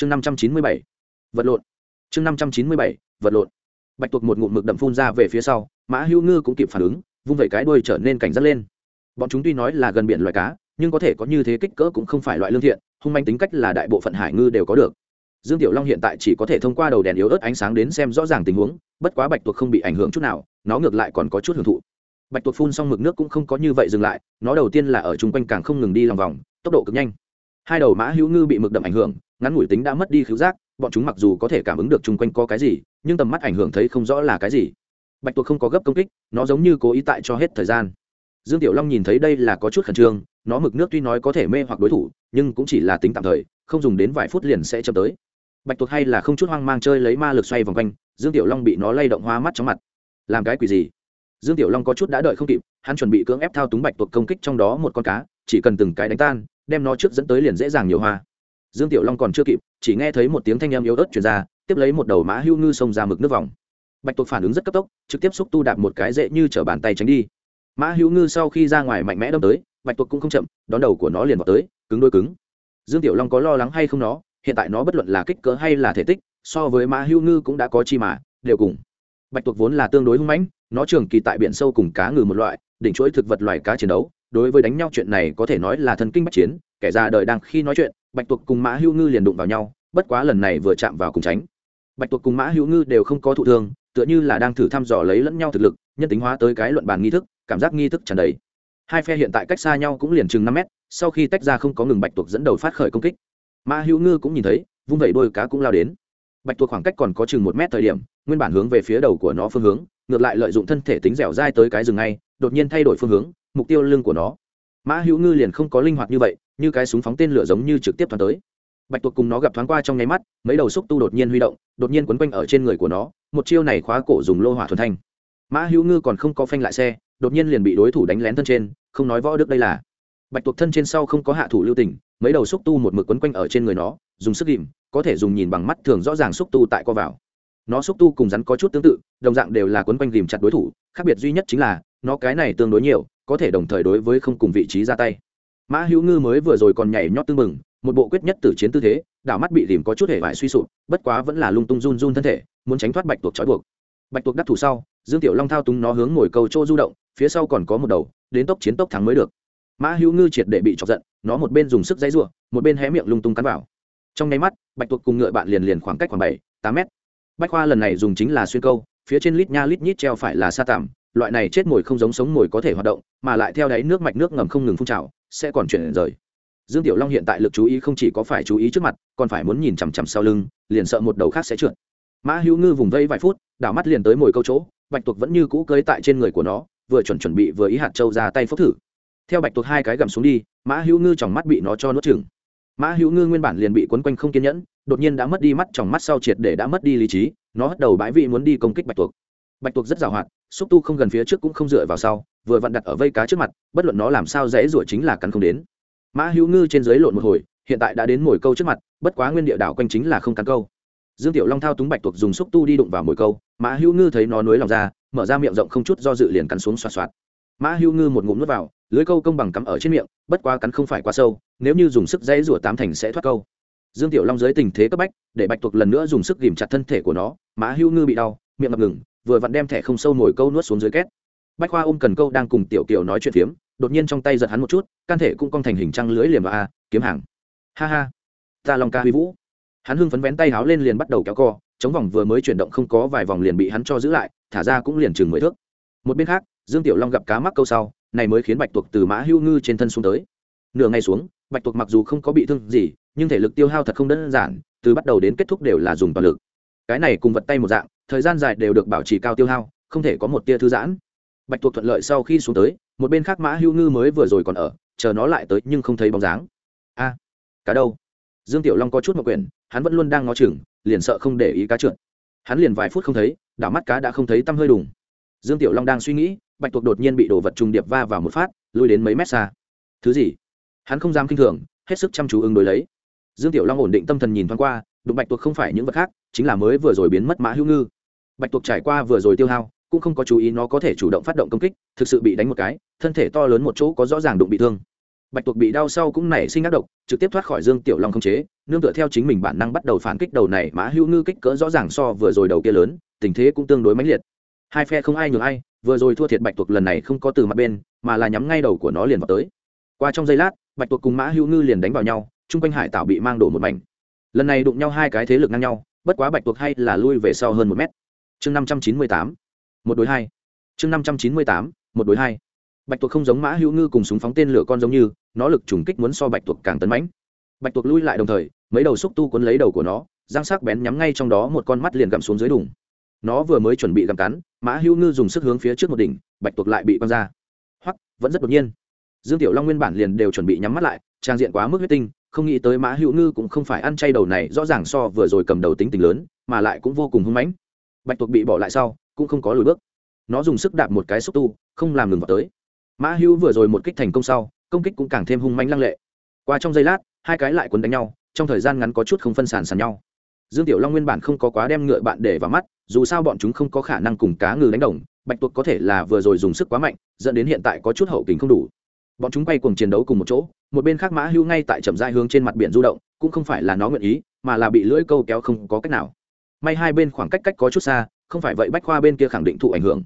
chương năm trăm chín mươi bảy, vật lộn. Chương năm trăm chín mươi bảy, vật lộn. Bạch tuộc một ngụm mực đậm phun ra về phía sau, mã hữu ngư cũng kịp phản ứng, vung vẩy cái đuôi trở nên cảnh giác lên. Bọn chúng tuy nói là gần biển loài cá, nhưng có thể có như thế kích cỡ cũng không phải loại lương thiện, hung manh tính cách là đại bộ phận hải ngư đều có được. Dương tiểu long hiện tại chỉ có thể thông qua đầu đèn yếu ớt ánh sáng đến xem rõ ràng tình huống, bất quá bạch tuộc không bị ảnh hưởng chút nào, nó ngược lại còn có chút hưởng thụ. Bạch tuộc phun xong mực nước cũng không có như vậy dừng lại, nó đầu tiên là ở chung quanh càng không ngừng đi lòng vòng, tốc độ cực nhanh. Hai đầu mã hữu ngư bị mực đậm ảnh hưởng ngắn ngủi tính đã mất đi khứu giác, bọn chúng mặc dù có thể cảm ứng được chung quanh có cái gì, nhưng tầm mắt ảnh hưởng thấy không rõ là cái gì. Bạch tuộc không có gấp công kích, nó giống như cố ý tại cho hết thời gian. Dương tiểu long nhìn thấy đây là có chút khẩn trương, nó mực nước tuy nói có thể mê hoặc đối thủ, nhưng cũng chỉ là tính tạm thời, không dùng đến vài phút liền sẽ chậm tới. Bạch tuộc hay là không chút hoang mang chơi lấy ma lực xoay vòng quanh, dương tiểu long bị nó lay động hoa mắt chóng mặt. Làm cái quỷ gì? Dương tiểu long có chút đã đợi không kịp, hắn chuẩn bị cưỡng ép thao túng bạch tuộc công kích trong đó một con cá, chỉ cần từng cái đánh tan, đem nó trước dẫn tới liền dễ dàng nhiều hoa dương tiểu long còn chưa kịp, chỉ nghe thấy một tiếng thanh âm yếu ớt chuyển ra, tiếp lấy một đầu mã hưu ngư xông ra mực nước vòng. Bạch tuộc phản ứng rất cấp tốc, trực tiếp xúc tu đạp một cái dễ như t bàn tay tránh đi. Mã hữu ngư sau khi ra ngoài mạnh mẽ đâm tới, bạch tuộc cũng không chậm, đón đầu của nó liền vào tới, cứng đôi cứng. Dương tiểu long có lo lắng hay không nó, hiện tại nó bất luận là kích cỡ hay là thể tích, so với mã hữu ngư cũng đã có chi mà, đều cùng. Bạch tuộc vốn là tương đối hung mãnh, nó trường kỳ tại biển sâu cùng cá ngừ một loại, đỉnh chuỗi thực vật loài cá chiến đấu, đối với đánh nhau chuyện này có thể nói là thần kinh bách chiến, kẻ già đời đang khi nói chuyện bạch tuộc cùng mã hữu ngư liền đụng vào nhau, bất quá lần này vừa chạm vào cùng tránh. Bạch tuộc cùng mã hữu ngư đều không có thụ thương, tựa như là đang thử thăm dò lấy lẫn nhau thực lực, nhân tính hóa tới cái luận bàn nghi thức, cảm giác nghi thức tràn đầy. Hai phe hiện tại cách xa nhau cũng liền chừng năm mét, sau khi tách ra không có ngừng bạch tuộc dẫn đầu phát khởi công kích. Mã hữu ngư cũng nhìn thấy, vung vẩy đôi cá cũng lao đến. Bạch tuộc khoảng cách còn có chừng một mét thời điểm, nguyên bản hướng về phía đầu của nó phương hướng, ngược lại lợi dụng thân thể tính dẻo dai tới cái rừng ngay, đột nhiên thay đổi phương hướng, mục tiêu lưng của nó. Mã hữu ngư liền không có linh hoạt như vậy như cái súng phóng tên lửa giống như trực tiếp thoáng tới. Bạch tuộc cùng nó gặp thoáng qua trong nháy mắt, mấy đầu xúc tu đột nhiên huy động, đột nhiên quấn quanh ở trên người của nó, một chiêu này khóa cổ dùng lô hỏa thuần thanh. Mã hữu ngư còn không có phanh lại xe, đột nhiên liền bị đối thủ đánh lén thân trên, không nói võ đức đây là. Bạch tuộc thân trên sau không có hạ thủ lưu tình, mấy đầu xúc tu một mực quấn quanh ở trên người nó, dùng sức ghìm có thể dùng nhìn bằng mắt thường rõ ràng xúc tu tại co vào. Nó xúc tu cùng rắn có chút tương tự, đồng dạng đều là quấn quanh ghìm chặt đối thủ, khác biệt duy nhất chính là, nó cái này tương đối nhiều, có thể đồng thời đối với không cùng vị trí ra tay mã hữu ngư mới vừa rồi còn nhảy nhót tư mừng một bộ quyết nhất tử chiến tư thế, đảo mắt bị lìm có chút hề vải suy sụp, bất quá vẫn là lung tung run run thân thể, muốn tránh thoát bạch tuộc trói buộc. Bạch tuộc đắc thủ sau, dương tiểu long thao túng nó hướng ngồi cầu chỗ du động, phía sau còn có một đầu, đến tốc chiến tốc thắng mới được. Mã hữu ngư triệt để bị chọc giận, nó một bên dùng sức dãy ruộng một bên hé miệng lung tung cắn vào. Trong nháy mắt, bạch tuộc cùng ngựa bạn liền liền khoảng cách khoảng bảy, tám mét. Bách khoa lần này dùng chính là xuyên câu, phía trên lít nha lít nhít treo phải là sa tạm loại này chết mồi không giống sống mồi có thể hoạt động, mà lại theo đáy nước mạch nước ngầm không ngừng phun trào, sẽ còn chuyển rời. Dương tiểu long hiện tại lực chú ý không chỉ có phải chú ý trước mặt, còn phải muốn nhìn chằm chằm sau lưng, liền sợ một đầu khác sẽ trượt. Mã hữu ngư vùng vây vài phút, đảo mắt liền tới mồi câu chỗ, bạch tuộc vẫn như cũ cơi tại trên người của nó, vừa chuẩn chuẩn bị vừa ý hạt trâu ra tay phốc thử. Theo bạch tuộc hai cái gầm xuống đi, mã hữu ngư trong mắt bị nó cho nuốt chừng mã hữu ngư nguyên bản liền bị quấn quanh không kiên nhẫn, đột nhiên đã mất đi mắt, trong mắt sau triệt để đã mất đi lý trí, nó hất đầu bãi vị muốn đi công kích bạch tuộc. Bạch tuộc rất giàu hoạt xúc tu không gần phía trước cũng không dựa vào sau, vừa vặn đặt ở vây cá trước mặt, bất luận nó làm sao dễ rủa chính là cắn không đến. Mã hữu ngư trên dưới lộn một hồi, hiện tại đã đến mồi câu trước mặt, bất quá nguyên địa đảo quanh chính là không cắn câu. Dương tiểu long thao túng bạch tuộc dùng xúc tu đi đụng vào mồi câu, mã hữu ngư thấy nó nối lòng ra, mở ra miệng rộng không chút do dự liền cắn xuống xoạt xoạt. Mã hữu ngư một ngụm nuốt vào, lưới câu công bằng cắm ở trên miệng, bất quá cắn không phải quá sâu, nếu như dùng sức dãy rủa tám thành sẽ thoát câu. Dương tiểu long dưới tình thế cấp bách, để bạch tuộc lần nữa dùng sức ghìm chặt thân thể của nó, mã hữu ngư bị đau, miệng ngập ngừng vừa vặn đem thẻ không sâu nổi câu nuốt xuống dưới két. Bách khoa ôm cần câu đang cùng tiểu kiều nói chuyện phiếm, đột nhiên trong tay giật hắn một chút, can thể cũng cong thành hình trăng lưới liềm vào a, kiếm hàng. Ha ha. Ta long ca huy vũ. Hắn hưng phấn vén tay háo lên liền bắt đầu kéo co, chống vòng vừa mới chuyển động không có vài vòng liền bị hắn cho giữ lại, thả ra cũng liền chừng mười thước. Một bên khác, dương tiểu long gặp cá mắc câu sau, này mới khiến bạch tuộc từ mã hưu ngư trên thân xuống tới. Nửa ngày xuống, bạch tuộc mặc dù không có bị thương gì, nhưng thể lực tiêu hao thật không đơn giản, từ bắt đầu đến kết thúc đều là dùng toàn lực. Cái này cùng vật tay một dạng thời gian dài đều được bảo trì cao tiêu hao, không thể có một tia thư giãn. Bạch tuộc thuận lợi sau khi xuống tới, một bên khác mã hưu ngư mới vừa rồi còn ở, chờ nó lại tới nhưng không thấy bóng dáng. A, cá đâu? Dương tiểu long có chút mặc quyền hắn vẫn luôn đang ngó chừng, liền sợ không để ý cá trượt. Hắn liền vài phút không thấy, đảo mắt cá đã không thấy tăm hơi đùng. Dương tiểu long đang suy nghĩ, bạch tuộc đột nhiên bị đổ vật trùng điệp va vào một phát, lui đến mấy mét xa. Thứ gì? Hắn không dám kinh thường, hết sức chăm chú ứng đối lấy. Dương tiểu long ổn định tâm thần nhìn thoáng qua, đụng bạch tuộc không phải những vật khác, chính là mới vừa rồi biến mất mã hữu ngư bạch tuộc trải qua vừa rồi tiêu hao, cũng không có chú ý nó có thể chủ động phát động công kích, thực sự bị đánh một cái, thân thể to lớn một chỗ có rõ ràng đụng bị thương. Bạch tuộc bị đau sau cũng nảy sinh ác độc, trực tiếp thoát khỏi dương tiểu long không chế, nương tựa theo chính mình bản năng bắt đầu phản kích đầu này mã hữu ngư kích cỡ rõ ràng so vừa rồi đầu kia lớn, tình thế cũng tương đối mãnh liệt. Hai phe không ai nhường ai, vừa rồi thua thiệt bạch tuộc lần này không có từ mặt bên, mà là nhắm ngay đầu của nó liền vào tới. Qua trong giây lát, bạch tuộc cùng mã hữu ngư liền đánh vào nhau, chung quanh hải tảo bị mang đổ một mảnh. Lần này đụng nhau hai cái thế lực ngang nhau, bất quá bạch tuộc hay là lui về sau hơn một mét chương năm trăm chín mươi tám, một đối hai. Chương năm trăm chín mươi tám, một đối hai. Bạch tuộc không giống mã hữu ngư cùng súng phóng tên lửa con giống như, nó lực trùng kích muốn so bạch tuộc càng tấn mãnh. Bạch tuộc lui lại đồng thời, mấy đầu xúc tu cuốn lấy đầu của nó giang sắc bén nhắm ngay trong đó một con mắt liền gặm xuống dưới đủng nó vừa mới chuẩn bị gặm cắn, mã hữu ngư dùng sức hướng phía trước một đỉnh, bạch tuộc lại bị quăng ra. Hoặc vẫn rất đột nhiên. Dương tiểu long nguyên bản liền đều chuẩn bị nhắm mắt lại, trang diện quá mức huyết tinh, không nghĩ tới mã hữu ngư cũng không phải ăn chay đầu này, rõ ràng so vừa rồi cầm đầu tính tình lớn, mà lại cũng vô cùng hưng mãnh bạch tuộc bị bỏ lại sau, cũng không có lùi bước. Nó dùng sức đạp một cái xúc tu, không làm ngừng vào tới. Mã hữu vừa rồi một kích thành công sau, công kích cũng càng thêm hung manh lăng lệ. Qua trong giây lát, hai cái lại quấn đánh nhau, trong thời gian ngắn có chút không phân sản sàn nhau. Dương tiểu long nguyên bản không có quá đem ngựa bạn để vào mắt, dù sao bọn chúng không có khả năng cùng cá ngừ đánh đồng, bạch tuộc có thể là vừa rồi dùng sức quá mạnh, dẫn đến hiện tại có chút hậu kính không đủ. Bọn chúng quay cùng chiến đấu cùng một chỗ, một bên khác mã hưu ngay tại chậm dai hướng trên mặt biển du động, cũng không phải là nó nguyện ý, mà là bị lưỡi câu kéo không có cách nào may hai bên khoảng cách cách có chút xa, không phải vậy bách khoa bên kia khẳng định thụ ảnh hưởng.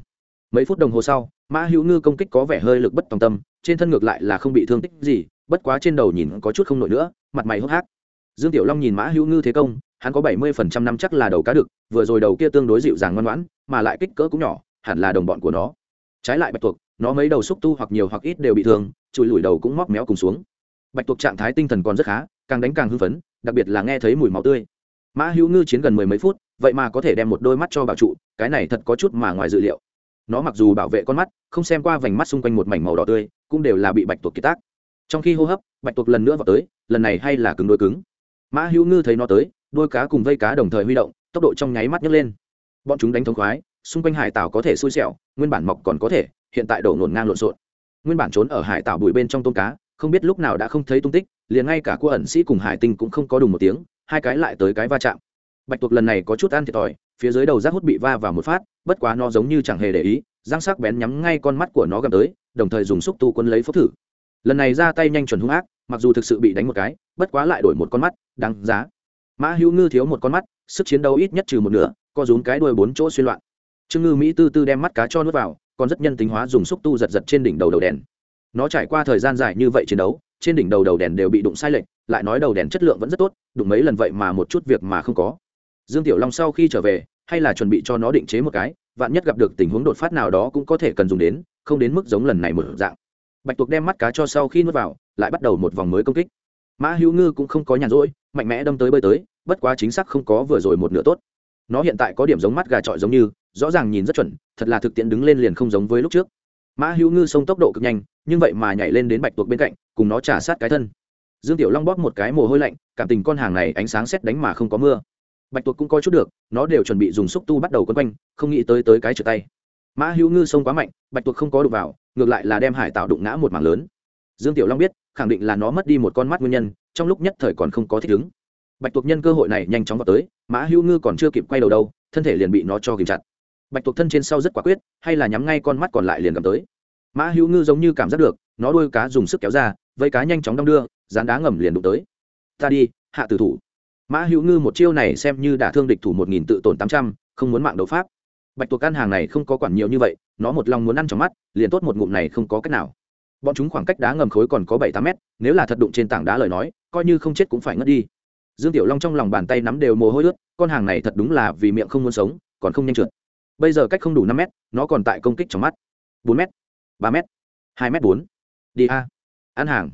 Mấy phút đồng hồ sau, mã hữu ngư công kích có vẻ hơi lực bất tòng tâm, trên thân ngược lại là không bị thương tích gì, bất quá trên đầu nhìn có chút không nổi nữa, mặt mày hốc hác. Dương tiểu long nhìn mã hữu ngư thế công, hắn có bảy mươi phần trăm năm chắc là đầu cá đực, vừa rồi đầu kia tương đối dịu dàng ngoan ngoãn, mà lại kích cỡ cũng nhỏ, hẳn là đồng bọn của nó. Trái lại bạch tuộc, nó mấy đầu xúc tu hoặc nhiều hoặc ít đều bị thương, chùi lùi đầu cũng móc méo cùng xuống. Bạch tuộc trạng thái tinh thần còn rất khá, càng đánh càng hưng phấn, đặc biệt là nghe thấy mùi máu tươi mã hữu ngư chiến gần mười mấy phút, vậy mà có thể đem một đôi mắt cho bảo trụ, cái này thật có chút mà ngoài dự liệu. Nó mặc dù bảo vệ con mắt, không xem qua vành mắt xung quanh một mảnh màu đỏ tươi, cũng đều là bị bạch tuộc kiệt tác. Trong khi hô hấp, bạch tuộc lần nữa vào tới, lần này hay là cứng đôi cứng. Mã hữu ngư thấy nó tới, đôi cá cùng vây cá đồng thời huy động, tốc độ trong nháy mắt nhấc lên. Bọn chúng đánh thống khoái, xung quanh hải tảo có thể xui xẻo, nguyên bản mọc còn có thể, hiện tại đổ nổn ngang lộn xộn. Nguyên bản trốn ở hải tảo bụi bên trong tôm cá, không biết lúc nào đã không thấy tung tích, liền ngay cả cô ẩn sĩ cùng hải tinh cũng không có đùng một tiếng hai cái lại tới cái va chạm. Bạch tuộc lần này có chút ăn thiệt thòi, phía dưới đầu rác hút bị va vào một phát, bất quá nó giống như chẳng hề để ý, răng sắc bén nhắm ngay con mắt của nó gầm tới, đồng thời dùng xúc tu quân lấy phốc thử. Lần này ra tay nhanh chuẩn hung ác, mặc dù thực sự bị đánh một cái, bất quá lại đổi một con mắt, đáng giá. Mã hữu ngư thiếu một con mắt, sức chiến đấu ít nhất trừ một nửa, co rúm cái đuôi bốn chỗ xuyên loạn. Trương ngư mỹ tư tư đem mắt cá cho nuốt vào, còn rất nhân tính hóa dùng xúc tu giật giật trên đỉnh đầu đầu đèn. Nó trải qua thời gian dài như vậy chiến đấu, trên đỉnh đầu đầu đèn đều bị đụng sai lệch lại nói đầu đèn chất lượng vẫn rất tốt, đụng mấy lần vậy mà một chút việc mà không có. Dương tiểu long sau khi trở về, hay là chuẩn bị cho nó định chế một cái, vạn nhất gặp được tình huống đột phát nào đó cũng có thể cần dùng đến, không đến mức giống lần này một dạng. Bạch tuộc đem mắt cá cho sau khi nuốt vào, lại bắt đầu một vòng mới công kích. Mã hữu ngư cũng không có nhàn rỗi, mạnh mẽ đâm tới bơi tới, bất quá chính xác không có vừa rồi một nửa tốt. Nó hiện tại có điểm giống mắt gà trọi giống như, rõ ràng nhìn rất chuẩn, thật là thực tiễn đứng lên liền không giống với lúc trước. Mã hữu ngư xông tốc độ cực nhanh, nhưng vậy mà nhảy lên đến bạch tuộc bên cạnh, cùng nó trả sát cái thân dương tiểu long bóp một cái mồ hôi lạnh, cảm tình con hàng này ánh sáng xét đánh mà không có mưa. Bạch tuộc cũng coi chút được, nó đều chuẩn bị dùng xúc tu bắt đầu quấn quanh, không nghĩ tới tới cái trượt tay. Mã hữu ngư sông quá mạnh, bạch tuộc không có đụng vào, ngược lại là đem hải tạo đụng ngã một mảng lớn. Dương tiểu long biết, khẳng định là nó mất đi một con mắt nguyên nhân, trong lúc nhất thời còn không có thích ứng. Bạch tuộc nhân cơ hội này nhanh chóng vào tới, mã hữu ngư còn chưa kịp quay đầu đâu, thân thể liền bị nó cho kìm chặt. Bạch tuộc thân trên sau rất quả quyết, hay là nhắm ngay con mắt còn lại liền cầm tới. Mã hữu ngư giống như cảm giác được, nó đôi cá dùng sức kéo ra, vây cá nhanh chóng đong đưa dán đá ngầm liền đụng tới. Ta đi, hạ tử thủ. Mã hữu ngư một chiêu này xem như đả thương địch thủ một nghìn tự tổn tám trăm, không muốn mạng đấu pháp. Bạch tuộc ăn hàng này không có quản nhiều như vậy, nó một lòng muốn ăn trong mắt, liền tốt một ngụm này không có cách nào. Bọn chúng khoảng cách đá ngầm khối còn có bảy tám mét, nếu là thật đụng trên tảng đá lời nói, coi như không chết cũng phải ngất đi. Dương tiểu long trong lòng bàn tay nắm đều mồ hôi ướt, con hàng này thật đúng là vì miệng không muốn sống, còn không nhanh trượt. Bây giờ cách không đủ năm mét, nó còn tại công kích trong mắt. Bốn mét, ba mét, hai mét bốn. Đi a. Ăn hàng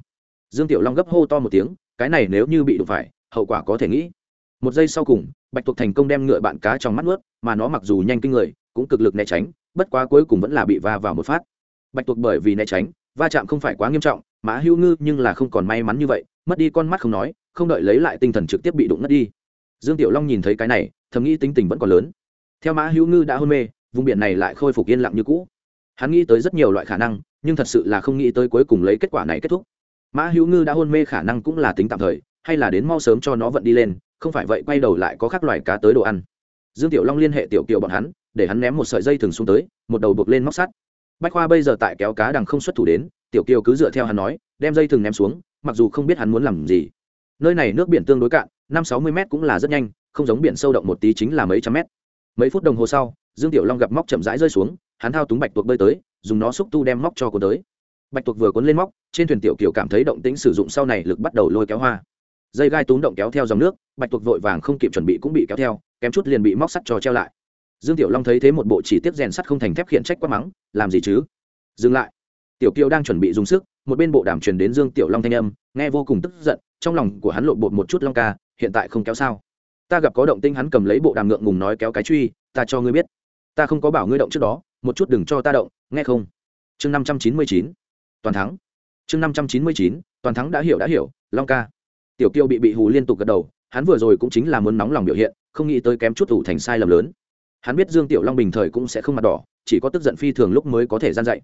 dương tiểu long gấp hô to một tiếng, cái này nếu như bị đụng phải, hậu quả có thể nghĩ. Một giây sau cùng, bạch tuộc thành công đem ngựa bạn cá trong mắt nuốt, mà nó mặc dù nhanh kinh người, cũng cực lực né tránh, bất quá cuối cùng vẫn là bị va vào một phát. Bạch tuộc bởi vì né tránh, va chạm không phải quá nghiêm trọng, mã hữu ngư nhưng là không còn may mắn như vậy, mất đi con mắt không nói, không đợi lấy lại tinh thần trực tiếp bị đụng mất đi. Dương tiểu long nhìn thấy cái này, thầm nghĩ tính tình vẫn còn lớn. Theo mã hữu ngư đã hôn mê, vùng biển này lại khôi phục yên lặng như cũ. Hắn nghĩ tới rất nhiều loại khả năng, nhưng thật sự là không nghĩ tới cuối cùng lấy kết quả này kết thúc mã hữu ngư đã hôn mê khả năng cũng là tính tạm thời, hay là đến mau sớm cho nó vận đi lên, không phải vậy quay đầu lại có các loài cá tới đồ ăn. Dương tiểu long liên hệ tiểu kiều bọn hắn, để hắn ném một sợi dây thừng xuống tới, một đầu buộc lên móc sắt. Bách khoa bây giờ tại kéo cá đằng không xuất thủ đến, tiểu kiều cứ dựa theo hắn nói, đem dây thừng ném xuống, mặc dù không biết hắn muốn làm gì. Nơi này nước biển tương đối cạn, năm sáu mươi mét cũng là rất nhanh, không giống biển sâu động một tí chính là mấy trăm mét. Mấy phút đồng hồ sau, dương tiểu long gặp móc chậm rãi rơi xuống, hắn thao túng bạch tuộc bơi tới, dùng nó xúc tu đem móc cho cuốn tới bạch tuộc vừa cuốn lên móc, trên thuyền tiểu kiều cảm thấy động tĩnh sử dụng sau này lực bắt đầu lôi kéo hoa. Dây gai túm động kéo theo dòng nước, bạch tuộc vội vàng không kịp chuẩn bị cũng bị kéo theo, kém chút liền bị móc sắt cho treo lại. Dương tiểu long thấy thế một bộ chỉ tiếp rèn sắt không thành thép khiển trách quát mắng, làm gì chứ? Dừng lại. Tiểu kiều đang chuẩn bị dùng sức, một bên bộ đàm truyền đến dương tiểu long thanh âm, nghe vô cùng tức giận, trong lòng của hắn lộn bột một chút long ca, hiện tại không kéo sao? Ta gặp có động tinh hắn cầm lấy bộ đàm ngượng ngùng nói kéo cái truy, ta cho ngươi biết. Ta không có bảo ngươi động trước đó, một chút đừng cho ta động, nghe không? Chương năm trăm chín mươi chín toàn thắng. Chương năm trăm chín mươi chín, toàn thắng đã hiểu đã hiểu, long ca. Tiểu kiêu bị bị hù liên tục gật đầu, hắn vừa rồi cũng chính là muốn nóng lòng biểu hiện, không nghĩ tới kém chút thủ thành sai lầm lớn. Hắn biết dương tiểu long bình thời cũng sẽ không mặt đỏ, chỉ có tức giận phi thường lúc mới có thể gian dạy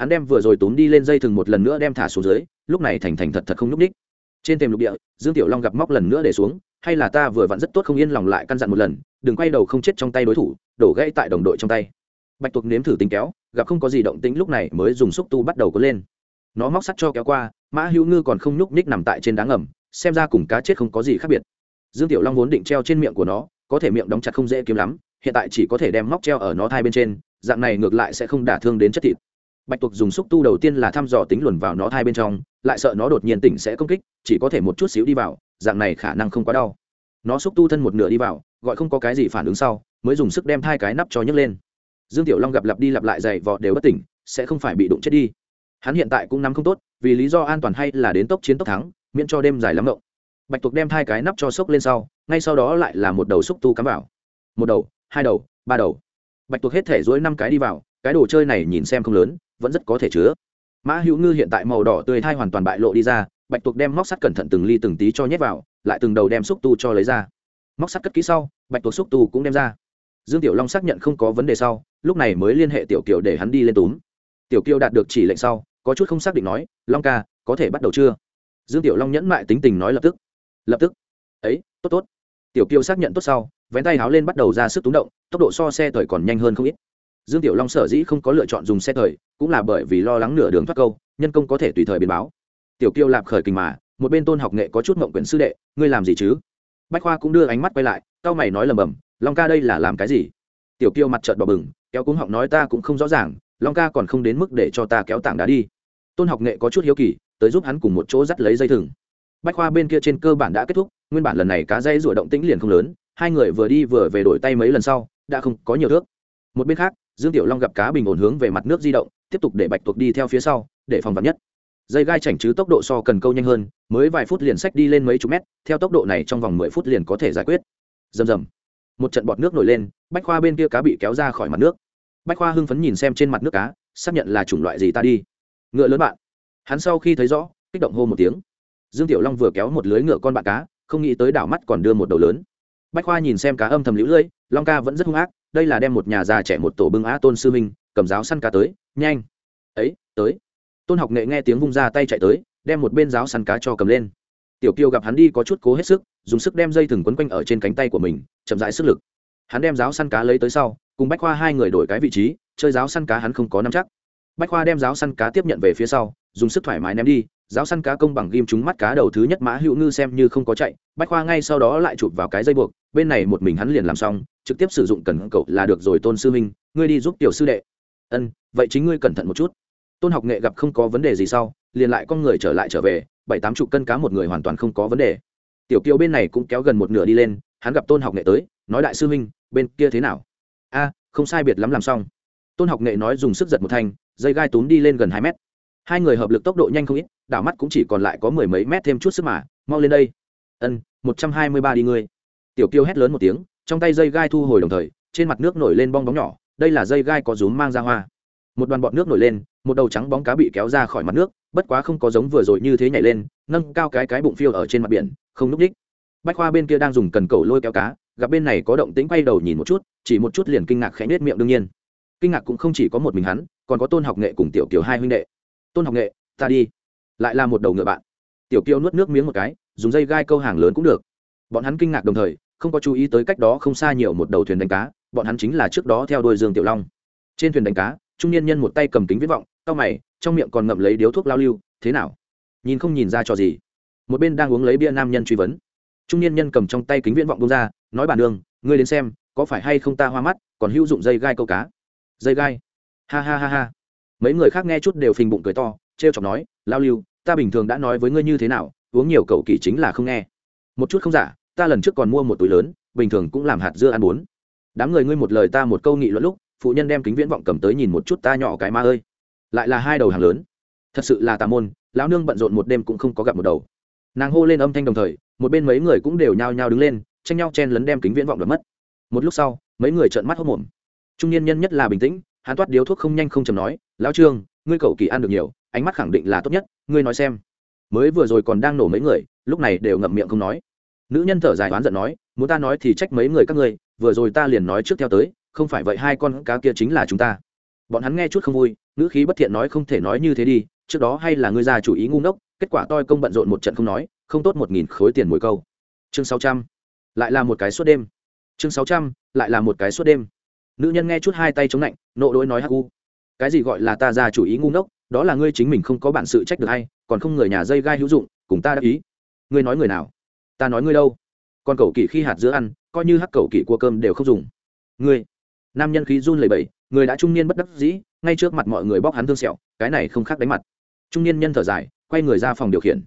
hắn đem vừa rồi túm đi lên dây thừng một lần nữa đem thả xuống dưới, lúc này thành thành thật thật không n ú c ních trên thềm lục địa, dương tiểu long gặp móc lần nữa để xuống, hay là ta vừa vặn rất tốt không yên lòng lại căn dặn một lần, đừng quay đầu không chết trong tay đối thủ, đổ gãy tại đồng đội trong tay. Bạch tuộc nếm thử tính kéo, gặp không có gì động tĩnh lúc này mới dùng xúc tu bắt đầu có lên nó móc sắt cho kéo qua, mã hữu ngư còn không nhúc ních nằm tại trên đá ngầm, xem ra cùng cá chết không có gì khác biệt. Dương tiểu long vốn định treo trên miệng của nó, có thể miệng đóng chặt không dễ kiếm lắm, hiện tại chỉ có thể đem móc treo ở nó thai bên trên, dạng này ngược lại sẽ không đả thương đến chất thịt. Bạch tuộc dùng xúc tu đầu tiên là thăm dò tính luồn vào nó thai bên trong, lại sợ nó đột nhiên tỉnh sẽ công kích, chỉ có thể một chút xíu đi vào, dạng này khả năng không quá đau. Nó xúc tu thân một nửa đi vào, gọi không có cái gì phản ứng sau, mới dùng sức đem thai cái nắp cho nhấc lên. Dương tiểu long gặp lặp đi lặp lại dày vọt đều bất tỉnh, sẽ không phải bị đụng chết đi hắn hiện tại cũng nắm không tốt, vì lý do an toàn hay là đến tốc chiến tốc thắng, miễn cho đêm dài lắm động bạch tuộc đem hai cái nắp cho sốc lên sau, ngay sau đó lại là một đầu xúc tu cắm vào. Một đầu, hai đầu, ba đầu. Bạch tuộc hết thể dối năm cái đi vào, cái đồ chơi này nhìn xem không lớn, vẫn rất có thể chứa. Mã hữu ngư hiện tại màu đỏ tươi thai hoàn toàn bại lộ đi ra, bạch tuộc đem móc sắt cẩn thận từng ly từng tí cho nhét vào, lại từng đầu đem xúc tu cho lấy ra. Móc sắt cất kỹ sau, bạch tuộc xúc tu cũng đem ra. Dương tiểu long xác nhận không có vấn đề sau, lúc này mới liên hệ tiểu kiều để hắn đi lên túm. Tiểu kiều đạt được chỉ lệnh sau có chút không xác định nói, long ca, có thể bắt đầu chưa? Dương tiểu long nhẫn mại tính tình nói lập tức. Lập tức. Ấy, tốt tốt. Tiểu kiều xác nhận tốt sau, vén tay háo lên bắt đầu ra sức túng động, tốc độ so xe thời còn nhanh hơn không ít. Dương tiểu long sở dĩ không có lựa chọn dùng xe thời, cũng là bởi vì lo lắng nửa đường thoát câu, nhân công có thể tùy thời biến báo. Tiểu kiều lạp khởi kình mà, một bên tôn học nghệ có chút mộng quyển sư đệ, ngươi làm gì chứ? Bách khoa cũng đưa ánh mắt quay lại tao mày nói lầm bầm long ca đây là làm cái gì? Tiểu kiều mặt trợn bỏ bừng, kéo cúng họng nói, ta cũng không rõ ràng long ca còn không đến mức để cho ta kéo tảng đá đi. Tôn học nghệ có chút hiếu kỳ, tới giúp hắn cùng một chỗ dắt lấy dây thừng. Bách khoa bên kia trên cơ bản đã kết thúc, nguyên bản lần này cá dây rủa động tĩnh liền không lớn, hai người vừa đi vừa về đổi tay mấy lần sau, đã không có nhiều nước một bên khác, dương tiểu long gặp cá bình ổn hướng về mặt nước di động, tiếp tục để bạch tuộc đi theo phía sau, để phòng vật nhất. Dây gai chảnh chứ tốc độ so cần câu nhanh hơn, mới vài phút liền sách đi lên mấy chục mét, theo tốc độ này trong vòng mười phút liền có thể giải quyết. Rầm rầm. Một trận bọt nước nổi lên, bách khoa bên kia cá bị kéo ra khỏi mặt nước bách khoa hưng phấn nhìn xem trên mặt nước cá, xác nhận là chủng loại gì ta đi. Ngựa lớn bạn. Hắn sau khi thấy rõ, kích động hô một tiếng. Dương tiểu long vừa kéo một lưới ngựa con bạn cá, không nghĩ tới đảo mắt còn đưa một đầu lớn. Bách khoa nhìn xem cá âm thầm lũ lưỡi long ca vẫn rất hung ác, đây là đem một nhà già trẻ một tổ bưng á tôn sư minh cầm giáo săn cá tới, nhanh. Ấy, tới. Tôn học nghệ nghe tiếng vung ra tay chạy tới, đem một bên giáo săn cá cho cầm lên. Tiểu kiều gặp hắn đi có chút cố hết sức, dùng sức đem dây thừng quấn quanh ở trên cánh tay của mình, chậm rãi sức lực. Hắn đem giáo săn cá lấy tới sau cùng bách khoa hai người đổi cái vị trí, chơi giáo săn cá hắn không có nắm chắc. Bách khoa đem giáo săn cá tiếp nhận về phía sau, dùng sức thoải mái ném đi, giáo săn cá công bằng ghim trúng mắt cá đầu thứ nhất mã hữu ngư xem như không có chạy, bách khoa ngay sau đó lại chụp vào cái dây buộc, bên này một mình hắn liền làm xong, trực tiếp sử dụng cần cậu là được rồi tôn sư minh ngươi đi giúp tiểu sư đệ. Ân, vậy chính ngươi cẩn thận một chút. Tôn học nghệ gặp không có vấn đề gì sau, liền lại con người trở lại trở về, bảy tám chục cân cá một người hoàn toàn không có vấn đề. Tiểu kiều bên này cũng kéo gần một nửa đi lên, hắn gặp tôn học nghệ tới, nói đại sư minh bên kia thế nào? A, không sai biệt lắm làm xong. Tôn học nghệ nói dùng sức giật một thanh, dây gai túm đi lên gần hai mét. Hai người hợp lực tốc độ nhanh không ít, đảo mắt cũng chỉ còn lại có mười mấy mét thêm chút sức mà, mau lên đây. Ân, một trăm hai mươi ba đi ngươi. Tiểu kiêu hét lớn một tiếng, trong tay dây gai thu hồi đồng thời, trên mặt nước nổi lên bong bóng nhỏ, đây là dây gai có rúm mang ra hoa. Một đoàn bọt nước nổi lên, một đầu trắng bóng cá bị kéo ra khỏi mặt nước, bất quá không có giống vừa rồi như thế nhảy lên, nâng cao cái cái bụng phiêu ở trên mặt biển, không núp đích bách khoa bên kia đang dùng cần cầu lôi kéo cá gặp bên này có động tĩnh quay đầu nhìn một chút, chỉ một chút liền kinh ngạc khẽ nết miệng đương nhiên. Kinh ngạc cũng không chỉ có một mình hắn, còn có tôn học nghệ cùng tiểu kiều hai huynh đệ. Tôn học nghệ, ta đi. Lại là một đầu ngựa bạn. Tiểu kiều nuốt nước miếng một cái, dùng dây gai câu hàng lớn cũng được. Bọn hắn kinh ngạc đồng thời, không có chú ý tới cách đó không xa nhiều một đầu thuyền đánh cá, bọn hắn chính là trước đó theo đôi dương tiểu long. Trên thuyền đánh cá, trung niên nhân một tay cầm kính viết vọng, cao mày, trong miệng còn ngậm lấy điếu thuốc lao lưu, thế nào? Nhìn không nhìn ra cho gì? Một bên đang uống lấy bia nam nhân truy vấn. Trung niên nhân cầm trong tay kính viễn vọng bông ra nói bản đường ngươi đến xem, có phải hay không ta hoa mắt, còn hữu dụng dây gai câu cá. Dây gai? Ha ha ha ha. Mấy người khác nghe chút đều phình bụng cười to t r e o chọc nói, lao lưu, ta bình thường đã nói với ngươi như thế nào, uống nhiều cậu kỳ chính là không nghe. Một chút không giả, ta lần trước còn mua một túi lớn, bình thường cũng làm hạt dưa ăn bốn. Đám người ngươi một lời ta một câu nghị luận lúc, phụ nhân đem kính viễn vọng cầm tới nhìn một chút ta nhỏ cái ma ơi. Lại là hai đầu hàng lớn. Thật sự là tà môn, lão nương bận rộn một đêm cũng không có gặp một đầu. Nàng hô lên âm thanh đồng thời, một bên mấy người cũng đều nhao nhao đứng lên tranh nhau chen lấn đem kính viễn vọng đ mất. Một lúc sau, mấy người trợn mắt hốc mồm. Trung niên nhân nhất là bình tĩnh, hắn toát điếu thuốc không nhanh không chầm nói, lão trương, ngươi cậu kỳ ăn được nhiều, ánh mắt khẳng định là tốt nhất, ngươi nói xem. Mới vừa rồi còn đang nổ mấy người, lúc này đều ngậm miệng không nói. Nữ nhân thở dài oán giận nói, muốn ta nói thì trách mấy người các ngươi, vừa rồi ta liền nói trước theo tới, không phải vậy hai con cá kia chính là chúng ta. Bọn hắn nghe chút không vui nữ khí bất thiện nói, không thể nói như thế đi, trước đó hay là ngươi ra chủ ý ngu ngốc, kết quả toi công bận rộn một trận không nói, không tốt một nghìn khối tiền mỗi câu. Chương sáu trăm lại là một cái suốt đêm. Chương sáu trăm, lại là một cái suốt đêm. Nữ nhân nghe chút hai tay chống lạnh, nộ đỗi nói hắc u. Cái gì gọi là ta ra chủ ý ngu ngốc, đó là ngươi chính mình không có bản sự trách được hay còn không người nhà dây gai hữu dụng, cùng ta đáp ý. Ngươi nói người nào? Ta nói ngươi đâu? Còn cầu kỳ khi hạt giữa ăn, coi như hắc cầu kỳ cua cơm đều không dùng. Ngươi. Nam nhân khí run lẩy bẩy, người đã trung niên bất đắc dĩ, ngay trước mặt mọi người bóc hắn thương sẹo, cái này không khác đánh mặt. Trung niên nhân thở dài, quay người ra phòng điều khiển.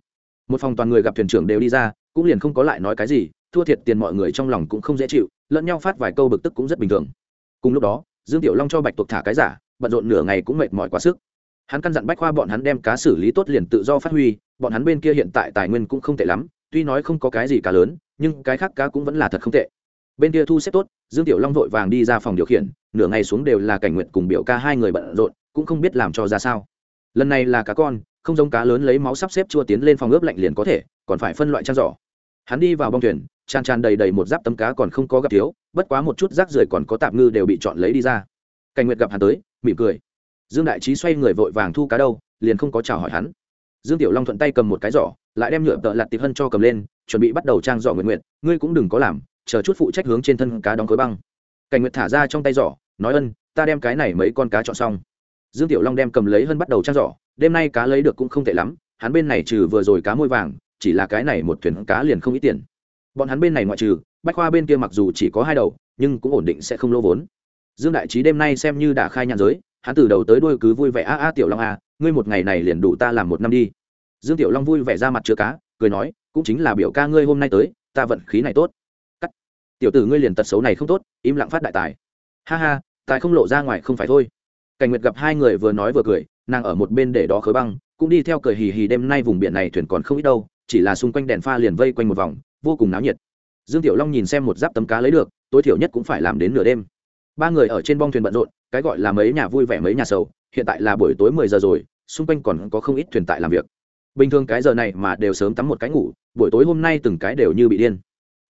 Một phòng toàn người gặp thuyền trưởng đều đi ra, cũng liền không có lại nói cái gì thua thiệt tiền mọi người trong lòng cũng không dễ chịu, lẫn nhau phát vài câu bực tức cũng rất bình thường. Cùng lúc đó, dương tiểu long cho bạch tuộc thả cái giả, bận rộn nửa ngày cũng mệt mỏi quá sức. Hắn căn dặn bách khoa bọn hắn đem cá xử lý tốt liền tự do phát huy, bọn hắn bên kia hiện tại tài nguyên cũng không tệ lắm, tuy nói không có cái gì cá lớn, nhưng cái khác cá cũng vẫn là thật không tệ. Bên kia thu xếp tốt, dương tiểu long vội vàng đi ra phòng điều khiển, nửa ngày xuống đều là cảnh nguyện cùng biểu ca hai người bận rộn, cũng không biết làm cho ra sao. Lần này là cá con, không giống cá lớn lấy máu sắp xếp chua tiến lên phòng ướp lạnh liền có thể, còn phải phân loại trang giỏ. Hắn đi vào bong thuyền tràn tràn đầy đầy một giáp tấm cá còn không có gặp thiếu, bất quá một chút rác rưởi còn có tạp ngư đều bị chọn lấy đi ra. Cảnh nguyệt gặp hắn tới, mỉm cười. Dương đại trí xoay người vội vàng thu cá đâu, liền không có chào hỏi hắn. Dương tiểu long thuận tay cầm một cái giỏ, lại đem nhựa tợ lặt tịp hân cho cầm lên, chuẩn bị bắt đầu trang giỏ nguyện nguyện ngươi cũng đừng có làm, chờ chút phụ trách hướng trên thân cá đóng khối băng. Cảnh nguyệt thả ra trong tay giỏ, nói ân, ta đem cái này mấy con cá chọn xong. Dương tiểu long đem cầm lấy hân bắt đầu trang giỏ, đêm nay cá lấy được cũng không tệ lắm, hắn bên này trừ vừa rồi cá môi vàng, chỉ là cái này một thuyền cá liền không ít tiền bọn hắn bên này ngoại trừ, bách khoa bên kia mặc dù chỉ có hai đầu, nhưng cũng ổn định sẽ không lỗ vốn. Dương đại trí đêm nay xem như đã khai nhãn giới, hắn từ đầu tới đuôi cứ vui vẻ, a a, tiểu long a ngươi một ngày này liền đủ ta làm một năm đi. Dương tiểu long vui vẻ ra mặt chứa cá, cười nói, cũng chính là biểu ca ngươi hôm nay tới, ta vận khí này tốt. Cắt. Tiểu tử ngươi liền tật xấu này không tốt, im lặng phát đại tài. Ha ha, tài không lộ ra ngoài không phải thôi. Cảnh nguyệt gặp hai người vừa nói vừa cười, nàng ở một bên để đó khớ băng, cũng đi theo cười hì hì, đêm nay vùng biển này thuyền còn không ít đâu chỉ là xung quanh đèn pha liền vây quanh một vòng, vô cùng náo nhiệt. Dương tiểu long nhìn xem một giáp tấm cá lấy được, tối thiểu nhất cũng phải làm đến nửa đêm. Ba người ở trên bong thuyền bận rộn, cái gọi là mấy nhà vui vẻ mấy nhà sầu, hiện tại là buổi tối mười giờ rồi, xung quanh còn có không ít thuyền tại làm việc. Bình thường cái giờ này mà đều sớm tắm một cái ngủ, buổi tối hôm nay từng cái đều như bị điên.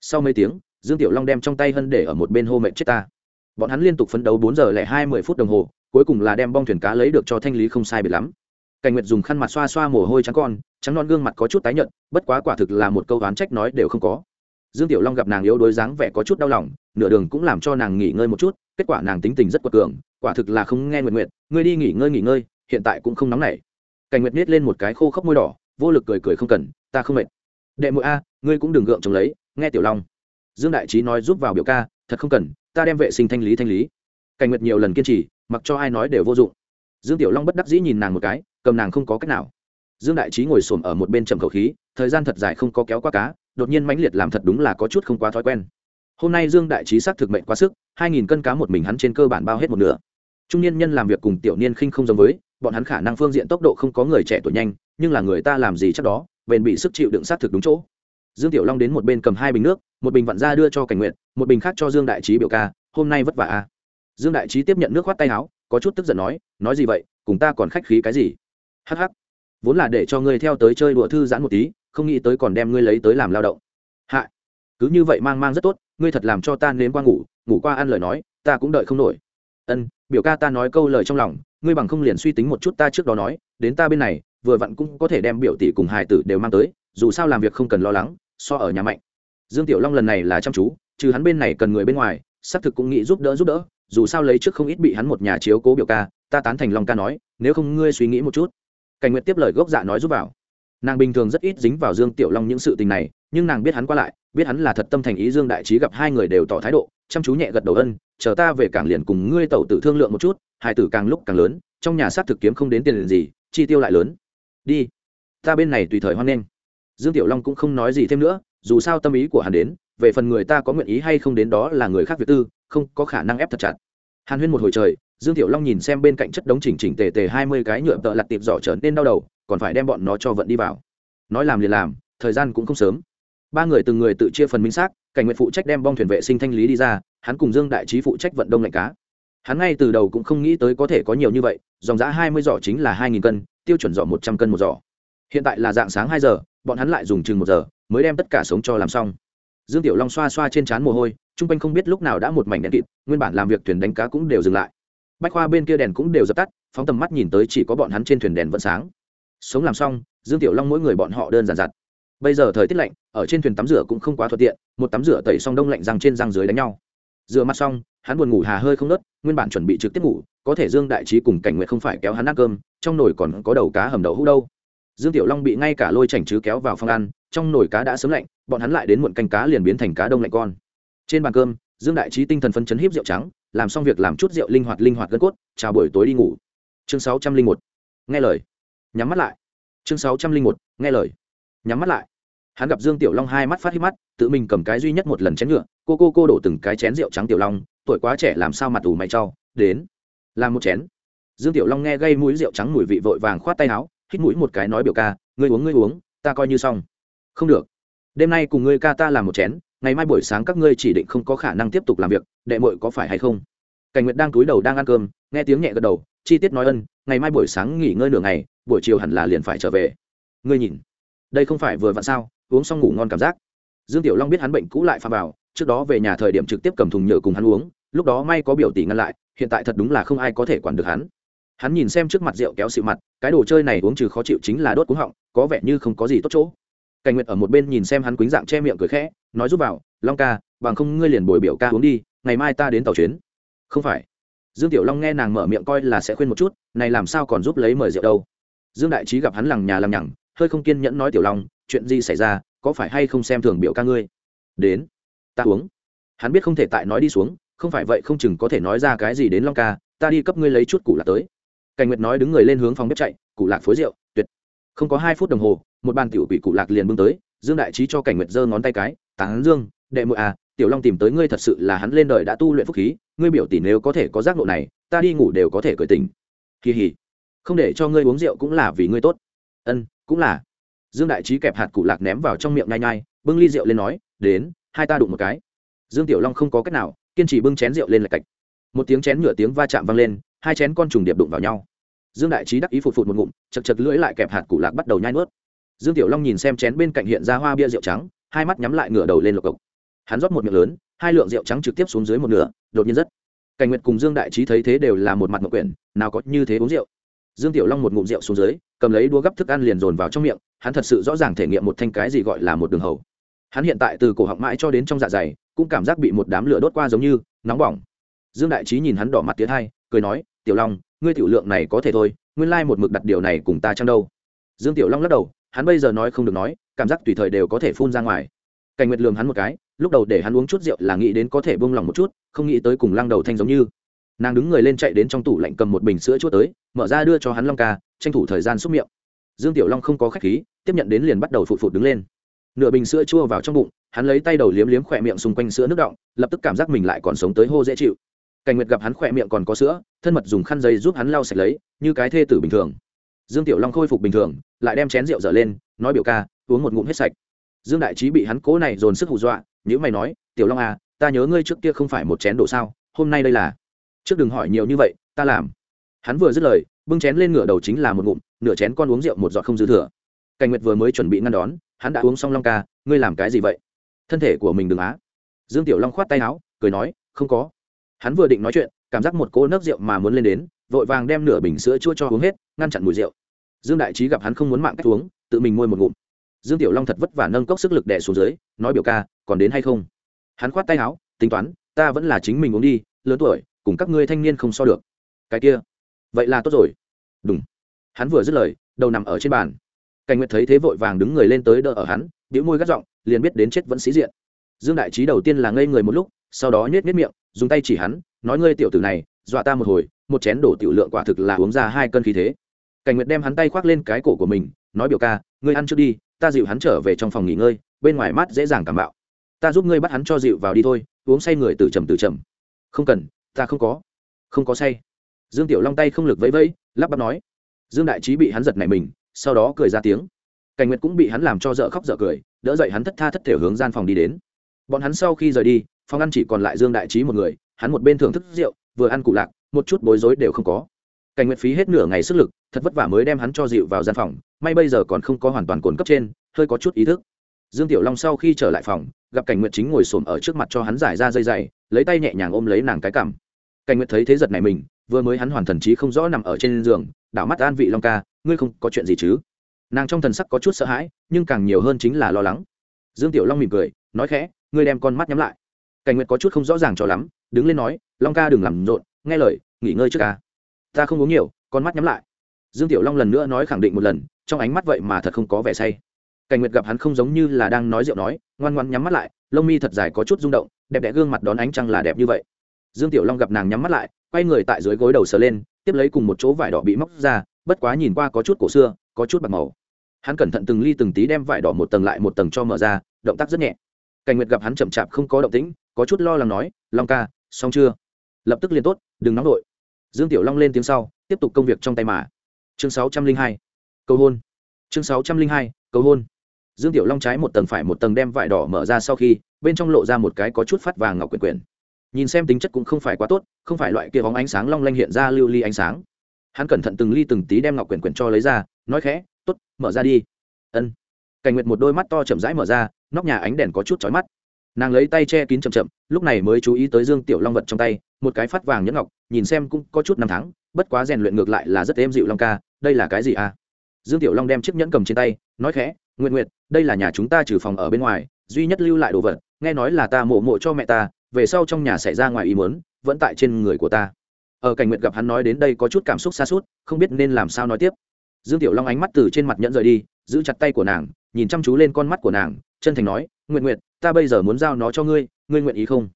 Sau mấy tiếng, dương tiểu long đem trong tay hân để ở một bên hô mệnh chết ta. Bọn hắn liên tục phấn đấu bốn giờ lẻ hai mươi phút đồng hồ, cuối cùng là đem bong thuyền cá lấy được cho thanh lý không sai biệt lắm cảnh nguyệt dùng khăn mặt xoa xoa mồ hôi trắng con, trắng non gương mặt có chút tái nhợt, bất quá quả thực là một câu oán trách nói đều không có. Dương tiểu long gặp nàng yếu đuối dáng vẻ có chút đau lòng, nửa đường cũng làm cho nàng nghỉ ngơi một chút, kết quả nàng tính tình rất quật cường, quả thực là không nghe nguyện nguyện ngươi đi nghỉ ngơi nghỉ ngơi, hiện tại cũng không nóng nảy. Cảnh nguyệt nết lên một cái khô khốc môi đỏ, vô lực cười cười không cần, ta không mệt. Đệ muội a, ngươi cũng đừng gượng chống lấy, nghe tiểu long. Dương đại trí nói giúp vào biểu ca, thật không cần, ta đem vệ sinh thanh lý thanh lý. Cảnh nguyệt nhiều lần kiên trì, mặc cho ai nói đều vô dụng. Dương tiểu long bất đắc dĩ nhìn nàng một cái cầm nàng không có cách nào. Dương đại trí ngồi s ổ m ở một bên trầm khẩu khí, thời gian thật dài không có kéo qua cá, đột nhiên mãnh liệt làm thật đúng là có chút không quá thói quen. Hôm nay dương đại trí xác thực mệnh quá sức, hai nghìn cân cá một mình hắn trên cơ bản bao hết một nửa. Trung niên nhân làm việc cùng tiểu niên khinh không giống với, bọn hắn khả năng phương diện tốc độ không có người trẻ tuổi nhanh, nhưng là người ta làm gì chắc đó, bền bị sức chịu đựng xác thực đúng chỗ. Dương tiểu long đến một bên cầm hai bình nước, một bình vặn ra đưa cho cảnh nguyện một bình khác cho dương đại trí biểu ca, hôm nay vất vả a dương đại trí tiếp nhận nước khoát tay áo, có chút tức giận nói nói gì vậy, cùng ta còn khách khí cái gì? Hh vốn là để cho ngươi theo tới chơi đùa thư giãn một tí, không nghĩ tới còn đem ngươi lấy tới làm lao động. Hạ. Cứ như vậy mang mang rất tốt, ngươi thật làm cho ta nếm qua ngủ ngủ qua ăn lời nói, ta cũng đợi không nổi. Ân, biểu ca ta nói câu lời trong lòng, ngươi bằng không liền suy tính một chút ta trước đó nói, đến ta bên này, vừa vặn cũng có thể đem biểu tỷ cùng hài tử đều mang tới, dù sao làm việc không cần lo lắng, so ở nhà mạnh. Dương tiểu long lần này là chăm chú, trừ hắn bên này cần người bên ngoài, xác thực cũng nghĩ giúp đỡ giúp đỡ, dù sao lấy trước không ít bị hắn một nhà chiếu cố biểu ca, ta tán thành long ca nói, nếu không ngươi suy nghĩ một chút cảnh nguyệt tiếp lời gốc dạ nói giúp vào. Nàng bình thường rất ít dính vào dương tiểu long những sự tình này, nhưng nàng biết hắn qua lại, biết hắn là thật tâm thành ý dương đại trí gặp hai người đều tỏ thái độ, chăm chú nhẹ gật đầu ân, chờ ta về cảng liền cùng ngươi tẩu tử thương lượng một chút, hai tử càng lúc càng lớn, trong nhà xác thực kiếm không đến tiền liền gì, chi tiêu lại lớn. Đi, ta bên này tùy thời hoan nghênh. Dương tiểu long cũng không nói gì thêm nữa, dù sao tâm ý của hắn đến, về phần người ta có nguyện ý hay không đến đó là người khác việc tư, không có khả năng ép thật chặt. Hàn huyên một hồi trời dương tiểu long nhìn xem bên cạnh chất đống chỉnh chỉnh tề tề hai mươi cái nhựa tợ lặt tiệp giỏ trở nên đau đầu, còn phải đem bọn nó cho vận đi vào. Nói làm liền làm, thời gian cũng không sớm. Ba người từng người tự chia phần minh xác, cảnh nguyện phụ trách đem bong thuyền vệ sinh thanh lý đi ra, hắn cùng dương đại trí phụ trách vận đông lạnh cá. Hắn ngay từ đầu cũng không nghĩ tới có thể có nhiều như vậy, dòng giã hai mươi giỏ chính là hai nghìn cân, tiêu chuẩn giỏ một trăm cân một giỏ. Hiện tại là dạng sáng hai giờ, bọn hắn lại dùng chừng một giờ, mới đem tất cả sống cho làm xong. Dương tiểu long xoa xoa trên trán mồ hôi, chung quanh không biết lúc nào đã một mảnh đèn kịt, nguyên bản làm việc thuyền đánh cá cũng đều dừng lại bách khoa bên kia đèn cũng đều dập tắt, phóng tầm mắt nhìn tới chỉ có bọn hắn trên thuyền đèn vẫn sáng. Sống làm xong, dương tiểu long mỗi người bọn họ đơn giản giặt. Bây giờ thời tiết lạnh, ở trên thuyền tắm rửa cũng không quá thuận tiện, một tắm rửa tẩy xong đông lạnh răng trên răng dưới đánh nhau. Rửa mặt xong, hắn buồn ngủ hà hơi không nớt, nguyên bản chuẩn bị trực tiếp ngủ, có thể dương đại trí cùng cảnh nguyện không phải kéo hắn ăn cơm, trong nồi còn có đầu cá hầm đậu hũ đâu. Dương tiểu long bị ngay cả lôi chảnh chứ kéo vào phòng ăn, trong nồi cá đã sớm lạnh, bọn hắn lại đến muộn canh cá liền biến thành cá đông lạnh con. Trên bàn cơm, dương đại trí tinh thần phấn chấn hiếp rượu trắng làm xong việc làm chút rượu linh hoạt linh hoạt gân cốt, chào buổi tối đi ngủ. Chương sáu trăm linh một, nghe lời. Nhắm mắt lại. Chương sáu trăm linh một, nghe lời. Nhắm mắt lại. Hắn gặp dương tiểu long hai mắt phát hít mắt, tự mình cầm cái duy nhất một lần chén nhựa, cô cô cô đổ từng cái chén rượu trắng tiểu long, tuổi quá trẻ làm sao mặt ủ mày trau đến. Làm một chén. Dương tiểu long nghe gây mũi rượu trắng mùi vị vội vàng khoát tay áo, hít mũi một cái nói biểu ca, ngươi uống ngươi uống, ta coi như xong. Không được. Đêm nay cùng ngươi ca ta làm một chén ngày mai buổi sáng các ngươi chỉ định không có khả năng tiếp tục làm việc, đệ muội có phải hay không? Cảnh nguyệt đang túi đầu đang ăn cơm, nghe tiếng nhẹ gật đầu, chi tiết nói ân, ngày mai buổi sáng nghỉ ngơi nửa ngày, buổi chiều hẳn là liền phải trở về. Ngươi nhìn, đây không phải vừa vặn sao, uống xong ngủ ngon cảm giác. Dương tiểu long biết hắn bệnh cũ lại pha vào, trước đó về nhà thời điểm trực tiếp cầm thùng nhựa cùng hắn uống, lúc đó may có biểu tỷ ngăn lại, hiện tại thật đúng là không ai có thể quản được hắn. Hắn nhìn xem trước mặt rượu kéo xịu mặt, cái đồ chơi này uống trừ khó chịu chính là đốt cúng họng, có vẻ như không có gì tốt chỗ cảnh nguyệt ở một bên nhìn xem hắn quýnh dạng che miệng cười khẽ, nói giúp vào, long ca, bằng không ngươi liền bồi biểu ca uống đi, ngày mai ta đến tàu chuyến. Không phải. Dương tiểu long nghe nàng mở miệng coi là sẽ khuyên một chút, này làm sao còn giúp lấy mời rượu đâu? Dương đại trí gặp hắn lằng nhà lằng nhằng, hơi không kiên nhẫn nói, tiểu long, chuyện gì xảy ra, có phải hay không xem thường biểu ca ngươi? Đến, ta uống. Hắn biết không thể tại nói đi xuống, không phải vậy không chừng có thể nói ra cái gì đến long ca, ta đi cấp ngươi lấy chút củ lạc tới. Cảnh nguyệt nói đứng người lên hướng phòng bếp chạy, củ lạc phối rượu, tuyệt. Không có hai phút đồng hồ một bàn tiểu quỷ cụ lạc liền bưng tới, dương đại trí cho cảnh nguyệt giơ ngón tay cái tán dương, đệ muội à tiểu long tìm tới ngươi thật sự là hắn lên đời đã tu luyện phúc khí, ngươi biểu tỷ nếu có thể có giác ngộ này, ta đi ngủ đều có thể cởi tình kỳ hỉ. Không để cho ngươi uống rượu cũng là vì ngươi tốt. Ân, cũng là. Dương đại trí kẹp hạt cụ lạc ném vào trong miệng nhai nhai, bưng ly rượu lên nói, đến, hai ta đụng một cái. Dương tiểu long không có cách nào, kiên trì bưng chén rượu lên lạch cạch. Một tiếng chén nhựa tiếng va chạm vang lên, hai chén con trùng điệp đụng vào nhau. Dương đại trí đắc ý phụt phụt một ngụm, chật chật lưỡi lại kẹp hạt cụ lạc bắt đầu nhai nuốt dương tiểu long nhìn xem chén bên cạnh hiện ra hoa bia rượu trắng, hai mắt nhắm lại ngửa đầu lên lộc cộc. Hắn rót một miệng lớn, hai lượng rượu trắng trực tiếp xuống dưới một nửa, đột nhiên rất. Cảnh nguyệt cùng dương đại trí thấy thế đều là một mặt ngọc quyển, nào có như thế uống rượu. Dương tiểu long một ngụm rượu xuống dưới, cầm lấy đua gấp thức ăn liền dồn vào trong miệng, hắn thật sự rõ ràng thể nghiệm một thanh cái gì gọi là một đường hầu. Hắn hiện tại từ cổ họng mãi cho đến trong dạ dày, cũng cảm giác bị một đám lửa đốt qua giống như nóng bỏng. Dương đại trí nhìn hắn đỏ mặt tiến hai, cười nói, tiểu long, ngươi tiểu lượng này có thể thôi, nguyên lai một mực đặt điều này cùng ta chăng đâu? Dương tiểu long lắc đầu hắn bây giờ nói không được nói, cảm giác tùy thời đều có thể phun ra ngoài. Cảnh nguyệt lường hắn một cái, lúc đầu để hắn uống chút rượu là nghĩ đến có thể bông lòng một chút, không nghĩ tới cùng lăng đầu thanh giống như. Nàng đứng người lên chạy đến trong tủ lạnh cầm một bình sữa chua tới, mở ra đưa cho hắn long ca, tranh thủ thời gian xúc miệng. Dương tiểu long không có khách khí, tiếp nhận đến liền bắt đầu phụt phụt đứng lên. Nửa bình sữa chua vào trong bụng, hắn lấy tay đầu liếm liếm khỏe miệng xung quanh sữa nước động lập tức cảm giác mình lại còn sống tới hô dễ chịu. Cảnh nguyệt gặp hắn khỏe miệng còn có sữa, thân mật dùng khăn giấy giúp hắn lau sạch lấy, như cái thê tử bình thường dương tiểu long khôi phục bình thường, lại đem chén rượu dở lên, nói biểu ca, uống một ngụm hết sạch. Dương đại trí bị hắn cố này dồn sức hù dọa nhữ mày nói, tiểu long à ta nhớ ngươi trước kia không phải một chén đổ sao, hôm nay đây là. Trước đừng hỏi nhiều như vậy, ta làm. Hắn vừa dứt lời, bưng chén lên ngửa đầu chính là một ngụm, nửa chén con uống rượu một giọt không dư thừa. Cảnh nguyệt vừa mới chuẩn bị ngăn đón, hắn đã uống xong long ca, ngươi làm cái gì vậy? Thân thể của mình đừng á. Dương tiểu long khoát tay áo, cười nói, không có. Hắn vừa định nói chuyện, cảm giác một cỗ nước rượu mà muốn lên đến vội vàng đem nửa bình sữa chua cho uống hết, ngăn chặn mùi rượu. Dương đại trí gặp hắn không muốn mạng cách uống, tự mình môi một ngụm. Dương tiểu long thật vất vả nâng cốc sức lực đẻ xuống dưới, nói biểu ca, còn đến hay không? Hắn khoát tay áo, tính toán, ta vẫn là chính mình uống đi, lớn tuổi, cùng các ngươi thanh niên không so được. Cái kia, vậy là tốt rồi. Đúng hắn vừa dứt lời, đầu nằm ở trên bàn. Cảnh nguyệt thấy thế vội vàng đứng người lên tới đỡ ở hắn biểu môi gắt giọng, liền biết đến chết vẫn sĩ diện. Dương đại trí đầu tiên là ngây người một lúc, sau đó nhếch nhếch miệng, dùng tay chỉ hắn, nói, ngươi tiểu tử này, dọa ta một hồi một chén đổ tiểu lượng quả thực là uống ra hai cân khí thế. Cảnh nguyệt đem hắn tay khoác lên cái cổ của mình, nói biểu ca, ngươi ăn trước đi, ta dịu hắn trở về trong phòng nghỉ ngơi, bên ngoài mắt dễ dàng cảm bạo. Ta giúp ngươi bắt hắn cho dịu vào đi thôi, uống say người từ trầm từ trầm. Không cần, ta không có. Không có say. Dương tiểu long tay không lực vẫy vẫy, lắp bắp nói. Dương đại trí bị hắn giật này mình, sau đó cười ra tiếng. Cảnh nguyệt cũng bị hắn làm cho dở khóc dở cười, đỡ dậy hắn thất tha thất thể hướng gian phòng đi đến. Bọn hắn sau khi rời đi, phòng ăn chỉ còn lại dương đại trí một người, hắn một bên thưởng thức rượu, vừa ăn cụ lạc một chút bối rối đều không có. Cảnh nguyệt phí hết nửa ngày sức lực, thật vất vả mới đem hắn cho dịu vào gian phòng, may bây giờ còn không có hoàn toàn cồn cấp trên, hơi có chút ý thức. Dương tiểu long sau khi trở lại phòng, gặp cảnh nguyệt chính ngồi xổm ở trước mặt cho hắn giải ra dây dày, lấy tay nhẹ nhàng ôm lấy nàng cái cằm. Cảnh nguyệt thấy thế giật này mình, vừa mới hắn hoàn thần trí không rõ nằm ở trên giường, đảo mắt an vị long ca, ngươi không có chuyện gì chứ? Nàng trong thần sắc có chút sợ hãi, nhưng càng nhiều hơn chính là lo lắng. Dương tiểu long mỉm cười, nói khẽ, ngươi đem con mắt nhắm lại. Cảnh nguyệt có chút không rõ ràng cho lắm, đứng lên nói, long ca đừng làm rộn nghe lời, nghỉ ngơi trước ca. Ta không uống nhiều, con mắt nhắm lại. Dương tiểu long lần nữa nói khẳng định một lần, trong ánh mắt vậy mà thật không có vẻ say. Cảnh nguyệt gặp hắn không giống như là đang nói rượu nói, ngoan ngoan nhắm mắt lại, lông mi thật dài có chút rung động, đẹp đẽ gương mặt đón ánh trăng là đẹp như vậy. Dương tiểu long gặp nàng nhắm mắt lại, quay người tại dưới gối đầu sờ lên, tiếp lấy cùng một chỗ vải đỏ bị móc ra, bất quá nhìn qua có chút cổ xưa, có chút bạc màu. Hắn cẩn thận từng ly từng tí đem vải đỏ một tầng lại một tầng cho mở ra, động tác rất nhẹ. Cảnh nguyệt gặp hắn chậm chạp không có động tĩnh, có chút lo lắng nói, long ca, xong chưa? Lập tức liền tốt, đừng nóng đội. dương tiểu long lên tiếng sau, tiếp tục công việc trong tay mà. Chương sáu trăm linh hai, cầu hôn. Chương sáu trăm linh hai, cầu hôn. Dương tiểu long trái một tầng phải một tầng đem vải đỏ mở ra sau khi, bên trong lộ ra một cái có chút phát vàng ngọc quyển quyển. Nhìn xem tính chất cũng không phải quá tốt, không phải loại kia bóng ánh sáng long lanh hiện ra lưu ly ánh sáng. Hắn cẩn thận từng ly từng tí đem ngọc quyển quyển cho lấy ra, nói khẽ t ố t mở ra đi. Ân. Cảnh nguyệt một đôi mắt to chậm rãi mở ra, nóc nhà ánh đèn có chút chói mắt. Nàng lấy tay che kín chậm chậm, lúc này mới chú ý tới dương tiểu long vật trong tay một cái phát vàng nhẫn ngọc, nhìn xem cũng có chút năm tháng, bất quá rèn luyện ngược lại là rất êm dịu long ca, đây là cái gì à? Dương tiểu long đem chiếc nhẫn cầm trên tay, nói khẽ nguyện nguyện đây là nhà chúng ta trừ phòng ở bên ngoài, duy nhất lưu lại đồ vật, nghe nói là ta mộ mộ cho mẹ ta, về sau trong nhà xảy ra ngoài ý muốn, vẫn tại trên người của ta. Ở cảnh nguyện gặp hắn nói đến đây có chút cảm xúc xa suốt không biết nên làm sao nói tiếp. Dương tiểu long ánh mắt từ trên mặt nhẫn rời đi, giữ chặt tay của nàng, nhìn chăm chú lên con mắt của nàng, chân thành nói nguyện nguyện ta bây giờ muốn giao nó cho ngươi ngươi nguyện ý không?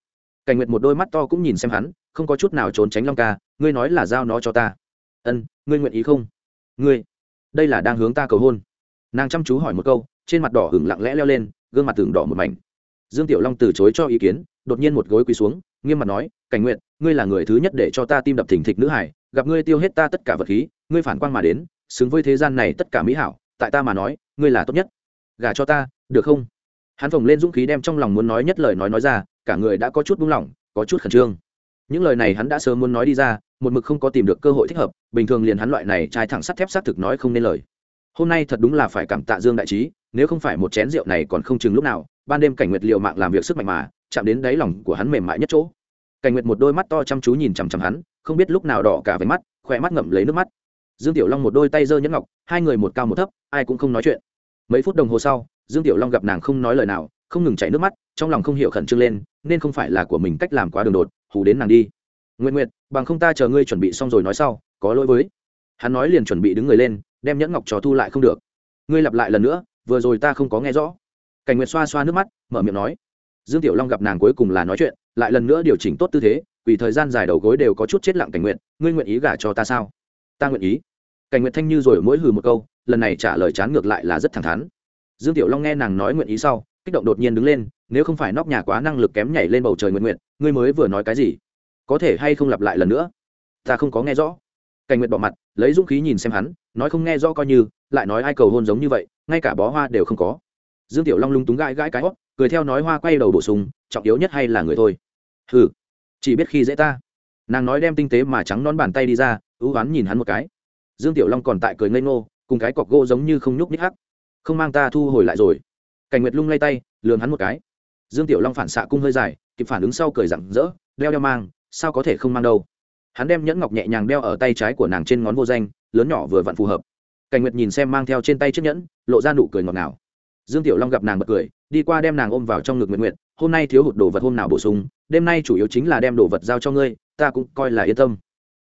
Cảnh Nguyệt một đôi mắt to cũng nhìn xem hắn, không có chút nào trốn tránh long ca, ngươi nói là giao nó cho ta. Ân, ngươi nguyện ý không? Ngươi, đây là đang hướng ta cầu hôn. Nàng chăm chú hỏi một câu, trên mặt đỏ hửng lặng lẽ leo lên, gương mặt tưởng đỏ một mảnh. Dương tiểu long từ chối cho ý kiến, đột nhiên một gối quỳ xuống, nghiêm mặt nói, cảnh nguyện ngươi là người thứ nhất để cho ta tim đập thình thịch nữ hải, gặp ngươi tiêu hết ta tất cả vật khí, ngươi phản quang mà đến, xứng với thế gian này tất cả mỹ hảo, tại ta mà nói, ngươi là tốt nhất. Gả cho ta, được không? Hắn phồng lên dũng khí đem trong lòng muốn nói nhất lời nói nói ra cả người đã có chút buông lỏng, có chút khẩn trương. Những lời này hắn đã sớm muốn nói đi ra, một mực không có tìm được cơ hội thích hợp, bình thường liền hắn loại này trai thẳng sắt thép xác thực nói không nên lời. Hôm nay thật đúng là phải cảm tạ dương đại trí, nếu không phải một chén rượu này còn không chừng lúc nào, ban đêm cảnh nguyệt liệu mạng làm việc sức mạnh mà, chạm đến đáy lòng của hắn mềm mại nhất chỗ. Cảnh nguyệt một đôi mắt to chăm chú nhìn chằm chằm hắn, không biết lúc nào đỏ cả váy mắt, khỏe mắt ngậm lấy nước mắt. Dương tiểu long một đôi tay giơ nhẫn ngọc, hai người một cao một thấp, ai cũng không nói chuyện. Mấy phút đồng hồ sau, dương tiểu long gặp nàng không nói lời nào không ngừng chảy nước mắt, trong lòng không hiểu khẩn trương lên, nên không phải là của mình cách làm quá đường đột, hù đến nàng đi. Nguyện nguyện bằng không ta chờ ngươi chuẩn bị xong rồi nói sau, có lỗi với. Hắn nói liền chuẩn bị đứng người lên, đem nhẫn ngọc trò thu lại không được. Ngươi lặp lại lần nữa, vừa rồi ta không có nghe rõ. Cảnh nguyệt xoa xoa nước mắt, mở miệng nói. Dương tiểu long gặp nàng cuối cùng là nói chuyện, lại lần nữa điều chỉnh tốt tư thế, vì thời gian dài đầu gối đều có chút chết lặng cảnh nguyện ngươi nguyện ý gả cho ta sao? Ta nguyện ý. Cảnh nguyện thanh như rồi mỗi hừ một câu, lần này trả lời chán ngược lại là rất thẳng thắn. Dương tiểu long nghe nàng nói nguyện ý sau kích động đột nhiên đứng lên, nếu không phải nóc nhà quá năng lực kém nhảy lên bầu trời nguyện nguyện ngươi mới vừa nói cái gì? Có thể hay không lặp lại lần nữa? Ta không có nghe rõ. Cảnh nguyện bỏ mặt, lấy dũng khí nhìn xem hắn, nói không nghe rõ coi như, lại nói ai cầu hôn giống như vậy, ngay cả bó hoa đều không có. Dương tiểu long lung túng gãi gãi cái hót cười theo nói hoa quay đầu bổ sung, trọng yếu nhất hay là người thôi. Hừ, chỉ biết khi dễ ta. Nàng nói đem tinh tế mà trắng nón bàn tay đi ra, ưu oán nhìn hắn một cái. Dương tiểu long còn tại cười ngây ngô, cùng cái cọc gỗ giống như không nhúc nhích hắc. Không mang ta thu hồi lại rồi cảnh nguyệt lung lay tay lường hắn một cái. Dương tiểu long phản xạ cung hơi dài, kịp phản ứng sau cười rặng rỡ, đeo đeo mang, sao có thể không mang đâu. Hắn đem nhẫn ngọc nhẹ nhàng đeo ở tay trái của nàng trên ngón vô danh, lớn nhỏ vừa vặn phù hợp. Cảnh nguyệt nhìn xem mang theo trên tay chiếc nhẫn, lộ ra nụ cười ngọt ngào. Dương tiểu long gặp nàng bật cười, đi qua đem nàng ôm vào trong ngực nguyện nguyện hôm nay thiếu hụt đồ vật hôm nào bổ sung, đêm nay chủ yếu chính là đem đồ vật giao cho ngươi, ta cũng coi là yên tâm.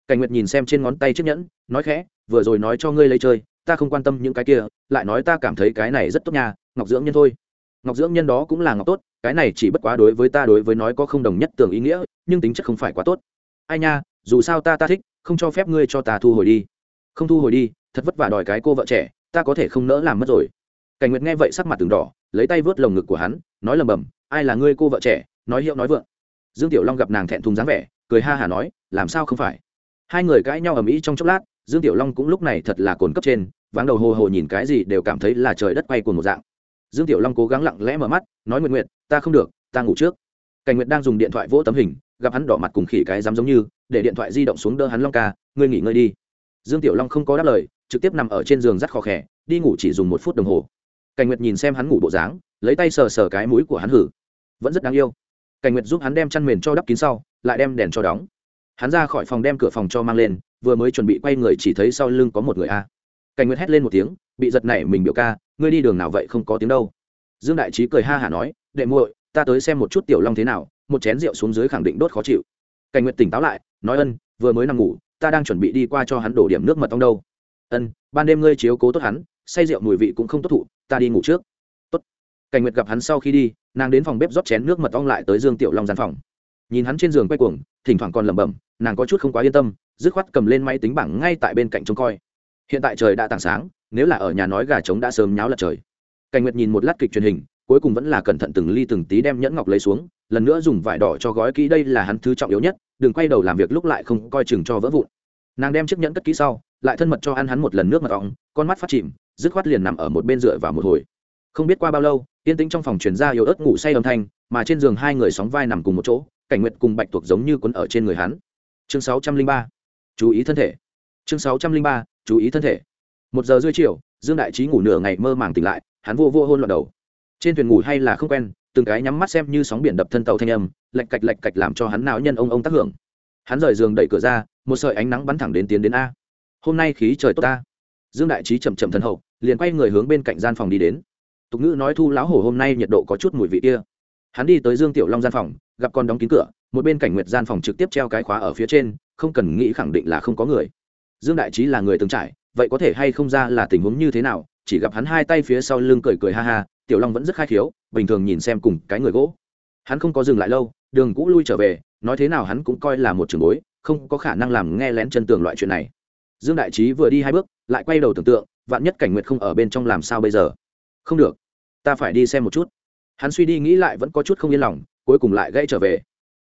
Cảnh nguyệt nhìn xem trên ngón tay chiếc nhẫn, nói khẽ, vừa rồi nói cho ngươi lấy chơi ta không quan tâm những cái kia, lại nói ta cảm thấy cái này rất tốt nha, ngọc dưỡng nhân thôi. Ngọc dưỡng nhân đó cũng là ngọc tốt, cái này chỉ bất quá đối với ta đối với nói có không đồng nhất tưởng ý nghĩa, nhưng tính chất không phải quá tốt. Ai nha, dù sao ta ta thích, không cho phép ngươi cho ta thu hồi đi. Không thu hồi đi, thật vất vả đòi cái cô vợ trẻ, ta có thể không nỡ làm mất rồi. Cảnh nguyệt nghe vậy sắc mặt từng đỏ, lấy tay vớt lồng ngực của hắn, nói lầm bầm, ai là ngươi cô vợ trẻ? Nói hiệu nói vượng. Dương tiểu long gặp nàng thẹn thùng dáng vẻ, cười ha hả nói, làm sao không phải? Hai người cãi nhau ầm ĩ trong chốc lát dương tiểu long cũng lúc này thật là cồn cấp trên, váng đầu hồ hồ nhìn cái gì đều cảm thấy là trời đất quay cuồng một dạng. Dương tiểu long cố gắng lặng lẽ mở mắt, nói nguyện nguyện ta không được, ta ngủ trước. Cảnh nguyệt đang dùng điện thoại vỗ tấm hình, gặp hắn đỏ mặt cùng khỉ cái dám giống như, để điện thoại di động xuống đỡ hắn long ca, ngươi nghỉ ngơi đi. Dương tiểu long không có đáp lời, trực tiếp nằm ở trên giường rắt khó khẽ đi ngủ chỉ dùng một phút đồng hồ. Cảnh nguyệt nhìn xem hắn ngủ bộ dáng, lấy tay sờ sờ cái mũi của hắn hử. Vẫn rất đáng yêu. Cảnh nguyệt giúp hắn đem chăn mền cho đắp kín sau, lại đem đèn cho đóng hắn ra khỏi phòng đem cửa phòng cho mang lên, vừa mới chuẩn bị quay người chỉ thấy sau lưng có một người a. Cảnh nguyệt hét lên một tiếng, bị giật nảy mình biểu ca, ngươi đi đường nào vậy, không có tiếng đâu. Dương đại trí cười ha hả nói, đệ muội, ta tới xem một chút tiểu long thế nào, một chén rượu xuống dưới khẳng định đốt khó chịu. Cảnh nguyệt tỉnh táo lại, nói, ân, vừa mới nằm ngủ, ta đang chuẩn bị đi qua cho hắn đổ điểm nước mật ong đâu. Ân, ban đêm ngươi chiếu cố tốt hắn, say rượu mùi vị cũng không tốt thụ, ta đi ngủ trước. Tốt. Cảnh nguyệt gặp hắn sau khi đi, nàng đến phòng bếp rót chén nước mật ong lại tới dương tiểu long gian phòng. Nhìn hắn trên giường quay cuồng, thỉnh thoảng còn lẩm bẩm nàng có chút không quá yên tâm, dứt khoát cầm lên máy tính bảng ngay tại bên cạnh trông coi. Hiện tại trời đã tảng sáng, nếu là ở nhà nói gà trống đã sớm nháo lật trời. Cảnh nguyệt nhìn một lát kịch truyền hình, cuối cùng vẫn là cẩn thận từng ly từng tí đem nhẫn ngọc lấy xuống, lần nữa dùng vải đỏ cho gói kỹ đây là hắn thứ trọng yếu nhất, đừng quay đầu làm việc lúc lại không coi chừng cho vỡ vụn. Nàng đem chiếc nhẫn cất kỹ sau, lại thân mật cho ăn hắn một lần nước mật ong, con mắt phát chìm, dứt khoát liền nằm ở một bên dựa vào một hồi. Không biết qua bao lâu, yên tĩnh trong phòng truyền ra yếu ớt ngủ say âm thanh, mà trên giường hai người sóng vai nằm cùng một chỗ, cảnh nguyệt cùng bạch tuộc giống như quấn ở trên người hắn chương sáu trăm linh ba, chú ý thân thể. Chương sáu trăm linh ba, chú ý thân thể. Một giờ rưỡi chiều, dương đại trí ngủ nửa ngày mơ màng tỉnh lại, hắn vô vô hôn loạn đầu. Trên thuyền ngủ hay là không quen, từng cái nhắm mắt xem như sóng biển đập thân tàu thanh âm, lạch cạch lạch cạch làm cho hắn não nhân ông ông tác hưởng. Hắn rời giường đẩy cửa ra, một sợi ánh nắng bắn thẳng đến tiến đến a. Hôm nay khí trời tốt ta dương đại trí chậm chậm thân hậu, liền quay người hướng bên cạnh gian phòng đi đến. Tục ngữ nói thu lão hổ hôm nay nhiệt độ có chút mùi vị kia. Hắn đi tới dương tiểu long gian phòng, gặp con đóng kín cửa một bên cảnh nguyệt gian phòng trực tiếp treo cái khóa ở phía trên, không cần nghĩ khẳng định là không có người. Dương đại trí là người từng trải, vậy có thể hay không ra là tình huống như thế nào, chỉ gặp hắn hai tay phía sau lưng cười cười ha ha, tiểu long vẫn rất khai khiếu, bình thường nhìn xem cùng cái người gỗ. Hắn không có dừng lại lâu, đường cũ lui trở về, nói thế nào hắn cũng coi là một trường bối, không có khả năng làm nghe lén chân tường loại chuyện này. Dương đại trí vừa đi hai bước, lại quay đầu tưởng tượng, vạn nhất cảnh nguyệt không ở bên trong làm sao bây giờ? Không được, ta phải đi xem một chút. Hắn suy đi nghĩ lại vẫn có chút không yên lòng, cuối cùng lại gãy trở về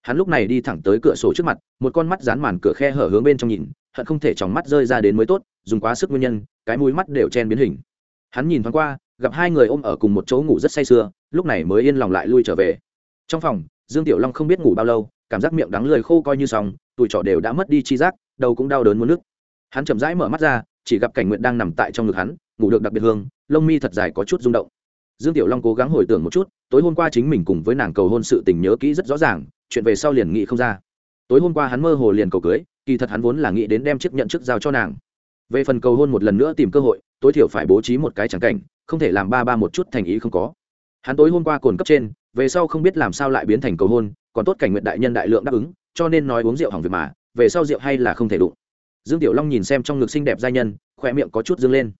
hắn lúc này đi thẳng tới cửa sổ trước mặt, một con mắt dán màn cửa khe hở hướng bên trong nhìn, hận không thể trong mắt rơi ra đến mới tốt, dùng quá sức nguyên nhân, cái mũi mắt đều chen biến hình. Hắn nhìn thoáng qua, gặp hai người ôm ở cùng một chỗ ngủ rất say sưa, lúc này mới yên lòng lại lui trở về. Trong phòng, dương tiểu long không biết ngủ bao lâu, cảm giác miệng đắng lười khô coi như xong, tuổi trọ đều đã mất đi chi giác, đầu cũng đau đớn muốn nước hắn chậm rãi mở mắt ra, chỉ gặp cảnh nguyện đang nằm tại trong ngực hắn, ngủ được đặc biệt hương, lông mi thật dài có chút rung động. Dương tiểu long cố gắng hồi tưởng một chút, tối hôm qua chính mình cùng với nàng cầu hôn sự tình nhớ kỹ rất rõ ràng chuyện về sau liền nghĩ không ra. Tối hôm qua hắn mơ hồ liền cầu cưới, kỳ thật hắn vốn là nghĩ đến đem chiếc nhận chức giao cho nàng. Về phần cầu hôn một lần nữa tìm cơ hội, tối thiểu phải bố trí một cái trắng cảnh, không thể làm ba ba một chút thành ý không có. Hắn tối hôm qua cồn cấp trên, về sau không biết làm sao lại biến thành cầu hôn, còn tốt cảnh nguyện đại nhân đại lượng đáp ứng, cho nên nói uống rượu hỏng việc mà, về sau rượu hay là không thể đụng. Dương tiểu long nhìn xem trong ngực xinh đẹp giai nhân khoe miệng có chút dương lên.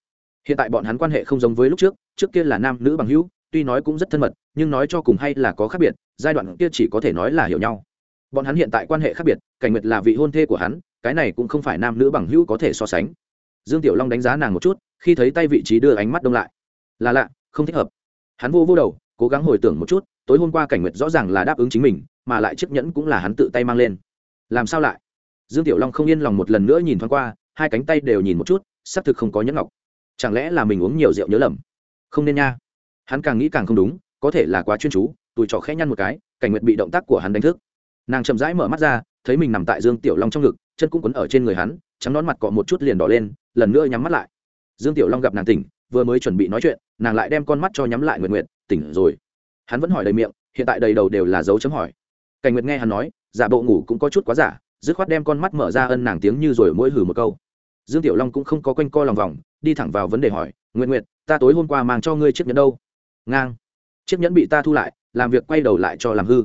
Hiện tại bọn hắn quan hệ không giống với lúc trước trước kia là nam nữ bằng hữu tuy nói cũng rất thân mật, nhưng nói cho cùng hay là có khác biệt, giai đoạn kia chỉ có thể nói là hiểu nhau. Bọn hắn hiện tại quan hệ khác biệt, cảnh nguyệt là vị hôn thê của hắn, cái này cũng không phải nam nữ bằng hữu có thể so sánh. Dương tiểu long đánh giá nàng một chút, khi thấy tay vị trí đưa ánh mắt đông lại. Là lạ, không thích hợp. Hắn vô vô đầu, cố gắng hồi tưởng một chút, tối hôm qua cảnh nguyệt rõ ràng là đáp ứng chính mình, mà lại chiếc nhẫn cũng là hắn tự tay mang lên. Làm sao lại? Dương tiểu long không yên lòng một lần nữa nhìn thoáng qua, hai cánh tay đều nhìn một chút, xác thực không có nhẫn ngọc. Chẳng lẽ là mình uống nhiều rượu nhớ lầm? Không nên nha hắn càng nghĩ càng không đúng, có thể là quá chuyên chú tụi trọ khẽ nhăn một cái, cảnh nguyệt bị động tác của hắn đánh thức. Nàng chậm rãi mở mắt ra, thấy mình nằm tại dương tiểu long trong ngực, chân cũng quấn ở trên người hắn, trắng nón mặt cọ một chút liền đỏ lên, lần nữa nhắm mắt lại. Dương tiểu long gặp nàng tỉnh, vừa mới chuẩn bị nói chuyện, nàng lại đem con mắt cho nhắm lại Nguyệt Nguyệt, tỉnh rồi. Hắn vẫn hỏi đầy miệng, hiện tại đầy đầu đều là dấu chấm hỏi. Cảnh nguyệt nghe hắn nói, giả bộ ngủ cũng có chút quá giả, dứt khoát đem con mắt mở ra ân nàng tiếng như rồi mỗi hử một câu. Dương tiểu long cũng không có quanh co lòng vòng, đi thẳng vào vấn đề hỏi nguyện nguyện ta tối hôm qua mang cho ngươi chiếc nhẫn đâu? Ngang. Chiếc nhẫn bị ta thu lại, làm việc quay đầu lại cho làm hư.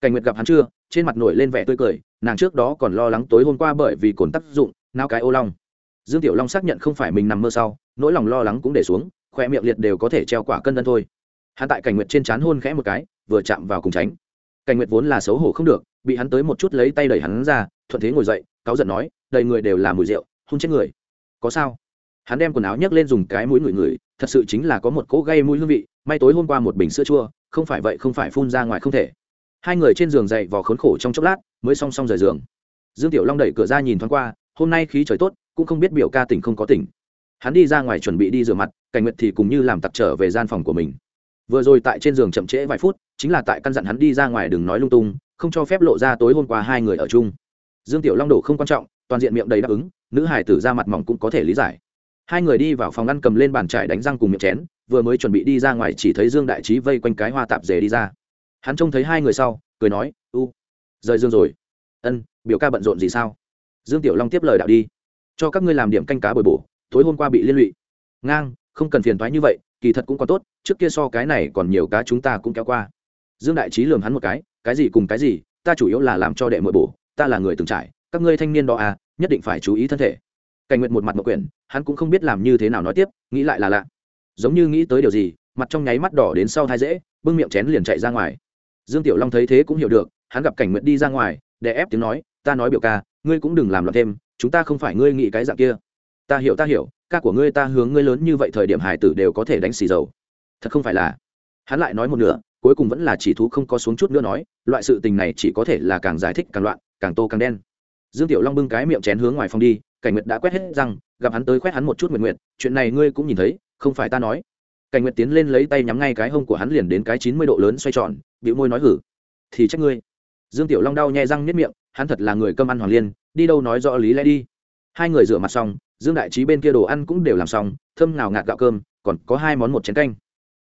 Cảnh nguyệt gặp hắn chưa, trên mặt nổi lên vẻ tươi cười, nàng trước đó còn lo lắng tối hôm qua bởi vì cồn tác dụng nao cái ô long. Dương tiểu long xác nhận không phải mình nằm mơ sau, nỗi lòng lo lắng cũng để xuống, khoe miệng liệt đều có thể treo quả cân đơn thôi. Hắn tại cảnh nguyệt trên trán hôn khẽ một cái, vừa chạm vào cùng tránh. Cảnh nguyệt vốn là xấu hổ không được, bị hắn tới một chút lấy tay đẩy hắn ra, thuận thế ngồi dậy, cáu giận nói, đầy người đều là mùi rượu, hôn chết người. Có sao? Hắn đem quần áo nhấc lên dùng cái mũi ngửi ngửi thật sự chính là có một cỗ gây mũi hương vị, may tối hôm qua một bình sữa chua, không phải vậy không phải phun ra ngoài không thể. Hai người trên giường dậy vò khốn khổ trong chốc lát, mới song song rời giường. Dương tiểu long đẩy cửa ra nhìn thoáng qua, hôm nay khí trời tốt, cũng không biết biểu ca tỉnh không có tỉnh. Hắn đi ra ngoài chuẩn bị đi rửa mặt, cảnh nguyệt thì cùng như làm tặc trở về gian phòng của mình. Vừa rồi tại trên giường chậm trễ vài phút, chính là tại căn dặn hắn đi ra ngoài đừng nói lung tung, không cho phép lộ ra tối hôm qua hai người ở chung. Dương tiểu long đổ không quan trọng, toàn diện miệng đầy đáp ứng, nữ hải tử ra mặt mỏng cũng có thể lý giải hai người đi vào phòng ngăn cầm lên bàn trải đánh răng cùng miệng chén, vừa mới chuẩn bị đi ra ngoài chỉ thấy dương đại trí vây quanh cái hoa tạp dề đi ra. Hắn trông thấy hai người sau, cười nói, u, rời dương rồi. Ân, biểu ca bận rộn gì sao? Dương tiểu long tiếp lời đạo đi. Cho các ngươi làm điểm canh cá bồi bổ, tối hôm qua bị liên lụy. Ngang, không cần phiền thoái như vậy, kỳ thật cũng còn tốt, trước kia so cái này còn nhiều cá chúng ta cũng kéo qua. Dương đại trí lường hắn một cái cái gì cùng cái gì, ta chủ yếu là làm cho đệ mượn bổ, ta là người từng trải, các ngươi thanh niên đó à nhất định phải chú ý thân thể cảnh nguyện một mặt một quyển, hắn cũng không biết làm như thế nào nói tiếp, nghĩ lại là lạ. Giống như nghĩ tới điều gì, mặt trong nháy mắt đỏ đến sau thai dễ, bưng miệng chén liền chạy ra ngoài. Dương tiểu long thấy thế cũng hiểu được, hắn gặp cảnh nguyện đi ra ngoài để ép tiếng nói, ta nói biểu ca, ngươi cũng đừng làm loạn thêm, chúng ta không phải ngươi nghĩ cái dạng kia. Ta hiểu ta hiểu, ca của ngươi ta hướng ngươi lớn như vậy thời điểm hải tử đều có thể đánh xì dầu. Thật không phải là. Hắn lại nói một nửa, cuối cùng vẫn là chỉ thú không có xuống chút nữa nói, loại sự tình này chỉ có thể là càng giải thích càng loạn, càng tô càng đen. Dương tiểu long bưng cái miệng chén hướng ngoài phòng đi cảnh nguyệt đã quét hết răng, gặp hắn tới quét hắn một chút nguyện nguyện chuyện này ngươi cũng nhìn thấy, không phải ta nói. Cảnh nguyệt tiến lên lấy tay nhắm ngay cái hông của hắn liền đến cái chín mươi độ lớn xoay tròn bị môi nói hử. Thì trách ngươi. Dương tiểu long đau nhẹ răng nếp miệng, hắn thật là người cơm ăn hoàng liên, đi đâu nói rõ lý lẽ đi. Hai người rửa mặt xong, dương đại trí bên kia đồ ăn cũng đều làm xong, thơm nào ngạt gạo cơm, còn có hai món một chén canh.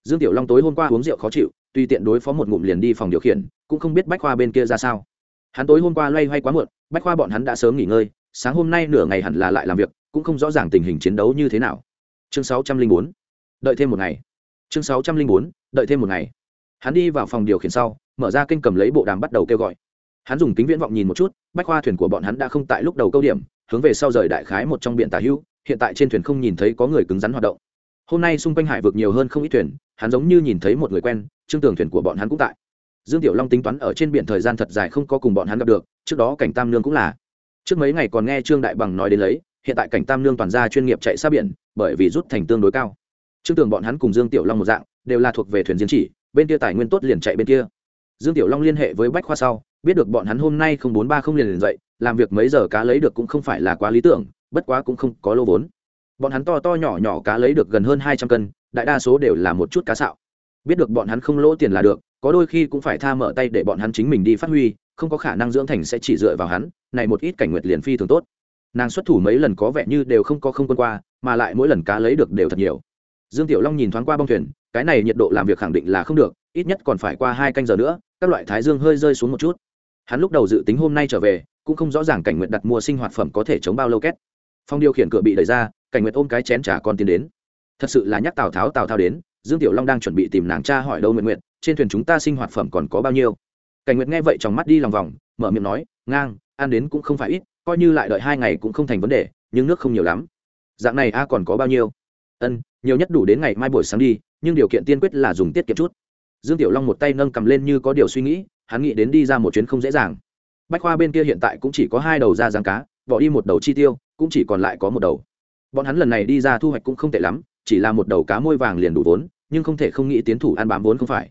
Dương tiểu long tối hôm qua uống rượu khó chịu tuy tiện đối phó một ngụm liền đi phòng điều khiển, cũng không biết bách khoa bên kia ra sao. Hắn tối hôm qua loay hoay quá muộn, bách khoa bọn hắn đã sớm nghỉ ngơi sáng hôm nay nửa ngày hẳn là lại làm việc, cũng không rõ ràng tình hình chiến đấu như thế nào. Chương sáu trăm linh bốn, đợi thêm một ngày. Chương sáu trăm linh bốn, đợi thêm một ngày. Hắn đi vào phòng điều khiển sau, mở ra kênh cầm lấy bộ đàm bắt đầu kêu gọi. Hắn dùng kính viễn vọng nhìn một chút, bách khoa thuyền của bọn hắn đã không tại lúc đầu câu điểm, hướng về sau rời đại khái một trong biển tả hữu hiện tại trên thuyền không nhìn thấy có người cứng rắn hoạt động. Hôm nay xung quanh hải vực nhiều hơn không ít thuyền, hắn giống như nhìn thấy một người quen, chương tường thuyền của bọn hắn cũng tại. Dương tiểu long tính toán ở trên biển thời gian thật dài không có cùng bọn hắn gặp được, trước đó cảnh tam nương cũng là trước mấy ngày còn nghe trương đại bằng nói đến lấy, hiện tại cảnh tam nương toàn gia chuyên nghiệp chạy xa biển, bởi vì rút thành tương đối cao. Trương tường bọn hắn cùng dương tiểu long một dạng, đều là thuộc về thuyền diễn chỉ, bên kia tài nguyên tốt liền chạy bên kia. Dương tiểu long liên hệ với bách khoa sau, biết được bọn hắn hôm nay không bốn ba không liền liền dậy, làm việc mấy giờ cá lấy được cũng không phải là quá lý tưởng, bất quá cũng không có lô vốn. Bọn hắn to to nhỏ nhỏ cá lấy được gần hơn hai trăm cân, đại đa số đều là một chút cá sạo. Biết được bọn hắn không lỗ tiền là được, có đôi khi cũng phải tha mở tay để bọn hắn chính mình đi phát huy không có khả năng dưỡng thành sẽ chỉ dựa vào hắn, này một ít cảnh nguyệt liền phi thường tốt. Nàng xuất thủ mấy lần có vẻ như đều không có không quân qua, mà lại mỗi lần cá lấy được đều thật nhiều. Dương tiểu long nhìn thoáng qua bông thuyền, cái này nhiệt độ làm việc khẳng định là không được, ít nhất còn phải qua hai canh giờ nữa, các loại thái dương hơi rơi xuống một chút. Hắn lúc đầu dự tính hôm nay trở về, cũng không rõ ràng cảnh nguyện đặt mua sinh hoạt phẩm có thể chống bao lâu két. Phong điều khiển cửa bị đẩy ra, cảnh nguyện ôm cái chén trà con tiến đến. Thật sự là nhắc tào tháo, tào thao đến, dương tiểu long đang chuẩn bị tìm nàng cha hỏi đâu nguyện nguyện trên thuyền chúng ta sinh hoạt phẩm còn có bao nhiêu? Cảnh Nguyệt nghe vậy trong mắt đi lòng vòng, mở miệng nói, ngang, ăn đến cũng không phải ít, coi như lại đợi hai ngày cũng không thành vấn đề, nhưng nước không nhiều lắm. Dạng này a còn có bao nhiêu? Ân, nhiều nhất đủ đến ngày mai buổi sáng đi, nhưng điều kiện tiên quyết là dùng tiết kiệm chút. Dương tiểu long một tay nâng cầm lên như có điều suy nghĩ, hắn nghĩ đến đi ra một chuyến không dễ dàng. Bách khoa bên kia hiện tại cũng chỉ có hai đầu ra giáng cá, bỏ đi một đầu chi tiêu, cũng chỉ còn lại có một đầu. Bọn hắn lần này đi ra thu hoạch cũng không tệ lắm, chỉ là một đầu cá môi vàng liền đủ vốn, nhưng không thể không nghĩ tiến thủ ăn bám vốn không phải.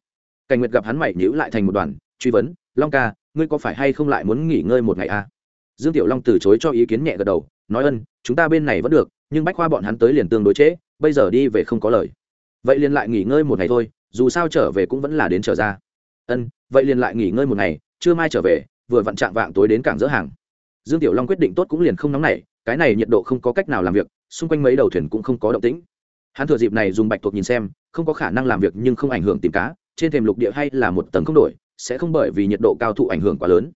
Cảnh nguyệt gặp hắn mày nhữ lại thành một đoàn truy vấn, long ca, ngươi có phải hay không lại muốn nghỉ ngơi một ngày à? dương tiểu long từ chối cho ý kiến nhẹ gật đầu, nói, ân, chúng ta bên này vẫn được, nhưng bách khoa bọn hắn tới liền tương đối trễ, bây giờ đi về không có lời. Vậy liền lại nghỉ ngơi một ngày thôi, dù sao trở về cũng vẫn là đến trở ra. Ân, vậy liền lại nghỉ ngơi một ngày chưa mai trở về, vừa vặn chạm vạng tối đến cảng dỡ hàng. Dương tiểu long quyết định tốt cũng liền không nóng nảy, cái này nhiệt độ không có cách nào làm việc, xung quanh mấy đầu thuyền cũng không có động tĩnh. Hắn thừa dịp này dùng bạch tuộc nhìn xem, không có khả năng làm việc nhưng không ảnh hưởng tìm cá, trên thềm lục địa hay là một tầng không đổi sẽ không bởi vì nhiệt độ cao thụ ảnh hưởng quá lớn.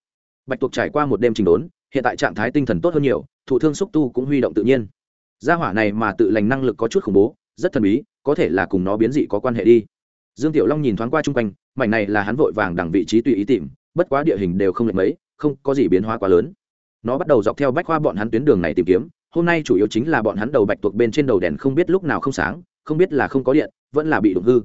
Bạch tuộc trải qua một đêm trình đốn, hiện tại trạng thái tinh thần tốt hơn nhiều, thụ thương xúc tu cũng huy động tự nhiên. Gia hỏa này mà tự lành năng lực có chút khủng bố, rất thần bí, có thể là cùng nó biến dị có quan hệ đi. Dương tiểu long nhìn thoáng qua chung quanh, mảnh này là hắn vội vàng đằng vị trí tùy ý tìm, bất quá địa hình đều không lệch mấy, không có gì biến hóa quá lớn. Nó bắt đầu dọc theo bách khoa bọn hắn tuyến đường này tìm kiếm, hôm nay chủ yếu chính là bọn hắn đầu bạch tuộc bên trên đầu đèn không biết lúc nào không sáng, không biết là không có điện, vẫn là bị đụng hư.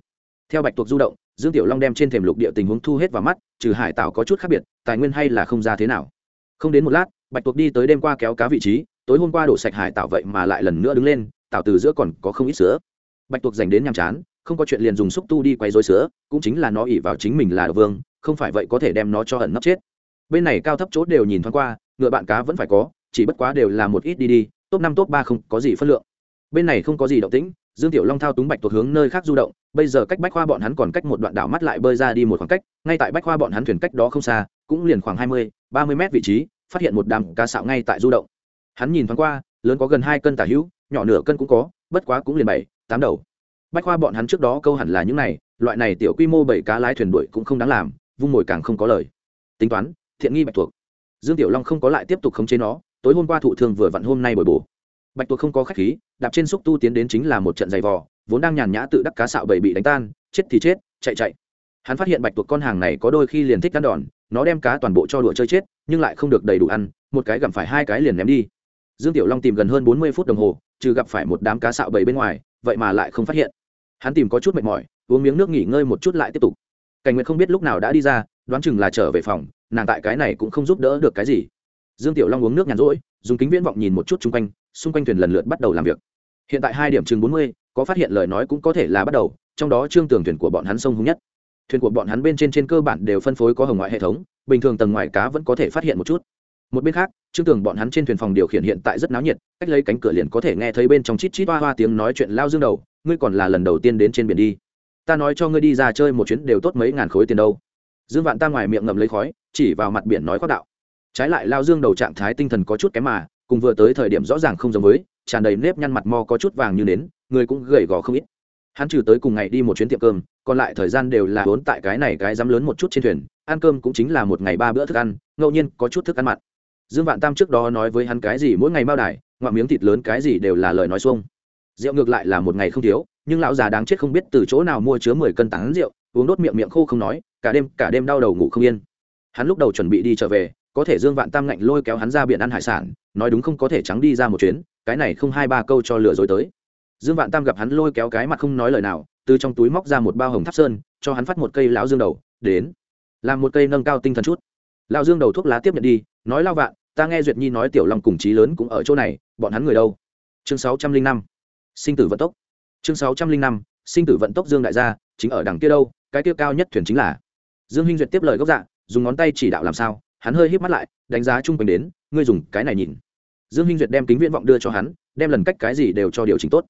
Theo bạch tuộc du động dương tiểu long đem trên thềm lục địa tình huống thu hết vào mắt, trừ hải Tạo có chút khác biệt, tài nguyên hay là không ra thế nào. Không đến một lát, bạch tuộc đi tới đêm qua kéo cá vị trí, tối hôm qua đổ sạch hải Tạo vậy mà lại lần nữa đứng lên tạo từ giữa còn có không ít sữa. Bạch tuộc dành đến nhàm chán, không có chuyện liền dùng xúc tu đi quay dối sữa, cũng chính là nó ỉ vào chính mình là vương, không phải vậy có thể đem nó cho ẩn nấp chết. Bên này cao thấp chốt đều nhìn thoáng qua, ngựa bạn cá vẫn phải có, chỉ bất quá đều là một ít đi đi, top năm, top ba không có gì phân lượng. Bên này không có gì động tĩnh dương tiểu long thao túng bạch tuộc hướng nơi khác du động, bây giờ cách bách khoa bọn hắn còn cách một đoạn đảo mắt lại bơi ra đi một khoảng cách, ngay tại bách khoa bọn hắn thuyền cách đó không xa, cũng liền khoảng hai mươi, ba mươi mét vị trí, phát hiện một đám cá sạo ngay tại du động. Hắn nhìn thoáng qua, lớn có gần hai cân tả hữu, nhỏ nửa cân cũng có, bất quá cũng liền bảy, tám đầu. Bách khoa bọn hắn trước đó câu hẳn là những này, loại này tiểu quy mô bảy cá lái thuyền đuổi cũng không đáng làm, vung mồi càng không có lời. Tính toán, thiện nghi bạch tuộc. Dương tiểu long không có lại tiếp tục khống chế nó, tối hôm qua thụ thường vừa vặn hôm nay bồi bổ bạch tuộc không có khách khí, đạp trên xúc tu tiến đến chính là một trận giày vò, vốn đang nhàn nhã tự đắc cá sạo bầy bị đánh tan, chết thì chết, chạy chạy. Hắn phát hiện bạch tuộc con hàng này có đôi khi liền thích ăn đòn, nó đem cá toàn bộ cho đùa chơi chết, nhưng lại không được đầy đủ ăn, một cái gặm phải hai cái liền ném đi. Dương tiểu long tìm gần hơn bốn mươi phút đồng hồ, trừ gặp phải một đám cá sạo bầy bên ngoài, vậy mà lại không phát hiện. Hắn tìm có chút mệt mỏi, uống miếng nước nghỉ ngơi một chút lại tiếp tục. Cảnh nguyệt không biết lúc nào đã đi ra, đoán chừng là trở về phòng, nàng tại cái này cũng không giúp đỡ được cái gì. Dương tiểu long uống nước nhàn rỗi, dùng kính viễn vọng nhìn một chút chung quanh xung quanh thuyền lần lượt bắt đầu làm việc. Hiện tại hai điểm chừng bốn mươi, có phát hiện lời nói cũng có thể là bắt đầu, trong đó trương tường thuyền của bọn hắn sông hung nhất. Thuyền của bọn hắn bên trên trên cơ bản đều phân phối có hồng ngoại hệ thống, bình thường tầng ngoài cá vẫn có thể phát hiện một chút. Một bên khác, trương tường bọn hắn trên thuyền phòng điều khiển hiện tại rất náo nhiệt, cách lấy cánh cửa liền có thể nghe thấy bên trong chít chít hoa hoa tiếng nói chuyện lao dương đầu, ngươi còn là lần đầu tiên đến trên biển đi. Ta nói cho ngươi đi ra chơi một chuyến đều tốt mấy ngàn khối tiền đâu. Dương vạn ta ngoài miệng ngậm lấy khói, chỉ vào mặt biển nói khoác đạo. Trái lại lao dương đầu trạng thái tinh thần có chút kém mà cùng vừa tới thời điểm rõ ràng không giống với, tràn đầy nếp nhăn mặt mo có chút vàng như nến, người cũng gầy gò không ít. Hắn trừ tới cùng ngày đi một chuyến tiệm cơm, còn lại thời gian đều là vốn tại cái này cái dám lớn một chút trên thuyền, ăn cơm cũng chính là một ngày ba bữa thức ăn, ngẫu nhiên có chút thức ăn mặn. Dương vạn tam trước đó nói với hắn cái gì mỗi ngày bao đài ngoạm miếng thịt lớn cái gì đều là lời nói xuông. Rượu ngược lại là một ngày không thiếu, nhưng lão già đáng chết không biết từ chỗ nào mua chứa mười cân tán rượu, uống đốt miệng miệng khô không nói, cả đêm cả đêm đau đầu ngủ không yên. Hắn lúc đầu chuẩn bị đi trở về có thể dương vạn tam ngạnh lôi kéo hắn ra biển ăn hải sản, nói đúng không có thể trắng đi ra một chuyến, cái này không hai ba câu cho lừa dối tới. Dương vạn tam gặp hắn lôi kéo cái mặt không nói lời nào, từ trong túi móc ra một bao hồng tháp sơn, cho hắn phát một cây lão dương đầu, đến, làm một cây nâng cao tinh thần chút. Lão dương đầu thuốc lá tiếp nhận đi, nói lao vạn, ta nghe duyệt nhi nói tiểu long cùng trí lớn cũng ở chỗ này, bọn hắn người đâu? Chương sáu trăm linh năm, sinh tử vận tốc. Chương sáu trăm linh năm, sinh tử vận tốc dương đại gia, chính ở đằng kia đâu, cái kia cao nhất thuyền chính là. Dương hinh duyệt tiếp lời gốc dạ dùng ngón tay chỉ đạo làm sao hắn hơi híp mắt lại, đánh giá chung quanh đến, ngươi dùng cái này nhìn. Dương hinh duyệt đem kính viễn vọng đưa cho hắn, đem lần cách cái gì đều cho điều chỉnh tốt.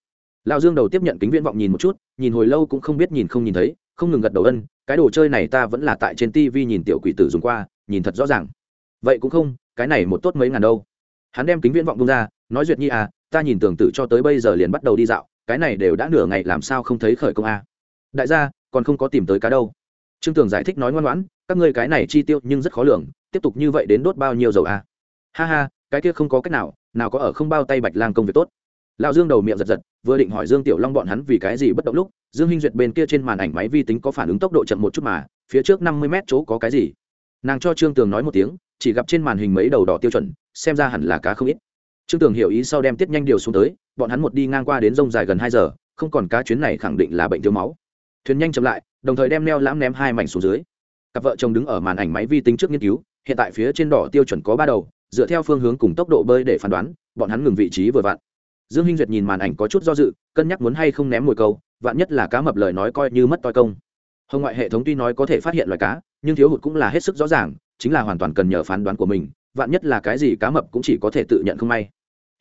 Lão dương đầu tiếp nhận kính viễn vọng nhìn một chút, nhìn hồi lâu cũng không biết nhìn không nhìn thấy, không ngừng gật đầu ân, cái đồ chơi này ta vẫn là tại trên tivi nhìn tiểu quỷ tử dùng qua, nhìn thật rõ ràng. Vậy cũng không, cái này một tốt mấy ngàn đâu. Hắn đem kính viễn vọng bung ra, nói duyệt nhi à ta nhìn tưởng tử cho tới bây giờ liền bắt đầu đi dạo, cái này đều đã nửa ngày, làm sao không thấy khởi công a? Đại gia, còn không có tìm tới cá đâu. Trương tường giải thích nói ngoan ngoãn, các ngươi cái này chi tiêu nhưng rất khó lường tiếp tục như vậy đến đốt bao nhiêu dầu a ha ha, cái kia không có cách nào nào có ở không bao tay bạch lang công việc tốt. Lão dương đầu miệng giật giật, vừa định hỏi dương tiểu long bọn hắn vì cái gì bất động lúc, dương hinh duyệt bên kia trên màn ảnh máy vi tính có phản ứng tốc độ chậm một chút mà, phía trước năm mươi mét chỗ có cái gì? Nàng cho trương tường nói một tiếng, chỉ gặp trên màn hình mấy đầu đỏ tiêu chuẩn, xem ra hẳn là cá không ít. Trương tường hiểu ý sau đem tiết nhanh điều xuống tới, bọn hắn một đi ngang qua đến rông dài gần hai giờ, không còn cá chuyến này khẳng định là bệnh thiếu máu. Thuyền nhanh chậm lại, đồng thời đem neo lãm ném hai mảnh xuống dưới. Cặp vợ chồng đứng ở màn ảnh máy vi tính trước nghiên cứu hiện tại phía trên đỏ tiêu chuẩn có ba đầu, dựa theo phương hướng cùng tốc độ bơi để phán đoán, bọn hắn ngừng vị trí vừa vặn. Dương hinh duyệt nhìn màn ảnh có chút do dự, cân nhắc muốn hay không ném mồi câu, vạn nhất là cá mập lời nói coi như mất toi công. Hồng ngoại hệ thống tuy nói có thể phát hiện loài cá, nhưng thiếu hụt cũng là hết sức rõ ràng, chính là hoàn toàn cần nhờ phán đoán của mình, vạn nhất là cái gì cá mập cũng chỉ có thể tự nhận không may.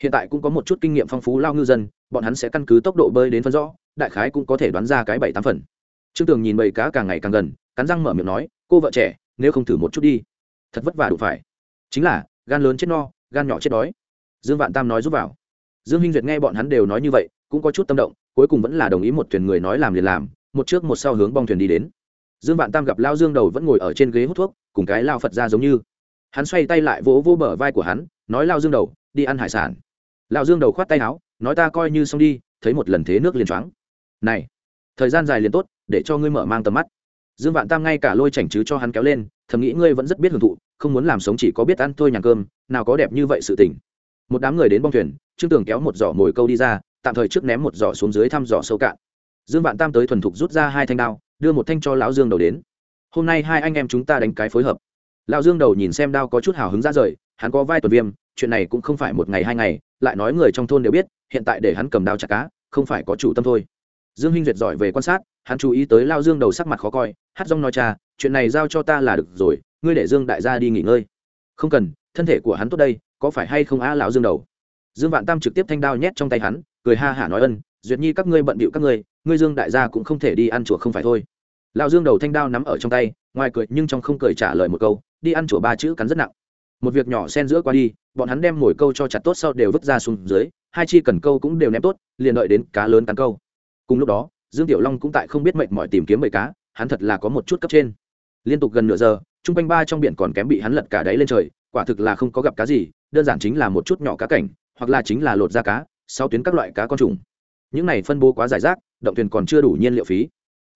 Hiện tại cũng có một chút kinh nghiệm phong phú lao ngư dân, bọn hắn sẽ căn cứ tốc độ bơi đến phân rõ, đại khái cũng có thể đoán ra cái bảy tám phần. Trương tường nhìn bầy cá càng ngày càng gần, cắn răng mở miệng nói, cô vợ trẻ, nếu không thử một chút đi thật vất vả đủ phải. Chính là, gan lớn chết no, gan nhỏ chết đói. Dương vạn tam nói giúp vào. Dương hinh duyệt nghe bọn hắn đều nói như vậy, cũng có chút tâm động, cuối cùng vẫn là đồng ý một thuyền người nói làm liền làm, một trước một sau hướng bong thuyền đi đến. Dương vạn tam gặp lao dương đầu vẫn ngồi ở trên ghế hút thuốc, cùng cái lao phật ra giống như. Hắn xoay tay lại vỗ vỗ bờ vai của hắn, nói lao dương đầu, đi ăn hải sản. Lao dương đầu khoát tay áo, nói ta coi như xong đi, thấy một lần thế nước liền choáng. Này, thời gian dài liền tốt, để cho ngươi mở mang tầm mắt dương vạn tam ngay cả lôi chảnh chứ cho hắn kéo lên, thầm nghĩ ngươi vẫn rất biết hưởng thụ, không muốn làm sống chỉ có biết ăn thôi nhàn cơm, nào có đẹp như vậy sự tình. Một đám người đến bong thuyền, trương tường kéo một giỏ mồi câu đi ra, tạm thời trước ném một giỏ xuống dưới thăm giỏ sâu cạn. Dương vạn tam tới thuần thục rút ra hai thanh đao, đưa một thanh cho lão dương đầu đến. Hôm nay hai anh em chúng ta đánh cái phối hợp. Lão dương đầu nhìn xem đao có chút hào hứng ra rời, hắn có vai tuần viêm, chuyện này cũng không phải một ngày hai ngày, lại nói người trong thôn đều biết, hiện tại để hắn cầm đao chặt cá, không phải có chủ tâm thôi dương hinh duyệt giỏi về quan sát, hắn chú ý tới lao dương đầu sắc mặt khó coi, hát rong nói cha, chuyện này giao cho ta là được rồi, ngươi để dương đại gia đi nghỉ ngơi. Không cần, thân thể của hắn tốt đây, có phải hay không á lão dương đầu? Dương vạn tam trực tiếp thanh đao nhét trong tay hắn, cười ha hả nói ân, duyệt nhi các ngươi bận bịu các ngươi ngươi dương đại gia cũng không thể đi ăn chùa không phải thôi. Lão dương đầu thanh đao nắm ở trong tay, ngoài cười nhưng trong không cười trả lời một câu, đi ăn chùa ba chữ cắn rất nặng. Một việc nhỏ xen giữa qua đi, bọn hắn đem mồi câu cho chặt tốt sau đều vứt ra xuống dưới, hai chi cần câu cũng đều ném tốt, liền đợi đến cá lớn cắn câu cùng lúc đó, dương tiểu long cũng tại không biết mệnh mọi tìm kiếm bầy cá, hắn thật là có một chút cấp trên. Liên tục gần nửa giờ, chung quanh ba trong biển còn kém bị hắn lật cả đáy lên trời, quả thực là không có gặp cá gì, đơn giản chính là một chút nhỏ cá cảnh, hoặc là chính là lột da cá sau tuyến các loại cá con trùng. Những này phân bố quá giải rác, động thuyền còn chưa đủ nhiên liệu phí.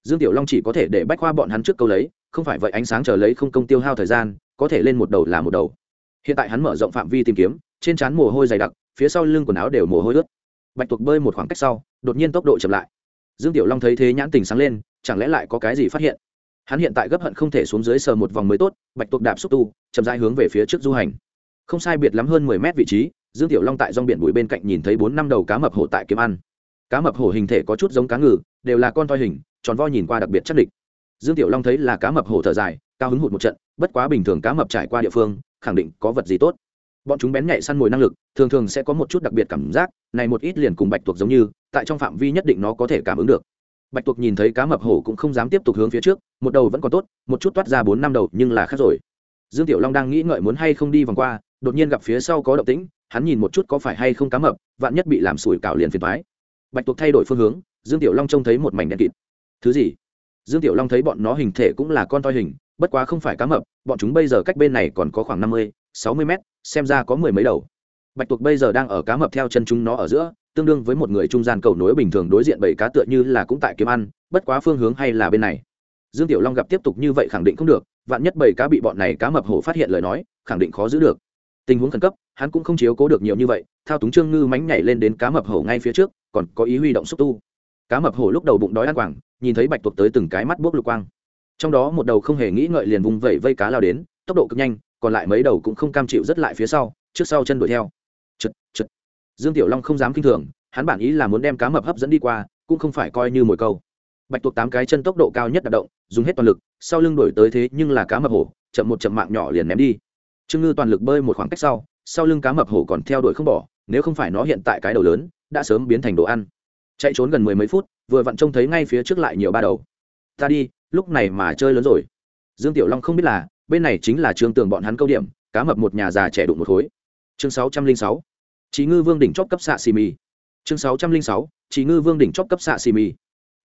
Dương tiểu long chỉ có thể để bách khoa bọn hắn trước câu lấy, không phải vậy ánh sáng chờ lấy không công tiêu hao thời gian, có thể lên một đầu là một đầu. Hiện tại hắn mở rộng phạm vi tìm kiếm, trên trán mồ hôi dày đặc, phía sau lưng quần áo đều mồ hôi ướt. Bạch tuộc bơi một khoảng cách sau, đột nhiên tốc độ chậm lại dương tiểu long thấy thế nhãn tình sáng lên, chẳng lẽ lại có cái gì phát hiện? Hắn hiện tại gấp hận không thể xuống dưới sờ một vòng mới tốt, bạch tuộc đạp xúc tu, chậm rãi hướng về phía trước du hành. Không sai biệt lắm hơn mười mét vị trí, dương tiểu long tại dòng biển bụi bên cạnh nhìn thấy bốn năm đầu cá mập hổ tại kiếm ăn. Cá mập hổ hình thể có chút giống cá ngừ, đều là con toi hình, tròn vo nhìn qua đặc biệt chắc địch. Dương tiểu long thấy là cá mập hổ thở dài, cao hứng hụt một trận, bất quá bình thường cá mập trải qua địa phương, khẳng định có vật gì tốt bọn chúng bén nhạy săn mồi năng lực, thường thường sẽ có một chút đặc biệt cảm giác, này một ít liền cùng bạch tuộc giống như, tại trong phạm vi nhất định nó có thể cảm ứng được. Bạch tuộc nhìn thấy cá mập hổ cũng không dám tiếp tục hướng phía trước, một đầu vẫn còn tốt, một chút toát ra bốn năm đầu nhưng là khác rồi. Dương tiểu long đang nghĩ ngợi muốn hay không đi vòng qua, đột nhiên gặp phía sau có động tĩnh, hắn nhìn một chút có phải hay không cá mập, vạn nhất bị làm sủi cảo liền phiền thoái bạch tuộc thay đổi phương hướng, dương tiểu long trông thấy một mảnh đen kịt. Thứ gì? Dương tiểu long thấy bọn nó hình thể cũng là con toi hình, bất quá không phải cá mập, bọn chúng bây giờ cách bên này còn có khoảng năm mươi sáu mươi mét, xem ra có mười mấy đầu. Bạch tuộc bây giờ đang ở cá mập theo chân chúng nó ở giữa, tương đương với một người trung gian cầu nối bình thường đối diện bảy cá tựa như là cũng tại kiếm ăn, bất quá phương hướng hay là bên này. Dương tiểu long gặp tiếp tục như vậy khẳng định không được, vạn nhất bảy cá bị bọn này cá mập hổ phát hiện lời nói, khẳng định khó giữ được. Tình huống khẩn cấp, hắn cũng không chiếu cố được nhiều như vậy, thao túng trương ngư mánh nhảy lên đến cá mập hổ ngay phía trước, còn có ý huy động xúc tu. Cá mập hổ lúc đầu bụng đói ăn quảng, nhìn thấy bạch tuộc tới từng cái mắt buốc lục quang. Trong đó một đầu không hề nghĩ ngợi liền vùng vẩy vây cá lao đến, tốc độ cực nhanh còn lại mấy đầu cũng không cam chịu rất lại phía sau, trước sau chân đuổi theo. Chật chật. Dương tiểu long không dám kinh thường, hắn bản ý là muốn đem cá mập hấp dẫn đi qua, cũng không phải coi như mồi câu. Bạch tuộc tám cái chân tốc độ cao nhất đạt động, dùng hết toàn lực, sau lưng đổi tới thế nhưng là cá mập hổ, chậm một chậm mạng nhỏ liền ném đi. Trương ngư toàn lực bơi một khoảng cách sau sau lưng cá mập hổ còn theo đuổi không bỏ, nếu không phải nó hiện tại cái đầu lớn, đã sớm biến thành đồ ăn. Chạy trốn gần mười mấy phút, vừa vặn trông thấy ngay phía trước lại nhiều ba đầu. Ta đi, lúc này mà chơi lớn rồi. Dương tiểu long không biết là bên này chính là trương tường bọn hắn câu điểm, cá mập một nhà già trẻ đụng một khối. Chương sáu trăm linh sáu trí ngư vương đỉnh chóp cấp xạ xì mì. Chương sáu trăm linh sáu trí ngư vương đỉnh chóp cấp xạ xì mì.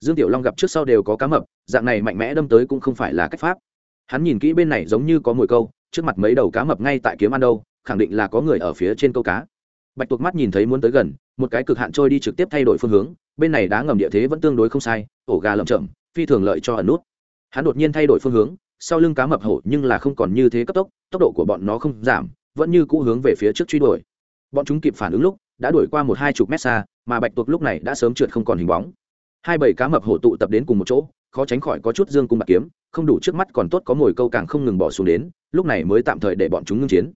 Dương tiểu long gặp trước sau đều có cá mập, dạng này mạnh mẽ đâm tới cũng không phải là cách pháp. Hắn nhìn kỹ bên này giống như có mùi câu, trước mặt mấy đầu cá mập ngay tại kiếm ăn đâu, khẳng định là có người ở phía trên câu cá. Bạch tuộc mắt nhìn thấy muốn tới gần, một cái cực hạn trôi đi trực tiếp thay đổi phương hướng, bên này đá ngầm địa thế vẫn tương đối không sai, ổ gà lầm chậm phi thường lợi cho ẩn nút. Hắn đột nhiên thay đổi phương hướng sau lưng cá mập hổ nhưng là không còn như thế cấp tốc tốc độ của bọn nó không giảm, vẫn như cũ hướng về phía trước truy đuổi. Bọn chúng kịp phản ứng lúc, đã đuổi qua một hai chục mét xa, mà bạch tuộc lúc này đã sớm trượt không còn hình bóng. Hai bầy cá mập hổ tụ tập đến cùng một chỗ, khó tránh khỏi có chút dương cung bạc kiếm, không đủ trước mắt còn tốt có mồi câu càng không ngừng bỏ xuống đến, lúc này mới tạm thời để bọn chúng ngưng chiến.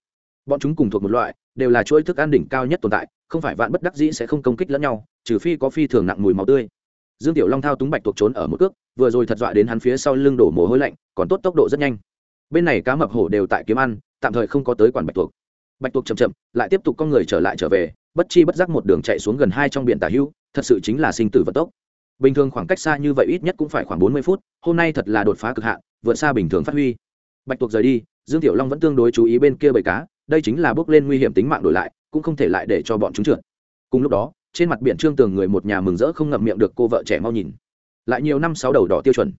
Bọn chúng cùng thuộc một loại, đều là chuỗi thức ăn đỉnh cao nhất tồn tại, không phải vạn bất đắc dĩ sẽ không công kích lẫn nhau, trừ phi có phi thường nặng mùi máu tươi dương tiểu long thao túng bạch tuộc trốn ở một cước, vừa rồi thật dọa đến hắn phía sau lưng đổ mồ hôi lạnh, còn tốt tốc độ rất nhanh. Bên này cá mập hổ đều tại kiếm ăn, tạm thời không có tới quản bạch tuộc. Bạch tuộc chậm chậm, lại tiếp tục con người trở lại trở về, bất chi bất giác một đường chạy xuống gần hai trong biển tả hưu, thật sự chính là sinh tử vận tốc. Bình thường khoảng cách xa như vậy ít nhất cũng phải khoảng bốn mươi phút, hôm nay thật là đột phá cực hạn, vượt xa bình thường phát huy. Bạch tuộc rời đi, dương tiểu long vẫn tương đối chú ý bên kia bầy cá, đây chính là bước lên nguy hiểm tính mạng đổi lại, cũng không thể lại để cho bọn chúng trượt. Cùng lúc đó trên mặt biển trương tường người một nhà mừng rỡ không ngậm miệng được cô vợ trẻ mau nhìn. Lại nhiều năm sáu đầu đỏ tiêu chuẩn.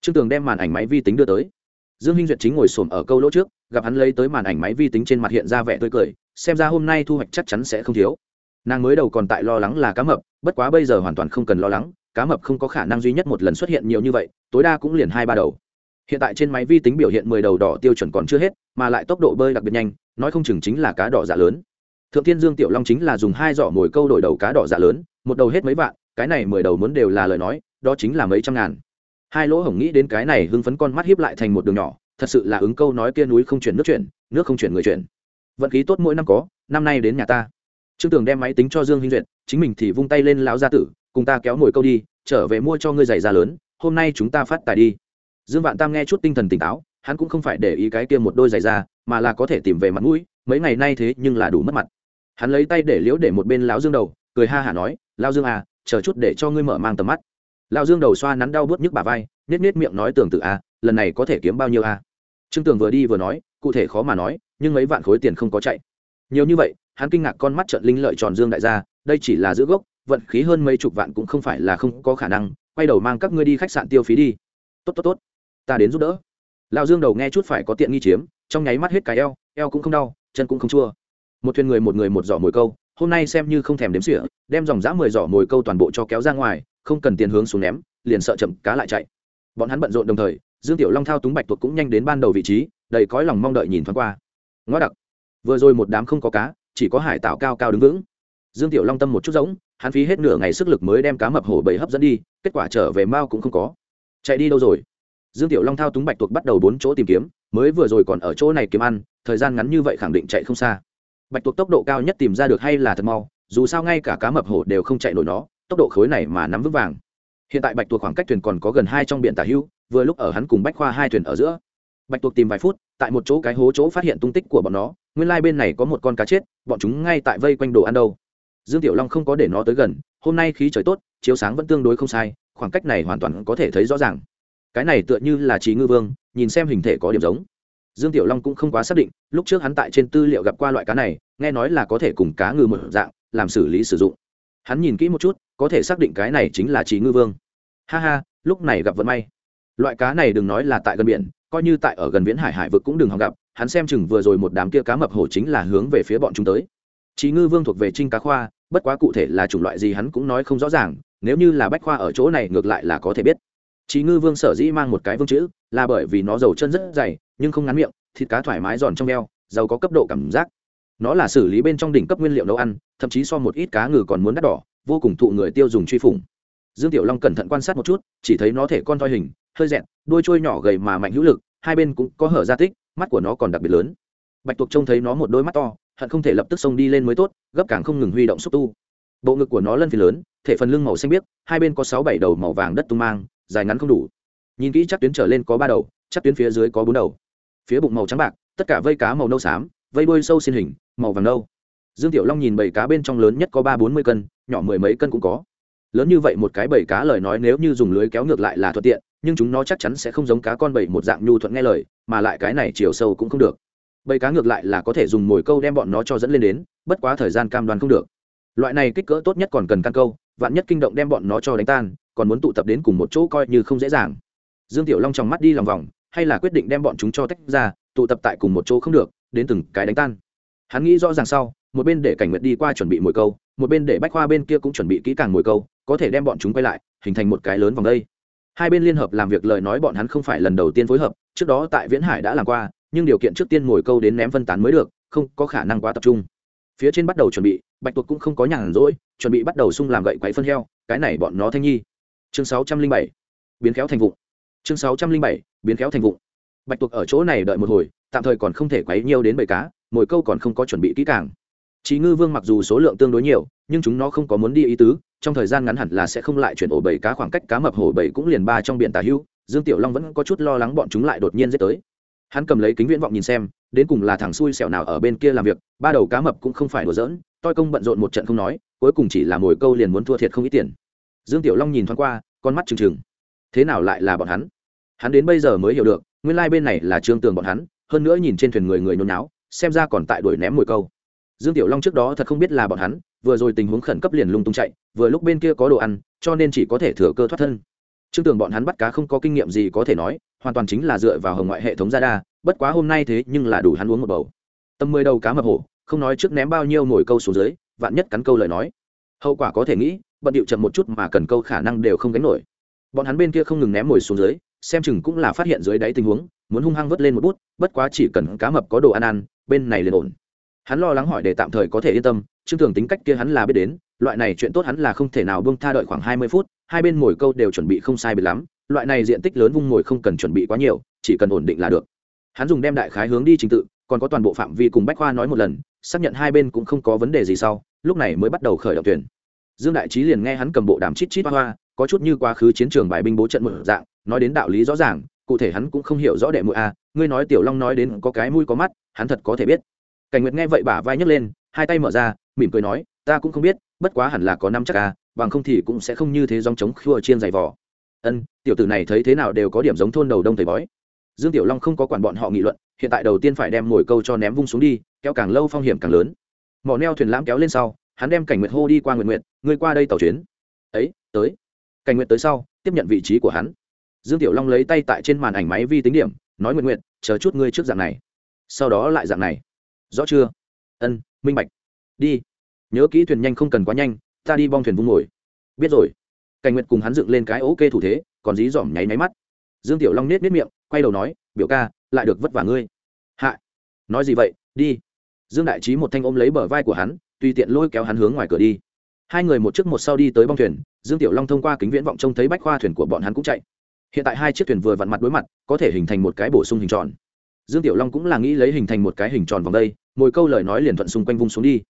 Trương tường đem màn ảnh máy vi tính đưa tới. Dương hinh duyệt chính ngồi xổm ở câu lỗ trước, gặp hắn lấy tới màn ảnh máy vi tính trên mặt hiện ra vẻ tươi cười, xem ra hôm nay thu hoạch chắc chắn sẽ không thiếu. Nàng mới đầu còn tại lo lắng là cá mập, bất quá bây giờ hoàn toàn không cần lo lắng, cá mập không có khả năng duy nhất một lần xuất hiện nhiều như vậy, tối đa cũng liền hai ba đầu. Hiện tại trên máy vi tính biểu hiện mười đầu đỏ tiêu chuẩn còn chưa hết, mà lại tốc độ bơi đặc biệt nhanh, nói không chừng chính là cá đỏ dạ lớn thượng thiên dương tiểu long chính là dùng hai giỏ mồi câu đổi đầu cá đỏ dạ lớn, một đầu hết mấy vạn, cái này mười đầu muốn đều là lời nói, đó chính là mấy trăm ngàn. Hai lỗ hổng nghĩ đến cái này hưng phấn con mắt hiếp lại thành một đường nhỏ, thật sự là ứng câu nói kia núi không chuyển nước chuyển, nước không chuyển người chuyển. Vận khí tốt mỗi năm có, năm nay đến nhà ta. Trương tường đem máy tính cho dương hinh duyệt, chính mình thì vung tay lên lão gia tử, cùng ta kéo mồi câu đi, trở về mua cho ngươi giày da lớn, hôm nay chúng ta phát tài đi. Dương vạn tam nghe chút tinh thần tỉnh táo, hắn cũng không phải để ý cái kia một đôi giày da, mà là có thể tìm về mặt mũi, mấy ngày nay thế nhưng là đủ mất mặt hắn lấy tay để liễu để một bên lão dương đầu cười ha hả nói lao dương à chờ chút để cho ngươi mở mang tầm mắt. Lão dương đầu xoa nắn đau bớt nhức bà vai nết nết miệng nói tưởng tự a à, lần này có thể kiếm bao nhiêu a à? trương tường vừa đi vừa nói cụ thể khó mà nói nhưng mấy vạn khối tiền không có chạy. Nhiều như vậy hắn kinh ngạc con mắt trận linh lợi tròn dương đại gia đây chỉ là giữ gốc vận khí hơn mấy chục vạn cũng không phải là không có khả năng quay đầu mang các ngươi đi khách sạn tiêu phí đi. Tốt tốt tốt ta đến giúp đỡ. Lão dương đầu nghe chút phải có tiện nghi chiếm trong nháy mắt hết cái eo eo cũng không đau chân cũng không chua một thuyền người một người một giỏ mồi câu, hôm nay xem như không thèm đếm xỉa, đem dòng dã mười giỏ mồi câu toàn bộ cho kéo ra ngoài, không cần tiền hướng xuống ném, liền sợ chậm cá lại chạy. Bọn hắn bận rộn đồng thời, dương tiểu long thao túng bạch tuộc cũng nhanh đến ban đầu vị trí, đầy cõi lòng mong đợi nhìn thoáng qua. Ngõ đặc, vừa rồi một đám không có cá, chỉ có hải tạo cao cao đứng vững. Dương tiểu long tâm một chút rỗng, hắn phí hết nửa ngày sức lực mới đem cá mập hổ bầy hấp dẫn đi, kết quả trở về mao cũng không có. Chạy đi đâu rồi? Dương tiểu long thao túng bạch tuộc bắt đầu bốn chỗ tìm kiếm, mới vừa rồi còn ở chỗ này kiếm ăn, thời gian ngắn như vậy khẳng định chạy không xa bạch tuộc tốc độ cao nhất tìm ra được hay là thật mau, dù sao ngay cả cá mập hổ đều không chạy nổi nó, tốc độ khối này mà nắm vững vàng. Hiện tại bạch tuộc khoảng cách thuyền còn có gần hai trong biển tả hưu, vừa lúc ở hắn cùng bách khoa hai thuyền ở giữa. Bạch tuộc tìm vài phút, tại một chỗ cái hố chỗ phát hiện tung tích của bọn nó, nguyên lai bên này có một con cá chết, bọn chúng ngay tại vây quanh đồ ăn đâu. Dương tiểu long không có để nó tới gần, hôm nay khí trời tốt, chiếu sáng vẫn tương đối không sai, khoảng cách này hoàn toàn có thể thấy rõ ràng. Cái này tựa như là trí ngư vương, nhìn xem hình thể có điểm giống dương tiểu long cũng không quá xác định, lúc trước hắn tại trên tư liệu gặp qua loại cá này, nghe nói là có thể cùng cá ngừ một dạng, làm xử lý sử dụng. Hắn nhìn kỹ một chút, có thể xác định cái này chính là trí ngư vương. Ha ha, lúc này gặp vận may. Loại cá này đừng nói là tại gần biển, coi như tại ở gần viễn hải hải vực cũng đừng hòng gặp, hắn xem chừng vừa rồi một đám kia cá mập hổ chính là hướng về phía bọn chúng tới. Trí ngư vương thuộc về trinh cá khoa, bất quá cụ thể là chủng loại gì hắn cũng nói không rõ ràng, nếu như là bách khoa ở chỗ này ngược lại là có thể biết. Chí ngư vương sở dĩ mang một cái vương chữ là bởi vì nó dầu chân rất dày, nhưng không ngắn miệng, thịt cá thoải mái giòn trong eo, giàu có cấp độ cảm giác. Nó là xử lý bên trong đỉnh cấp nguyên liệu nấu ăn, thậm chí so một ít cá ngừ còn muốn đắt đỏ, vô cùng thụ người tiêu dùng truy phủng. Dương tiểu long cẩn thận quan sát một chút, chỉ thấy nó thể con toi hình, hơi dẹn, đuôi trôi nhỏ gầy mà mạnh hữu lực, hai bên cũng có hở ra tích, mắt của nó còn đặc biệt lớn. Bạch tuộc trông thấy nó một đôi mắt to, hận không thể lập tức xông đi lên mới tốt, gấp càng không ngừng huy động xúc tu. Bộ ngực của nó lân phi lớn, thể phần lưng màu xanh biếc, hai bên có sáu bảy đầu màu vàng đất tung mang dài ngắn không đủ. Nhìn kỹ chắc tuyến trở lên có ba đầu, chắc tuyến phía dưới có bốn đầu. Phía bụng màu trắng bạc, tất cả vây cá màu nâu xám, vây đuôi sâu xin hình, màu vàng nâu. Dương tiểu long nhìn bảy cá bên trong lớn nhất có ba bốn mươi cân, nhỏ mười mấy cân cũng có. Lớn như vậy một cái bảy cá lời nói nếu như dùng lưới kéo ngược lại là thuận tiện, nhưng chúng nó chắc chắn sẽ không giống cá con bảy một dạng nhu thuận nghe lời, mà lại cái này chiều sâu cũng không được. Bảy cá ngược lại là có thể dùng mồi câu đem bọn nó cho dẫn lên đến, bất quá thời gian cam đoan không được. Loại này kích cỡ tốt nhất còn cần căn câu, vạn nhất kinh động đem bọn nó cho đánh tan còn muốn tụ tập đến cùng một chỗ coi như không dễ dàng. Dương tiểu long trong mắt đi lòng vòng, hay là quyết định đem bọn chúng cho tách ra, tụ tập tại cùng một chỗ không được, đến từng cái đánh tan. Hắn nghĩ rõ ràng sau, một bên để cảnh nguyệt đi qua chuẩn bị mồi câu, một bên để bách khoa bên kia cũng chuẩn bị kỹ càng mồi câu, có thể đem bọn chúng quay lại, hình thành một cái lớn vòng đây. Hai bên liên hợp làm việc lời nói bọn hắn không phải lần đầu tiên phối hợp, trước đó tại viễn hải đã làm qua, nhưng điều kiện trước tiên mồi câu đến ném phân tán mới được, không có khả năng quá tập trung. Phía trên bắt đầu chuẩn bị, bạch tuộc cũng không có nhàn rỗi, chuẩn bị bắt đầu sung làm gậy quấy phân heo, cái này bọn nó thanh nhi chương sáu trăm linh bảy, biến khéo thành vụng. Chương sáu trăm linh bảy, biến khéo thành vụng. Bạch tuộc ở chỗ này đợi một hồi, tạm thời còn không thể quấy nhiều đến bầy cá, mồi câu còn không có chuẩn bị kỹ càng. Chí ngư vương mặc dù số lượng tương đối nhiều, nhưng chúng nó không có muốn đi ý tứ, trong thời gian ngắn hẳn là sẽ không lại chuyển ổ bầy cá khoảng cách cá mập hổ bầy cũng liền ba trong biển tà hưu, dương tiểu long vẫn có chút lo lắng bọn chúng lại đột nhiên giết tới. Hắn cầm lấy kính viễn vọng nhìn xem, đến cùng là thằng xui xẻo nào ở bên kia làm việc, ba đầu cá mập cũng không phải đùa giỡn, toi công bận rộn một trận không nói, cuối cùng chỉ là mồi câu liền muốn thua thiệt không ít tiền dương tiểu long nhìn thoáng qua, con mắt trừng trừng. Thế nào lại là bọn hắn? Hắn đến bây giờ mới hiểu được, nguyên lai、like、bên này là trương tường bọn hắn, hơn nữa nhìn trên thuyền người người nôn náo xem ra còn tại đuổi ném mồi câu. Dương tiểu long trước đó thật không biết là bọn hắn, vừa rồi tình huống khẩn cấp liền lung tung chạy, vừa lúc bên kia có đồ ăn, cho nên chỉ có thể thừa cơ thoát thân. Trương tường bọn hắn bắt cá không có kinh nghiệm gì có thể nói, hoàn toàn chính là dựa vào hồng ngoại hệ thống ra đa, bất quá hôm nay thế nhưng là đủ hắn uống một bầu. Tầm mười đầu cá mập hổ, không nói trước ném bao nhiêu mồi câu xuống dưới, vạn nhất cắn câu lời nói. Hậu quả có thể nghĩ bận điệu chậm một chút mà cần câu khả năng đều không gánh nổi. Bọn hắn bên kia không ngừng ném mồi xuống dưới, xem chừng cũng là phát hiện dưới đáy tình huống, muốn hung hăng vớt lên một bút, bất quá chỉ cần cá mập có đồ ăn ăn, bên này liền ổn. Hắn lo lắng hỏi để tạm thời có thể yên tâm, chương tưởng tính cách kia hắn là biết đến, loại này chuyện tốt hắn là không thể nào buông tha đợi khoảng hai mươi phút, hai bên mồi câu đều chuẩn bị không sai biệt lắm, loại này diện tích lớn vung mồi không cần chuẩn bị quá nhiều, chỉ cần ổn định là được. Hắn dùng đem đại khái hướng đi trình tự, còn có toàn bộ phạm vi cùng bách khoa nói một lần, xác nhận hai bên cũng không có vấn đề gì sau, lúc này mới bắt đầu khởi động tuyển dương đại trí liền nghe hắn cầm bộ đàm chít chít hoa hoa, có chút như quá khứ chiến trường bài binh bố trận một dạng, nói đến đạo lý rõ ràng, cụ thể hắn cũng không hiểu rõ đệ mũi a, ngươi nói tiểu long nói đến có cái mũi có mắt, hắn thật có thể biết. Cảnh nguyệt nghe vậy bả vai nhấc lên, hai tay mở ra, mỉm cười nói, ta cũng không biết, bất quá hẳn là có năm chắc a, bằng không thì cũng sẽ không như thế dòng trống khua chiên giày vỏ ân, tiểu tử này thấy thế nào đều có điểm giống thôn đầu đông thầy bói. Dương tiểu long không có quản bọn họ nghị luận, hiện tại đầu tiên phải đem mồi câu cho ném vung xuống đi, kéo càng lâu phong hiểm càng lớn. Mỏ neo thuyền lãm kéo lên sau hắn đem cảnh nguyệt hô đi qua nguyện nguyện ngươi qua đây tàu chuyến. Ấy, tới. Cảnh nguyệt tới sau, tiếp nhận vị trí của hắn. Dương tiểu long lấy tay tại trên màn ảnh máy vi tính điểm, nói nguyện nguyện chờ chút ngươi trước dạng này. Sau đó lại dạng này. Rõ chưa? Ân, minh bạch. Đi. Nhớ kỹ thuyền nhanh không cần quá nhanh, ta đi bong thuyền vung ngồi. Biết rồi. Cảnh nguyệt cùng hắn dựng lên cái ok thủ thế, còn dí dỏm nháy máy mắt. Dương tiểu long nết nết miệng, quay đầu nói, biểu ca, lại được vất vả ngươi. Hạ. Nói gì vậy? Đi. Dương đại trí một thanh ôm lấy bờ vai của hắn tùy tiện lôi kéo hắn hướng ngoài cửa đi. Hai người một trước một sau đi tới bong thuyền, dương tiểu long thông qua kính viễn vọng trông thấy bách khoa thuyền của bọn hắn cũng chạy. Hiện tại hai chiếc thuyền vừa vặn mặt đối mặt, có thể hình thành một cái bổ sung hình tròn. Dương tiểu long cũng là nghĩ lấy hình thành một cái hình tròn vòng đây mỗi câu lời nói liền thuận xung quanh vung xuống đi.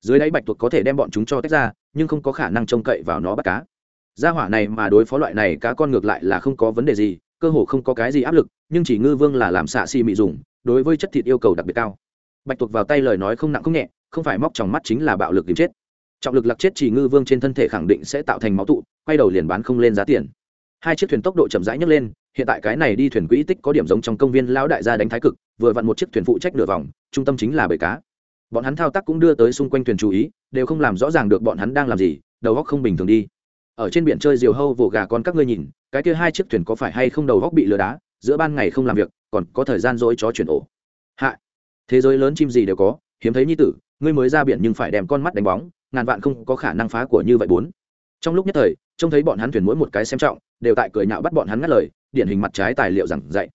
Dưới đáy bạch tuộc có thể đem bọn chúng cho tách ra, nhưng không có khả năng trông cậy vào nó bắt cá. Gia hỏa này mà đối phó loại này cá con ngược lại là không có vấn đề gì, cơ hồ không có cái gì áp lực, nhưng chỉ ngư vương là làm xạ xi mị dùng, đối với chất thịt yêu cầu đặc biệt cao. Bạch tuộc vào tay lời nói không nặng không nhẹ không phải móc trong mắt chính là bạo lực kiếm chết. Trọng lực lạc chết chỉ ngư vương trên thân thể khẳng định sẽ tạo thành máu tụ, quay đầu liền bán không lên giá tiền. Hai chiếc thuyền tốc độ chậm rãi nhấc lên, hiện tại cái này đi thuyền quỹ tích có điểm giống trong công viên lão đại gia đánh thái cực, vừa vặn một chiếc thuyền phụ trách nửa vòng, trung tâm chính là bể cá. Bọn hắn thao tác cũng đưa tới xung quanh thuyền chú ý, đều không làm rõ ràng được bọn hắn đang làm gì, đầu góc không bình thường đi. Ở trên biển chơi diều hâu vồ gà con các ngươi nhìn, cái kia hai chiếc thuyền có phải hay không đầu góc bị lừa đá, giữa ban ngày không làm việc, còn có thời gian dỗi chó chuyển ổ. Hạ, thế giới lớn chim gì đều có, hiếm thấy như tử ngươi mới ra biển nhưng phải đem con mắt đánh bóng, ngàn vạn không có khả năng phá của như vậy bốn. Trong lúc nhất thời, trông thấy bọn hắn thuyền mỗi một cái xem trọng, đều tại cười nhạo bắt bọn hắn ngắt lời, điển hình mặt trái tài liệu giảng dạy.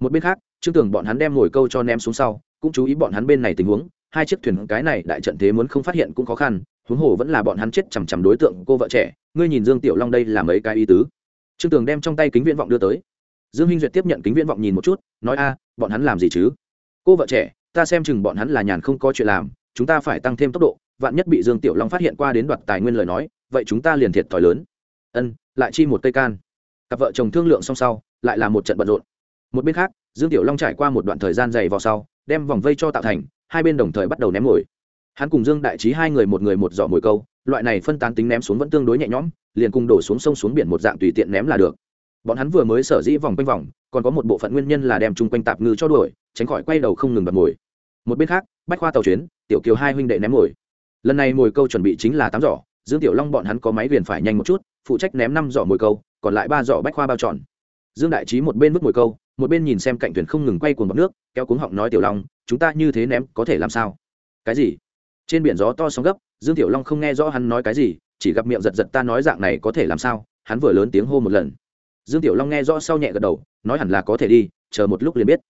Một bên khác chương tưởng bọn hắn đem ngồi câu cho ném xuống sau, cũng chú ý bọn hắn bên này tình huống, hai chiếc thuyền cái này đại trận thế muốn không phát hiện cũng khó khăn, huống hồ vẫn là bọn hắn chết chằm chằm đối tượng cô vợ trẻ, ngươi nhìn dương tiểu long đây là mấy cái ý tứ. Trương tường đem trong tay kính viễn vọng đưa tới. Dương Hinh duyệt tiếp nhận kính viễn vọng nhìn một chút, nói a, bọn hắn làm gì chứ? Cô vợ trẻ, ta xem chừng bọn hắn là nhàn không có chuyện làm chúng ta phải tăng thêm tốc độ, vạn nhất bị dương tiểu long phát hiện qua đến đoạt tài nguyên lời nói, vậy chúng ta liền thiệt thòi lớn. Ân, lại chi một cây can. Cặp vợ chồng thương lượng xong sau, lại là một trận bận rộn. Một bên khác, dương tiểu long trải qua một đoạn thời gian dày vào sau, đem vòng vây cho tạo thành, hai bên đồng thời bắt đầu ném mồi. Hắn cùng dương đại trí hai người một người một giỏ mồi câu, loại này phân tán tính ném xuống vẫn tương đối nhẹ nhõm, liền cùng đổ xuống sông xuống biển một dạng tùy tiện ném là được. Bọn hắn vừa mới sở dĩ vòng quanh vòng, còn có một bộ phận nguyên nhân là đem chung quanh tạp ngư cho đuổi, tránh khỏi quay đầu không ngừng bật mồi một bên khác, bách khoa tàu chuyến, tiểu kiều hai huynh đệ ném mồi. Lần này mồi câu chuẩn bị chính là tám giỏ, dương tiểu long bọn hắn có máy viền phải nhanh một chút, phụ trách ném năm giỏ mồi câu, còn lại ba giỏ bách khoa bao tròn dương đại trí một bên vứt mồi câu, một bên nhìn xem cạnh thuyền không ngừng quay cuồng bọc nước, kéo cuống họng nói tiểu long, chúng ta như thế ném có thể làm sao? Cái gì? Trên biển gió to sóng gấp, dương tiểu long không nghe rõ hắn nói cái gì, chỉ gặp miệng giật giật ta nói dạng này có thể làm sao? Hắn vừa lớn tiếng hô một lần. Dương tiểu long nghe rõ sau nhẹ gật đầu, nói hẳn là có thể đi, chờ một lúc liền biết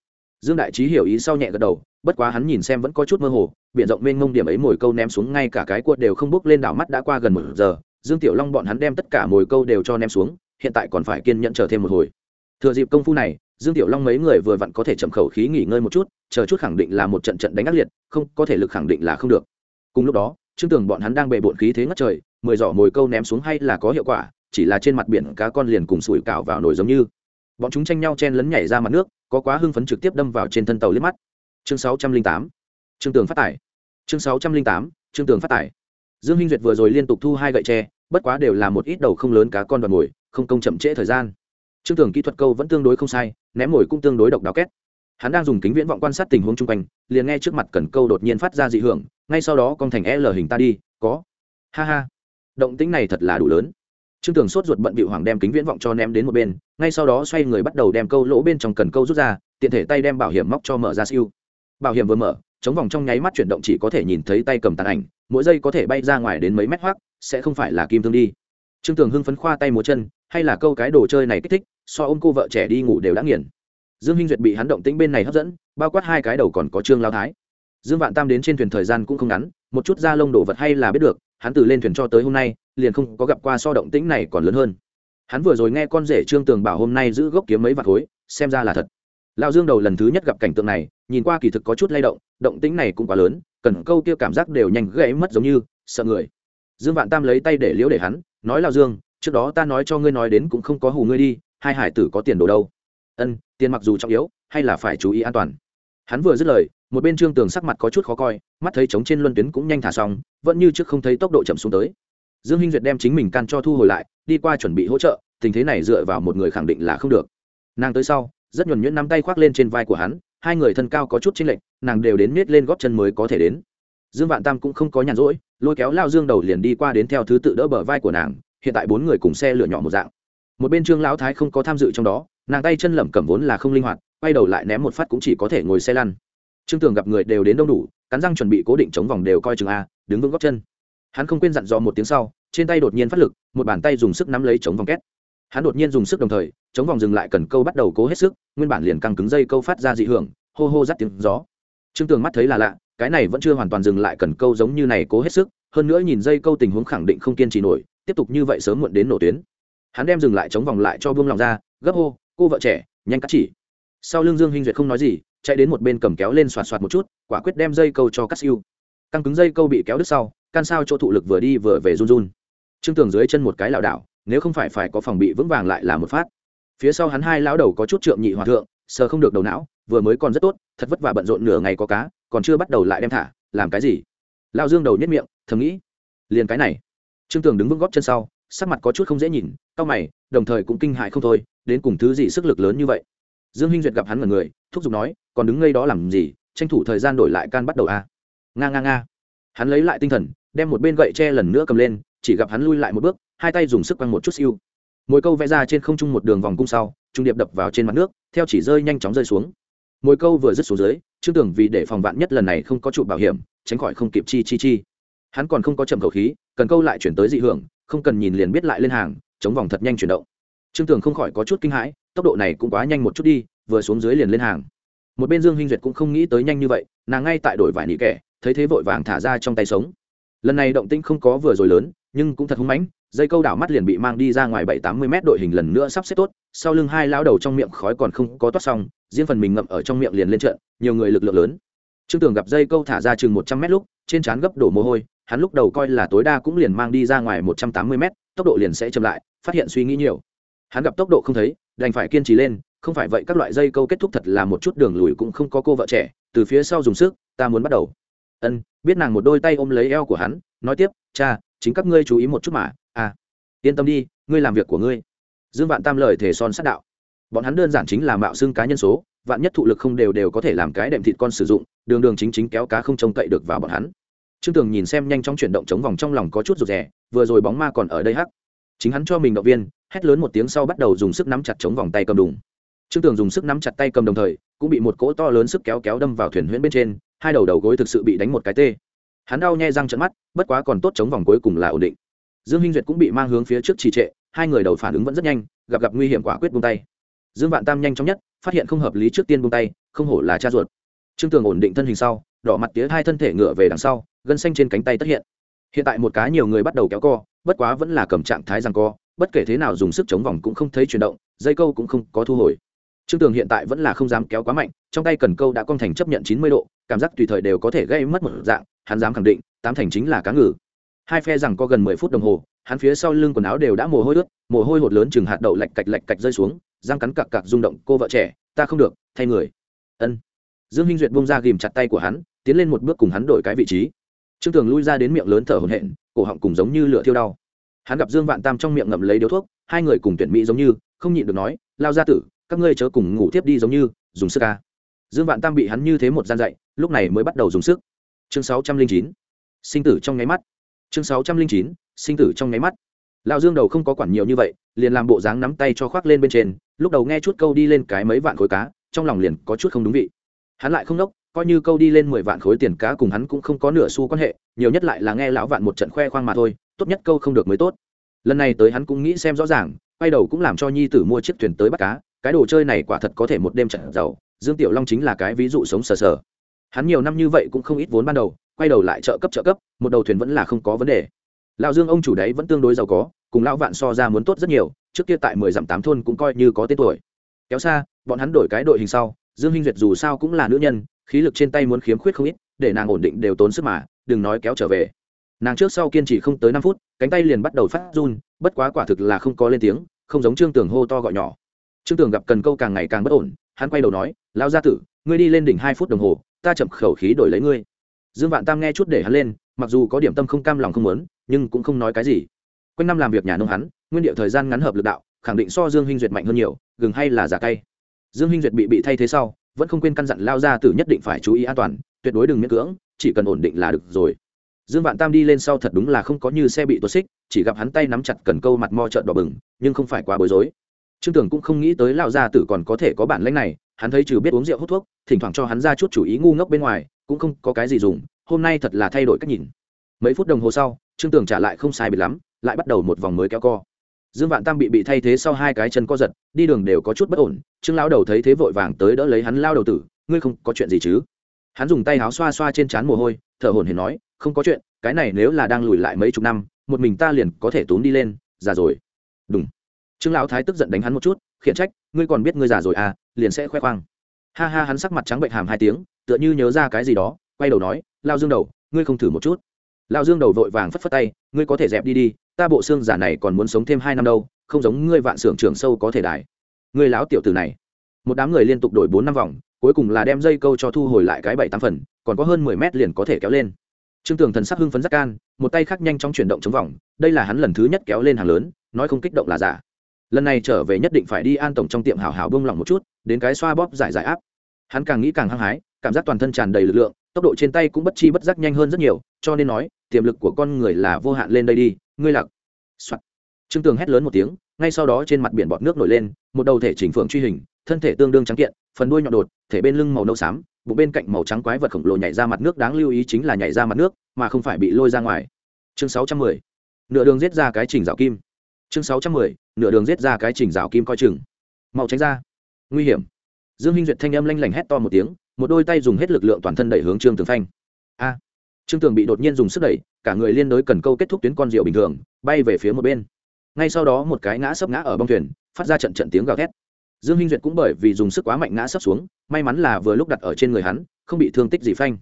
dương đại trí hiểu ý sau nhẹ gật đầu, bất quá hắn nhìn xem vẫn có chút mơ hồ, biển rộng mênh mông điểm ấy mồi câu ném xuống ngay cả cái cuột đều không bước lên đảo mắt đã qua gần một giờ, dương tiểu long bọn hắn đem tất cả mồi câu đều cho ném xuống, hiện tại còn phải kiên nhẫn chờ thêm một hồi. Thừa dịp công phu này, dương tiểu long mấy người vừa vặn có thể chậm khẩu khí nghỉ ngơi một chút, chờ chút khẳng định là một trận trận đánh ác liệt, không, có thể lực khẳng định là không được. Cùng lúc đó, trương tưởng bọn hắn đang bề bộn khí thế ngất trời, mười giỏ mồi câu ném xuống hay là có hiệu quả, chỉ là trên mặt biển cá con liền cùng sủi cảo vào nồi giống như bọn chúng tranh nhau chen lấn nhảy ra mặt nước, có quá hưng phấn trực tiếp đâm vào trên thân tàu liếc mắt. Chương sáu trăm linh tám chương tường phát tải. Chương sáu trăm linh tám chương tường phát tải. Dương minh duyệt vừa rồi liên tục thu hai gậy tre, bất quá đều là một ít đầu không lớn cá con đoàn mồi, không công chậm trễ thời gian. Chương tường kỹ thuật câu vẫn tương đối không sai, ném mồi cũng tương đối độc đáo két. Hắn đang dùng kính viễn vọng quan sát tình huống chung quanh, liền nghe trước mặt cần câu đột nhiên phát ra dị hưởng, ngay sau đó con thành l hình ta đi, có. Ha ha. Động tính này thật là đủ lớn trương tường sốt ruột bận bị hoàng đem kính viễn vọng cho ném đến một bên, ngay sau đó xoay người bắt đầu đem câu lỗ bên trong cần câu rút ra, tiện thể tay đem bảo hiểm móc cho mở ra siêu. Bảo hiểm vừa mở, chống vòng trong nháy mắt chuyển động chỉ có thể nhìn thấy tay cầm tàn ảnh, mỗi giây có thể bay ra ngoài đến mấy mét hoác sẽ không phải là kim thương đi. Trương tường hưng phấn khoa tay múa chân, hay là câu cái đồ chơi này kích thích, so ôm cô vợ trẻ đi ngủ đều đã nghiền. Dương hinh duyệt bị hắn động tĩnh bên này hấp dẫn, bao quát hai cái đầu còn có trương lao thái. Dương vạn tam đến trên thuyền thời gian cũng không ngắn, một chút da lông đổ vật hay là biết được hắn từ lên thuyền cho tới hôm nay, liền không có gặp qua so động tĩnh này còn lớn hơn. Hắn vừa rồi nghe con rể trương tường bảo hôm nay giữ gốc kiếm mấy vạt khối, xem ra là thật. Lao dương đầu lần thứ nhất gặp cảnh tượng này, nhìn qua kỳ thực có chút lay động động tĩnh này cũng quá lớn, cần câu kia cảm giác đều nhanh gãy mất giống như, sợ người. Dương vạn tam lấy tay để liễu để hắn, nói lao dương, trước đó ta nói cho ngươi nói đến cũng không có hù ngươi đi, hai hải tử có tiền đồ đâu. Ân, tiền mặc dù trọng yếu, hay là phải chú ý an toàn. Hắn vừa dứt lời một bên trương tường sắc mặt có chút khó coi, mắt thấy trống trên luân tuyến cũng nhanh thả xong, vẫn như trước không thấy tốc độ chậm xuống tới. Dương hinh duyệt đem chính mình can cho thu hồi lại, đi qua chuẩn bị hỗ trợ, tình thế này dựa vào một người khẳng định là không được. Nàng tới sau, rất nhuẩn nhuyễn nắm tay khoác lên trên vai của hắn, hai người thân cao có chút chênh lệch, nàng đều đến miết lên góp chân mới có thể đến. Dương vạn tam cũng không có nhàn rỗi, lôi kéo lao dương đầu liền đi qua đến theo thứ tự đỡ bờ vai của nàng, hiện tại bốn người cùng xe lửa nhỏ một dạng. Một bên trương lão thái không có tham dự trong đó, nàng tay chân lẩm cẩm vốn là không linh hoạt, quay đầu lại ném một phát cũng chỉ có thể ngồi xe lăn trương tường gặp người đều đến đông đủ, cắn răng chuẩn bị cố định chống vòng đều coi chừng a, đứng vững góc chân. Hắn không quên dặn dò một tiếng sau, trên tay đột nhiên phát lực, một bàn tay dùng sức nắm lấy chống vòng két. Hắn đột nhiên dùng sức đồng thời, chống vòng dừng lại cần câu bắt đầu cố hết sức, nguyên bản liền căng cứng dây câu phát ra dị hưởng, hô hô dắt tiếng gió. Trương tường mắt thấy là lạ, cái này vẫn chưa hoàn toàn dừng lại cần câu giống như này cố hết sức, hơn nữa nhìn dây câu tình huống khẳng định không kiên trì nổi, tiếp tục như vậy sớm muộn đến nổ tuyến. Hắn đem dừng lại chống vòng lại cho buông lòng ra, gấp hô, cô vợ trẻ, nhanh cắt chỉ. Sau lưng dương hinh duyệt không nói gì chạy đến một bên cầm kéo lên xoạt xoạt một chút, quả quyết đem dây câu cho cắt siêu căng cứng dây câu bị kéo đứt sau, can sao chỗ thụ lực vừa đi vừa về run run. Trương tường dưới chân một cái lảo đảo, nếu không phải phải có phòng bị vững vàng lại là một phát. Phía sau hắn hai lão đầu có chút trượng nhị hòa thượng, sờ không được đầu não, vừa mới còn rất tốt, thật vất vả bận rộn nửa ngày có cá, còn chưa bắt đầu lại đem thả, làm cái gì? Lao dương đầu nhất miệng, thầm nghĩ, liền cái này. Trương tường đứng vững góp chân sau, sắc mặt có chút không dễ nhìn, cau mày, đồng thời cũng kinh hại không thôi, đến cùng thứ gì sức lực lớn như vậy? Dương hinh duyệt gặp hắn ngần người, thúc giục nói, còn đứng ngây đó làm gì? Tranh thủ thời gian đổi lại can bắt đầu a. À? nga nga nga. Hắn lấy lại tinh thần, đem một bên gậy tre lần nữa cầm lên, chỉ gặp hắn lui lại một bước, hai tay dùng sức quăng một chút siêu. Mỗi câu vẽ ra trên không trung một đường vòng cung sau, trung điệp đập vào trên mặt nước, theo chỉ rơi nhanh chóng rơi xuống. Mỗi câu vừa dứt xuống dưới, trương tưởng vì để phòng vạn nhất lần này không có trụ bảo hiểm, tránh khỏi không kịp chi chi chi. Hắn còn không có chậm khẩu khí, cần câu lại chuyển tới dị hưởng, không cần nhìn liền biết lại lên hàng, chống vòng thật nhanh chuyển động trương tường không khỏi có chút kinh hãi, tốc độ này cũng quá nhanh một chút đi, vừa xuống dưới liền lên hàng. Một bên dương hinh duyệt cũng không nghĩ tới nhanh như vậy, nàng ngay tại đổi vải nị kẻ, thấy thế vội vàng thả ra trong tay sống. Lần này động tĩnh không có vừa rồi lớn, nhưng cũng thật hung mãnh, dây câu đảo mắt liền bị mang đi ra ngoài bảy tám mươi mét đội hình lần nữa sắp xếp tốt, sau lưng hai lão đầu trong miệng khói còn không có toát xong, riêng phần mình ngậm ở trong miệng liền lên trận, nhiều người lực lượng lớn. Trương tường gặp dây câu thả ra chừng một trăm mét lúc, trên trán gấp đổ mồ hôi, hắn lúc đầu coi là tối đa cũng liền mang đi ra ngoài một trăm tám mươi mét, tốc độ liền sẽ chậm lại, phát hiện suy nghĩ nhiều hắn gặp tốc độ không thấy, đành phải kiên trì lên, không phải vậy các loại dây câu kết thúc thật là một chút đường lùi cũng không có cô vợ trẻ, từ phía sau dùng sức, ta muốn bắt đầu. Ân, biết nàng một đôi tay ôm lấy eo của hắn, nói tiếp, cha, chính các ngươi chú ý một chút mà à yên tâm đi, ngươi làm việc của ngươi. Dương vạn tam lời thể son sát đạo. Bọn hắn đơn giản chính là mạo xưng cá nhân số, vạn nhất thụ lực không đều đều có thể làm cái đệm thịt con sử dụng, đường đường chính chính kéo cá không trông cậy được vào bọn hắn. Trương tường nhìn xem nhanh chóng chuyển động chống vòng trong lòng có chút rụt rè, vừa rồi bóng ma còn ở đây hắc chính hắn cho mình động viên, hét lớn một tiếng sau bắt đầu dùng sức nắm chặt chống vòng tay cầm đùng. Trương tường dùng sức nắm chặt tay cầm đồng thời, cũng bị một cỗ to lớn sức kéo kéo đâm vào thuyền huyễn bên trên, hai đầu đầu gối thực sự bị đánh một cái tê. Hắn đau nhè răng trận mắt, bất quá còn tốt chống vòng cuối cùng là ổn định. Dương hinh duyệt cũng bị mang hướng phía trước trì trệ, hai người đầu phản ứng vẫn rất nhanh, gặp gặp nguy hiểm quả quyết buông tay. Dương vạn tam nhanh chóng nhất, phát hiện không hợp lý trước tiên buông tay, không hổ là cha ruột. Trương tường ổn định thân hình sau, đỏ mặt tía hai thân thể ngựa về đằng sau, gân xanh trên cánh tay tất hiện. Hiện tại một cá nhiều người bắt đầu kéo co bất quá vẫn là cầm trạng thái rằng co, bất kể thế nào dùng sức chống vòng cũng không thấy chuyển động, dây câu cũng không có thu hồi. Trương tường hiện tại vẫn là không dám kéo quá mạnh, trong tay cần câu đã cong thành chấp nhận chín mươi độ, cảm giác tùy thời đều có thể gây mất một dạng, hắn dám khẳng định, tám thành chính là cá ngừ. Hai phe rằng có gần mười phút đồng hồ, hắn phía sau lưng quần áo đều đã mồ hôi ướt, mồ hôi hột lớn chừng hạt đậu lạch cạch lạch cạch rơi xuống, răng cắn cặc cặc rung động, cô vợ trẻ, ta không được, thay người. Ân. Dương hinh duyệt bông ra ghìm chặt tay của hắn, tiến lên một bước cùng hắn đổi cái vị trí trương tường lui ra đến miệng lớn thở hổn hển, cổ họng cùng giống như lửa thiêu đau. Hắn gặp dương vạn tam trong miệng ngậm lấy điếu thuốc, hai người cùng tuyển mỹ giống như, không nhịn được nói, lao ra tử, các ngươi chớ cùng ngủ tiếp đi giống như, dùng sức ca dương vạn tam bị hắn như thế một gian dạy, lúc này mới bắt đầu dùng sức. Chương sáu trăm linh chín, sinh tử trong nháy mắt. Chương sáu trăm linh chín, sinh tử trong nháy mắt. Lao dương đầu không có quản nhiều như vậy, liền làm bộ dáng nắm tay cho khoác lên bên trên, lúc đầu nghe chút câu đi lên cái mấy vạn khối cá, trong lòng liền có chút không đúng vị. Hắn lại không đốc coi như câu đi lên mười vạn khối tiền cá cùng hắn cũng không có nửa xu quan hệ, nhiều nhất lại là nghe lão vạn một trận khoe khoang mà thôi, tốt nhất câu không được mới tốt. Lần này tới hắn cũng nghĩ xem rõ ràng, quay đầu cũng làm cho nhi tử mua chiếc thuyền tới bắt cá, cái đồ chơi này quả thật có thể một đêm trận giàu dương tiểu long chính là cái ví dụ sống sờ sờ. Hắn nhiều năm như vậy cũng không ít vốn ban đầu, quay đầu lại trợ cấp trợ cấp, một đầu thuyền vẫn là không có vấn đề. Lão dương ông chủ đấy vẫn tương đối giàu có, cùng lão vạn so ra muốn tốt rất nhiều, trước kia tại mười dặm tám thôn cũng coi như có tên tuổi. Kéo xa, bọn hắn đổi cái đội hình sau, dương hinh duyệt dù sao cũng là nữ nhân khí lực trên tay muốn khiếm khuyết không ít, để nàng ổn định đều tốn sức mà, đừng nói kéo trở về. Nàng trước sau kiên trì không tới năm phút, cánh tay liền bắt đầu phát run, bất quá quả thực là không có lên tiếng, không giống trương tường hô to gọi nhỏ. Trương tường gặp cần câu càng ngày càng bất ổn, hắn quay đầu nói lao gia tử, ngươi đi lên đỉnh hai phút đồng hồ, ta chậm khẩu khí đổi lấy ngươi. Dương vạn tam nghe chút để hắn lên, mặc dù có điểm tâm không cam lòng không muốn, nhưng cũng không nói cái gì. Quanh năm làm việc nhà nông hắn, nguyên điệu thời gian ngắn hợp lực đạo, khẳng định so dương hinh duyệt mạnh hơn nhiều, gừng hay là giả cay. Dương hinh duyệt bị bị thay thế sau vẫn không quên căn dặn lao gia tử nhất định phải chú ý an toàn, tuyệt đối đừng miễn cưỡng, chỉ cần ổn định là được rồi. Dương vạn tam đi lên sau thật đúng là không có như xe bị tuột xích, chỉ gặp hắn tay nắm chặt cần câu mặt mo trợn đỏ bừng, nhưng không phải quá bối rối. Trương tưởng cũng không nghĩ tới lao gia tử còn có thể có bản lãnh này, hắn thấy trừ biết uống rượu hút thuốc, thỉnh thoảng cho hắn ra chút chủ ý ngu ngốc bên ngoài, cũng không có cái gì dùng, hôm nay thật là thay đổi cách nhìn. Mấy phút đồng hồ sau, trương tưởng trả lại không sai bị lắm, lại bắt đầu một vòng mới kéo co dương vạn tam bị bị thay thế sau hai cái chân co giật, đi đường đều có chút bất ổn, trương lão đầu thấy thế vội vàng tới đỡ lấy hắn lao đầu tử, ngươi không có chuyện gì chứ? Hắn dùng tay áo xoa xoa trên trán mồ hôi, thở hổn hển nói, không có chuyện, cái này nếu là đang lùi lại mấy chục năm, một mình ta liền có thể tốn đi lên, già rồi. Đúng trương lão thái tức giận đánh hắn một chút, khiển trách, ngươi còn biết ngươi già rồi à liền sẽ khoe khoang. Ha ha, hắn sắc mặt trắng bệnh hàm hai tiếng, tựa như nhớ ra cái gì đó, quay đầu nói, lao dương đầu, ngươi không thử một chút. Lao dương đầu vội vàng phất phất tay, ngươi có thể dẹp đi đi ta bộ xương giả này còn muốn sống thêm hai năm đâu, không giống ngươi vạn xưởng trưởng sâu có thể đài. Ngươi lão tiểu tử này. Một đám người liên tục đổi bốn năm vòng, cuối cùng là đem dây câu cho thu hồi lại cái bảy tám phần, còn có hơn mười mét liền có thể kéo lên. Trương tường thần sắc hưng phấn rất can, một tay khác nhanh chóng chuyển động chống vòng, đây là hắn lần thứ nhất kéo lên hàng lớn, nói không kích động là giả. Lần này trở về nhất định phải đi an tổng trong tiệm hảo hảo bông lỏng một chút, đến cái xoa bóp giải giải áp. Hắn càng nghĩ càng hăng hái, cảm giác toàn thân tràn đầy lực lượng, tốc độ trên tay cũng bất chi bất giác nhanh hơn rất nhiều, cho nên nói, tiềm lực của con người là vô hạn lên đây đi ngươi lặc、Soạn. trương tường hét lớn một tiếng, ngay sau đó trên mặt biển bọt nước nổi lên, một đầu thể chỉnh phượng truy hình, thân thể tương đương trắng kiện, phần đuôi nhọn đột, thể bên lưng màu nâu xám, bụng bên cạnh màu trắng quái vật khổng lồ nhảy ra mặt nước, đáng lưu ý chính là nhảy ra mặt nước, mà không phải bị lôi ra ngoài. Chương sáu trăm mười. Nửa đường giết ra cái trình rào kim. Chương sáu trăm mười. Nửa đường giết ra cái trình rào kim coi chừng. Màu tránh ra. Nguy hiểm. Dương hinh duyệt thanh âm lanh lảnh hét to một tiếng, một đôi tay dùng hết lực lượng toàn thân đẩy hướng trương tường phanh. A trương tường bị đột nhiên dùng sức đẩy, cả người liên đối cần câu kết thúc tuyến con rượu bình thường, bay về phía một bên. Ngay sau đó một cái ngã sấp ngã ở bông thuyền, phát ra trận trận tiếng gào thét. Dương hinh duyệt cũng bởi vì dùng sức quá mạnh ngã sấp xuống, may mắn là vừa lúc đặt ở trên người hắn, không bị thương tích gì phanh.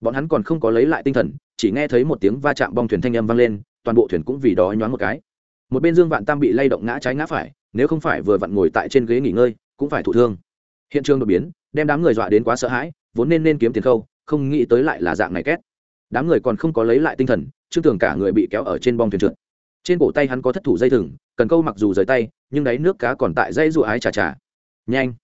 Bọn hắn còn không có lấy lại tinh thần, chỉ nghe thấy một tiếng va chạm bong thuyền thanh âm vang lên, toàn bộ thuyền cũng vì đó nhoáng một cái. Một bên dương vạn tam bị lay động ngã trái ngã phải, nếu không phải vừa vặn ngồi tại trên ghế nghỉ ngơi, cũng phải thụ thương. Hiện trường đột biến, đem đám người dọa đến quá sợ hãi, vốn nên nên kiếm tiền khâu, không nghĩ tới lại là dạng này két đám người còn không có lấy lại tinh thần, trương tường cả người bị kéo ở trên bong thuyền trượt. Trên cổ tay hắn có thất thủ dây thừng, cần câu mặc dù rời tay, nhưng đáy nước cá còn tại dây dụ ái chà chà. Nhanh!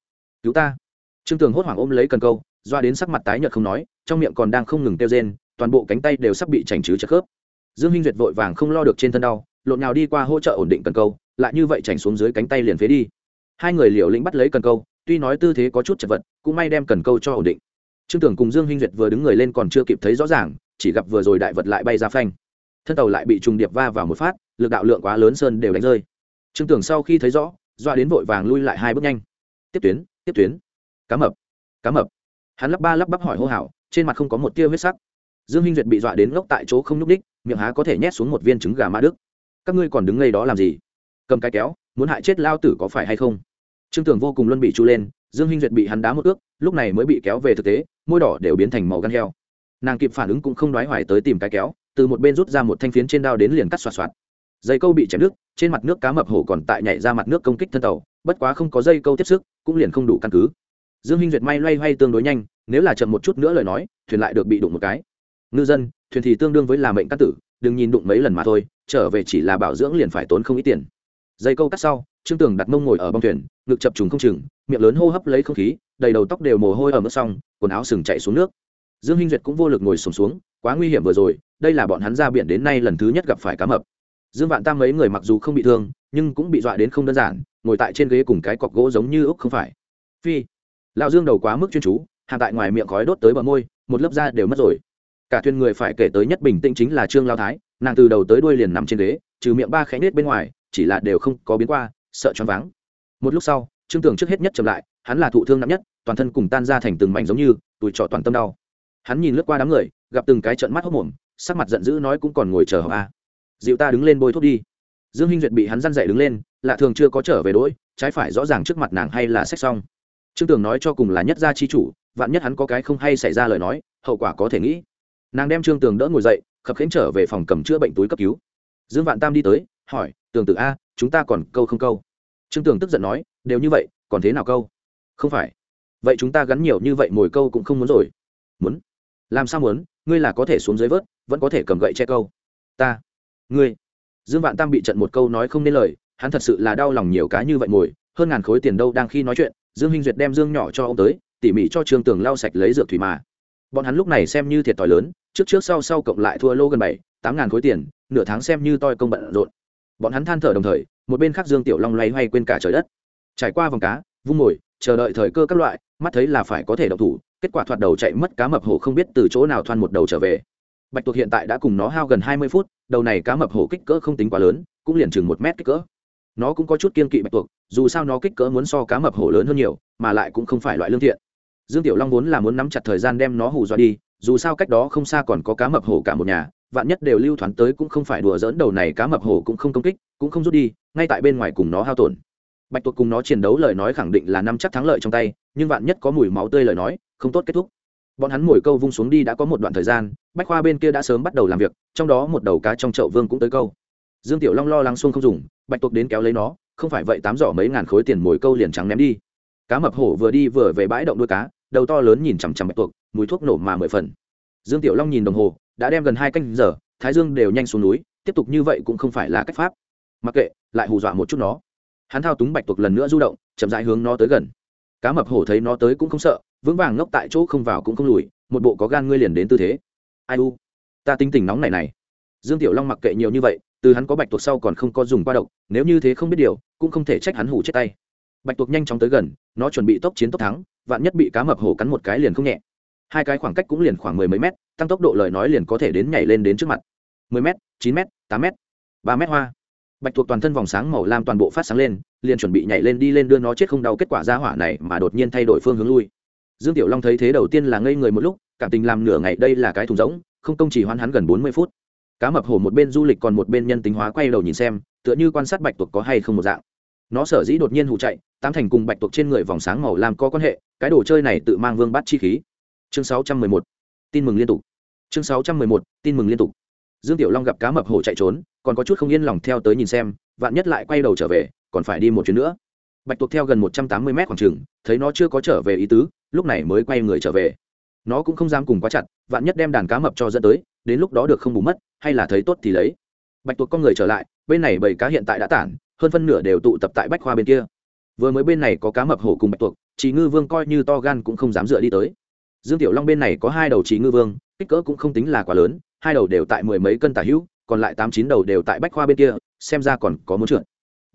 Cứu ta! Trương tường hốt hoảng ôm lấy cần câu, doa đến sắc mặt tái nhợt không nói, trong miệng còn đang không ngừng kêu rên, toàn bộ cánh tay đều sắp bị chảnh chứ chật khớp. Dương hinh duyệt vội vàng không lo được trên thân đau, lộn nhào đi qua hỗ trợ ổn định cần câu, lại như vậy chảnh xuống dưới cánh tay liền phế đi. Hai người liều lĩnh bắt lấy cần câu, tuy nói tư thế có chút chật vật, cũng may đem cần câu cho ổn định. Trương tưởng cùng dương hinh duyệt vừa đứng người lên còn chưa kịp thấy rõ ràng chỉ gặp vừa rồi đại vật lại bay ra phanh. Thân tàu lại bị trùng điệp va vào một phát, lực đạo lượng quá lớn sơn đều đánh rơi. Trương tưởng sau khi thấy rõ, doa đến vội vàng lui lại hai bước nhanh. Tiếp tuyến tiếp tuyến. Cá mập cá mập. Hắn lắp ba lắp bắp hỏi hô hào, trên mặt không có một tia huyết sắc. Dương hinh duyệt bị dọa đến ngốc tại chỗ không nhúc đích miệng há có thể nhét xuống một viên trứng gà mã đức. Các ngươi còn đứng ngay đó làm gì? Cầm cái kéo, muốn hại chết lao tử có phải hay không? Trương tưởng vô cùng luân bị chu lên, dương hinh duyệt bị hắn đá một ước, lúc này mới bị kéo về thực tế, môi đỏ đều biến thành màu gan heo nàng kịp phản ứng cũng không đoái hoài tới tìm cái kéo, từ một bên rút ra một thanh phiến trên đao đến liền cắt xoạt xoạt. Dây câu bị chém nước trên mặt nước cá mập hổ còn tại nhảy ra mặt nước công kích thân tàu, bất quá không có dây câu tiếp sức, cũng liền không đủ căn cứ. Dương hinh duyệt may loay hoay tương đối nhanh, nếu là chậm một chút nữa lời nói, thuyền lại được bị đụng một cái. Ngư dân, thuyền thì tương đương với là mệnh cắt tử, đừng nhìn đụng mấy lần mà thôi, trở về chỉ là bảo dưỡng liền phải tốn không ít tiền. Dây câu cắt sau, trương tường đặt mông ngồi ở bông thuyền, ngực chập trùng không chừng, miệng lớn hô hấp lấy không khí, đầy đầu tóc đều mồ hôi ở mức xong, quần áo sừng chạy xuống nước dương hinh duyệt cũng vô lực ngồi sùng xuống, xuống quá nguy hiểm vừa rồi đây là bọn hắn ra biển đến nay lần thứ nhất gặp phải cá mập. Dương vạn tam mấy người mặc dù không bị thương nhưng cũng bị dọa đến không đơn giản ngồi tại trên ghế cùng cái cọc gỗ giống như úc không phải. Phi lão dương đầu quá mức chuyên chú hạ tại ngoài miệng khói đốt tới bờ môi một lớp da đều mất rồi. Cả thuyền người phải kể tới nhất bình tĩnh chính là trương lao thái nàng từ đầu tới đuôi liền nằm trên ghế trừ miệng ba khẽ nết bên ngoài chỉ là đều không có biến qua sợ choáng váng. Một lúc sau trương tưởng trước hết nhất chậm lại hắn là thụ thương nặng nhất toàn thân cùng tan ra thành từng mảnh giống như tụi trọ toàn tâm đau hắn nhìn lướt qua đám người, gặp từng cái trận mắt hốc mồm sắc mặt giận dữ nói cũng còn ngồi chờ học a. À. dịu ta đứng lên bôi thuốc đi. Dương hinh duyệt bị hắn răn dậy đứng lên, lạ thường chưa có trở về đỗi trái phải rõ ràng trước mặt nàng hay là sách xong. Trương tường nói cho cùng là nhất gia chi chủ, vạn nhất hắn có cái không hay xảy ra lời nói, hậu quả có thể nghĩ. Nàng đem trương tường đỡ ngồi dậy, khập khiễng trở về phòng cầm chữa bệnh túi cấp cứu. Dương vạn tam đi tới, hỏi, tường tự a, chúng ta còn câu không câu? Trương tường tức giận nói, đều như vậy, còn thế nào câu? Không phải. Vậy chúng ta gắn nhiều như vậy mồi câu cũng không muốn rồi. Muốn làm sao muốn, ngươi là có thể xuống dưới vớt, vẫn có thể cầm gậy che câu. Ta, ngươi. Dương vạn tam bị trận một câu nói không nên lời, hắn thật sự là đau lòng nhiều cá như vậy mồi hơn ngàn khối tiền đâu đang khi nói chuyện, dương hinh duyệt đem dương nhỏ cho ông tới, tỉ mỉ cho trương tường lau sạch lấy dược thủy mà. Bọn hắn lúc này xem như thiệt thòi lớn, trước trước sau sau cộng lại thua lô gần bảy, tám ngàn khối tiền, nửa tháng xem như toi công bận rộn. Bọn hắn than thở đồng thời, một bên khác dương tiểu long loay hoay quên cả trời đất. Trải qua vòng cá, vung mồi chờ đợi thời cơ các loại, mắt thấy là phải có thể động thủ kết quả thoạt đầu chạy mất cá mập hổ không biết từ chỗ nào thoăn một đầu trở về. Bạch tuộc hiện tại đã cùng nó hao gần hai mươi phút, đầu này cá mập hổ kích cỡ không tính quá lớn, cũng liền chừng một mét kích cỡ. Nó cũng có chút kiên kỵ bạch tuộc, dù sao nó kích cỡ muốn so cá mập hổ lớn hơn nhiều, mà lại cũng không phải loại lương thiện. Dương tiểu long vốn là muốn nắm chặt thời gian đem nó hù dọa đi, dù sao cách đó không xa còn có cá mập hổ cả một nhà, vạn nhất đều lưu thoáng tới cũng không phải đùa dỡn đầu này cá mập hổ cũng không công kích, cũng không rút đi, ngay tại bên ngoài cùng nó hao tổn. Bạch tuộc cùng nó chiến đấu lời nói khẳng định là năm chắc thắng lợi trong tay, nhưng vạn nhất có mùi máu tươi lời nói không tốt kết thúc. Bọn hắn mồi câu vung xuống đi đã có một đoạn thời gian, bách khoa bên kia đã sớm bắt đầu làm việc, trong đó một đầu cá trong chậu vương cũng tới câu. Dương tiểu long lo lắng xuông không dùng, bạch tuộc đến kéo lấy nó, không phải vậy tám giỏ mấy ngàn khối tiền mồi câu liền trắng ném đi. Cá mập hổ vừa đi vừa về bãi động đuôi cá, đầu to lớn nhìn chằm chằm bạch tuộc, mùi thuốc nổ mà mười phần. Dương tiểu long nhìn đồng hồ, đã đem gần hai canh giờ, thái dương đều nhanh xuống núi, tiếp tục như vậy cũng không phải là cách pháp. Mặc kệ, lại hù dọa một chút nó. Hắn thao túng bạch tuộc lần nữa du động, chậm rãi hướng nó tới gần. Cá mập hổ thấy nó tới cũng không sợ vững vàng ngốc tại chỗ không vào cũng không lùi, một bộ có gan ngươi liền đến tư thế. Ai u, ta tính tình nóng này này. Dương tiểu long mặc kệ nhiều như vậy, từ hắn có bạch tuộc sau còn không có dùng qua độc, nếu như thế không biết điều, cũng không thể trách hắn hủ chết tay. Bạch tuộc nhanh chóng tới gần, nó chuẩn bị tốc chiến tốc thắng, vạn nhất bị cá mập hổ cắn một cái liền không nhẹ. Hai cái khoảng cách cũng liền khoảng mười mấy mét, tăng tốc độ lời nói liền có thể đến nhảy lên đến trước mặt. mười m chín m tám m ba m hoa. Bạch tuộc toàn thân vòng sáng màu lam toàn bộ phát sáng lên, liền chuẩn bị nhảy lên đi lên đưa nó chết không đau kết quả ra hỏa này mà đột nhiên thay đổi phương hướng lui dương tiểu long thấy thế đầu tiên là ngây người một lúc, cảm tình làm nửa ngày đây là cái thùng rỗng, không công chỉ hoán hắn gần bốn mươi phút. Cá mập hổ một bên du lịch còn một bên nhân tính hóa quay đầu nhìn xem, tựa như quan sát bạch tuộc có hay không một dạng. Nó sở dĩ đột nhiên hụ chạy, tám thành cùng bạch tuộc trên người vòng sáng màu làm có quan hệ, cái đồ chơi này tự mang vương bát chi khí. Chương sáu trăm mười một, tin mừng liên tục. Chương sáu trăm mười một, tin mừng liên tục. Dương tiểu long gặp cá mập hổ chạy trốn, còn có chút không yên lòng theo tới nhìn xem, vạn nhất lại quay đầu trở về, còn phải đi một chuyến nữa bạch tuộc theo gần một trăm tám mươi mét khoảng trường, thấy nó chưa có trở về ý tứ lúc này mới quay người trở về. Nó cũng không dám cùng quá chặt vạn nhất đem đàn cá mập cho dẫn tới đến lúc đó được không bù mất hay là thấy tốt thì lấy. Bạch tuộc con người trở lại bên này bảy cá hiện tại đã tản hơn phân nửa đều tụ tập tại bách khoa bên kia. Vừa mới bên này có cá mập hổ cùng bạch tuộc chỉ ngư vương coi như to gan cũng không dám dựa đi tới. Dương tiểu long bên này có hai đầu Chỉ ngư vương kích cỡ cũng không tính là quá lớn hai đầu đều tại mười mấy cân tả hữu còn lại tám chín đầu đều tại bách khoa bên kia xem ra còn có muốn trượt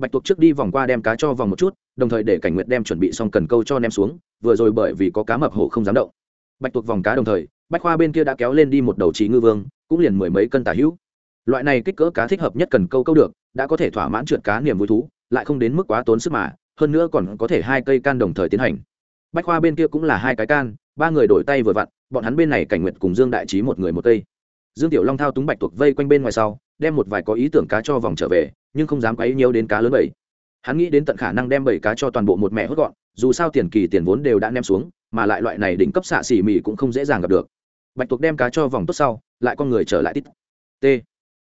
bạch tuộc trước đi vòng qua đem cá cho vòng một chút, đồng thời để cảnh nguyệt đem chuẩn bị xong cần câu cho ném xuống, vừa rồi bởi vì có cá mập hổ không dám động. Bạch tuộc vòng cá đồng thời, bách khoa bên kia đã kéo lên đi một đầu trí ngư vương, cũng liền mười mấy cân tả hữu. Loại này kích cỡ cá thích hợp nhất cần câu câu được, đã có thể thỏa mãn trượt cá niềm vui thú, lại không đến mức quá tốn sức mà, hơn nữa còn có thể hai cây can đồng thời tiến hành. Bách khoa bên kia cũng là hai cái can, ba người đổi tay vừa vặn, bọn hắn bên này cảnh nguyệt cùng dương đại trí một người một cây. Dương tiểu long thao túng bạch tuộc vây quanh bên ngoài sau đem một vài có ý tưởng cá cho vòng trở về, nhưng không dám quấy nhiều đến cá lớn bảy. Hắn nghĩ đến tận khả năng đem bảy cá cho toàn bộ một mẹ hốt gọn, dù sao tiền kỳ tiền vốn đều đã ném xuống, mà lại loại này đỉnh cấp xạ xỉ mì cũng không dễ dàng gặp được. Bạch tuộc đem cá cho vòng tốt sau, lại con người trở lại tít. T.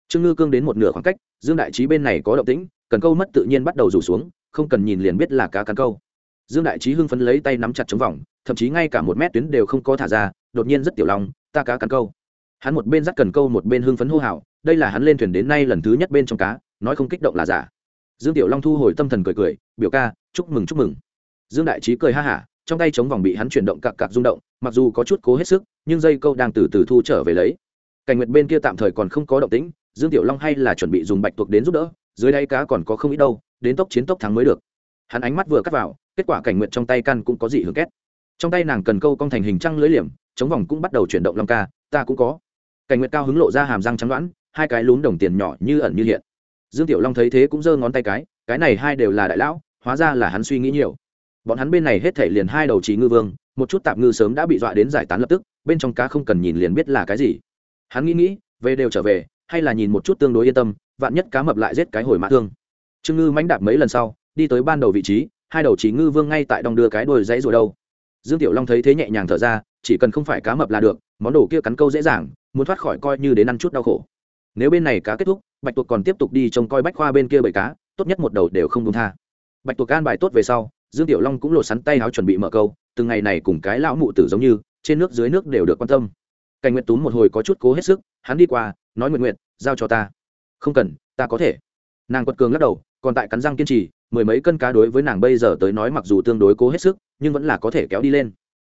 Trương ngư cương đến một nửa khoảng cách, dương đại trí bên này có động tĩnh, cần câu mất tự nhiên bắt đầu rủ xuống, không cần nhìn liền biết là cá cắn câu. Dương đại trí hưng phấn lấy tay nắm chặt chống vòng, thậm chí ngay cả một mét tuyến đều không có thả ra, đột nhiên rất tiểu lòng, ta cá cắn câu. Hắn một bên dắt cần câu một bên hưng phấn hô hào đây là hắn lên thuyền đến nay lần thứ nhất bên trong cá, nói không kích động là giả. Dương tiểu long thu hồi tâm thần cười cười, biểu ca, chúc mừng chúc mừng. Dương đại trí cười ha hả, trong tay chống vòng bị hắn chuyển động cặp cặp rung động, mặc dù có chút cố hết sức, nhưng dây câu đang từ từ thu trở về lấy. Cảnh nguyệt bên kia tạm thời còn không có động tĩnh, dương tiểu long hay là chuẩn bị dùng bạch tuộc đến giúp đỡ, dưới đây cá còn có không ít đâu, đến tốc chiến tốc thắng mới được. Hắn ánh mắt vừa cắt vào, kết quả cảnh nguyệt trong tay căn cũng có dị hưởng két. Trong tay nàng cần câu cong thành hình trăng lưới liềm, chống vòng cũng bắt đầu chuyển động long ca, ta cũng có. Cảnh nguyệt cao hứng lộ ra hàm răng trắng đoãn hai cái lún đồng tiền nhỏ như ẩn như hiện. Dương tiểu long thấy thế cũng giơ ngón tay cái cái này hai đều là đại lão, hóa ra là hắn suy nghĩ nhiều. Bọn hắn bên này hết thể liền hai đầu trí ngư vương, một chút tạp ngư sớm đã bị dọa đến giải tán lập tức, bên trong cá không cần nhìn liền biết là cái gì. Hắn nghĩ nghĩ, về đều trở về, hay là nhìn một chút tương đối yên tâm, vạn nhất cá mập lại giết cái hồi mã thương. Trương ngư mánh đạp mấy lần sau, đi tới ban đầu vị trí, hai đầu chỉ ngư vương ngay tại đong đưa cái đuôi dãy rồi đâu. Dương tiểu long thấy thế nhẹ nhàng thở ra, chỉ cần không phải cá mập là được, món đồ kia cắn câu dễ dàng, muốn thoát khỏi coi như đến ăn chút đau khổ nếu bên này cá kết thúc, bạch tuộc còn tiếp tục đi trông coi bách khoa bên kia bầy cá, tốt nhất một đầu đều không đúng tha. Bạch tuộc can bài tốt về sau, dương tiểu long cũng lột sắn tay áo chuẩn bị mở câu, từng ngày này cùng cái lão mụ tử giống như, trên nước dưới nước đều được quan tâm. Cảnh nguyệt túm một hồi có chút cố hết sức, hắn đi qua, nói nguyện nguyện giao cho ta. Không cần, ta có thể. Nàng quật cường lắc đầu, còn tại cắn răng kiên trì, mười mấy cân cá đối với nàng bây giờ tới nói mặc dù tương đối cố hết sức, nhưng vẫn là có thể kéo đi lên.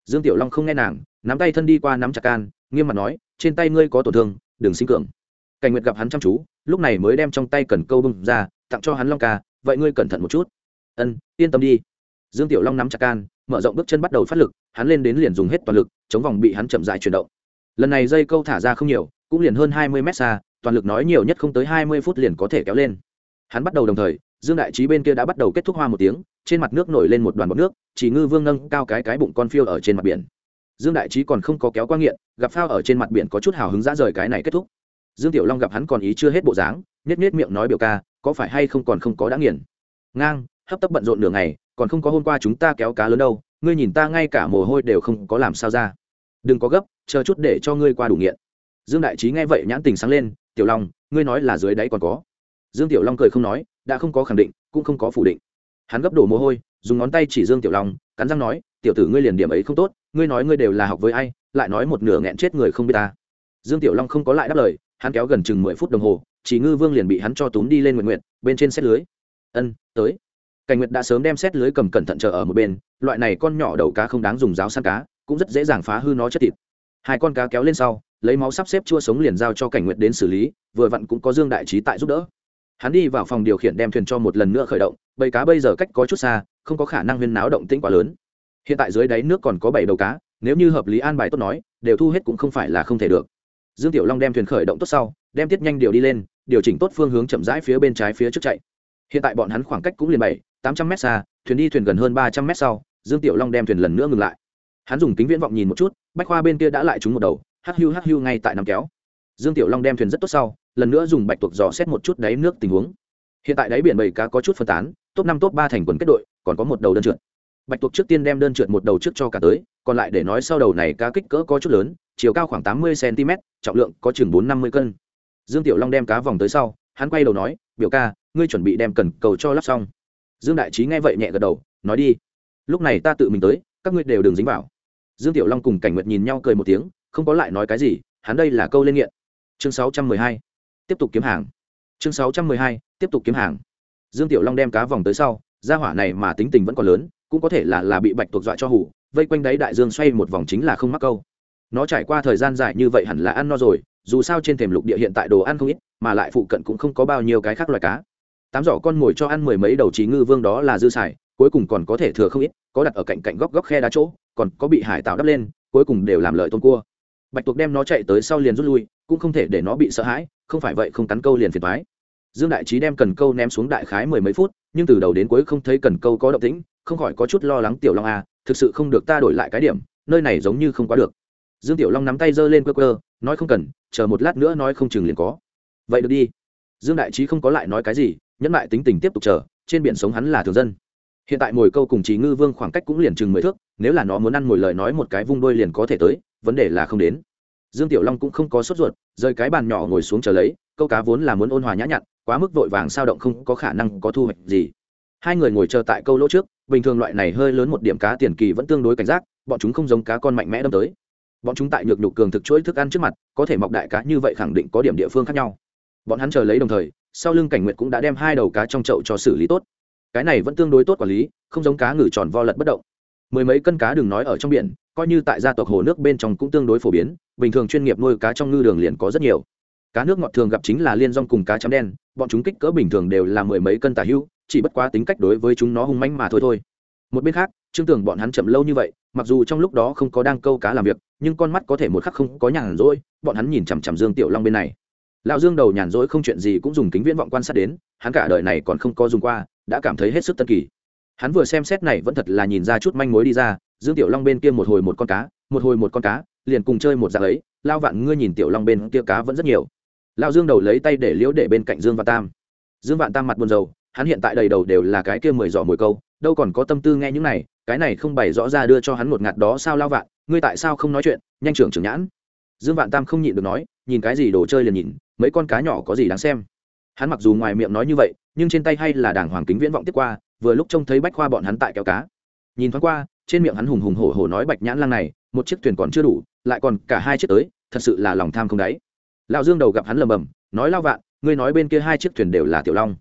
Dương tiểu long không nghe nàng, nắm tay thân đi qua nắm chặt can, nghiêm mặt nói, trên tay ngươi có tổn thương, đừng sinh cường cảnh nguyệt gặp hắn chăm chú, lúc này mới đem trong tay cần câu bưng ra, tặng cho hắn long ca, vậy ngươi cẩn thận một chút. Ân, yên tâm đi. Dương tiểu long nắm chặt can, mở rộng bước chân bắt đầu phát lực, hắn lên đến liền dùng hết toàn lực, chống vòng bị hắn chậm dại chuyển động. Lần này dây câu thả ra không nhiều, cũng liền hơn hai mươi mét xa, toàn lực nói nhiều nhất không tới hai mươi phút liền có thể kéo lên. Hắn bắt đầu đồng thời, dương đại trí bên kia đã bắt đầu kết thúc hoa một tiếng, trên mặt nước nổi lên một đoàn bọt nước, chỉ ngư vương nâng cao cái cái bụng con phiêu ở trên mặt biển. Dương đại trí còn không có kéo qua nghiện, gặp phao ở trên mặt biển có chút hào hứng ra rời cái này kết thúc dương tiểu long gặp hắn còn ý chưa hết bộ dáng nhét nhét miệng nói biểu ca, có phải hay không còn không có đã nghiền. Ngang, hấp tấp bận rộn nửa ngày, còn không có hôm qua chúng ta kéo cá lớn đâu, ngươi nhìn ta ngay cả mồ hôi đều không có làm sao ra. Đừng có gấp, chờ chút để cho ngươi qua đủ nghiện. Dương đại trí nghe vậy nhãn tình sáng lên, tiểu long, ngươi nói là dưới đáy còn có. Dương tiểu long cười không nói, đã không có khẳng định, cũng không có phủ định. Hắn gấp đổ mồ hôi, dùng ngón tay chỉ dương tiểu long, cắn răng nói, tiểu tử ngươi liền điểm ấy không tốt, ngươi nói ngươi đều là học với ai, lại nói một nửa nghẹn chết người không biết ta. Dương tiểu long không có lại đáp lời hắn kéo gần chừng mười phút đồng hồ, chỉ ngư vương liền bị hắn cho túm đi lên nguyện nguyện bên trên xét lưới. Ân, tới. Cảnh nguyệt đã sớm đem xét lưới cầm cẩn thận chờ ở một bên, loại này con nhỏ đầu cá không đáng dùng giáo săn cá, cũng rất dễ dàng phá hư nó chất thịt. Hai con cá kéo lên sau, lấy máu sắp xếp chua sống liền giao cho cảnh nguyệt đến xử lý, vừa vặn cũng có dương đại trí tại giúp đỡ. Hắn đi vào phòng điều khiển đem thuyền cho một lần nữa khởi động, bầy cá bây giờ cách có chút xa, không có khả năng huyên náo động tĩnh quá lớn. Hiện tại dưới đáy nước còn có bảy đầu cá, nếu như hợp lý an bài tốt nói, đều thu hết cũng không phải là không thể được dương tiểu long đem thuyền khởi động tốt sau, đem tiết nhanh điều đi lên, điều chỉnh tốt phương hướng chậm rãi phía bên trái phía trước chạy. Hiện tại bọn hắn khoảng cách cũng liền bảy, tám trăm mét xa, thuyền đi thuyền gần hơn ba trăm mét sau, dương tiểu long đem thuyền lần nữa ngừng lại. Hắn dùng kính viễn vọng nhìn một chút, bách khoa bên kia đã lại trúng một đầu, hắc hưu hắc hưu ngay tại nằm kéo. Dương tiểu long đem thuyền rất tốt sau, lần nữa dùng bạch tuộc dò xét một chút đáy nước tình huống. Hiện tại đáy biển bầy cá có chút phân tán, top năm, top ba thành quần kết đội, còn có một đầu đơn trượt. Bạch tuộc trước tiên đem đơn trượt một đầu trước cho cả tới, còn lại để nói sau đầu này cá kích cỡ có chút lớn chiều cao khoảng tám mươi cm, trọng lượng có chừng bốn năm mươi cân. Dương tiểu long đem cá vòng tới sau, hắn quay đầu nói, biểu ca, ngươi chuẩn bị đem cần cầu cho lắp xong. Dương đại trí nghe vậy nhẹ gật đầu, nói đi. Lúc này ta tự mình tới, các ngươi đều đừng dính vào. Dương tiểu long cùng cảnh nguyệt nhìn nhau cười một tiếng, không có lại nói cái gì, hắn đây là câu lên nghiện. Chương sáu trăm mười hai, tiếp tục kiếm hàng. Chương sáu trăm mười hai, tiếp tục kiếm hàng. Dương tiểu long đem cá vòng tới sau, gia hỏa này mà tính tình vẫn còn lớn, cũng có thể là là bị bạch tuộc dọa cho hủ, vây quanh đáy đại dương xoay một vòng chính là không mắc câu nó trải qua thời gian dài như vậy hẳn là ăn no rồi dù sao trên thềm lục địa hiện tại đồ ăn không ít mà lại phụ cận cũng không có bao nhiêu cái khác loài cá. Tám giỏ con ngồi cho ăn mười mấy đầu trí ngư vương đó là dư xài cuối cùng còn có thể thừa không ít có đặt ở cạnh cạnh góc góc khe đá chỗ còn có bị hải tạo đắp lên cuối cùng đều làm lợi tôm cua. Bạch tuộc đem nó chạy tới sau liền rút lui cũng không thể để nó bị sợ hãi không phải vậy không cắn câu liền phiền thoái dương đại trí đem cần câu ném xuống đại khái mười mấy phút nhưng từ đầu đến cuối không thấy cần câu có động tĩnh không khỏi có chút lo lắng tiểu long a à, thực sự không được ta đổi lại cái điểm nơi này giống như không quá được dương tiểu long nắm tay giơ lên quơ quơ, nói không cần, chờ một lát nữa nói không chừng liền có. Vậy được đi. Dương đại trí không có lại nói cái gì, nhẫn lại tính tình tiếp tục chờ, trên biển sống hắn là thường dân. Hiện tại mồi câu cùng trí ngư vương khoảng cách cũng liền chừng mười thước, nếu là nó muốn ăn mồi lời nói một cái vung đôi liền có thể tới, vấn đề là không đến. Dương tiểu long cũng không có sốt ruột, rời cái bàn nhỏ ngồi xuống chờ lấy, câu cá vốn là muốn ôn hòa nhã nhặn, quá mức vội vàng sao động không có khả năng có thu hoạch gì. Hai người ngồi chờ tại câu lỗ trước, bình thường loại này hơi lớn một điểm cá tiền kỳ vẫn tương đối cảnh giác, bọn chúng không giống cá con mạnh mẽ đâm tới bọn chúng tại nhược nhục cường thực chuỗi thức ăn trước mặt, có thể mọc đại cá như vậy khẳng định có điểm địa phương khác nhau. Bọn hắn chờ lấy đồng thời, sau lưng cảnh nguyệt cũng đã đem hai đầu cá trong chậu cho xử lý tốt. Cái này vẫn tương đối tốt quản lý, không giống cá ngừ tròn vo lật bất động. Mười mấy cân cá đừng nói ở trong biển, coi như tại gia tộc hồ nước bên trong cũng tương đối phổ biến, bình thường chuyên nghiệp nuôi cá trong ngư đường liền có rất nhiều. Cá nước ngọt thường gặp chính là liên rong cùng cá chấm đen, bọn chúng kích cỡ bình thường đều là mười mấy cân tả hữu chỉ bất quá tính cách đối với chúng nó hung manh mà thôi thôi. Một bên khác chương tưởng bọn hắn chậm lâu như vậy mặc dù trong lúc đó không có đang câu cá làm việc, nhưng con mắt có thể một khắc không có nhàn rỗi, bọn hắn nhìn chằm chằm dương tiểu long bên này. Lão dương đầu nhàn rỗi không chuyện gì cũng dùng kính viễn vọng quan sát đến, hắn cả đời này còn không có dùng qua, đã cảm thấy hết sức tân kỳ. Hắn vừa xem xét này vẫn thật là nhìn ra chút manh mối đi ra, dương tiểu long bên kia một hồi một con cá, một hồi một con cá, liền cùng chơi một dạng ấy lao vạn ngươi nhìn tiểu long bên kia cá vẫn rất nhiều. Lao dương đầu lấy tay để liễu để bên cạnh dương vạn tam. Dương vạn tam mặt buồn rầu, hắn hiện tại đầy đầu đều là cái kia mười giỏ mồi câu, đâu còn có tâm tư nghe những này cái này không bày rõ ra đưa cho hắn một ngạt đó sao lao vạn, ngươi tại sao không nói chuyện, nhanh trưởng trưởng nhãn. Dương vạn tam không nhịn được nói, nhìn cái gì đồ chơi liền nhìn, mấy con cá nhỏ có gì đáng xem. Hắn mặc dù ngoài miệng nói như vậy, nhưng trên tay hay là đàng hoàng kính viễn vọng tiếp qua, vừa lúc trông thấy bách khoa bọn hắn tại kéo cá. Nhìn thoáng qua, trên miệng hắn hùng hùng hổ hổ nói bạch nhãn lang này, một chiếc thuyền còn chưa đủ, lại còn cả hai chiếc tới, thật sự là lòng tham không đáy. Lão dương đầu gặp hắn lầm bầm, nói lao vạn, ngươi nói bên kia hai chiếc thuyền đều là tiểu long.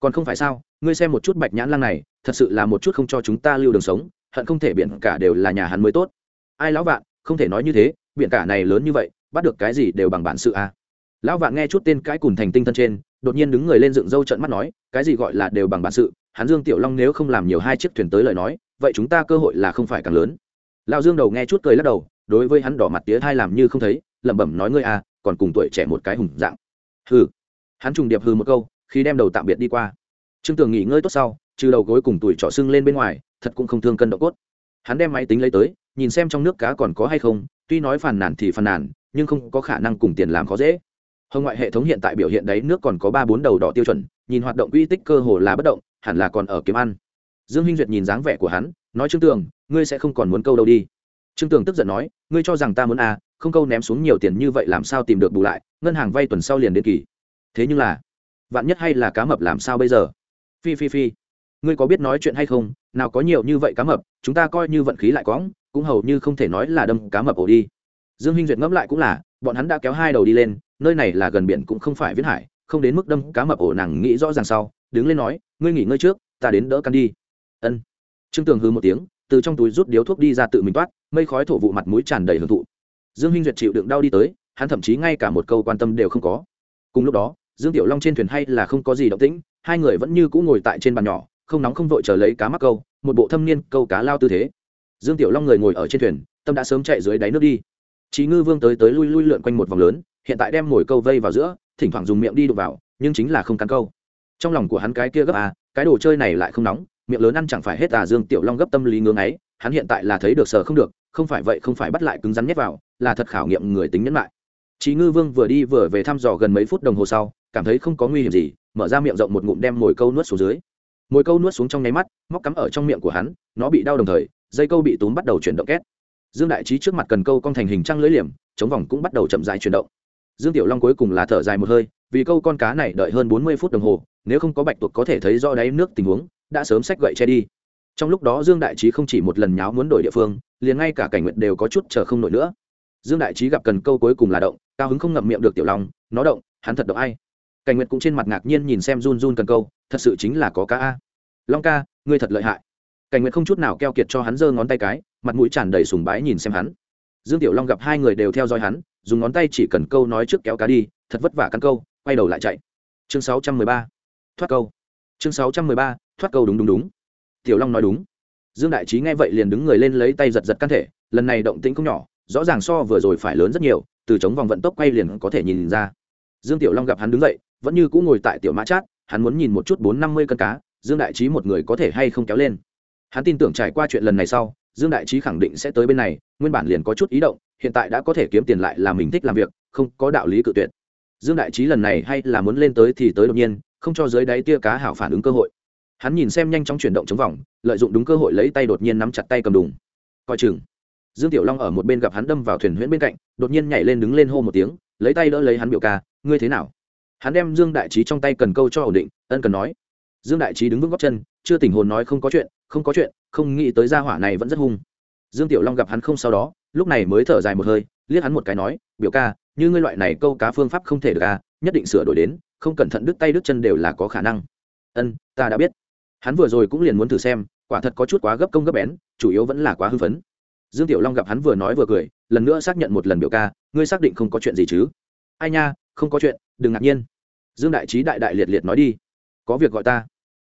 Còn không phải sao, ngươi xem một chút bạch nhãn lang này thật sự là một chút không cho chúng ta lưu đường sống, hận không thể biển cả đều là nhà hắn mới tốt. Ai lão vạn, không thể nói như thế, biển cả này lớn như vậy, bắt được cái gì đều bằng bản sự à. lão vạn nghe chút tên cái cùn thành tinh thân trên, đột nhiên đứng người lên dựng râu trận mắt nói, cái gì gọi là đều bằng bản sự, hắn dương tiểu long nếu không làm nhiều hai chiếc thuyền tới lời nói, vậy chúng ta cơ hội là không phải càng lớn. Lão dương đầu nghe chút cười lắc đầu, đối với hắn đỏ mặt tía thai làm như không thấy, lẩm bẩm nói ngươi à còn cùng tuổi trẻ một cái hùng dạng. Hừ. Hắn trùng điệp hừ một câu, khi đem đầu tạm biệt đi qua. Trương tường nghỉ ngơi tốt sau trừ đầu gối cùng tuổi trọ sưng lên bên ngoài, thật cũng không thương cân độ cốt. Hắn đem máy tính lấy tới, nhìn xem trong nước cá còn có hay không, tuy nói phàn nàn thì phàn nàn, nhưng không có khả năng cùng tiền làm khó dễ. Hồng ngoại hệ thống hiện tại biểu hiện đấy, nước còn có ba bốn đầu đỏ tiêu chuẩn, nhìn hoạt động uy tích cơ hồ là bất động, hẳn là còn ở kiếm ăn. Dương hinh duyệt nhìn dáng vẻ của hắn, nói trương tường, ngươi sẽ không còn muốn câu đâu đi. Trương tường tức giận nói, ngươi cho rằng ta muốn à không câu ném xuống nhiều tiền như vậy làm sao tìm được bù lại, ngân hàng vay tuần sau liền đến kỳ. Thế nhưng là, vạn nhất hay là cá mập làm sao bây giờ? Phi phi phi ngươi có biết nói chuyện hay không? Nào có nhiều như vậy cá mập, chúng ta coi như vận khí lại quõng cũng hầu như không thể nói là đâm cá mập ổ đi. Dương hinh duyệt ngẫm lại cũng là, bọn hắn đã kéo hai đầu đi lên, nơi này là gần biển cũng không phải viễn hải, không đến mức đâm cá mập ổ nàng nghĩ rõ ràng sau, đứng lên nói, ngươi nghỉ ngơi trước, ta đến đỡ căn đi. Ân. Trương tường hư một tiếng, từ trong túi rút điếu thuốc đi ra tự mình toát, mây khói thổ vụ mặt mũi tràn đầy hưởng thụ. Dương hinh duyệt chịu đựng đau đi tới, hắn thậm chí ngay cả một câu quan tâm đều không có. Cùng lúc đó, dương tiểu long trên thuyền hay là không có gì động tĩnh, hai người vẫn như cũ ngồi tại trên bàn nhỏ không nóng không vội chờ lấy cá mắc câu một bộ thâm niên câu cá lao tư thế dương tiểu long người ngồi ở trên thuyền tâm đã sớm chạy dưới đáy nước đi Chí Ngư Vương tới tới lui lui lượn quanh một vòng lớn, hiện tại đem ngồi câu vây vào giữa, thỉnh thoảng dùng miệng đi đụng vào, nhưng chính là không cắn câu. Trong lòng của hắn cái kia gấp à, cái đồ chơi này lại không nóng, miệng lớn ăn chẳng phải hết à Dương Tiểu Long gấp tâm lý ngưỡng ấy, hắn hiện tại là thấy được sở không được, không phải vậy không phải bắt lại cứng rắn nhét vào, là thật khảo nghiệm người tính nhẫn lại. Chí Ngư Vương vừa đi vừa về thăm dò gần mấy phút đồng hồ sau, cảm thấy không có nguy hiểm gì, mở ra miệng rộng một ngụm đem mồi câu nuốt xuống dưới. Mồi câu nuốt xuống trong nháy mắt, móc cắm ở trong miệng của hắn, nó bị đau đồng thời, dây câu bị túm bắt đầu chuyển động két. Dương đại trí trước mặt cần câu con thành hình trăng lưỡi liềm chống vòng cũng bắt đầu chậm dài chuyển động. Dương tiểu long cuối cùng là thở dài một hơi vì câu con cá này đợi hơn bốn mươi phút đồng hồ nếu không có bạch tuộc có thể thấy do đáy nước tình huống đã sớm xách gậy che đi. Trong lúc đó dương đại trí không chỉ một lần nháo muốn đổi địa phương liền ngay cả cảnh nguyện đều có chút chờ không nổi nữa. Dương đại trí gặp cần câu cuối cùng là động cao hứng không ngậm miệng được tiểu long nó động hắn thật động ai? Cảnh Nguyệt cũng trên mặt ngạc nhiên nhìn xem run run cần câu, thật sự chính là có cá a. Long ca, ngươi thật lợi hại. Cảnh Nguyệt không chút nào keo kiệt cho hắn giơ ngón tay cái, mặt mũi tràn đầy sùng bái nhìn xem hắn. Dương tiểu long gặp hai người đều theo dõi hắn, dùng ngón tay chỉ cần câu nói trước kéo cá đi, thật vất vả căn câu, quay đầu lại chạy. Chương 613. thoát câu. Chương 613. thoát câu đúng đúng đúng. Tiểu long nói đúng. Dương đại trí nghe vậy liền đứng người lên lấy tay giật giật căn thể, lần này động tĩnh không nhỏ, rõ ràng so vừa rồi phải lớn rất nhiều, từ chống vòng vận tốc quay liền có thể nhìn ra. Dương tiểu long gặp hắn đứng dậy vẫn như cũ ngồi tại tiểu mã chát, hắn muốn nhìn một chút bốn năm mươi cân cá, dương đại trí một người có thể hay không kéo lên. Hắn tin tưởng trải qua chuyện lần này sau, dương đại trí khẳng định sẽ tới bên này, nguyên bản liền có chút ý động, hiện tại đã có thể kiếm tiền lại là mình thích làm việc, không có đạo lý cự tuyệt. Dương đại trí lần này hay là muốn lên tới thì tới đột nhiên, không cho dưới đáy tia cá hảo phản ứng cơ hội. Hắn nhìn xem nhanh chóng chuyển động chống vòng, lợi dụng đúng cơ hội lấy tay đột nhiên nắm chặt tay cầm đùng. Coi chừng. Dương tiểu long ở một bên gặp hắn đâm vào thuyền huyễn bên cạnh, đột nhiên nhảy lên đứng lên hô một tiếng, lấy tay đỡ lấy hắn biểu ca, ngươi thế nào? Hắn đem dương đại trí trong tay cần câu cho ổn định, ân cần nói. Dương đại trí đứng vững góc chân, chưa tình hồn nói không có chuyện, không có chuyện, không nghĩ tới gia hỏa này vẫn rất hung. Dương tiểu long gặp hắn không sau đó, lúc này mới thở dài một hơi, liếc hắn một cái nói, biểu ca, như ngươi loại này câu cá phương pháp không thể được à nhất định sửa đổi đến, không cẩn thận đứt tay đứt chân đều là có khả năng. Ân, ta đã biết. Hắn vừa rồi cũng liền muốn thử xem, quả thật có chút quá gấp công gấp bén, chủ yếu vẫn là quá hư phấn. Dương tiểu long gặp hắn vừa nói vừa cười, lần nữa xác nhận một lần biểu ca, ngươi xác định không có chuyện gì chứ? Ai nha, không có chuyện đừng ngạc nhiên. Dương đại trí đại đại liệt liệt nói đi. Có việc gọi ta.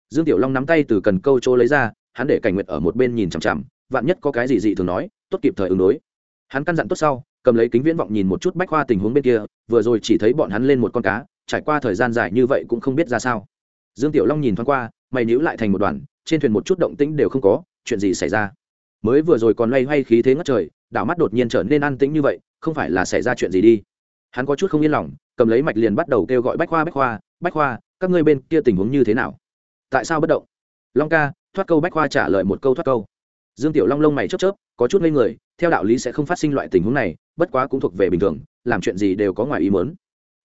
Dương tiểu long nắm tay từ cần câu chỗ lấy ra, hắn để cảnh nguyệt ở một bên nhìn chằm chằm, vạn nhất có cái gì dị thường nói, tốt kịp thời ứng đối. Hắn căn dặn tốt sau, cầm lấy kính viễn vọng nhìn một chút bách khoa tình huống bên kia, vừa rồi chỉ thấy bọn hắn lên một con cá, trải qua thời gian dài như vậy cũng không biết ra sao. Dương tiểu long nhìn thoáng qua, mày níu lại thành một đoàn, trên thuyền một chút động tĩnh đều không có, chuyện gì xảy ra? Mới vừa rồi còn loay hoay khí thế ngất trời, đảo mắt đột nhiên trở nên an tĩnh như vậy, không phải là xảy ra chuyện gì đi. Hắn có chút không yên lòng cầm lấy mạch liền bắt đầu kêu gọi bách khoa bách khoa bách khoa, các ngươi bên kia tình huống như thế nào? Tại sao bất động? Long ca, thoát câu, bách khoa trả lời một câu thoát câu. Dương tiểu long lông mày chớp chớp, có chút ngây người, theo đạo lý sẽ không phát sinh loại tình huống này, bất quá cũng thuộc về bình thường, làm chuyện gì đều có ngoài ý mớn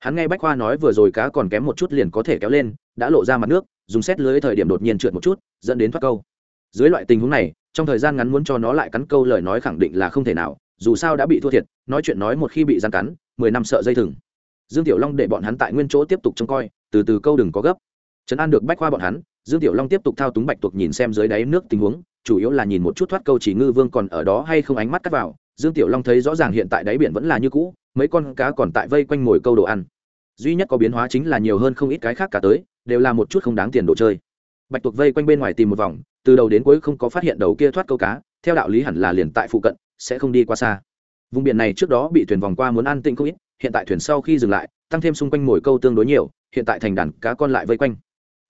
hắn nghe bách khoa nói vừa rồi cá còn kém một chút liền có thể kéo lên, đã lộ ra mặt nước, dùng xét lưới thời điểm đột nhiên trượt một chút, dẫn đến thoát câu. Dưới loại tình huống này, trong thời gian ngắn muốn cho nó lại cắn câu lời nói khẳng định là không thể nào, dù sao đã bị thua thiệt, nói chuyện nói một khi bị gian cắn, mười năm sợ dây thừng dương tiểu long để bọn hắn tại nguyên chỗ tiếp tục trông coi, từ từ câu đừng có gấp. Trấn an được bách khoa bọn hắn, dương tiểu long tiếp tục thao túng bạch tuộc nhìn xem dưới đáy nước tình huống, chủ yếu là nhìn một chút thoát câu chỉ ngư vương còn ở đó hay không ánh mắt cắt vào. Dương tiểu long thấy rõ ràng hiện tại đáy biển vẫn là như cũ, mấy con cá còn tại vây quanh mồi câu đồ ăn. Duy nhất có biến hóa chính là nhiều hơn không ít cái khác cả tới, đều là một chút không đáng tiền đồ chơi. Bạch tuộc vây quanh bên ngoài tìm một vòng, từ đầu đến cuối không có phát hiện đầu kia thoát câu cá, theo đạo lý hẳn là liền tại phụ cận, sẽ không đi qua xa. Vùng biển này trước đó bị thuyền vòng qua muốn ăn tịnh không ít hiện tại thuyền sau khi dừng lại, tăng thêm xung quanh mồi câu tương đối nhiều, hiện tại thành đàn cá con lại vây quanh.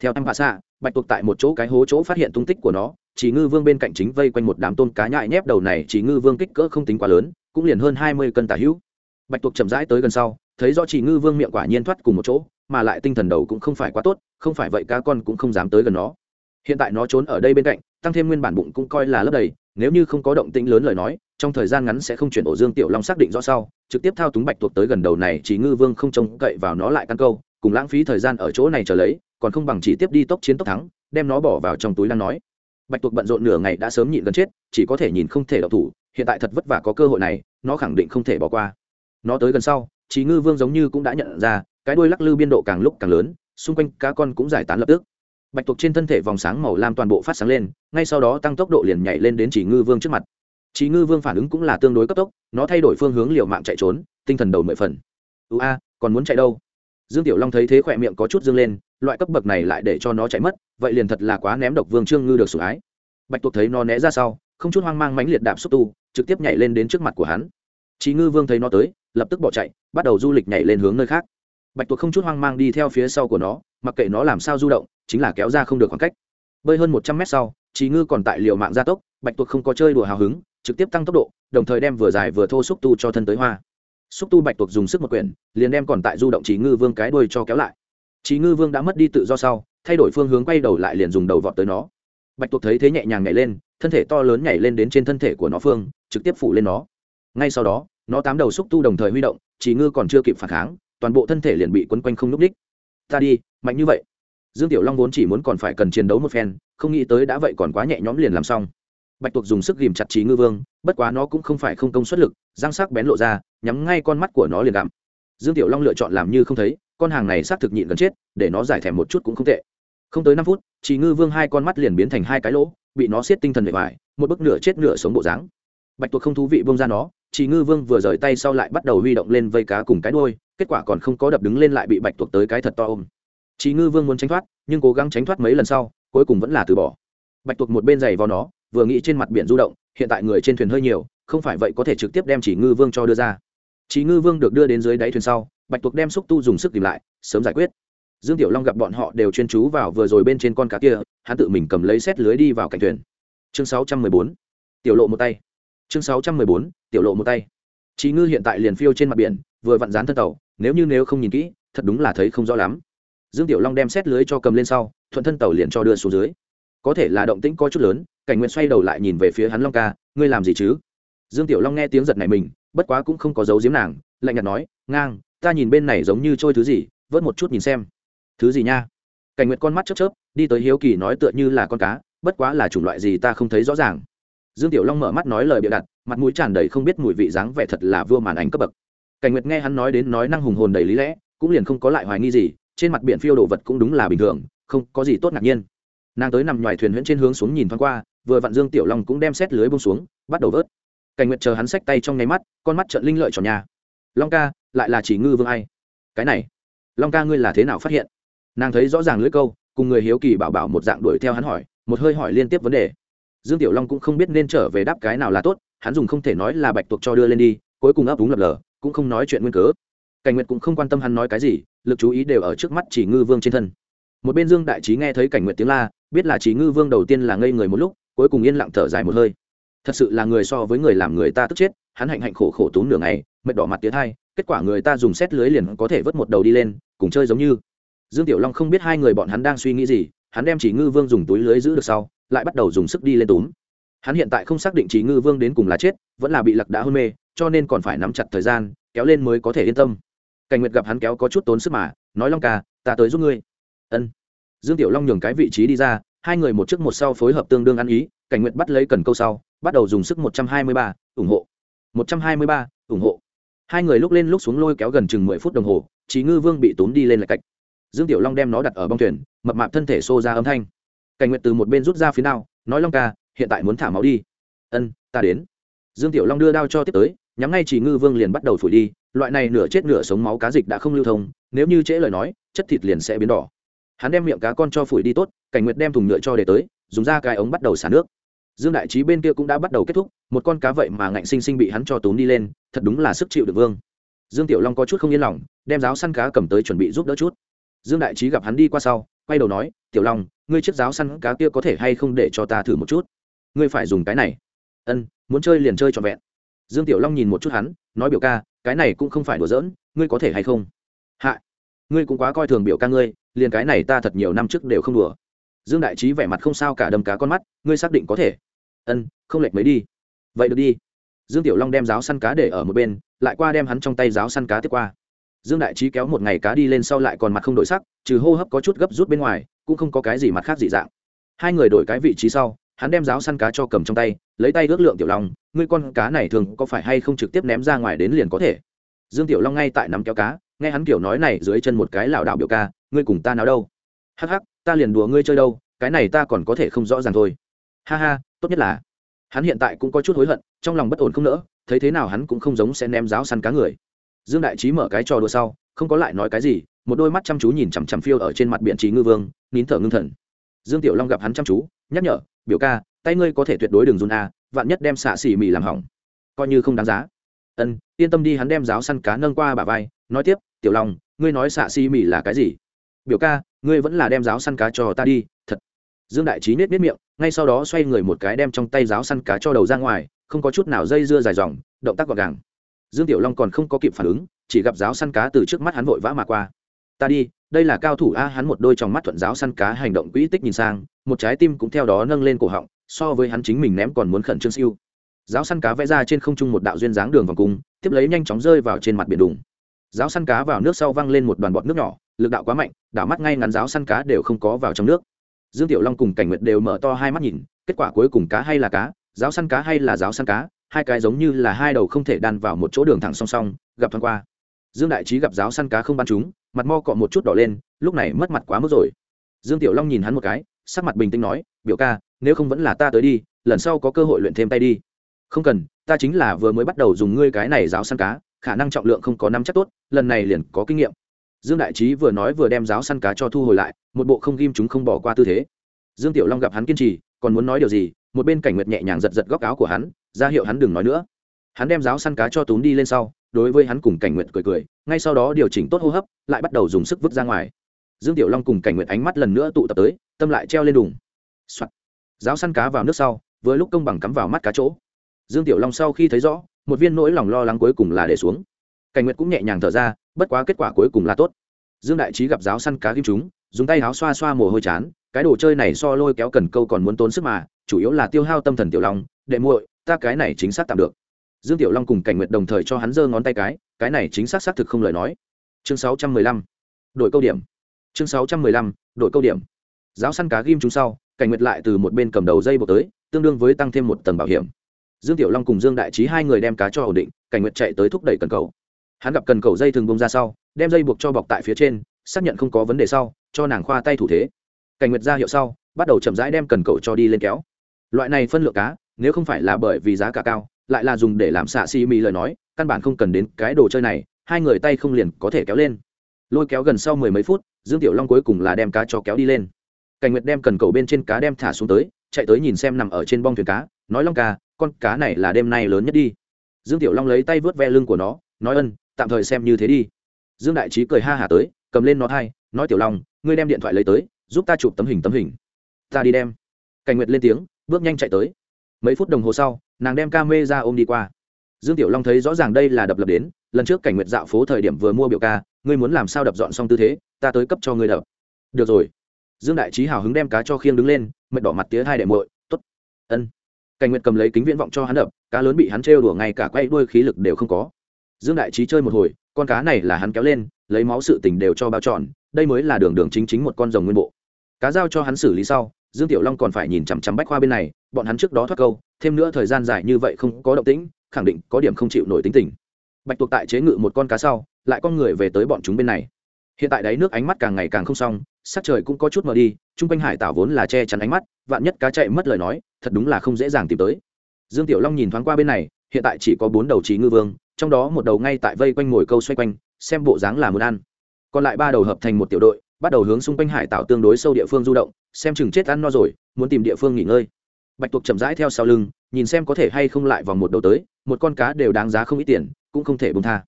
Theo em bà xạ, bạch tuộc tại một chỗ cái hố chỗ phát hiện tung tích của nó, chỉ ngư vương bên cạnh chính vây quanh một đám tôn cá nhại nhép đầu này chỉ ngư vương kích cỡ không tính quá lớn, cũng liền hơn hai mươi cân tả hữu. Bạch tuộc chậm rãi tới gần sau, thấy do chỉ ngư vương miệng quả nhiên thoát cùng một chỗ, mà lại tinh thần đầu cũng không phải quá tốt, không phải vậy cá con cũng không dám tới gần nó. Hiện tại nó trốn ở đây bên cạnh, tăng thêm nguyên bản bụng cũng coi là lấp đầy, nếu như không có động tĩnh lớn lời nói trong thời gian ngắn sẽ không chuyển ổ dương tiểu long xác định rõ sau, trực tiếp thao túng bạch tuộc tới gần đầu này chỉ ngư vương không trông cậy vào nó lại căn câu, cùng lãng phí thời gian ở chỗ này chờ lấy, còn không bằng chỉ tiếp đi tốc chiến tốc thắng, đem nó bỏ vào trong túi đang nói. Bạch tuộc bận rộn nửa ngày đã sớm nhịn gần chết, chỉ có thể nhìn không thể đậu thủ, hiện tại thật vất vả có cơ hội này, nó khẳng định không thể bỏ qua. Nó tới gần sau, chỉ ngư vương giống như cũng đã nhận ra, cái đuôi lắc lư biên độ càng lúc càng lớn, xung quanh cá con cũng giải tán lập tức. Bạch tuộc trên thân thể vòng sáng màu lam toàn bộ phát sáng lên, ngay sau đó tăng tốc độ liền nhảy lên đến chỉ ngư vương trước mặt. Chí ngư vương phản ứng cũng là tương đối cấp tốc nó thay đổi phương hướng liều mạng chạy trốn tinh thần đầu mười phần Ua, còn muốn chạy đâu dương tiểu long thấy thế khỏe miệng có chút dương lên loại cấp bậc này lại để cho nó chạy mất vậy liền thật là quá ném độc vương trương ngư được sủng ái bạch tuộc thấy nó né ra sau không chút hoang mang mãnh liệt đạp xúc tu trực tiếp nhảy lên đến trước mặt của hắn Chí Ngư Vương thấy nó tới, lập tức bỏ chạy, bắt đầu du lịch nhảy lên hướng nơi khác. Bạch tuộc không chút hoang mang đi theo phía sau của nó, mặc kệ nó làm sao du động, chính là kéo ra không được khoảng cách. Bơi hơn một trăm mét sau, Chí Ngư còn tại liều mạng gia tốc, Bạch tuộc không có chơi đùa hào hứng, trực tiếp tăng tốc độ, đồng thời đem vừa dài vừa thô xúc tu cho thân tới hoa. Xúc tu Bạch tuộc dùng sức một quyển, liền đem còn tại du động trí Ngư Vương cái đuôi cho kéo lại. trí Ngư Vương đã mất đi tự do sau, thay đổi phương hướng quay đầu lại liền dùng đầu vọt tới nó. Bạch tuộc thấy thế nhẹ nhàng nhảy lên, thân thể to lớn nhảy lên đến trên thân thể của nó phương, trực tiếp phủ lên nó ngay sau đó nó tám đầu xúc tu đồng thời huy động chỉ ngư còn chưa kịp phản kháng toàn bộ thân thể liền bị quấn quanh không núp đích ta đi mạnh như vậy dương tiểu long vốn chỉ muốn còn phải cần chiến đấu một phen không nghĩ tới đã vậy còn quá nhẹ nhõm liền làm xong bạch tuộc dùng sức ghìm chặt trí ngư vương, bất quá nó cũng không phải không công suất lực, răng sắc bén lộ ra, nhắm ngay con mắt của nó liền gặm. Dương tiểu long lựa chọn làm như không thấy, con hàng này xác thực nhịn gần chết, để nó giải thèm một chút cũng không tệ. Không tới năm phút trí ngư vương hai con mắt liền biến thành hai cái lỗ, bị nó siết tinh thần bề ngoài một bức nửa chết nửa sống bộ dáng. Bạch tuộc không thú vị bông ra nó trí ngư vương vừa rời tay sau lại bắt đầu huy động lên vây cá cùng cái đôi kết quả còn không có đập đứng lên lại bị bạch tuộc tới cái thật to ôm. Trí ngư vương muốn tránh thoát, nhưng cố gắng tránh thoát mấy lần sau, cuối cùng vẫn là từ bỏ. Bạch tuộc một bên giày vào nó vừa nghĩ trên mặt biển du động hiện tại người trên thuyền hơi nhiều không phải vậy có thể trực tiếp đem chỉ ngư vương cho đưa ra. Chỉ ngư vương được đưa đến dưới đáy thuyền sau bạch tuộc đem xúc tu dùng sức tìm lại sớm giải quyết. Dương tiểu long gặp bọn họ đều chuyên chú vào vừa rồi bên trên con cá kia hắn tự mình cầm lấy xét lưới đi vào cạnh thuyền. Chương 614. tiểu lộ một tay. Chương 614, tiểu lộ một tay. Chỉ ngư hiện tại liền phiêu trên mặt biển vừa vặn dán thân tàu nếu như nếu không nhìn kỹ thật đúng là thấy không rõ lắm. Dương tiểu long đem xét lưới cho cầm lên sau thuận thân tàu liền cho đưa xuống dưới. Có thể là động tĩnh có chút lớn cảnh nguyện xoay đầu lại nhìn về phía hắn long ca, ngươi làm gì chứ? Dương tiểu long nghe tiếng giật này mình, bất quá cũng không có dấu giếm nàng, lạnh nhạt nói, ngang, ta nhìn bên này giống như trôi thứ gì, vớt một chút nhìn xem. Thứ gì nha? Cảnh nguyện con mắt chớp chớp, đi tới hiếu kỳ nói tựa như là con cá, bất quá là chủng loại gì ta không thấy rõ ràng. Dương tiểu long mở mắt nói lời bịa đặt, mặt mũi tràn đầy không biết mùi vị dáng vẻ thật là vua màn ảnh cấp bậc. Cảnh nguyệt nghe hắn nói đến nói năng hùng hồn đầy lý lẽ, cũng liền không có lại hoài nghi gì, trên mặt biển phiêu đồ vật cũng đúng là bình thường, không có gì tốt ngạc nhiên. Nàng tới nằm ngoài thuyền huyễn trên hướng xuống nhìn thoáng qua vừa vặn dương tiểu long cũng đem xét lưới bông xuống, bắt đầu vớt. Cảnh nguyệt chờ hắn xách tay trong nháy mắt, con mắt trận linh lợi tròn nhà. Long ca, lại là chỉ ngư vương ai? Cái này. Long ca ngươi là thế nào phát hiện? Nàng thấy rõ ràng lưỡi câu, cùng người hiếu kỳ bảo bảo một dạng đuổi theo hắn hỏi, một hơi hỏi liên tiếp vấn đề. Dương tiểu long cũng không biết nên trở về đáp cái nào là tốt, hắn dùng không thể nói là bạch tuộc cho đưa lên đi, cuối cùng ấp úng lập lờ, cũng không nói chuyện nguyên cớ. Cảnh nguyệt cũng không quan tâm hắn nói cái gì, lực chú ý đều ở trước mắt chỉ ngư vương trên thân. Một bên dương đại trí nghe thấy cảnh nguyệt tiếng la, biết là chỉ ngư vương đầu tiên là ngây người một lúc cuối cùng yên lặng thở dài một hơi. Thật sự là người so với người làm người ta tức chết, hắn hạnh hạnh khổ khổ tốn nửa ngày, mệt đỏ mặt tiến hai kết quả người ta dùng xét lưới liền có thể vớt một đầu đi lên, cùng chơi giống như. Dương tiểu long không biết hai người bọn hắn đang suy nghĩ gì, hắn đem chỉ ngư vương dùng túi lưới giữ được sau, lại bắt đầu dùng sức đi lên túm. Hắn hiện tại không xác định chỉ ngư vương đến cùng là chết, vẫn là bị lạc đã hôn mê, cho nên còn phải nắm chặt thời gian, kéo lên mới có thể yên tâm. Cảnh nguyệt gặp hắn kéo có chút tốn sức mà, nói long ca, ta tới giúp ngươi. Ân. Dương tiểu long nhường cái vị trí đi ra hai người một trước một sau phối hợp tương đương ăn ý, cảnh nguyệt bắt lấy cần câu sau, bắt đầu dùng sức một trăm hai mươi ba, ủng hộ. một trăm hai mươi ba, ủng hộ. Hai người lúc lên lúc xuống lôi kéo gần chừng mười phút đồng hồ, chí ngư vương bị tốn đi lên lại cạnh. Dương tiểu long đem nó đặt ở bong thuyền, mập mạp thân thể xô ra âm thanh. Cảnh nguyệt từ một bên rút ra phía nào nói long ca, hiện tại muốn thả máu đi. Ân, ta đến. Dương tiểu long đưa đao cho tiếp tới, nhắm ngay chỉ ngư vương liền bắt đầu phủi đi, loại này nửa chết nửa sống máu cá dịch đã không lưu thông, nếu như trễ lời nói, chất thịt liền sẽ biến đỏ. Hắn đem miệng cá con cho phủi đi tốt cảnh nguyệt đem thùng nhựa cho để tới, dùng ra cái ống bắt đầu xả nước. Dương đại trí bên kia cũng đã bắt đầu kết thúc, một con cá vậy mà ngạnh sinh sinh bị hắn cho tốn đi lên, thật đúng là sức chịu được vương. Dương tiểu long có chút không yên lòng, đem giáo săn cá cầm tới chuẩn bị giúp đỡ chút. Dương đại trí gặp hắn đi qua sau, quay đầu nói, tiểu long, ngươi chiếc giáo săn cá kia có thể hay không để cho ta thử một chút? Ngươi phải dùng cái này. Ân, muốn chơi liền chơi trọn vẹn. Dương tiểu long nhìn một chút hắn, nói, biểu ca, cái này cũng không phải đùa giỡn, ngươi có thể hay không? Hạ ngươi cũng quá coi thường biểu ca ngươi, liền cái này ta thật nhiều năm trước đều không đùa dương đại trí vẻ mặt không sao cả đầm cá con mắt, ngươi xác định có thể. Ân, không lệch mấy đi. Vậy được đi. Dương tiểu long đem giáo săn cá để ở một bên, lại qua đem hắn trong tay giáo săn cá tiếp qua. Dương đại trí kéo một ngày cá đi lên sau lại còn mặt không đổi sắc, trừ hô hấp có chút gấp rút bên ngoài, cũng không có cái gì mặt khác dị dạng. Hai người đổi cái vị trí sau, hắn đem giáo săn cá cho cầm trong tay, lấy tay ước lượng tiểu long, ngươi con cá này thường có phải hay không trực tiếp ném ra ngoài đến liền có thể? Dương tiểu long ngay tại nắm kéo cá, nghe hắn kiểu nói này dưới chân một cái lảo đảo biểu ca, ngươi cùng ta nào đâu? Hắc hắc ta liền đùa ngươi chơi đâu, cái này ta còn có thể không rõ ràng thôi. Ha ha, tốt nhất là. Hắn hiện tại cũng có chút hối hận, trong lòng bất ổn không nỡ, thấy thế nào hắn cũng không giống sẽ ném giáo săn cá người. Dương đại trí mở cái trò đùa sau, không có lại nói cái gì, một đôi mắt chăm chú nhìn chằm chằm phiêu ở trên mặt biển trí ngư vương, nín thở ngưng thần. Dương tiểu long gặp hắn chăm chú, nhắc nhở, biểu ca, tay ngươi có thể tuyệt đối đừng run a, vạn nhất đem xạ xỉ mì làm hỏng. Coi như không đáng giá. Ân, yên tâm đi, hắn đem giáo săn cá nâng qua bả vai, nói tiếp, tiểu long, ngươi nói xạ xỉ mì là cái gì? Biểu ca, ngươi vẫn là đem giáo săn cá cho ta đi, thật. Dương đại trí nết nết miệng, ngay sau đó xoay người một cái đem trong tay giáo săn cá cho đầu ra ngoài, không có chút nào dây dưa dài dòng, động tác gọn gàng. Dương tiểu long còn không có kịp phản ứng, chỉ gặp giáo săn cá từ trước mắt hắn vội vã mà qua. Ta đi, đây là cao thủ a. Hắn một đôi trong mắt thuận giáo săn cá hành động quỹ tích nhìn sang, một trái tim cũng theo đó nâng lên cổ họng, so với hắn chính mình ném còn muốn khẩn trương siêu. Giáo săn cá vẽ ra trên không trung một đạo duyên dáng đường vòng cung, tiếp lấy nhanh chóng rơi vào trên mặt biển đùng. Giáo săn cá vào nước sau văng lên một đoàn bọt nước nhỏ lực đạo quá mạnh, đảo mắt ngay ngắn giáo săn cá đều không có vào trong nước. Dương tiểu long cùng cảnh nguyệt đều mở to hai mắt nhìn, kết quả cuối cùng cá hay là cá, giáo săn cá hay là giáo săn cá, hai cái giống như là hai đầu không thể đan vào một chỗ đường thẳng song song, gặp thoáng qua. Dương đại trí gặp giáo săn cá không bắn chúng, mặt mo cọ một chút đỏ lên, lúc này mất mặt quá mức rồi. Dương tiểu long nhìn hắn một cái, sắc mặt bình tĩnh nói, biểu ca, nếu không vẫn là ta tới đi, lần sau có cơ hội luyện thêm tay đi. Không cần, ta chính là vừa mới bắt đầu dùng ngươi cái này giáo săn cá, khả năng trọng lượng không có năm chắc tốt, lần này liền có kinh nghiệm dương đại trí vừa nói vừa đem giáo săn cá cho thu hồi lại, một bộ không ghim chúng không bỏ qua tư thế. Dương tiểu long gặp hắn kiên trì, còn muốn nói điều gì, một bên cảnh nguyệt nhẹ nhàng giật giật góc áo của hắn, ra hiệu hắn đừng nói nữa. Hắn đem giáo săn cá cho túm đi lên sau, đối với hắn cùng cảnh nguyệt cười cười, ngay sau đó điều chỉnh tốt hô hấp, lại bắt đầu dùng sức vứt ra ngoài. Dương tiểu long cùng cảnh nguyệt ánh mắt lần nữa tụ tập tới, tâm lại treo lên đùng、Soạn. giáo săn cá vào nước sau với lúc công bằng cắm vào mắt cá chỗ. Dương tiểu long sau khi thấy rõ, một viên nỗi lòng lo lắng cuối cùng là để xuống cảnh nguyệt cũng nhẹ nhàng thở ra, bất quá kết quả cuối cùng là tốt. Dương đại trí gặp giáo săn cá kim chúng, dùng tay áo xoa xoa mồ hôi chán, cái đồ chơi này so lôi kéo cần câu còn muốn tốn sức mà, chủ yếu là tiêu hao tâm thần tiểu long, đệ muội, ta cái này chính xác tạm được. Dương tiểu long cùng cảnh nguyệt đồng thời cho hắn giơ ngón tay cái cái này chính xác xác thực không lời nói. Chương 615. đổi câu điểm. Chương 615. đổi câu điểm. Giáo săn cá ghim chúng sau, cảnh nguyệt lại từ một bên cầm đầu dây buộc tới, tương đương với tăng thêm một tầng bảo hiểm. Dương tiểu long cùng dương đại trí hai người đem cá cho ổn định, cảnh nguyệt chạy tới thúc đẩy cần cầu hắn gặp cần cầu dây thường bông ra sau, đem dây buộc cho bọc tại phía trên, xác nhận không có vấn đề sau, cho nàng khoa tay thủ thế. Cảnh nguyệt ra hiệu sau, bắt đầu chậm rãi đem cần cầu cho đi lên kéo. Loại này phân lượng cá, nếu không phải là bởi vì giá cả cao, lại là dùng để làm xạ xì mì lời nói, căn bản không cần đến cái đồ chơi này, hai người tay không liền có thể kéo lên. Lôi kéo gần sau mười mấy phút, dương tiểu long cuối cùng là đem cá cho kéo đi lên. Cảnh nguyệt đem cần cầu bên trên cá đem thả xuống tới, chạy tới nhìn xem nằm ở trên bong thuyền cá, nói long ca, con cá này là đêm nay lớn nhất đi. Dương tiểu long lấy tay vớt ve lưng của nó, nói ân tạm thời xem như thế đi. Dương đại trí cười ha hả tới, cầm lên nó hai nói tiểu long, ngươi đem điện thoại lấy tới, giúp ta chụp tấm hình tấm hình. Ta đi đem. Cảnh nguyệt lên tiếng, bước nhanh chạy tới. Mấy phút đồng hồ sau, nàng đem ca mê ra ôm đi qua. Dương tiểu long thấy rõ ràng đây là đập lập đến, lần trước cảnh nguyệt dạo phố thời điểm vừa mua biểu ca, ngươi muốn làm sao đập dọn xong tư thế, ta tới cấp cho ngươi đập. Được rồi. Dương đại trí hào hứng đem cá cho khiêng đứng lên, mệt đỏ mặt tía hai đệ muội t ố t ân. Cảnh nguyệt cầm lấy kính viễn vọng cho hắn đập, cá lớn bị hắn trêu đùa ngay cả quay đuôi khí lực đều không có dương đại trí chơi một hồi, con cá này là hắn kéo lên, lấy máu sự tình đều cho bao tròn đây mới là đường đường chính chính một con rồng nguyên bộ. Cá giao cho hắn xử lý sau, dương tiểu long còn phải nhìn chằm chằm bách khoa bên này, bọn hắn trước đó thoát câu, thêm nữa thời gian dài như vậy không có động tĩnh, khẳng định có điểm không chịu nổi tính tình. Bạch tuộc tại chế ngự một con cá sau, lại con người về tới bọn chúng bên này. Hiện tại đáy nước ánh mắt càng ngày càng không xong, sắc trời cũng có chút mờ đi, chung quanh hải tảo vốn là che chắn ánh mắt, vạn nhất cá chạy mất lời nói, thật đúng là không dễ dàng tìm tới. Dương tiểu long nhìn thoáng qua bên này, hiện tại chỉ có bốn đầu trí ngư vương trong đó một đầu ngay tại vây quanh ngồi câu xoay quanh, xem bộ dáng là muốn ăn. Còn lại ba đầu hợp thành một tiểu đội, bắt đầu hướng xung quanh hải tạo tương đối sâu địa phương du động, xem chừng chết ăn no rồi, muốn tìm địa phương nghỉ ngơi. Bạch tuộc chậm rãi theo sau lưng, nhìn xem có thể hay không lại vòng một đầu tới, một con cá đều đáng giá không ít tiền, cũng không thể bông tha.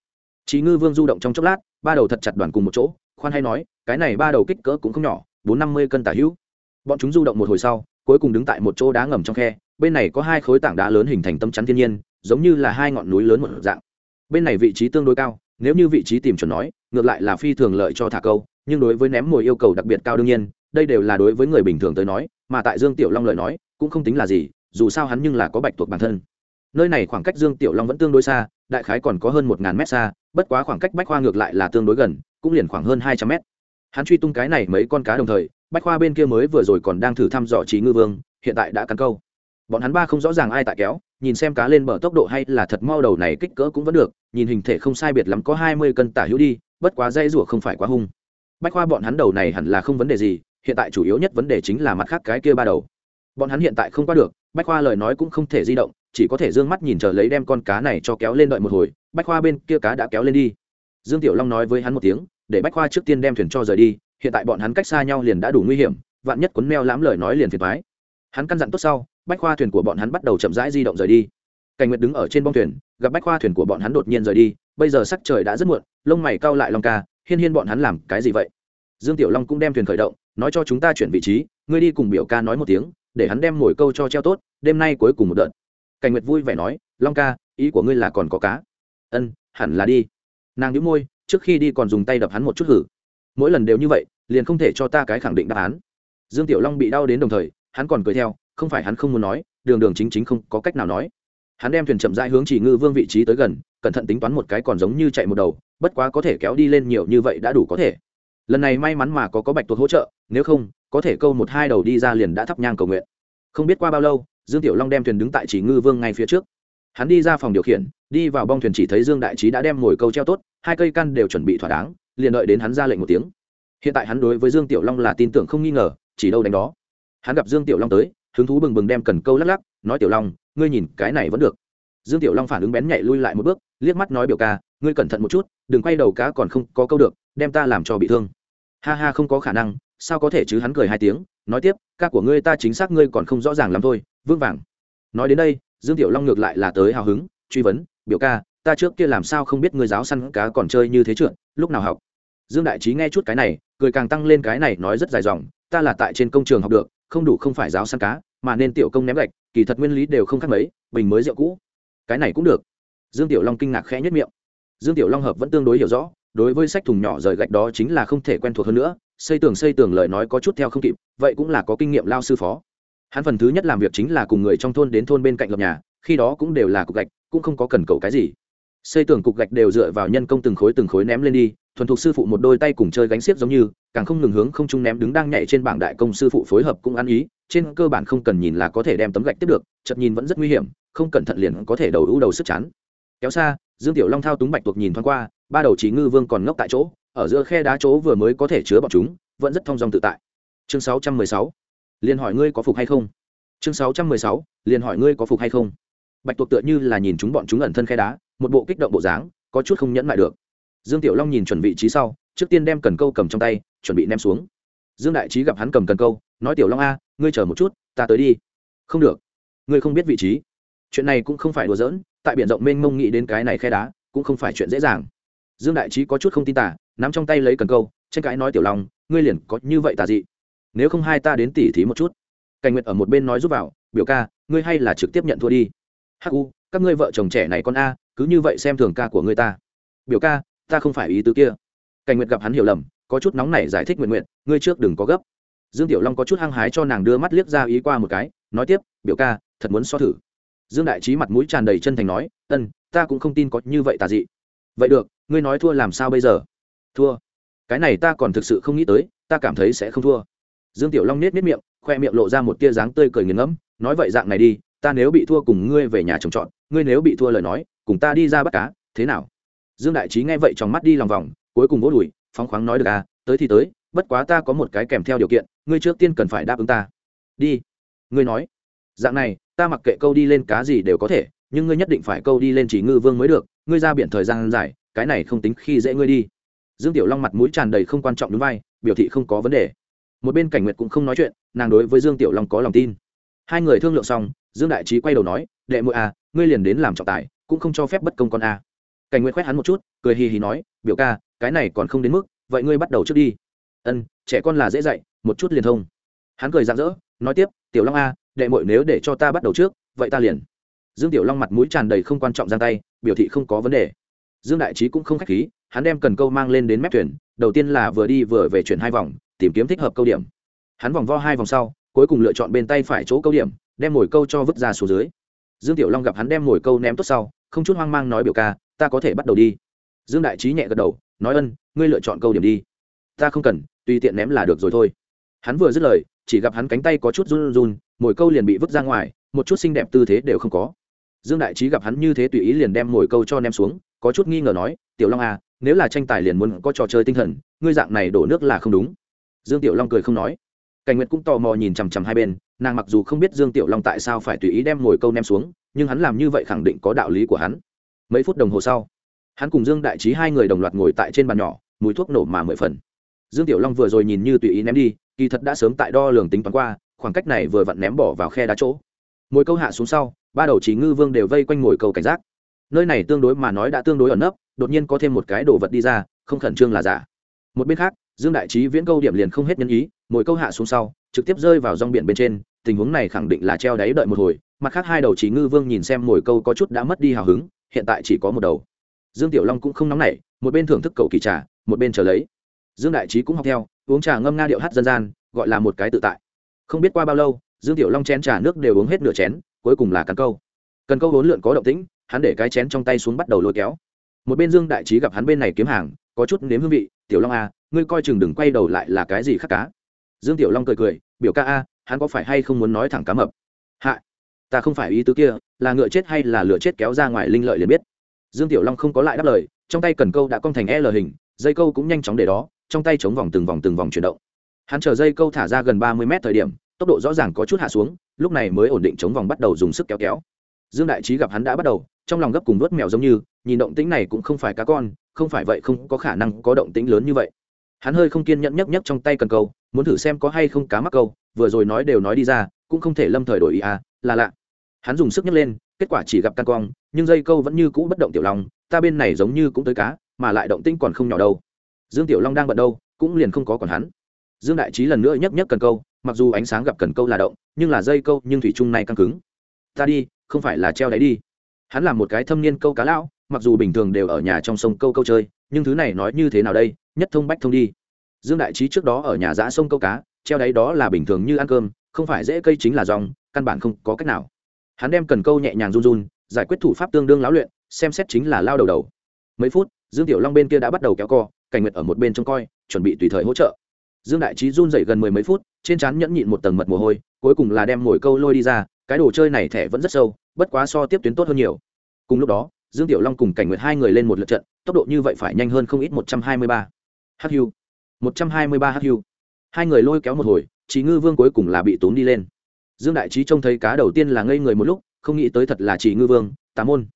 Trí ngư vương du động trong chốc lát, ba đầu thật chặt đoàn cùng một chỗ, khoan hay nói, cái này ba đầu kích cỡ cũng không nhỏ, bốn năm mươi cân tả hữu. Bọn chúng du động một hồi sau, cuối cùng đứng tại một chỗ đá ngầm trong khe, bên này có hai khối tảng đá lớn hình thành tâm chắn thiên nhiên, giống như là hai ngọn núi lớn một dạng bên này vị trí tương đối cao, nếu như vị trí tìm chuẩn nói, ngược lại là phi thường lợi cho thả câu, nhưng đối với ném mồi yêu cầu đặc biệt cao đương nhiên, đây đều là đối với người bình thường tới nói, mà tại dương tiểu long lời nói, cũng không tính là gì, dù sao hắn nhưng là có bạch tuộc bản thân. Nơi này khoảng cách dương tiểu long vẫn tương đối xa, đại khái còn có hơn một ngàn mét xa, bất quá khoảng cách bách khoa ngược lại là tương đối gần, cũng liền khoảng hơn hai trăm mét. Hắn truy tung cái này mấy con cá đồng thời, bách khoa bên kia mới vừa rồi còn đang thử thăm dò trí ngư vương, hiện tại đã cắn câu bọn hắn ba không rõ ràng ai tại kéo, nhìn xem cá lên bờ tốc độ hay là thật mau đầu này kích cỡ cũng vẫn được, nhìn hình thể không sai biệt lắm có hai mươi cân tả hữu đi, bất quá dây rủa không phải quá hung. Bách khoa bọn hắn đầu này hẳn là không vấn đề gì, hiện tại chủ yếu nhất vấn đề chính là mặt khác cái kia ba đầu. Bọn hắn hiện tại không qua được, bách khoa lời nói cũng không thể di động, chỉ có thể d ư ơ n g mắt nhìn chờ lấy đem con cá này cho kéo lên đợi một hồi, bách khoa bên kia cá đã kéo lên đi. Dương tiểu long nói với hắn một tiếng, để bách khoa trước tiên đem thuyền cho rời đi, hiện tại bọn hắn cách xa nhau liền đã đủ nguy hiểm, vạn nhất quấn meo lãm lời nói liền phiền thoái hắn căn dặn tốt sau bách khoa thuyền của bọn hắn bắt đầu chậm rãi di động rời đi. Cảnh nguyệt đứng ở trên bong thuyền, gặp bách khoa thuyền của bọn hắn đột nhiên rời đi, bây giờ sắc trời đã rất muộn, lông mày cao lại long ca, hiên hiên bọn hắn làm cái gì vậy? Dương tiểu long cũng đem thuyền khởi động, nói cho chúng ta chuyển vị trí, ngươi đi cùng biểu ca nói một tiếng, để hắn đem mồi câu cho treo tốt, đêm nay cuối cùng một đợt. Cảnh nguyệt vui vẻ nói, long ca, ý của ngươi là còn có cá. Ân, hẳn là đi. Nàng nhíu môi, trước khi đi còn dùng tay đập hắn một chút hử. Mỗi lần đều như vậy, liền không thể cho ta cái khẳng định đáp án. Dương tiểu long bị đau đến đồng thời, hắn còn cười theo không phải hắn không muốn nói, đường đường chính chính không có cách nào nói. Hắn đem thuyền chậm rãi hướng chỉ ngư vương vị trí tới gần, cẩn thận tính toán một cái còn giống như chạy một đầu, bất quá có thể kéo đi lên nhiều như vậy đã đủ có thể. Lần này may mắn mà có có bạch tuộc hỗ trợ, nếu không, có thể câu một hai đầu đi ra liền đã thắp nhang cầu nguyện. Không biết qua bao lâu, dương tiểu long đem thuyền đứng tại chỉ ngư vương ngay phía trước. Hắn đi ra phòng điều khiển, đi vào bong thuyền chỉ thấy dương đại trí đã đem ngồi câu treo tốt, hai cây căn đều chuẩn bị thỏa đáng, liền đợi đến hắn ra lệnh một tiếng. Hiện tại hắn đối với dương tiểu long là tin tưởng không nghi ngờ, chỉ đâu đánh đó. Hắn gặp dương tiểu long tới hứng thú bừng bừng đem cần câu lắc lắc, nói tiểu long, ngươi nhìn, cái này vẫn được. Dương tiểu long phản ứng bén nhạy lui lại một bước, liếc mắt nói biểu ca, ngươi cẩn thận một chút, đừng quay đầu cá còn không có câu được, đem ta làm cho bị thương. Ha ha, không có khả năng, sao có thể chứ? Hắn cười hai tiếng, nói tiếp, ca của ngươi ta chính xác ngươi còn không rõ ràng lắm thôi vương vàng. Nói đến đây, dương tiểu long ngược lại là tới hào hứng, truy vấn, biểu ca, ta trước kia làm sao không biết ngươi giáo săn cá còn chơi như thế trượt, lúc nào học? Dương đại trí nghe chút cái này, cười càng tăng lên cái này, nói rất dài dòng, ta là tại trên công trường học được không đủ không phải giáo săn cá, mà nên tiểu công ném gạch, kỳ thật nguyên lý đều không khác mấy, bình mới rượu cũ. Cái này cũng được. Dương tiểu long kinh ngạc khẽ nhất miệng. Dương tiểu long hợp vẫn tương đối hiểu rõ, đối với sách thùng nhỏ rời gạch đó chính là không thể quen thuộc hơn nữa, xây tường xây tường lời nói có chút theo không kịp, vậy cũng là có kinh nghiệm lao sư phó. Hắn phần thứ nhất làm việc chính là cùng người trong thôn đến thôn bên cạnh lập nhà, khi đó cũng đều là cục gạch, cũng không có cần cầu cái gì xây tường cục gạch đều dựa vào nhân công từng khối từng khối ném lên đi, thuần thục sư phụ một đôi tay cùng chơi gánh xiếc giống như, càng không ngừng hướng không trung ném đứng đang nhảy trên bảng đại công sư phụ phối hợp cũng ăn ý, trên cơ bản không cần nhìn là có thể đem tấm gạch tiếp được chật nhìn vẫn rất nguy hiểm, không cẩn thận liền có thể đầu ưu đầu sức chán kéo xa, dương tiểu long thao túng bạch tuộc nhìn thoáng qua, ba đầu trí ngư vương còn ngốc tại chỗ, ở giữa khe đá chỗ vừa mới có thể chứa bọn chúng, vẫn rất thong dong tự tại chương 616. liền hỏi ngươi có phục hay không chương 616. liền hỏi ngươi có phục hay không bạch tuộc tựa như là nhìn chúng bọn chúng ẩn thân khe đá một bộ kích động bộ dáng, có chút không nhẫn lại được. Dương tiểu long nhìn chuẩn vị trí sau, trước tiên đem cần câu cầm trong tay, chuẩn bị ném xuống. Dương đại trí gặp hắn cầm cần câu, nói tiểu long a, ngươi chờ một chút, ta tới đi. Không được. Ngươi không biết vị trí. Chuyện này cũng không phải đùa giỡn, tại biển rộng mênh mông nghĩ đến cái này khe đá, cũng không phải chuyện dễ dàng. Dương đại trí có chút không tin tả, nắm trong tay lấy cần câu, tranh cãi nói tiểu long, ngươi liền có như vậy tà dị. Nếu không hai ta đến tỉ thí một chút. Cảnh nguyệt ở một bên nói giúp vào, biểu ca, ngươi hay là trực tiếp nhận thua đi. Hắc u, các ngươi vợ chồng trẻ này con a cứ như vậy xem thường ca của người ta. Biểu ca, ta không phải ý tứ kia. Cảnh nguyệt gặp hắn hiểu lầm, có chút nóng này giải thích nguyện nguyện ngươi trước đừng có gấp. Dương tiểu long có chút hăng hái cho nàng đưa mắt liếc ra ý qua một cái, nói tiếp, biểu ca, thật muốn so thử. Dương đại trí mặt mũi tràn đầy chân thành nói, ân, ta cũng không tin có như vậy tà dị. Vậy được, ngươi nói thua làm sao bây giờ? Thua. Cái này ta còn thực sự không nghĩ tới, ta cảm thấy sẽ không thua. Dương tiểu long nết nết miệng, khoe miệng lộ ra một tia dáng tươi cười nghiền ngẫm, nói vậy dạng này đi ta nếu bị thua cùng ngươi về nhà trồng trọt, ngươi nếu bị thua lời nói, cùng ta đi ra bắt cá, thế nào? Dương đại trí nghe vậy trong mắt đi lòng vòng, cuối cùng vỗ đùi, phóng khoáng nói được à tới thì tới, bất quá ta có một cái kèm theo điều kiện, ngươi trước tiên cần phải đáp ứng ta. Đi. Ngươi nói. Dạng này, ta mặc kệ câu đi lên cá gì đều có thể, nhưng ngươi nhất định phải câu đi lên chỉ ngư vương mới được, ngươi ra biển thời gian dài, cái này không tính khi dễ ngươi đi. Dương tiểu long mặt mũi tràn đầy không quan trọng đúng vai, biểu thị không có vấn đề. Một bên cảnh nguyệt cũng không nói chuyện, nàng đối với dương tiểu long có lòng tin. Hai người thương lượng xong dương đại trí quay đầu nói, đệ muội à ngươi liền đến làm trọng tài, cũng không cho phép bất công con a. Cảnh nguyện khoét hắn một chút, cười hì hì nói, biểu ca, cái này còn không đến mức, vậy ngươi bắt đầu trước đi. Ân, trẻ con là dễ dạy, một chút liền thông. Hắn cười rạng rỡ, nói tiếp, tiểu long a, đệ muội nếu để cho ta bắt đầu trước, vậy ta liền. Dương tiểu long mặt mũi tràn đầy không quan trọng giang tay, biểu thị không có vấn đề. Dương đại trí cũng không khách khí, hắn đem cần câu mang lên đến mép thuyền, đầu tiên là vừa đi vừa về chuyển hai vòng, tìm kiếm thích hợp câu điểm. Hắn vòng vo hai vòng sau, cuối cùng lựa chọn bên tay phải chỗ câu điểm đem mồi câu cho vứt ra xuống dưới. Dương tiểu long gặp hắn đem mồi câu ném tốt sau, không chút hoang mang nói biểu ca, ta có thể bắt đầu đi. Dương đại trí nhẹ gật đầu, nói, ân, ngươi lựa chọn câu điểm đi. Ta không cần, tùy tiện ném là được rồi thôi. Hắn vừa dứt lời, chỉ gặp hắn cánh tay có chút run run, mồi câu liền bị vứt ra ngoài, một chút xinh đẹp tư thế đều không có. Dương đại trí gặp hắn như thế tùy ý liền đem mồi câu cho ném xuống, có chút nghi ngờ nói, tiểu long à nếu là tranh tài liền muốn có trò chơi tinh thần, ngươi dạng này đổ nước là không đúng. Dương tiểu long cười không nói. Cảnh nguyệt cũng tò mò nhìn chằm chằm hai bên nàng mặc dù không biết dương tiểu long tại sao phải tùy ý đem ngồi câu nem xuống, nhưng hắn làm như vậy khẳng định có đạo lý của hắn. Mấy phút đồng hồ sau, hắn cùng dương đại trí hai người đồng loạt ngồi tại trên bàn nhỏ, mùi thuốc nổ mà mười phần. Dương tiểu long vừa rồi nhìn như tùy ý ném đi, kỳ thật đã sớm tại đo lường tính toán qua, khoảng cách này vừa vặn ném bỏ vào khe đá chỗ. Mồi câu hạ xuống sau, ba đầu trí ngư vương đều vây quanh mồi câu cảnh giác. Nơi này tương đối mà nói đã tương đối ẩn nấp, đột nhiên có thêm một cái đồ vật đi ra, không khẩn trương là giả. Một bên khác, dương đại trí viễn câu điểm liền không hết nhân ý mồi câu hạ xuống sau, trực tiếp rơi vào rong biển bên trên tình huống này khẳng định là treo đáy đợi một hồi, mặt khác hai đầu chỉ ngư vương nhìn xem mồi câu có chút đã mất đi hào hứng, hiện tại chỉ có một đầu. Dương tiểu long cũng không nóng nảy, một bên thưởng thức cầu kỳ trà, một bên chờ lấy. Dương đại trí cũng học theo, uống trà ngâm nga điệu hát dân gian, gọi là một cái tự tại. Không biết qua bao lâu, dương tiểu long chén trà nước đều uống hết nửa chén, cuối cùng là cắn câu. Cần câu vốn lượn có động tĩnh, hắn để cái chén trong tay xuống bắt đầu lôi kéo. Một bên dương đại trí gặp hắn bên này kiếm hàng, có chút nếm hương vị, tiểu long a ngươi coi chừng đừng quay đầu lại là cái gì khác cá. Dương tiểu long cười cười, biểu ca a hắn có phải hay không muốn nói thẳng cá mập? Hạ, ta không phải ý tứ kia, là ngựa chết hay là lửa chết kéo ra ngoài linh lợi liền biết. Dương tiểu long không có lại đáp lời, trong tay cần câu đã cong thành l hình, dây câu cũng nhanh chóng để đó, trong tay chống vòng từng vòng từng vòng chuyển động. Hắn chờ dây câu thả ra gần ba mươi mét thời điểm, tốc độ rõ ràng có chút hạ xuống, lúc này mới ổn định chống vòng bắt đầu dùng sức kéo kéo. Dương đại trí gặp hắn đã bắt đầu, trong lòng gấp cùng vớt mèo giống như, nhìn động tĩnh này cũng không phải cá con, không phải vậy không có khả năng có động tĩnh lớn như vậy. Hắn hơi không kiên nhẫn nhấc nhấc trong tay cần câu, muốn thử xem có hay không cá mắc câu vừa rồi nói đều nói đi ra, cũng không thể lâm thời đổi ý à là lạ. Hắn dùng sức nhấc lên, kết quả chỉ gặp căn cong, nhưng dây câu vẫn như cũ bất động tiểu long, ta bên này giống như cũng tới cá, mà lại động tinh còn không nhỏ đâu. Dương tiểu long đang bận đâu, cũng liền không có còn hắn. Dương đại trí lần nữa nhấc nhấc cần câu, mặc dù ánh sáng gặp cần câu là động, nhưng là dây câu, nhưng thủy chung này căng cứng. Ta đi, không phải là treo đáy đi. Hắn làm một cái thâm niên câu cá lão, mặc dù bình thường đều ở nhà trong sông câu câu chơi, nhưng thứ này nói như thế nào đây, nhất thông bách thông đi. Dương đại trí trước đó ở nhà giã sông câu cá treo đáy đó là bình thường như ăn cơm, không phải dễ cây chính là rong, căn bản không có cách nào. Hắn đem cần câu nhẹ nhàng run run, giải quyết thủ pháp tương đương lão luyện, xem xét chính là lao đầu đầu. Mấy phút, dương tiểu long bên kia đã bắt đầu kéo co, cảnh nguyệt ở một bên trông coi, chuẩn bị tùy thời hỗ trợ. Dương đại trí run dậy gần mười mấy phút, trên trán nhẫn nhịn một tầng mật mồ hôi, cuối cùng là đem mồi câu lôi đi ra, cái đồ chơi này thẻ vẫn rất sâu, bất quá so tiếp tuyến tốt hơn nhiều. Cùng lúc đó, dương tiểu long cùng cảnh nguyệt hai người lên một lượt trận, tốc độ như vậy phải nhanh hơn không ít một trăm hai mươi ba hu một trăm hai mươi ba hu hai người lôi kéo một hồi trí ngư vương cuối cùng là bị tốn đi lên. Dương đại trí trông thấy cá đầu tiên là ngây người một lúc, không nghĩ tới thật là chỉ ngư vương tám môn.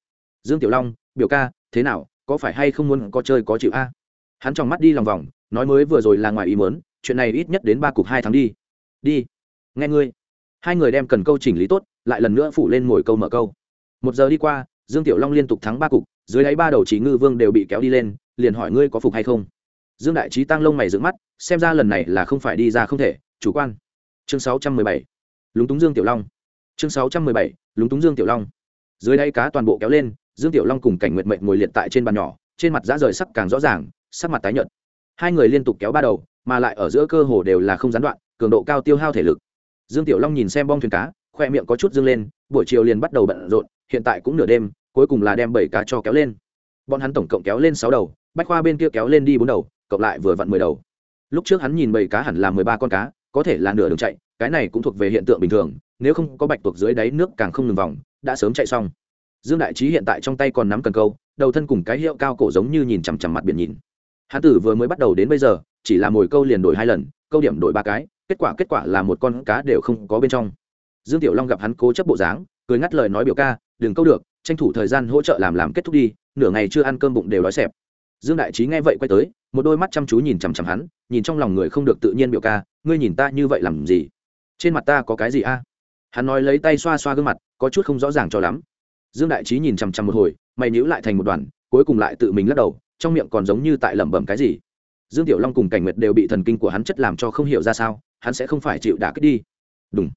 Dương tiểu long, biểu ca, thế nào, có phải hay không muốn có chơi có chịu a? Hắn tròng mắt đi lòng vòng, nói mới vừa rồi là ngoài ý mớn chuyện này ít nhất đến ba cục hai tháng đi. Đi. Nghe ngươi. Hai người đem cần câu chỉnh lý tốt, lại lần nữa phủ lên ngồi câu mở câu. Một giờ đi qua, dương tiểu long liên tục thắng ba cục, dưới đáy ba đầu chỉ ngư vương đều bị kéo đi lên, liền hỏi ngươi có phục hay không? Dương đại trí tăng lông mày dựng mắt, xem ra lần này là không phải đi ra không thể, chủ quan. Chương sáu trăm mười bảy, lúng túng dương tiểu long. Chương sáu trăm mười bảy, lúng túng dương tiểu long. Dưới đây cá toàn bộ kéo lên, dương tiểu long cùng cảnh nguyệt mệnh ngồi liệt tại trên bàn nhỏ, trên mặt dã rời sắc càng rõ ràng, sắc mặt tái nhợt. Hai người liên tục kéo ba đầu, mà lại ở giữa cơ hồ đều là không gián đoạn, cường độ cao tiêu hao thể lực. Dương tiểu long nhìn xem bong thuyền cá, khoe miệng có chút dương lên, buổi chiều liền bắt đầu bận rộn, hiện tại cũng nửa đêm, cuối cùng là đem bảy cá cho kéo lên. Bọn hắn tổng cộng kéo lên sáu đầu, bách khoa bên kia kéo lên đi bốn đầu cộng lại vừa vặn mười đầu. Lúc trước hắn nhìn bầy cá hẳn là mười ba con cá, có thể là nửa đường chạy, cái này cũng thuộc về hiện tượng bình thường, nếu không có bạch tuộc dưới đáy nước càng không ngừng vòng, đã sớm chạy xong. Dương đại trí hiện tại trong tay còn nắm cần câu, đầu thân cùng cái hiệu cao cổ giống như nhìn chằm chằm mặt biển nhìn. Hắn tử vừa mới bắt đầu đến bây giờ, chỉ là mồi câu liền đổi hai lần, câu điểm đổi ba cái, kết quả kết quả là một con cá đều không có bên trong. Dương tiểu long gặp hắn cố chấp bộ dáng, cười ngắt lời nói biểu ca, đừng câu được, tranh thủ thời gian hỗ trợ làm làm kết thúc đi, nửa ngày chưa ăn cơm bụng đều đói xẹp dương đại trí nghe vậy quay tới, một đôi mắt chăm chú nhìn chằm chằm hắn, nhìn trong lòng người không được tự nhiên biểu ca, ngươi nhìn ta như vậy làm gì? Trên mặt ta có cái gì a? Hắn nói lấy tay xoa xoa gương mặt, có chút không rõ ràng cho lắm. Dương đại trí nhìn chằm chằm một hồi, mày nhíu lại thành một đoàn, cuối cùng lại tự mình lắc đầu, trong miệng còn giống như tại lẩm bẩm cái gì. Dương tiểu long cùng cảnh nguyệt đều bị thần kinh của hắn chất làm cho không hiểu ra sao, hắn sẽ không phải chịu đả kích đi. Đúng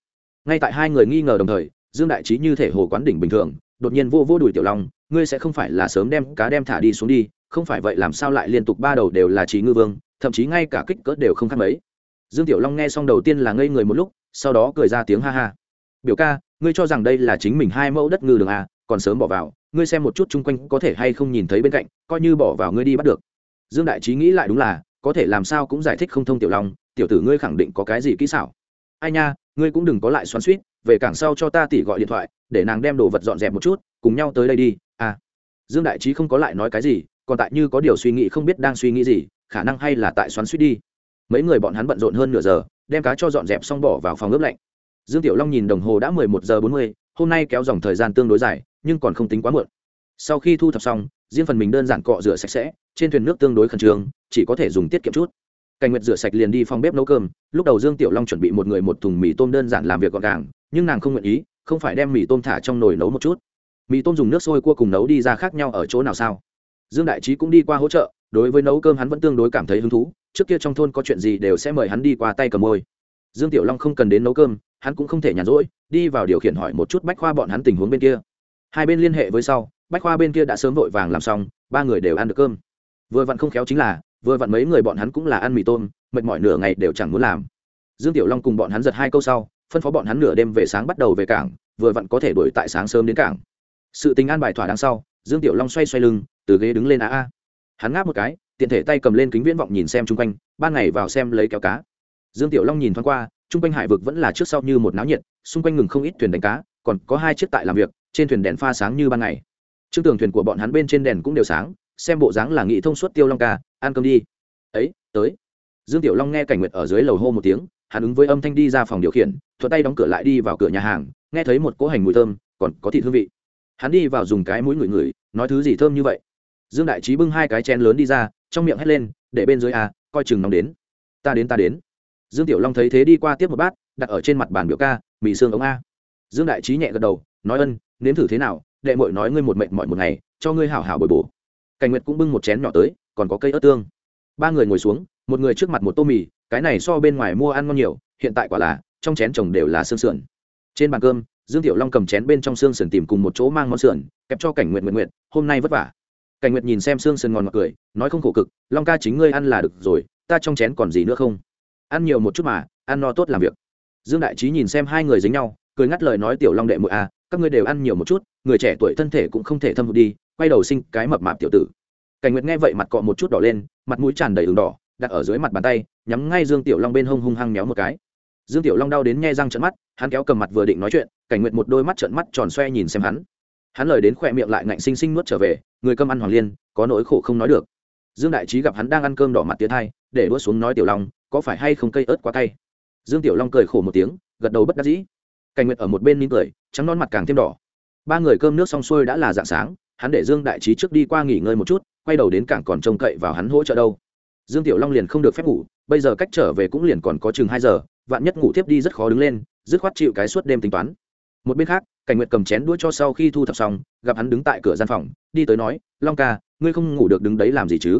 ngay tại hai người nghi ngờ đồng thời, dương đại trí như thể hồ quán đỉnh bình thường, đột nhiên vô vô đùi tiểu long, ngươi sẽ không phải là sớm đem cá đem thả đi xuống đi không phải vậy làm sao lại liên tục ba đầu đều là trí ngư vương thậm chí ngay cả kích cỡ đều không khác mấy. Dương tiểu long nghe xong đầu tiên là ngây người một lúc sau đó cười ra tiếng ha ha. Biểu ca ngươi cho rằng đây là chính mình hai mẫu đất ngư đường à, còn sớm bỏ vào ngươi xem một chút chung quanh có thể hay không nhìn thấy bên cạnh coi như bỏ vào ngươi đi bắt được. Dương đại trí nghĩ lại đúng là có thể làm sao cũng giải thích không thông tiểu long tiểu tử ngươi khẳng định có cái gì kỹ xảo. Ai nha ngươi cũng đừng có lại xoắn suýt về cảng sau cho ta tỉ gọi điện thoại để nàng đem đồ vật dọn dẹp một chút cùng nhau tới đây đi à. Dương đại trí không có lại nói cái gì còn tại như có điều suy nghĩ không biết đang suy nghĩ gì, khả năng hay là tại xoắn suýt đi. Mấy người bọn hắn bận rộn hơn nửa giờ, đem cá cho dọn dẹp xong bỏ vào phòng ướp lạnh. Dương tiểu long nhìn đồng hồ đã mười một giờ bốn mươi, hôm nay kéo dòng thời gian tương đối dài, nhưng còn không tính quá muộn. Sau khi thu thập xong, riêng phần mình đơn giản cọ rửa sạch sẽ, trên thuyền nước tương đối khẩn trương, chỉ có thể dùng tiết kiệm chút. Cảnh nguyệt rửa sạch liền đi phòng bếp nấu cơm, lúc đầu dương tiểu long chuẩn bị một người một thùng mì tôm đơn giản làm việc gọn gàng, nhưng nàng không nguyện ý, không phải đem mì tôm thả trong nồi nấu một chút. Mì tôm dùng nước sôi cua cùng nấu đi ra khác nhau ở chỗ nào sao? Dương đại trí cũng đi qua hỗ trợ, đối với nấu cơm hắn vẫn tương đối cảm thấy hứng thú, trước kia trong thôn có chuyện gì đều sẽ mời hắn đi qua tay cầm môi. Dương tiểu long không cần đến nấu cơm, hắn cũng không thể nhàn rỗi, đi vào điều khiển hỏi một chút bách khoa bọn hắn tình huống bên kia. Hai bên liên hệ với sau, bách khoa bên kia đã sớm vội vàng làm xong, ba người đều ăn được cơm. Vừa vặn không khéo chính là, vừa vặn mấy người bọn hắn cũng là ăn mì tôm, mệt mỏi nửa ngày đều chẳng muốn làm. Dương tiểu long cùng bọn hắn giật hai câu sau, phân phó bọn hắn nửa đêm về sáng bắt đầu về cảng, vừa vặn có thể đổi tại sáng sớm đến cảng. Sự tình an bài thỏa đằng sau, dương tiểu long xoay xoay lưng từ ghế đứng lên a a hắn ngáp một cái, tiện thể tay cầm lên kính viễn vọng nhìn xem chung quanh, ban ngày vào xem lấy kéo cá. Dương tiểu long nhìn thoáng qua, chung quanh hải vực vẫn là trước sau như một náo nhiệt, xung quanh ngừng không ít thuyền đánh cá, còn có hai chiếc tại làm việc, trên thuyền đèn pha sáng như ban ngày. Trước tường thuyền của bọn hắn bên trên đèn cũng đều sáng, xem bộ dáng là nghị thông suốt tiêu long ca, ăn cơm đi. Ấy, tới. Dương tiểu long nghe cảnh nguyệt ở dưới lầu hô một tiếng, hắn ứng với âm thanh đi ra phòng điều khiển, thuận tay đóng cửa lại đi vào cửa nhà hàng, nghe thấy một cỗ hành mùi thơm, còn có thịt hương vị. Hắn đi vào dùng cái mũi ngửi ngửi, nói thứ gì thơm như vậy? Dương đại trí bưng hai cái chén lớn đi ra, trong miệng hét lên, để bên dưới à coi chừng nóng đến. Ta đến ta đến. Dương tiểu long thấy thế đi qua tiếp một bát, đặt ở trên mặt bàn biểu ca, mì xương ống a. Dương đại trí nhẹ gật đầu, nói, ân, nếm thử thế nào, đệ mội nói ngươi một mệnh mọi một ngày, cho ngươi hảo hảo bồi bổ. Cảnh nguyệt cũng bưng một chén nhỏ tới, còn có cây ớt tương. Ba người ngồi xuống, một người trước mặt một tô mì, cái này so bên ngoài mua ăn ngon nhiều, hiện tại quả là, trong chén chồng đều là xương sườn. Trên bàn cơm, dương tiểu long cầm chén bên trong xương sườn tìm cùng một chỗ mang món sườn, kẹp cho cảnh nguyệt nguyệt nguyệt, hôm nay vất vả cảnh nguyệt nhìn xem xương sườn ngon ngọt cười, nói không khổ cực, long ca chính ngươi ăn là được rồi, ta trong chén còn gì nữa không? Ăn nhiều một chút mà, ăn no tốt làm việc. Dương đại trí nhìn xem hai người dính nhau, cười ngắt lời nói, tiểu long đệ mụi à các ngươi đều ăn nhiều một chút, người trẻ tuổi thân thể cũng không thể thâm hụt đi, quay đầu sinh cái mập mạp tiểu tử. Cảnh nguyệt nghe vậy mặt cọ một chút đỏ lên, mặt mũi tràn đầy đường đỏ, đặt ở dưới mặt bàn tay, nhắm ngay dương tiểu long bên hông hung hăng méo một cái. Dương tiểu long đau đến nghe răng trận mắt, hắn kéo cầm mặt vừa định nói chuyện, cảnh nguyệt một đôi mắt trận mắt tròn xoe nhìn xem hắn hắn lời đến khỏe miệng lại ngạnh sinh sinh nuốt trở về, người cơm ăn hoàng liên, có nỗi khổ không nói được. Dương đại trí gặp hắn đang ăn cơm đỏ mặt tiến thai để đua xuống nói tiểu long, có phải hay không cây ớt quá cay? Dương tiểu long cười khổ một tiếng, gật đầu bất đắc dĩ. Cảnh nguyệt ở một bên mỉm cười, trắng non mặt càng thêm đỏ. Ba người cơm nước xong xuôi đã là dạng sáng, hắn để dương đại trí trước đi qua nghỉ ngơi một chút, quay đầu đến cảng còn trông cậy vào hắn hỗ trợ đâu. Dương tiểu long liền không được phép ngủ, bây giờ cách trở về cũng liền còn có chừng hai giờ, vạn nhất ngủ tiếp đi rất khó đứng lên, dứt khoát chịu cái suốt đêm tính toán một bên khác, cảnh nguyệt cầm chén đũa cho sau khi thu thập xong, gặp hắn đứng tại cửa gian phòng, đi tới nói, long ca, ngươi không ngủ được đứng đấy làm gì chứ?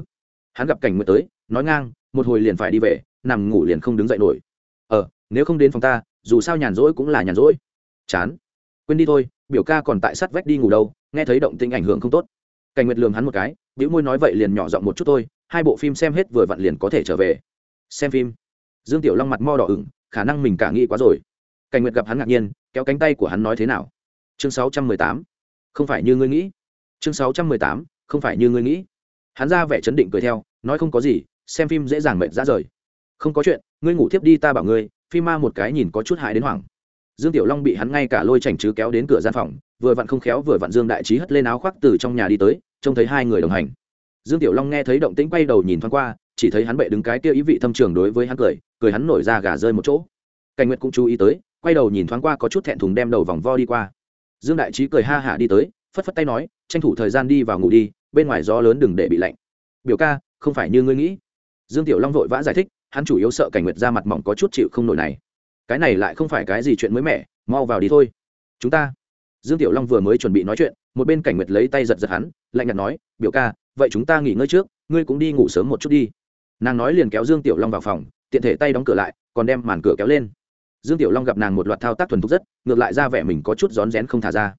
Hắn gặp cảnh nguyệt tới, nói ngang, một hồi liền phải đi về, nằm ngủ liền không đứng dậy nổi. Ờ nếu không đến phòng ta, dù sao nhàn rỗi cũng là nhàn rỗi. Chán. Quên đi thôi, biểu ca còn tại sát vách đi ngủ đâu, nghe thấy động tĩnh ảnh hưởng không tốt. Cảnh nguyệt lường hắn một cái biểu môi nói, vậy liền nhỏ giọng một chút thôi, hai bộ phim xem hết vừa vặn liền có thể trở về. Xem phim? Dương tiểu long mặt mo đỏ ửng, khả năng mình cả nghĩ quá rồi cảnh nguyệt gặp hắn ngạc nhiên, kéo cánh tay của hắn nói thế nào? Chương sáu trăm mười tám. Không phải như ngươi nghĩ. Chương sáu trăm mười tám, không phải như ngươi nghĩ. Hắn ra vẻ chấn định cười theo, nói không có gì, xem phim dễ dàng mệt ra rời. Không có chuyện, ngươi ngủ thiếp đi ta bảo ngươi, phim ma một cái nhìn có chút hại đến hoảng. Dương tiểu long bị hắn ngay cả lôi chảnh chứ kéo đến cửa gian phòng, vừa vặn không khéo vừa vặn dương đại trí hất lên áo khoác từ trong nhà đi tới, trông thấy hai người đồng hành. Dương tiểu long nghe thấy động tĩnh quay đầu nhìn thoáng qua, chỉ thấy hắn bệ đứng cái kia ý vị thâm trường đối với hắn cười cười hắn nổi ra gà rơi một chỗ. Cảnh nguyệt cũng chú ý tới quay đầu nhìn thoáng qua có chút thẹn thùng đem đầu vòng vo đi qua. Dương đại trí cười ha hả đi tới, phất phất tay nói, tranh thủ thời gian đi vào ngủ đi, bên ngoài gió lớn đừng để bị lạnh. Biểu ca, không phải như ngươi nghĩ. Dương tiểu long vội vã giải thích, hắn chủ yếu sợ cảnh nguyệt ra mặt mỏng có chút chịu không nổi này. Cái này lại không phải cái gì chuyện mới mẻ, mau vào đi thôi. Chúng ta? Dương tiểu long vừa mới chuẩn bị nói chuyện, một bên cảnh nguyệt lấy tay giật giật hắn, lạnh nhạt nói, biểu ca, vậy chúng ta nghỉ ngơi trước, ngươi cũng đi ngủ sớm một chút đi. Nàng nói liền kéo dương tiểu long vào phòng, tiện thể tay đóng cửa lại, còn đem màn cửa kéo lên dương tiểu long gặp nàng một loạt thao tác thuần thục rất, ngược lại ra vẻ mình có chút rón rén không thả ra.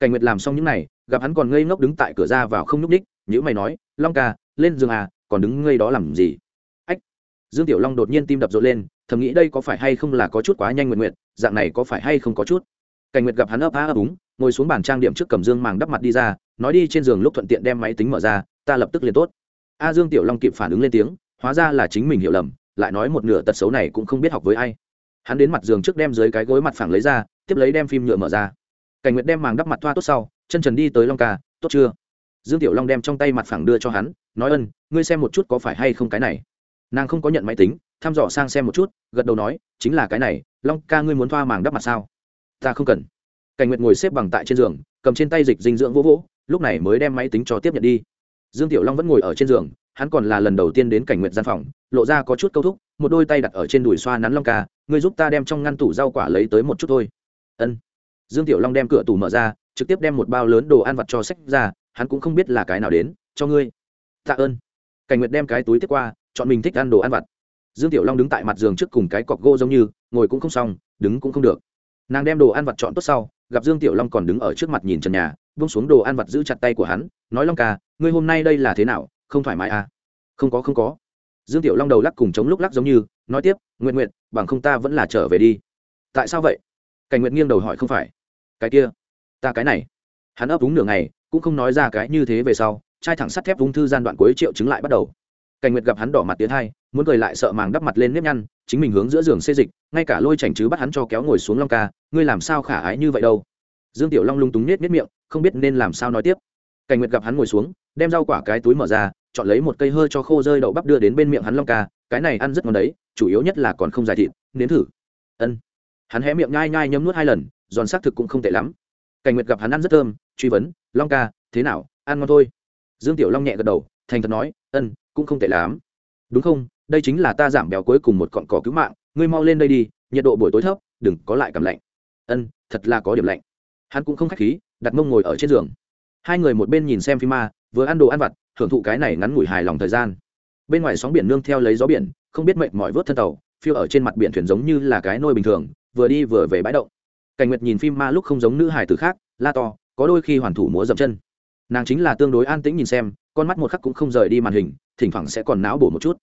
Cảnh nguyệt làm xong những này, gặp hắn còn ngây ngốc đứng tại cửa ra vào không nhúc ních nhữ mày nói, long ca, lên giường à còn đứng ngây đó làm gì? Ách. Dương tiểu long đột nhiên tim đập rộn lên, thầm nghĩ đây có phải hay không là có chút quá nhanh nguyện nguyện dạng này có phải hay không có chút. Cảnh nguyệt gặp hắn ấp á ấp úng, ngồi xuống bàn trang điểm trước cầm dương màng đắp mặt đi ra, nói đi trên giường lúc thuận tiện đem máy tính mở ra, ta lập tức liền tốt. A dương tiểu long kịp phản ứng lên tiếng, hóa ra là chính mình hiểu lầm, lại nói một nửa tật xấu này cũng không biết học với ai hắn đến mặt giường trước đem dưới cái gối mặt phẳng lấy ra, tiếp lấy đem phim nhựa mở ra. Cảnh nguyệt đem màng đắp mặt thoa tốt sau, chân trần đi tới long ca, tốt chưa? Dương tiểu long đem trong tay mặt phẳng đưa cho hắn, nói, ân, ngươi xem một chút có phải hay không cái này? Nàng không có nhận máy tính, thăm dò sang xem một chút, gật đầu nói, chính là cái này, long ca ngươi muốn thoa màng đắp mặt sao? Ta không cần. Cảnh nguyệt ngồi xếp bằng tại trên giường, cầm trên tay dịch dinh dưỡng vỗ vỗ, lúc này mới đem máy tính cho tiếp nhận đi. Dương tiểu long vẫn ngồi ở trên giường hắn còn là lần đầu tiên đến cảnh nguyện gian phòng, lộ ra có chút câu thúc, một đôi tay đặt ở trên đùi xoa nắn long ca, ngươi giúp ta đem trong ngăn tủ rau quả lấy tới một chút thôi. Ân. Dương tiểu long đem cửa tủ mở ra, trực tiếp đem một bao lớn đồ ăn vặt cho sách ra, hắn cũng không biết là cái nào đến, cho ngươi. Tạ ơn. Cảnh nguyệt đem cái túi tiếp qua, chọn mình thích ăn đồ ăn vặt. Dương tiểu long đứng tại mặt giường trước cùng cái cọc gỗ giống như, ngồi cũng không xong, đứng cũng không được. Nàng đem đồ ăn vặt chọn tốt sau, gặp dương tiểu long còn đứng ở trước mặt nhìn trần nhà vung xuống đồ ăn vặt giữ chặt tay của hắn, nói long ca, ngươi hôm nay đây là thế nào không thoải mái à? Không có không có. Dương tiểu long đầu lắc cùng chống lúc lắc giống như, nói tiếp nguyện nguyện bằng không ta vẫn là trở về đi. Tại sao vậy? Cảnh nguyện nghiêng đầu hỏi, không phải. Cái kia, ta cái này. Hắn ấp úng nửa ngày, cũng không nói ra cái như thế về sau trai thẳng sắt thép ung thư gian đoạn cuối triệu chứng lại bắt đầu. Cảnh nguyệt gặp hắn đỏ mặt tiến hai, muốn cười lại sợ màng đắp mặt lên nếp nhăn, chính mình hướng giữa giường xê dịch, ngay cả lôi chảnh chứ bắt hắn cho kéo ngồi xuống long ca, ngươi làm sao khả ái như vậy đâu? Dương tiểu long lung túng nết nết miệng, không biết nên làm sao nói tiếp cảnh nguyệt gặp hắn ngồi xuống, đem rau quả cái túi mở ra, chọn lấy một cây hơi cho khô rơi đậu bắp đưa đến bên miệng hắn long ca, cái này ăn rất ngon đấy, chủ yếu nhất là còn không dài thịt, nếm thử. Ân. Hắn hé miệng nhai nhai nhấm nuốt hai lần, giòn xác thực cũng không tệ lắm. Cảnh nguyệt gặp hắn ăn rất thơm, truy vấn, long ca, thế nào? Ăn ngon thôi. Dương tiểu long nhẹ gật đầu, thành thật nói, ân, cũng không tệ lắm. Đúng không? Đây chính là ta giảm béo cuối cùng một cọn cỏ cứu mạng, ngươi mau lên đây đi, nhiệt độ buổi tối thấp, đừng có lại cảm lạnh. Ân, thật là có điểm lạnh. Hắn cũng không khách khí, đặt mông ngồi ở trên giường hai người một bên nhìn xem phim ma, vừa ăn đồ ăn vặt hưởng thụ cái này ngắn ngủi hài lòng thời gian. Bên ngoài sóng biển nương theo lấy gió biển, không biết mệnh mỏi vớt thân tàu, phiêu ở trên mặt biển thuyền giống như là cái nôi bình thường, vừa đi vừa về bãi động cảnh nguyệt nhìn phim ma lúc không giống nữ hài tử khác, la to, có đôi khi hoàn thủ múa dậm chân. Nàng chính là tương đối an tĩnh nhìn xem, con mắt một khắc cũng không rời đi màn hình, thỉnh thoảng sẽ còn não bổ một chút.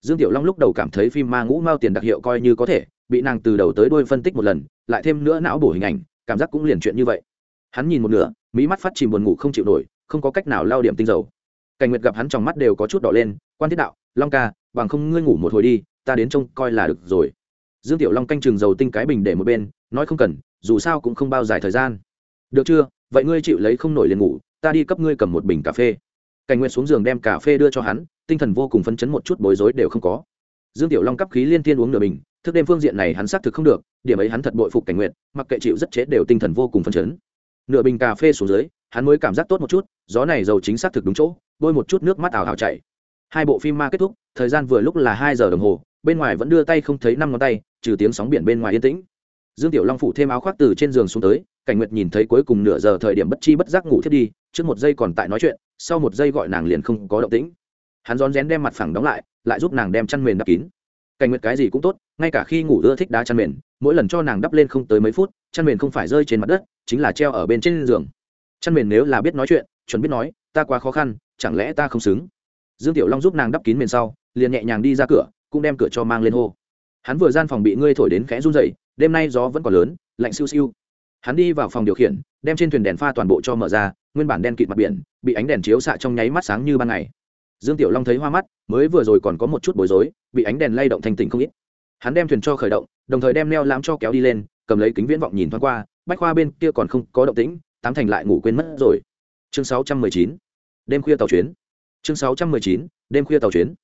Dương tiểu long lúc đầu cảm thấy phim ma ngũ mao tiền đặc hiệu coi như có thể, bị nàng từ đầu tới đuôi phân tích một lần, lại thêm nữa não bổ hình ảnh, cảm giác cũng liền chuyện như vậy. Hắn nhìn một nửa mỹ mắt phát chìm buồn ngủ không chịu nổi, không có cách nào lao điểm tinh dầu. Cảnh nguyệt gặp hắn trong mắt đều có chút đỏ lên, quan thiết đạo, long ca, bằng không ngươi ngủ một hồi đi, ta đến trông coi là được rồi. Dương tiểu long canh chừng dầu tinh cái bình để một bên, nói không cần, dù sao cũng không bao dài thời gian. Được chưa? Vậy ngươi chịu lấy không nổi liền ngủ, ta đi cấp ngươi cầm một bình cà phê. Cảnh nguyệt xuống giường đem cà phê đưa cho hắn, tinh thần vô cùng phấn chấn một chút bối rối đều không có. Dương tiểu long cấp khí liên tiên uống nửa bình, thức đêm phương diện này hắn xác thực không được, điểm ấy hắn thật bội phục cảnh nguyệt, mặc kệ chịu rất chế đều tinh thần vô cùng phấn chấn nửa bình cà phê xuống dưới, hắn mới cảm giác tốt một chút, gió này giàu chính xác thực đúng chỗ, bôi một chút nước mắt ảo ảo chảy. Hai bộ phim ma kết thúc, thời gian vừa lúc là hai giờ đồng hồ, bên ngoài vẫn đưa tay không thấy năm ngón tay, trừ tiếng sóng biển bên ngoài yên tĩnh. Dương tiểu long phủ thêm áo khoác từ trên giường xuống tới, cảnh nguyệt nhìn thấy cuối cùng nửa giờ thời điểm bất chi bất giác ngủ thiết đi, trước một giây còn tại nói chuyện, sau một giây gọi nàng liền không có động tĩnh. Hắn rón rén đem mặt phẳng đóng lại lại giúp nàng đem chăn mền đắp kín. Cảnh nguyệt cái gì cũng tốt, ngay cả khi ngủ ưa thích đá chăn mền, mỗi lần cho nàng đắp lên không tới mấy phút, chăn mền không phải rơi trên mặt đất chính là treo ở bên trên giường. Chăn mền nếu là biết nói chuyện, chuẩn biết nói, ta quá khó khăn, chẳng lẽ ta không xứng? Dương tiểu long giúp nàng đắp kín mền sau, liền nhẹ nhàng đi ra cửa, cũng đem cửa cho mang lên hô. Hắn vừa gian phòng bị ngươi thổi đến khẽ run dậy đêm nay gió vẫn còn lớn, lạnh siêu siêu. Hắn đi vào phòng điều khiển, đem trên thuyền đèn pha toàn bộ cho mở ra, nguyên bản đen kịt mặt biển, bị ánh đèn chiếu xạ trong nháy mắt sáng như ban ngày. Dương tiểu long thấy hoa mắt, mới vừa rồi còn có một chút bối rối, bị ánh đèn lay động thành tỉnh không ít. Hắn đem thuyền cho khởi động, đồng thời đem neo lãm cho kéo đi lên, cầm lấy kính viễn vọng nhìn thoáng qua bách khoa bên kia còn không có động tĩnh, tám thành lại ngủ quên mất rồi. Chương sáu trăm mười chín, đêm khuya tàu chuyến. Chương sáu trăm mười chín, đêm khuya tàu chuyến.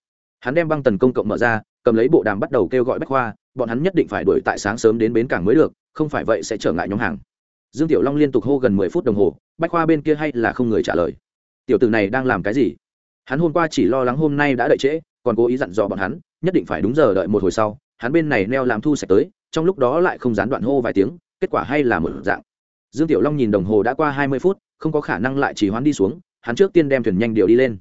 Hắn đem băng tần công cộng mở ra, cầm lấy bộ đàm bắt đầu kêu gọi bách khoa, bọn hắn nhất định phải đuổi tại sáng sớm đến bến cảng mới được, không phải vậy sẽ trở ngại nhóm hàng. Dương tiểu long liên tục hô gần mười phút đồng hồ, bách khoa bên kia hay là không người trả lời. Tiểu tử này đang làm cái gì? Hắn hôm qua chỉ lo lắng hôm nay đã đợi trễ, còn cố ý dặn dò bọn hắn, nhất định phải đúng giờ đợi một hồi sau, hắn bên này neo làm thu sạch tới, trong lúc đó lại không gián đoạn hô vài tiếng kết quả hay là một dạng. Dương tiểu long nhìn đồng hồ đã qua hai mươi phút, không có khả năng lại chỉ hoán đi xuống, hắn trước tiên đem thuyền nhanh điều đi lên.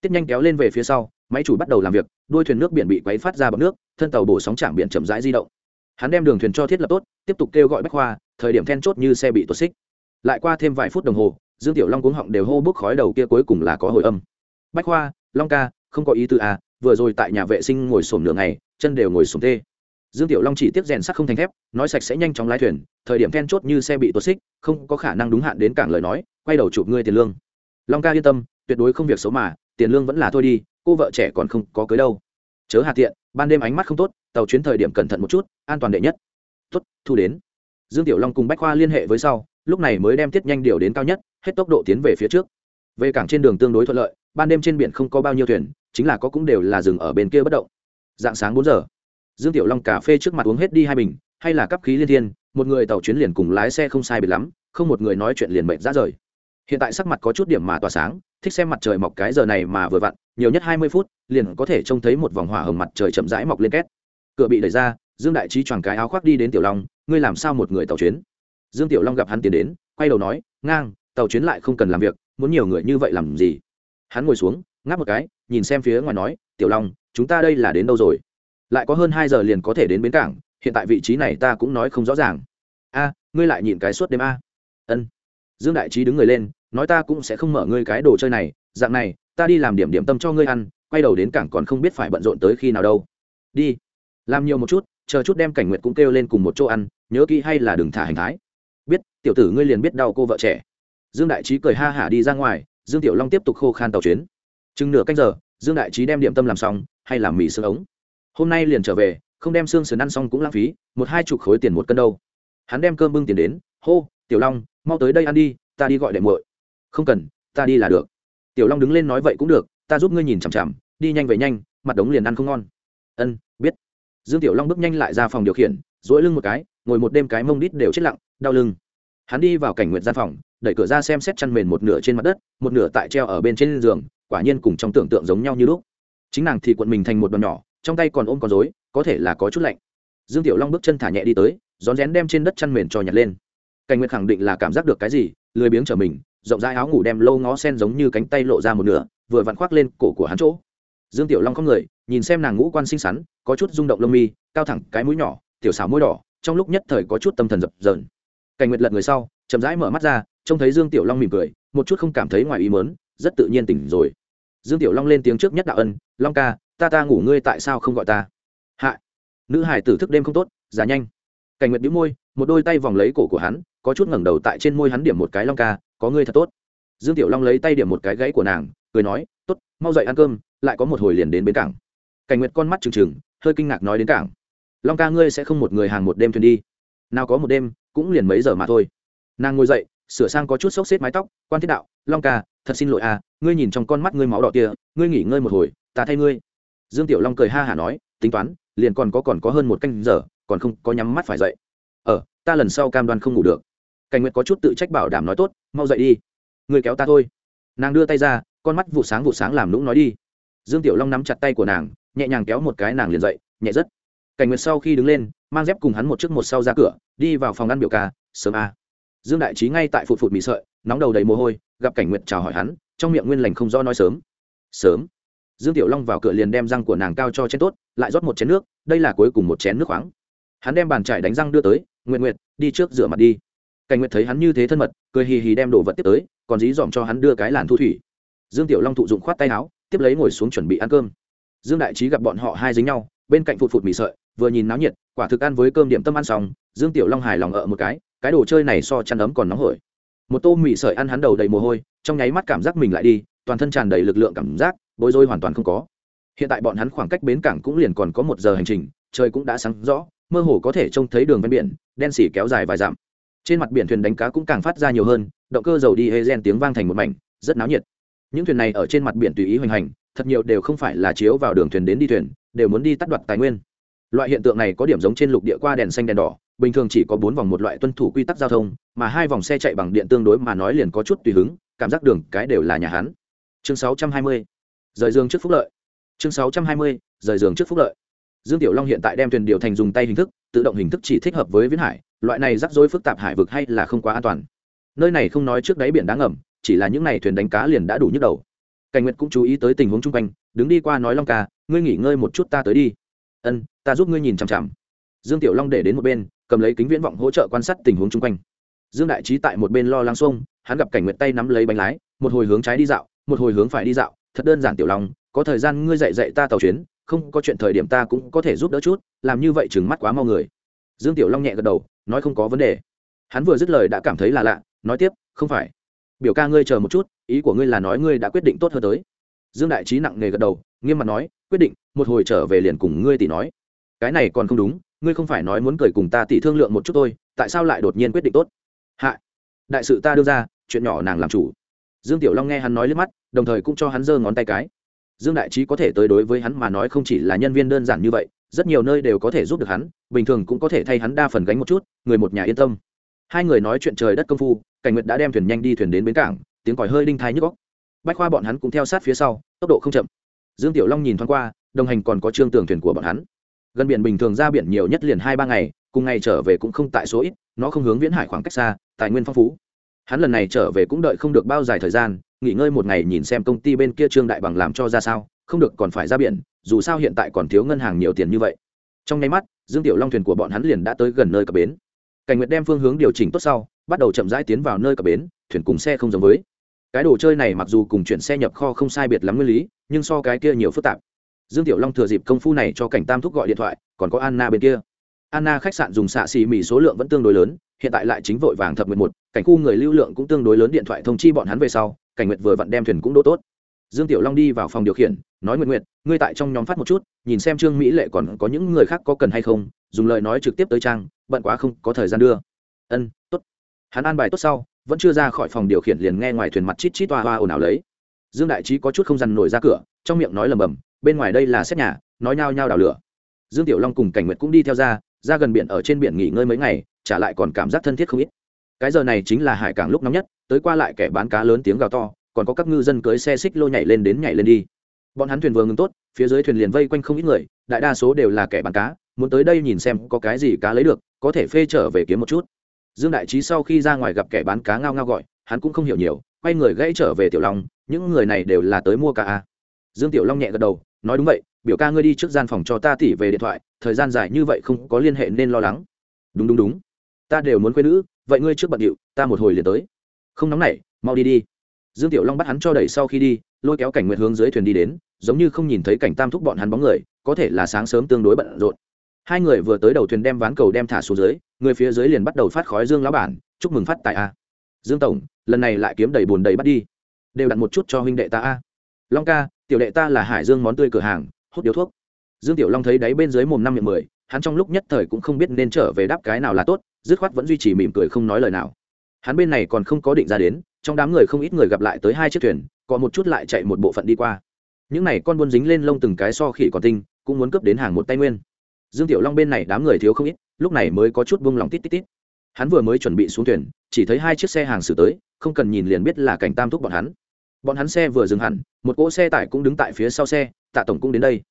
Tiết nhanh kéo lên về phía sau, máy chủ bắt đầu làm việc, đuôi thuyền nước biển bị quấy phát ra bọt nước, thân tàu bổ sóng chạm biển chậm rãi di động. Hắn đem đường thuyền cho thiết lập tốt, tiếp tục kêu gọi bách khoa, thời điểm then chốt như xe bị tuột xích. Lại qua thêm vài phút đồng hồ, dương tiểu long cuống họng đều hô bốc khói đầu kia cuối cùng là có hồi âm. Bách khoa, long ca, không có ý tư à vừa rồi tại nhà vệ sinh ngồi sổm nửa ngày, chân đều ngồi sổm tê dương tiểu long chỉ tiếp rèn sắt không thành thép, nói sạch sẽ nhanh chóng lái thuyền, thời điểm then chốt như xe bị tuột xích, không có khả năng đúng hạn đến cảng lời nói, quay đầu chụp ngươi tiền lương. Long ca yên tâm, tuyệt đối không việc xấu mà, tiền lương vẫn là thôi đi, cô vợ trẻ còn không có cưới đâu. Chớ hà tiện, ban đêm ánh mắt không tốt, tàu chuyến thời điểm cẩn thận một chút, an toàn đệ nhất. Tuất thu đến. Dương tiểu long cùng bách khoa liên hệ với sau, lúc này mới đem tiết nhanh điều đến cao nhất, hết tốc độ tiến về phía trước. Về cảng trên đường tương đối thuận lợi, ban đêm trên biển không có bao nhiêu thuyền, chính là có cũng đều là dừng ở bên kia bất động. Dạng sáng bốn giờ dương tiểu long cà phê trước mặt uống hết đi hai bình, hay là cấp khí liên thiên, một người tàu chuyến liền cùng lái xe không sai biệt lắm, không một người nói chuyện liền mệt ra rời. Hiện tại sắc mặt có chút điểm mà tỏa sáng, thích xem mặt trời mọc cái giờ này mà vừa vặn, nhiều nhất hai mươi phút, liền có thể trông thấy một vòng hỏa hồng mặt trời chậm rãi mọc lên két. Cửa bị đẩy ra, dương đại trí choàng cái áo khoác đi đến tiểu long, ngươi làm sao một người tàu chuyến? Dương tiểu long gặp hắn tiến đến, quay đầu nói, ngang, tàu chuyến lại không cần làm việc, muốn nhiều người như vậy làm gì? Hắn ngồi xuống, ngáp một cái, nhìn xem phía ngoài nói, tiểu long, chúng ta đây là đến đâu rồi? Lại có hơn hai giờ liền có thể đến bến cảng, hiện tại vị trí này ta cũng nói không rõ ràng. A, ngươi lại nhìn cái suốt đêm a. Ân. Dương đại trí đứng người lên, nói ta cũng sẽ không mở ngươi cái đồ chơi này, dạng này, ta đi làm điểm điểm tâm cho ngươi ăn, quay đầu đến cảng còn không biết phải bận rộn tới khi nào đâu. Đi. Làm nhiều một chút, chờ chút đem cảnh nguyệt cũng kêu lên cùng một chỗ ăn, nhớ kỹ hay là đừng thả hành thái. Biết, tiểu tử ngươi liền biết đau cô vợ trẻ. Dương đại trí cười ha hả đi ra ngoài, dương tiểu long tiếp tục khô khan tàu chuyến. Chừng nửa canh giờ, dương đại trí đem điểm tâm làm xong, hay làm mì sương ống hôm nay liền trở về, không đem xương sườn ăn xong cũng lãng phí, một hai chục khối tiền một cân đâu. Hắn đem cơm bưng tiền đến, hô, tiểu long, mau tới đây ăn đi, ta đi gọi đệm muội. Không cần, ta đi là được. Tiểu long đứng lên nói vậy cũng được, ta giúp ngươi nhìn chằm chằm, đi nhanh về nhanh, mặt đống liền ăn không ngon. Ân, biết. Dương tiểu long bước nhanh lại ra phòng điều khiển dỗi lưng một cái, ngồi một đêm cái mông đít đều chết lặng, đau lưng. Hắn đi vào cảnh nguyện gian phòng, đẩy cửa ra xem xét chăn mền một nửa trên mặt đất, một nửa tại treo ở bên trên giường, quả nhiên cùng trong tưởng tượng giống nhau như lúc. Chính nàng thì cuộn mình thành một đòn nhỏ trong tay còn ôm con rối, có thể là có chút lạnh. Dương tiểu long bước chân thả nhẹ đi tới, rón rén đem trên đất chăn mền cho nhặt lên. Cảnh nguyệt khẳng định là cảm giác được cái gì, lười biếng trở mình, rộng rãi áo ngủ đem lâu ngó sen giống như cánh tay lộ ra một nửa, vừa vặn khoác lên cổ của hắn chỗ. Dương tiểu long không người, nhìn xem nàng ngũ quan xinh xắn, có chút rung động lông mi, cao thẳng cái mũi nhỏ, tiểu xảo môi đỏ, trong lúc nhất thời có chút tâm thần dập dờn. Cảnh nguyệt lật người sau, chậm rãi mở mắt ra, trông thấy dương tiểu long mỉm cười, một chút không cảm thấy ngoài ý mớn rất tự nhiên tỉnh rồi. Dương tiểu long lên tiếng trước nhất đạo ân, long ca ta ta ngủ ngươi tại sao không gọi ta? Hạ. Nữ hải tử thức đêm không tốt giá nhanh. Cảnh nguyệt đĩu môi, một đôi tay vòng lấy cổ của hắn, có chút ngẩng đầu tại trên môi hắn điểm một cái long ca, có ngươi thật tốt. Dương tiểu long lấy tay điểm một cái gãy của nàng, cười nói, tốt, mau dậy ăn cơm, lại có một hồi liền đến bến cảng. Cảnh nguyệt con mắt trừng trừng, hơi kinh ngạc nói đến cảng. Long ca ngươi sẽ không một người hàng một đêm thuyền đi. Nào có một đêm, cũng liền mấy giờ mà thôi. Nàng ngồi dậy, sửa sang có chút xốc xếp mái tóc, quan thiết đạo, long ca, thật xin lỗi à ngươi nhìn trong con mắt ngươi máu đỏ kia, ngươi nghỉ ngơi một hồi, ta thay ngươi dương tiểu long cười ha hả nói, tính toán, liền còn có còn có hơn một canh giờ, còn không có nhắm mắt phải dậy. Ờ ta lần sau cam đoan không ngủ được. Cảnh nguyệt có chút tự trách bảo đảm nói, tốt, mau dậy đi. Người kéo ta thôi. Nàng đưa tay ra, con mắt vụ sáng vụ sáng làm lũng nói đi. Dương tiểu long nắm chặt tay của nàng, nhẹ nhàng kéo một cái nàng liền dậy, nhẹ rất. Cảnh nguyệt sau khi đứng lên, mang dép cùng hắn một chiếc một sau ra cửa, đi vào phòng ăn biểu ca, sớm a. Dương đại trí ngay tại phụt phụt mì sợi, nóng đầu đầy mồ hôi, gặp cảnh nguyệt chào hỏi hắn, trong miệng nguyên lành không do nói sớm. Sớm dương tiểu long vào cửa liền đem răng của nàng cao cho chén tốt, lại rót một chén nước, đây là cuối cùng một chén nước khoáng. Hắn đem bàn trải đánh răng đưa tới nguyện nguyện đi trước rửa mặt đi. Cảnh nguyệt thấy hắn như thế thân mật, cười hì hì đem đồ vật tiếp tới, còn dí dòm cho hắn đưa cái làn thu thủy. Dương tiểu long thụ dụng khoát tay áo, tiếp lấy ngồi xuống chuẩn bị ăn cơm. Dương đại trí gặp bọn họ hai dính nhau, bên cạnh phụt phụt mì sợi, vừa nhìn náo nhiệt, quả thực ăn với cơm điểm tâm ăn xong, dương tiểu long hài lòng ở một cái cái đồ chơi này so chăn ấm còn nóng hổi. Một tô mì sợi ăn hắn đầu đầy mồ hôi, trong nháy mắt cảm giác mình lại đi, toàn thân tràn đầy lực lượng cảm giác bối rối hoàn toàn không có hiện tại bọn hắn khoảng cách bến cảng cũng liền còn có một giờ hành trình, trời cũng đã sáng rõ, mơ hồ có thể trông thấy đường ven biển, đen xỉ kéo dài vài dặm trên mặt biển thuyền đánh cá cũng càng phát ra nhiều hơn, động cơ dầu đi hê gen tiếng vang thành một mảnh, rất náo nhiệt những thuyền này ở trên mặt biển tùy ý hoành hành, thật nhiều đều không phải là chiếu vào đường thuyền đến đi thuyền, đều muốn đi tắt đoạt tài nguyên loại hiện tượng này có điểm giống trên lục địa qua đèn xanh đèn đỏ, bình thường chỉ có bốn vòng một loại tuân thủ quy tắc giao thông, mà hai vòng xe chạy bằng điện tương đối mà nói liền có chút tùy hứng, cảm giác đường cái đều là nhà hắn. chương 620 rời giường trước phúc lợi. Chương 620. rời giường trước phúc lợi. Dương tiểu long hiện tại đem thuyền điều thành dùng tay hình thức, tự động hình thức chỉ thích hợp với viễn hải, loại này rắc rối phức tạp hải vực hay là không quá an toàn. Nơi này không nói trước đáy biển đáng ngầm, chỉ là những n à y thuyền đánh cá liền đã đủ nhức đầu. Cảnh nguyệt cũng chú ý tới tình huống chung quanh, đứng đi qua nói long ca, ngươi nghỉ ngơi một chút ta tới đi. Ân, ta giúp ngươi nhìn chằm chằm. Dương tiểu long để đến một bên, cầm lấy kính viễn vọng hỗ trợ quan sát tình huống chung quanh. Dương đại trí tại một bên lo lắng xuông, hắn gặp cảnh nguyệt tay nắm lấy bánh lái, một hồi hướng trái đi dạo, một hồi hướng phải đi dạo thật đơn giản tiểu long, có thời gian ngươi dạy dạy ta tàu chuyến, không có chuyện thời điểm ta cũng có thể giúp đỡ chút, làm như vậy chừng mắt quá mau người. Dương tiểu long nhẹ gật đầu, nói không có vấn đề. Hắn vừa dứt lời đã cảm thấy là lạ, nói tiếp, không phải. Biểu ca ngươi chờ một chút, ý của ngươi là nói ngươi đã quyết định tốt hơn tới. Dương đại trí nặng nề gật đầu, nghiêm mặt nói, quyết định, một hồi trở về liền cùng ngươi tỷ nói. Cái này còn không đúng, ngươi không phải nói muốn cười cùng ta tỷ thương lượng một chút thôi, tại sao lại đột nhiên quyết định tốt? Hạ, đại sự ta đưa ra, chuyện nhỏ nàng làm chủ dương tiểu long nghe hắn nói liếc mắt, đồng thời cũng cho hắn giơ ngón tay cái. Dương đại trí có thể tới đối với hắn mà nói không chỉ là nhân viên đơn giản như vậy, rất nhiều nơi đều có thể giúp được hắn, bình thường cũng có thể thay hắn đa phần gánh một chút, người một nhà yên tâm. Hai người nói chuyện trời đất công phu, cảnh nguyệt đã đem thuyền nhanh đi thuyền đến bến cảng, tiếng còi hơi đinh thái nhức góc bách khoa bọn hắn cũng theo sát phía sau, tốc độ không chậm. Dương tiểu long nhìn thoáng qua, đồng hành còn có trương tường thuyền của bọn hắn. Gần biển bình thường ra biển nhiều nhất liền hai ba ngày, cùng ngày trở về cũng không tại số ít, nó không hướng viễn hải khoảng cách xa, tài nguyên phong phú hắn lần này trở về cũng đợi không được bao dài thời gian, nghỉ ngơi một ngày nhìn xem công ty bên kia trương đại bằng làm cho ra sao, không được còn phải ra biển, dù sao hiện tại còn thiếu ngân hàng nhiều tiền như vậy. Trong nháy mắt, dương tiểu long thuyền của bọn hắn liền đã tới gần nơi cập bến. Cảnh nguyệt đem phương hướng điều chỉnh tốt sau, bắt đầu chậm rãi tiến vào nơi cập bến, thuyền cùng xe không giống với. Cái đồ chơi này mặc dù cùng chuyển xe nhập kho không sai biệt lắm nguyên lý, nhưng so cái kia nhiều phức tạp. Dương tiểu long thừa dịp công phu này cho cảnh tam thúc gọi điện thoại, còn có anna bên kia. Anna khách sạn dùng xạ xì mì số lượng vẫn tương đối lớn hiện tại lại chính vội vàng thập nguyệt một, cảnh khu người lưu lượng cũng tương đối lớn điện thoại thông chi bọn hắn về sau, cảnh nguyệt vừa vặn đem thuyền cũng đỗ tốt. Dương tiểu long đi vào phòng điều khiển, nói nguyện nguyện ngươi tại trong nhóm phát một chút, nhìn xem trương mỹ lệ còn có những người khác có cần hay không, dùng lời nói trực tiếp tới trang, bận quá không có thời gian đưa. Ân, tốt. Hắn an bài tốt sau, vẫn chưa ra khỏi phòng điều khiển liền nghe ngoài thuyền mặt chít chít toa hoa ồn ào lấy. Dương đại trí có chút không dằn nổi ra cửa, trong miệng nói lầm bầm, bên ngoài đây là xét nhà, nói nhao nhao đào lửa. Dương tiểu long cùng cảnh nguyệt cũng đi theo ra ra gần biển ở trên biển nghỉ ngơi mấy ngày, trả lại còn cảm giác thân thiết không ít. Cái giờ này chính là hải cảng lúc nóng nhất, tới qua lại kẻ bán cá lớn tiếng gào to, còn có các ngư dân cưới xe xích lô nhảy lên đến nhảy lên đi. Bọn hắn thuyền vừa ngừng tốt, phía dưới thuyền liền vây quanh không ít người, đại đa số đều là kẻ bán cá, muốn tới đây nhìn xem có cái gì cá lấy được, có thể phê trở về kiếm một chút. Dương đại trí sau khi ra ngoài gặp kẻ bán cá ngao ngao gọi, hắn cũng không hiểu nhiều, quay người gãy trở về tiểu long, những người này đều là tới mua cá à? dương tiểu long nhẹ gật đầu, nói đúng vậy, biểu ca ngươi đi trước gian phòng cho ta tỉ về điện thoại thời gian dài như vậy không có liên hệ nên lo lắng. Đúng đúng đúng. Ta đều muốn quên nữ, vậy ngươi trước bận điệu, ta một hồi liền tới. Không nóng nảy, mau đi đi. Dương tiểu long bắt hắn cho đẩy sau khi đi, lôi kéo cảnh Nguyệt hướng dưới thuyền đi đến, giống như không nhìn thấy cảnh tam thúc bọn hắn bóng người, có thể là sáng sớm tương đối bận rộn. Hai người vừa tới đầu thuyền đem ván cầu đem thả xuống dưới, người phía dưới liền bắt đầu phát khói dương lão bản, chúc mừng phát tại a. Dương tổng, lần này lại kiếm đầy bùn đầy bắt đi. Đều đặt một chút cho huynh đệ ta a. Long ca, tiểu đệ ta là hải dương món tươi cửa hàng, hút điếu thuốc dương tiểu long thấy đáy bên dưới mồm năm miệng mười, hắn trong lúc nhất thời cũng không biết nên trở về đáp cái nào là tốt, dứt khoát vẫn duy trì mỉm cười không nói lời nào. Hắn bên này còn không có định ra đến, trong đám người không ít người gặp lại tới hai chiếc thuyền còn một chút lại chạy một bộ phận đi qua. Những này con buôn dính lên lông từng cái so khỉ còn tinh, cũng muốn cướp đến hàng một tay nguyên. Dương tiểu long bên này đám người thiếu không ít, lúc này mới có chút buông lòng tít tít tít. Hắn vừa mới chuẩn bị xuống thuyền, chỉ thấy hai chiếc xe hàng xử tới, không cần nhìn liền biết là cảnh tam thúc bọn hắn. Bọn hắn xe vừa dừng hẳn, một cỗ xe tải cũng đứng tại phía sau xe, tạ tổng cũng đến đây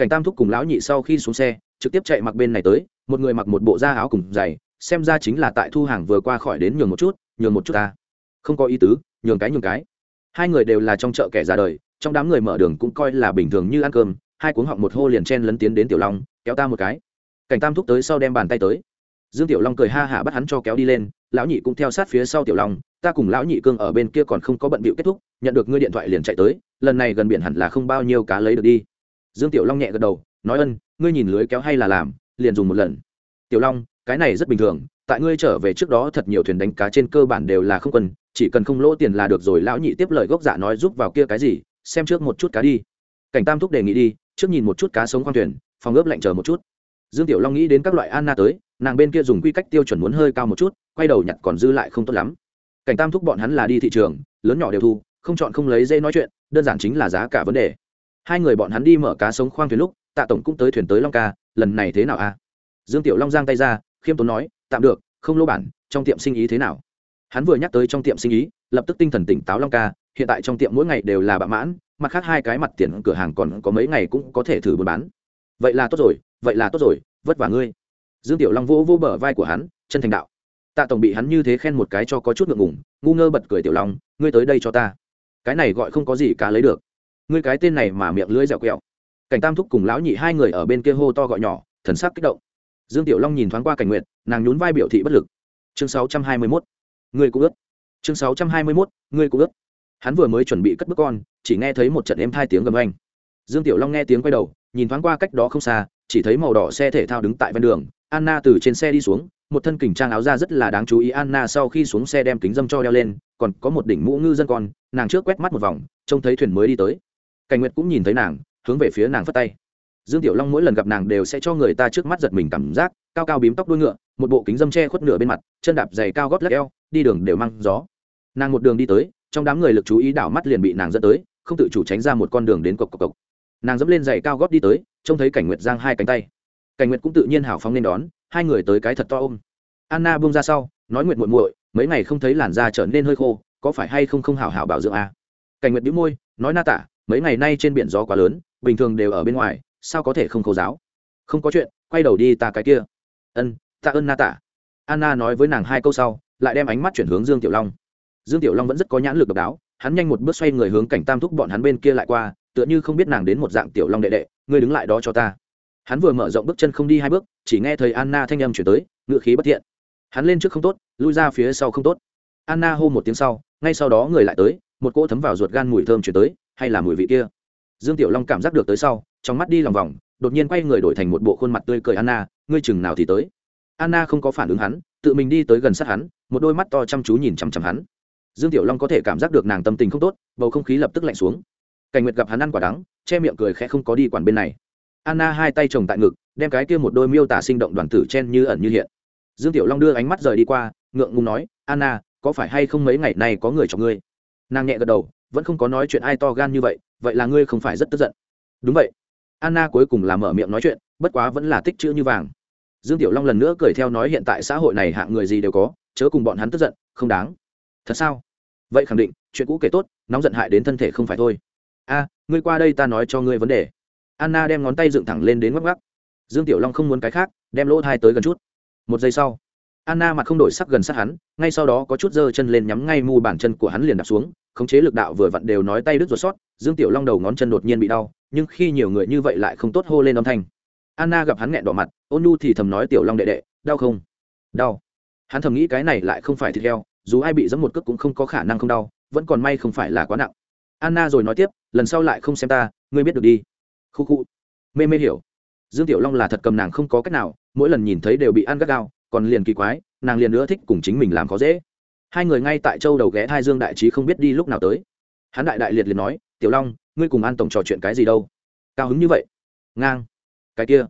cảnh tam thúc cùng lão nhị sau khi xuống xe, trực tiếp chạy mặc bên này tới, một người mặc một bộ da áo cùng dày xem ra chính là tại thu hàng vừa qua khỏi đến nhường một chút, nhường một chút ta. Không có ý tứ, nhường cái nhường cái. Hai người đều là trong chợ kẻ ra đời, trong đám người mở đường cũng coi là bình thường như ăn cơm, hai cuốn họng một hô liền chen lấn tiến đến tiểu long, kéo ta một cái. Cảnh tam thúc tới sau đem bàn tay tới. Dương tiểu long cười ha hả bắt hắn cho kéo đi lên, lão nhị cũng theo sát phía sau tiểu long, ta cùng lão nhị cương ở bên kia còn không có bận bịu kết thúc, nhận được ngươi điện thoại liền chạy tới, lần này gần biển hẳn là không bao nhiêu cá lấy được đi dương tiểu long nhẹ gật đầu nói ân ngươi nhìn lưới kéo hay là làm liền dùng một lần. Tiểu long cái này rất bình thường tại ngươi trở về trước đó thật nhiều thuyền đánh cá trên cơ bản đều là không cần, chỉ cần không lỗ tiền là được rồi lão nhị tiếp lời gốc dạ nói giúp vào kia cái gì xem trước một chút cá đi. Cảnh tam thúc đề nghị đi trước nhìn một chút cá sống khoang thuyền phòng ướp lạnh chờ một chút. Dương tiểu long nghĩ đến các loại anna tới nàng bên kia dùng quy cách tiêu chuẩn muốn hơi cao một chút quay đầu nhặt còn dư lại không tốt lắm. Cảnh tam thúc bọn hắn là đi thị trường lớn nhỏ đều thu không chọn không lấy dây nói chuyện đơn giản chính là giá cả vấn đề hai người bọn hắn đi mở cá sống khoang thuyền lúc, tạ tổng cũng tới thuyền tới long ca, lần này thế nào a dương tiểu long giang tay ra, khiêm tốn nói, tạm được, không lô bản, trong tiệm sinh ý thế nào? Hắn vừa nhắc tới trong tiệm sinh ý, lập tức tinh thần tỉnh táo long ca, hiện tại trong tiệm mỗi ngày đều là bạ mãn, mặt khác hai cái mặt tiền cửa hàng còn có mấy ngày cũng có thể thử buôn bán. Vậy là tốt rồi, vậy là tốt rồi, vất vả ngươi. Dương tiểu long vỗ vỗ bờ vai của hắn, chân thành đạo. Tạ tổng bị hắn như thế khen một cái cho có chút ngượng ngùng, ngu ngơ bật cười tiểu long, ngươi tới đây cho ta. Cái này gọi không có gì cá lấy được ngươi cái tên này mà miệng lưỡi dẻo quẹo. Cảnh tam thúc cùng lão nhị hai người ở bên kia hô to gọi nhỏ, thần sắc kích động. Dương tiểu long nhìn thoáng qua cảnh nguyện nàng nhún vai biểu thị bất lực. Chương 621. người cũng ướt chương 621. người cũng ướt hắn vừa mới chuẩn bị cất bước con, chỉ nghe thấy một trận êm hai tiếng gầm anh dương tiểu long nghe tiếng quay đầu, nhìn thoáng qua cách đó không xa, chỉ thấy màu đỏ xe thể thao đứng tại ven đường, anna từ trên xe đi xuống, một thân kình trang áo ra rất là đáng chú ý anna sau khi xuống xe đem kính dâm cho đeo lên, còn có một đỉnh mũ ngư dân con, nàng trước quét mắt một vòng, trông thấy thuyền mới đi tới cảnh nguyệt cũng nhìn thấy nàng, hướng về phía nàng phất tay. Dương tiểu long mỗi lần gặp nàng đều sẽ cho người ta trước mắt giật mình cảm giác, cao cao bím tóc đuôi ngựa, một bộ kính dâm che khuất nửa bên mặt, chân đạp dày cao gót lắc eo, đi đường đều mang gió. Nàng một đường đi tới, trong đám người lực chú ý đảo mắt liền bị nàng dẫn tới, không tự chủ tránh ra một con đường đến cộc cộc cộc. Nàng dẫm lên giày cao gót đi tới, trông thấy cảnh nguyệt giang hai cánh tay. Cảnh nguyệt cũng tự nhiên hào phóng nên đón, hai người tới cái thật to ôm. Anna buông ra sau, nói nguyệt muội muội, mấy ngày không thấy làn da trở nên hơi khô, có phải hay không không hào hảo bảo dưỡng à? cảnh nguyệt bĩu môi, nói na tả mấy ngày nay trên biển gió quá lớn, bình thường đều ở bên ngoài, sao có thể không khâu giáo? Không có chuyện, quay đầu đi ta cái kia. Ân tạ ơn na tạ. Anna nói với nàng hai câu sau, lại đem ánh mắt chuyển hướng dương tiểu long. Dương tiểu long vẫn rất có nhãn lực độc đáo, hắn nhanh một bước xoay người hướng cảnh tam thúc bọn hắn bên kia lại qua, tựa như không biết nàng đến một dạng tiểu long đệ đệ, ngươi đứng lại đó cho ta. Hắn vừa mở rộng bước chân không đi hai bước, chỉ nghe thấy anna thanh âm chuyển tới ngựa khí bất thiện. Hắn lên trước không tốt, lui ra phía sau không tốt. Anna hô một tiếng sau, ngay sau đó người lại tới, một cỗ thấm vào ruột gan mùi thơm chuyển tới hay là mùi vị kia. Dương tiểu long cảm giác được tới sau, trong mắt đi lòng vòng, đột nhiên quay người đổi thành một bộ khuôn mặt tươi cười anna, ngươi chừng nào thì tới? Anna không có phản ứng hắn, tự mình đi tới gần sát hắn, một đôi mắt to chăm chú nhìn chằm chằm hắn. Dương tiểu long có thể cảm giác được nàng tâm tình không tốt, bầu không khí lập tức lạnh xuống. Cảnh nguyệt gặp hắn ăn quả đắng, che miệng cười khẽ không có đi quản bên này. Anna hai tay chồng tại ngực, đem cái kia một đôi miêu tả sinh động đoàn tử chen như ẩn như hiện. Dương tiểu long đưa ánh mắt rời đi qua, ngượng ngùng nói, anna, có phải hay không mấy ngày nay có người chọc ngươi? Nàng nhẹ gật đầu vẫn không có nói chuyện ai to gan như vậy vậy là ngươi không phải rất tức giận. Đúng vậy. Anna cuối cùng là mở miệng nói chuyện, bất quá vẫn là tích chữ như vàng. Dương tiểu long lần nữa cười theo nói hiện tại xã hội này hạng người gì đều có, chớ cùng bọn hắn tức giận, không đáng. Thật sao? Vậy khẳng định, chuyện cũ kể tốt, nóng giận hại đến thân thể không phải thôi. A, ngươi qua đây ta nói cho ngươi vấn đề. Anna đem ngón tay dựng thẳng lên đến ngắc ngắc dương tiểu long không muốn cái khác, đem lỗ thai tới gần chút. Một giây sau anna mặt không đổi sắc gần sát hắn, ngay sau đó có chút giơ chân lên nhắm ngay mu bàn chân của hắn liền đạp xuống, khống chế lực đạo vừa vặn đều nói tay đứt ruột sót, dương tiểu long đầu ngón chân đột nhiên bị đau, nhưng khi nhiều người như vậy lại không tốt hô lên âm thanh. Anna gặp hắn nghẹn đỏ mặt, ôn nu thì thầm nói tiểu long đệ đệ, đau không? Đau. Hắn thầm nghĩ cái này lại không phải thịt heo, dù ai bị giẫm một cước cũng không có khả năng không đau, vẫn còn may không phải là quá nặng. Anna rồi nói tiếp, lần sau lại không xem ta, ngươi biết được đi. Khu khu. Mê mê hiểu. Dương tiểu long là thật cầm nàng không có cách nào, mỗi lần nhìn thấy đều bị ăn gắt gao còn liền kỳ quái, nàng liền nữa thích cùng chính mình làm khó dễ. Hai người ngay tại châu đầu ghé hai dương đại trí không biết đi lúc nào tới. Hắn đại đại liệt liền nói, tiểu long, ngươi cùng an tổng trò chuyện cái gì đâu? Cao hứng như vậy. Ngang. Cái kia.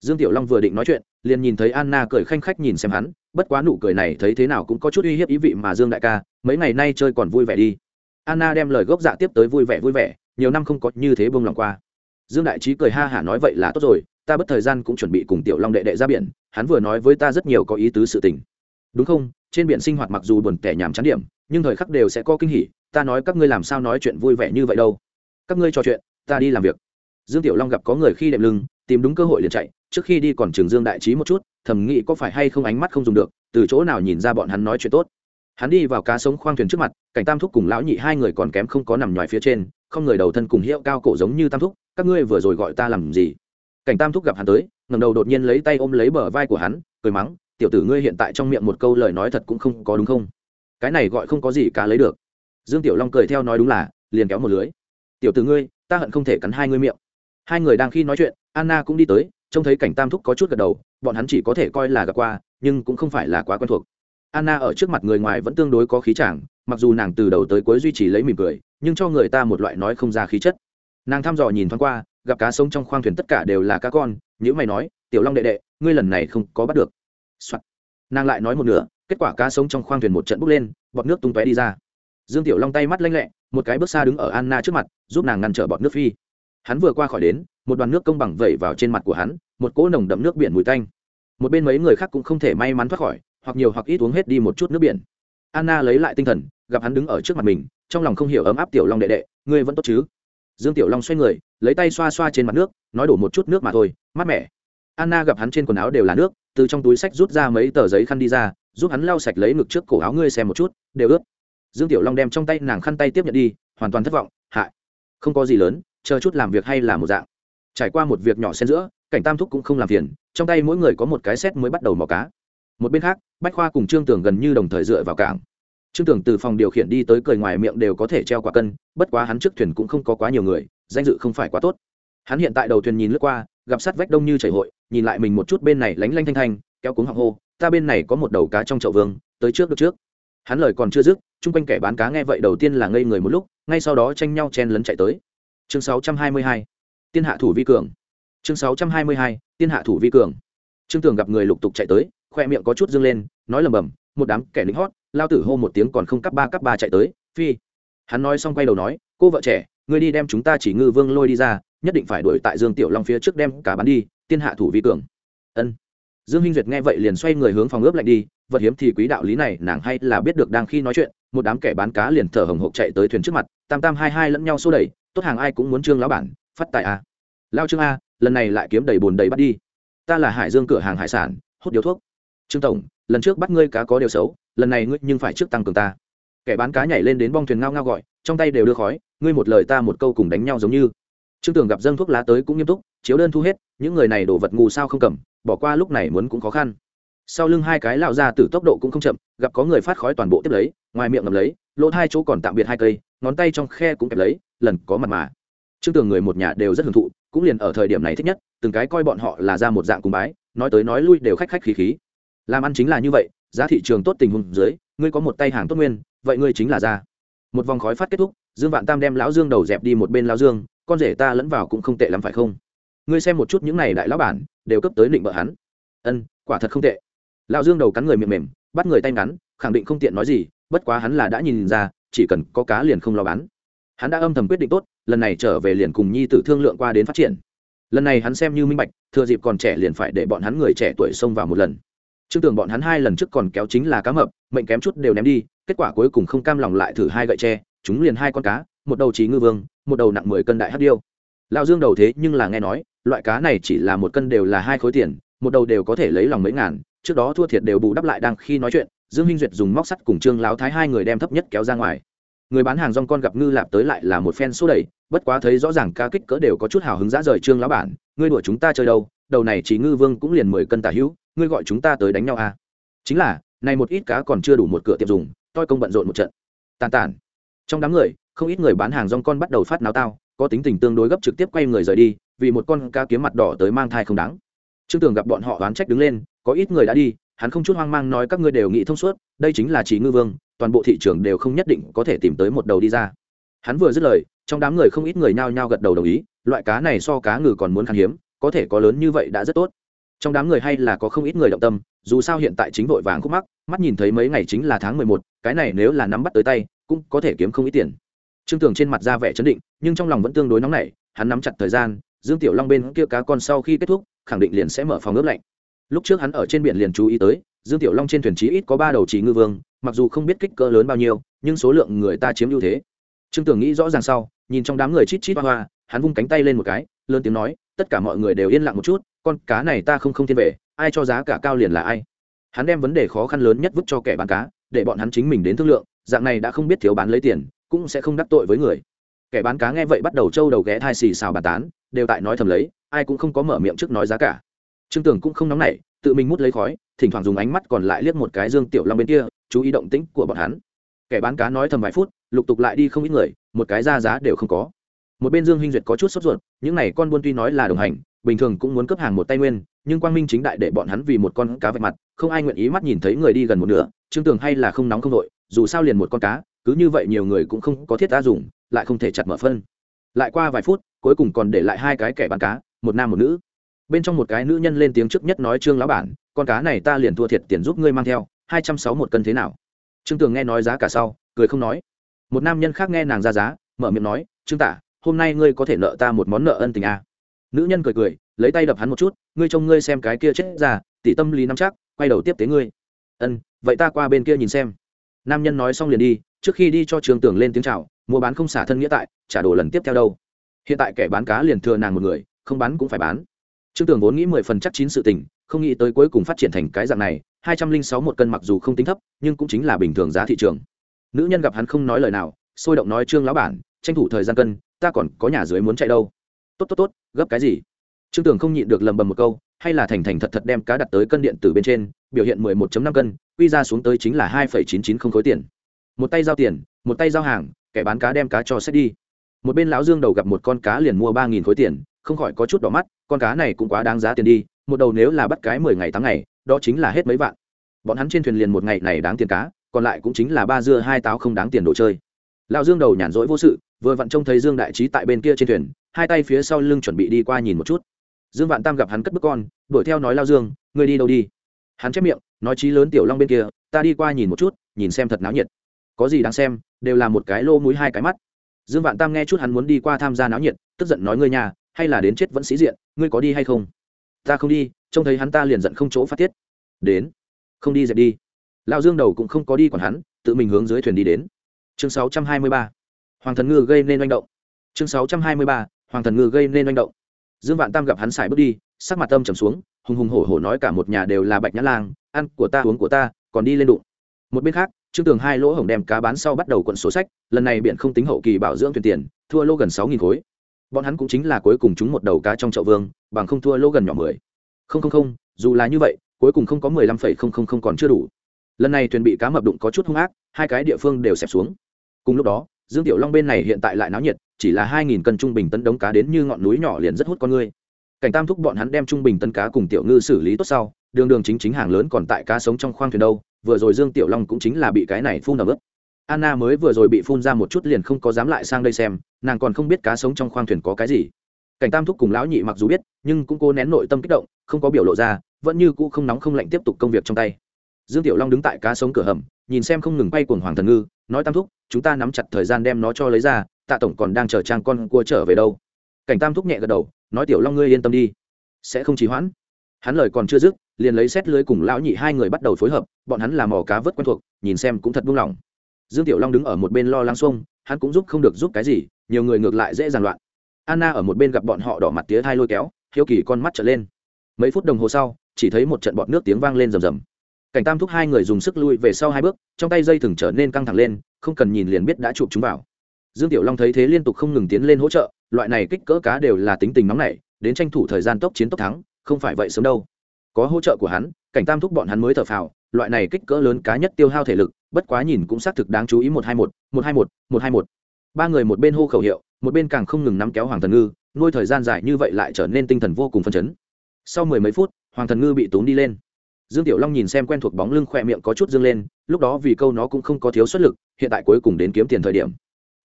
Dương tiểu long vừa định nói chuyện, liền nhìn thấy anna cười khanh khách nhìn xem hắn, bất quá nụ cười này thấy thế nào cũng có chút uy hiếp ý vị mà dương đại ca, mấy ngày nay chơi còn vui vẻ đi. Anna đem lời gốc dạ tiếp tới vui vẻ vui vẻ, nhiều năm không có như thế bông lòng qua. Dương đại trí cười ha hả nói vậy là tốt rồi ta bất thời gian cũng chuẩn bị cùng tiểu long đệ đệ ra biển, hắn vừa nói với ta rất nhiều có ý tứ sự tình. Đúng không? Trên biển sinh hoạt mặc dù buồn tẻ nhàm chán điểm, nhưng thời khắc đều sẽ có kinh hỉ, ta nói các ngươi làm sao nói chuyện vui vẻ như vậy đâu? Các ngươi trò chuyện, ta đi làm việc. Dương tiểu long gặp có người khi đệm lưng, tìm đúng cơ hội liền chạy, trước khi đi còn trường dương đại trí một chút, thầm nghĩ có phải hay không ánh mắt không dùng được, từ chỗ nào nhìn ra bọn hắn nói chuyện tốt. Hắn đi vào cá sống khoang thuyền trước mặt, cảnh tam thúc cùng lão nhị hai người còn kém không có nằm ngoài phía trên, không người đầu thân cùng hiệu cao cổ giống như tam thúc, các ngươi vừa rồi gọi ta làm gì? Cảnh tam thúc gặp hắn tới ngầm đầu đột nhiên lấy tay ôm lấy bờ vai của hắn, cười mắng, tiểu tử ngươi hiện tại trong miệng một câu lời nói thật cũng không có đúng không? Cái này gọi không có gì cá lấy được. Dương tiểu long cười theo nói đúng là, liền kéo một lưới. Tiểu tử ngươi, ta hận không thể cắn hai ngươi miệng. Hai người đang khi nói chuyện, anna cũng đi tới, trông thấy cảnh tam thúc có chút gật đầu, bọn hắn chỉ có thể coi là gặp qua, nhưng cũng không phải là quá quen thuộc. Anna ở trước mặt người ngoài vẫn tương đối có khí chàng, mặc dù nàng từ đầu tới cuối duy trì lấy mỉm cười, nhưng cho người ta một loại nói không ra khí chất. Nàng thăm dò nhìn thoáng qua gặp cá sông trong khoang thuyền tất cả đều là cá con nhữ mày nói, tiểu long đệ đệ, ngươi lần này không có bắt được、Soạn. nàng lại nói một nửa, kết quả cá sông trong khoang thuyền một trận bốc lên, bọt nước tung tóe đi ra. Dương tiểu long tay mắt lanh lẹ, một cái bước xa đứng ở anna trước mặt, giúp nàng ngăn trở bọt nước phi. Hắn vừa qua khỏi đến, một đoàn nước công bằng vẩy vào trên mặt của hắn, một cỗ nồng đậm nước biển mùi tanh. Một bên mấy người khác cũng không thể may mắn thoát khỏi, hoặc nhiều hoặc ít uống hết đi một chút nước biển. Anna lấy lại tinh thần, gặp hắn đứng ở trước mặt mình, trong lòng không hiểu ấm áp tiểu long đệ đệ, ngươi vẫn tốt chứ? Dương tiểu long xoay người, lấy tay xoa xoa trên mặt nước, nói đổ một chút nước mà thôi, mát mẻ. Anna gặp hắn trên quần áo đều là nước, từ trong túi sách rút ra mấy tờ giấy khăn đi ra, giúp hắn lau sạch lấy ngực trước cổ áo ngươi xem một chút, đều ướt. Dương tiểu long đem trong tay nàng khăn tay tiếp nhận đi, hoàn toàn thất vọng, hại. Không có gì lớn, chờ chút làm việc hay là một dạng. Trải qua một việc nhỏ xen giữa, cảnh tam thúc cũng không làm phiền, trong tay mỗi người có một cái xét mới bắt đầu mò cá. Một bên khác, bách khoa cùng trương tường gần như đồng thời dựa vào cảng trương tưởng từ phòng điều khiển đi tới cười ngoài miệng đều có thể treo quả cân, bất quá hắn trước thuyền cũng không có quá nhiều người, danh dự không phải quá tốt hắn hiện tại đầu thuyền nhìn lướt qua, gặp sát vách đông như chảy hội, nhìn lại mình một chút bên này lánh lanh thanh thanh, kéo cuống họng hô, ta bên này có một đầu cá trong chậu vương, tới trước được trước hắn lời còn chưa dứt, chung quanh kẻ bán cá nghe vậy đầu tiên là ngây người một lúc, ngay sau đó tranh nhau chen lấn chạy tới chương 622. tiên hạ thủ vi cường chương 622. tiên hạ thủ vi cường trương tường gặp người lục tục chạy tới, khoe miệng có chút dương lên, nói lầm bầm, một đám kẻ lính hót lao tử hô một tiếng còn không cắp ba cắp ba chạy tới, phi. Hắn nói xong quay đầu nói, cô vợ trẻ, ngươi đi đem chúng ta chỉ ngư vương lôi đi ra, nhất định phải đuổi tại dương tiểu long phía trước đem cả bắn đi, tiên hạ thủ vi cường. Ân. Dương hinh duyệt nghe vậy liền xoay người hướng phòng ướp lạnh đi, vật hiếm thì quý đạo lý này nàng hay là biết được đang khi nói chuyện, một đám kẻ bán cá liền thở hồng hộc chạy tới thuyền trước mặt, tam tam hai hai lẫn nhau xô đẩy, tốt hàng ai cũng muốn trương lão bản, phát tài a lao trương a, lần này lại kiếm đầy bồn đầy bắt đi. Ta là hải dương cửa hàng hải sản, hút điếu thuốc. Trương tổng, lần trước bắt ngươi cá có điều xấu lần này ngươi nhưng phải trước tăng cường ta. Kẻ bán cá nhảy lên đến bong thuyền ngao ngao gọi, trong tay đều đưa khói, ngươi một lời ta một câu cùng đánh nhau giống như. Trương tường gặp dâng thuốc lá tới cũng nghiêm túc, chiếu đơn thu hết, những người này đổ vật ngu sao không cầm, bỏ qua lúc này muốn cũng khó khăn. Sau lưng hai cái lao ra từ tốc độ cũng không chậm, gặp có người phát khói toàn bộ tiếp lấy, ngoài miệng ngầm lấy, lỗ hai chỗ còn tạm biệt hai cây, ngón tay trong khe cũng kẹp lấy, lần có mặt mà. Trương tường người một nhà đều rất hưởng thụ, cũng liền ở thời điểm này thích nhất, từng cái coi bọn họ là ra một dạng cùng bái, nói tới nói lui đều khách khách khí khí. Làm ăn chính là như vậy giá thị trường tốt tình huống dưới, ngươi có một tay hàng tốt nguyên, vậy ngươi chính là ra một vòng khói phát kết thúc, dương vạn tam đem lão dương đầu dẹp đi một bên lão dương, con rể ta lẫn vào cũng không tệ lắm phải không? Ngươi xem một chút những này đại lão bản, đều cấp tới định vợ hắn. Ân, quả thật không tệ. Lão dương đầu cắn người miệng mềm, bắt người tay ngắn, khẳng định không tiện nói gì, bất quá hắn là đã nhìn ra, chỉ cần có cá liền không lo bán. Hắn đã âm thầm quyết định tốt, lần này trở về liền cùng nhi tử thương lượng qua đến phát triển. Lần này hắn xem như minh bạch, thừa dịp còn trẻ liền phải để bọn hắn người trẻ tuổi xông vào một lần trương tưởng bọn hắn hai lần trước còn kéo chính là cá mập, mệnh kém chút đều ném đi, kết quả cuối cùng không cam lòng lại thử hai gậy tre, chúng liền hai con cá, một đầu trí ngư vương, một đầu nặng mười cân đại hát điêu. Lão dương đầu thế nhưng là nghe nói, loại cá này chỉ là một cân đều là hai khối tiền, một đầu đều có thể lấy lòng mấy ngàn, trước đó thua thiệt đều bù đắp lại đang khi nói chuyện, dương hinh duyệt dùng móc sắt cùng trương láo thái hai người đem thấp nhất kéo ra ngoài. Người bán hàng rong con gặp ngư lạp tới lại là một phen số đẩy, bất quá thấy rõ ràng ca kích cỡ đều có chút hào hứng dã rời trương lão bản, ngươi đuổi chúng ta chơi đâu, đầu này chỉ ngư vương cũng liền mười cân tả hữu ngươi gọi chúng ta tới đánh nhau à. chính là, này một ít cá còn chưa đủ một cửa tiệm dùng, toi công bận rộn một trận. Tàn tản trong đám người, không ít người bán hàng rong con bắt đầu phát náo tao, có tính tình tương đối gấp trực tiếp quay người rời đi, vì một con cá kiếm mặt đỏ tới mang thai không đáng. Trương tường gặp bọn họ oán trách đứng lên, có ít người đã đi, hắn không chút hoang mang nói các ngươi đều nghĩ thông suốt, đây chính là trí ngư vương, toàn bộ thị trường đều không nhất định có thể tìm tới một đầu đi ra. Hắn vừa dứt lời, trong đám người không ít người nhao nhao gật đầu đồng ý, loại cá này so cá ngừ còn muốn khan hiếm, có thể có lớn như vậy đã rất tốt trong đám người hay là có không ít người động tâm, dù sao hiện tại chính vội vàng khúc mắc, mắt nhìn thấy mấy ngày chính là tháng mười một, cái này nếu là nắm bắt tới tay, cũng có thể kiếm không ít tiền. Trương tường trên mặt ra vẻ chấn định, nhưng trong lòng vẫn tương đối nóng nảy, hắn nắm chặt thời gian, dương tiểu long bên kia cá con sau khi kết thúc, khẳng định liền sẽ mở phòng ướp lạnh. Lúc trước hắn ở trên biển liền chú ý tới, dương tiểu long trên thuyền chí ít có ba đầu trí ngư vương, mặc dù không biết kích cỡ lớn bao nhiêu, nhưng số lượng người ta chiếm ưu thế. Trương tưởng nghĩ rõ ràng sau, nhìn trong đám người chít chít hoa hoa, hắn vung cánh tay lên một cái, lớn tiếng nói, tất cả mọi người đều yên lặng một chút con cá này ta không không thiên về, ai cho giá cả cao liền là ai. Hắn đem vấn đề khó khăn lớn nhất vứt cho kẻ bán cá, để bọn hắn chính mình đến thương lượng, dạng này đã không biết thiếu bán lấy tiền, cũng sẽ không đắc tội với người. Kẻ bán cá nghe vậy bắt đầu trâu đầu ghé thai xì xào bàn tán, đều tại nói thầm lấy, ai cũng không có mở miệng trước nói giá cả. Trương tưởng cũng không nóng nảy, tự mình mút lấy khói, thỉnh thoảng dùng ánh mắt còn lại liếc một cái dương tiểu long bên kia, chú ý động tĩnh của bọn hắn. Kẻ bán cá nói thầm vài phút, lục tục lại đi không ít người, một cái ra giá đều không có. Một bên dương huynh duyệt có chút sốt ruột, những này con buôn tuy nói là đồng hành bình thường cũng muốn cấp hàng một tay nguyên, nhưng quang minh chính đại để bọn hắn vì một con cá vạch mặt, không ai nguyện ý mắt nhìn thấy người đi gần một nửa, trương tường hay là không nóng không đội dù sao liền một con cá, cứ như vậy nhiều người cũng không có thiết ta dùng, lại không thể chặt mở phân. Lại qua vài phút, cuối cùng còn để lại hai cái kẻ bán cá, một nam một nữ. Bên trong một cái nữ nhân lên tiếng trước nhất nói, trương lão bản, con cá này ta liền thua thiệt tiền giúp ngươi mang theo, hai trăm sáu một cân thế nào? Trương tường nghe nói giá cả sau, cười không nói. Một nam nhân khác nghe nàng ra giá, mở miệng nói, trương tả, hôm nay ngươi có thể nợ ta một món nợ ân tình à nữ nhân cười cười, lấy tay đập hắn một chút, ngươi trông ngươi xem cái kia chết ra tỷ tâm lý nắm chắc, quay đầu tiếp tế ngươi. Ân, vậy ta qua bên kia nhìn xem. Nam nhân nói xong liền đi, trước khi đi cho trường tưởng lên tiếng chào, mua bán không xả thân nghĩa tại, trả đồ lần tiếp theo đâu. Hiện tại kẻ bán cá liền thừa nàng một người, không bán cũng phải bán. Trương tưởng vốn nghĩ mười phần chắc chín sự tình, không nghĩ tới cuối cùng phát triển thành cái dạng này, hai trăm linh sáu một cân mặc dù không tính thấp, nhưng cũng chính là bình thường giá thị trường. Nữ nhân gặp hắn không nói lời nào, sôi động nói, trương lão bản, tranh thủ thời gian cân, ta còn có nhà dưới muốn chạy đâu tốt tốt tốt, gấp cái gì? Trương tưởng không nhịn được lầm bầm một câu, hay là thành thành thật thật đem cá đặt tới cân điện tử bên trên, biểu hiện mười 11 năm cân, quy ra xuống tới chính là hai phẩy chín chín không khối tiền. Một tay giao tiền, một tay giao hàng, kẻ bán cá đem cá cho xét đi. Một bên lão dương đầu gặp một con cá liền mua ba nghìn khối tiền, không khỏi có chút đỏ mắt, con cá này cũng quá đáng giá tiền đi, một đầu nếu là bắt cái mười ngày tháng ngày, đó chính là hết mấy vạn. Bọn hắn trên thuyền liền một ngày này đáng tiền cá, còn lại cũng chính là ba dưa hai táo không đáng tiền đồ chơi. Lão dương đầu nhàn rỗi vô sự vừa vặn trông thấy dương đại trí tại bên kia trên thuyền, hai tay phía sau lưng chuẩn bị đi qua nhìn một chút. Dương vạn tam gặp hắn cất bước con, đuổi theo nói lao dương, ngươi đi đâu đi? Hắn chép miệng, nói trí lớn tiểu long bên kia, ta đi qua nhìn một chút, nhìn xem thật náo nhiệt. Có gì đáng xem, đều là một cái lô mũi hai cái mắt. Dương vạn tam nghe chút hắn muốn đi qua tham gia náo nhiệt, tức giận nói ngươi nhà, hay là đến chết vẫn sĩ diện, ngươi có đi hay không? Ta không đi, trông thấy hắn ta liền giận không chỗ phát tiết. Đến, không đi dẹp đi. Lao dương đầu cũng không có đi còn hắn, tự mình hướng dưới thuyền đi đến. Chương 623 hoàng thần ngư gây nên manh động. Chương 623. hoàng thần ngư gây nên manh động. Dương vạn tam gặp hắn xài bước đi, sắc mặt tâm trầm xuống, hùng hùng hổ hổ nói cả một nhà đều là bạch nhã lang, ăn của ta, uống của ta, còn đi lên đụng. Một bên khác, trương tường hai lỗ hổng đem cá bán sau bắt đầu quận số sách, lần này biện không tính hậu kỳ bảo dưỡng thuyền tiền, thua lô gần sáu nghìn khối. Bọn hắn cũng chính là cuối cùng chúng một đầu cá trong chậu vương, bằng không thua lô gần nhỏ mười. Không không không, dù là như vậy, cuối cùng không có mười lăm phẩy không không không còn chưa đủ. Lần này thuyền bị cá mập đụng có chút hung ác, hai cái địa phương đều xẹp xuống. Cùng lúc đó dương tiểu long bên này hiện tại lại náo nhiệt, chỉ là hai nghìn cân trung bình tấn đống cá đến như ngọn núi nhỏ liền rất hút con ngươi cảnh tam thúc bọn hắn đem trung bình tấn cá cùng tiểu ngư xử lý tốt sau, đường đường chính chính hàng lớn còn tại cá sống trong khoang thuyền đâu, vừa rồi dương tiểu long cũng chính là bị cái này phun ở ướp anna mới vừa rồi bị phun ra một chút liền không có dám lại sang đây xem, nàng còn không biết cá sống trong khoang thuyền có cái gì. Cảnh tam thúc cùng lão nhị mặc dù biết, nhưng cũng cố nén nội tâm kích động, không có biểu lộ ra, vẫn như cũ không nóng không lạnh tiếp tục công việc trong tay. Dương tiểu long đứng tại cá sống cửa hầm nhìn xem không ngừng bay cuồng hoàng thần ngư, nói tam thúc, chúng ta nắm chặt thời gian đem nó cho lấy ra, tạ tổng còn đang chờ trang con cua trở về đâu. Cảnh tam thúc nhẹ gật đầu, nói tiểu long ngươi yên tâm đi, sẽ không trì hoãn. Hắn lời còn chưa dứt, liền lấy xét lưới cùng lão nhị hai người bắt đầu phối hợp, bọn hắn làm mò cá vớt quen thuộc, nhìn xem cũng thật buông lỏng. Dương tiểu long đứng ở một bên lo lắng xuông, hắn cũng giúp không được giúp cái gì, nhiều người ngược lại dễ dàng loạn. Anna ở một bên gặp bọn họ đỏ mặt tía thai lôi kéo, hiếu kỳ con mắt trở lên. Mấy phút đồng hồ sau, chỉ thấy một trận bọt nước tiếng vang lên rầm rầm cảnh tam thúc hai người dùng sức lui về sau hai bước, trong tay dây thừng trở nên căng thẳng lên, không cần nhìn liền biết đã chụp chúng vào. Dương tiểu long thấy thế liên tục không ngừng tiến lên hỗ trợ, loại này kích cỡ cá đều là tính tình nóng nảy, đến tranh thủ thời gian tốc chiến tốc thắng, không phải vậy sớm đâu. Có hỗ trợ của hắn, cảnh tam thúc bọn hắn mới thở phào, loại này kích cỡ lớn cá nhất tiêu hao thể lực, bất quá nhìn cũng xác thực đáng chú ý một hai một một hai một một hai một. Ba người một bên hô khẩu hiệu, một bên càng không ngừng nắm kéo hoàng thần ngư, nuôi thời gian dài như vậy lại trở nên tinh thần vô cùng phân chấn. Sau mười mấy phút, hoàng thần ngư bị tốn đi lên dương tiểu long nhìn xem quen thuộc bóng lưng khỏe miệng có chút dương lên, lúc đó vì câu nó cũng không có thiếu xuất lực, hiện tại cuối cùng đến kiếm tiền thời điểm.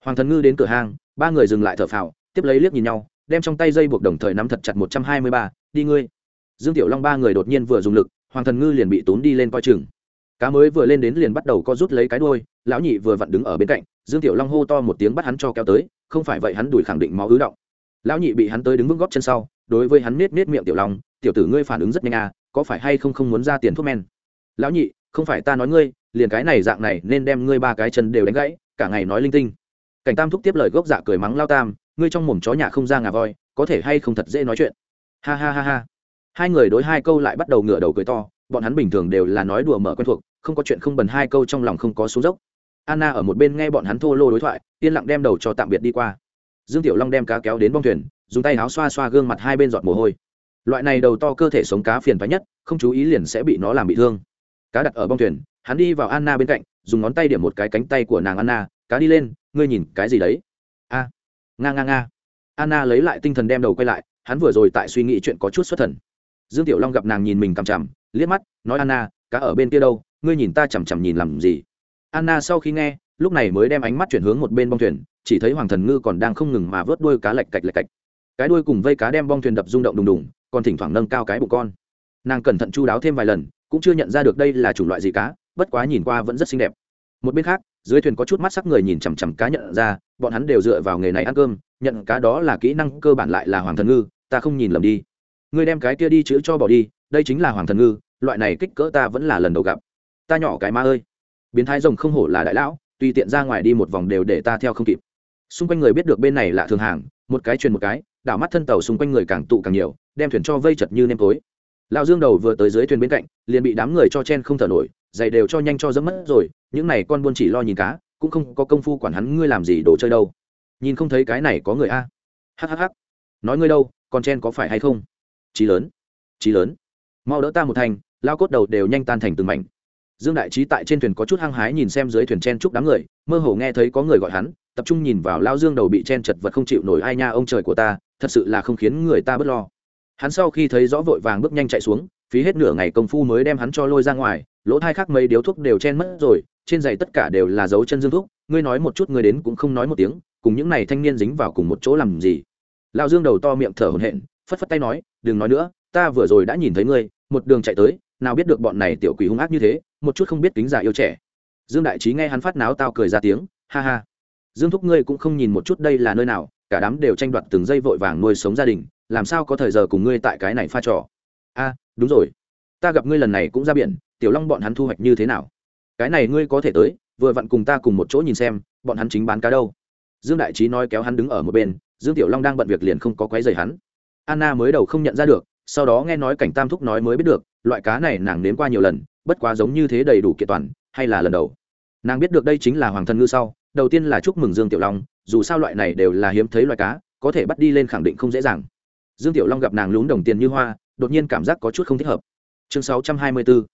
Hoàng thần ngư đến cửa hang, ba người dừng lại thở phào, tiếp lấy liếc nhìn nhau, đem trong tay dây buộc đồng thời nắm thật chặt một trăm hai mươi ba, đi ngươi. Dương tiểu long ba người đột nhiên vừa dùng lực, hoàng thần ngư liền bị tốn đi lên coi chừng. Cá mới vừa lên đến liền bắt đầu co rút lấy cái đôi lão nhị vừa vặn đứng ở bên cạnh, dương tiểu long hô to một tiếng bắt hắn cho kéo tới, không phải vậy hắn đuổi khẳng định máu ứ động. Lão nhị bị hắn tới đứng vững góp chân sau, đối với hắn nết nết miệng tiểu long, tiểu tử ngươi phản ứng rất nhanh à có phải hay không không muốn ra tiền thuốc men? Lão nhị, không phải ta nói ngươi, liền cái này dạng này nên đem ngươi ba cái chân đều đánh gãy, cả ngày nói linh tinh. Cảnh tam thúc tiếp lời gốc dạ cười mắng lao tam, ngươi trong mồm chó nhà không ra ngà voi, có thể hay không thật dễ nói chuyện? Ha ha ha ha. Hai người đối hai câu lại bắt đầu ngửa đầu cười to, bọn hắn bình thường đều là nói đùa mở quen thuộc, không có chuyện không bần hai câu trong lòng không có xuống dốc. Anna ở một bên nghe bọn hắn thô lô đối thoại, yên lặng đem đầu cho tạm biệt đi qua. Dương tiểu long đem cá kéo đến bong thuyền, dùng tay áo xoa xoa gương mặt hai bên giọt mồ hôi loại này đầu to cơ thể sống cá phiền phái nhất, không chú ý liền sẽ bị nó làm bị thương. Cá đặt ở bong thuyền, hắn đi vào anna bên cạnh, dùng ngón tay điểm một cái cánh tay của nàng anna, cá đi lên, ngươi nhìn cái gì đấy? A, nga nga nga. Anna lấy lại tinh thần đem đầu quay lại, hắn vừa rồi tại suy nghĩ chuyện có chút xuất thần. Dương tiểu long gặp nàng nhìn mình cằm chằm, liếc mắt, nói, anna, cá ở bên kia đâu, ngươi nhìn ta chằm chằm nhìn làm gì? Anna sau khi nghe, lúc này mới đem ánh mắt chuyển hướng một bên bong thuyền, chỉ thấy hoàng thần ngư còn đang không ngừng mà vớt đuôi cá lạch cạch lạch cạch. Cái đuôi cùng vây cá đem bong thuyền đập rung động đùng đùng còn thỉnh thoảng nâng cao cái bụng con. Nàng cẩn thận chu đáo thêm vài lần, cũng chưa nhận ra được đây là chủng loại gì cá, bất quá nhìn qua vẫn rất xinh đẹp. Một bên khác, dưới thuyền có chút mắt sắc người nhìn chằm chằm cá nhận ra, bọn hắn đều dựa vào nghề này ăn cơm, nhận cá đó là kỹ năng cơ bản lại là hoàng thần ngư, ta không nhìn lầm đi. Ngươi đem cái kia đi chữ cho bỏ đi, đây chính là hoàng thần ngư, loại này kích cỡ ta vẫn là lần đầu gặp. Ta nhỏ cái ma ơi. Biến thái rồng không hổ là đại lão, tùy tiện ra ngoài đi một vòng đều để ta theo không kịp. Xung quanh người biết được bên này là thường hàng, một cái truyền một cái đảo mắt thân tàu xung quanh người càng tụ càng nhiều, đem thuyền cho vây chật như nêm tối. Lão dương đầu vừa tới dưới thuyền bên cạnh, liền bị đám người cho chen không thở nổi, giày đều cho nhanh cho dẫm mất rồi, những này con buôn chỉ lo nhìn cá, cũng không có công phu quản hắn ngươi làm gì đồ chơi đâu. Nhìn không thấy cái này có người a. Hhh nói ngươi đâu, con chen có phải hay không? Chí lớn chí lớn. Mau đỡ ta một thành, lao cốt đầu đều nhanh tan thành từng mảnh. Dương đại trí tại trên thuyền có chút hăng hái nhìn xem dưới thuyền chen chúc đám người, mơ hồ nghe thấy có người gọi hắn, tập trung nhìn vào lao dương đầu bị chen chật vật không chịu nổi, ai nha, ông trời của ta thật sự là không khiến người ta bớt lo. Hắn sau khi thấy rõ vội vàng bước nhanh chạy xuống, phí hết nửa ngày công phu mới đem hắn cho lôi ra ngoài, lỗ thai khác mấy điếu thuốc đều chen mất rồi, trên giày tất cả đều là dấu chân dương thuốc ngươi nói một chút ngươi đến cũng không nói một tiếng, cùng những này thanh niên dính vào cùng một chỗ làm gì? Lao dương đầu to miệng thở hổn hển, phất phất tay nói, đừng nói nữa, ta vừa rồi đã nhìn thấy ngươi, một đường chạy tới, nào biết được bọn này tiểu quỷ hung ác như thế, một chút không biết kính già yêu trẻ. Dương đại trí nghe hắn phát náo tao cười ra tiếng, ha ha. Dương thúc ngươi cũng không nhìn một chút đây là nơi nào cả đám đều tranh đoạt từng giây vội vàng nuôi sống gia đình, làm sao có thời giờ cùng ngươi tại cái này pha trò? A, đúng rồi. Ta gặp ngươi lần này cũng ra biển, tiểu long bọn hắn thu hoạch như thế nào? Cái này ngươi có thể tới, vừa vặn cùng ta cùng một chỗ nhìn xem, bọn hắn chính bán cá đâu. Dương đại trí nói kéo hắn đứng ở một bên, dương tiểu long đang bận việc liền không có quấy rầy hắn. Anna mới đầu không nhận ra được, sau đó nghe nói cảnh tam thúc nói mới biết được, loại cá này nàng nếm qua nhiều lần, bất quá giống như thế đầy đủ kiện toàn, hay là lần đầu. Nàng biết được đây chính là hoàng thân ngư sau, đầu tiên là chúc mừng dương tiểu long dù sao loại này đều là hiếm thấy loài cá, có thể bắt đi lên khẳng định không dễ dàng dương tiểu long gặp nàng lún đồng tiền như hoa, đột nhiên cảm giác có chút không thích hợp chương 624.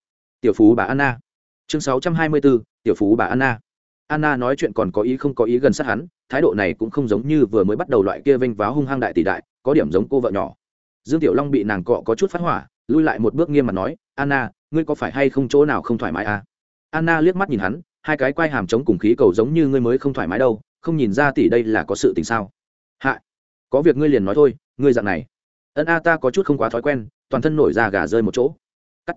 tiểu phú bà anna chương 624. tiểu phú bà anna anna nói chuyện còn có ý không có ý gần sát hắn, thái độ này cũng không giống như vừa mới bắt đầu loại kia vênh váo hung hăng đại tỷ đại, có điểm giống cô vợ nhỏ dương tiểu long bị nàng cọ có chút phát hỏa, lui lại một bước nghiêm mặt nói, anna, ngươi có phải hay không chỗ nào không thoải mái à anna liếc mắt nhìn hắn, hai cái quai hàm chống cùng khí cầu giống như ngươi mới không thoải mái đâu không nhìn ra tỷ đây là có sự tình sao? Hạ, có việc ngươi liền nói thôi, ngươi dạng này. Ân a ta có chút không quá thói quen, toàn thân nổi da gà rơi một chỗ. Cắt.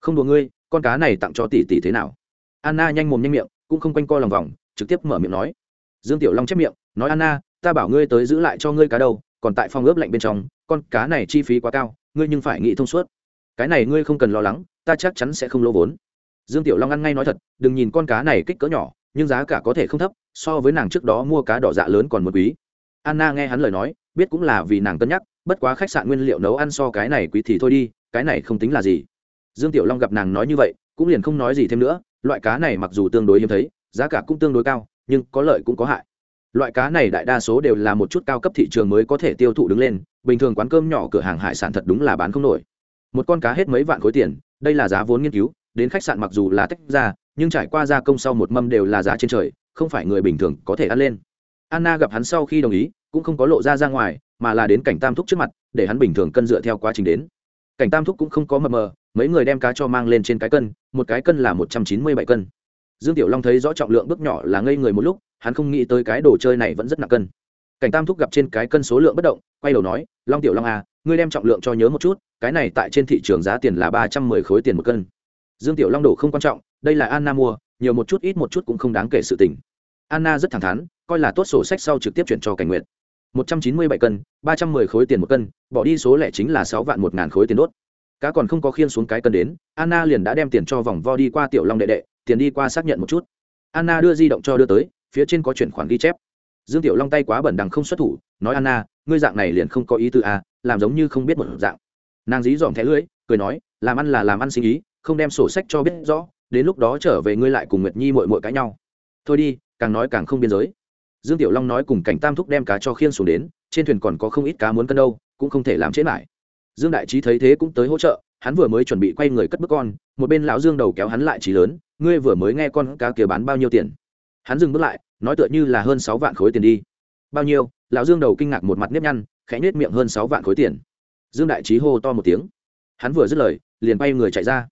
Không đùa ngươi, con cá này tặng cho tỷ tỷ thế nào? Anna nhanh mồm nhanh miệng, cũng không quanh co lòng vòng, trực tiếp mở miệng nói. Dương tiểu long chép miệng, nói anna, ta bảo ngươi tới giữ lại cho ngươi cá đâu, còn tại phòng ướp lạnh bên trong, con cá này chi phí quá cao, ngươi nhưng phải nghĩ thông suốt. Cái này ngươi không cần lo lắng, ta chắc chắn sẽ không lỗ vốn. Dương tiểu long ăn ngay nói thật, đừng nhìn con cá này kích cỡ nhỏ, nhưng giá cả có thể không thấp so với nàng trước đó mua cá đỏ dạ lớn còn một quý. Anna nghe hắn lời nói, biết cũng là vì nàng cân nhắc, bất quá khách sạn nguyên liệu nấu ăn so cái này quý thì thôi đi, cái này không tính là gì. Dương tiểu long gặp nàng nói như vậy, cũng liền không nói gì thêm nữa, loại cá này mặc dù tương đối hiếm thấy, giá cả cũng tương đối cao, nhưng có lợi cũng có hại. Loại cá này đại đa số đều là một chút cao cấp thị trường mới có thể tiêu thụ đứng lên, bình thường quán cơm nhỏ cửa hàng hải sản thật đúng là bán không nổi. Một con cá hết mấy vạn khối tiền, đây là giá vốn nghiên cứu, đến khách sạn mặc dù là tách ra, nhưng trải qua gia công sau một mâm đều là giá trên trời không phải người bình thường có thể ăn lên. Anna gặp hắn sau khi đồng ý, cũng không có lộ ra ra ngoài, mà là đến cảnh tam thúc trước mặt, để hắn bình thường cân dựa theo quá trình đến. Cảnh tam thúc cũng không có mờ mờ, mấy người đem cá cho mang lên trên cái cân, một cái cân là một trăm chín mươi bảy cân. Dương tiểu long thấy rõ trọng lượng bước nhỏ là ngây người một lúc, hắn không nghĩ tới cái đồ chơi này vẫn rất nặng cân. Cảnh tam thúc gặp trên cái cân số lượng bất động, quay đầu nói, long tiểu long à ngươi đem trọng lượng cho nhớ một chút, cái này tại trên thị trường giá tiền là ba trăm mười khối tiền một cân. Dương tiểu long đổ không quan trọng, đây là anna mua nhiều một chút ít một chút cũng không đáng kể sự tình. Anna rất thẳng thắn coi là tốt sổ sách sau trực tiếp chuyển cho cảnh nguyện một trăm chín mươi bảy cân ba trăm mười khối tiền một cân bỏ đi số lẻ chính là sáu vạn một ngàn khối tiền đốt. Cá còn không có khiên xuống cái cân đến anna liền đã đem tiền cho vòng vo đi qua tiểu long đệ đệ tiền đi qua xác nhận một chút. Anna đưa di động cho đưa tới phía trên có chuyển khoản ghi chép. Dương tiểu long tay quá bẩn đằng không xuất thủ nói anna ngươi dạng này liền không có ý tư a à, làm giống như không biết một dạng. Nàng dí dòm thẻ lưỡi cười nói làm ăn là làm ăn sinh ý không đem sổ sách cho biết rõ đến lúc đó trở về ngươi lại cùng nguyệt nhi mội mội cãi nhau. Thôi đi, càng nói càng không biên giới. Dương tiểu long nói cùng cảnh tam thúc đem cá cho khiên xuống đến, trên thuyền còn có không ít cá muốn cân đâu, cũng không thể làm chết lại dương đại trí thấy thế cũng tới hỗ trợ, hắn vừa mới chuẩn bị quay người cất bước con, một bên lão dương đầu kéo hắn lại trí lớn, ngươi vừa mới nghe con cá kia bán bao nhiêu tiền? Hắn dừng bước lại, nói tựa như là hơn sáu vạn khối tiền đi. Bao nhiêu? Lão dương đầu kinh ngạc một mặt nếp nhăn, khẽ nhếch miệng, hơn sáu vạn khối tiền. Dương đại trí hô to một tiếng. Hắn vừa dứt lời, liền bay người chạy ra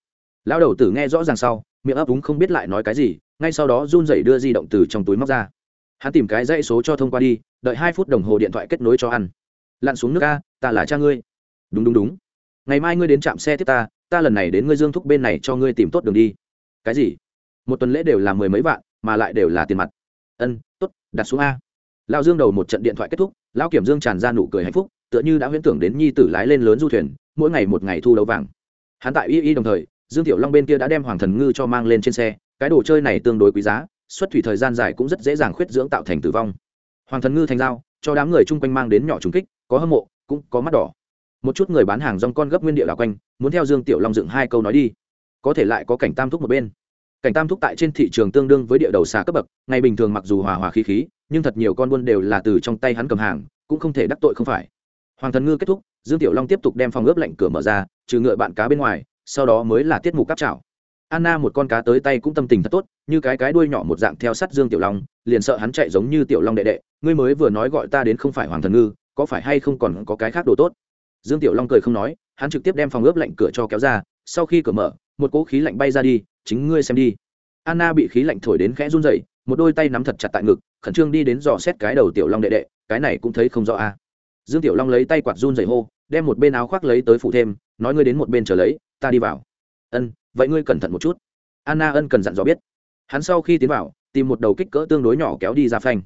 lão đầu tử nghe rõ ràng sau, miệng ấp úng không biết lại nói cái gì, ngay sau đó run rẩy đưa di động từ trong túi móc ra. Hắn tìm cái dãy số cho thông qua đi, đợi hai phút đồng hồ điện thoại kết nối cho ăn. Lặn xuống nước ca ta là cha ngươi. Đúng đúng đúng. Ngày mai ngươi đến trạm xe tiếp ta ta lần này đến ngươi dương thúc bên này cho ngươi tìm tốt đường đi. Cái gì? Một tuần lễ đều là mười mấy vạn, mà lại đều là tiền mặt. Ân t ố t đặt xuống a. Lao dương đầu một trận điện thoại kết thúc lao kiểm dương tràn ra nụ cười hạnh phúc, tựa như đã huyễn tưởng đến nhi tử lái lên lớn du thuyền, mỗi ngày một ngày thu đấu vàng. Hắn tại y y đồng thời dương tiểu long bên kia đã đem hoàng thần ngư cho mang lên trên xe, cái đồ chơi này tương đối quý giá, xuất thủy thời gian dài cũng rất dễ dàng khuyết dưỡng tạo thành tử vong. Hoàng thần ngư thành dao cho đám người chung quanh mang đến nhỏ trùng kích, có hâm mộ, cũng có mắt đỏ. Một chút người bán hàng rong con gấp nguyên địa đảo quanh, muốn theo dương tiểu long dựng hai câu nói đi. Có thể lại có cảnh tam thúc một bên. Cảnh tam thúc tại trên thị trường tương đương với địa đầu xà cấp bậc, ngày bình thường mặc dù hòa hòa khí khí, nhưng thật nhiều con buôn đều là từ trong tay hắn cầm hàng, cũng không thể đắc tội không phải. Hoàng thần ngư kết thúc, dương tiểu long tiếp tục đem phòng ướp lạnh cửa mở ra, trừ ngựa bạn cá bên ngoài sau đó mới là tiết mục cáp chảo anna một con cá tới tay cũng tâm tình thật tốt, như cái cái đuôi nhỏ một dạng theo sát dương tiểu long, liền sợ hắn chạy giống như tiểu long đệ đệ, ngươi mới vừa nói gọi ta đến không phải hoàng thần ngư, có phải hay không còn có cái khác đồ tốt? Dương tiểu long cười không nói, hắn trực tiếp đem phòng ướp lạnh cửa cho kéo ra, sau khi cửa mở, một cỗ khí lạnh bay ra đi, chính ngươi xem đi. Anna bị khí lạnh thổi đến khẽ run rẩy, một đôi tay nắm thật chặt tại ngực, khẩn trương đi đến dò xét cái đầu tiểu long đệ đệ, cái này cũng thấy không rõ a. À. dương tiểu long lấy tay quạt run rẩy hô, đem một bên áo khoác lấy tới phụ thêm, nói ngươi đến một bên trở lấy ta đi vào. Ân, vậy ngươi cẩn thận một chút. Anna ân cần dặn dò biết. Hắn sau khi tiến vào, tìm một đầu kích cỡ tương đối nhỏ kéo đi ra phanh.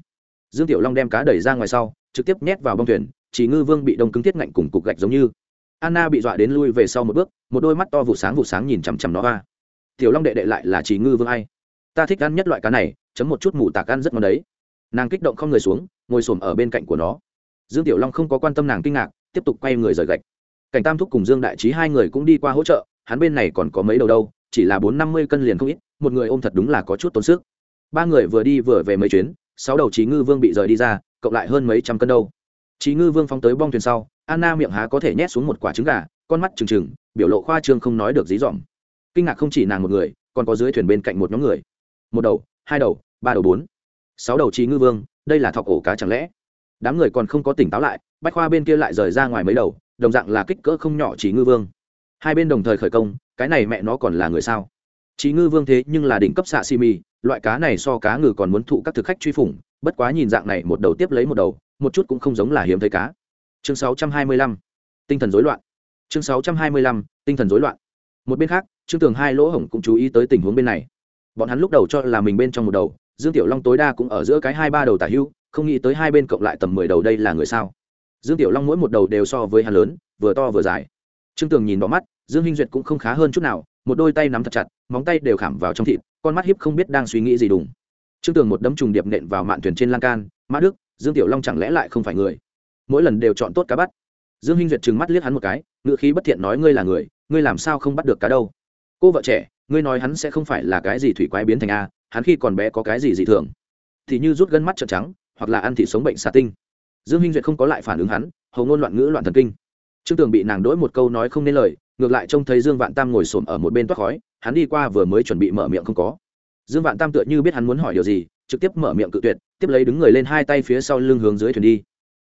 Dương tiểu long đem cá đẩy ra ngoài sau, trực tiếp nhét vào bông thuyền, chỉ ngư vương bị đông cứng thiết ngạnh cùng cục gạch giống như. Anna bị dọa đến lui về sau một bước, một đôi mắt to vụ sáng vụ sáng nhìn chằm chằm nó va tiểu long đệ đệ lại là chỉ ngư vương ai? Ta thích ăn nhất loại cá này, chấm một chút mù tạc ăn rất ngon đấy. Nàng kích động không người xuống, ngồi xổm ở bên cạnh của nó. Dương tiểu long không có quan tâm nàng kinh ngạc, tiếp tục quay người rời gạch cảnh tam thúc cùng dương đại trí hai người cũng đi qua hỗ trợ, hắn bên này còn có mấy đầu đâu, chỉ là bốn năm mươi cân liền không ít, một người ôm thật đúng là có chút tốn sức. Ba người vừa đi vừa về mấy chuyến, sáu đầu trí ngư vương bị rời đi ra, cộng lại hơn mấy trăm cân đâu. Trí ngư vương phóng tới bong thuyền sau, anna miệng há có thể nhét xuống một quả trứng gà, con mắt trừng trừng, biểu lộ khoa trương không nói được dí dỏm. Kinh ngạc không chỉ nàng một người, còn có dưới thuyền bên cạnh một nhóm người. Một đầu, hai đầu, ba đầu bốn. Sáu đầu trí ngư vương, đây là thọc ổ cá chẳng lẽ? Đám người còn không có tỉnh táo lại, bách khoa bên kia lại rời ra ngoài mấy đầu đồng dạng là kích cỡ không nhỏ chỉ ngư vương. Hai bên đồng thời khởi công cái này mẹ nó còn là người sao? Chỉ ngư vương thế nhưng là đỉnh cấp xạ xì mi loại cá này so cá ngừ còn muốn thụ các thực khách truy phủng bất quá nhìn dạng này một đầu tiếp lấy một đầu một chút cũng không giống là hiếm thấy cá. Chương 625, tinh thần rối loạn. Chương 625, tinh thần rối loạn. Một bên khác trương tường hai lỗ hổng cũng chú ý tới tình huống bên này. Bọn hắn lúc đầu cho là mình bên trong một đầu dương tiểu long tối đa cũng ở giữa cái hai ba đầu tả hưu không nghĩ tới hai bên cộng lại tầm mười đầu đây là người sao? Dương tiểu long mỗi một đầu đều so với hắn lớn, vừa to vừa dài. Trương tường nhìn bỏ mắt, dương hinh duyệt cũng không khá hơn chút nào, một đôi tay nắm thật chặt, móng tay đều khảm vào trong thịt, con mắt hiếp không biết đang suy nghĩ gì đùng. Trương tường một đấm trùng điệp nện vào mạn thuyền trên lan can, mã đức, dương tiểu long chẳng lẽ lại không phải người? Mỗi lần đều chọn tốt cá bắt. Dương hinh duyệt trừng mắt liếc hắn một cái ngựa khí bất thiện nói, ngươi là người, ngươi làm sao không bắt được cá đâu? Cô vợ trẻ, ngươi nói hắn sẽ không phải là cái gì thủy quái biến thành a, hắn khi còn bé có cái gì dị thường? Thì như rút gân mắt trợn trắng, hoặc là ăn thịt sống bệnh xà tinh dương hinh duyệt không có lại phản ứng hắn, hầu ngôn loạn ngữ loạn thần kinh. Trương tường bị nàng đỗi một câu nói không nên lời, ngược lại trông thấy dương vạn tam ngồi xổm ở một bên toát khói, hắn đi qua vừa mới chuẩn bị mở miệng không có. Dương vạn tam tựa như biết hắn muốn hỏi điều gì, trực tiếp mở miệng cự tuyệt, tiếp lấy đứng người lên hai tay phía sau lưng hướng dưới thuyền đi.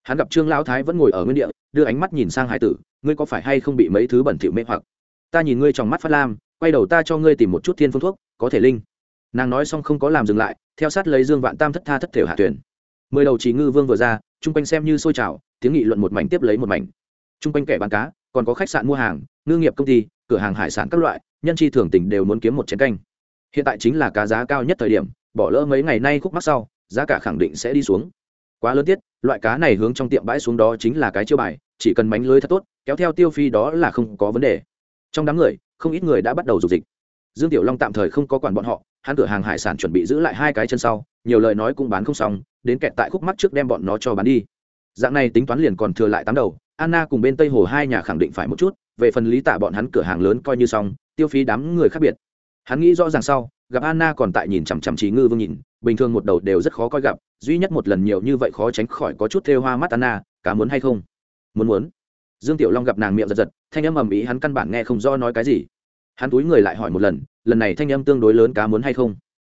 Hắn gặp trương lão thái vẫn ngồi ở nguyên địa, đưa ánh mắt nhìn sang hải tử, ngươi có phải hay không bị mấy thứ bẩn thỉu mê hoặc? Ta nhìn ngươi trong mắt phát lam, quay đầu ta cho ngươi tìm một chút thiên phương thuốc, có thể linh. Nàng nói xong không có làm dừng lại, theo sát lấy dương vạn tam thất tha thất thể hạ tuyển mười đầu trí ngư vương vừa ra chung quanh xem như sôi trào, tiếng nghị luận một mảnh tiếp lấy một mảnh. Chung quanh kẻ bán cá, còn có khách sạn mua hàng, ngư nghiệp công ty, cửa hàng hải sản các loại, nhân chi thường tình đều muốn kiếm một chén canh. Hiện tại chính là cá giá cao nhất thời điểm, bỏ lỡ mấy ngày nay khúc mắc sau, giá cả khẳng định sẽ đi xuống. Quá lớn tiết, loại cá này hướng trong tiệm bãi xuống đó chính là cái chiêu bài, chỉ cần mánh lưới thật tốt, kéo theo tiêu phi đó là không có vấn đề. Trong đám người, không ít người đã bắt đầu dục dịch dương tiểu long tạm thời không có quản bọn họ, hắn cửa hàng hải sản chuẩn bị giữ lại hai cái chân sau, nhiều lời nói cũng bán không xong, đến kẹt tại khúc mắt trước đem bọn nó cho bán đi. Dạng này tính toán liền còn thừa lại tám đầu, anna cùng bên tây hồ hai nhà khẳng định phải một chút, về phần lý tạ bọn hắn cửa hàng lớn coi như xong, tiêu phí đám người khác biệt. Hắn nghĩ rõ ràng sau, gặp anna còn tại nhìn chằm chằm trí ngư vương nhìn, bình thường một đầu đều rất khó coi gặp, duy nhất một lần nhiều như vậy khó tránh khỏi có chút thêu hoa mắt anna, cá muốn hay không? Muốn muốn. Dương tiểu long gặp nàng miệng giật giật, thanh âm ầm ĩ hắn căn bản nghe không do nói cái gì hắn túi người lại hỏi một lần lần này thanh âm tương đối lớn cá muốn hay không?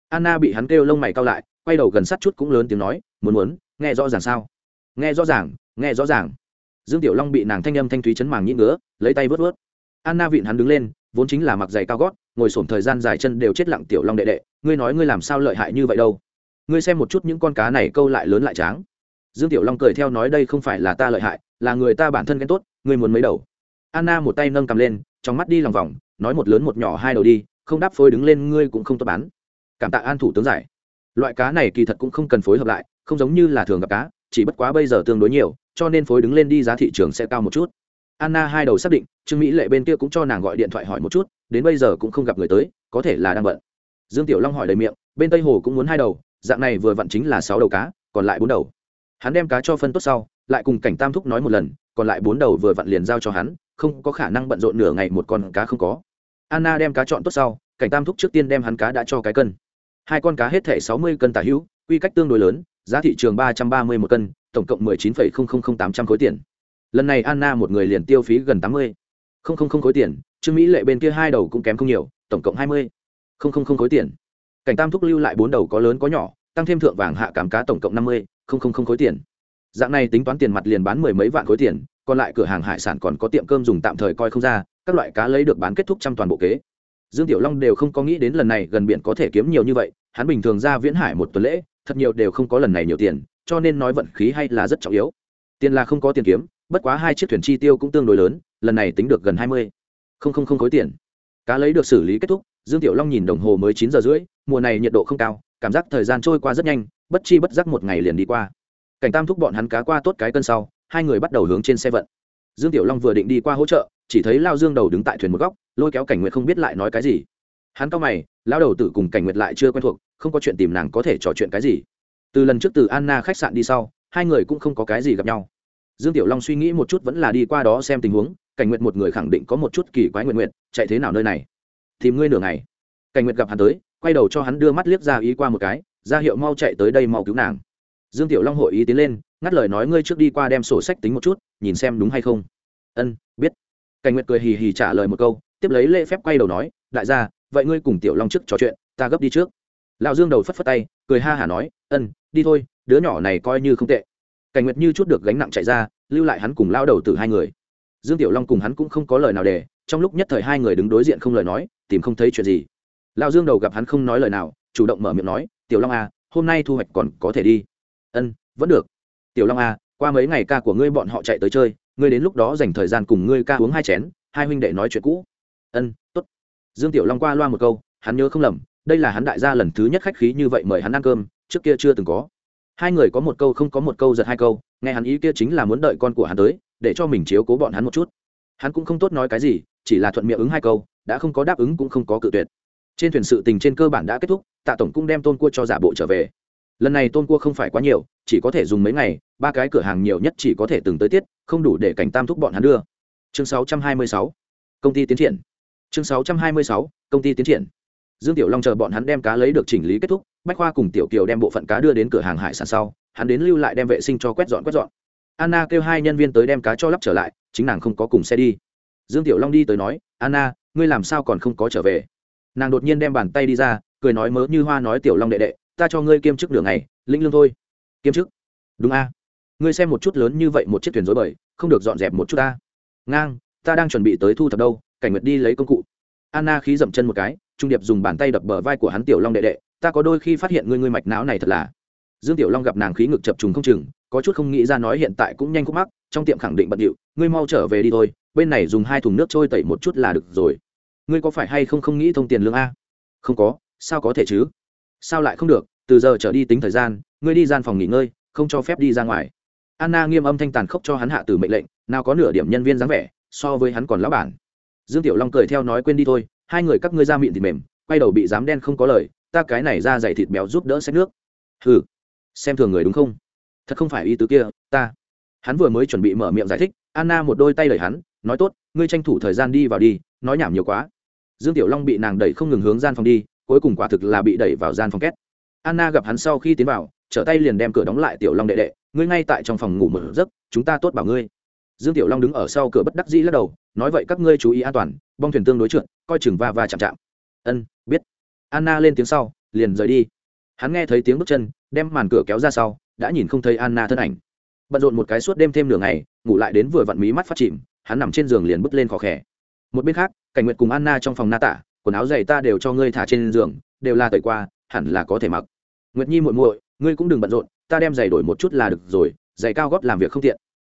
Anna bị hắn kêu lông mày cao lại, quay đầu gần sát chút cũng lớn tiếng nói, muốn muốn, nghe rõ ràng sao? Nghe rõ ràng, nghe rõ ràng. Dương tiểu long bị nàng thanh âm thanh thúy chấn màng nhĩ ngứa, lấy tay vớt vớt. Anna vịn hắn đứng lên, vốn chính là mặc giày cao gót, ngồi sổm thời gian dài chân đều chết lặng tiểu long đệ đệ, ngươi nói ngươi làm sao lợi hại như vậy đâu? Ngươi xem một chút những con cá này câu lại lớn lại tráng. Dương tiểu long cười theo nói, đây không phải là ta lợi hại, là người ta bản thân ghen tốt, ngươi muốn mấy đầu? Anna một tay nâng cầm lên, trong mắt đi lòng vòng nói một lớn một nhỏ hai đầu đi, không đáp phối đứng lên ngươi cũng không tốt bán. Cảm tạ an thủ tướng giải. Loại cá này kỳ thật cũng không cần phối hợp lại, không giống như là thường gặp cá, chỉ bất quá bây giờ tương đối nhiều, cho nên phối đứng lên đi giá thị trường sẽ cao một chút. Anna hai đầu xác định, trương mỹ lệ bên kia cũng cho nàng gọi điện thoại hỏi một chút, đến bây giờ cũng không gặp người tới, có thể là đang bận. Dương tiểu long hỏi đầy miệng, bên tây hồ cũng muốn hai đầu, dạng này vừa vặn chính là sáu đầu cá, còn lại bốn đầu. Hắn đem cá cho phân tốt sau lại cùng cảnh tam thúc nói một lần, còn lại bốn đầu vừa vặn liền giao cho hắn, không có khả năng bận rộn nửa ngày một con cá không có. Anna đem cá chọn tốt sau, cảnh tam thúc trước tiên đem hắn cá đã cho cái cân. Hai con cá hết thể sáu mươi cân tả hữu, quy cách tương đối lớn, giá thị trường ba trăm ba mươi một cân, tổng cộng mười chín phẩy không không không tám trăm khối tiền. Lần này anna một người liền tiêu phí gần tám mươi. Không không không khối tiền, trương mỹ lệ bên kia hai đầu cũng kém không nhiều, tổng cộng hai mươi. Không không không khối tiền. Cảnh tam thúc lưu lại bốn đầu có lớn có nhỏ, tăng thêm thượng vàng hạ cảm cá tổng cộng năm mươi, không không không khối tiền dạng này tính toán tiền mặt liền bán mười mấy vạn khối tiền, còn lại cửa hàng hải sản còn có tiệm cơm dùng tạm thời coi không ra, các loại cá lấy được bán kết thúc trăm toàn bộ kế. Dương tiểu long đều không có nghĩ đến lần này gần biển có thể kiếm nhiều như vậy, hắn bình thường ra viễn hải một tuần lễ, thật nhiều đều không có lần này nhiều tiền, cho nên nói vận khí hay là rất trọng yếu. Tiền là không có tiền kiếm, bất quá hai chiếc thuyền chi tiêu cũng tương đối lớn, lần này tính được gần hai mươi. Không không không khối tiền. Cá lấy được xử lý kết thúc, dương tiểu long nhìn đồng hồ mới chín giờ rưỡi, mùa này nhiệt độ không cao, cảm giác thời gian trôi qua rất nhanh, bất chi bất giác một ngày liền đi qua cảnh tam thúc bọn hắn cá qua tốt cái cân sau, hai người bắt đầu hướng trên xe vận. Dương tiểu long vừa định đi qua hỗ trợ, chỉ thấy lao dương đầu đứng tại thuyền một góc, lôi kéo cảnh nguyệt không biết lại nói cái gì. Hắn cao mày lao đầu tử cùng cảnh nguyệt lại chưa quen thuộc, không có chuyện tìm nàng có thể trò chuyện cái gì. Từ lần trước từ anna khách sạn đi sau, hai người cũng không có cái gì gặp nhau. Dương tiểu long suy nghĩ một chút vẫn là đi qua đó xem tình huống, cảnh nguyệt một người khẳng định có một chút kỳ quái nguyện nguyện, chạy thế nào nơi này? Tìm ngươi nửa ngày. Cảnh nguyệt gặp hắn tới, quay đầu cho hắn đưa mắt liếc ra ý qua một cái, ra hiệu mau chạy tới đây mau cứu nàng dương tiểu long hội ý tiến lên, ngắt lời nói ngươi trước đi qua đem sổ sách tính một chút, nhìn xem đúng hay không. Ân, biết. Cảnh nguyệt cười hì hì trả lời một câu, tiếp lấy lễ phép quay đầu nói, đại gia, vậy ngươi cùng tiểu long trước trò chuyện, ta gấp đi trước. Lão dương đầu phất phất tay, cười ha hả nói, ân, đi thôi, đứa nhỏ này coi như không tệ. Cảnh nguyệt như chút được gánh nặng chạy ra, lưu lại hắn cùng lao đầu từ hai người. Dương tiểu long cùng hắn cũng không có lời nào để, trong lúc nhất thời hai người đứng đối diện không lời nói, tìm không thấy chuyện gì. Lão dương đầu gặp hắn không nói lời nào, chủ động mở miệng nói, tiểu long à hôm nay thu hoạch còn có thể đi ân, vẫn được. Tiểu long à qua mấy ngày ca của ngươi bọn họ chạy tới chơi, ngươi đến lúc đó dành thời gian cùng ngươi ca uống hai chén, hai huynh đệ nói chuyện cũ. Ân t ố t dương tiểu long qua loa một câu, hắn nhớ không lầm, đây là hắn đại gia lần thứ nhất khách khí như vậy mời hắn ăn cơm, trước kia chưa từng có. Hai người có một câu không có một câu giật hai câu, nghe hắn ý kia chính là muốn đợi con của hắn tới, để cho mình chiếu cố bọn hắn một chút. Hắn cũng không tốt nói cái gì, chỉ là thuận miệng ứng hai câu, đã không có đáp ứng cũng không có cự tuyệt. Trên thuyền sự tình trên cơ bản đã kết thúc, tạ tổng cũng đem tôn cua cho giả bộ trở về lần này tôn cua không phải quá nhiều chỉ có thể dùng mấy ngày ba cái cửa hàng nhiều nhất chỉ có thể từng tới tiết không đủ để cảnh tam thúc bọn hắn đưa. Chương 626, công ty tiến triển. Chương 626, công ty tiến triển. Dương tiểu long chờ bọn hắn đem cá lấy được chỉnh lý kết thúc bách khoa cùng tiểu kiều đem bộ phận cá đưa đến cửa hàng hải sản sau hắn đến lưu lại đem vệ sinh cho quét dọn quét dọn. Anna kêu hai nhân viên tới đem cá cho lắp trở lại chính nàng không có cùng xe đi. Dương tiểu long đi tới nói anna ngươi làm sao còn không có trở về? Nàng đột nhiên đem bàn tay đi ra cười nói mớ như hoa nói tiểu long đệ đệ ta cho ngươi kiêm chức đường này lĩnh lương thôi. Kiêm chức? Đúng a. Ngươi xem một chút lớn như vậy một chiếc thuyền dối bời, không được dọn dẹp một chút ta. Ngang, ta đang chuẩn bị tới thu thập đâu, cảnh nguyệt đi lấy công cụ. Anna khí dậm chân một cái, trung điệp dùng bàn tay đập bờ vai của hắn tiểu long đệ đệ, ta có đôi khi phát hiện ngươi ngươi mạch não này thật là. Dương tiểu long gặp nàng khí ngực chập trùng không chừng, có chút không nghĩ ra nói hiện tại cũng nhanh khúc mắc, trong tiệm khẳng định bận điệu, ngươi mau trở về đi thôi, bên này dùng hai thùng nước trôi tẩy một chút là được rồi. Ngươi có phải hay không không nghĩ thông tiền lương a? Không có, sao có thể chứ? Sao lại không được, từ giờ trở đi tính thời gian, ngươi đi gian phòng nghỉ ngơi, không cho phép đi ra ngoài. Anna nghiêm âm thanh tàn khốc cho hắn hạ từ mệnh lệnh, nào có nửa điểm nhân viên dáng vẻ, so với hắn còn lão bản. Dương tiểu long cười theo nói quên đi thôi, hai người các ngươi ra miệng thịt mềm, quay đầu bị dám đen không có lời, ta cái này ra dày thịt béo giúp đỡ xét nước. Ừ xem thường người đúng không? Thật không phải ý tứ kia, ta. Hắn vừa mới chuẩn bị mở miệng giải thích, anna một đôi tay đẩy hắn, nói tốt, ngươi tranh thủ thời gian đi vào đi, nói nhảm nhiều quá. Dương tiểu long bị nàng đẩy không ngừng hướng gian phòng đi cuối cùng quả thực là bị đẩy vào gian phòng két. Anna gặp hắn sau khi tiến vào, trở tay liền đem cửa đóng lại, tiểu long đệ đệ, ngươi ngay tại trong phòng ngủ một giấc, chúng ta tốt bảo ngươi. Dương tiểu long đứng ở sau cửa bất đắc dĩ lắc đầu, nói vậy các ngươi chú ý an toàn, bong thuyền tương đối trượt, coi chừng va va chạm chạm. Ân, biết. Anna lên tiếng sau, liền rời đi. Hắn nghe thấy tiếng bước chân, đem màn cửa kéo ra sau, đã nhìn không thấy anna thân ảnh. Bận rộn một cái suốt đêm thêm nửa ngày, ngủ lại đến vừa vặn mí mắt phát chìm, hắn nằm trên giường liền bước lên khó khẽ một bên khác, cảnh nguyệt cùng anna trong phòng na tả quần áo giày ta đều cho ngươi thả trên giường, đều là tẩy qua, hẳn là có thể mặc. Nguyệt nhi muội muội, ngươi cũng đừng bận rộn, ta đem giày đổi một chút là được rồi, giày cao gót làm việc không tiện.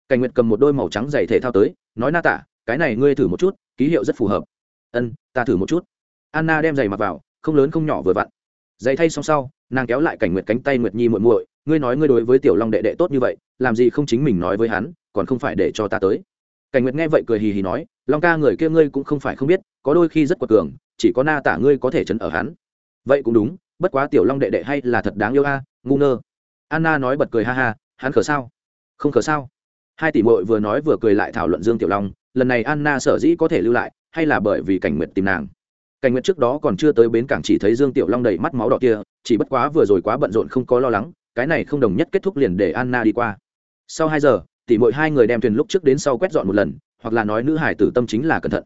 Cảnh nguyệt cầm một đôi màu trắng giày thể thao tới, nói na tả, cái này ngươi thử một chút, ký hiệu rất phù hợp. Ân, ta thử một chút. Anna đem giày mặc vào, không lớn không nhỏ vừa vặn. Giày thay xong sau, nàng kéo lại cảnh nguyệt cánh tay nguyệt nhi muội muội, ngươi nói ngươi đối với tiểu long đệ đệ tốt như vậy, làm gì không chính mình nói với hắn, còn không phải để cho ta tới. Cảnh nguyệt nghe vậy cười hì hì nói, long ca người kia ngươi cũng không phải không biết, có đôi khi rất quật cường chỉ có na tả ngươi có thể chấn ở hắn. Vậy cũng đúng, bất quá tiểu long đệ đệ hay là thật đáng yêu a, ngu ngơ. Anna nói bật cười ha ha, hắn khở sao? Không khở sao? Hai tỷ mội vừa nói vừa cười lại thảo luận dương tiểu long, lần này anna sở dĩ có thể lưu lại, hay là bởi vì cảnh nguyệt tìm nàng. Cảnh nguyệt trước đó còn chưa tới bến cảng chỉ thấy dương tiểu long đầy mắt máu đỏ kia, chỉ bất quá vừa rồi quá bận rộn không có lo lắng, cái này không đồng nhất kết thúc liền để anna đi qua. Sau hai giờ, tỷ mội hai người đem thuyền lúc trước đến sau quét dọn một lần, hoặc là nói nữ hải tử tâm chính là cẩn thận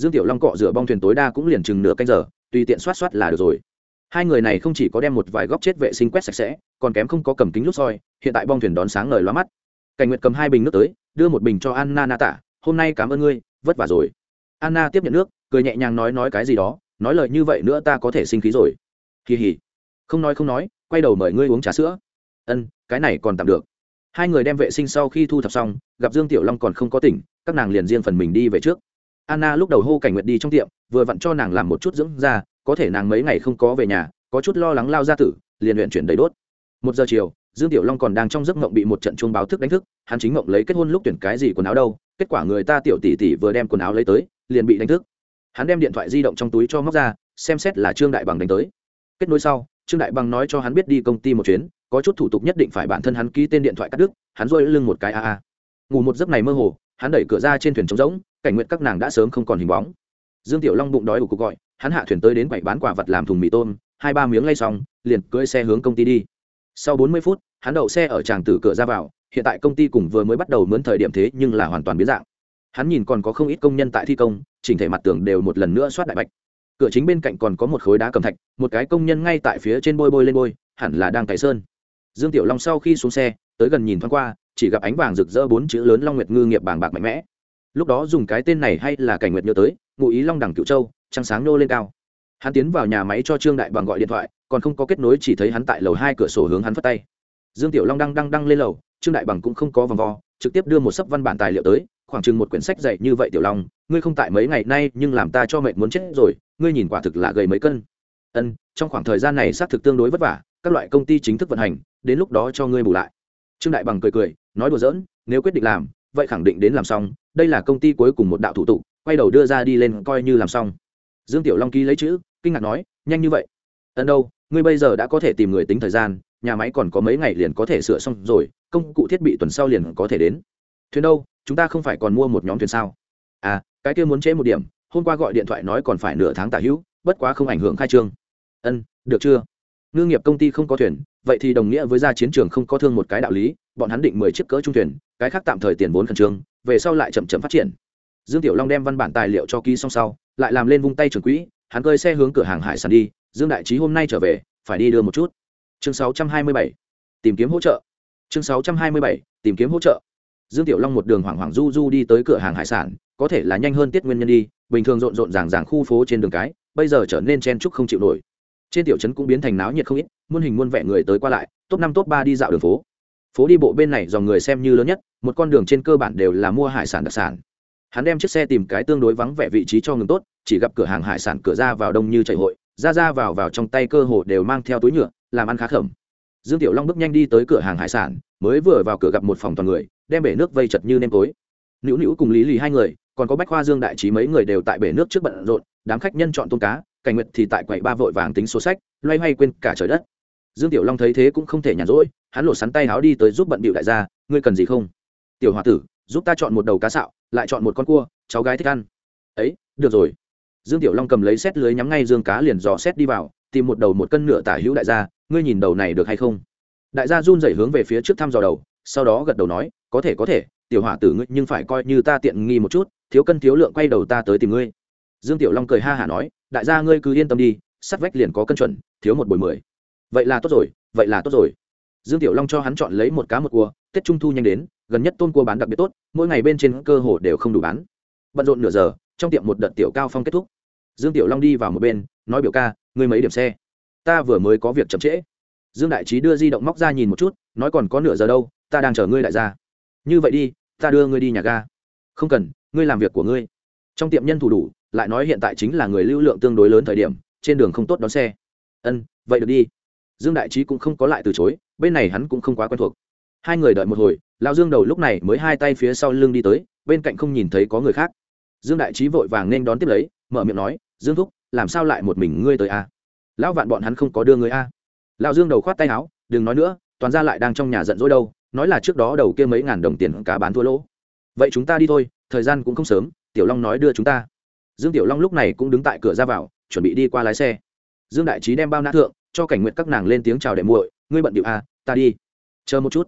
dương tiểu long cọ rửa bong thuyền tối đa cũng liền chừng nửa canh giờ, tùy tiện soát soát là được rồi. Hai người này không chỉ có đem một vài góc chết vệ sinh quét sạch sẽ, còn kém không có cầm kính lúc soi, hiện tại bong thuyền đón sáng ngời lóa mắt. Cảnh nguyệt cầm hai bình nước tới, đưa một bình cho anna na tạ, hôm nay cảm ơn ngươi, vất vả rồi. Anna tiếp nhận nước, cười nhẹ nhàng nói nói cái gì đó, nói lời như vậy nữa ta có thể sinh khí rồi. Kỳ hỉ. Không nói không nói, quay đầu mời ngươi uống trà sữa. Ân, cái này còn tạm được. Hai người đem vệ sinh sau khi thu thập xong, gặp dương tiểu long còn không có tỉnh, các nàng liền riêng phần mình đi về trước anna lúc đầu hô cảnh nguyệt đi trong tiệm, vừa vặn cho nàng làm một chút dưỡng ra có thể nàng mấy ngày không có về nhà, có chút lo lắng lao ra tử, liền luyện chuyển đầy đốt. Một giờ chiều, dương tiểu long còn đang trong giấc mộng bị một trận chuông báo thức đánh thức, hắn chính mộng lấy kết hôn lúc tuyển cái gì quần áo đâu, kết quả người ta tiểu tỷ tỷ vừa đem quần áo lấy tới, liền bị đánh thức. Hắn đem điện thoại di động trong túi cho móc ra, xem xét là trương đại bằng đánh tới. Kết nối sau, trương đại bằng nói cho hắn biết đi công ty một chuyến, có chút thủ tục nhất định phải bản thân hắn ký tên điện thoại cắt đứt, hắn rôi lưng một cái a a. Ngủ một giấc này mơ hồ, hắn đẩy cửa ra trên thuyền trống rỗng cảnh nguyện các nàng đã sớm không còn hình bóng. Dương tiểu long bụng đói ủ cuộc gọi, hắn hạ thuyền tới đến quậy bán quả vật làm thùng mì tôm, hai ba miếng lay xong, liền cưỡi xe hướng công ty đi. Sau bốn mươi phút, hắn đậu xe ở tràng tử cửa ra vào, hiện tại công ty cùng vừa mới bắt đầu mướn thời điểm thế nhưng là hoàn toàn biến dạng. Hắn nhìn còn có không ít công nhân tại thi công, chỉnh thể mặt tường đều một lần nữa soát đại bạch. Cửa chính bên cạnh còn có một khối đá cầm thạch, một cái công nhân ngay tại phía trên bôi bôi lên bôi, hẳn là đang cày sơn. Dương tiểu long sau khi xuống xe, tới gần nhìn thoáng qua, chỉ gặp ánh vàng rực rỡ bốn chữ lớn long nguyệt ngư nghiệp bàng bạc mạnh mẽ lúc đó dùng cái tên này hay là cảnh nguyệt nhớ tới, ngụ ý long đẳng cựu châu, trăng sáng nô lên cao. Hắn tiến vào nhà máy cho trương đại bằng gọi điện thoại, còn không có kết nối chỉ thấy hắn tại lầu hai cửa sổ hướng hắn phất tay. Dương tiểu long đang đang đang lên lầu, trương đại bằng cũng không có vòng vo, trực tiếp đưa một sấp văn bản tài liệu tới, khoảng chừng một quyển sách dạy như vậy tiểu long, ngươi không tại mấy ngày nay, nhưng làm ta cho mệt muốn chết rồi, ngươi nhìn quả thực là gầy mấy cân. Ân, trong khoảng thời gian này xác thực tương đối vất vả, các loại công ty chính thức vận hành, đến lúc đó cho ngươi bù lại. Trương đại bằng cười cười, nói đùa giỡn, nếu quyết định làm vậy khẳng định đến làm xong, đây là công ty cuối cùng một đạo thủ tục, quay đầu đưa ra đi lên coi như làm xong. Dương tiểu long ký lấy chữ, kinh ngạc nói, nhanh như vậy. Ân đâu, ngươi bây giờ đã có thể tìm người tính thời gian, nhà máy còn có mấy ngày liền có thể sửa xong rồi, công cụ thiết bị tuần sau liền có thể đến. Thuyền đâu, chúng ta không phải còn mua một nhóm thuyền sao? À cái kia muốn chế một điểm, hôm qua gọi điện thoại nói còn phải nửa tháng tả hữu, bất quá không ảnh hưởng khai trương. Ân, được chưa? Ngư nghiệp công ty không có thuyền vậy thì đồng nghĩa với ra chiến trường không có thương một cái đạo lý bọn hắn định mười chiếc cỡ trung thuyền cái khác tạm thời tiền vốn khẩn trương về sau lại chậm chậm phát triển. Dương tiểu long đem văn bản tài liệu cho ký xong sau lại làm lên vung tay trường quỹ hắn cơi xe hướng cửa hàng hải sản đi dương đại trí hôm nay trở về phải đi đưa một chút. Chương 627, tìm kiếm hỗ trợ. Chương 627, tìm kiếm hỗ trợ. Dương tiểu long một đường hoảng hoảng du du đi tới cửa hàng hải sản có thể là nhanh hơn tiết nguyên nhân đi bình thường rộn rộn ràng ràng khu phố trên đường cái bây giờ trở nên chen chúc không chịu nổi. Trên tiểu trấn cũng biến thành náo nhiệt không ít muôn hình muôn vẻ người tới qua lại, top năm, top ba đi dạo đường phố. Phố đi bộ bên này dòng người xem như lớn nhất, một con đường trên cơ bản đều là mua hải sản đặc sản. Hắn đem chiếc xe tìm cái tương đối vắng vẻ vị trí cho ngừng tốt, chỉ gặp cửa hàng hải sản cửa ra vào đông như chảy hội, ra ra vào vào trong tay cơ hồ đều mang theo túi nhựa, làm ăn khá khẩm. Dương tiểu long bước nhanh đi tới cửa hàng hải sản, mới vừa vào cửa gặp một phòng toàn người, đem bể nước vây chật như nêm tối nữu nữu cùng lý lì hai người, còn có bách khoa dương đại trí mấy người đều tại bể nước trước bận rộn, đám khách nhân chọn tôm cá, cảnh nguyệt thì tại quầy ba vội vàng tính số sách, loay hoay quên cả trời đất dương tiểu long thấy thế cũng không thể nhàn rỗi, hắn lột sắn tay háo đi tới giúp bận bịu đại gia, ngươi cần gì không? Tiểu h tử, giúp ta chọn một đầu cá sạo, lại chọn một con cua, cháu gái thích ăn. Ấy, được rồi. Dương tiểu long cầm lấy xét lưới nhắm ngay dương cá liền dò xét đi vào, tìm một đầu một cân nửa tả hữu đại gia, ngươi nhìn đầu này được hay không? Đại gia run rẩy hướng về phía trước thăm dò đầu, sau đó gật đầu nói, có thể có thể, tiểu hỏa tử ngươi nhưng phải coi như ta tiện nghi một chút, thiếu cân thiếu lượng quay đầu ta tới tìm ngươi. Dương tiểu long cười ha hả nói, đại gia ngươi cứ yên tâm đi, sắt vách liền có cân chuẩn, thiếu một buổi mười vậy là tốt rồi, vậy là tốt rồi. Dương tiểu long cho hắn chọn lấy một cá một cua, tết trung thu nhanh đến, gần nhất tôn cua bán đặc biệt tốt, mỗi ngày bên trên cơ hồ đều không đủ bán. Bận rộn nửa giờ, trong tiệm một đợt tiểu cao phong kết thúc. Dương tiểu long đi vào một bên, nói biểu ca, ngươi mấy điểm xe? Ta vừa mới có việc chậm trễ. Dương đại trí đưa di động móc ra nhìn một chút, nói còn có nửa giờ đâu, ta đang chờ ngươi đại gia. Như vậy đi, ta đưa ngươi đi nhà ga. Không cần, ngươi làm việc của ngươi. Trong tiệm nhân thủ đủ, lại nói hiện tại chính là người lưu lượng tương đối lớn thời điểm, trên đường không tốt đón xe. Ân, vậy được đi dương đại trí cũng không có lại từ chối, bên này hắn cũng không quá quen thuộc. Hai người đợi một hồi lao dương đầu lúc này mới hai tay phía sau lưng đi tới, bên cạnh không nhìn thấy có người khác. Dương đại trí vội vàng nên đón tiếp lấy, mở miệng nói, dương thúc, làm sao lại một mình ngươi tới a? Lão vạn bọn hắn không có đưa ngươi a. Lão dương đầu khoát tay áo, đừng nói nữa, toàn ra lại đang trong nhà giận dỗi đâu, nói là trước đó đầu kia mấy ngàn đồng tiền cá bán thua lỗ. Vậy chúng ta đi thôi, thời gian cũng không sớm, tiểu long nói đưa chúng ta. Dương tiểu long lúc này cũng đứng tại cửa ra vào, chuẩn bị đi qua lái xe. Dương đại trí đem bao nã thượng cho cảnh nguyện các nàng lên tiếng chào đệ muội, ngươi bận điệu à? ta đi. Chờ một chút.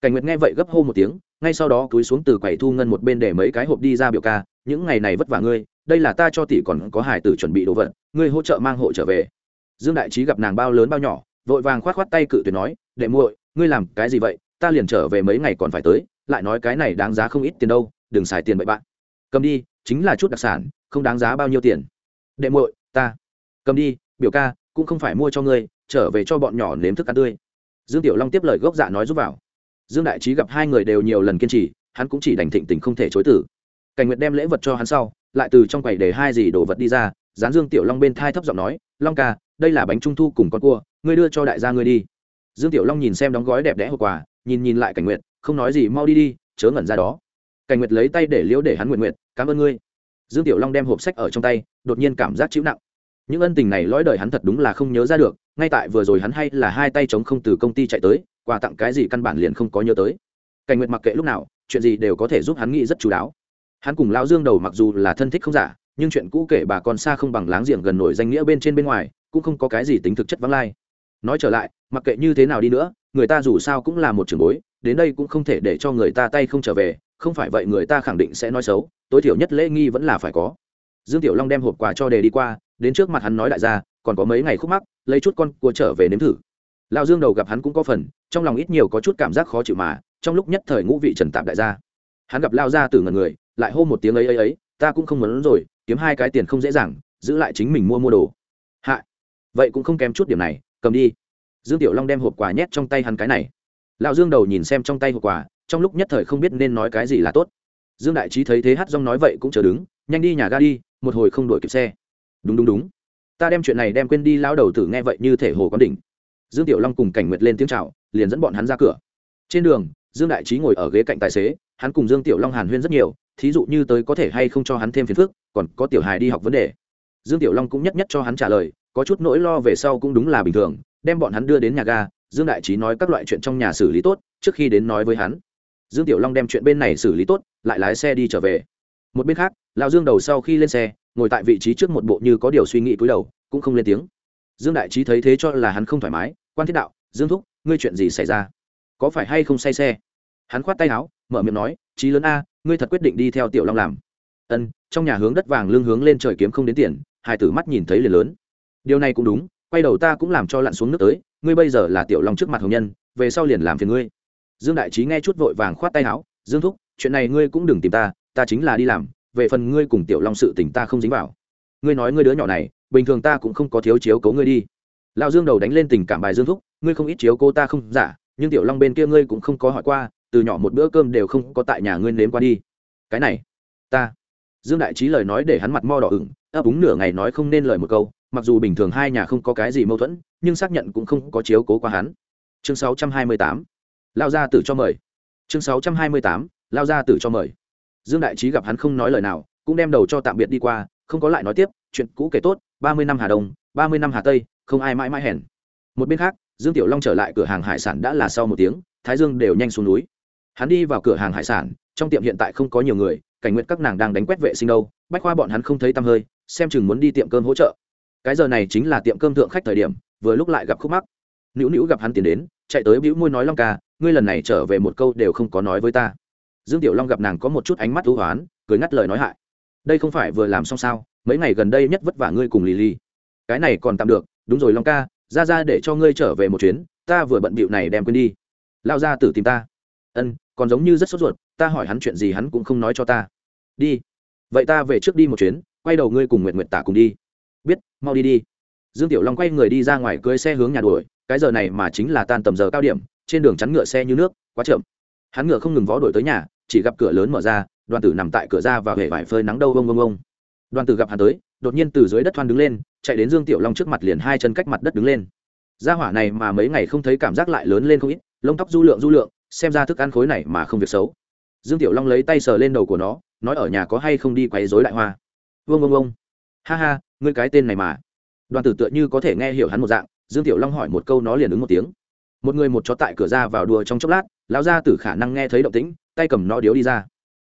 Cảnh nguyệt nghe vậy gấp hô một tiếng, ngay sau đó cúi xuống từ quầy thu ngân một bên để mấy cái hộp đi ra biểu ca, những ngày này vất vả ngươi, đây là ta cho tỷ còn có hải tử chuẩn bị đồ vật, ngươi hỗ trợ mang hộ trở về. Dương đại trí gặp nàng bao lớn bao nhỏ, vội vàng khoát khoát tay cự tuyệt nói, đệ muội, ngươi làm cái gì vậy? Ta liền trở về mấy ngày còn phải tới, lại nói cái này đáng giá không ít tiền đâu, đừng xài tiền bậy bạn. Cầm đi, chính là chút đặc sản, không đáng giá bao nhiêu tiền. Đệ muội, ta. Cầm đi, biểu ca cũng không phải mua cho ngươi, trở về cho bọn nhỏ nếm thức ăn tươi. Dương tiểu long tiếp lời gốc dạ nói giúp vào. Dương đại trí gặp hai người đều nhiều lần kiên trì, hắn cũng chỉ đành thịnh tình không thể chối tử cảnh nguyệt đem lễ vật cho hắn sau, lại từ trong quầy để hai gì đồ vật đi ra, dán dương tiểu long bên thai thấp giọng nói, long ca, đây là bánh trung thu cùng con cua, ngươi đưa cho đại gia ngươi đi. Dương tiểu long nhìn xem đóng gói đẹp đẽ hộp quà, nhìn nhìn lại cảnh nguyệt, không nói gì, mau đi đi, chớ ngẩn ra đó. Cảnh nguyệt lấy tay để liễu để hắn nguyện nguyện cảm ơn ngươi. Dương tiểu long đem hộp sách ở trong tay, đột nhiên cảm giác chịu nặng những ân tình này lõi đời hắn thật đúng là không nhớ ra được, ngay tại vừa rồi hắn hay là hai tay chống không từ công ty chạy tới, quà tặng cái gì căn bản liền không có nhớ tới. Cảnh nguyệt mặc kệ lúc nào, chuyện gì đều có thể giúp hắn nghĩ rất chú đáo. Hắn cùng lao dương đầu mặc dù là thân thích không giả, nhưng chuyện cũ kể bà con xa không bằng láng giềng gần nổi danh nghĩa bên trên bên ngoài, cũng không có cái gì tính thực chất vắng lai. Nói trở lại, mặc kệ như thế nào đi nữa, người ta dù sao cũng là một trường bối, đến đây cũng không thể để cho người ta tay không trở về, không phải vậy người ta khẳng định sẽ nói xấu, tối thiểu nhất lễ nghi vẫn là phải có. Dương tiểu long đem hộp quà cho đề đi qua đến trước mặt hắn nói đại gia, còn có mấy ngày khúc mắc, lấy chút con cua trở về nếm thử. Lao dương đầu gặp hắn cũng có phần, trong lòng ít nhiều có chút cảm giác khó chịu mà, trong lúc nhất thời ngũ vị trần tạm đại gia. Hắn gặp lao ra từ ngần người, lại hô một tiếng ấy ấy ấy, ta cũng không muốn rồi, kiếm hai cái tiền không dễ dàng, giữ lại chính mình mua mua đồ. Hạ, vậy cũng không kém chút điểm này, cầm đi. Dương tiểu long đem hộp quà nhét trong tay hắn cái này. Lão dương đầu nhìn xem trong tay hộp quà, trong lúc nhất thời không biết nên nói cái gì là tốt. Dương đại trí thấy thế hát rong nói vậy cũng chờ đứng, nhanh đi nhà ga đi, một hồi không đuổi kịp xe đúng đúng đúng. Ta đem chuyện này đem quên đi lao đầu tử nghe vậy như thể hồ quán đỉnh. Dương tiểu long cùng cảnh nguyệt lên tiếng chào, liền dẫn bọn hắn ra cửa. Trên đường, dương đại trí ngồi ở ghế cạnh tài xế, hắn cùng dương tiểu long hàn huyên rất nhiều, thí dụ như tới có thể hay không cho hắn thêm phiền phức, còn có tiểu hài đi học vấn đề. Dương tiểu long cũng nhất nhất cho hắn trả lời, có chút nỗi lo về sau cũng đúng là bình thường, đem bọn hắn đưa đến nhà ga, dương đại trí nói các loại chuyện trong nhà xử lý tốt, trước khi đến nói với hắn. Dương tiểu long đem chuyện bên này xử lý tốt, lại lái xe đi trở về. Một bên khác, lão dương đầu sau khi lên xe ngồi tại vị trí trước một bộ như có điều suy nghĩ cúi đầu, cũng không lên tiếng. Dương đại trí thấy thế cho là hắn không thoải mái, quan thiết đạo, dương thúc, ngươi chuyện gì xảy ra? Có phải hay không say xe? Hắn khoát tay áo, mở miệng nói, trí lớn a, ngươi thật quyết định đi theo tiểu long làm. Ân, trong nhà hướng đất vàng lưng hướng lên trời kiếm không đến tiền. Hai tử mắt nhìn thấy liền lớn. Điều này cũng đúng, quay đầu ta cũng làm cho lặn xuống nước tới, ngươi bây giờ là tiểu long trước mặt hồng nhân, về sau liền làm phiền ngươi. Dương đại trí nghe chút vội vàng khoát tay áo, dương thúc, chuyện này ngươi cũng đừng tìm ta ta chính là đi làm về phần ngươi cùng tiểu long sự tình ta không dính vào. Ngươi nói ngươi đứa nhỏ này, bình thường ta cũng không có thiếu chiếu cố ngươi đi. Lão dương đầu đánh lên tình cảm bài dương thúc, ngươi không ít chiếu cô ta không giả, nhưng tiểu long bên kia ngươi cũng không có hỏi qua, từ nhỏ một bữa cơm đều không có tại nhà ngươi nếm qua đi. Cái này, ta. Dương đại trí lời nói để hắn mặt mo đỏ ửng, ấp úng nửa ngày nói không nên lời một câu, mặc dù bình thường hai nhà không có cái gì mâu thuẫn, nhưng xác nhận cũng không có chiếu cố qua hắn. Chương 628. lao ra tử cho mời. Chương 628. lao ra tử cho mời dương đại trí gặp hắn không nói lời nào, cũng đem đầu cho tạm biệt đi qua, không có lại nói tiếp, chuyện cũ kể tốt, ba mươi năm hà đông, ba mươi năm hà tây, không ai mãi mãi hèn. Một bên khác, dương tiểu long trở lại cửa hàng hải sản đã là sau một tiếng, thái dương đều nhanh xuống núi. Hắn đi vào cửa hàng hải sản, trong tiệm hiện tại không có nhiều người, cảnh nguyện các nàng đang đánh quét vệ sinh đâu, bách khoa bọn hắn không thấy tăm hơi, xem chừng muốn đi tiệm cơm hỗ trợ. Cái giờ này chính là tiệm cơm thượng khách thời điểm, vừa lúc lại gặp khúc mắc. Nữu nữu gặp hắn tiến đến, chạy tới bĩu môi nói long ca, ngươi lần này trở về một câu đều không có nói với ta dương tiểu long gặp nàng có một chút ánh mắt thú hoán, cười ngắt lời nói hại. Đây không phải vừa làm xong sao, mấy ngày gần đây nhất vất vả ngươi cùng lì lì cái này còn tạm được, đúng rồi long ca, ra ra để cho ngươi trở về một chuyến, ta vừa bận bịu này đem quên đi. Lao ra tử tìm ta. Ân, còn giống như rất sốt ruột, ta hỏi hắn chuyện gì hắn cũng không nói cho ta. Đi. Vậy ta về trước đi một chuyến, quay đầu ngươi cùng nguyện nguyện tả cùng đi. Biết, mau đi đi. Dương tiểu long quay người đi ra ngoài cưới xe hướng nhà đuổi, cái giờ này mà chính là tan tầm giờ cao điểm, trên đường chắn ngựa xe như nước, quá chậm. Hắn ngựa không ngừng vó đuổi tới nhà chỉ gặp cửa lớn mở ra, đoàn tử nằm tại cửa ra và hễ vải phơi nắng đâu bông bông bông đoàn tử gặp hắn tới, đột nhiên từ dưới đất thoan đứng lên, chạy đến dương tiểu long trước mặt liền hai chân cách mặt đất đứng lên. Gia hỏa này mà mấy ngày không thấy cảm giác lại lớn lên không ít, lông tóc du lượng du lượng, xem ra thức ăn khối này mà không việc xấu. Dương tiểu long lấy tay sờ lên đầu của nó, nói ở nhà có hay không đi quấy dối đại hoa. Vương vương vương ha ha, ngươi cái tên này mà. Đoàn tử tựa như có thể nghe hiểu hắn một dạng, dương tiểu long hỏi một câu nó liền ứng một tiếng. Một người một chó tại cửa ra vào đùa trong chốc lát lão gia tử khả năng nghe thấy động tĩnh, tay cầm nó điếu đi ra.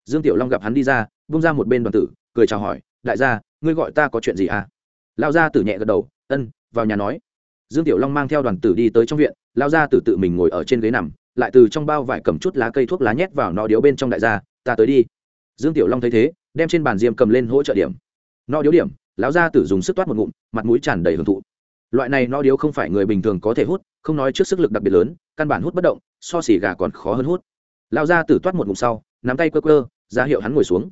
Dương tiểu long gặp hắn đi ra bung ra một bên đoàn tử, cười chào hỏi, đại gia, ngươi gọi ta có chuyện gì à? Lão gia tử nhẹ gật đầu, ân, vào nhà nói. Dương tiểu long mang theo đoàn tử đi tới trong viện, lão gia tử tự mình ngồi ở trên ghế nằm, lại từ trong bao vải cầm chút lá cây thuốc lá nhét vào nó điếu bên trong đại gia, ta tới đi. Dương tiểu long thấy thế, đem trên bàn diêm cầm lên hỗ trợ điểm. Nó điếu điểm, lão gia tử dùng sức toát một ngụm, mặt mũi tràn đầy hưởng thụ. Loại này nó điếu không phải người bình thường có thể hút, không nói trước sức lực đặc biệt lớn, căn bản hút bất động so xì gà còn khó hơn hút. Lão gia tử toát một ngụm sau nắm tay cơ cơ, ra hiệu hắn ngồi xuống.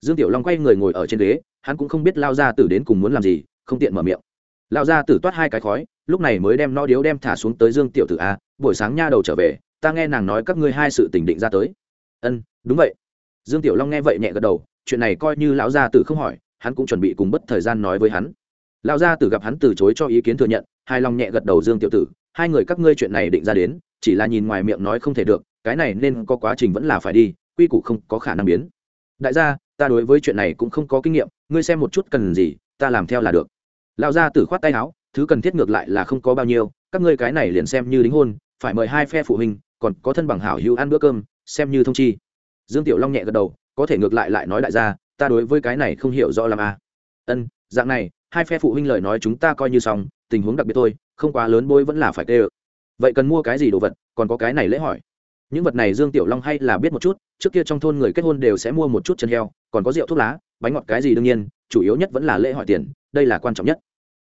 Dương tiểu long quay người ngồi ở trên ghế hắn cũng không biết lao gia tử đến cùng muốn làm gì không tiện mở miệng. Lão gia tử toát hai cái khói lúc này mới đem no điếu đem thả xuống tới dương tiểu tử a buổi sáng nha đầu trở về ta nghe nàng nói các ngươi hai sự tình định ra tới. Ân đúng vậy. Dương tiểu long nghe vậy nhẹ gật đầu chuyện này coi như lão gia tử không hỏi hắn cũng chuẩn bị cùng bất thời gian nói với hắn. Lão gia tử gặp hắn từ chối cho ý kiến thừa nhận hai long nhẹ gật đầu dương tiểu tử hai người các ngươi chuyện này định ra đến chỉ là nhìn ngoài miệng nói không thể được, cái này nên có quá trình vẫn là phải đi, quy củ không có khả năng biến. Đại gia, ta đối với chuyện này cũng không có kinh nghiệm, ngươi xem một chút cần gì, ta làm theo là được. Lão gia tử khoát tay áo, thứ cần thiết ngược lại là không có bao nhiêu, các ngươi cái này liền xem như đính hôn, phải mời hai phe phụ huynh, còn có thân bằng hảo hữu ăn bữa cơm, xem như thông chi. Dương tiểu long nhẹ gật đầu, có thể ngược lại lại nói đại gia, ta đối với cái này không hiểu rõ làm a à. ân, dạng này, hai phe phụ huynh lời nói chúng ta coi như xong, tình huống đặc biệt thôi, không quá lớn bối vẫn là phải tê ơ vậy cần mua cái gì đồ vật, còn có cái này lễ hỏi. Những vật này dương tiểu long hay là biết một chút, trước kia trong thôn người kết hôn đều sẽ mua một chút chân heo, còn có rượu thuốc lá, bánh ngọt cái gì đương nhiên, chủ yếu nhất vẫn là lễ hỏi tiền, đây là quan trọng nhất.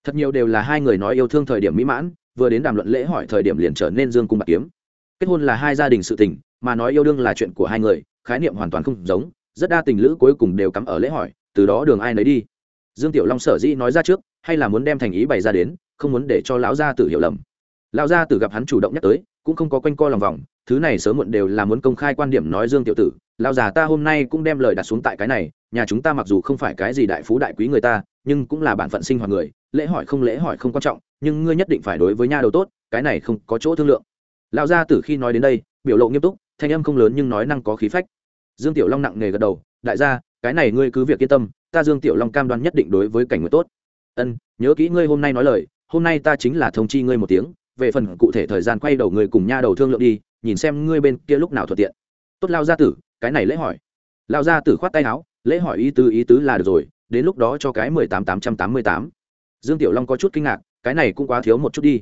Thật nhiều đều là hai người nói yêu thương thời điểm mỹ mãn, vừa đến đàm luận lễ hỏi thời điểm liền trở nên dương cung bạc kiếm. Kết hôn là hai gia đình sự tình, mà nói yêu đương là chuyện của hai người, khái niệm hoàn toàn không giống, rất đa tình lữ cuối cùng đều cắm ở lễ hỏi, từ đó đường ai nấy đi. Dương tiểu long sở dĩ nói ra trước, hay là muốn đem thành ý bày ra đến, không muốn để cho lão gia tử hiểu lầm lão gia tử gặp hắn chủ động nhắc tới, cũng không có quanh co lòng vòng, thứ này sớm muộn đều là muốn công khai quan điểm nói dương tiểu tử, lão già ta hôm nay cũng đem lời đặt xuống tại cái này, nhà chúng ta mặc dù không phải cái gì đại phú đại quý người ta, nhưng cũng là bản phận sinh hoạt người, lễ hỏi không lễ hỏi không quan trọng, nhưng ngươi nhất định phải đối với nha đầu tốt, cái này không có chỗ thương lượng. Lão gia tử khi nói đến đây, biểu lộ nghiêm túc, thanh âm không lớn nhưng nói năng có khí phách. Dương tiểu long nặng nề gật đầu, đại gia, cái này ngươi cứ việc yên tâm, ta dương tiểu long cam đoan nhất định đối với cảnh người tốt. Ân, nhớ kỹ ngươi hôm nay nói lời, hôm nay ta chính là thông chi ngươi một tiếng về phần cụ thể thời gian quay đầu người cùng nha đầu thương lượng đi, nhìn xem ngươi bên kia lúc nào thuận tiện. Tốt lao gia tử, cái này lễ hỏi. Lao gia tử khoát tay áo, lễ hỏi ý tứ ý tứ là được rồi, đến lúc đó cho cái mười tám tám trăm tám mươi tám. Dương tiểu long có chút kinh ngạc, cái này cũng quá thiếu một chút đi.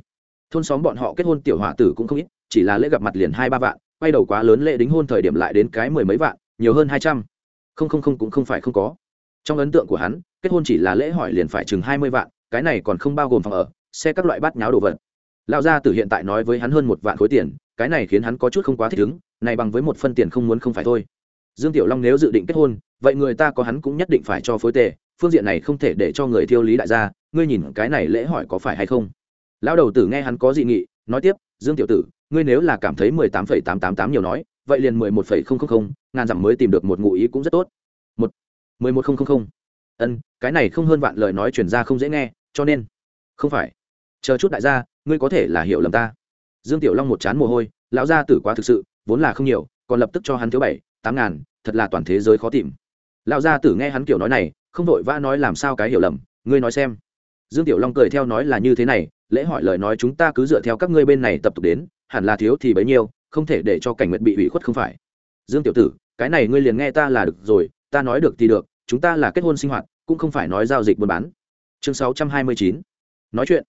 Thôn xóm bọn họ kết hôn tiểu hòa tử cũng không ít, chỉ là lễ gặp mặt liền hai ba vạn, quay đầu quá lớn lễ đính hôn thời điểm lại đến cái mười mấy vạn, nhiều hơn hai trăm. Không không không, cũng không phải không có. Trong ấn tượng của hắn, kết hôn chỉ là lễ hỏi liền phải chừng hai mươi vạn, cái này còn không bao gồm phòng ở, xe các loại bát nháo đồ vật lão gia tử hiện tại nói với hắn hơn một vạn khối tiền, cái này khiến hắn có chút không quá thích ứng, này bằng với một phân tiền không muốn không phải thôi. Dương tiểu long nếu dự định kết hôn, vậy người ta có hắn cũng nhất định phải cho phối tề, phương diện này không thể để cho người thiêu lý đại gia, ngươi nhìn cái này lễ hỏi có phải hay không? Lão đầu tử nghe hắn có dị nghị, nói tiếp, dương tiểu tử, ngươi nếu là cảm thấy mười tám phẩy tám tám tám nhiều nói, vậy liền mười một phẩy không không không, ngàn dặm mới tìm được một ngụ ý cũng rất tốt. Một, mười một không không không. Ân, cái này không hơn vạn lời nói chuyển ra không dễ nghe, cho nên, không phải, chờ chút đại gia ngươi có thể là hiểu lầm ta. Dương tiểu long một chán mồ hôi, lão gia tử quá thực sự, vốn là không nhiều, còn lập tức cho hắn thiếu bảy, tám ngàn, thật là toàn thế giới khó tìm. Lão gia tử nghe hắn kiểu nói này, không vội vã nói làm sao cái hiểu lầm, ngươi nói xem. Dương tiểu long cười theo nói là như thế này, lễ hỏi lời nói chúng ta cứ dựa theo các ngươi bên này tập tục đến, hẳn là thiếu thì bấy nhiêu, không thể để cho cảnh nguyện bị ủy khuất không phải. Dương tiểu tử, cái này ngươi liền nghe ta là được rồi, ta nói được thì được, chúng ta là kết hôn sinh hoạt, cũng không phải nói giao dịch buôn bán. Chương 629. nói chuyện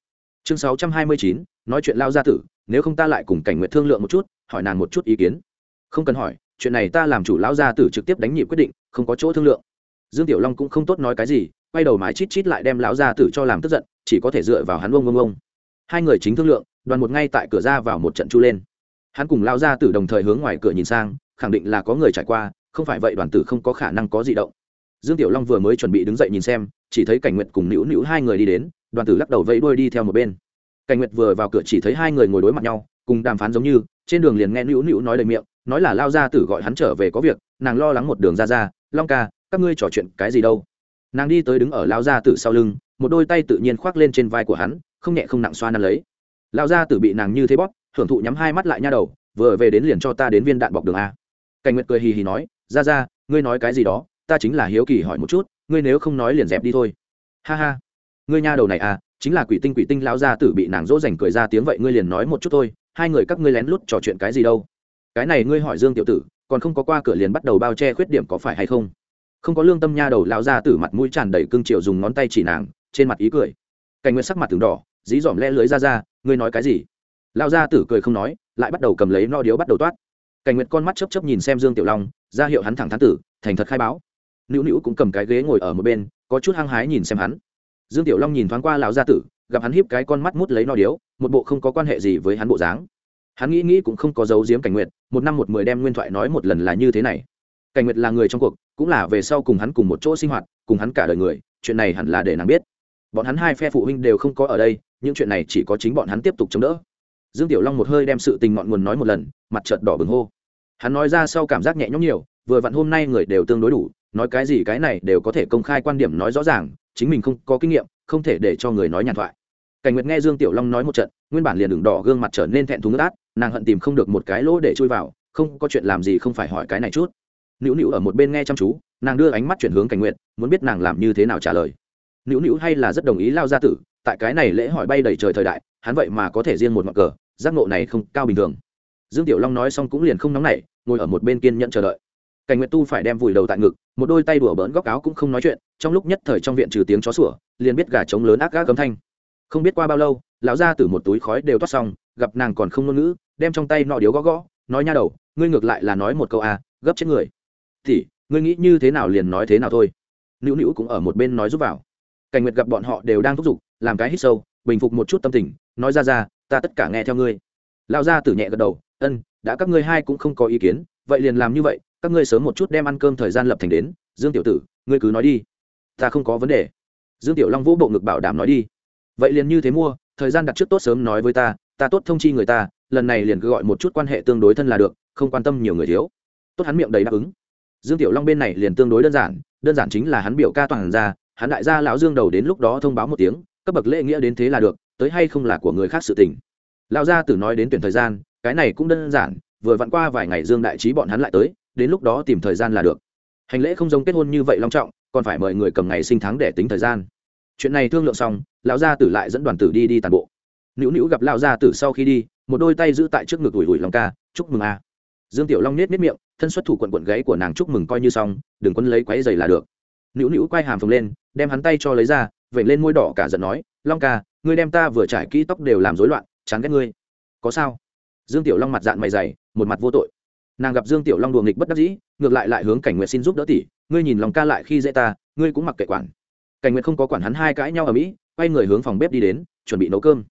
chương 629, nói chuyện lao gia tử nếu không ta lại cùng cảnh nguyệt thương lượng một chút hỏi nàng một chút ý kiến. Không cần hỏi chuyện này ta làm chủ lão gia tử trực tiếp đánh nhịp quyết định không có chỗ thương lượng. Dương tiểu long cũng không tốt nói cái gì quay đầu mái chít chít lại đem lão gia tử cho làm tức giận chỉ có thể dựa vào hắn ông ông ông hai người chính thương lượng đoàn một ngay tại cửa ra vào một trận chu lên. Hắn cùng lão gia tử đồng thời hướng ngoài cửa nhìn sang khẳng định là có người trải qua không phải vậy đoàn tử không có khả năng có gì động. Dương tiểu long vừa mới chuẩn bị đứng dậy nhìn xem chỉ thấy cảnh nguyệt cùng nữu nữu hai người đi đến, đoàn tử lắc đầu vẫy đuôi đi theo một bên. Cảnh nguyệt vừa vào cửa chỉ thấy hai người ngồi đối mặt nhau, cùng đàm phán giống như, trên đường liền nghe nữu nữu nói lời miệng, nói là lao gia tử gọi hắn trở về có việc, nàng lo lắng một đường ra ra, long ca, các ngươi trò chuyện cái gì đâu? Nàng đi tới đứng ở lao gia tử sau lưng, một đôi tay tự nhiên khoác lên trên vai của hắn, không nhẹ không nặng xoa năn lấy. Lao gia tử bị nàng như thế bóp, hưởng thụ nhắm hai mắt lại nha đầu, vừa về đến liền cho ta đến viên đạn bọc đường a. Cảnh nguyệt cười hì hì nói, ra ra, ngươi nói cái gì đó, ta chính là hiếu kỳ hỏi một chút ngươi nếu không nói liền dẹp đi thôi. Ha ha. Ngươi nha đầu này à chính là quỷ tinh quỷ tinh lão gia tử bị nàng dỗ dành cười ra tiếng vậy ngươi liền nói một chút thôi, hai người các ngươi lén lút trò chuyện cái gì đâu. Cái này ngươi hỏi dương tiểu tử, còn không có qua cửa liền bắt đầu bao che khuyết điểm có phải hay không? Không có lương tâm nha đầu lão gia tử mặt mũi tràn đầy cương triệu dùng ngón tay chỉ nàng, trên mặt ý cười. Cảnh nguyệt sắc mặt từng đỏ, dí dỏm lẽ lưới ra ra, ngươi nói cái gì? Lão gia tử cười không nói, lại bắt đầu cầm lấy no điếu bắt đầu toát. Cảnh nguyệt con mắt chấp chấp nhìn xem dương tiểu long, ra hiệu hắn thẳng thắn tử, thành thật khai báo nữu nữu cũng cầm cái ghế ngồi ở một bên, có chút hăng hái nhìn xem hắn. Dương tiểu long nhìn thoáng qua lão gia tử, gặp hắn hiếp cái con mắt mút lấy no điếu, một bộ không có quan hệ gì với hắn bộ dáng. Hắn nghĩ nghĩ cũng không có dấu diếm cảnh nguyệt, một năm một mười đem nguyên thoại nói một lần là như thế này. Cảnh nguyệt là người trong cuộc, cũng là về sau cùng hắn cùng một chỗ sinh hoạt, cùng hắn cả đời người, chuyện này hẳn là để nàng biết. Bọn hắn hai phe phụ huynh đều không có ở đây, những chuyện này chỉ có chính bọn hắn tiếp tục chống đỡ. Dương tiểu long một hơi đem sự tình ngọn nguồn nói một lần, mặt trợt đỏ bừng hô. Hắn nói ra sau cảm giác nhẹ nhõm nhiều, vừa vặn hôm nay người đều tương đối đủ nói cái gì cái này đều có thể công khai quan điểm nói rõ ràng, chính mình không có kinh nghiệm, không thể để cho người nói nhàn thoại. Cảnh nguyệt nghe dương tiểu long nói một trận, nguyên bản liền đường đỏ gương mặt trở nên thẹn thùng nước át, nàng hận tìm không được một cái lỗ để chui vào, không có chuyện làm gì không phải hỏi cái này chút. Nữu nữu ở một bên nghe chăm chú, nàng đưa ánh mắt chuyển hướng cảnh nguyệt, muốn biết nàng làm như thế nào trả lời. Nữu nữu hay là rất đồng ý lao gia tử, tại cái này lễ hỏi bay đầy trời thời đại, hắn vậy mà có thể riêng một ngọn cờ, giác ngộ này không cao bình thường. Dương tiểu long nói xong cũng liền không nóng nảy, ngồi ở một bên kiên nhẫn chờ đợi cảnh nguyệt tu phải đem vùi đầu tại ngực, một đôi tay đùa bỡn góc áo cũng không nói chuyện, trong lúc nhất thời trong viện trừ tiếng chó sủa, liền biết gà trống lớn ác gác cấm thanh. Không biết qua bao lâu, lão ra từ một túi khói đều toát xong, gặp nàng còn không ngôn ngữ, đem trong tay nọ điếu gõ gõ, nói nha đầu, ngươi ngược lại là nói một câu à gấp chết người. Thì, ngươi nghĩ như thế nào liền nói thế nào thôi. Nữu nữu cũng ở một bên nói giúp vào. Cảnh nguyệt gặp bọn họ đều đang thúc giục, làm cái hít sâu, bình phục một chút tâm tình, nói ra ra, ta tất cả nghe theo ngươi. Lão gia tử nhẹ gật đầu, ân, đã các ngươi hai cũng không có ý kiến vậy liền làm như vậy, các ngươi sớm một chút đem ăn cơm thời gian lập thành đến, dương tiểu tử, ngươi cứ nói đi. Ta không có vấn đề. Dương tiểu long vũ bộ ngực bảo đảm nói đi. Vậy liền như thế mua, thời gian đặt trước tốt sớm nói với ta ta tốt thông chi người ta, lần này liền cứ gọi một chút quan hệ tương đối thân là được, không quan tâm nhiều người thiếu. Tốt hắn miệng đầy đáp ứng. Dương tiểu long bên này liền tương đối đơn giản đơn giản chính là hắn biểu ca toàn ra, hắn đại gia lão dương đầu đến lúc đó thông báo một tiếng, cấp bậc lễ nghĩa đến thế là được, tới hay không là của người khác sự tình. Lão gia tử nói đến tuyển thời gian, cái này cũng đơn giản vừa vặn qua vài ngày dương đại trí bọn hắn lại tới, đến lúc đó tìm thời gian là được. Hành lễ không giống kết hôn như vậy long trọng, còn phải mời người cầm ngày sinh tháng để tính thời gian. Chuyện này thương lượng xong, lão gia tử lại dẫn đoàn tử đi đi tàn bộ. Nữu nữu gặp lão gia tử sau khi đi, một đôi tay giữ tại trước ngực ủi ủi lòng ca, chúc mừng a. Dương tiểu long nết nết miệng, thân xuất thủ quận quận gáy của nàng chúc mừng coi như xong, đừng quân lấy quáy giày là được. Nữu nữu quay hàm phồng lên, đem hắn tay cho lấy ra, vểnh lên môi đỏ cả giận nói, long ca, ngươi đem ta vừa trải kỹ tóc đều làm rối loạn, chán ghét ngươi. Có sao? Dương tiểu long mặt dạng mày dày, một mặt vô tội. Nàng gặp dương tiểu long đùa nghịch bất đắc dĩ, ngược lại lại hướng cảnh nguyệt xin giúp đỡ tỷ, ngươi nhìn lòng ca lại khi dễ ta, ngươi cũng mặc kệ quản. Cảnh nguyệt không có quản hắn hai cãi nhau ở mỹ, quay người hướng phòng bếp đi đến, chuẩn bị nấu cơm.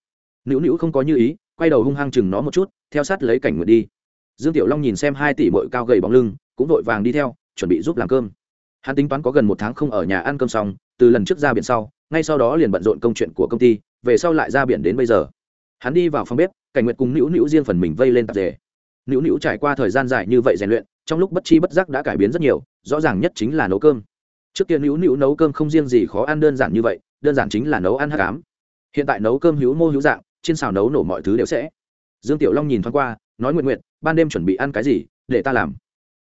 Nữu nữu không có như ý, quay đầu hung hăng chừng nó một chút, theo sát lấy cảnh nguyệt đi. Dương tiểu long nhìn xem hai tỷ bội cao gầy bóng lưng, cũng vội vàng đi theo, chuẩn bị giúp làm cơm. Hắn tính toán có gần một tháng không ở nhà ăn cơm xong, từ lần trước ra biển sau, ngay sau đó liền bận rộn công chuyện của công ty, về sau lại ra biển đến bây giờ hắn đi vào phòng bếp, cảnh nguyệt cùng nữu nữu riêng phần mình vây lên tạp dề. Nữu nữu trải qua thời gian dài như vậy rèn luyện, trong lúc bất chi bất giác đã cải biến rất nhiều, rõ ràng nhất chính là nấu cơm. Trước kia nữu nữu nấu cơm không riêng gì khó ăn đơn giản như vậy, đơn giản chính là nấu ăn hát cám hiện tại nấu cơm hữu mô hữu dạng, trên xào nấu nổ mọi thứ đều sẽ. Dương tiểu long nhìn thoáng qua, nói nguyện nguyện ban đêm chuẩn bị ăn cái gì, để ta làm.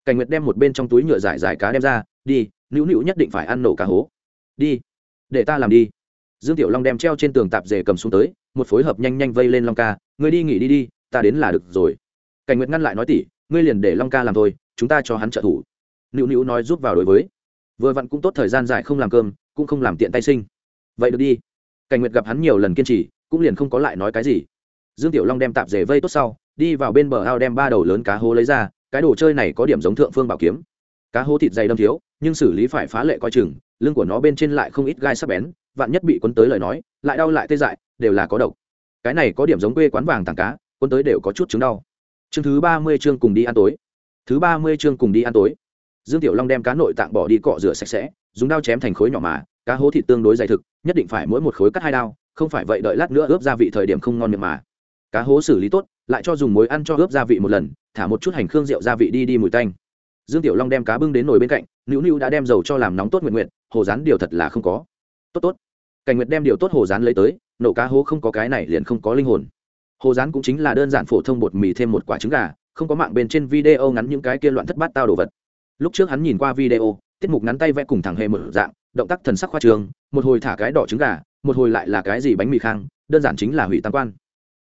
Cảnh nguyệt đem một bên trong túi nhựa giải giải cá đem ra, đi, nữu nữu nhất định phải ăn nổ cá hố. Đi, để ta làm đi dương tiểu long đem treo trên tường tạp dề cầm xuống tới, một phối hợp nhanh nhanh vây lên long ca, ngươi đi nghỉ đi đi, ta đến là được rồi. Cảnh nguyệt ngăn lại nói tỉ, ngươi liền để long ca làm thôi, chúng ta cho hắn trợ thủ. Nữu nữu nói giúp vào đối với. Vừa vặn cũng tốt thời gian dài không làm cơm, cũng không làm tiện tay sinh. Vậy được đi. Cảnh nguyệt gặp hắn nhiều lần kiên trì, cũng liền không có lại nói cái gì. Dương tiểu long đem tạp dề vây tốt sau, đi vào bên bờ ao đem ba đầu lớn cá hố lấy ra, cái đồ chơi này có điểm giống thượng phương bảo kiếm. Cá hố thịt dày đâm thiếu, nhưng xử lý phải phá lệ coi chừng, lưng của nó bên trên lại không ít gai sắc bén vạn nhất bị quấn tới lời nói, lại đau lại tê dại, đều là có độc. Cái này có điểm giống quê quán vàng tảng cá quấn tới đều có chút chứng đau. Chương thứ ba mươi chương cùng đi ăn tối. Thứ ba mươi chương cùng đi ăn tối. Dương tiểu long đem cá nội tạng bỏ đi cọ rửa sạch sẽ, dùng dao chém thành khối nhỏ mà, cá hố thịt tương đối dày thực, nhất định phải mỗi một khối cắt hai đao, không phải vậy đợi lát nữa ướp gia vị thời điểm không ngon miệng mà. Cá hố xử lý tốt, lại cho dùng muối ăn cho ướp gia vị một lần, thả một chút hành khương rượu gia vị đi đi mùi tanh. Dương tiểu long đem cá bưng đến nồi bên cạnh, nữu nữu đã đem dầu cho làm nóng tốt nguyện nguyện, hồ rán điều thật là không có tốt tốt. Cảnh nguyệt đem điều tốt hồ rán lấy tới, nổ cá hố không có cái này liền không có linh hồn. Hồ rán cũng chính là đơn giản phổ thông bột mì thêm một quả trứng gà, không có mạng bên trên video ngắn những cái kia loạn thất bát tao đồ vật. Lúc trước hắn nhìn qua video, tiết mục ngắn tay vẽ cùng thằng hề một dạng, động tác thần sắc khoa trường một hồi thả cái đỏ trứng gà, một hồi lại là cái gì bánh mì khang, đơn giản chính là hủy tam quan.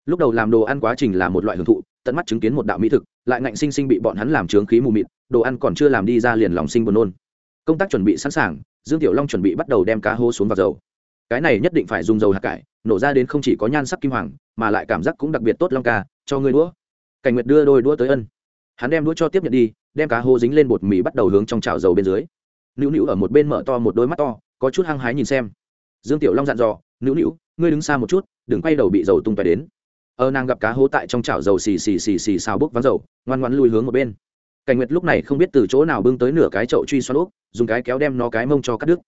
Lúc đầu làm đồ ăn quá trình là một loại hưởng thụ, tận mắt chứng kiến một đạo mỹ thực, lại ngạnh sinh sinh bị bọn hắn làm trướng khí mù mịt, đồ ăn còn chưa làm đi ra liền lòng sinh buồn nôn. Công tác chuẩn bị sẵn sàng dương tiểu long chuẩn bị bắt đầu đem cá hô xuống vào dầu. Cái này nhất định phải dùng dầu hạt cải, nổ ra đến không chỉ có nhan sắc kim hoàng, mà lại cảm giác cũng đặc biệt tốt long ca, cho ngươi đũa. Cảnh nguyệt đưa đôi đũa tới ân. Hắn đem đũa cho tiếp nhận đi, đem cá hô dính lên bột mì bắt đầu hướng trong chảo dầu bên dưới. Nữu nữu ở một bên mở to một đôi mắt to, có chút hăng hái nhìn xem. Dương tiểu long dặn dò, nữu nữu, ngươi đứng xa một chút, đừng quay đầu bị dầu tung tóe đến. Ờ nàng gặp cá hố tại trong chảo dầu xì xì xì xì xào bốc vắng dầu, ngoan ngoan lùi hướng một bên cảnh nguyệt lúc này không biết từ chỗ nào bưng tới nửa cái chậu truy xoắn úp, dùng cái kéo đem nó cái mông cho cắt đứt.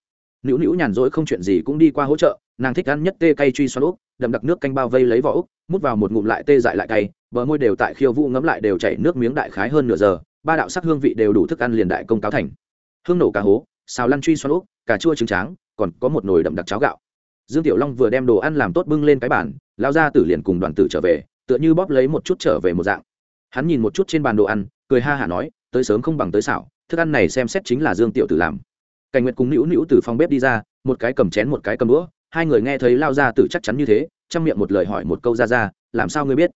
Nữu nữu nhàn rỗi không chuyện gì cũng đi qua hỗ trợ, nàng thích ăn nhất tê cay truy xoắn úp, đậm đặc nước canh bao vây lấy vỏ úp, mút vào một ngụm lại tê dại lại cay, bờ môi đều tại khiêu vũ ngấm lại đều chảy nước miếng đại khái hơn nửa giờ, ba đạo sắc hương vị đều đủ thức ăn liền đại công cáo thành. Hương nổ cá hố, xào lăn truy xoắn úp, cà chua trứng tráng, còn có một nồi đậm đặc cháo gạo. Dương tiểu long vừa đem đồ ăn làm tốt bưng lên cái bàn lao ra tử liền cùng đoàn tử trở về, tựa như bóp lấy một chút trở về một dạng. Hắn nhìn một chút trên bàn đồ ăn cười ha hả nói, tới sớm không bằng tới xảo, thức ăn này xem xét chính là dương tiểu tử làm. Cảnh nguyệt cùng nữu nữu từ phòng bếp đi ra, một cái cầm chén một cái cầm đũa, hai người nghe thấy lao ra tử chắc chắn như thế chăm miệng một lời hỏi một câu ra ra, làm sao ngươi biết?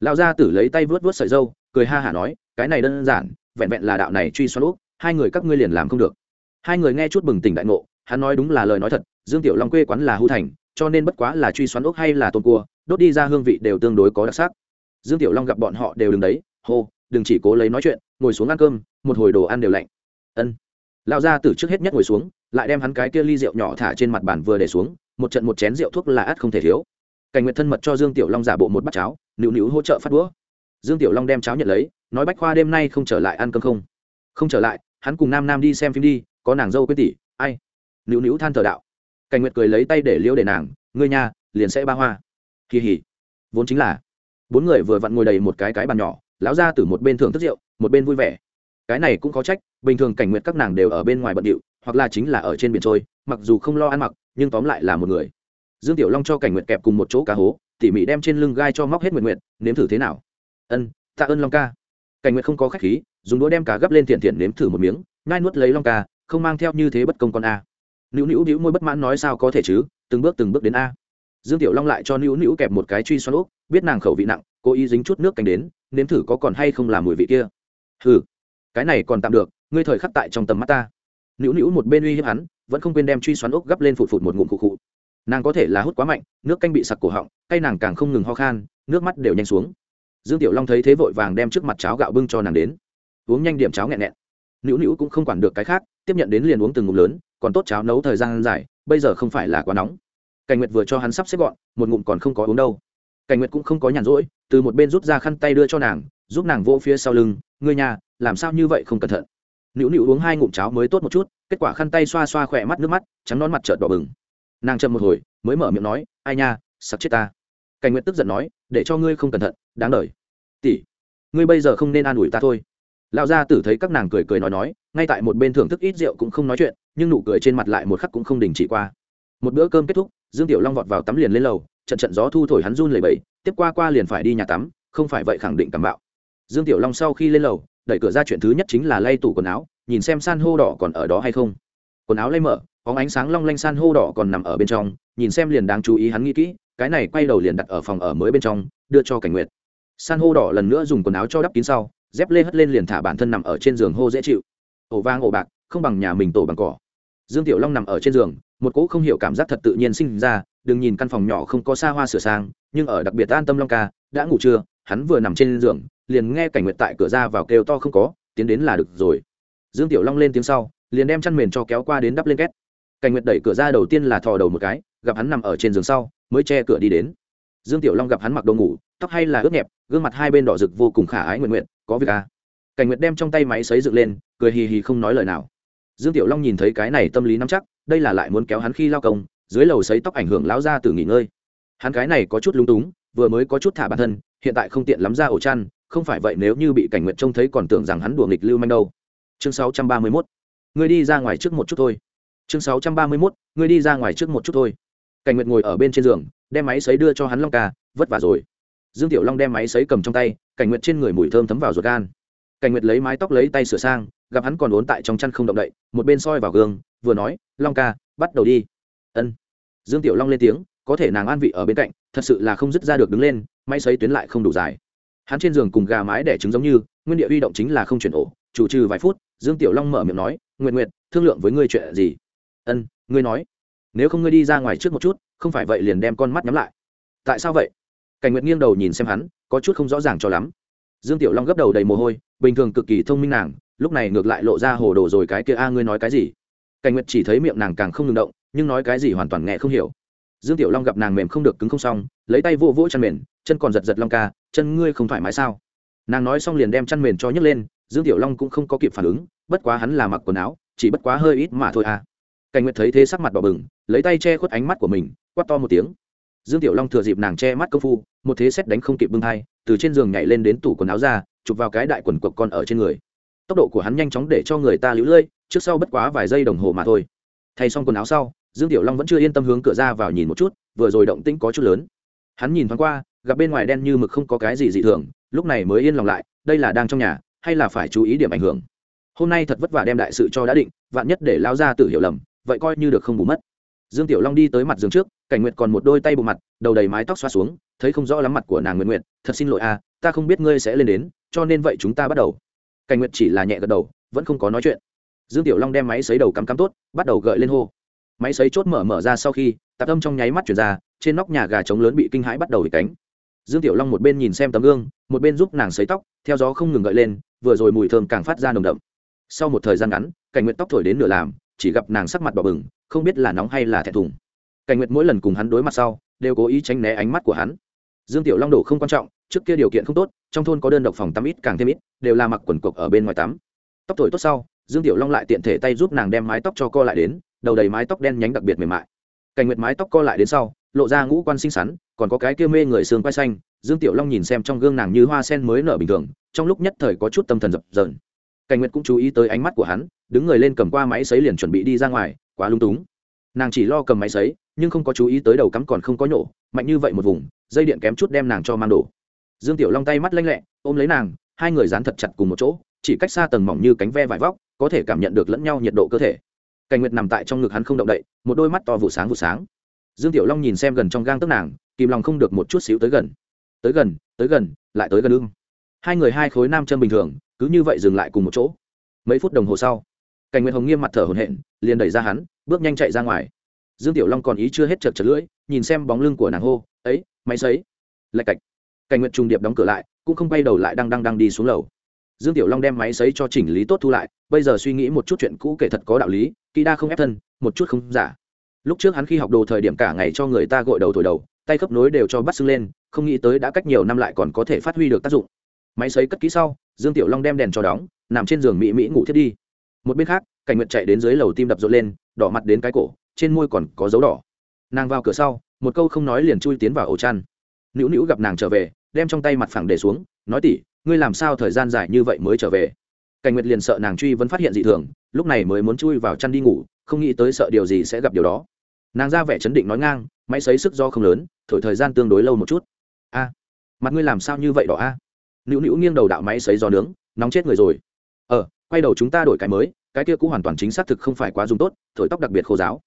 Lao ra tử lấy tay vớt vớt sợi dâu, cười ha hả nói, cái này đơn giản, vẹn vẹn là đạo này truy xoắn úp, hai người các ngươi liền làm không được. Hai người nghe chút bừng tỉnh đại ngộ, hắn nói đúng là lời nói thật, dương tiểu long quê quán là hưu thành, cho nên bất quá là truy xoắn ốc hay là tôm cua, đốt đi ra hương vị đều tương đối có đặc sắc. Dương tiểu long gặp bọn họ đều đứng đấy, hô đừng chỉ cố lấy nói chuyện, ngồi xuống ăn cơm, một hồi đồ ăn đều lạnh. Ân. Lão gia tử trước hết nhất ngồi xuống, lại đem hắn cái kia ly rượu nhỏ thả trên mặt bàn vừa để xuống, một trận một chén rượu thuốc là ắt không thể thiếu. Cảnh Nguyệt thân mật cho dương tiểu long giả bộ một bát cháo, nữu nữu hỗ trợ phát đũa. Dương tiểu long đem cháo nhận lấy, nói bách khoa đêm nay không trở lại ăn cơm không? Không trở lại, hắn cùng nam nam đi xem phim đi, có nàng dâu quyết tỷ, ai? Nữu nữu than thờ đạo. Cảnh nguyệt cười lấy tay để liễu để nàng, ngươi nha liền sẽ ba hoa. Kỳ hỉ. Vốn chính là, bốn người vừa vặn ngồi đầy một cái cái bàn nhỏ lão ra từ một bên thưởng thức rượu, một bên vui vẻ. Cái này cũng có trách, bình thường cảnh nguyệt các nàng đều ở bên ngoài bận điệu, hoặc là chính là ở trên biển trôi, mặc dù không lo ăn mặc, nhưng tóm lại là một người. Dương tiểu long cho cảnh nguyệt kẹp cùng một chỗ cá hố, tỉ mỉ đem trên lưng gai cho móc hết nguyện nguyện nếm thử thế nào? Ân, tạ ơn long ca. Cảnh nguyệt không có khách khí, dùng đũa đem cá gấp lên thiện thiện nếm thử một miếng ngai nuốt lấy long ca, không mang theo như thế bất công con a. Nữu nữu nữu môi bất mãn nói sao có thể chứ, từng bước từng bước đến a. Dương tiểu long lại cho nữu nữu kẹp một cái truy xoắn úp, biết nàng khẩu vị nặng, cố ý dính chút nước canh đến nếm thử có còn hay không làm mùi vị kia. Ừ cái này còn tạm được, ngươi thời khắc tại trong tầm mắt ta. Nữu nữu một bên uy hiếp hắn, vẫn không quên đem truy xoắn ốc gấp lên phụt phụt một ngụm khụ khụ. Nàng có thể là hút quá mạnh, nước canh bị sặc cổ họng cay nàng càng không ngừng ho khan, nước mắt đều nhanh xuống. Dương tiểu long thấy thế vội vàng đem trước mặt cháo gạo bưng cho nàng đến. Uống nhanh điểm cháo nghẹn nghẹn. Nữu nữu cũng không quản được cái khác, tiếp nhận đến liền uống từng ngụm lớn, còn tốt cháo nấu thời gian dài, bây giờ không phải là quá nóng. Cảnh nguyệt vừa cho hắn sắp xếp gọn, một ngụm còn không có uống đâu cảnh nguyệt cũng không có nhàn rỗi, từ một bên rút ra khăn tay đưa cho nàng, giúp nàng vỗ phía sau lưng, ngươi nhà, làm sao như vậy không cẩn thận? Nữu nữu uống hai ngụm cháo mới tốt một chút, kết quả khăn tay xoa xoa khỏe mắt, nước mắt, trắng nón mặt trợt đỏ bừng. Nàng chậm một hồi, mới mở miệng nói, ai nha, sặc chết ta. Cảnh nguyệt tức giận nói, để cho ngươi không cẩn thận, đáng đời. Tỷ, ngươi bây giờ không nên an ủi ta thôi. Lão gia tử thấy các nàng cười cười nói nói, ngay tại một bên thưởng thức ít rượu cũng không nói chuyện, nhưng nụ cười trên mặt lại một khắc cũng không đình chỉ qua. Một bữa cơm kết thúc, dương tiểu long vọt vào tắm liền lên lầu trận trận gió thu thổi hắn run lẩy bẩy, tiếp qua qua liền phải đi nhà tắm, không phải vậy khẳng định cảm bạo. Dương tiểu long sau khi lên lầu, đẩy cửa ra chuyện thứ nhất chính là lay tủ quần áo, nhìn xem san hô đỏ còn ở đó hay không. Quần áo lay mở có ánh sáng long lanh san hô đỏ còn nằm ở bên trong, nhìn xem liền đáng chú ý hắn nghĩ kỹ, cái này quay đầu liền đặt ở phòng ở mới bên trong, đưa cho cảnh nguyệt. San hô đỏ lần nữa dùng quần áo cho đắp kín sau, dép lê hất lên liền thả bản thân nằm ở trên giường hô dễ chịu. Ổ vang ổ bạc, không bằng nhà mình tổ bằng cỏ. Dương tiểu long nằm ở trên giường, một cỗ không hiểu cảm giác thật tự nhiên sinh ra đừng nhìn căn phòng nhỏ không có xa hoa sửa sang, nhưng ở đặc biệt an tâm long ca, đã ngủ trưa, hắn vừa nằm trên giường, liền nghe cảnh nguyệt tại cửa ra vào kêu to không có, tiến đến là được rồi. Dương tiểu long lên tiếng sau, liền đem chăn mền cho kéo qua đến đắp lên két. Cảnh nguyệt đẩy cửa ra đầu tiên là thò đầu một cái, gặp hắn nằm ở trên giường sau, mới che cửa đi đến. Dương tiểu long gặp hắn mặc đồ ngủ, tóc hay là ướt nhẹp, gương mặt hai bên đỏ rực vô cùng khả ái nguyện nguyện, có việc à. cảnh nguyệt đem trong tay máy xấy dựng lên, cười hì hì không nói lời nào. Dương tiểu long nhìn thấy cái này tâm lý nắm chắc, đây là lại muốn kéo hắn khi lao công dưới lầu sấy tóc ảnh hưởng lão ra từ nghỉ ngơi. Hắn cái này có chút lung túng, vừa mới có chút thả bản thân, hiện tại không tiện lắm ra ổ chăn, không phải vậy nếu như bị cảnh nguyện trông thấy còn tưởng rằng hắn đùa nghịch lưu manh đâu. Chương 631. người đi ra ngoài trước một chút thôi. Chương 631. người đi ra ngoài trước một chút thôi. Cảnh nguyện ngồi ở bên trên giường, đem máy sấy đưa cho hắn long ca, vất vả rồi. Dương tiểu long đem máy sấy cầm trong tay, cảnh nguyện trên người mùi thơm thấm vào ruột gan. Cảnh nguyện lấy mái tóc lấy tay sửa sang, gặp hắn còn ốn tại trong chăn không động đậy, một bên soi vào gương, vừa nói, long ca, bắt đầu đi. Ân dương tiểu long lên tiếng, có thể nàng an vị ở bên cạnh, thật sự là không dứt ra được đứng lên may xấy tuyến lại không đủ dài. Hắn trên giường cùng gà mái đẻ trứng giống như, nguyên địa huy động chính là không chuyển ổ, chủ trừ vài phút, dương tiểu long mở miệng nói nguyện nguyện thương lượng với ngươi chuyện gì? Ân, ngươi nói. Nếu không ngươi đi ra ngoài trước một chút, không phải vậy liền đem con mắt nhắm lại. Tại sao vậy? Cảnh nguyện nghiêng đầu nhìn xem hắn, có chút không rõ ràng cho lắm. Dương tiểu long gấp đầu đầy mồ hôi, bình thường cực kỳ thông minh nàng, lúc này ngược lại lộ ra hồ đồ rồi cái kia, a, ngươi nói cái gì? Cảnh Nguyệt chỉ thấy miệng nàng càng không ngừng động nhưng nói cái gì hoàn toàn nghe không hiểu. Dương tiểu long gặp nàng mềm không được cứng không xong, lấy tay vô vỗ chăn mền, chân còn giật giật long ca, chân ngươi không thoải mái sao? Nàng nói xong liền đem chăn mền cho nhấc lên, dương tiểu long cũng không có kịp phản ứng, bất quá hắn là mặc quần áo, chỉ bất quá hơi ít mà thôi à. Cảnh nguyệt thấy thế sắc mặt đỏ bừng, lấy tay che khuất ánh mắt của mình, quát to một tiếng. Dương tiểu long thừa dịp nàng che mắt công phu, một thế xét đánh không kịp bưng thai, từ trên giường nhảy lên đến tủ quần áo ra, chụp vào cái đại quần cộc con ở trên người. Tốc độ của hắn nhanh chóng để cho người ta lũ lưỡi, trước sau bất quá vài giây đồng hồ mà thôi. Thay xong quần áo sau dương tiểu long vẫn chưa yên tâm hướng cửa ra vào nhìn một chút, vừa rồi động tĩnh có chút lớn. Hắn nhìn thoáng qua, gặp bên ngoài đen như mực không có cái gì dị thường, lúc này mới yên lòng lại, đây là đang trong nhà, hay là phải chú ý điểm ảnh hưởng? Hôm nay thật vất vả đem đại sự cho đã định, vạn nhất để lao ra tự hiểu lầm, vậy coi như được không bù mất. Dương tiểu long đi tới mặt giường trước, cảnh nguyệt còn một đôi tay bộ mặt, đầu đầy mái tóc xoa xuống, thấy không rõ lắm mặt của nàng nguyện nguyện thật xin lỗi a ta không biết ngươi sẽ lên đến, cho nên vậy chúng ta bắt đầu. Cảnh nguyệt chỉ là nhẹ gật đầu, vẫn không có nói chuyện. Dương tiểu long đem máy xấy đầu cắm cắm tốt, bắt đầu gợi lên hô máy xấy chốt mở mở ra sau khi, tạp âm trong nháy mắt chuyển ra, trên nóc nhà gà trống lớn bị kinh hãi bắt đầu bị cánh. Dương tiểu long một bên nhìn xem tấm gương, một bên giúp nàng xấy tóc, theo gió không ngừng gợi lên, vừa rồi mùi thơm càng phát ra nồng đậm. Sau một thời gian ngắn, cảnh nguyện tóc thổi đến nửa làm, chỉ gặp nàng sắc mặt đỏ bừng, không biết là nóng hay là thẹn thùng. Cảnh nguyệt mỗi lần cùng hắn đối mặt sau, đều cố ý tránh né ánh mắt của hắn. Dương tiểu long đổ không quan trọng, trước kia điều kiện không tốt, trong thôn có đơn độc phòng tắm ít càng thêm ít, đều là mặc quần cộc ở bên ngoài tắm. Tóc thổi tốt sau, dương tiểu long lại tiện thể tay giúp nàng đem mái tóc cho co lại đến đầu đầy mái tóc đen nhánh đặc biệt mềm mại. Cảnh nguyệt mái tóc co lại đến sau, lộ ra ngũ quan xinh xắn, còn có cái kia mê người xương quai xanh, dương tiểu long nhìn xem trong gương nàng như hoa sen mới nở bình thường, trong lúc nhất thời có chút tâm thần dập dờn. Cảnh nguyệt cũng chú ý tới ánh mắt của hắn, đứng người lên cầm qua máy xấy liền chuẩn bị đi ra ngoài, quá lung túng. Nàng chỉ lo cầm máy xấy nhưng không có chú ý tới đầu cắm còn không có nhổ, mạnh như vậy một vùng, dây điện kém chút đem nàng cho mang đổ. Dương tiểu long tay mắt lanh lẹ, ôm lấy nàng, hai người dán thật chặt cùng một chỗ, chỉ cách xa tầng mỏng như cánh ve vải vóc, có thể cảm nhận được lẫn nhau nhiệt độ cơ thể cảnh nguyệt nằm tại trong ngực hắn không động đậy, một đôi mắt to vụ sáng vụ sáng. Dương tiểu long nhìn xem gần trong gang tấc nàng, kìm lòng không được một chút xíu tới gần. Tới gần tới gần, lại tới gần lưng. hai người hai khối nam châm bình thường, cứ như vậy dừng lại cùng một chỗ. Mấy phút đồng hồ sau, cảnh nguyệt hồng nghiêm mặt thở hổn hển, liền đẩy ra hắn, bước nhanh chạy ra ngoài. Dương tiểu long còn ý chưa hết chật chật lưỡi, nhìn xem bóng lưng của nàng hô, ấy, máy sấy. Lạch cạch. Cảnh nguyệt trùng điệp đóng cửa lại, cũng không bay đầu lại đang đang đang đi xuống lầu. Dương tiểu long đem máy sấy cho chỉnh lý tốt thu lại, bây giờ suy nghĩ một chút chuyện cũ kể thật có đạo lý kỹ đa không ép thân, một chút không giả. Lúc trước hắn khi học đồ thời điểm cả ngày cho người ta gội đầu thổi đầu, tay khớp nối đều cho bắt sưng lên, không nghĩ tới đã cách nhiều năm lại còn có thể phát huy được tác dụng. Máy sấy cất kỹ sau, dương tiểu long đem đèn cho đóng, nằm trên giường mỹ mỹ ngủ thiết đi. Một bên khác, cảnh nguyệt chạy đến dưới lầu tim đập rộn lên, đỏ mặt đến cái cổ, trên môi còn có dấu đỏ. Nàng vào cửa sau, một câu không nói liền chui tiến vào ổ chăn. Nữu nữu gặp nàng trở về, đem trong tay mặt phẳng để xuống, nói tỉ ngươi làm sao thời gian dài như vậy mới trở về? Cảnh nguyệt liền sợ nàng truy vẫn phát hiện dị thường lúc này mới muốn chui vào chăn đi ngủ, không nghĩ tới sợ điều gì sẽ gặp điều đó. Nàng ra vẻ chấn định nói ngang, máy xấy sức do không lớn, thổi thời gian tương đối lâu một chút. A, mặt ngươi làm sao như vậy đỏ a? À? nữu nữu nghiêng đầu đạo máy xấy gió nướng, nóng chết người rồi. Ờ quay đầu chúng ta đổi cái mới, cái kia cũng hoàn toàn chính xác thực không phải quá dùng tốt, thổi tóc đặc biệt khô giáo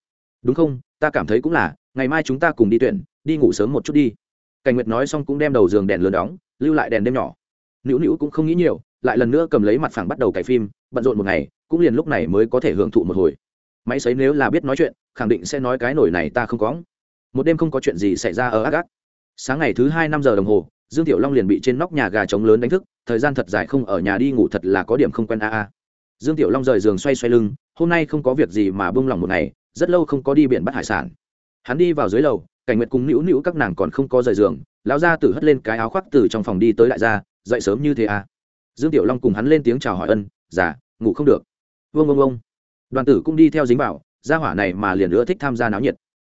đúng không? Ta cảm thấy cũng là, ngày mai chúng ta cùng đi tuyển, đi ngủ sớm một chút đi. Cảnh nguyệt nói xong cũng đem đầu giường đèn lớn đóng, lưu lại đèn đêm nhỏ. Nữu nữu cũng không nghĩ nhiều, lại lần nữa cầm lấy mặt phẳng bắt đầu cải phim, bận rộn một ngày cũng liền lúc này mới có thể hưởng thụ một hồi. Máy xấy nếu là biết nói chuyện, khẳng định sẽ nói cái nổi này ta không có. Một đêm không có chuyện gì xảy ra ở ác gác sáng ngày thứ hai năm giờ đồng hồ, dương tiểu long liền bị trên nóc nhà gà trống lớn đánh thức, thời gian thật dài không ở nhà đi ngủ thật là có điểm không quen a a. Dương tiểu long rời giường xoay xoay lưng, hôm nay không có việc gì mà bông lòng một ngày, rất lâu không có đi biển bắt hải sản. Hắn đi vào dưới lầu, cảnh nguyệt cùng nữu nữu các nàng còn không có rời giường, lão gia tử hất lên cái áo khoác từ trong phòng đi tới đại gia dậy sớm như thế à? Dương tiểu long cùng hắn lên tiếng chào hỏi ân già ngủ không được vương ông ông đoàn tử cũng đi theo dính bảo gia hỏa này mà liền nữa thích tham gia náo nhiệt.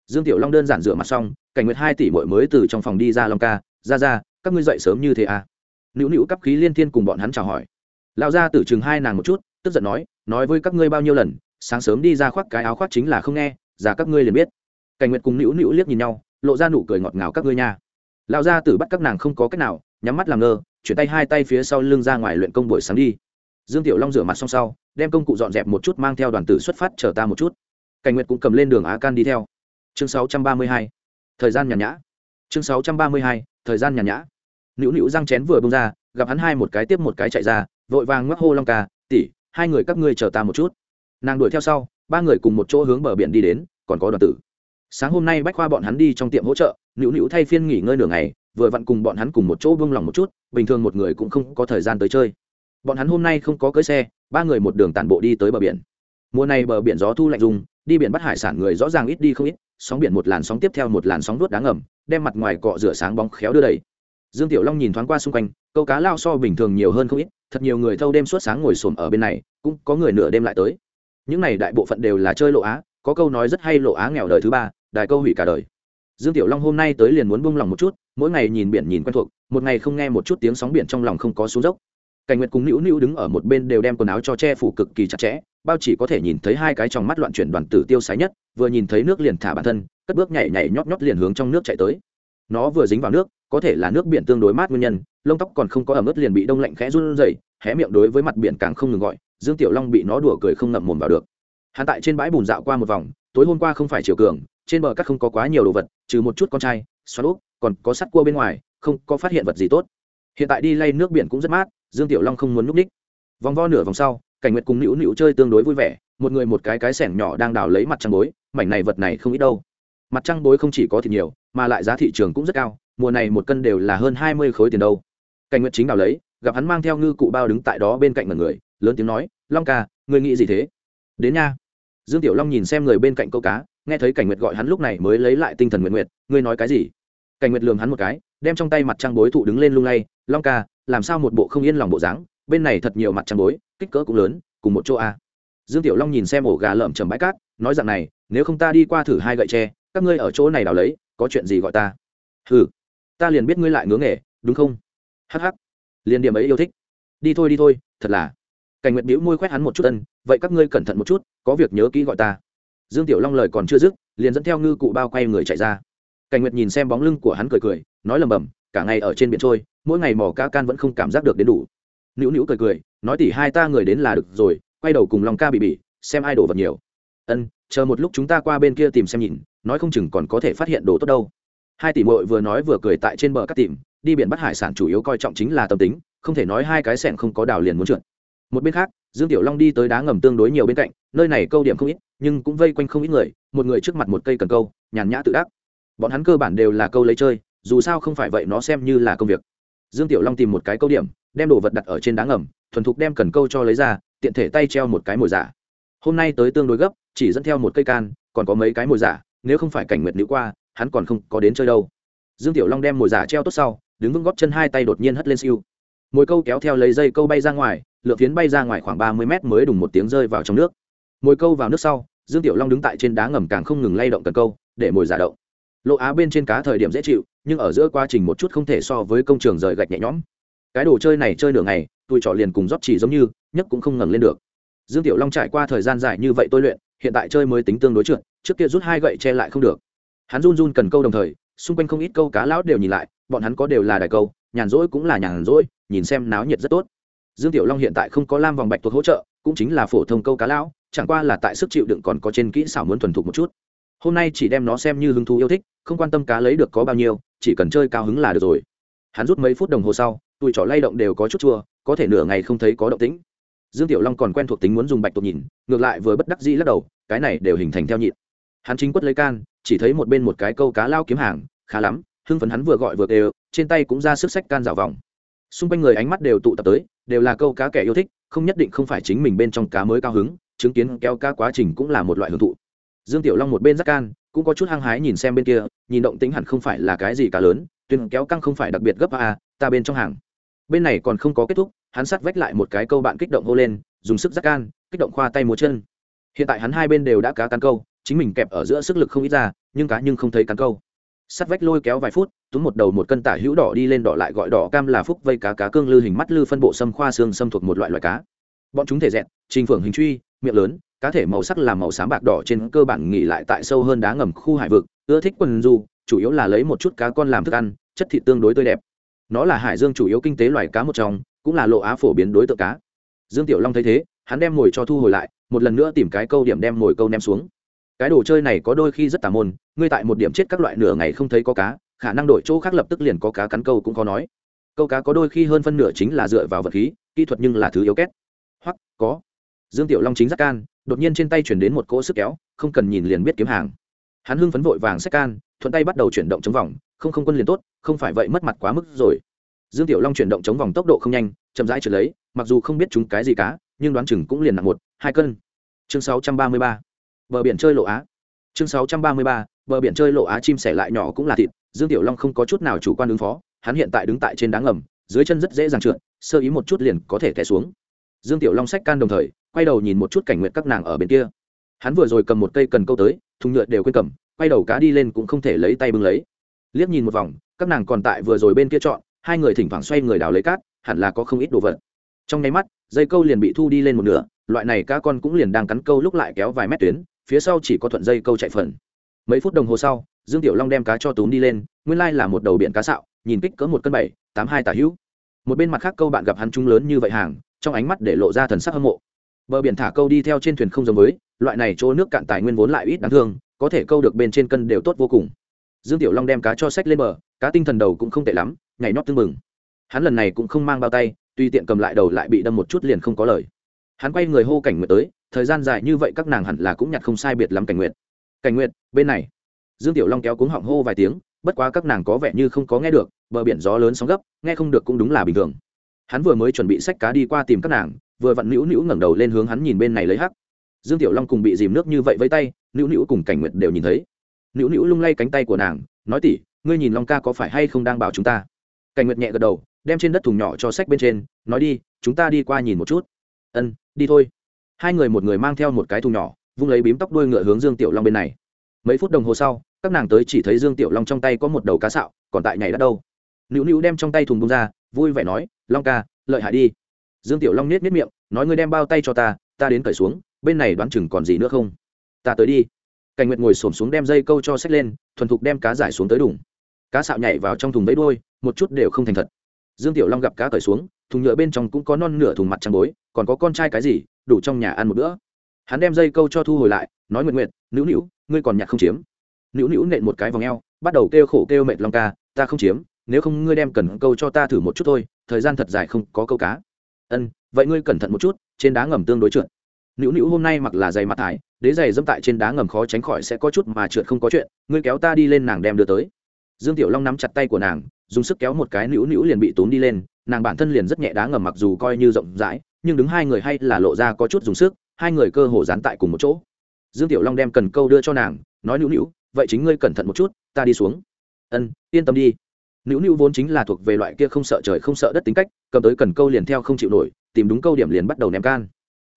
Dương tiểu long đơn giản rửa mặt xong, cảnh nguyệt hai tỷ muội mới từ trong phòng đi ra long ca, ra ra, các ngươi dậy sớm như thế à? Nữu nữu cấp khí liên thiên cùng bọn hắn chào hỏi. Lão gia tử chừng hai nàng một chút, tức giận nói nói với các ngươi bao nhiêu lần, sáng sớm đi ra khoác cái áo khoác chính là không nghe, già các ngươi liền biết. Cảnh nguyệt cùng nữu nữu liếc nhìn nhau, lộ ra nụ cười ngọt ngào các ngươi nha. Lão gia tử bắt các nàng không có cách nào, nhắm mắt làm ngơ, chuyển tay hai tay phía sau lưng ra ngoài luyện công buổi sáng đi. Dương tiểu long rửa mặt xong sau đem công cụ dọn dẹp một chút, mang theo đoàn tử xuất phát, chờ ta một chút. Cảnh nguyệt cũng cầm lên đường á can đi theo. Chương 632. thời gian nhàn nhã. Chương 632. thời gian nhàn nhã. Nữu nữu răng chén vừa bông ra, gặp hắn hai một cái tiếp một cái chạy ra, vội vàng ngoắc hô long ca, tỷ, hai người các ngươi chờ ta một chút. Nàng đuổi theo sau, ba người cùng một chỗ hướng bờ biển đi đến, còn có đoàn tử. Sáng hôm nay bách khoa bọn hắn đi trong tiệm hỗ trợ, nữu nữu thay phiên nghỉ ngơi nửa ngày, vừa vặn cùng bọn hắn cùng một chỗ buông lòng một chút, bình thường một người cũng không có thời gian tới chơi. Bọn hắn hôm nay không có cưới xe ba người một đường tản bộ đi tới bờ biển. Mùa này bờ biển gió thu lạnh dùng đi biển bắt hải sản người rõ ràng ít đi không ít, sóng biển một làn sóng tiếp theo một làn sóng đuốt đá ngầm, đem mặt ngoài cọ rửa sáng bóng khéo đưa đầy. Dương tiểu long nhìn thoáng qua xung quanh, câu cá lao so bình thường nhiều hơn không ít, thật nhiều người thâu đêm suốt sáng ngồi xổm ở bên này, cũng có người nửa đêm lại tới. Những này đại bộ phận đều là chơi lộ á, có câu nói rất hay lộ á nghèo đời thứ ba đại câu hủy cả đời. Dương tiểu long hôm nay tới liền muốn buông lòng một chút, mỗi ngày nhìn biển nhìn quen thuộc, một ngày không nghe một chút tiếng sóng biển trong lòng không có xuống dốc cảnh nguyệt cùng nữu nữu đứng ở một bên đều đem quần áo cho che phủ cực kỳ chặt chẽ, bao chỉ có thể nhìn thấy hai cái trong mắt loạn chuyển đoàn tử tiêu sái nhất, vừa nhìn thấy nước liền thả bản thân, cất bước nhảy nhảy nhót nhót liền hướng trong nước chạy tới. Nó vừa dính vào nước, có thể là nước biển tương đối mát nguyên nhân, lông tóc còn không có ẩm ướt liền bị đông lạnh khẽ run rẩy, hé miệng đối với mặt biển càng không ngừng gọi, dương tiểu long bị nó đùa cười không ngậm mồm vào được. Hắn tại trên bãi bùn dạo qua một vòng, tối hôm qua không phải chiều cường, trên bờ cát không có quá nhiều đồ vật, trừ một chút con trai, xoắn úp, còn có sắt cua bên ngoài, không có phát hiện vật gì tốt. Hiện tại đi lay nước biển cũng rất mát dương tiểu long không muốn núp ních vòng vo nửa vòng sau, cảnh nguyệt cùng nữu nữu chơi tương đối vui vẻ, một người một cái cái sẻng nhỏ đang đào lấy mặt trăng bối, mảnh này vật này không ít đâu. Mặt trăng bối không chỉ có thịt nhiều, mà lại giá thị trường cũng rất cao, mùa này một cân đều là hơn hai mươi khối tiền đâu. Cảnh nguyệt chính đào lấy, gặp hắn mang theo ngư cụ bao đứng tại đó bên cạnh mọi người, lớn tiếng nói, long ca người nghĩ gì thế? Đến nha. Dương tiểu long nhìn xem người bên cạnh câu cá, nghe thấy cảnh nguyệt gọi hắn lúc này mới lấy lại tinh thần nguyện nguyệt ngươi nói cái gì? Cảnh nguyệt lường hắn một cái, đem trong tay mặt trăng bối thụ đứng lên lung lay, long ca làm sao một bộ không yên lòng bộ dáng, bên này thật nhiều mặt trăng bối, kích cỡ cũng lớn, cùng một chỗ a. Dương tiểu long nhìn xem ổ gà lợm trầm bãi cát, nói rằng này, nếu không ta đi qua thử hai gậy tre, các ngươi ở chỗ này đào lấy, có chuyện gì gọi ta? Ừ ta liền biết ngươi lại ngứa nghề, đúng không? Hh liền điểm ấy yêu thích. Đi thôi đi thôi, thật là. Cảnh nguyệt bĩu môi khoét hắn một chút ân, vậy các ngươi cẩn thận một chút, có việc nhớ kỹ gọi ta. Dương tiểu long lời còn chưa dứt, liền dẫn theo ngư cụ bao quay người chạy ra. Cảnh nguyệt nhìn xem bóng lưng của hắn cười cười, nói lầm bầm, cả ngày ở trên biển trôi mỗi ngày mò ca can vẫn không cảm giác được đến đủ. Nữu nữu cười cười, nói tỉ hai ta người đến là được rồi, quay đầu cùng lòng ca bị bị xem ai đổ vật nhiều. Ân, chờ một lúc chúng ta qua bên kia tìm xem nhìn, nói không chừng còn có thể phát hiện đồ tốt đâu. Hai tỷ mội vừa nói vừa cười tại trên bờ cắt tìm, đi biển bắt hải sản chủ yếu coi trọng chính là tâm tính, không thể nói hai cái sẻn không có đào liền muốn trượt. Một bên khác, dương tiểu long đi tới đá ngầm tương đối nhiều bên cạnh, nơi này câu điểm không ít, nhưng cũng vây quanh không ít người, một người trước mặt một cây cần câu, nhàn nhã tự đắc. Bọn hắn cơ bản đều là câu lấy chơi, dù sao không phải vậy nó xem như là công việc dương tiểu long tìm một cái câu điểm, đem đồ vật đặt ở trên đá ngầm, thuần thục đem cần câu cho lấy ra, tiện thể tay treo một cái mồi giả. Hôm nay tới tương đối gấp, chỉ dẫn theo một cây can, còn có mấy cái mồi giả, nếu không phải cảnh nguyệt nữ qua, hắn còn không có đến chơi đâu. Dương tiểu long đem mồi giả treo tốt sau, đứng vững góp chân hai tay đột nhiên hất lên siêu. Mồi câu kéo theo lấy dây câu bay ra ngoài lựa phiến bay ra ngoài khoảng ba mươi mét mới đùng một tiếng rơi vào trong nước. Mồi câu vào nước sau, dương tiểu long đứng tại trên đá ngầm càng không ngừng lay động cần câu, để mồi giả động. Lộ á bên trên cá thời điểm dễ chịu nhưng ở giữa quá trình một chút không thể so với công trường rời gạch nhẹ nhõm. Cái đồ chơi này chơi nửa ngày tôi trọ liền cùng rót chỉ giống như nhất cũng không ngẩng lên được. Dương tiểu long trải qua thời gian dài như vậy tôi luyện, hiện tại chơi mới tính tương đối trượt, trước kia rút hai gậy che lại không được. Hắn run run cần câu đồng thời, xung quanh không ít câu cá lão đều nhìn lại, bọn hắn có đều là đài câu, nhàn rỗi cũng là nhàn rỗi, nhìn xem náo nhiệt rất tốt. Dương tiểu long hiện tại không có lam vòng bạch thuộc hỗ trợ, cũng chính là phổ thông câu cá lão, chẳng qua là tại sức chịu đựng còn có trên kỹ xảo muốn thuần thục một chút hôm nay chỉ đem nó xem như hứng thú yêu thích, không quan tâm cá lấy được có bao nhiêu, chỉ cần chơi cao hứng là được rồi. Hắn rút mấy phút đồng hồ sau tụi trỏ lay động đều có chút chua, có thể nửa ngày không thấy có động tĩnh. Dương tiểu long còn quen thuộc tính muốn dùng bạch tuộc nhìn, ngược lại vừa bất đắc dĩ lắc đầu, cái này đều hình thành theo nhịn hắn chính quất lấy can, chỉ thấy một bên một cái câu cá lao kiếm hàng, khá lắm, hưng phấn hắn vừa gọi vừa đều trên tay cũng ra sức sách can rào vòng. Xung quanh người ánh mắt đều tụ tập tới, đều là câu cá kẻ yêu thích, không nhất định không phải chính mình bên trong cá mới cao hứng, chứng kiến kéo cá quá trình cũng là một loại hưởng thụ dương tiểu long một bên rắc can, cũng có chút hăng hái nhìn xem bên kia, nhìn động tính hẳn không phải là cái gì cả lớn, tuyên kéo căng không phải đặc biệt gấp a, ta bên trong hàng. Bên này còn không có kết thúc, hắn sắt vách lại một cái câu bạn kích động hô lên, dùng sức rắc can, kích động khoa tay múa chân. Hiện tại hắn hai bên đều đã cá cắn câu, chính mình kẹp ở giữa sức lực không ít ra, nhưng cá nhưng không thấy cắn câu. Sắt vách lôi kéo vài phút, túm một đầu một cân tả hữu đỏ đi lên đỏ lại gọi đỏ cam là phúc vây cá cá cương lư hình mắt lư phân bộ xâm khoa xương xâm thuộc một loại loại cá. Bọn chúng thể dẹn trình phưởng hình truy, miệng lớn cá thể màu sắc là màu xám bạc đỏ trên cơ bản nghỉ lại tại sâu hơn đá ngầm khu hải vực, ưa thích quần du chủ yếu là lấy một chút cá con làm thức ăn, chất thịt tương đối tươi đẹp. Nó là hải dương chủ yếu kinh tế loài cá một trong, cũng là lộ á phổ biến đối tượng cá. Dương tiểu long thấy thế, hắn đem mồi cho thu hồi lại, một lần nữa tìm cái câu điểm đem mồi câu ném xuống. Cái đồ chơi này có đôi khi rất tà môn, ngươi tại một điểm chết các loại nửa ngày không thấy có cá, khả năng đổi chỗ khác lập tức liền có cá cắn câu cũng có nói. Câu cá có đôi khi hơn phân nửa chính là dựa vào vật khí, kỹ thuật nhưng là thứ yếu két. Hoặc có. Dương tiểu long chính giác can đột nhiên trên tay chuyển đến một cỗ sức kéo, không cần nhìn liền biết kiếm hàng. Hắn hưng phấn vội vàng xách can, thuận tay bắt đầu chuyển động chống vòng, không không quân liền tốt, không phải vậy mất mặt quá mức rồi. Dương tiểu long chuyển động chống vòng tốc độ không nhanh, chậm rãi trượt lấy, mặc dù không biết chúng cái gì cá, nhưng đoán chừng cũng liền nặng một, hai cân. Chương sáu trăm ba mươi ba. Bờ biển chơi lộ á. Chương sáu trăm ba mươi ba. Bờ biển chơi lộ á chim sẻ lại nhỏ cũng là thịt, dương tiểu long không có chút nào chủ quan ứng phó, hắn hiện tại đứng tại trên đá ngầm, dưới chân rất dễ dàng trượt, sơ ý một chút liền có thể té xuống. Dương tiểu long sách can đồng thời quay đầu nhìn một chút cảnh nguyện các nàng ở bên kia. Hắn vừa rồi cầm một cây cần câu tới, thùng nhựa đều quên cầm, quay đầu cá đi lên cũng không thể lấy tay bưng lấy. Liếc nhìn một vòng, các nàng còn tại vừa rồi bên kia chọn, hai người thỉnh thoảng xoay người đào lấy cát, hẳn là có không ít đồ vật. Trong nháy mắt, dây câu liền bị thu đi lên một nửa, loại này cá con cũng liền đang cắn câu lúc lại kéo vài mét tuyến, phía sau chỉ có thuận dây câu chạy phần. Mấy phút đồng hồ sau, dương tiểu long đem cá cho túm đi lên, nguyên lai là một đầu biển cá sạo, nhìn kích cỡ một cân bảy, tám hai tả hữu. Một bên mặt khác câu bạn gặp hắn trung lớn như vậy hàng, trong ánh mắt để lộ ra thần sắc hâm mộ bờ biển thả câu đi theo trên thuyền không giống với, loại này chỗ nước cạn tài nguyên vốn lại ít đáng thương, có thể câu được bên trên cân đều tốt vô cùng. Dương tiểu long đem cá cho sách lên bờ, cá tinh thần đầu cũng không tệ lắm, nhảy nót tưng mừng hắn lần này cũng không mang bao tay tuy tiện cầm lại đầu lại bị đâm một chút liền không có lời. Hắn quay người hô cảnh nguyệt tới, thời gian dài như vậy các nàng hẳn là cũng nhặt không sai biệt lắm cảnh nguyệt. Cảnh nguyệt, bên này. Dương tiểu long kéo cuống họng hô vài tiếng, bất quá các nàng có vẻ như không có nghe được, bờ biển gió lớn sóng gấp, nghe không được cũng đúng là bình thường. Hắn vừa mới chuẩn bị sách cá đi qua tìm các nàng vừa vặn nữu nữu ngẩng đầu lên hướng hắn nhìn bên này lấy hắc. Dương tiểu long cùng bị dìm nước như vậy với tay, nữu nữu cùng cảnh nguyệt đều nhìn thấy. Nữu nữu lung lay cánh tay của nàng, nói tỉ, ngươi nhìn long ca có phải hay không đang bảo chúng ta? Cảnh nguyệt nhẹ gật đầu, đem trên đất thùng nhỏ cho sách bên trên, nói đi, chúng ta đi qua nhìn một chút. Ân, đi thôi. Hai người một người mang theo một cái thùng nhỏ, vung lấy bím tóc đuôi ngựa hướng dương tiểu long bên này. Mấy phút đồng hồ sau, các nàng tới chỉ thấy dương tiểu long trong tay có một đầu cá sạo, còn tại nhảy đất đâu. Nữu nữu đem trong tay thùng bông ra, vui vẻ nói, long ca, lợi hại đi dương tiểu long nết nết miệng, nói ngươi đem bao tay cho ta ta đến cởi xuống, bên này đoán chừng còn gì nữa không? Ta tới đi. Cảnh nguyệt ngồi xổm xuống đem dây câu cho xách lên, thuần thục đem cá giải xuống tới đủng cá xạo nhảy vào trong thùng vẫy đuôi, một chút đều không thành thật. Dương tiểu long gặp cá cởi xuống, thùng nhựa bên trong cũng có non nửa thùng mặt trắng bối, còn có con trai cái gì, đủ trong nhà ăn một bữa. Hắn đem dây câu cho thu hồi lại, nói nguyện nguyện nữu nữu, ngươi còn nhặt không chiếm? Nữu nữu nện một cái vòng eo, bắt đầu kêu khổ kêu mệt long ca, ta không chiếm, nếu không ngươi đem cần câu cho ta thử một chút thôi, thời gian thật dài không có câu cá ân, vậy ngươi cẩn thận một chút, trên đá ngầm tương đối trượt. Nữu nữu hôm nay mặc là giày mặt thải, đế giày dẫm tại trên đá ngầm khó tránh khỏi sẽ có chút mà trượt không có chuyện, ngươi kéo ta đi lên nàng đem đưa tới. Dương tiểu long nắm chặt tay của nàng, dùng sức kéo một cái nữu nữu liền bị tốn đi lên, nàng bản thân liền rất nhẹ đá ngầm mặc dù coi như rộng rãi, nhưng đứng hai người hay là lộ ra có chút dùng sức, hai người cơ hồ dán tại cùng một chỗ. Dương tiểu long đem cần câu đưa cho nàng, nói nữu nữu, vậy chính ngươi cẩn thận một chút, ta đi xuống. Ân, yên tâm đi nữu nữu vốn chính là thuộc về loại kia không sợ trời không sợ đất tính cách, cầm tới cần câu liền theo không chịu nổi, tìm đúng câu điểm liền bắt đầu ném can.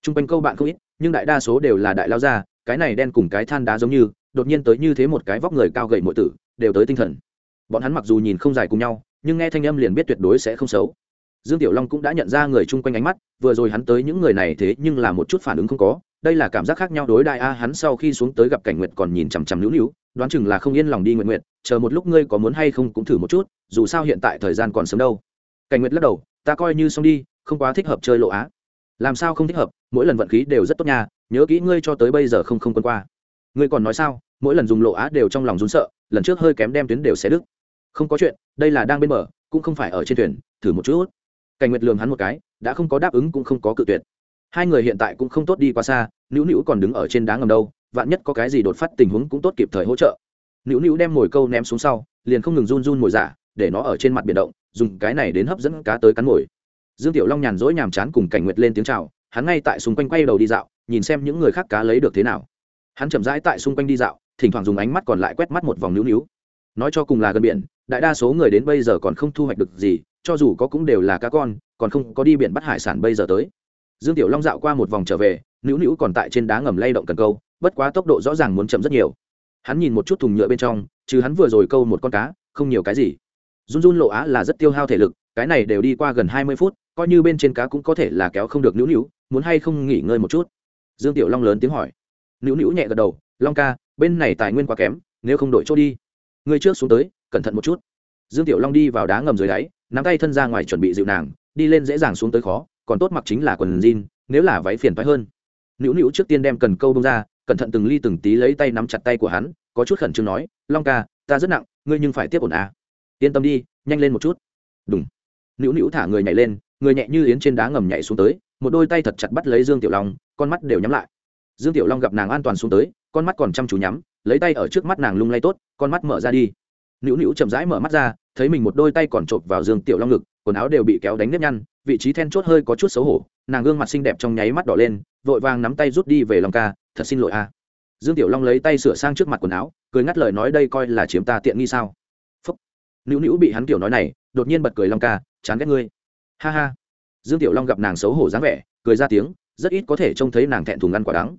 T r u n g quanh câu bạn không ít, nhưng đại đa số đều là đại lao ra cái này đen cùng cái than đá giống như, đột nhiên tới như thế một cái vóc người cao gậy mọi tử, đều tới tinh thần. Bọn hắn mặc dù nhìn không dài cùng nhau, nhưng nghe thanh âm liền biết tuyệt đối sẽ không xấu. Dương tiểu long cũng đã nhận ra người chung quanh ánh mắt, vừa rồi hắn tới những người này thế nhưng là một chút phản ứng không có đây là cảm giác khác nhau đối đại a hắn sau khi xuống tới gặp cảnh nguyệt còn nhìn chằm chằm nữu nữu, đoán chừng là không yên lòng đi nguyện nguyện chờ một lúc ngươi có muốn hay không cũng thử một chút, dù sao hiện tại thời gian còn sớm đâu. Cảnh nguyệt lắc đầu, ta coi như xong đi, không quá thích hợp chơi lộ á làm sao không thích hợp? Mỗi lần vận khí đều rất tốt nha, nhớ kỹ ngươi cho tới bây giờ không không quân qua. Ngươi còn nói sao? Mỗi lần dùng lộ á đều trong lòng rún sợ, lần trước hơi kém đem tuyến đều xé đứt. Không có chuyện, đây là đang bên bờ, cũng không phải ở trên thuyền, thử một chút. Cảnh nguyệt lường hắn một cái, đã không có đáp ứng cũng không có cự tuyệt hai người hiện tại cũng không tốt đi quá xa nữu nữu còn đứng ở trên đá ngầm đâu vạn nhất có cái gì đột phát tình huống cũng tốt kịp thời hỗ trợ. Nữu nữu đem mồi câu ném xuống sau liền không ngừng run run mồi giả để nó ở trên mặt biển động dùng cái này đến hấp dẫn cá tới cắn mồi. Dương tiểu long nhàn rỗi nhàm chán cùng cảnh nguyệt lên tiếng chào hắn ngay tại xung quanh quay đầu đi dạo nhìn xem những người khác cá lấy được thế nào. Hắn chậm rãi tại xung quanh đi dạo thỉnh thoảng dùng ánh mắt còn lại quét mắt một vòng Nữu Nữu, nói cho cùng là gần biển đại đa số người đến bây giờ còn không thu hoạch được gì cho dù có cũng đều là cá con còn không có đi biển bắt hải sản bây giờ tới dương tiểu long dạo qua một vòng trở về, nữu nữu còn tại trên đá ngầm lay động cần câu, bất quá tốc độ rõ ràng muốn chậm rất nhiều. Hắn nhìn một chút thùng nhựa bên trong chứ hắn vừa rồi câu một con cá, không nhiều cái gì. Run run lộ á là rất tiêu hao thể lực, cái này đều đi qua gần hai mươi phút, coi như bên trên cá cũng có thể là kéo không được nữu nữu, muốn hay không nghỉ ngơi một chút? Dương tiểu long lớn tiếng hỏi. Nữu nữu nhẹ gật đầu, long ca, bên này tài nguyên quá kém, nếu không đổi chỗ đi. Người trước xuống tới, cẩn thận một chút. Dương tiểu long đi vào đá ngầm dưới đáy, nắm tay thân ra ngoài chuẩn bị dịu nàng, đi lên dễ dàng xuống tới khó còn tốt mặc chính là quần jean, nếu là váy phiền phái hơn. Nữu nữu trước tiên đem cần câu bông ra, cẩn thận từng ly từng tí lấy tay nắm chặt tay của hắn, có chút khẩn trương nói, long ca, ta rất nặng, ngươi nhưng phải tiếp ổn à. yên tâm đi, nhanh lên một chút. Đúng nữu nữu thả người nhảy lên, người nhẹ như yến trên đá ngầm nhảy xuống tới, một đôi tay thật chặt bắt lấy dương tiểu long, con mắt đều nhắm lại. Dương tiểu long gặp nàng an toàn xuống tới, con mắt còn chăm chú nhắm, lấy tay ở trước mắt nàng lung lay tốt, con mắt mở ra đi. Nữu nữu chậm rãi mở mắt ra, thấy mình một đôi tay còn chộp vào dương tiểu long ngực quần áo đều bị kéo đánh nếp nhăn, vị trí then chốt hơi có chút xấu hổ, nàng gương mặt xinh đẹp trong nháy mắt đỏ lên, vội vàng nắm tay rút đi về long ca, thật xin lỗi a. Dương tiểu long lấy tay sửa sang trước mặt quần áo, cười ngắt lời nói, đây coi là chiếm ta tiện nghi sao? Phúc. Nữu nữu bị hắn kiểu nói này, đột nhiên bật cười, long ca, chán ghét ngươi. Ha ha. Dương tiểu long gặp nàng xấu hổ dáng vẻ, cười ra tiếng, rất ít có thể trông thấy nàng thẹn thùng ăn quả đắng.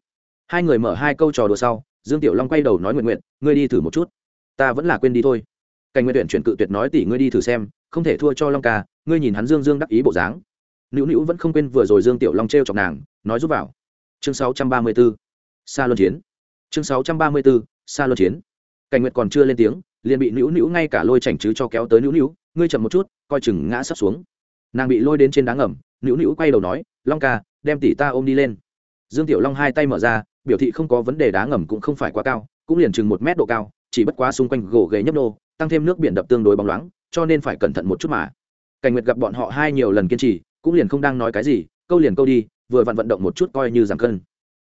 Hai người mở hai câu trò đùa sau, dương tiểu long quay đầu nói nguyện nguyện ngươi đi thử một chút. Ta vẫn là quên đi thôi. Cảnh nguyện tuyển chuyển cự tuyệt nói, tỷ ngươi đi thử xem, không thể thua cho long ca ngươi nhìn hắn dương dương đắc ý bộ dáng. Nữu nữu vẫn không quên vừa rồi dương tiểu long t r e o chọc nàng, nói giúp vào. Chương 634. xa luân chiến. Chương 634. xa luân chiến. Cảnh nguyệt còn chưa lên tiếng, liền bị nữu nữu ngay cả lôi chảnh chứ cho kéo tới nữu nữu, ngươi chậm một chút, coi chừng ngã sắp xuống. Nàng bị lôi đến trên đá ngầm, nữu nữu quay đầu nói, long ca, đem tỷ ta ôm đi lên. Dương tiểu long hai tay mở ra, biểu thị không có vấn đề đá ngầm cũng không phải quá cao, cũng liền chừng một mét độ cao, chỉ bất quá xung quanh gỗ ghế nhấp nô, tăng thêm nước biển đập tương đối bóng loáng, cho nên phải cẩn thận một chút mà cảnh nguyệt gặp bọn họ hai nhiều lần kiên trì, cũng liền không đang nói cái gì, câu liền câu đi, vừa vặn vận động một chút coi như giảm cân.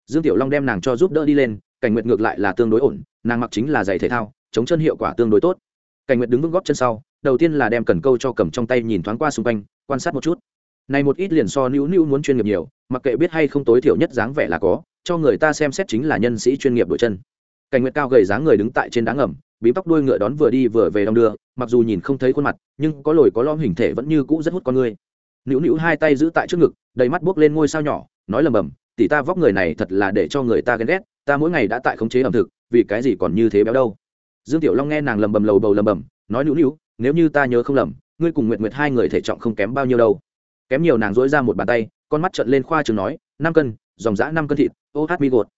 Dương tiểu long đem nàng cho giúp đỡ đi lên, cảnh nguyệt ngược lại là tương đối ổn, nàng mặc chính là giày thể thao, chống chân hiệu quả tương đối tốt. Cảnh nguyệt đứng vững góp chân sau, đầu tiên là đem cần câu cho cầm trong tay nhìn thoáng qua xung quanh, quan sát một chút. Này một ít liền so nữu nữu muốn chuyên nghiệp nhiều, mặc kệ biết hay không tối thiểu nhất dáng vẻ là có, cho người ta xem xét chính là nhân sĩ chuyên nghiệp đội chân. Cảnh nguyệt cao gầy dáng người đứng tại trên đá ngầm bím tóc đuôi ngựa đón vừa đi vừa về đong đưa, mặc dù nhìn không thấy khuôn mặt, nhưng có lồi có lõm hình thể vẫn như cũ rất hút con người. Nữu nữu hai tay giữ tại trước ngực, đầy mắt buốc lên ngôi sao nhỏ, nói lầm bầm, tỷ ta vóc người này thật là để cho người ta ghen ghét, ta mỗi ngày đã tại khống chế ẩm thực, vì cái gì còn như thế béo đâu? Dương tiểu long nghe nàng lầm bầm lầu bầu lầm bầm, nói, nữu nữu, nếu như ta nhớ không lầm, ngươi cùng nguyệt nguyệt hai người thể trọng không kém bao nhiêu đâu. Kém nhiều nàng dỗi ra một bàn tay, con mắt trợn lên khoa trường nói, năm cân, dòng dã năm cân thịt, ô hát mi gột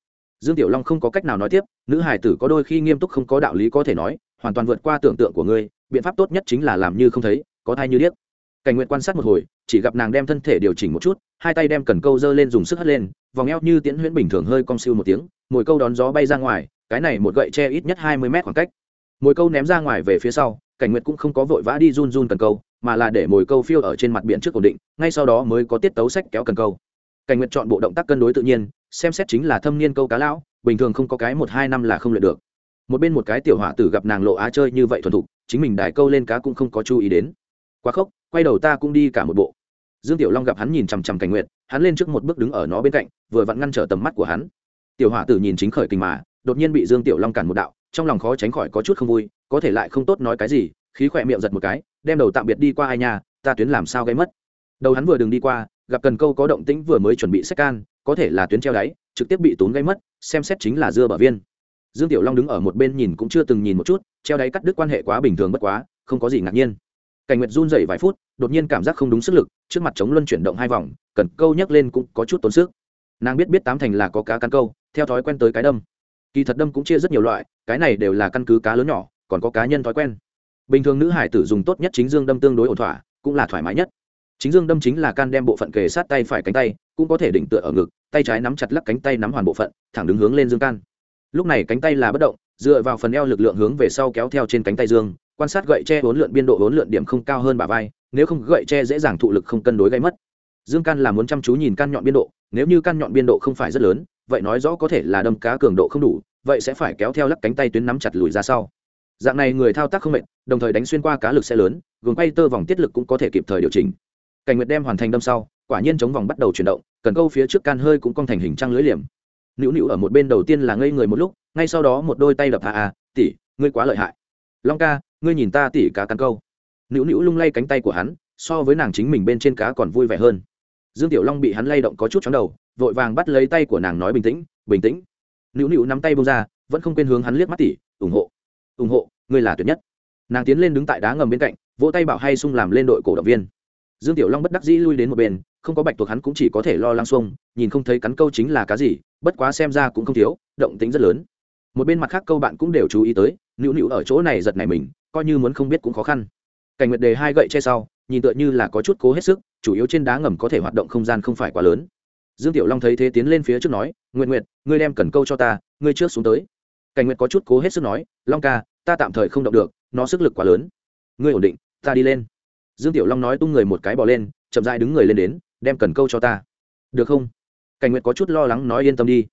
dương tiểu long không có cách nào nói tiếp, nữ hải tử có đôi khi nghiêm túc không có đạo lý có thể nói, hoàn toàn vượt qua tưởng tượng của ngươi, biện pháp tốt nhất chính là làm như không thấy, có thai như điếc. Cảnh nguyện quan sát một hồi, chỉ gặp nàng đem thân thể điều chỉnh một chút, hai tay đem cần câu dơ lên dùng sức hất lên, vòng eo như tiễn huyễn bình thường hơi cong siêu một tiếng, mồi câu đón gió bay ra ngoài, cái này một gậy tre ít nhất hai mươi mét khoảng cách. Mồi câu ném ra ngoài về phía sau, cảnh nguyệt cũng không có vội vã đi run run cần câu, mà là để mồi câu phiêu ở trên mặt biển trước ổn định, ngay sau đó mới có tiết tấu sách kéo cần câu. Cảnh nguyệt chọn bộ động tác cân đối tự nhiên xem xét chính là thâm niên câu cá lão, bình thường không có cái một hai năm là không luyện được. Một bên một cái tiểu họa tử gặp nàng lộ á chơi như vậy thuần thục, chính mình đài câu lên cá cũng không có chú ý đến. Quá khốc, quay đầu ta cũng đi cả một bộ. Dương tiểu long gặp hắn nhìn chằm chằm cảnh nguyệt, hắn lên trước một bước đứng ở nó bên cạnh, vừa vặn ngăn trở tầm mắt của hắn. Tiểu họa tử nhìn chính khởi kinh mà, đột nhiên bị dương tiểu long cản một đạo, trong lòng khó tránh khỏi có chút không vui, có thể lại không tốt nói cái gì, khí khỏe miệng giật một cái, đem đầu tạm biệt đi qua ai nhà ta tuyến làm sao gây mất. Đầu hắn vừa đường đi qua gặp cần câu có động tĩnh vừa mới chuẩn bị sách can, có thể là tuyến treo đáy, trực tiếp bị tốn gây mất, xem xét chính là dưa bờ viên. Dương tiểu long đứng ở một bên nhìn cũng chưa từng nhìn một chút, treo đáy cắt đứt quan hệ quá bình thường bất quá, không có gì ngạc nhiên. Cảnh nguyệt run dậy vài phút, đột nhiên cảm giác không đúng sức lực, trước mặt chống luân chuyển động hai vòng, cần câu nhấc lên cũng có chút tốn sức. Nàng biết biết tám thành là có cá căn câu, theo thói quen tới cái đâm. Kỳ thật đâm cũng chia rất nhiều loại, cái này đều là căn cứ cá lớn nhỏ, còn có cá nhân thói quen. Bình thường nữ hải tử dùng tốt nhất chính dương đâm tương đối ổn thỏa, cũng là thoải mái nhất chính dương đâm chính là can đem bộ phận kề sát tay phải cánh tay, cũng có thể đỉnh tựa ở ngực, tay trái nắm chặt lắc cánh tay nắm hoàn bộ phận, thẳng đứng hướng lên dương can. Lúc này cánh tay là bất động, dựa vào phần eo lực lượng hướng về sau kéo theo trên cánh tay dương, quan sát gậy tre bốn lượn biên độ bốn lượn điểm không cao hơn bả vai, nếu không gậy tre dễ dàng thụ lực không cân đối gây mất. Dương can là muốn chăm chú nhìn can nhọn biên độ, nếu như can nhọn biên độ không phải rất lớn, vậy nói rõ có thể là đâm cá cường độ không đủ, vậy sẽ phải kéo theo lắc cánh tay tuyến nắm chặt lùi ra sau. Dạng này người thao tác không mệt, đồng thời đánh xuyên qua cá lực sẽ lớn, gồm quay tơ vòng tiết lực cũng có thể kịp thời điều chỉnh cảnh nguyệt đem hoàn thành đâm sau, quả nhiên chống vòng bắt đầu chuyển động, cần câu phía trước can hơi cũng cong thành hình trăng lưới liềm. Nữu nữu ở một bên đầu tiên là ngây người một lúc, ngay sau đó một đôi tay đập hạ à tỷ, ngươi quá lợi hại. Long ca, ngươi nhìn ta tỷ cá cắn câu. Nữu nữu lung lay cánh tay của hắn, so với nàng chính mình bên trên cá còn vui vẻ hơn. Dương tiểu long bị hắn lay động có chút chóng đầu, vội vàng bắt lấy tay của nàng nói bình tĩnh bình tĩnh. Nữu nữu nắm tay bông ra, vẫn không quên hướng hắn liếc mắt tỉ, ủng hộ ủng hộ, ngươi là tuyệt nhất. Nàng tiến lên đứng tại đá ngầm bên cạnh, vỗ tay bảo hay sung làm lên đội cổ động viên dương tiểu long bất đắc dĩ lui đến một bên, không có bạch tuộc hắn cũng chỉ có thể lo lăng xuông, nhìn không thấy cắn câu chính là cá gì, bất quá xem ra cũng không thiếu, động tính rất lớn. Một bên mặt khác câu bạn cũng đều chú ý tới, nữu nữu ở chỗ này giật này mình, coi như muốn không biết cũng khó khăn. Cảnh nguyệt đề hai gậy che sau, nhìn tựa như là có chút cố hết sức, chủ yếu trên đá ngầm có thể hoạt động không gian không phải quá lớn. Dương tiểu long thấy thế tiến lên phía trước nói nguyện nguyện ngươi đem cần câu cho ta, ngươi trước xuống tới. Cảnh nguyệt có chút cố hết sức nói, long ca, ta tạm thời không động được, nó sức lực quá lớn. Ngươi ổn định, ta đi lên dương tiểu long nói tung người một cái bỏ lên, chậm dại đứng người lên đến, đem cần câu cho ta. Được không? Cảnh nguyệt có chút lo lắng nói yên tâm đi.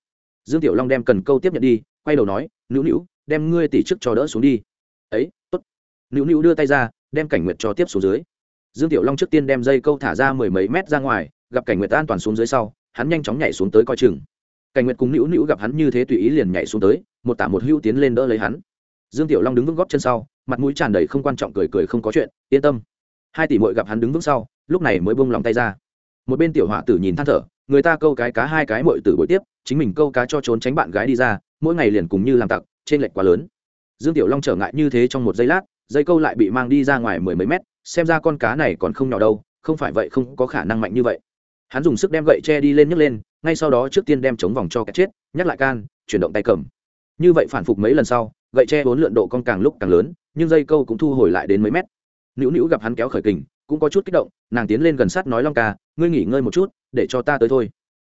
Dương tiểu long đem cần câu tiếp nhận đi, quay đầu nói, nữu nữu, đem ngươi tỉ chức cho đỡ xuống đi. Ấy t ố t nữu nữu đưa tay ra, đem cảnh nguyệt cho tiếp xuống dưới. Dương tiểu long trước tiên đem dây câu thả ra mười mấy mét ra ngoài, gặp cảnh nguyệt an toàn xuống dưới sau, hắn nhanh chóng nhảy xuống tới coi chừng. Cảnh nguyệt cùng nữu nữu gặp hắn như thế tùy ý liền nhảy xuống tới, một tả một hữu tiến lên đỡ lấy hắn. Dương tiểu long đứng vững góp chân sau, mặt mũi tràn đầy không quan trọng cười cười không có chuyện, yên tâm hai tỷ mội gặp hắn đứng vững sau, lúc này mới bông lòng tay ra. Một bên tiểu họa tử nhìn than thở, người ta câu cái cá hai cái mội tử buổi tiếp, chính mình câu cá cho trốn tránh bạn gái đi ra, mỗi ngày liền cùng như làm tặc trên lệch quá lớn. Dương tiểu long trở ngại như thế trong một giây lát, dây câu lại bị mang đi ra ngoài mười mấy mét, xem ra con cá này còn không nhỏ đâu, không phải vậy không có khả năng mạnh như vậy. Hắn dùng sức đem gậy tre đi lên nhấc lên, ngay sau đó trước tiên đem chống vòng cho kẹt chết, nhắc lại can, chuyển động tay cầm. Như vậy phản phục mấy lần sau, gậy tre bốn lượn độ con càng lúc càng lớn, nhưng dây câu cũng thu hồi lại đến mấy mét nữu nữu gặp hắn kéo khởi kình, cũng có chút kích động, nàng tiến lên gần sát nói, long ca, ngươi nghỉ ngơi một chút, để cho ta tới thôi.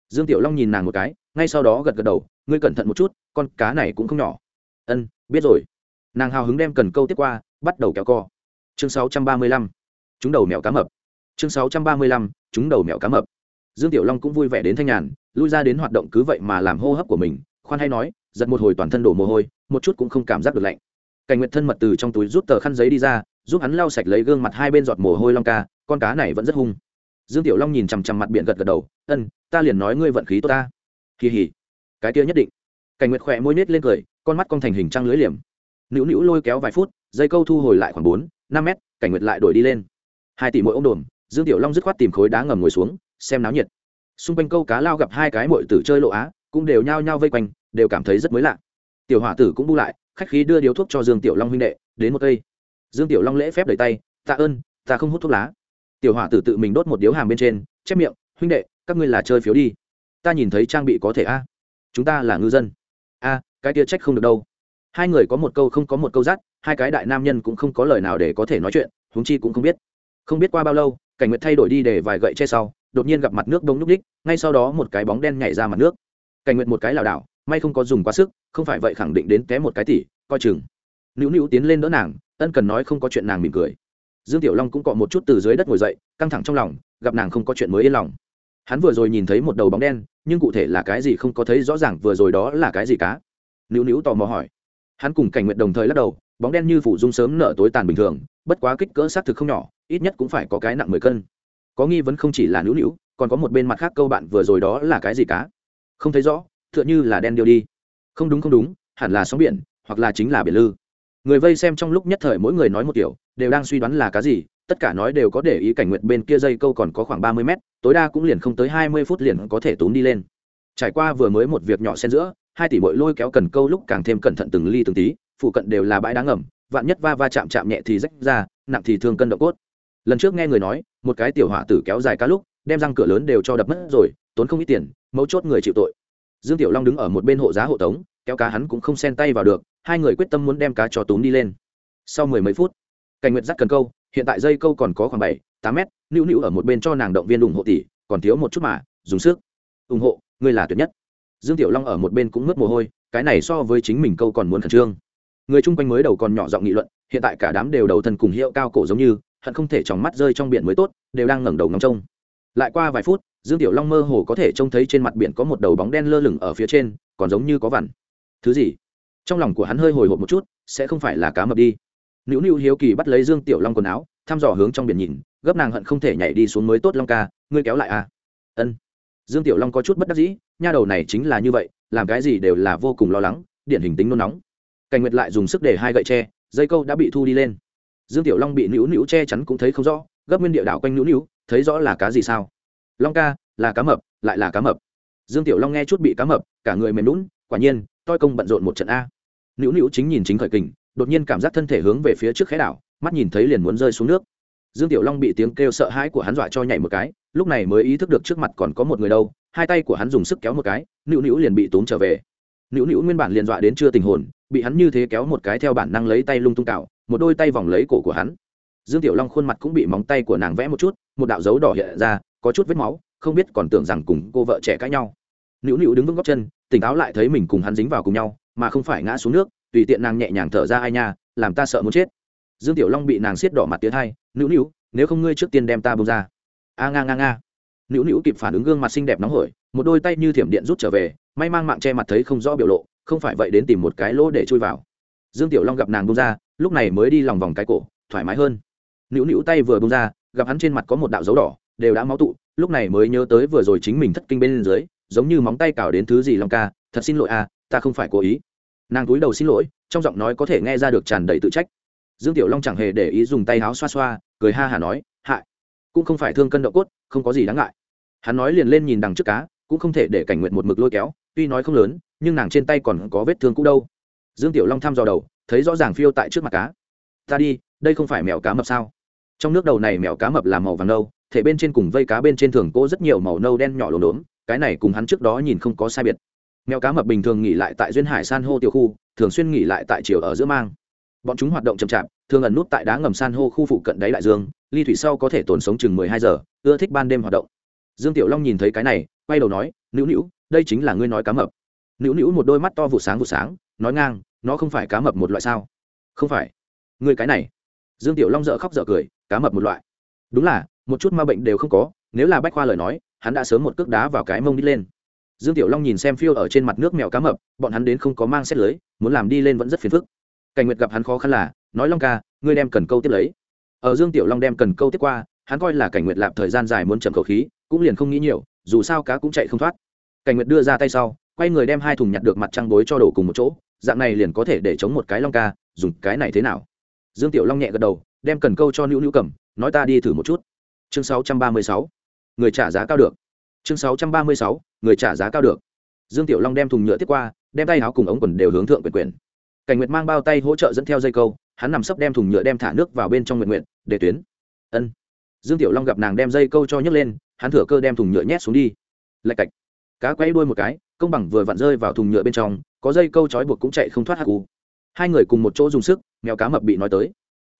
Dương tiểu long nhìn nàng một cái, ngay sau đó gật gật đầu, ngươi cẩn thận một chút, con cá này cũng không nhỏ. Ân, biết rồi. Nàng hào hứng đem cần câu tiếp qua, bắt đầu kéo co. Chương 635. chúng đầu mèo cá mập. Chương 635. chúng đầu mèo cá mập. Dương tiểu long cũng vui vẻ đến thanh nhàn, lui ra đến hoạt động cứ vậy mà làm hô hấp của mình, khoan hay nói, giật một hồi toàn thân đổ mồ hôi, một chút cũng không cảm giác được lạnh. Cảnh nguyệt thân mật từ trong túi rút tờ khăn giấy đi ra giúp hắn lau sạch lấy gương mặt hai bên giọt mồ hôi long ca, con cá này vẫn rất hung. Dương tiểu long nhìn chằm chằm mặt biển gật gật đầu, ân, ta liền nói ngươi vận khí tốt ta. Kỳ hỉ cái kia nhất định. Cảnh nguyệt khỏe môi nết lên cười, con mắt con thành hình trăng lưới liềm. Nữu nữu lôi kéo vài phút, dây câu thu hồi lại khoảng bốn, năm mét, cảnh nguyệt lại đổi đi lên. Hai tỷ mỗi ô m đồm, dương tiểu long dứt khoát tìm khối đá ngầm ngồi xuống, xem náo nhiệt. Xung quanh câu cá lao gặp hai cái mội tử chơi lộ á, cũng đều nhao nhao vây quanh, đều cảm thấy rất mới lạ. Tiểu hỏa tử cũng bu lại, khách khí đưa điếu thuốc cho dương tiểu long huynh đệ, đến một cây dương tiểu long lễ phép đầy tay, tạ ơn, ta không hút thuốc lá. Tiểu hỏa tử tự mình đốt một điếu hàm bên trên, chép miệng, huynh đệ, các ngươi là chơi phiếu đi. Ta nhìn thấy trang bị có thể a. Chúng ta là ngư dân. A, cái tia trách không được đâu. Hai người có một câu không có một câu dắt, hai cái đại nam nhân cũng không có lời nào để có thể nói chuyện, huống chi cũng không biết. Không biết qua bao lâu, cảnh nguyệt thay đổi đi để vài gậy che sau, đột nhiên gặp mặt nước đông nhúc ních ngay sau đó một cái bóng đen nhảy ra mặt nước. Cảnh nguyệt một cái lảo đảo, may không có dùng quá sức, không phải vậy khẳng định đến té một cái tỉ, coi chừng. Nữu nữu tiến lên đỡ nàng ân cần nói không có chuyện nàng mỉm cười. Dương tiểu long cũng cọ một chút từ dưới đất ngồi dậy, căng thẳng trong lòng, gặp nàng không có chuyện mới yên lòng. Hắn vừa rồi nhìn thấy một đầu bóng đen, nhưng cụ thể là cái gì không có thấy rõ ràng, vừa rồi đó là cái gì cá? Nữu nữu tò mò hỏi. Hắn cùng cảnh nguyện đồng thời lắc đầu, bóng đen như phủ dung sớm nở tối tàn bình thường, bất quá kích cỡ xác thực không nhỏ, ít nhất cũng phải có cái nặng mười cân. Có nghi vấn không chỉ là nữu nữu, còn có một bên mặt khác câu bạn vừa rồi đó là cái gì cá? Không thấy rõ, tựa như là đen điêu đi. Không đúng không đúng, hẳn là sóng biển, hoặc là chính là biển lư người vây xem trong lúc nhất thời mỗi người nói một kiểu, đều đang suy đoán là cá gì, tất cả nói đều có để ý cảnh nguyện bên kia dây câu còn có khoảng ba mươi mét, tối đa cũng liền không tới hai mươi phút liền có thể túm đi lên. Trải qua vừa mới một việc nhỏ xen giữa, hai tỷ bội lôi kéo cần câu lúc càng thêm cẩn thận từng ly từng tí, phụ cận đều là bãi đá ngầm, vạn nhất va va chạm chạm nhẹ thì rách ra, nặng thì thương cân độ cốt. Lần trước nghe người nói, một cái tiểu hỏa tử kéo dài cá lúc, đem răng cửa lớn đều cho đập mất rồi, tốn không ít tiền, mấu chốt người chịu tội dương tiểu long đứng ở một bên hộ giá hộ tống, kéo cá hắn cũng không xen tay vào được, hai người quyết tâm muốn đem cá cho túm đi lên. Sau mười mấy phút, cảnh nguyệt dắt cần câu, hiện tại dây câu còn có khoảng bảy, tám mét, nữu nữu ở một bên cho nàng động viên ủng hộ tỷ, còn thiếu một chút mà, dùng sức. Ủng hộ, ngươi là tuyệt nhất. Dương tiểu long ở một bên cũng ngớt mồ hôi, cái này so với chính mình câu còn muốn khẩn trương. Người chung quanh mới đầu còn nhỏ giọng nghị luận, hiện tại cả đám đều đầu thân cùng hiệu cao cổ giống như, hận không thể trong mắt rơi trong biển mới tốt, đều đang ngẩng đầu ngóng trông lại qua vài phút, dương tiểu long mơ hồ có thể trông thấy trên mặt biển có một đầu bóng đen lơ lửng ở phía trên, còn giống như có vằn. Thứ gì? Trong lòng của hắn hơi hồi hộp một chút, sẽ không phải là cá mập đi. Nữu nữu hiếu kỳ bắt lấy dương tiểu long quần áo, thăm dò hướng trong biển nhìn, gấp nàng hận không thể nhảy đi xuống mới tốt long ca, ngươi kéo lại à? Ân. Dương tiểu long có chút bất đắc dĩ, nha đầu này chính là như vậy, làm cái gì đều là vô cùng lo lắng, điển hình tính nôn nóng. Cảnh nguyệt lại dùng sức để hai gậy tre, dây câu đã bị thu đi lên. Dương tiểu long bị nữu nữu che chắn cũng thấy không rõ gấp nguyên địa đảo quanh nhũ nhũ thấy rõ là cá gì sao? Long ca, là cá mập, lại là cá mập. Dương tiểu long nghe chút bị cá mập, cả người mềm lún quả nhiên, toi công bận rộn một trận a. Nữu nữu chính nhìn chính khởi kình, đột nhiên cảm giác thân thể hướng về phía trước khẽ đảo, mắt nhìn thấy liền muốn rơi xuống nước. Dương tiểu long bị tiếng kêu sợ hãi của hắn dọa cho nhảy một cái, lúc này mới ý thức được trước mặt còn có một người đâu, hai tay của hắn dùng sức kéo một cái nữu nữu liền bị tốn trở về. Nữu nữu nguyên bản liền dọa đến chưa tình hồn, bị hắn như thế kéo một cái theo bản năng lấy tay lung tung cào, một đôi tay vòng lấy cổ của hắn dương tiểu long khuôn mặt cũng bị móng tay của nàng vẽ một chút, một đạo dấu đỏ hiện ra, có chút vết máu, không biết còn tưởng rằng cùng cô vợ trẻ cãi nhau. Nữu nữu đứng vững góc chân, tỉnh táo lại thấy mình cùng hắn dính vào cùng nhau, mà không phải ngã xuống nước, tùy tiện nàng nhẹ nhàng thở ra ai nha, làm ta sợ muốn chết. Dương tiểu long bị nàng xiết đỏ mặt tiến hai, nữu nữu, nếu không ngươi trước tiên đem ta bông ra. A nga nga nga. Nữu nữu kịp phản ứng gương mặt xinh đẹp nóng hổi, một đôi tay như thiểm điện rút trở về, may mang mạng che mặt thấy không rõ biểu lộ, không phải vậy đến tìm một cái lỗ để chui vào. Dương tiểu long gặp nàng bông ra, lúc này mới đi lòng vòng cái cổ, thoải mái hơn nữu nữu tay vừa bông ra, gặp hắn trên mặt có một đạo dấu đỏ, đều đã máu tụ, lúc này mới nhớ tới vừa rồi chính mình thất kinh bên dưới, giống như móng tay cào đến thứ gì long ca, thật xin lỗi à ta không phải cố ý. Nàng cúi đầu xin lỗi, trong giọng nói có thể nghe ra được tràn đầy tự trách. Dương tiểu long chẳng hề để ý dùng tay áo xoa xoa, cười ha hả nói, hại, cũng không phải thương cân độ cốt, không có gì đáng ngại. Hắn nói liền lên nhìn đằng trước cá, cũng không thể để cảnh nguyện một mực lôi kéo, tuy nói không lớn, nhưng nàng trên tay còn có vết thương cũ đâu. Dương tiểu long thăm dò đầu, thấy rõ ràng phiêu tại trước mặt cá. Ta đi, đây không phải mèo cá mập sao? Trong nước đầu này mèo cá mập là màu vàng nâu, thể bên trên cùng vây cá bên trên thường cô rất nhiều màu nâu đen nhỏ lốm đốm, cái này cùng hắn trước đó nhìn không có sai biệt. Mèo cá mập bình thường nghỉ lại tại duyên hải san hô tiểu khu, thường xuyên nghỉ lại tại chiều ở giữa mang. Bọn chúng hoạt động chậm chạp, thường ẩn nút tại đá ngầm san hô khu phụ cận đáy đại dương, ly thủy sau có thể tồn sống chừng mười hai giờ, ưa thích ban đêm hoạt động. Dương tiểu long nhìn thấy cái này, quay đầu nói, nữu nữu, đây chính là ngươi nói cá mập. Nữu nữu một đôi mắt to vụ sáng vụ sáng, nói ngang, nó không phải cá mập một loại sao? Không phải. Ngươi cái này dương tiểu long dợ khóc dợ cười, cá mập một loại. Đúng là, một chút ma bệnh đều không có, nếu là bách khoa lời nói, hắn đã sớm một cước đá vào cái mông đi lên. Dương tiểu long nhìn xem phiêu ở trên mặt nước mèo cá mập, bọn hắn đến không có mang xét lưới, muốn làm đi lên vẫn rất phiền phức. Cảnh nguyệt gặp hắn khó khăn là, nói long ca, ngươi đem cần câu tiếp lấy. Ở dương tiểu long đem cần câu tiếp qua, hắn coi là cảnh nguyệt lạp thời gian dài muốn chậm khẩu khí, cũng liền không nghĩ nhiều, dù sao cá cũng chạy không thoát. Cảnh nguyệt đưa ra tay sau, quay người đem hai thùng nhặt được mặt trăng bối cho đổ cùng một chỗ, dạng này liền có thể để chống một cái long ca, dùng cái này thế nào? Dương tiểu long nhẹ gật đầu, đem cần câu cho nữu nữu cầm, nói ta đi thử một chút. Chương 636. người trả giá cao được. Chương 636. người trả giá cao được. Dương tiểu long đem thùng nhựa tiếp qua, đem tay áo cùng ống quần đều hướng thượng quyền quyền. Cảnh nguyệt mang bao tay hỗ trợ dẫn theo dây câu, hắn nằm sấp đem thùng nhựa đem thả nước vào bên trong nguyện nguyện để tuyến. Ân. Dương tiểu long gặp nàng đem dây câu cho nhấc lên, hắn thửa cơ đem thùng nhựa nhét xuống đi. Lạch cạch. Cá quay đuôi một cái, công bằng vừa vặn rơi vào thùng nhựa bên trong, có dây câu trói buộc cũng chạy không thoát hắc u hai người cùng một chỗ dùng sức, mèo cá mập bị nói tới.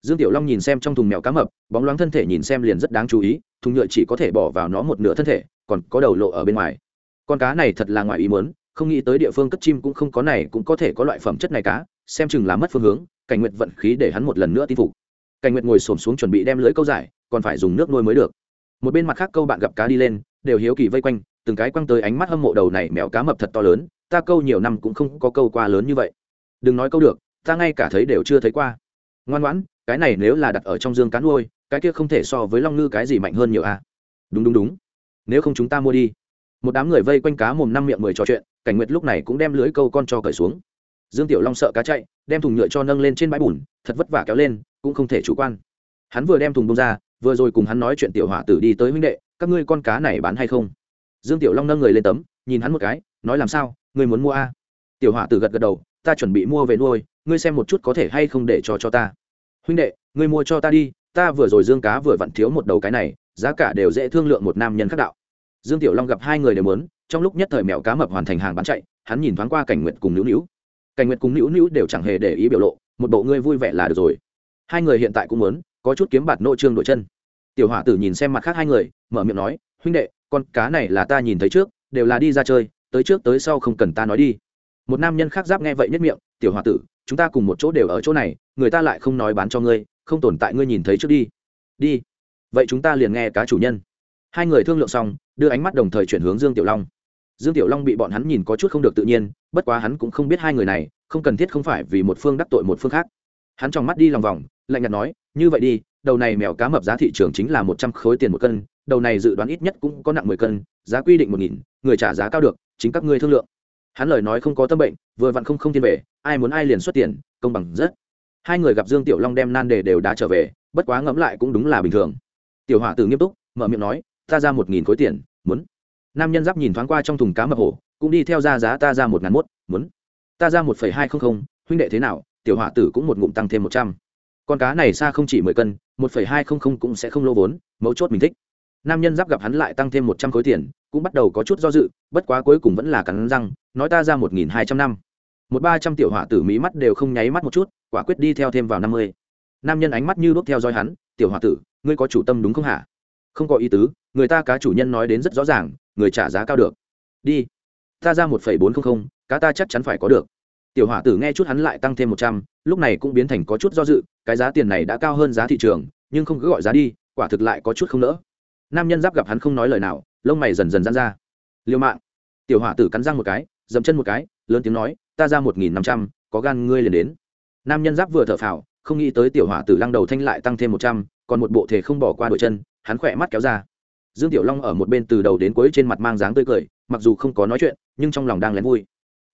Dương tiểu long nhìn xem trong thùng mèo cá mập, bóng loáng thân thể nhìn xem liền rất đáng chú ý, thùng nhựa chỉ có thể bỏ vào nó một nửa thân thể, còn có đầu lộ ở bên ngoài. Con cá này thật là ngoài ý muốn, không nghĩ tới địa phương cất chim cũng không có này, cũng có thể có loại phẩm chất này cá, xem chừng là mất phương hướng, cảnh nguyệt vận khí để hắn một lần nữa tin phục. Cảnh nguyệt ngồi xổm xuống chuẩn bị đem lưới câu giải, còn phải dùng nước nuôi mới được. Một bên mặt khác câu bạn gặp cá đi lên, đều hiếu kỳ vây quanh, từng cái quăng tới ánh mắt hâm mộ đầu này mèo cá mập thật to lớn, ta câu nhiều năm cũng không có câu qua lớn như vậy. Đừng nói câu được ta ngay cả thấy đều chưa thấy qua. Ngoan ngoãn, cái này nếu là đặt ở trong dương cá nuôi, cái kia không thể so với long ngư cái gì mạnh hơn nhiều à? Đúng đúng đúng. Nếu không chúng ta mua đi. Một đám người vây quanh cá mồm năm miệng mười trò chuyện, cảnh nguyệt lúc này cũng đem lưới câu con cho cởi xuống. Dương tiểu long sợ cá chạy, đem thùng nhựa cho nâng lên trên bãi bùn, thật vất vả kéo lên, cũng không thể chủ quan. Hắn vừa đem thùng bông ra, vừa rồi cùng hắn nói chuyện tiểu hỏa tử đi tới huynh đệ, các ngươi con cá này bán hay không? Dương tiểu long nâng người lên tấm, nhìn hắn một cái, nói làm sao, ngươi muốn mua a tiểu hỏa tử gật gật đầu ta chuẩn bị mua về nuôi, ngươi xem một chút có thể hay không để cho cho ta. Huynh đệ, ngươi mua cho ta đi, ta vừa rồi dương cá vừa vặn thiếu một đầu cái này, giá cả đều dễ thương lượng một nam nhân khác đạo. Dương tiểu long gặp hai người đều muốn, trong lúc nhất thời mèo cá mập hoàn thành hàng bán chạy, hắn nhìn thoáng qua cảnh nguyện cùng nữu nữu. Cảnh nguyện cùng nữu nữu đều chẳng hề để ý biểu lộ, một bộ ngươi vui vẻ là được rồi. Hai người hiện tại cũng muốn, có chút kiếm bạt nội trương đội chân. Tiểu hỏa tử nhìn xem mặt khác hai người, mở miệng nói, huynh đệ, con cá này là ta nhìn thấy trước, đều là đi ra chơi, tới trước tới sau không cần ta nói đi một nam nhân khác giáp nghe vậy nhất miệng, tiểu hỏa tử, chúng ta cùng một chỗ đều ở chỗ này, người ta lại không nói bán cho ngươi, không tồn tại ngươi nhìn thấy trước đi. Đi. Vậy chúng ta liền nghe cá chủ nhân. Hai người thương lượng xong, đưa ánh mắt đồng thời chuyển hướng dương tiểu long. Dương tiểu long bị bọn hắn nhìn có chút không được tự nhiên, bất quá hắn cũng không biết hai người này, không cần thiết không phải vì một phương đắc tội một phương khác. Hắn trong mắt đi lòng vòng, lạnh nhạt nói, như vậy đi, đầu này mèo cá mập giá thị trường chính là một trăm khối tiền một cân, đầu này dự đoán ít nhất cũng có nặng mười cân, giá quy định một nghìn, người trả giá cao được, chính các ngươi thương lượng hắn lời nói không có tâm bệnh, vừa vặn không không tiền về, ai muốn ai liền xuất tiền, công bằng rất. Hai người gặp dương tiểu long đem nan đề đều đã trở về, bất quá ngẫm lại cũng đúng là bình thường. Tiểu hỏa tử nghiêm túc, mở miệng nói, ta ra một nghìn khối tiền, muốn. Nam nhân giáp nhìn thoáng qua trong thùng cá mập hổ, cũng đi theo ra giá ta ra một ngàn mốt, muốn. Ta ra một phẩy hai không không, huynh đệ thế nào? Tiểu hỏa tử cũng một ngụm tăng thêm một trăm. Con cá này xa không chỉ mười cân, một phẩy hai không không cũng sẽ không lô vốn, mấu chốt mình thích nam nhân giáp gặp hắn lại tăng thêm một trăm khối tiền, cũng bắt đầu có chút do dự, bất quá cuối cùng vẫn là cắn răng, nói ta ra một nghìn hai trăm năm. Một ba trăm tiểu hỏa tử mí mắt đều không nháy mắt một chút, quả quyết đi theo thêm vào năm mươi. Nam nhân ánh mắt như đốt theo dõi hắn, tiểu hỏa tử, ngươi có chủ tâm đúng không hả? Không có ý tứ, người ta cá chủ nhân nói đến rất rõ ràng, người trả giá cao được. Đi, ta ra một phẩy bốn không không, cá ta chắc chắn phải có được. Tiểu hỏa tử nghe chút hắn lại tăng thêm một trăm, lúc này cũng biến thành có chút do dự, cái giá tiền này đã cao hơn giá thị trường, nhưng không cứ gọi giá đi, quả thực lại có chút không nỡ nam nhân giáp gặp hắn không nói lời nào, lông mày dần dần dán ra. Liêu mạng. Tiểu hỏa tử cắn răng một cái, dậm chân một cái, lớn tiếng nói, ta ra một nghìn năm trăm, có gan ngươi liền đến. Nam nhân giáp vừa thở phào, không nghĩ tới tiểu hỏa tử lăng đầu thanh lại tăng thêm một trăm, còn một bộ thể không bỏ qua đội chân, hắn khỏe mắt kéo ra. Dương tiểu long ở một bên từ đầu đến cuối trên mặt mang dáng tươi cười, mặc dù không có nói chuyện, nhưng trong lòng đang lén vui.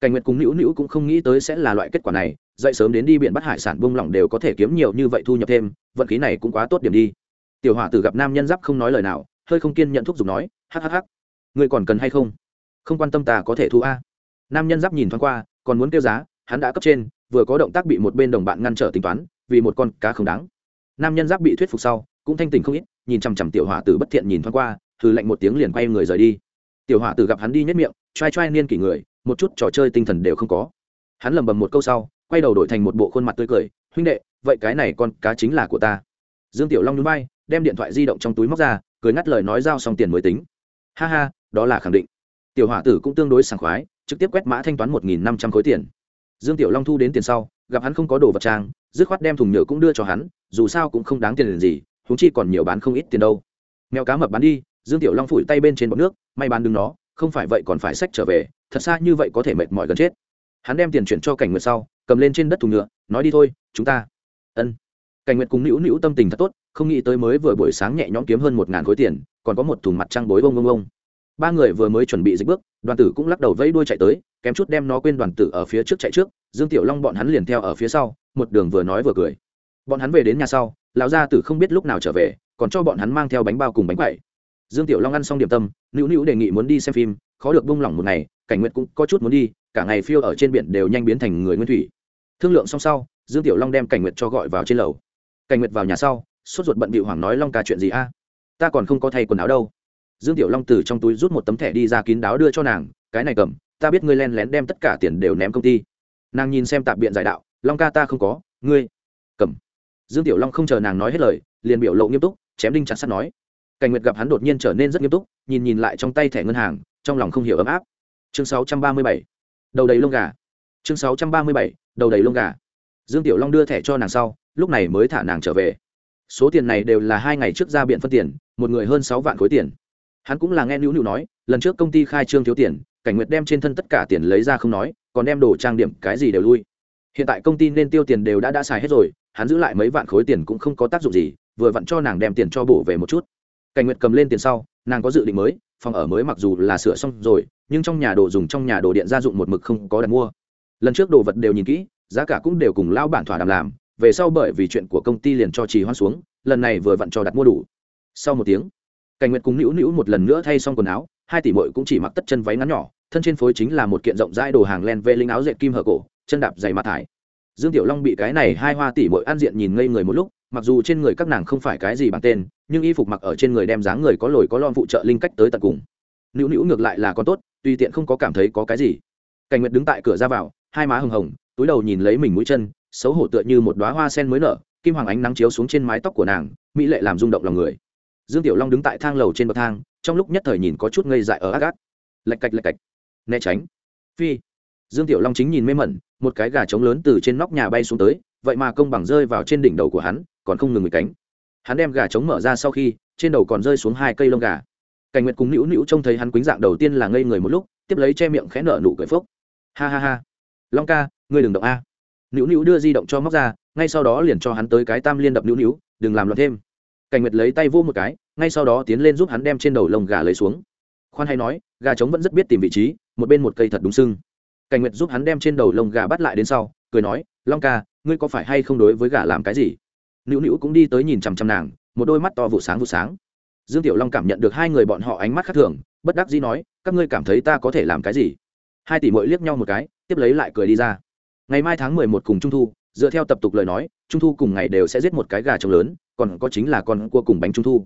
Cảnh nguyệt cùng nữu nữu cũng không nghĩ tới sẽ là loại kết quả này, dậy sớm đến đi biển bắt hải sản bung lỏng đều có thể kiếm nhiều như vậy thu nhập thêm, vận khí này cũng quá tốt điểm đi. Tiểu hỏa tử gặp nam nhân giáp không nói lời nào hơi không kiên nhận thúc giục nói hhh người còn cần hay không? Không quan tâm ta có thể thu a. Nam nhân giáp nhìn thoáng qua, còn muốn kêu giá, hắn đã cấp trên, vừa có động tác bị một bên đồng bạn ngăn trở tính toán, vì một con cá không đáng. Nam nhân giáp bị thuyết phục sau, cũng thanh tình không ít, nhìn chằm chằm tiểu hỏa tử bất thiện nhìn thoáng qua thử lạnh một tiếng liền quay người rời đi. Tiểu hỏa tử gặp hắn đi nhất miệng, trai trai niên kỷ người, một chút trò chơi tinh thần đều không có. Hắn lầm bầm một câu sau, quay đầu đổi thành một bộ khuôn mặt tươi cười, huynh đệ, vậy cái này con cá chính là của ta. Dương tiểu long núi bay đem điện thoại di động trong túi móc ra cười ngắt lời nói giao xong tiền mới tính. Ha ha, đó là khẳng định. Tiểu hỏa tử cũng tương đối sảng khoái, trực tiếp quét mã thanh toán một nghìn năm trăm khối tiền. Dương tiểu long thu đến tiền sau, gặp hắn không có đồ vật trang, dứt khoát đem thùng nhựa cũng đưa cho hắn, dù sao cũng không đáng tiền gì, huống chi còn nhiều bán không ít tiền đâu. Mèo cá mập bán đi, dương tiểu long phủi tay bên trên bọc nước, may bán đứng nó, không phải vậy còn phải sách trở về, thật xa như vậy có thể mệt mỏi gần chết. Hắn đem tiền chuyển cho cảnh nguyệt sau, cầm lên trên đất thùng nhựa, nói đi thôi, chúng ta. Ân cảnh nguyệt cùng nữu nữu tâm tình thật tốt, không nghĩ tới mới vừa buổi sáng nhẹ nhõm kiếm hơn một ngàn khối tiền, còn có một thùng mặt trăng bối bông bông bông ba người vừa mới chuẩn bị dịch bước, đoàn tử cũng lắc đầu vẫy đuôi chạy tới, kém chút đem nó quên đoàn tử ở phía trước chạy trước, dương tiểu long bọn hắn liền theo ở phía sau, một đường vừa nói vừa cười. Bọn hắn về đến nhà sau, lão gia tử không biết lúc nào trở về, còn cho bọn hắn mang theo bánh bao cùng bánh quậy. Dương tiểu long ăn xong điểm tâm, nữu nữu đề nghị muốn đi xem phim, khó được bông lỏng một ngày, cảnh nguyệt cũng có chút muốn đi, cả ngày phiêu ở trên biển đều nhanh biến thành người nguyên thủy. Thương lượng xong sau, dương tiểu long đem cảnh nguyệt cho gọi vào trên lầu cảnh nguyệt vào nhà sau, sốt ruột bận bịu hoảng nói, long ca chuyện gì a? Ta còn không có thay quần áo đâu. Dương tiểu long từ trong túi rút một tấm thẻ đi ra kín đáo đưa cho nàng, cái này cầm, ta biết ngươi len lén đem tất cả tiền đều ném công ty. Nàng nhìn xem tạp biện giải đạo, long ca ta không có, ngươi cầm. Dương tiểu long không chờ nàng nói hết lời, liền biểu lộ nghiêm túc, chém đinh chặt sắt nói, cảnh nguyệt gặp hắn đột nhiên trở nên rất nghiêm túc, nhìn nhìn lại trong tay thẻ ngân hàng, trong lòng không hiểu ấm áp. Chương 637. đầu đầy lông gà. Chương 637. đầu đầy lông gà. Dương tiểu long đưa thẻ cho nàng sau lúc này mới thả nàng trở về. Số tiền này đều là hai ngày trước ra biện phân tiền, một người hơn sáu vạn khối tiền. Hắn cũng là nghe nữu nữu nói, lần trước công ty khai trương thiếu tiền, cảnh nguyệt đem trên thân tất cả tiền lấy ra không nói, còn đem đồ trang điểm cái gì đều lui. Hiện tại công ty nên tiêu tiền đều đã đã xài hết rồi, hắn giữ lại mấy vạn khối tiền cũng không có tác dụng gì, vừa vặn cho nàng đem tiền cho bổ về một chút. Cảnh nguyệt cầm lên tiền sau, nàng có dự định mới, phòng ở mới mặc dù là sửa xong rồi, nhưng trong nhà đồ dùng trong nhà đồ điện gia dụng một mực không có đặt mua. Lần trước đồ vật đều nhìn kỹ, giá cả cũng đều cùng lao bản thỏa đàm làm về sau bởi vì chuyện của công ty liền cho trì hoãn xuống, lần này vừa vặn cho đặt mua đủ. Sau một tiếng, cảnh nguyệt cùng nữu nữu một lần nữa thay xong quần áo, hai tỷ mội cũng chỉ mặc tất chân váy ngắn nhỏ, thân trên phối chính là một kiện rộng rãi đồ hàng len vê linh áo dệt kim hở cổ, chân đạp dày mặt thải. Dương tiểu long bị cái này hai hoa tỷ mội ăn diện nhìn ngây người một lúc, mặc dù trên người các nàng không phải cái gì bằng tên, nhưng y phục mặc ở trên người đem dáng người có lồi có lon phụ trợ linh cách tới tận cùng. Nữu nữu ngược lại là con tốt, tùy tiện không có cảm thấy có cái gì. Cảnh nguyệt đứng tại cửa ra vào, hai má hồng hồng, túi đầu nhìn lấy mình mũi chân xấu hổ tựa như một đoá hoa sen mới nở, kim hoàng ánh nắng chiếu xuống trên mái tóc của nàng, mỹ lệ làm rung động lòng người. Dương tiểu long đứng tại thang lầu trên bậc thang, trong lúc nhất thời nhìn có chút ngây dại ở ác ác. Lạch cạch lạch cạch. Né tránh. Phi. Dương tiểu long chính nhìn mê mẩn, một cái gà trống lớn từ trên nóc nhà bay xuống tới, vậy mà công bằng rơi vào trên đỉnh đầu của hắn, còn không ngừng người cánh. Hắn đem gà trống mở ra sau khi, trên đầu còn rơi xuống hai cây lông gà. Cảnh nguyệt cùng nữu nữu trông thấy hắn quýnh dạng đầu tiên là ngây người một lúc, tiếp lấy che miệng khẽ nở nụ cười phốc. Ha ha ha. Long ca, ngươi đừng động a nữu nữu đưa di động cho móc ra, ngay sau đó liền cho hắn tới cái tam liên đập nữu nữu, đừng làm loạn thêm. Cảnh nguyệt lấy tay vô một cái, ngay sau đó tiến lên giúp hắn đem trên đầu lông gà lấy xuống. Khoan hay nói, gà trống vẫn rất biết tìm vị trí, một bên một cây thật đúng sưng. Cảnh nguyệt giúp hắn đem trên đầu lông gà bắt lại đến sau, cười nói, long ca, ngươi có phải hay không đối với gà làm cái gì? Nữu nữu cũng đi tới nhìn chằm chằm nàng, một đôi mắt to vụ sáng vụ sáng. Dương tiểu long cảm nhận được hai người bọn họ ánh mắt khác thường, bất đắc dĩ nói, các ngươi cảm thấy ta có thể làm cái gì? Hai tỷ mội liếc nhau một cái, tiếp lấy lại cười đi ra ngày mai tháng mười một cùng trung thu, dựa theo tập tục lời nói, trung thu cùng ngày đều sẽ giết một cái gà trống lớn, còn có chính là con cua cùng bánh trung thu.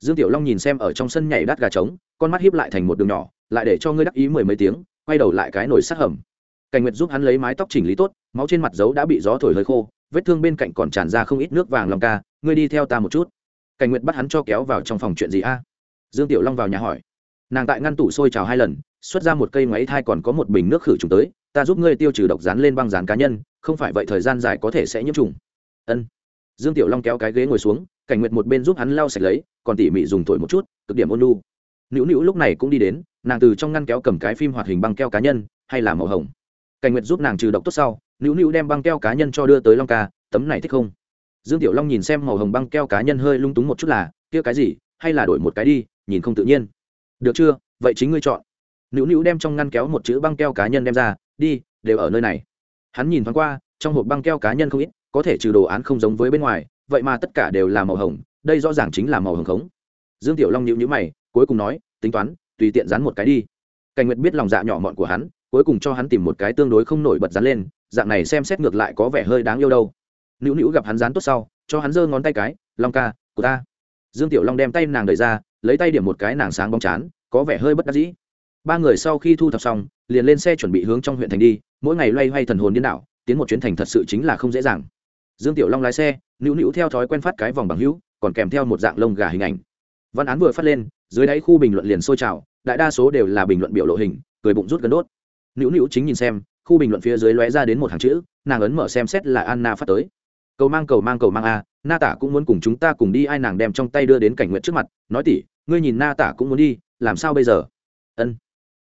Dương tiểu long nhìn xem ở trong sân nhảy đắt gà trống, con mắt hiếp lại thành một đường nhỏ, lại để cho ngươi đắc ý mười mấy tiếng, quay đầu lại cái nồi sát hầm. Cảnh nguyệt giúp hắn lấy mái tóc chỉnh lý tốt, máu trên mặt dấu đã bị gió thổi hơi khô, vết thương bên cạnh còn tràn ra không ít nước vàng lòng ca, ngươi đi theo ta một chút. Cảnh nguyệt bắt hắn cho kéo vào trong phòng chuyện gì a? Dương tiểu long vào nhà hỏi. Nàng tại ngăn tủ sôi trào hai lần, xuất ra một cây máy thai còn có một bình nước khử trùng tới ta giúp ngươi tiêu trừ độc dán lên băng dán cá nhân, không phải vậy thời gian dài có thể sẽ nhiễm trùng. Ân. Dương tiểu long kéo cái ghế ngồi xuống, cảnh nguyệt một bên giúp hắn lau sạch lấy, còn tỉ mỉ dùng thổi một chút, cực điểm ôn lu nữu nữu lúc này cũng đi đến, nàng từ trong ngăn kéo cầm cái phim hoạt hình băng keo cá nhân, hay là màu hồng. Cảnh nguyệt giúp nàng trừ độc tốt sau, nữu nữu đem băng keo cá nhân cho đưa tới long ca, tấm này thích không? Dương tiểu long nhìn xem màu hồng băng keo cá nhân hơi lung túng một chút là, kia cái gì? Hay là đổi một cái đi, nhìn không tự nhiên. Được chưa? Vậy chính ngươi chọn. Nữu nữu đem trong ngăn kéo một chữ băng keo cá nhân đem ra đi, đều ở nơi này. Hắn nhìn thoáng qua, trong hộp băng keo cá nhân không ít, có thể trừ đồ án không giống với bên ngoài, vậy mà tất cả đều là màu hồng, đây rõ ràng chính là màu hồng khống. Dương tiểu long nhịu nhữ mày, cuối cùng nói, tính toán, tùy tiện dán một cái đi. Cảnh nguyệt biết lòng dạ nhỏ mọn của hắn, cuối cùng cho hắn tìm một cái tương đối không nổi bật dán lên, dạng này xem xét ngược lại có vẻ hơi đáng yêu đâu. Nữu nữu gặp hắn dán tốt sau, cho hắn giơ ngón tay cái, long ca, của ta. Dương tiểu long đem tay nàng đẩy ra, lấy tay điểm một cái nàng sáng bóng chán, có vẻ hơi bất đắc dĩ. Ba người sau khi thu thập xong liền lên xe chuẩn bị hướng trong huyện thành đi, mỗi ngày loay hoay thần hồn điên đảo, tiến một chuyến thành thật sự chính là không dễ dàng. Dương tiểu long lái xe, nữu nữu theo thói quen phát cái vòng bằng hữu, còn kèm theo một dạng lông gà hình ảnh. Văn án vừa phát lên, dưới đáy khu bình luận liền sôi trào, đại đa số đều là bình luận biểu lộ hình, cười bụng rút gần đốt. Nữu nữu chính nhìn xem, khu bình luận phía dưới lóe ra đến một hàng chữ, nàng ấn mở xem xét là anna phát tới. Cầu mang cầu mang cầu mang a, na tả cũng muốn cùng chúng ta cùng đi, ai nàng đem trong tay đưa đến cảnh nguyện trước mặt, nói tỉ, ngươi nhìn na tả cũng muốn đi, làm sao bây giờ? Ân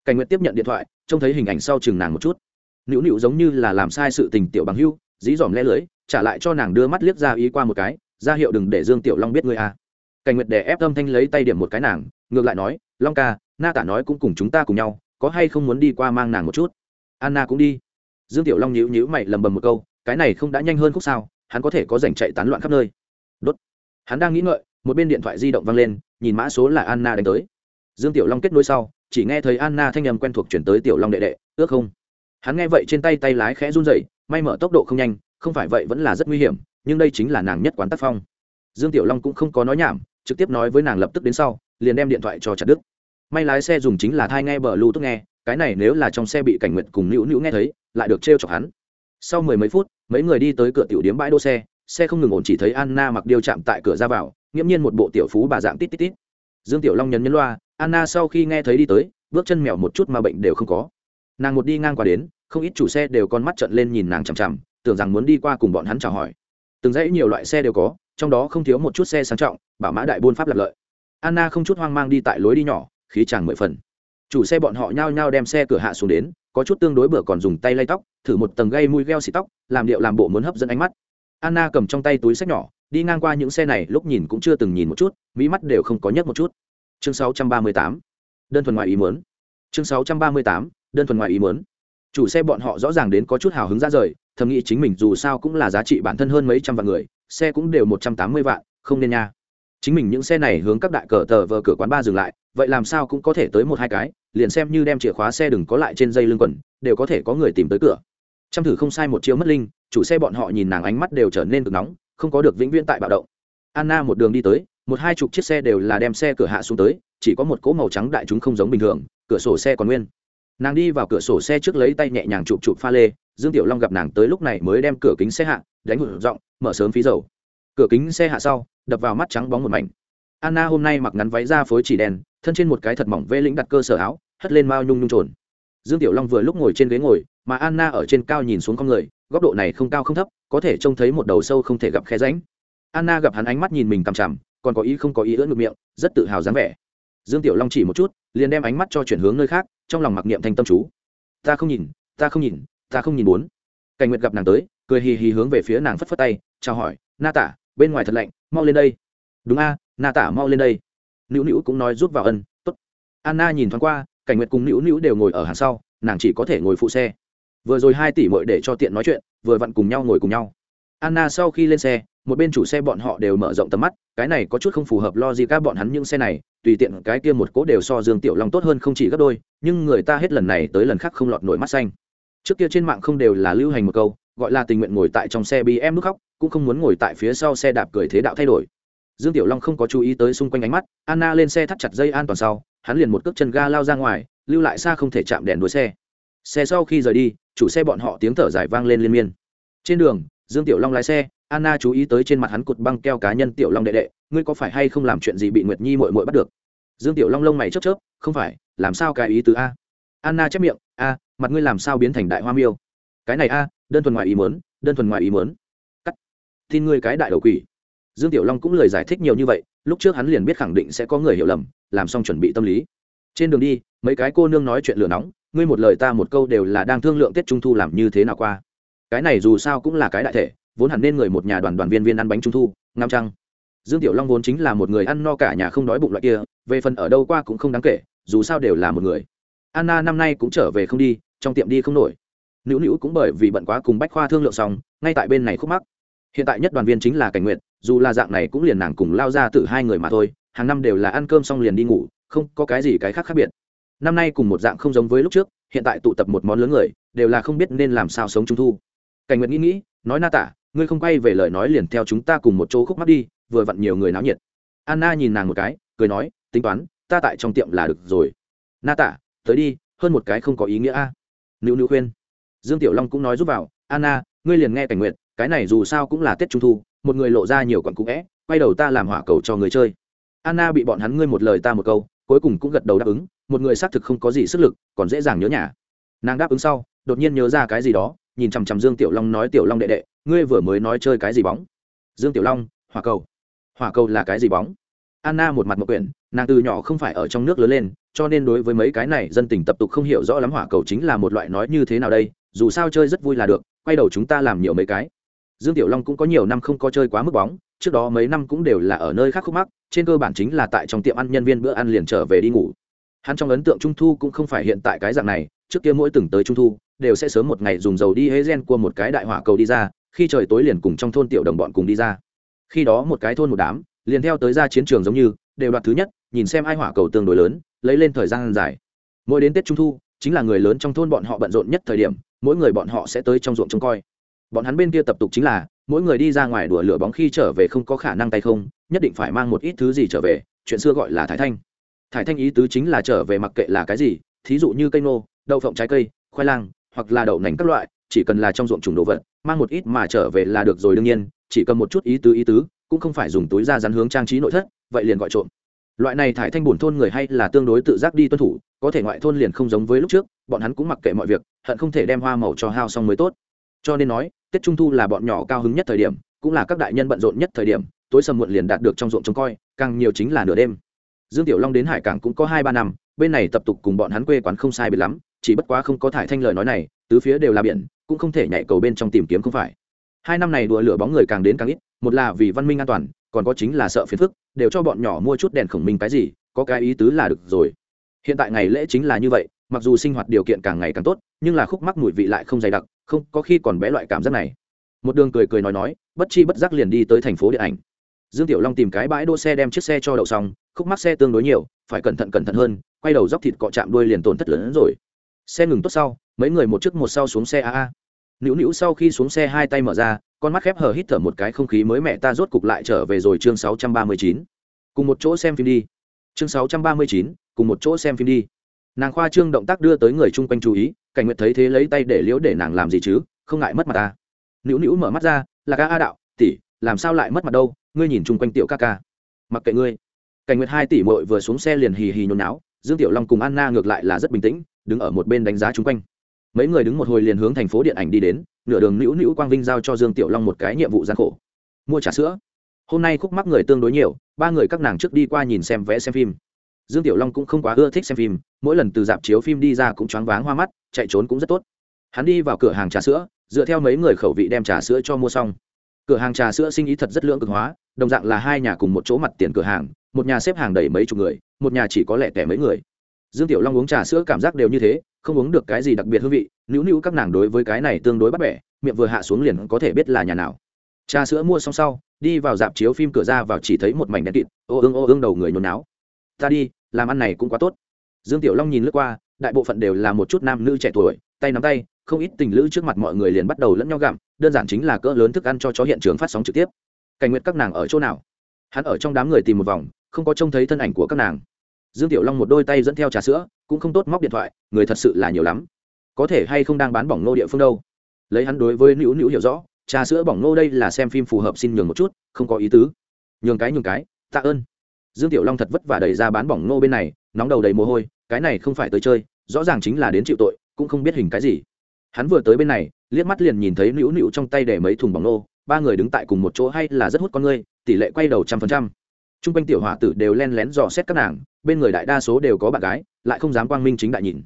cảnh nguyện tiếp nhận điện thoại, trông thấy hình ảnh sau chừng nàng một chút. Nữu nữu giống như là làm sai sự tình tiểu bằng hưu, dí dỏm lẽ lưới, trả lại cho nàng đưa mắt liếc ra ý qua một cái, ra hiệu đừng để dương tiểu long biết ngươi a cảnh nguyệt đè ép âm thanh lấy tay điểm một cái nàng, ngược lại nói, long ca, na tả nói cũng cùng chúng ta cùng nhau, có hay không muốn đi qua mang nàng một chút? Anna cũng đi. Dương tiểu long nhíu nhíu mày lầm bầm một câu, cái này không đã nhanh hơn khúc sao, hắn có thể có dành chạy tán loạn khắp nơi. Đốt. Hắn đang nghĩ ngợi, một bên điện thoại di động vang lên, nhìn mã số là anna đánh tới dương tiểu long kết nối sau, chỉ nghe thấy anna thanh âm quen thuộc chuyển tới tiểu long đệ đệ, ước không? Hắn nghe vậy trên tay tay lái khẽ run rẩy, may mở tốc độ không nhanh, không phải vậy vẫn là rất nguy hiểm, nhưng đây chính là nàng nhất quán tác phong. Dương tiểu long cũng không có nói nhảm, trực tiếp nói với nàng lập tức đến sau, liền đem điện thoại cho chặt đức may lái xe dùng chính là thai nghe bờ lưu tức nghe, cái này nếu là trong xe bị cảnh nguyện cùng nữu nữu nghe thấy, lại được trêu chọc hắn. Sau mười mấy phút, mấy người đi tới cửa tiểu điếm bãi đỗ xe xe không ngừng ổn chỉ thấy anna mặc điêu chạm tại cửa ra vào, nghiễm nhiên một bộ tiểu phú bà dạng tít tít tít. Dương tiểu long nhấn nhấn loa anna sau khi nghe thấy đi tới, bước chân mèo một chút mà bệnh đều không có. Nàng một đi ngang qua đến, không ít chủ xe đều con mắt trận lên nhìn nàng chằm chằm, tưởng rằng muốn đi qua cùng bọn hắn chào hỏi. Từng dãy nhiều loại xe đều có, trong đó không thiếu một chút xe sang trọng, bảo mã đại buôn pháp lạc lợi. Anna không chút hoang mang đi tại lối đi nhỏ, khí chàng mười phần. Chủ xe bọn họ nhao nhao đem xe cửa hạ xuống đến, có chút tương đối bữa còn dùng tay lay tóc, thử một tầng gây mùi gheo xịt tóc, làm điệu làm bộ muốn hấp dẫn ánh mắt. Anna cầm trong tay túi sách nhỏ, đi ngang qua những xe này lúc nhìn cũng chưa từng nhìn một chút mỹ mắt đều không có nhấc một chút chương 638. đơn thuần ngoài ý muốn chương 638. đơn thuần ngoài ý muốn chủ xe bọn họ rõ ràng đến có chút hào hứng ra rời, thầm nghĩ chính mình dù sao cũng là giá trị bản thân hơn mấy trăm vạn người, xe cũng đều một trăm tám mươi vạn, không nên nha chính mình những xe này hướng các đại cờ tờ vờ cửa quán ba dừng lại, vậy làm sao cũng có thể tới một hai cái, liền xem như đem chìa khóa xe đừng có lại trên dây lưng quần, đều có thể có người tìm tới cửa trăm thử không sai một chiêu mất linh, chủ xe bọn họ nhìn nàng ánh mắt đều trở nên cực nóng, không có được vĩnh viễn tại bạo động anna một đường đi tới một hai chục chiếc xe đều là đem xe cửa hạ xuống tới, chỉ có một cỗ màu trắng đại chúng không giống bình thường, cửa sổ xe còn nguyên. Nàng đi vào cửa sổ xe trước lấy tay nhẹ nhàng chụp chụp pha lê, dương tiểu long gặp nàng tới lúc này mới đem cửa kính xe hạ, đánh hụt giọng, mở sớm phí dầu. Cửa kính xe hạ sau, đập vào mắt trắng bóng một mảnh. Anna hôm nay mặc ngắn váy da phối chỉ đen, thân trên một cái thật mỏng vê lĩnh đặt cơ sở áo, hất lên mao nhung nhung trồn. Dương tiểu long vừa lúc ngồi trên ghế ngồi, mà anna ở trên cao nhìn xuống con người, góc độ này không cao không thấp, có thể trông thấy một đầu sâu không thể gặp khe ránh anna gặp hắn ánh mắt nhìn mình cằm chằm còn có ý không có ý ưỡn ngược miệng, rất tự hào dáng vẻ. Dương tiểu long chỉ một chút, liền đem ánh mắt cho chuyển hướng nơi khác, trong lòng mặc niệm thanh tâm chú. Ta không nhìn, ta không nhìn, ta không nhìn bốn. Cảnh nguyệt gặp nàng tới, cười hì hì hướng về phía nàng phất phất tay, chào hỏi, na tả, bên ngoài thật lạnh, mau lên đây. Đúng a, na tả mau lên đây. Nữu nữu cũng nói rút vào ân t ố t anna nhìn thoáng qua, cảnh nguyệt cùng nữu nữu đều ngồi ở hàng sau, nàng chỉ có thể ngồi phụ xe. Vừa rồi hai tỷ mội để cho tiện nói chuyện, vừa vặn cùng nhau ngồi cùng nhau. Anna sau khi lên xe một bên chủ xe bọn họ đều mở rộng tầm mắt, cái này có chút không phù hợp lo gì các bọn hắn những xe này, tùy tiện cái kia một cố đều so dương tiểu long tốt hơn không chỉ gấp đôi, nhưng người ta hết lần này tới lần khác không lọt nổi mắt xanh. Trước kia trên mạng không đều là lưu hành một câu, gọi là tình nguyện ngồi tại trong xe bị em nước khóc, cũng không muốn ngồi tại phía sau xe đạp cười thế đạo thay đổi. Dương tiểu long không có chú ý tới xung quanh ánh mắt, anna lên xe thắt chặt dây an toàn sau, hắn liền một cước chân ga lao ra ngoài, lưu lại xa không thể chạm đèn đuôi xe. Xe sau khi rời đi, chủ xe bọn họ tiếng thở dài vang lên liên miên. Trên đường, dương tiểu long lái xe anna chú ý tới trên mặt hắn cột băng keo cá nhân tiểu long đệ đệ, ngươi có phải hay không làm chuyện gì bị nguyệt nhi mội mội bắt được? Dương tiểu long lông mày chớp chớp, không phải, làm sao cái ý tứ a? Anna chép miệng, a, mặt ngươi làm sao biến thành đại hoa miêu? Cái này a, đơn thuần ngoài ý mớn đơn thuần ngoài ý mớn cắt. Tin ngươi cái đại đầu quỷ. Dương tiểu long cũng lời giải thích nhiều như vậy, lúc trước hắn liền biết khẳng định sẽ có người hiểu lầm, làm xong chuẩn bị tâm lý. Trên đường đi, mấy cái cô nương nói chuyện lửa nóng, ngươi một lời ta một câu đều là đang thương lượng tết trung thu làm như thế nào qua. Cái này dù sao cũng là cái đại thể vốn hẳn nên người một nhà đoàn đoàn viên viên ăn bánh trung thu ngam trăng. Dương tiểu long vốn chính là một người ăn no cả nhà không đói bụng loại kia, về phần ở đâu qua cũng không đáng kể, dù sao đều là một người. Anna năm nay cũng trở về không đi, trong tiệm đi không nổi. Nữu nữu cũng bởi vì bận quá cùng bách khoa thương lượng xong, ngay tại bên này khúc mắc. Hiện tại nhất đoàn viên chính là cảnh nguyện dù là dạng này cũng liền nàng cùng lao ra từ hai người mà thôi, hàng năm đều là ăn cơm xong liền đi ngủ, không có cái gì cái khác khác biệt. Năm nay cùng một dạng không giống với lúc trước, hiện tại tụ tập một món lớn người, đều là không biết nên làm sao sống trung thu. Cảnh nguyện nghĩ nghĩ, nói na tả ngươi không quay về lời nói liền theo chúng ta cùng một chỗ khúc mắt đi vừa vặn nhiều người náo nhiệt. Anna nhìn nàng một cái cười nói tính toán ta tại trong tiệm là được rồi. Na Tạ, tới đi hơn một cái không có ý nghĩa a. À. nữ nữ khuyên. Dương tiểu long cũng nói giúp vào anna ngươi liền nghe cảnh nguyện cái này dù sao cũng là tết trung thu một người lộ ra nhiều quặn cũ vẽ quay đầu ta làm hỏa cầu cho người chơi. Anna bị bọn hắn ngươi một lời ta một câu cuối cùng cũng gật đầu đáp ứng một người xác thực không có gì sức lực còn dễ dàng nhớ nhà. Nàng đáp ứng sau đột nhiên nhớ ra cái gì đó nhìn chằm chằm dương tiểu long nói tiểu long đệ đệ ngươi vừa mới nói chơi cái gì bóng? Dương tiểu long, hỏa cầu. Hỏa cầu là cái gì bóng? Anna một mặt một quyển, nàng từ nhỏ không phải ở trong nước lớn lên, cho nên đối với mấy cái này dân tình tập tục không hiểu rõ lắm hỏa cầu chính là một loại nói như thế nào đây, dù sao chơi rất vui là được, quay đầu chúng ta làm nhiều mấy cái. Dương tiểu long cũng có nhiều năm không có chơi quá mức bóng, trước đó mấy năm cũng đều là ở nơi khác khúc mắc, trên cơ bản chính là tại trong tiệm ăn nhân viên bữa ăn liền trở về đi ngủ. Hắn trong ấn tượng trung thu cũng không phải hiện tại cái dạng này, trước kia mỗi từng tới trung thu, đều sẽ sớm một ngày dùng dầu đi hế gen của một cái đại hỏa cầu đi ra khi trời tối liền cùng trong thôn tiểu đồng bọn cùng đi ra. Khi đó một cái thôn một đám, liền theo tới ra chiến trường giống như, đều đoạt thứ nhất, nhìn xem ai hỏa cầu tương đối lớn, lấy lên thời gian dài. Mỗi đến tết trung thu, chính là người lớn trong thôn bọn họ bận rộn nhất thời điểm, mỗi người bọn họ sẽ tới trong ruộng trông coi. Bọn hắn bên kia tập tục chính là, mỗi người đi ra ngoài đùa lửa bóng khi trở về không có khả năng tay không, nhất định phải mang một ít thứ gì trở về, chuyện xưa gọi là thái thanh. Thái thanh ý tứ chính là trở về mặc kệ là cái gì, thí dụ như cây nô đậu phộng trái cây, khoai lang, hoặc là đậu nành các loại, chỉ cần là trong ruộng trùng đồ vật mang một ít mà trở về là được rồi đương nhiên, chỉ cần một chút ý tứ ý tứ, cũng không phải dùng túi ra rắn hướng trang trí nội thất, vậy liền gọi trộm. Loại này thải thanh bổn thôn người hay là tương đối tự giác đi tuân thủ, có thể ngoại thôn liền không giống với lúc trước, bọn hắn cũng mặc kệ mọi việc, hận không thể đem hoa màu cho hao xong mới tốt. Cho nên nói, tết trung thu là bọn nhỏ cao hứng nhất thời điểm, cũng là các đại nhân bận rộn nhất thời điểm, tối sầm muộn liền đạt được trong ruộng trông coi, càng nhiều chính là nửa đêm. Dương tiểu long đến hải cảng cũng có hai ba năm, bên này tập tục cùng bọn hắn quê quán không sai biệt lắm, chỉ bất quá không có thải thanh lời nói này, tứ phía đều là biển cũng không thể nhảy cầu bên trong tìm kiếm không phải. Hai năm này đùa lửa bóng người càng đến càng ít, một là vì văn minh an toàn, còn có chính là sợ phiền phức, đều cho bọn nhỏ mua chút đèn khổng minh cái gì, có cái ý tứ là được rồi. Hiện tại ngày lễ chính là như vậy, mặc dù sinh hoạt điều kiện càng ngày càng tốt, nhưng là khúc mắc mùi vị lại không dày đặc, không, có khi còn bé loại cảm giác này. Một đường cười cười nói nói, bất chi bất giác liền đi tới thành phố điện ảnh. Dương tiểu long tìm cái bãi đỗ xe đem chiếc xe cho đậu xong, khúc mắc xe tương đối nhiều, phải cẩn thận cẩn thận hơn, quay đầu dốc thịt cọ chạm đuôi liền tổn thất lớn hơn rồi. Xe ngừng tốt sau mấy người một trước một sau xuống xe a a. Nữu nữu sau khi xuống xe hai tay mở ra, con mắt khép hờ hít thở một cái không khí mới mẹ ta rốt cục lại trở về rồi chương sáu trăm ba mươi chín. Cùng một chỗ xem phim đi. Chương sáu trăm ba mươi chín, cùng một chỗ xem phim đi. Nàng khoa trương động tác đưa tới người chung quanh chú ý, cảnh nguyệt thấy thế lấy tay để liễu để nàng làm gì chứ, không ngại mất mặt ta. Nữu nữu mở mắt ra là ca, a đạo, tỷ, làm sao lại mất mặt đâu, ngươi nhìn chung quanh tiểu ca ca. Mặc kệ ngươi. Cảnh nguyệt hai tỷ mội vừa xuống xe liền hì hì nhốn náo dương tiểu long cùng anna ngược lại là rất bình tĩnh, đứng ở một bên đánh giá chung quanh mấy người đứng một hồi liền hướng thành phố điện ảnh đi đến, nửa đường nữu nữu quang vinh giao cho dương tiểu long một cái nhiệm vụ gian khổ. Mua trà sữa. Hôm nay khúc mắc người tương đối nhiều, ba người các nàng trước đi qua nhìn xem vẽ xem phim. Dương tiểu long cũng không quá ưa thích xem phim, mỗi lần từ dạp chiếu phim đi ra cũng choáng váng hoa mắt, chạy trốn cũng rất tốt. Hắn đi vào cửa hàng trà sữa, dựa theo mấy người khẩu vị đem trà sữa cho mua xong. Cửa hàng trà sữa sinh ý thật rất lưỡng cực hóa, đồng dạng là hai nhà cùng một chỗ mặt tiền cửa hàng, một nhà xếp hàng đầy mấy chục người, một nhà chỉ có lẻ tẻ mấy người dương tiểu long uống trà sữa cảm giác đều như thế, không uống được cái gì đặc biệt hương vị nữu nữu các nàng đối với cái này tương đối bắt bẻ, miệng vừa hạ xuống liền có thể biết là nhà nào. Trà sữa mua xong sau, đi vào dạp chiếu phim cửa ra vào chỉ thấy một mảnh đèn kịt, ô ương ô ương đầu người nhốn náo ta đi, làm ăn này cũng quá tốt. Dương tiểu long nhìn lướt qua, đại bộ phận đều là một chút nam nữ trẻ tuổi, tay nắm tay, không ít tình lữ trước mặt mọi người liền bắt đầu lẫn nhau gặm, đơn giản chính là cỡ lớn thức ăn cho chó hiện trường phát sóng trực tiếp. Cảnh nguyệt các nàng ở chỗ nào? Hắn ở trong đám người tìm một vòng, không có trông thấy thân ảnh của các nàng dương tiểu long một đôi tay dẫn theo trà sữa, cũng không tốt móc điện thoại, người thật sự là nhiều lắm. Có thể hay không đang bán bỏng nô địa phương đâu? Lấy hắn đối với nữu nữu hiểu rõ, trà sữa bỏng nô đây là xem phim phù hợp xin nhường một chút, không có ý tứ. Nhường cái nhường cái, tạ ơn. Dương tiểu long thật vất vả đẩy ra bán bỏng nô bên này, nóng đầu đầy mồ hôi, cái này không phải tới chơi, rõ ràng chính là đến chịu tội, cũng không biết hình cái gì. Hắn vừa tới bên này, liếc mắt liền nhìn thấy nữu nữu trong tay để mấy thùng bỏng nô, ba người đứng tại cùng một chỗ hay là rất hút con ngươi, tỷ lệ quay đầu trăm phần trăm. T r u n g quanh tiểu hòa tử đều len lén dò xét các nàng bên người đại đa số đều có bạn gái, lại không dám quang minh chính đại nhìn.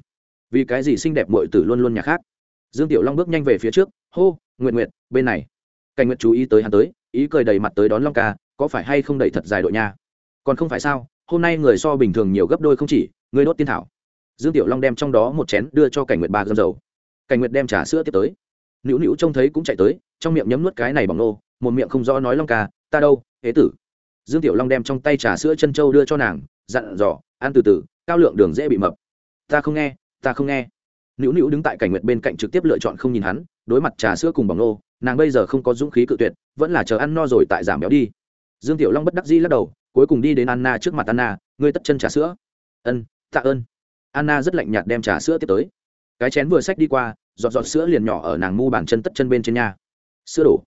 Vì cái gì xinh đẹp mội tử luôn luôn nhà khác? Dương tiểu long bước nhanh về phía trước, hô nguyện nguyện bên này. Cảnh nguyện chú ý tới hắn tới, ý cười đầy mặt tới đón long ca, có phải hay không đẩy thật dài đội nha? Còn không phải sao, hôm nay người so bình thường nhiều gấp đôi không chỉ, người đốt tiên thảo. Dương tiểu long đem trong đó một chén đưa cho cảnh nguyệt ba gâm dầu. Cảnh nguyệt đem trà sữa tiếp tới. Nữu nữu trông thấy cũng chạy tới, trong miệng nhấm nuốt cái này bằng nô, một miệng không rõ nói long ca, ta đâu, ế tử. Dương tiểu long đem trong tay trà sữa chân trâu đưa cho nàng dặn dò, ăn từ từ, cao lượng đường dễ bị mập. Ta không nghe, ta không nghe. Nữu nữu đứng tại cảnh nguyệt bên cạnh trực tiếp lựa chọn không nhìn hắn, đối mặt trà sữa cùng bỏng nô, nàng bây giờ không có dũng khí cự tuyệt, vẫn là chờ ăn no rồi tại giảm béo đi. Dương tiểu long bất đắc dĩ lắc đầu, cuối cùng đi đến anna trước mặt anna, ngươi tất chân trà sữa. Ân, tạ ơn. Anna rất lạnh nhạt đem trà sữa tiếp tới. Cái chén vừa xách đi qua, giọt giọt sữa liền nhỏ ở nàng mu bàn chân tất chân bên trên nhà. Sữa đổ.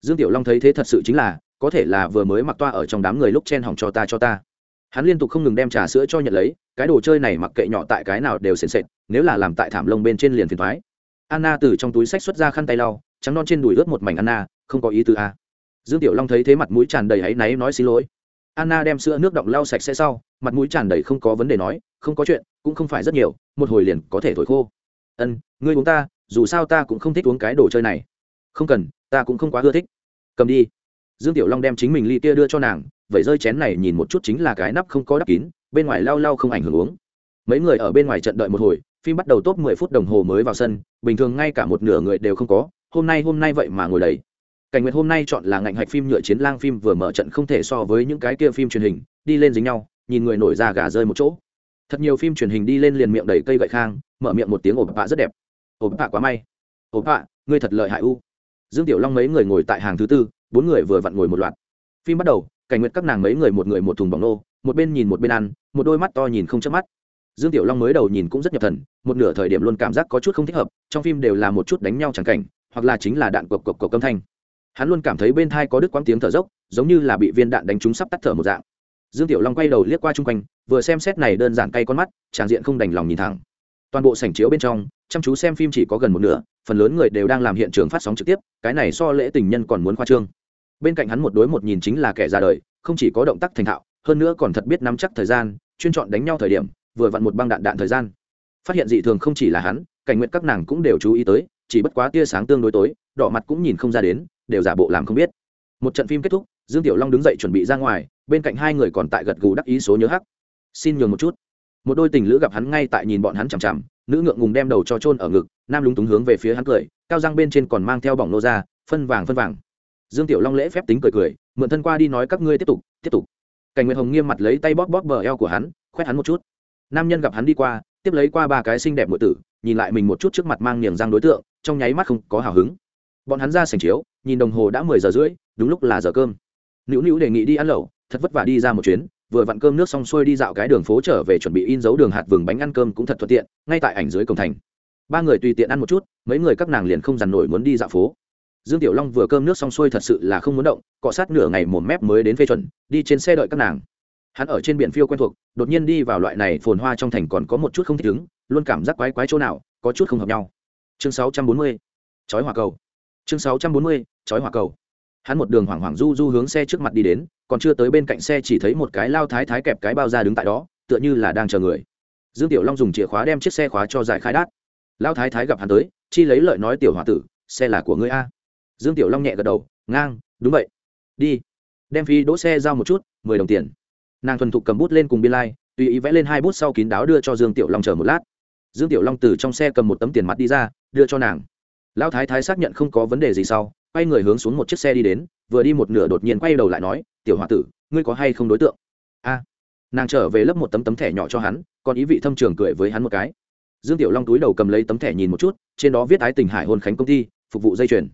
Dương tiểu long thấy thế thật sự chính là, có thể là vừa mới mặc toa ở trong đám người lúc chen hỏng cho ta cho ta hắn liên tục không ngừng đem trà sữa cho nhận lấy, cái đồ chơi này mặc kệ nhỏ tại cái nào đều sền sệt, nếu là làm tại thảm lông bên trên liền phiền thoái. Anna từ trong túi sách xuất ra khăn tay lau, trắng non trên đùi ướt một mảnh anna, không có ý tư a. Dương tiểu long thấy thế mặt mũi tràn đầy áy náy nói xin lỗi. Anna đem sữa nước động lau sạch sẽ sau, mặt mũi tràn đầy không có vấn đề nói, không có chuyện, cũng không phải rất nhiều, một hồi liền có thể thổi khô. Ân, ngươi uống ta, dù sao ta cũng không thích uống cái đồ chơi này. Không cần, ta cũng không quá ưa thích. Cầm đi. Dương tiểu long đem chính mình ly kia đưa cho nàng vậy rơi chén này nhìn một chút chính là cái nắp không có đắp kín, bên ngoài lau lau không ảnh hưởng uống. Mấy người ở bên ngoài trận đợi một hồi, phim bắt đầu top mười phút đồng hồ mới vào sân, bình thường ngay cả một nửa người đều không có, hôm nay hôm nay vậy mà ngồi đầy. Cảnh nguyệt hôm nay chọn là ngạnh hạch phim nhựa chiến lang phim vừa mở trận không thể so với những cái kia phim truyền hình, đi lên dính nhau, nhìn người nổi ra gà rơi một chỗ. Thật nhiều phim truyền hình đi lên liền miệng đầy cây gậy khang, mở miệng một tiếng ổ bạ rất đẹp. Ổ bạ quá may. Ổ bạ, ngươi thật lợi hại u. Dương tiểu long mấy người ngồi tại hàng thứ tư, bốn người vừa vặn ngồi một loạt. Phim bắt đầu cảnh nguyệt các nàng mấy người một người một thùng bỏng nô, một bên nhìn một bên ăn, một đôi mắt to nhìn không chớp mắt. Dương tiểu long mới đầu nhìn cũng rất nhập thần, một nửa thời điểm luôn cảm giác có chút không thích hợp, trong phim đều là một chút đánh nhau chẳng cảnh, hoặc là chính là đạn cộc cộc cộc âm thanh. Hắn luôn cảm thấy bên thai có đứt quãng tiếng thở dốc, giống như là bị viên đạn đánh trúng sắp tắt thở một dạng. Dương tiểu long quay đầu liếc qua chung quanh, vừa xem xét này đơn giản cay con mắt tràng diện không đành lòng nhìn thẳng. Toàn bộ sảnh chiếu bên trong, chăm chú xem phim chỉ có gần một nửa, phần lớn người đều đang làm hiện trường phát sóng trực tiếp, cái này so lễ tình nhân còn muốn khoa trương bên cạnh hắn một đối một nhìn chính là kẻ ra đời, không chỉ có động tác thành thạo, hơn nữa còn thật biết nắm chắc thời gian, chuyên chọn đánh nhau thời điểm, vừa vặn một băng đạn đạn thời gian. Phát hiện dị thường không chỉ là hắn, cảnh nguyện các nàng cũng đều chú ý tới, chỉ bất quá tia sáng tương đối tối, đỏ mặt cũng nhìn không ra đến, đều giả bộ làm không biết. Một trận phim kết thúc, dương tiểu long đứng dậy chuẩn bị ra ngoài, bên cạnh hai người còn tại gật gù đắc ý số nhớ hắc. Xin nhường một chút. Một đôi tình lữ gặp hắn ngay tại nhìn bọn hắn chằm chằm, nữ ngượng ngùng đem đầu cho trôn ở ngực, nam lúng túng hướng về phía hắn cười, cao răng bên trên còn mang theo bỏng nô ra, phân vàng phân vàng dương tiểu long lễ phép tính cười cười, mượn thân qua đi nói các ngươi tiếp tục tiếp tục. Cảnh nguyệt hồng nghiêm mặt lấy tay bóp bóp bờ eo của hắn, khoét hắn một chút. Nam nhân gặp hắn đi qua, tiếp lấy qua ba cái xinh đẹp ngụy tử, nhìn lại mình một chút trước mặt mang niềng răng đối tượng, trong nháy mắt không có hào hứng. Bọn hắn ra sành chiếu, nhìn đồng hồ đã mười giờ rưỡi, đúng lúc là giờ cơm. Nữu nữu đề nghị đi ăn lẩu, thật vất vả đi ra một chuyến, vừa vặn cơm nước xong xuôi đi dạo cái đường phố trở về chuẩn bị in dấu đường hạt vừng bánh ăn cơm cũng thật thuận tiện, ngay tại ảnh dưới cổng thành. Ba người tùy tiện ăn một chút, mấy người các nàng liền không dằn nổi muốn đi dạo phố dương tiểu long vừa cơm nước xong xuôi thật sự là không muốn động, cọ sát nửa ngày một mép mới đến phê chuẩn, đi trên xe đợi các nàng. Hắn ở trên biển phiêu quen thuộc, đột nhiên đi vào loại này phồn hoa trong thành còn có một chút không thích ứng, luôn cảm giác quái quái chỗ nào, có chút không hợp nhau. Chương 640. chói hỏa cầu. Chương 640. chói hỏa cầu. Hắn một đường hoảng hoảng du du hướng xe trước mặt đi đến, còn chưa tới bên cạnh xe chỉ thấy một cái lao thái thái kẹp cái bao ra đứng tại đó, tựa như là đang chờ người. Dương tiểu long dùng chìa khóa đem chiếc xe khóa cho giải khai đát. Lao thái thái gặp hắn tới, chi lấy lợi nói tiểu h o a tử, xe là của ngươi a dương tiểu long nhẹ gật đầu ngang đúng vậy. Đi. Đem phí đỗ xe giao một chút mười đồng tiền. Nàng thuần thục cầm bút lên cùng biên lai、like, tùy ý vẽ lên hai bút sau kín đáo đưa cho dương tiểu long chờ một lát. Dương tiểu long từ trong xe cầm một tấm tiền mặt đi ra đưa cho nàng. Lão thái thái xác nhận không có vấn đề gì sau quay người hướng xuống một chiếc xe đi đến vừa đi một nửa đột nhiên quay đầu lại nói tiểu h o a tử ngươi có hay không đối tượng? A. Nàng trở về lớp một tấm tấm thẻ nhỏ cho hắn còn ý vị thâm trường cười với hắn một cái. Dương tiểu long túi đầu cầm lấy tấm thẻ nhìn một chút trên đó viết ái tình hải hôn khánh công ty phục vụ dây chuyền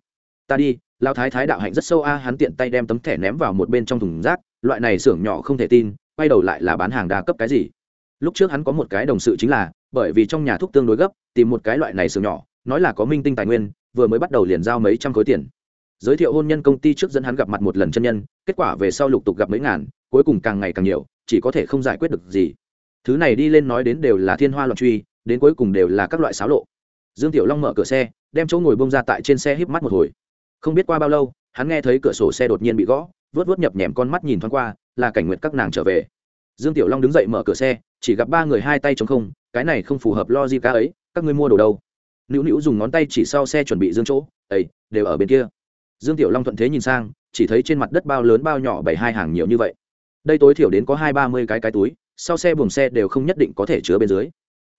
ta đi lao thái thái đạo hạnh rất sâu a. Hắn tiện tay đem tấm thẻ ném vào một bên trong thùng rác, loại này xưởng nhỏ không thể tin, quay đầu lại là bán hàng đa cấp cái gì. Lúc trước hắn có một cái đồng sự chính là, bởi vì trong nhà thuốc tương đối gấp, tìm một cái loại này xưởng nhỏ, nói là có minh tinh tài nguyên, vừa mới bắt đầu liền giao mấy trăm khối tiền. Giới thiệu hôn nhân công ty trước dẫn hắn gặp mặt một lần chân nhân, kết quả về sau lục tục gặp mấy ngàn, cuối cùng càng ngày càng nhiều, chỉ có thể không giải quyết được gì. Thứ này đi lên nói đến đều là thiên hoa loạn truy, đến cuối cùng đều là các loại xáo lộ. Dương tiểu long mở cửa xe, đem chỗ ngồi bông ra tại trên xe híp mắt một hồi không biết qua bao lâu, hắn nghe thấy cửa sổ xe đột nhiên bị gõ, vớt vớt nhập nhèm con mắt nhìn thoáng qua, là cảnh nguyệt các nàng trở về. Dương tiểu long đứng dậy mở cửa xe, chỉ gặp ba người hai tay chống không, cái này không phù hợp lo gì cả ấy, các ngươi mua đồ đâu? Nữu nữu dùng ngón tay chỉ sau xe chuẩn bị dương chỗ ấy đều ở bên kia. Dương tiểu long thuận thế nhìn sang, chỉ thấy trên mặt đất bao lớn bao nhỏ bảy hai hàng nhiều như vậy. Đây tối thiểu đến có hai ba mươi cái cái túi, sau xe buồng xe đều không nhất định có thể chứa bên dưới.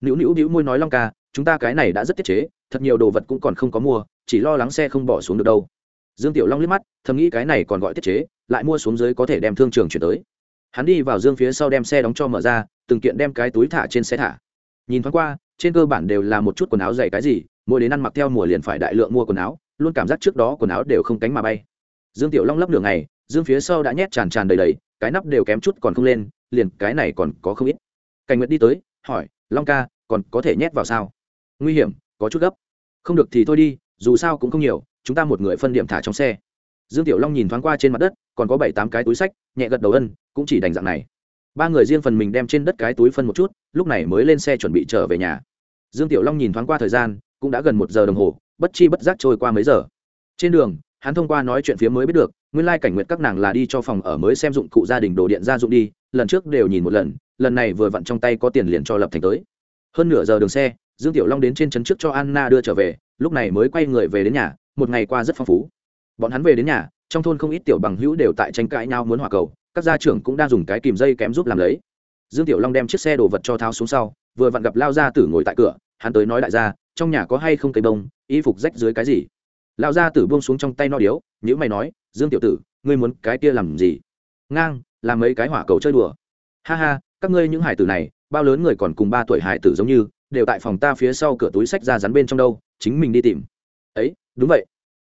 Nữu nữu đĩu môi nói, long ca, chúng ta cái này đã rất tiết chế thật nhiều đồ vật cũng còn không có mua, chỉ lo lắng xe không bỏ xuống được đâu. Dương tiểu long liếc mắt, thầm nghĩ cái này còn gọi tiết chế, lại mua xuống dưới có thể đem thương trường chuyển tới. Hắn đi vào dương phía sau đem xe đóng cho mở ra, từng kiện đem cái túi thả trên xe thả. Nhìn thoáng qua, trên cơ bản đều là một chút quần áo dày cái gì, mỗi đến ăn mặc theo mùa liền phải đại lượng mua quần áo, luôn cảm giác trước đó quần áo đều không cánh mà bay. Dương tiểu long lấp đường này dương phía sau đã nhét tràn tràn đầy đầy, cái nắp đều kém chút còn không lên, liền cái này còn có không ít. Cảnh nguyệt đi tới, hỏi, long ca, còn có thể nhét vào sao? Nguy hiểm, có chút gấp không được thì thôi đi, dù sao cũng không nhiều, chúng ta một người phân điểm thả trong xe. Dương tiểu long nhìn thoáng qua trên mặt đất, còn có bảy tám cái túi sách, nhẹ gật đầu ân, cũng chỉ đành dạng này. Ba người riêng phần mình đem trên đất cái túi phân một chút, lúc này mới lên xe chuẩn bị trở về nhà. Dương tiểu long nhìn thoáng qua thời gian, cũng đã gần một giờ đồng hồ, bất chi bất giác trôi qua mấy giờ. Trên đường, hắn thông qua nói chuyện phía mới biết được, nguyên lai cảnh nguyện các nàng là đi cho phòng ở mới xem dụng cụ gia đình đồ điện gia dụng đi, lần trước đều nhìn một lần lần này vừa vặn trong tay có tiền liền cho lập thành tới. Hơn nửa giờ đường xe dương tiểu long đến trên trấn trước cho anna đưa trở về, lúc này mới quay người về đến nhà, một ngày qua rất phong phú. Bọn hắn về đến nhà, trong thôn không ít tiểu bằng hữu đều tại tranh cãi nhau muốn hòa cầu, các gia trưởng cũng đang dùng cái kìm dây kém giúp làm lấy. Dương tiểu long đem chiếc xe đồ vật cho tháo xuống sau, vừa vặn gặp lao gia tử ngồi tại cửa, hắn tới nói đại gia, trong nhà có hay không cây bông, y phục rách dưới cái gì? Lao gia tử buông xuống trong tay no điếu nhữ mày nói, dương tiểu tử, ngươi muốn cái kia làm gì? Ngang, làm mấy cái hỏa cầu chơi đùa. Ha ha, các ngươi những hải tử này, bao lớn người còn cùng ba tuổi hải tử giống như đều tại phòng ta phía sau cửa túi sách ra rắn bên trong đâu, chính mình đi tìm. Ấy, đúng vậy.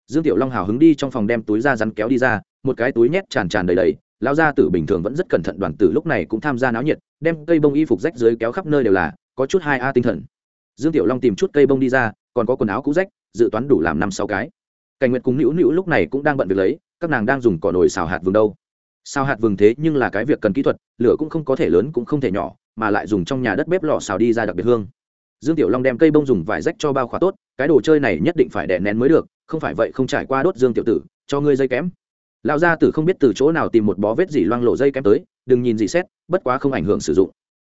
Dương tiểu long hào hứng đi trong phòng đem túi ra rắn kéo đi ra, một cái túi nhét tràn tràn đầy đầy, lão gia tử bình thường vẫn rất cẩn thận đoàn tử lúc này cũng tham gia náo nhiệt, đem cây bông y phục rách dưới kéo khắp nơi đều là, có chút hai a tinh thần. Dương tiểu long tìm chút cây bông đi ra, còn có quần áo cũ rách, dự toán đủ làm năm sáu cái. Cảnh nguyệt cùng nữu nữu lúc này cũng đang bận việc lấy, các nàng đang dùng cỏ nồi xào hạt vừng đâu. Xào hạt vừng thế nhưng là cái việc cần kỹ thuật, lửa cũng không có thể lớn cũng không thể nhỏ, mà lại dùng trong nhà đất bếp lò xào đi ra đặc biệt hương dương tiểu long đem cây bông dùng vải rách cho bao khóa tốt, cái đồ chơi này nhất định phải đè nén mới được, không phải vậy không trải qua đốt dương tiểu tử, cho ngươi dây kém. Lão gia tử không biết từ chỗ nào tìm một bó vết dỉ loang lộ dây kém tới, đừng nhìn gì xét, bất quá không ảnh hưởng sử dụng.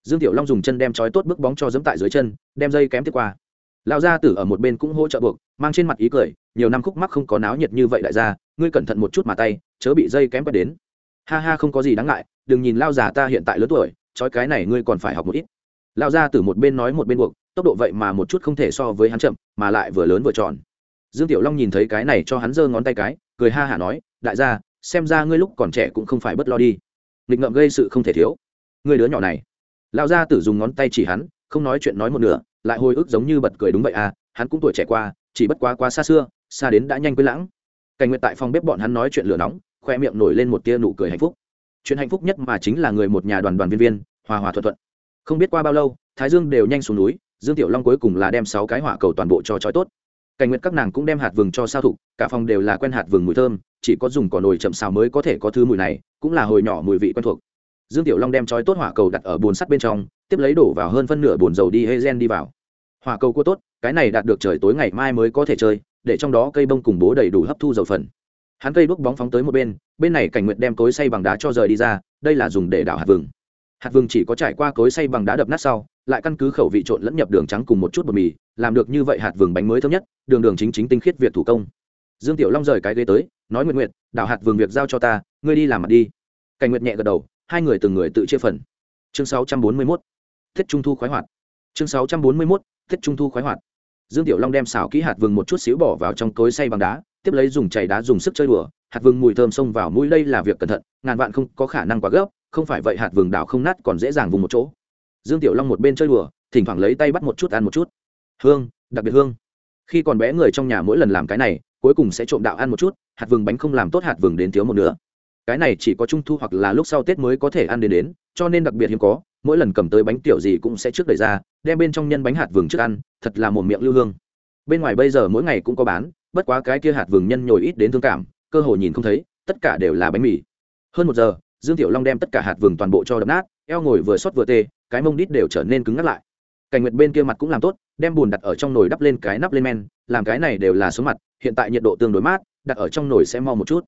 Dương tiểu long dùng chân đem trói tốt bước bóng cho dẫm tại dưới chân, đem dây kém tiếp qua. Lão gia tử ở một bên cũng hỗ trợ buộc, mang trên mặt ý cười, nhiều năm khúc mắc không có náo nhiệt như vậy đại gia, ngươi cẩn thận một chút mà tay, chớ bị dây kém quét đến. Ha ha không có gì đáng ngại, đừng nhìn lao già ta hiện tại lớn tuổi, trói cái này ngươi còn phải học một ít. Lao gia tử một bên nói một bên buộc tốc độ vậy mà một chút không thể so với hắn chậm, mà lại vừa lớn vừa tròn. Dương tiểu long nhìn thấy cái này cho hắn giơ ngón tay cái, cười ha hả nói, đại gia, xem ra ngươi lúc còn trẻ cũng không phải bất lo đi. Nghịch ngợm gây sự không thể thiếu. Người đứa nhỏ này. Lão gia tử dùng ngón tay chỉ hắn, không nói chuyện nói một nửa, lại hồi ức giống như bật cười đúng vậy à hắn cũng tuổi trẻ qua, chỉ bất quá quá xa xưa, xa đến đã nhanh quên lãng. Cảnh nguyện tại phòng bếp bọn hắn nói chuyện lửa nóng, khoe miệng nổi lên một tia nụ cười hạnh phúc. Chuyện hạnh phúc nhất mà chính là người một nhà đoàn đoàn viên viên, hòa hòa thuận thuận. Không biết qua bao lâu, thái dương đều nhanh xuống núi dương tiểu long cuối cùng là đem sáu cái hỏa cầu toàn bộ cho trói tốt. Cảnh Nguyệt các nàng cũng đem hạt vừng cho sao thục cả phòng đều là quen hạt vừng mùi thơm, chỉ có dùng cỏ nồi chậm xào mới có thể có thứ mùi này, cũng là hồi nhỏ mùi vị quen thuộc. Dương tiểu long đem trói tốt hỏa cầu đặt ở bồn sắt bên trong, tiếp lấy đổ vào hơn phân nửa bồn dầu đi hay gen đi vào. Hỏa cầu cua tốt, cái này đạt được trời tối ngày mai mới có thể chơi, để trong đó cây bông cùng bố đầy đủ hấp thu dầu phần. Hắn cây đuốc bóng phóng tới một bên bên này cảnh Nguyệt đem cối xay bằng đá cho rời đi ra, đây là dùng để đảo hạt vừng hạt vừng chỉ có trải qua cối xay bằng đá đập nát sau, lại căn cứ khẩu vị trộn lẫn nhập đường trắng cùng một chút bột mì, làm được như vậy hạt vừng bánh mới thơm nhất, đường đường chính chính tinh khiết việc thủ công. Dương tiểu long rời cái ghế tới, nói nguyện nguyện, đảo hạt vừng việc giao cho ta, ngươi đi làm mặt đi. Cảnh nguyệt nhẹ gật đầu, hai người từng người tự chia phần. Chương 641. Tết trung thu khoái hoạt. Chương 641. Tết trung thu khoái hoạt. Dương tiểu long đem xào kỹ hạt vừng một chút xíu bỏ vào trong cối xay bằng đá, tiếp lấy dùng chảy đá dùng sức chơi đùa. Hạt vừng mùi thơm xông vào mũi, đây là việc cẩn thận, ngàn vạn không có khả năng quá gấp không phải vậy hạt vừng đảo không nát còn dễ dàng vùng một chỗ. Dương tiểu long một bên chơi đùa, thỉnh thoảng lấy tay bắt một chút ăn một chút. Hương, đặc biệt hương. Khi còn bé người trong nhà mỗi lần làm cái này, cuối cùng sẽ trộm đạo ăn một chút, hạt vừng bánh không làm tốt hạt vừng đến thiếu một nửa. Cái này chỉ có trung thu hoặc là lúc sau tết mới có thể ăn đến đến, cho nên đặc biệt hiếm có, mỗi lần cầm tới bánh tiểu gì cũng sẽ trước đẩy ra, đem bên trong nhân bánh hạt vừng trước ăn, thật là một miệng lưu hương. Bên ngoài bây giờ mỗi ngày cũng có bán, bất quá cái kia hạt vừng nhân nhồi ít đến thương cảm, cơ hội nhìn không thấy, tất cả đều là bánh mì. Hơn một giờ dương tiểu long đem tất cả hạt vừng toàn bộ cho đập nát, eo ngồi vừa xót vừa tê, cái mông đít đều trở nên cứng ngắt lại. Cảnh nguyệt bên kia mặt cũng làm tốt, đem bùn đặt ở trong nồi đắp lên cái nắp lên men, làm cái này đều là số mặt, hiện tại nhiệt độ tương đối mát, đặt ở trong nồi sẽ mau một chút.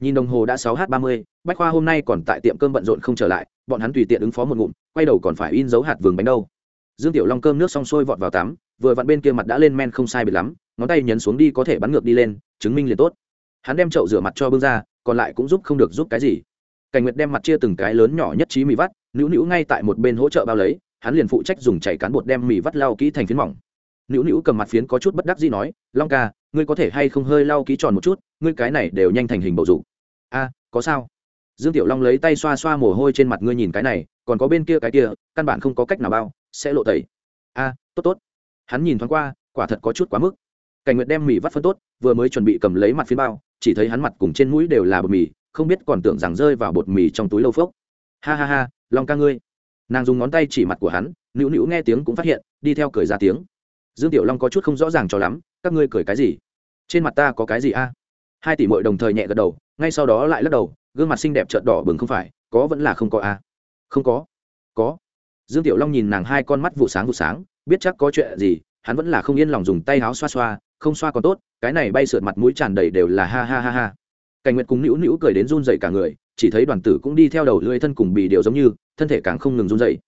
Nhìn đồng hồ đã sáu h ba mươi, bách khoa hôm nay còn tại tiệm cơm bận rộn không trở lại, bọn hắn tùy tiện ứng phó một ngụm, quay đầu còn phải in dấu hạt vừng bánh đâu. Dương tiểu long cơm nước xong sôi vọt vào tắm, vừa vặn bên kia mặt đã lên men không sai biệt lắm, ngón tay nhấn xuống đi có thể bắn ngược đi lên, chứng minh liền tốt. Hắn đem chậu rửa mặt cho bưng ra, còn lại cũng giúp không được giúp cái gì cảnh nguyệt đem mặt chia từng cái lớn nhỏ nhất trí mì vắt, nữu nữu ngay tại một bên hỗ trợ bao lấy, hắn liền phụ trách dùng chảy cán bột đem mì vắt lau kỹ thành phiến mỏng. Nữu nữu cầm mặt phiến có chút bất đắc gì nói, long ca, ngươi có thể hay không hơi lau kỹ tròn một chút, ngươi cái này đều nhanh thành hình bầu dục. A, có sao? Dương tiểu long lấy tay xoa xoa mồ hôi trên mặt, ngươi nhìn cái này, còn có bên kia cái kia, căn bản không có cách nào bao, sẽ lộ tẩy. A, tốt tốt. Hắn nhìn thoáng qua, quả thật có chút quá mức. Cảnh nguyệt đem mì vắt phân tốt, vừa mới chuẩn bị cầm lấy mặt phiến bao, chỉ thấy hắn mặt cùng trên mũi đều là bột mì không biết còn tưởng rằng rơi vào bột mì trong túi lâu phốc. Ha ha ha, long ca ngươi. Nàng dùng ngón tay chỉ mặt của hắn, nữu nữu nghe tiếng cũng phát hiện, đi theo cười ra tiếng. Dương tiểu long có chút không rõ ràng cho lắm, các ngươi cười cái gì? Trên mặt ta có cái gì a? Hai tỷ mội đồng thời nhẹ gật đầu, ngay sau đó lại lắc đầu, gương mặt xinh đẹp trợn đỏ bừng không phải, có vẫn là không có a? Không có. Có. Dương tiểu long nhìn nàng hai con mắt vụ sáng vụ sáng, biết chắc có chuyện gì, hắn vẫn là không yên lòng dùng tay áo xoa xoa, không xoa còn tốt, cái này bay sượt mặt mũi tràn đầy đều là ha ha ha ha cảnh nguyệt cùng nữu nữu cười đến run dậy cả người, chỉ thấy đoàn tử cũng đi theo đầu lưỡi thân cùng bì điều giống như, thân thể càng không ngừng run dậy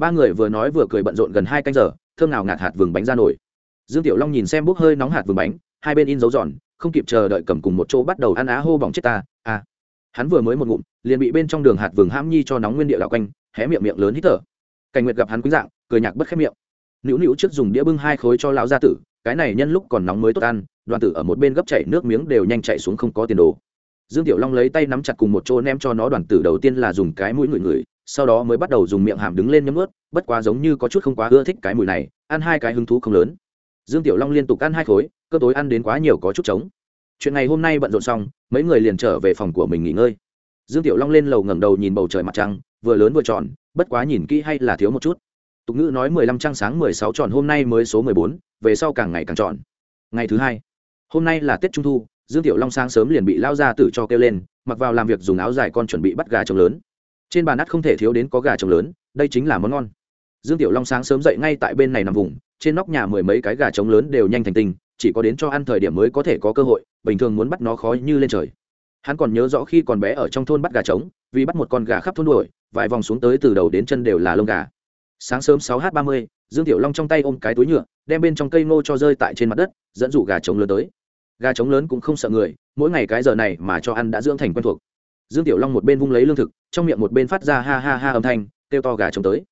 ba người vừa nói vừa cười bận rộn gần hai canh giờ, thơm nào ngạt hạt vừng bánh ra nổi. Dương tiểu long nhìn xem bốc hơi nóng hạt vừng bánh, hai bên in dấu giòn, không kịp chờ đợi cầm cùng một chỗ bắt đầu ăn á hô bỏng chết ta à. Hắn vừa mới một ngụm, liền bị bên trong đường hạt vừng hãm nhi cho nóng nguyên địa đạo quanh, hé miệng miệng lớn hít thở. Cảnh nguyệt gặp hắn quý dạng, cười nhạc bất khép miệng. Nữu nữu trước dùng đĩa bưng hai khối cho lão gia tử, cái này nhân lúc còn nóng mới tốt ăn, đoàn tử ở một bên gấp chảy nước miếng đều nhanh chạy xuống không có tiền đồ dương tiểu long lấy tay nắm chặt cùng một chỗ ném cho nó đoàn tử đầu tiên là dùng cái mũi ngửi ngửi, sau đó mới bắt đầu dùng miệng hàm đứng lên nhấm ướt, bất quá giống như có chút không quá ưa thích cái mùi này, ăn hai cái hứng thú không lớn. Dương tiểu long liên tục ăn hai khối, cơ tối ăn đến quá nhiều có chút trống. Chuyện này hôm nay bận rộn xong, mấy người liền trở về phòng của mình nghỉ ngơi. Dương tiểu long lên lầu ngẩng đầu nhìn bầu trời mặt trăng, vừa lớn vừa tròn, bất quá nhìn kỹ hay là thiếu một chút. Tục ngữ nói mười lăm trăng sáng mười sáu tròn hôm nay mới số mười bốn, về sau càng ngày càng tròn. Ngày thứ hai, hôm nay là tết trung thu dương tiểu long sáng sớm liền bị lao ra tử cho kêu lên mặc vào làm việc dùng áo dài con chuẩn bị bắt gà trống lớn. Trên bàn ắt không thể thiếu đến có gà trống lớn đây chính là món ngon. Dương tiểu long sáng sớm dậy ngay tại bên này nằm vùng trên nóc nhà mười mấy cái gà trống lớn đều nhanh thành tinh chỉ có đến cho ăn thời điểm mới có thể có cơ hội bình thường muốn bắt nó khó như lên trời. Hắn còn nhớ rõ khi còn bé ở trong thôn bắt gà trống vì bắt một con gà khắp thôn đuổi vài vòng xuống tới từ đầu đến chân đều là lông gà. Sáng sớm 6h30, dương tiểu long trong tay ôm cái túi nhựa đem bên trong cây ngô cho rơi tại trên mặt đất dẫn dụ gà trống lớn tới gà trống lớn cũng không sợ người, mỗi ngày cái giờ này mà cho ăn đã dưỡng thành quen thuộc. Dương tiểu long một bên vung lấy lương thực, trong miệng một bên phát ra ha ha ha âm thanh, kêu to gà trống tới.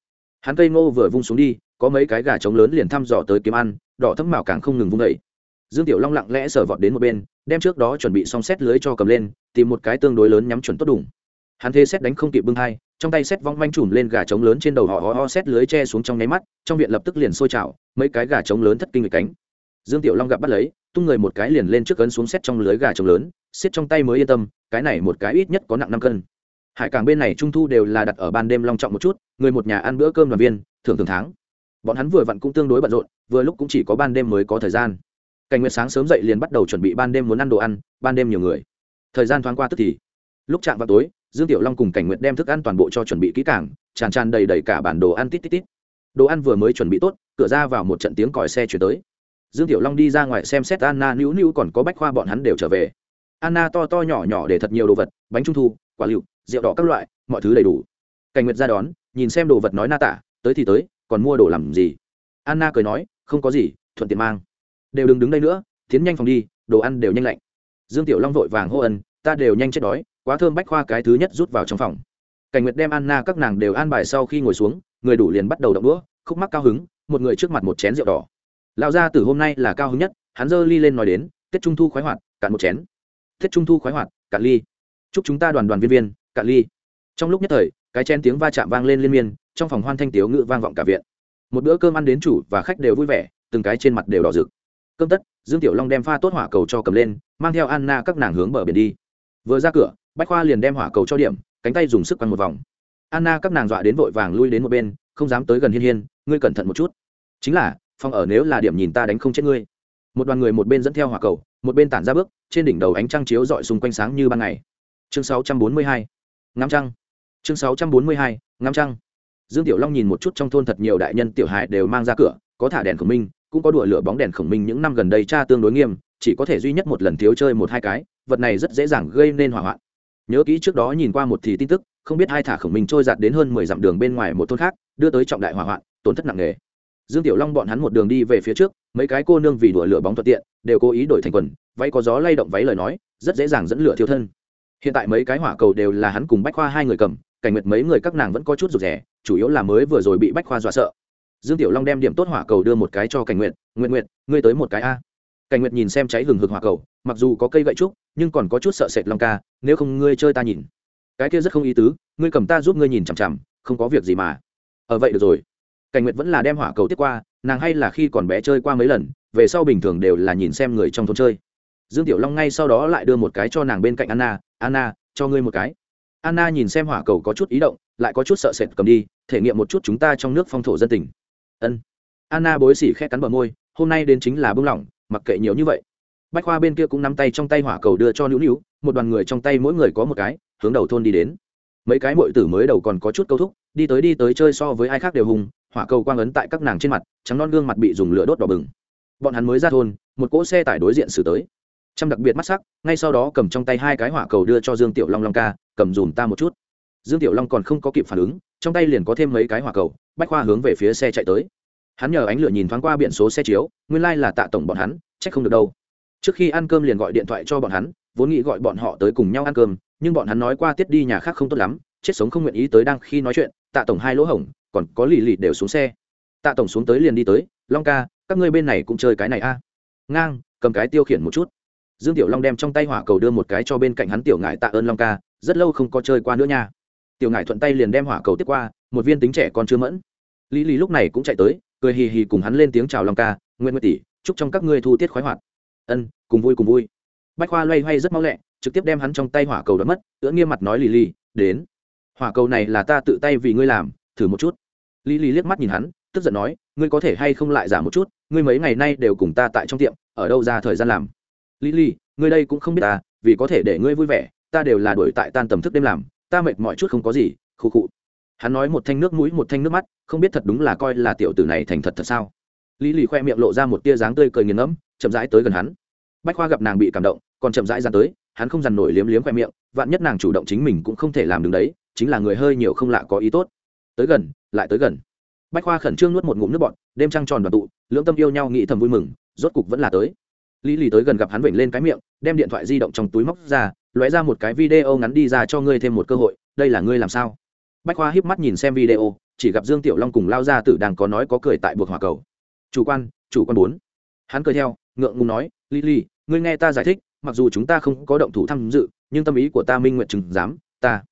Hắn cây ngô vừa vung xuống đi, có mấy cái gà trống lớn liền thăm dò tới kiếm ăn, đỏ thấm màu càng không ngừng vung đẩy dương tiểu long lặng lẽ sờ vọt đến một bên, đem trước đó chuẩn bị xong xét lưới cho cầm lên, tìm một cái tương đối lớn nhắm chuẩn tốt đủng hắn thế xét đánh không kịp bưng hai trong tay xét vong manh trùm lên gà trống lớn trên đầu họ ho ho xét lưới che xuống trong nháy mắt, trong viện lập tức liền sôi trào, mấy cái gà trống lớn thất kinh người cánh. Dương tiểu long gặp bắt lấy tung người một cái liền lên trước cấn xuống xét trong lưới gà trống lớn, xiết trong tay mới yên tâm, cái này một cái ít nhất có nặng năm cân. Hải cảng bên này trung thu đều là đặt ở ban đêm long trọng một chút, người một nhà ăn bữa cơm đoàn viên, thưởng thường tháng. Bọn hắn vừa vặn cũng tương đối bận rộn, vừa lúc cũng chỉ có ban đêm mới có thời gian. Cảnh nguyệt sáng sớm dậy liền bắt đầu chuẩn bị ban đêm muốn ăn đồ ăn, ban đêm nhiều người. Thời gian thoáng qua tức thì, lúc chạm vào tối, dương tiểu long cùng cảnh nguyệt đem thức ăn toàn bộ cho chuẩn bị kỹ càng, tràn tràn đầy đầy cả bản đồ ăn tít tít tít. Đồ ăn vừa mới chuẩn bị tốt, cửa ra vào một trận tiếng còi xe chuyển tới dương tiểu long đi ra ngoài xem xét anna nữu nữu còn có bách khoa, bọn hắn đều trở về. Anna to to nhỏ nhỏ để thật nhiều đồ vật, bánh trung thu, quả lựu, rượu đỏ các loại, mọi thứ đầy đủ. Cảnh nguyệt ra đón, nhìn xem đồ vật nói na tả, tới thì tới, còn mua đồ làm gì? Anna cười nói, không có gì, thuận tiện mang. Đều đừng đứng đây nữa, tiến nhanh phòng đi, đồ ăn đều nhanh lạnh. Dương tiểu long vội vàng hô ân, ta đều nhanh chết đói, quá thơm bách khoa cái thứ nhất rút vào trong phòng. Cảnh nguyệt đem anna các nàng đều an bài sau khi ngồi xuống, người đủ liền bắt đầu động đũa, khúc mắc cao hứng, một người trước mặt một chén rượu đỏ lão gia từ hôm nay là cao hứng nhất, hắn giơ ly lên nói đến, tết trung thu khoái hoạt, cạn một chén. Tết trung thu khoái hoạt, cạn ly. Chúc chúng ta đoàn đoàn viên viên, cạn ly. Trong lúc nhất thời, cái chen tiếng va chạm vang lên liên miên, trong phòng hoan thanh tiếu ngự vang vọng cả viện. Một bữa cơm ăn đến chủ và khách đều vui vẻ, từng cái trên mặt đều đỏ rực. Cơm tất, dương tiểu long đem pha tốt hỏa cầu cho cầm lên, mang theo anna các nàng hướng bờ biển đi. Vừa ra cửa, bách khoa liền đem hỏa cầu cho điểm, cánh tay dùng sức quăng một vòng. Anna các nàng dọa đến vội vàng lui đến một bên, không dám tới gần hiên hiên, ngươi cẩn thận một chút. Chính là phòng ở nếu là điểm nhìn ta đánh không chết ngươi một đoàn người một bên dẫn theo hỏa cầu, một bên tản ra bước, trên đỉnh đầu ánh trăng chiếu dọi xung quanh sáng như ban ngày chương 642. ngắm trăng chương 642. ngắm trăng dương tiểu long nhìn một chút trong thôn thật nhiều đại nhân tiểu hài đều mang ra cửa, có thả đèn khổng minh, cũng có đùa lửa bóng đèn khổng minh những năm gần đây cha tương đối nghiêm, chỉ có thể duy nhất một lần thiếu chơi một hai cái, vật này rất dễ dàng gây nên hỏa hoạn nhớ kỹ trước đó nhìn qua một thì tin tức, không biết hai thả khổng minh trôi giạt đến hơn mười dặm đường bên ngoài một thôn khác, đưa tới trọng đại hỏa hoạn, tổn thất nặng nề dương tiểu long bọn hắn một đường đi về phía trước mấy cái cô nương vì đùa lửa bóng thuận tiện đều cố ý đổi thành quần váy có gió lay động váy lời nói rất dễ dàng dẫn lửa thiêu thân. Hiện tại mấy cái hỏa cầu đều là hắn cùng bách khoa hai người cầm cảnh nguyệt mấy người các nàng vẫn có chút rụt rẻ chủ yếu là mới vừa rồi bị bách khoa dọa sợ. Dương tiểu long đem điểm tốt hỏa cầu đưa một cái cho cảnh nguyệt nguyện nguyện ngươi tới một cái a. Cảnh nguyệt nhìn xem cháy hừng hực hỏa cầu mặc dù có cây gậy trúc nhưng còn có chút sợ sệt long ca nếu không ngươi chơi ta nhìn. Cái kia rất không ý tứ ngươi cầm ta giúp ngươi nhìn chằm chằm không có việc gì mà. Ở ờ, vậy được rồi cảnh nguyệt vẫn là đem hỏa cầu tiếp qua, nàng hay là khi còn bé chơi qua mấy lần, về sau bình thường đều là nhìn xem người trong thôn chơi. Dương tiểu long ngay sau đó lại đưa một cái cho nàng bên cạnh anna anna, cho ngươi một cái. Anna nhìn xem hỏa cầu có chút ý động, lại có chút sợ sệt cầm đi, thể nghiệm một chút chúng ta trong nước phong thổ dân tình. Ân. Anna bối xỉ khẽ cắn bờ môi, hôm nay đến chính là bưng lỏng, mặc kệ nhiều như vậy. Bách khoa bên kia cũng nắm tay trong tay hỏa cầu đưa cho nữu nữu, một đoàn người trong tay mỗi người có một cái, hướng đầu thôn đi đến. Mấy cái mội tử mới đầu còn có chút câu thúc, đi tới đi tới chơi so với ai khác đều hùng hỏa cầu quang ấn tại các nàng trên mặt, trắng non gương mặt bị dùng lửa đốt đỏ bừng. Bọn hắn mới ra thôn, một cỗ xe tải đối diện xử tới. Trăm đặc biệt mắt sắc, ngay sau đó cầm trong tay hai cái hỏa cầu đưa cho dương tiểu long long ca, cầm dùm ta một chút. Dương tiểu long còn không có kịp phản ứng, trong tay liền có thêm mấy cái hỏa cầu, bách khoa hướng về phía xe chạy tới. Hắn nhờ ánh lửa nhìn thoáng qua biển số xe chiếu, nguyên lai、like、là tạ tổng bọn hắn c h ắ c không được đâu. Trước khi ăn cơm liền gọi điện thoại cho bọn hắn, vốn nghĩ gọi bọn họ tới cùng nhau ăn cơm, nhưng bọn hắn nói qua tiết đi nhà khác không tốt lắm, chết sống không nguyện ý tới đang khi nói chuyện, tạ tổng hai lỗ hổng còn có lì lì đều xuống xe. Tạ tổng xuống tới liền đi tới, long ca, các ngươi bên này cũng chơi cái này a. Ngang, cầm cái tiêu khiển một chút. Dương tiểu long đem trong tay hỏa cầu đưa một cái cho bên cạnh hắn tiểu ngại tạ ơn long ca, rất lâu không có chơi qua nữa nha. Tiểu ngại thuận tay liền đem hỏa cầu tiếp qua, một viên tính trẻ còn chưa mẫn. Lý lý lúc này cũng chạy tới, cười hì hì cùng hắn lên tiếng chào long ca nguyễn nguyệt tỷ, chúc trong các ngươi thu tiết khoái hoạt. Ân, cùng vui cùng vui. Bách khoa loay hoay rất mau lẹ, trực tiếp đem hắn trong tay hỏa cầu đ mất tựa nghiêm mặt nói lì lì, đến. Hỏa cầu này là ta tự tay vì ngươi làm thử một chút. Lý lý liếc mắt nhìn hắn, tức giận nói, ngươi có thể hay không lại giảm một chút, ngươi mấy ngày nay đều cùng ta tại trong tiệm, ở đâu ra thời gian làm? Lý lý, ngươi đây cũng không biết ta, vì có thể để ngươi vui vẻ, ta đều là đuổi tại tan tầm thức đêm làm, ta mệt mọi chút không có gì, khụ khụ. Hắn nói một thanh nước mũi, một thanh nước mắt, không biết thật đúng là coi là tiểu tử này thành thật thật sao? Lý lì khoe miệng lộ ra một tia dáng tươi cười nghiền ngẫm, chậm rãi tới gần hắn. Bách khoa gặp nàng bị cảm động, còn chậm rãi ra tới, hắn không dằn nổi liếm liếm khoe miệng, vạn nhất nàng chủ động chính mình cũng không thể làm đứng đấy, chính là người hơi nhiều không lạ có ý tốt tới gần, lại tới gần. Bách khoa khẩn trương nuốt một ngụm nước bọn đêm trăng tròn đoàn tụ, lưỡng tâm yêu nhau nghĩ thầm vui mừng, rốt cục vẫn là tới. Lý lì tới gần gặp hắn vểnh lên cái miệng, đem điện thoại di động trong túi móc ra, lóe ra một cái video ngắn đi ra cho ngươi thêm một cơ hội, đây là ngươi làm sao? Bách khoa híp mắt nhìn xem video, chỉ gặp dương tiểu long cùng lao ra tử đang có nói có cười tại buộc hỏa cầu. Chủ quan chủ quan bốn. Hắn cười theo, ngượng ngùng nói lily ngươi nghe ta giải thích, mặc dù chúng ta không có động thủ tham dự, nhưng tâm ý của ta minh nguyện chừng dám ta.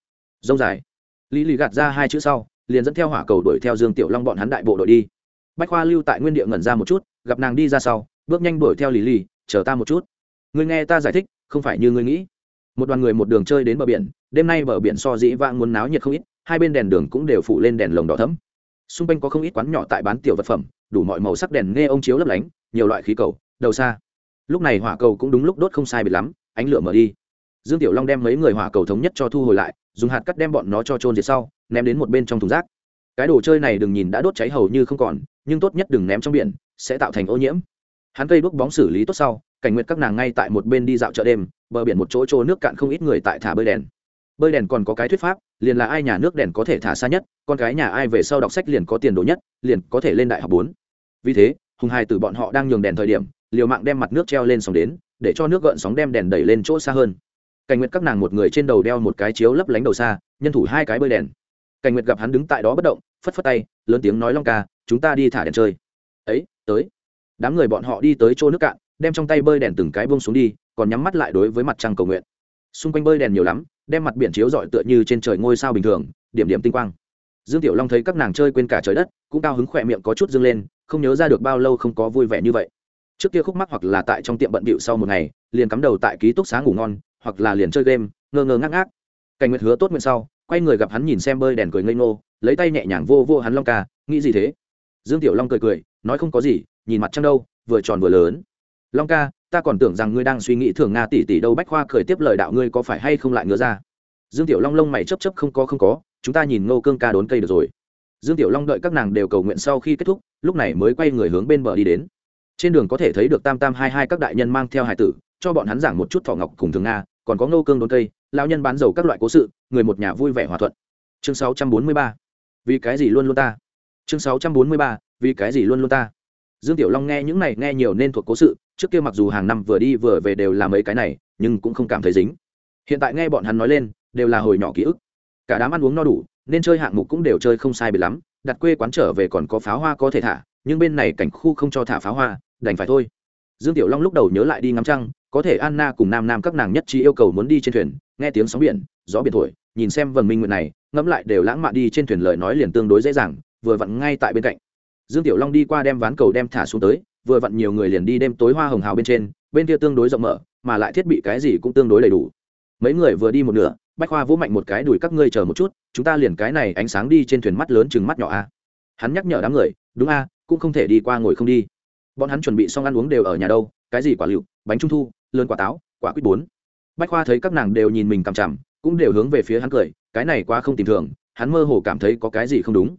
Dông dài. Lý lì gạt ra hai chữ sau liền dẫn theo hỏa cầu đuổi theo dương tiểu long bọn hắn đại bộ đội đi. Bách khoa lưu tại nguyên địa ngẩn ra một chút, gặp nàng đi ra sau, bước nhanh đuổi theo lily chờ ta một chút. Ngươi nghe ta giải thích, không phải như ngươi nghĩ. Một đoàn người một đường chơi đến bờ biển, đêm nay bờ biển so dĩ vãng muốn náo nhiệt không ít, hai bên đèn đường cũng đều phủ lên đèn lồng đỏ thấm xung quanh có không ít quán nhỏ tại bán tiểu vật phẩm, đủ mọi màu sắc đèn nghe ông chiếu lấp lánh, nhiều loại khí cầu, đầu xa. Lúc này hỏa cầu cũng đúng lúc đốt không sai biệt lắm, ánh lửa mở đi. Dương tiểu long đem mấy người hỏa cầu thống nhất cho thu hồi lại, dùng hạt cắt đem bọn nó cho trôn diệt sau ném đến một bên trong thùng rác. Cái đồ chơi này đừng nhìn đã đốt cháy hầu như không còn, nhưng tốt nhất đừng ném trong biển, sẽ tạo thành ô nhiễm. Hắn cây đuốc bóng xử lý tốt sau, cảnh Nguyệt các nàng ngay tại một bên đi dạo chợ đêm, bờ biển một chỗ chỗ nước cạn không ít người tại thả bơi đèn. Bơi đèn còn có cái thuyết pháp, liền là ai nhà nước đèn có thể thả xa nhất, con cái nhà ai về sau đọc sách liền có tiền đồ nhất, liền có thể lên đại học bốn. Vì thế, hùng hai từ bọn họ đang nhường đèn thời điểm, liều mạng đem mặt nước treo lên sóng đến, để cho nước gợn sóng đem đèn đẩy lên chỗ xa hơn. Cảnh nguyệt các nàng một người trên đầu đeo một cái chiếu lấp lánh đầu xa, nhân thủ hai cái bơi đèn cảnh nguyệt gặp hắn đứng tại đó bất động, phất phất tay, lớn tiếng nói, long ca, chúng ta đi thả đèn chơi. Ấy, tới. Đám người bọn họ đi tới chỗ nước cạn, đem trong tay bơi đèn từng cái bông xuống đi, còn nhắm mắt lại đối với mặt trăng cầu nguyện. Xung quanh bơi đèn nhiều lắm, đem mặt biển chiếu rọi tựa như trên trời ngôi sao bình thường, điểm điểm tinh quang. Dương tiểu long thấy các nàng chơi quên cả trời đất, cũng cao hứng khỏe miệng có chút dâng lên, không nhớ ra được bao lâu không có vui vẻ như vậy. Trước kia khúc mắc hoặc là tại trong tiệm bận bịu sau một ngày, liền cắm đầu tại ký túc xá ngủ ngon, hoặc là liền chơi game, ngơ ngơ ngác ngác. Cảnh nguyệt hứa tốt nguyện sau quay người gặp hắn nhìn xem bơi đèn cười ngây ngô, lấy tay nhẹ nhàng vô vô hắn long ca, nghĩ gì thế? Dương tiểu long cười cười, nói không có gì, nhìn mặt trăng đâu, vừa tròn vừa lớn. Long ca, ta còn tưởng rằng ngươi đang suy nghĩ thường nga tỷ tỷ đâu, bách khoa cười tiếp lời đạo ngươi có phải hay không lại ngứa ra? Dương tiểu long lông mày chấp chấp không có không có, chúng ta nhìn ngô cương ca đốn cây được rồi. Dương tiểu long đợi các nàng đều cầu nguyện sau khi kết thúc, lúc này mới quay người hướng bên bờ đi đến. Trên đường có thể thấy được tam tam hai hai các đại nhân mang theo hải tử, cho bọn hắn giảng một chút thọ ngọc cùng thường nga, còn có ngô cương đốn cây lao nhân bán dầu các loại cố sự, người một nhà vui vẻ hòa thuận. Chương 643. vì cái gì luôn luôn ta? Chương 643. vì cái gì luôn luôn ta? Dương tiểu long nghe những này, nghe nhiều nên thuộc cố sự, trước kia mặc dù hàng năm vừa đi vừa về đều làm mấy cái này, nhưng cũng không cảm thấy dính. Hiện tại nghe bọn hắn nói lên, đều là hồi nhỏ ký ức. Cả đám ăn uống no đủ, nên chơi hạng mục cũng đều chơi không sai biệt lắm, đặt quê quán trở về còn có pháo hoa có thể thả, nhưng bên này cảnh khu không cho thả pháo hoa, đành phải thôi. Dương tiểu long lúc đầu nhớ lại đi ngắm trăng, có thể anna cùng nam nam các nàng nhất trí yêu cầu muốn đi trên thuyền nghe tiếng sóng biển, gió biển thổi, nhìn xem vầng minh nguyện này, ngẫm lại đều lãng mạn đi trên thuyền lời nói liền tương đối dễ dàng, vừa vặn ngay tại bên cạnh. Dương tiểu long đi qua đem ván cầu đem thả xuống tới, vừa vặn nhiều người liền đi đêm tối hoa hồng hào bên trên, bên kia tương đối rộng mở, mà lại thiết bị cái gì cũng tương đối đầy đủ. Mấy người vừa đi một nửa, bách khoa vỗ mạnh một cái đuổi các ngươi chờ một chút, chúng ta liền cái này ánh sáng đi trên thuyền mắt lớn chừng mắt nhỏ a. Hắn nhắc nhở đám người, đúng a, cũng không thể đi qua ngồi không đi. Bọn hắn chuẩn bị xong ăn uống đều ở nhà đâu, cái gì quả lựu, bánh trung thu, lươn quả táo, quả quýt bốn bách khoa thấy các nàng đều nhìn mình cằm chằm, cũng đều hướng về phía hắn cười, cái này quá không tìm thường, hắn mơ hồ cảm thấy có cái gì không đúng.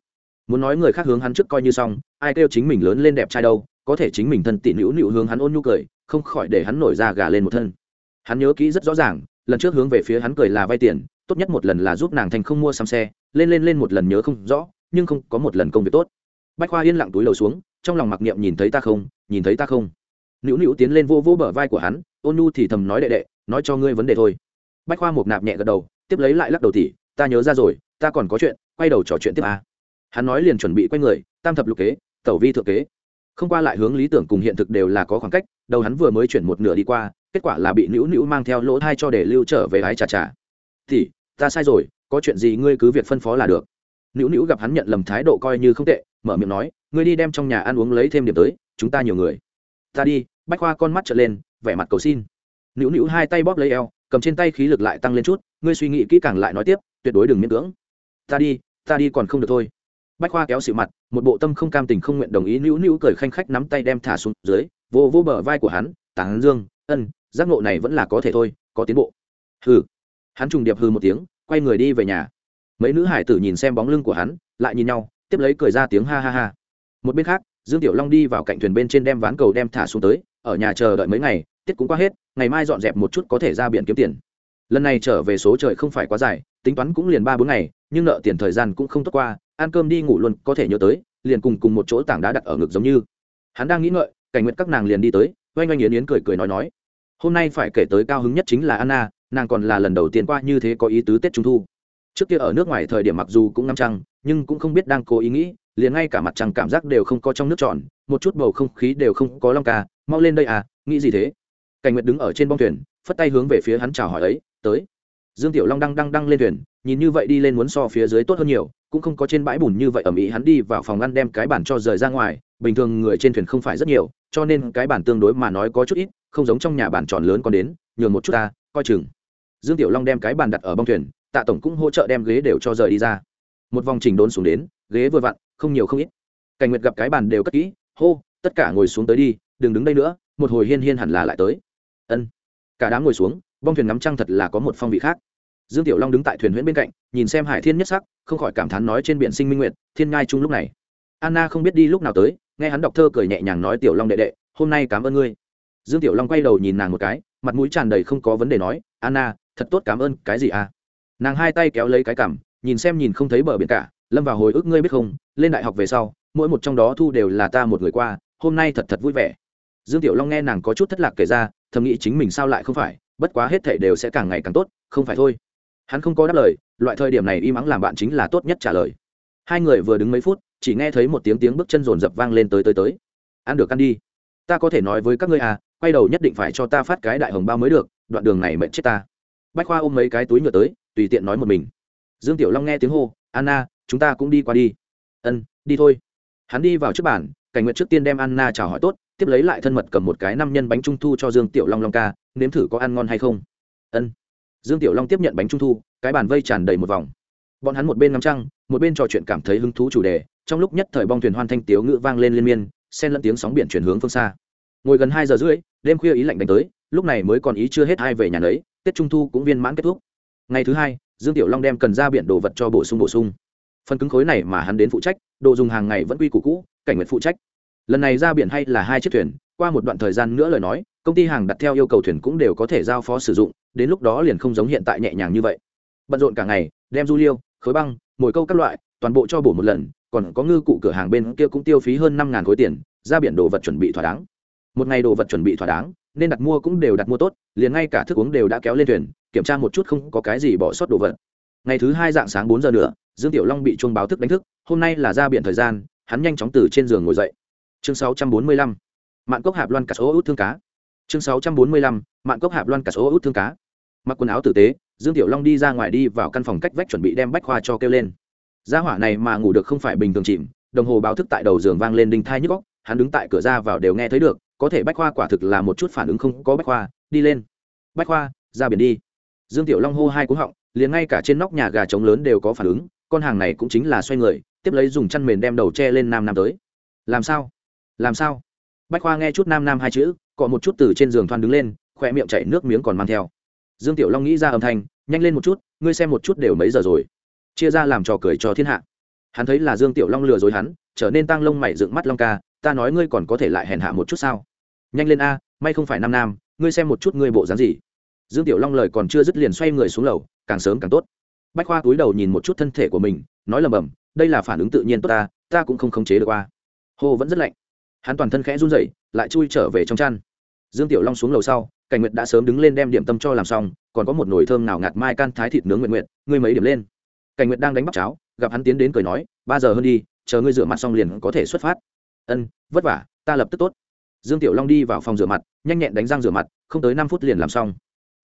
Muốn nói người khác hướng hắn trước coi như xong, ai kêu chính mình lớn lên đẹp trai đâu, có thể chính mình thân tỉ nữu nữu hướng hắn ôn nhu cười, không khỏi để hắn nổi ra gà lên một thân. Hắn nhớ kỹ rất rõ ràng, lần trước hướng về phía hắn cười là vay tiền, tốt nhất một lần là giúp nàng thành không mua xăm xe, lên lên lên một lần nhớ không rõ, nhưng không có một lần công việc tốt. Bách khoa yên lặng túi lầu xuống, trong lòng mặc niệm nhìn thấy ta không, nhìn thấy ta không. Nữu nữu tiến lên vô vô bờ vai của hắn, ôn nhu thì thầm nói đệ đệ nói cho ngươi vấn đề thôi. Bách khoa một nạp nhẹ gật đầu, tiếp lấy lại lắc đầu tỉ, ta nhớ ra rồi, ta còn có chuyện, quay đầu trò chuyện tiếp à. hắn nói liền chuẩn bị quay người, tam thập lục kế, tẩu vi thượng kế. Không qua lại hướng lý tưởng cùng hiện thực đều là có khoảng cách, đầu hắn vừa mới chuyển một nửa đi qua, kết quả là bị nữu nữu mang theo lỗ thai cho để lưu trở về ái trà trà. thì ta sai rồi, có chuyện gì ngươi cứ việc phân phó là được. Nữu nữu gặp hắn nhận lầm thái độ coi như không tệ, mở miệng nói, ngươi đi đem trong nhà ăn uống lấy thêm điểm tới, chúng ta nhiều người. Ta đi, bách khoa con mắt trở lên, vẻ mặt cầu xin nữu nữu hai tay bóp lấy eo, cầm trên tay khí lực lại tăng lên chút, ngươi suy nghĩ kỹ càng lại nói tiếp, tuyệt đối đừng miễn cưỡng. Ta đi ta đi còn không được thôi. Bách khoa kéo xịu mặt, một bộ tâm không cam tình không nguyện đồng ý nữu nữu cười khanh khách nắm tay đem thả xuống dưới, vô vô bờ vai của hắn, tán dương, ân, giác ngộ này vẫn là có thể thôi, có tiến bộ. Hừ. Hắn trùng điệp hư một tiếng, quay người đi về nhà. Mấy nữ hải tử nhìn xem bóng lưng của hắn, lại nhìn nhau, tiếp lấy cười ra tiếng ha ha ha. Một bên khác, dương tiểu long đi vào cạnh thuyền bên trên đem ván cầu đem thả xuống tới, ở nhà chờ đợi mấy ngày tiết cũng qua hết, ngày mai dọn dẹp một chút có thể ra biển kiếm tiền. Lần này trở về số trời không phải quá dài, tính toán cũng liền ba bốn ngày, nhưng nợ tiền thời gian cũng không tốt qua, ăn cơm đi ngủ luôn, có thể nhớ tới, liền cùng cùng một chỗ tảng đá đặt ở ngực giống như. Hắn đang nghĩ ngợi, cảnh nguyện các nàng liền đi tới, oanh oanh yến yến cười cười nói nói. Hôm nay phải kể tới cao hứng nhất chính là anna, nàng còn là lần đầu tiên qua như thế có ý tứ tết trung thu. Trước kia ở nước ngoài thời điểm mặc dù cũng ngắm trăng, nhưng cũng không biết đang cố ý nghĩ, liền ngay cả mặt trăng cảm giác đều không có trong nước tròn, một chút bầu không khí đều không có long ca, mau lên đây à nghĩ gì thế? Cảnh nguyệt đứng ở trên bong thuyền, phất tay hướng về phía hắn chào hỏi ấy, tới. Dương tiểu long đang đăng đăng lên thuyền, nhìn như vậy đi lên muốn so phía dưới tốt hơn nhiều, cũng không có trên bãi bùn như vậy ở mỹ hắn đi vào phòng ngăn đem cái bản cho rời ra ngoài, bình thường người trên thuyền không phải rất nhiều, cho nên cái bản tương đối mà nói có chút ít, không giống trong nhà bản tròn lớn còn đến, nhường một chút ta, coi chừng. Dương tiểu long đem cái bàn đặt ở bong thuyền, tạ tổng cũng hỗ trợ đem ghế đều cho rời đi ra. Một vòng trình đốn xuống đến, ghế vừa vặn, không nhiều không ít. Cảnh nguyệt gặp cái bàn đều cất kỹ, hô, tất cả ngồi xuống tới đi, đừng đứng đây nữa, một hồi hiên hiên hẳn là lại tới ân. Cả đám ngồi xuống, bong thuyền ngắm trăng thật là có một phong vị khác. Dương tiểu long đứng tại thuyền huyễn bên cạnh, nhìn xem hải thiên nhất sắc, không khỏi cảm thán nói trên biển sinh minh nguyệt, thiên ngai chung lúc này. Anna không biết đi lúc nào tới, nghe hắn đọc thơ cười nhẹ nhàng nói tiểu long đệ đệ, hôm nay cảm ơn ngươi. Dương tiểu long quay đầu nhìn nàng một cái, mặt mũi tràn đầy không có vấn đề nói, anna, thật tốt cảm ơn, cái gì à? Nàng hai tay kéo lấy cái cằm, nhìn xem nhìn không thấy bờ biển cả, lâm vào hồi ức ngươi biết không, lên đại học về sau, mỗi một trong đó thu đều là ta một người qua, hôm nay thật thật vui vẻ. Dương tiểu long nghe nàng có chút thất lạc kể ra thầm nghĩ chính mình sao lại không phải, bất quá hết thể đều sẽ càng ngày càng tốt, không phải thôi. Hắn không có đáp lời, loại thời điểm này im ắng làm bạn chính là tốt nhất trả lời. Hai người vừa đứng mấy phút, chỉ nghe thấy một tiếng tiếng bước chân rồn rập vang lên tới tới tới. Ăn được ăn đi. Ta có thể nói với các ngươi à quay đầu nhất định phải cho ta phát cái đại hồng bao mới được, đoạn đường này mệnh chết ta. Bách khoa ôm mấy cái túi nhựa tới, tùy tiện nói một mình. Dương tiểu long nghe tiếng hô, anna, chúng ta cũng đi qua đi. Ân, đi thôi. Hắn đi vào trước bàn, cảnh nguyện trước tiên đem anna chào hỏi tốt tiếp lấy lại thân mật cầm một cái năm nhân bánh trung thu cho dương tiểu long long ca, nếm thử có ăn ngon hay không. Ân. Dương tiểu long tiếp nhận bánh trung thu, cái bàn vây tràn đầy một vòng. Bọn hắn một bên ngắm trăng, một bên trò chuyện cảm thấy hứng thú chủ đề, trong lúc nhất thời bong thuyền hoan thanh tiếu ngữ vang lên liên miên, xen lẫn tiếng sóng biển chuyển hướng phương xa. Ngồi gần hai giờ rưỡi, đêm khuya ý lạnh đánh tới, lúc này mới còn ý chưa hết hai về nhà đấy tết trung thu cũng viên mãn kết thúc. Ngày thứ hai, dương tiểu long đem cần ra biển đồ vật cho bổ sung bổ sung. Phần cứng khối này mà hắn đến phụ trách, đồ dùng hàng ngày vẫn quy củ cũ, cảnh nguyện phụ trách lần này ra biển hay là hai chiếc thuyền, qua một đoạn thời gian nữa lời nói, công ty hàng đặt theo yêu cầu thuyền cũng đều có thể giao phó sử dụng, đến lúc đó liền không giống hiện tại nhẹ nhàng như vậy. Bận rộn cả ngày, đem du liêu, khối băng, mồi câu các loại, toàn bộ cho bổ một lần, còn có ngư cụ cửa hàng bên kia cũng tiêu phí hơn năm ngàn khối tiền, ra biển đồ vật chuẩn bị thỏa đáng. Một ngày đồ vật chuẩn bị thỏa đáng, nên đặt mua cũng đều đặt mua tốt, liền ngay cả thức uống đều đã kéo lên thuyền, kiểm tra một chút không có cái gì bỏ sót đồ vật. Ngày thứ hai dạng sáng bốn giờ nữa, dương tiểu long bị chuông báo thức đánh thức, hôm nay là ra biển thời gian, hắn nhanh chóng từ trên giường ngồi dậy chương sáu trăm bốn mươi lăm, mạn cốc hạp loan cả số út thương cá. Chương sáu trăm bốn mươi lăm, mạn cốc hạp loan cả số út thương cá. Mặc quần áo tử tế, dương tiểu long đi ra ngoài đi vào căn phòng cách vách chuẩn bị đem bách khoa cho kêu lên. Gia hỏa này mà ngủ được không phải bình thường chìm, đồng hồ báo thức tại đầu giường vang lên đinh thai nhức góc hắn đứng tại cửa ra vào đều nghe thấy được, có thể bách khoa quả thực là một chút phản ứng không có bách khoa, đi lên. Bách khoa, ra biển đi. Dương tiểu long hô hai cú họng, liền ngay cả trên nóc nhà gà trống lớn đều có phản ứng, con hàng này cũng chính là xoay người, tiếp lấy dùng chăn mền đem đầu che lên nam nam tới. Làm sao? Làm sao? Bách khoa nghe chút nam nam hai chữ, cọ một chút từ trên giường Thoan đứng lên khoe miệng chảy nước miếng còn mang theo. Dương tiểu long nghĩ ra âm thanh, nhanh lên một chút, ngươi xem một chút đều mấy giờ rồi. Chia ra làm trò cười cho thiên hạ. Hắn thấy là dương tiểu long lừa dối hắn, trở nên tăng lông mày dựng mắt long ca, ta nói ngươi còn có thể lại hèn hạ một chút sao? Nhanh lên a, may không phải nam nam, ngươi xem một chút ngươi bộ dáng gì. Dương tiểu long lời còn chưa dứt liền xoay người xuống lầu, càng sớm càng tốt. Bách khoa túi đầu nhìn một chút thân thể của mình, nói lầm bầm đây là phản ứng tự nhiên tốt ta ta cũng không khống chế được qua hồ vẫn rất lạnh hắn toàn thân khẽ run rẩy, lại chui trở về trong chăn. Dương tiểu long xuống lầu sau, cảnh nguyệt đã sớm đứng lên đem điểm tâm cho làm xong, còn có một nồi thơm nào ngạt mai can thái thịt nướng nguyện nguyện ngươi mấy điểm lên. Cảnh nguyệt đang đánh bắp cháo, gặp hắn tiến đến cười nói, ba giờ hơn đi, chờ ngươi rửa mặt xong liền có thể xuất phát. Ân, vất vả, ta lập tức tốt. Dương tiểu long đi vào phòng rửa mặt, nhanh nhẹn đánh răng rửa mặt, không tới năm phút liền làm xong.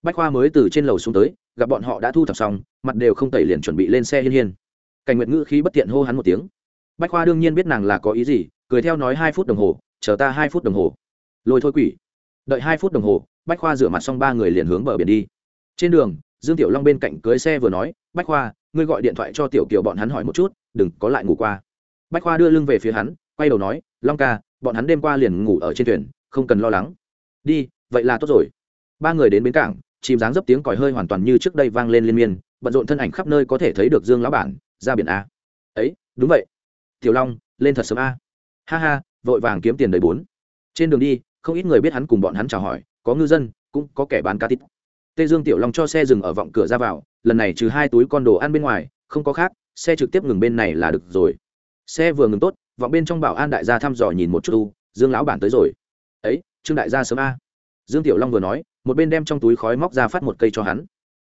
Bách khoa mới từ trên lầu xuống tới, gặp bọn họ đã thu thập xong, mặt đều không tẩy liền chuẩn bị lên xe hiên hiên. Cảnh nguyệt ngữ khí bất tiện hô hắn một tiếng. Bách khoa đương nhiên biết nàng là có ý gì cười theo nói hai phút đồng hồ, chờ ta hai phút đồng hồ. Lôi thôi quỷ. Đợi hai phút đồng hồ, bách khoa rửa mặt xong ba người liền hướng bờ biển đi. Trên đường, dương tiểu long bên cạnh cưới xe vừa nói, bách khoa, ngươi gọi điện thoại cho tiểu kiều bọn hắn hỏi một chút, đừng có lại ngủ qua. Bách khoa đưa lưng về phía hắn, quay đầu nói, long ca, bọn hắn đêm qua liền ngủ ở trên thuyền, không cần lo lắng. Đi, vậy là tốt rồi. Ba người đến bến cảng, chìm dáng dấp tiếng còi hơi hoàn toàn như trước đây vang lên liên miên, bận rộn thân ảnh khắp nơi có thể thấy được dương lão bản, ra biển a. Ấy, đúng vậy. Tiểu long, lên thật sớm a ha ha, vội vàng kiếm tiền đầy bốn. Trên đường đi, không ít người biết hắn cùng bọn hắn chào hỏi, có ngư dân, cũng có kẻ bán cá tít. Tê dương tiểu long cho xe dừng ở vọng cửa ra vào, lần này trừ hai túi con đồ ăn bên ngoài, không có khác, xe trực tiếp ngừng bên này là được rồi. Xe vừa ngừng tốt, vọng bên trong bảo an đại gia thăm dò nhìn một chút u, dương lão bản tới rồi. Ấy, trương đại gia sớm a. Dương tiểu long vừa nói, một bên đem trong túi khói móc ra phát một cây cho hắn.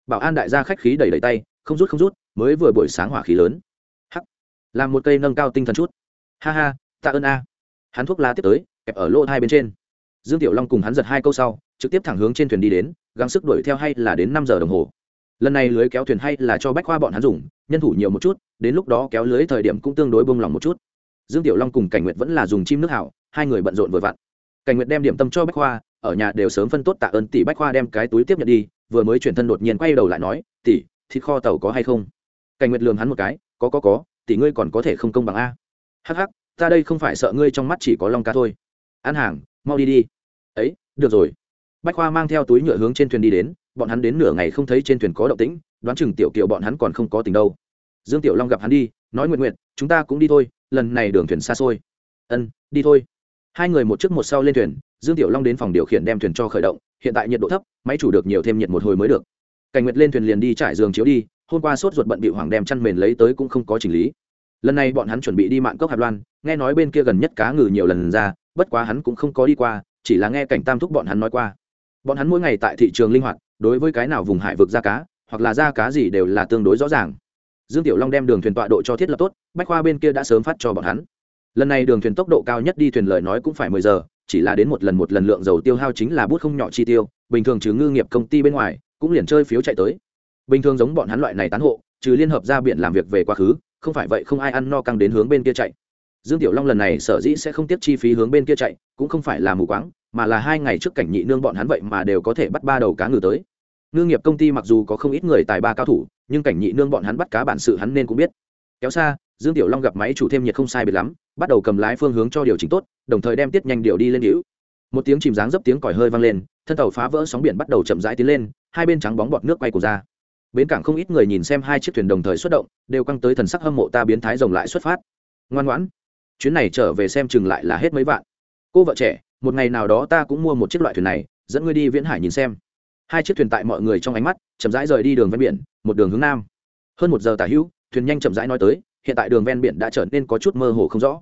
Bảo an đại gia khách khí đẩy đẩy tay, không rút không rút, mới vừa buổi sáng hỏa khí lớn. Hắc. Làm một cây nâng cao tinh thần chút. Ha ha tạ ơn a. Hắn thuốc lá tiếp tới, kẹp ở lỗ hai bên trên. Dương tiểu long cùng hắn giật hai câu sau, trực tiếp thẳng hướng trên thuyền đi đến, gắng sức đuổi theo hay là đến năm giờ đồng hồ. Lần này lưới kéo thuyền hay là cho bách khoa bọn hắn dùng, nhân thủ nhiều một chút, đến lúc đó kéo lưới thời điểm cũng tương đối bông lòng một chút. Dương tiểu long cùng cảnh nguyệt vẫn là dùng chim nước hảo, hai người bận rộn vừa vặn. Cảnh nguyệt đem điểm tâm cho bách khoa, ở nhà đều sớm phân tốt tạ ơn tỷ bách khoa đem cái túi tiếp nhận đi, vừa mới chuyển thân đột nhiên quay đầu lại nói, tỷ, thịt kho tàu có hay không? Cảnh nguyệt lường hắn một cái, có có có, tỷ ngươi còn có thể không công bằng a. Hắc hắc ta đây không phải sợ ngươi trong mắt chỉ có long Ca thôi. Ăn hàng, mau đi đi. Ấy, được rồi. Bách khoa mang theo túi nhựa hướng trên thuyền đi đến, bọn hắn đến nửa ngày không thấy trên thuyền có động tĩnh, đoán chừng tiểu kiều bọn hắn còn không có tình đâu. Dương tiểu long gặp hắn đi, nói nguyện nguyện, chúng ta cũng đi thôi, lần này đường thuyền xa xôi. Ân, đi thôi. Hai người một trước một sau lên thuyền, dương tiểu long đến phòng điều khiển đem thuyền cho khởi động, hiện tại nhiệt độ thấp, máy chủ được nhiều thêm nhiệt một hồi mới được. Cảnh nguyệt lên thuyền liền đi trải giường chiếu đi, hôm qua sốt ruột bận bị hoàng đem chăn mền lấy tới cũng không có chỉnh lý. Lần này bọn hắn chuẩn bị đi mạn cốc hạt loan nghe nói bên kia gần nhất cá ngừ nhiều lần ra, bất quá hắn cũng không có đi qua, chỉ là nghe cảnh tam thúc bọn hắn nói qua. Bọn hắn mỗi ngày tại thị trường linh hoạt, đối với cái nào vùng hải vực ra cá, hoặc là ra cá gì đều là tương đối rõ ràng. Dương tiểu long đem đường thuyền tọa độ cho thiết lập tốt, bách khoa bên kia đã sớm phát cho bọn hắn. Lần này đường thuyền tốc độ cao nhất đi thuyền lời nói cũng phải mười giờ, chỉ là đến một lần một lần lượng dầu tiêu hao chính là bút không nhỏ chi tiêu, bình thường trừ ngư nghiệp công ty bên ngoài, cũng liền chơi phiếu chạy tới. Bình thường giống bọn hắn loại này tán hộ, trừ liên hợp ra biển làm việc về quá khứ, không phải vậy không ai ăn no căng đến hướng bên kia chạy dương tiểu long lần này sở dĩ sẽ không tiếp chi phí hướng bên kia chạy, cũng không phải là mù quáng, mà là hai ngày trước cảnh nhị nương bọn hắn vậy mà đều có thể bắt ba đầu cá ngừ tới. Ngư nghiệp công ty mặc dù có không ít người tài ba cao thủ, nhưng cảnh nhị nương bọn hắn bắt cá bản sự hắn nên cũng biết. Kéo xa, dương tiểu long gặp máy chủ thêm nhiệt không sai biệt lắm, bắt đầu cầm lái phương hướng cho điều chỉnh tốt, đồng thời đem tiết nhanh điều đi lên hữu. Một tiếng chìm dáng dấp tiếng còi hơi vang lên, thân tàu phá vỡ sóng biển bắt đầu chậm rãi tiến lên, hai bên trắng bóng bọt nước quay của ra. Bến cảng không ít người nhìn xem hai chiếc thuyền đồng thời xuất động, đều căng tới thần sắc hâm mộ ta biến thái rồng lại xuất phát. Ngoan ngoãn chuyến này trở về xem chừng lại là hết mấy vạn. Cô vợ trẻ, một ngày nào đó ta cũng mua một chiếc loại thuyền này, dẫn ngươi đi viễn hải nhìn xem. Hai chiếc thuyền tại mọi người trong ánh mắt, chậm rãi rời đi đường ven biển, một đường hướng nam. Hơn một giờ tả hữu, thuyền nhanh chậm rãi nói tới, hiện tại đường ven biển đã trở nên có chút mơ hồ không rõ.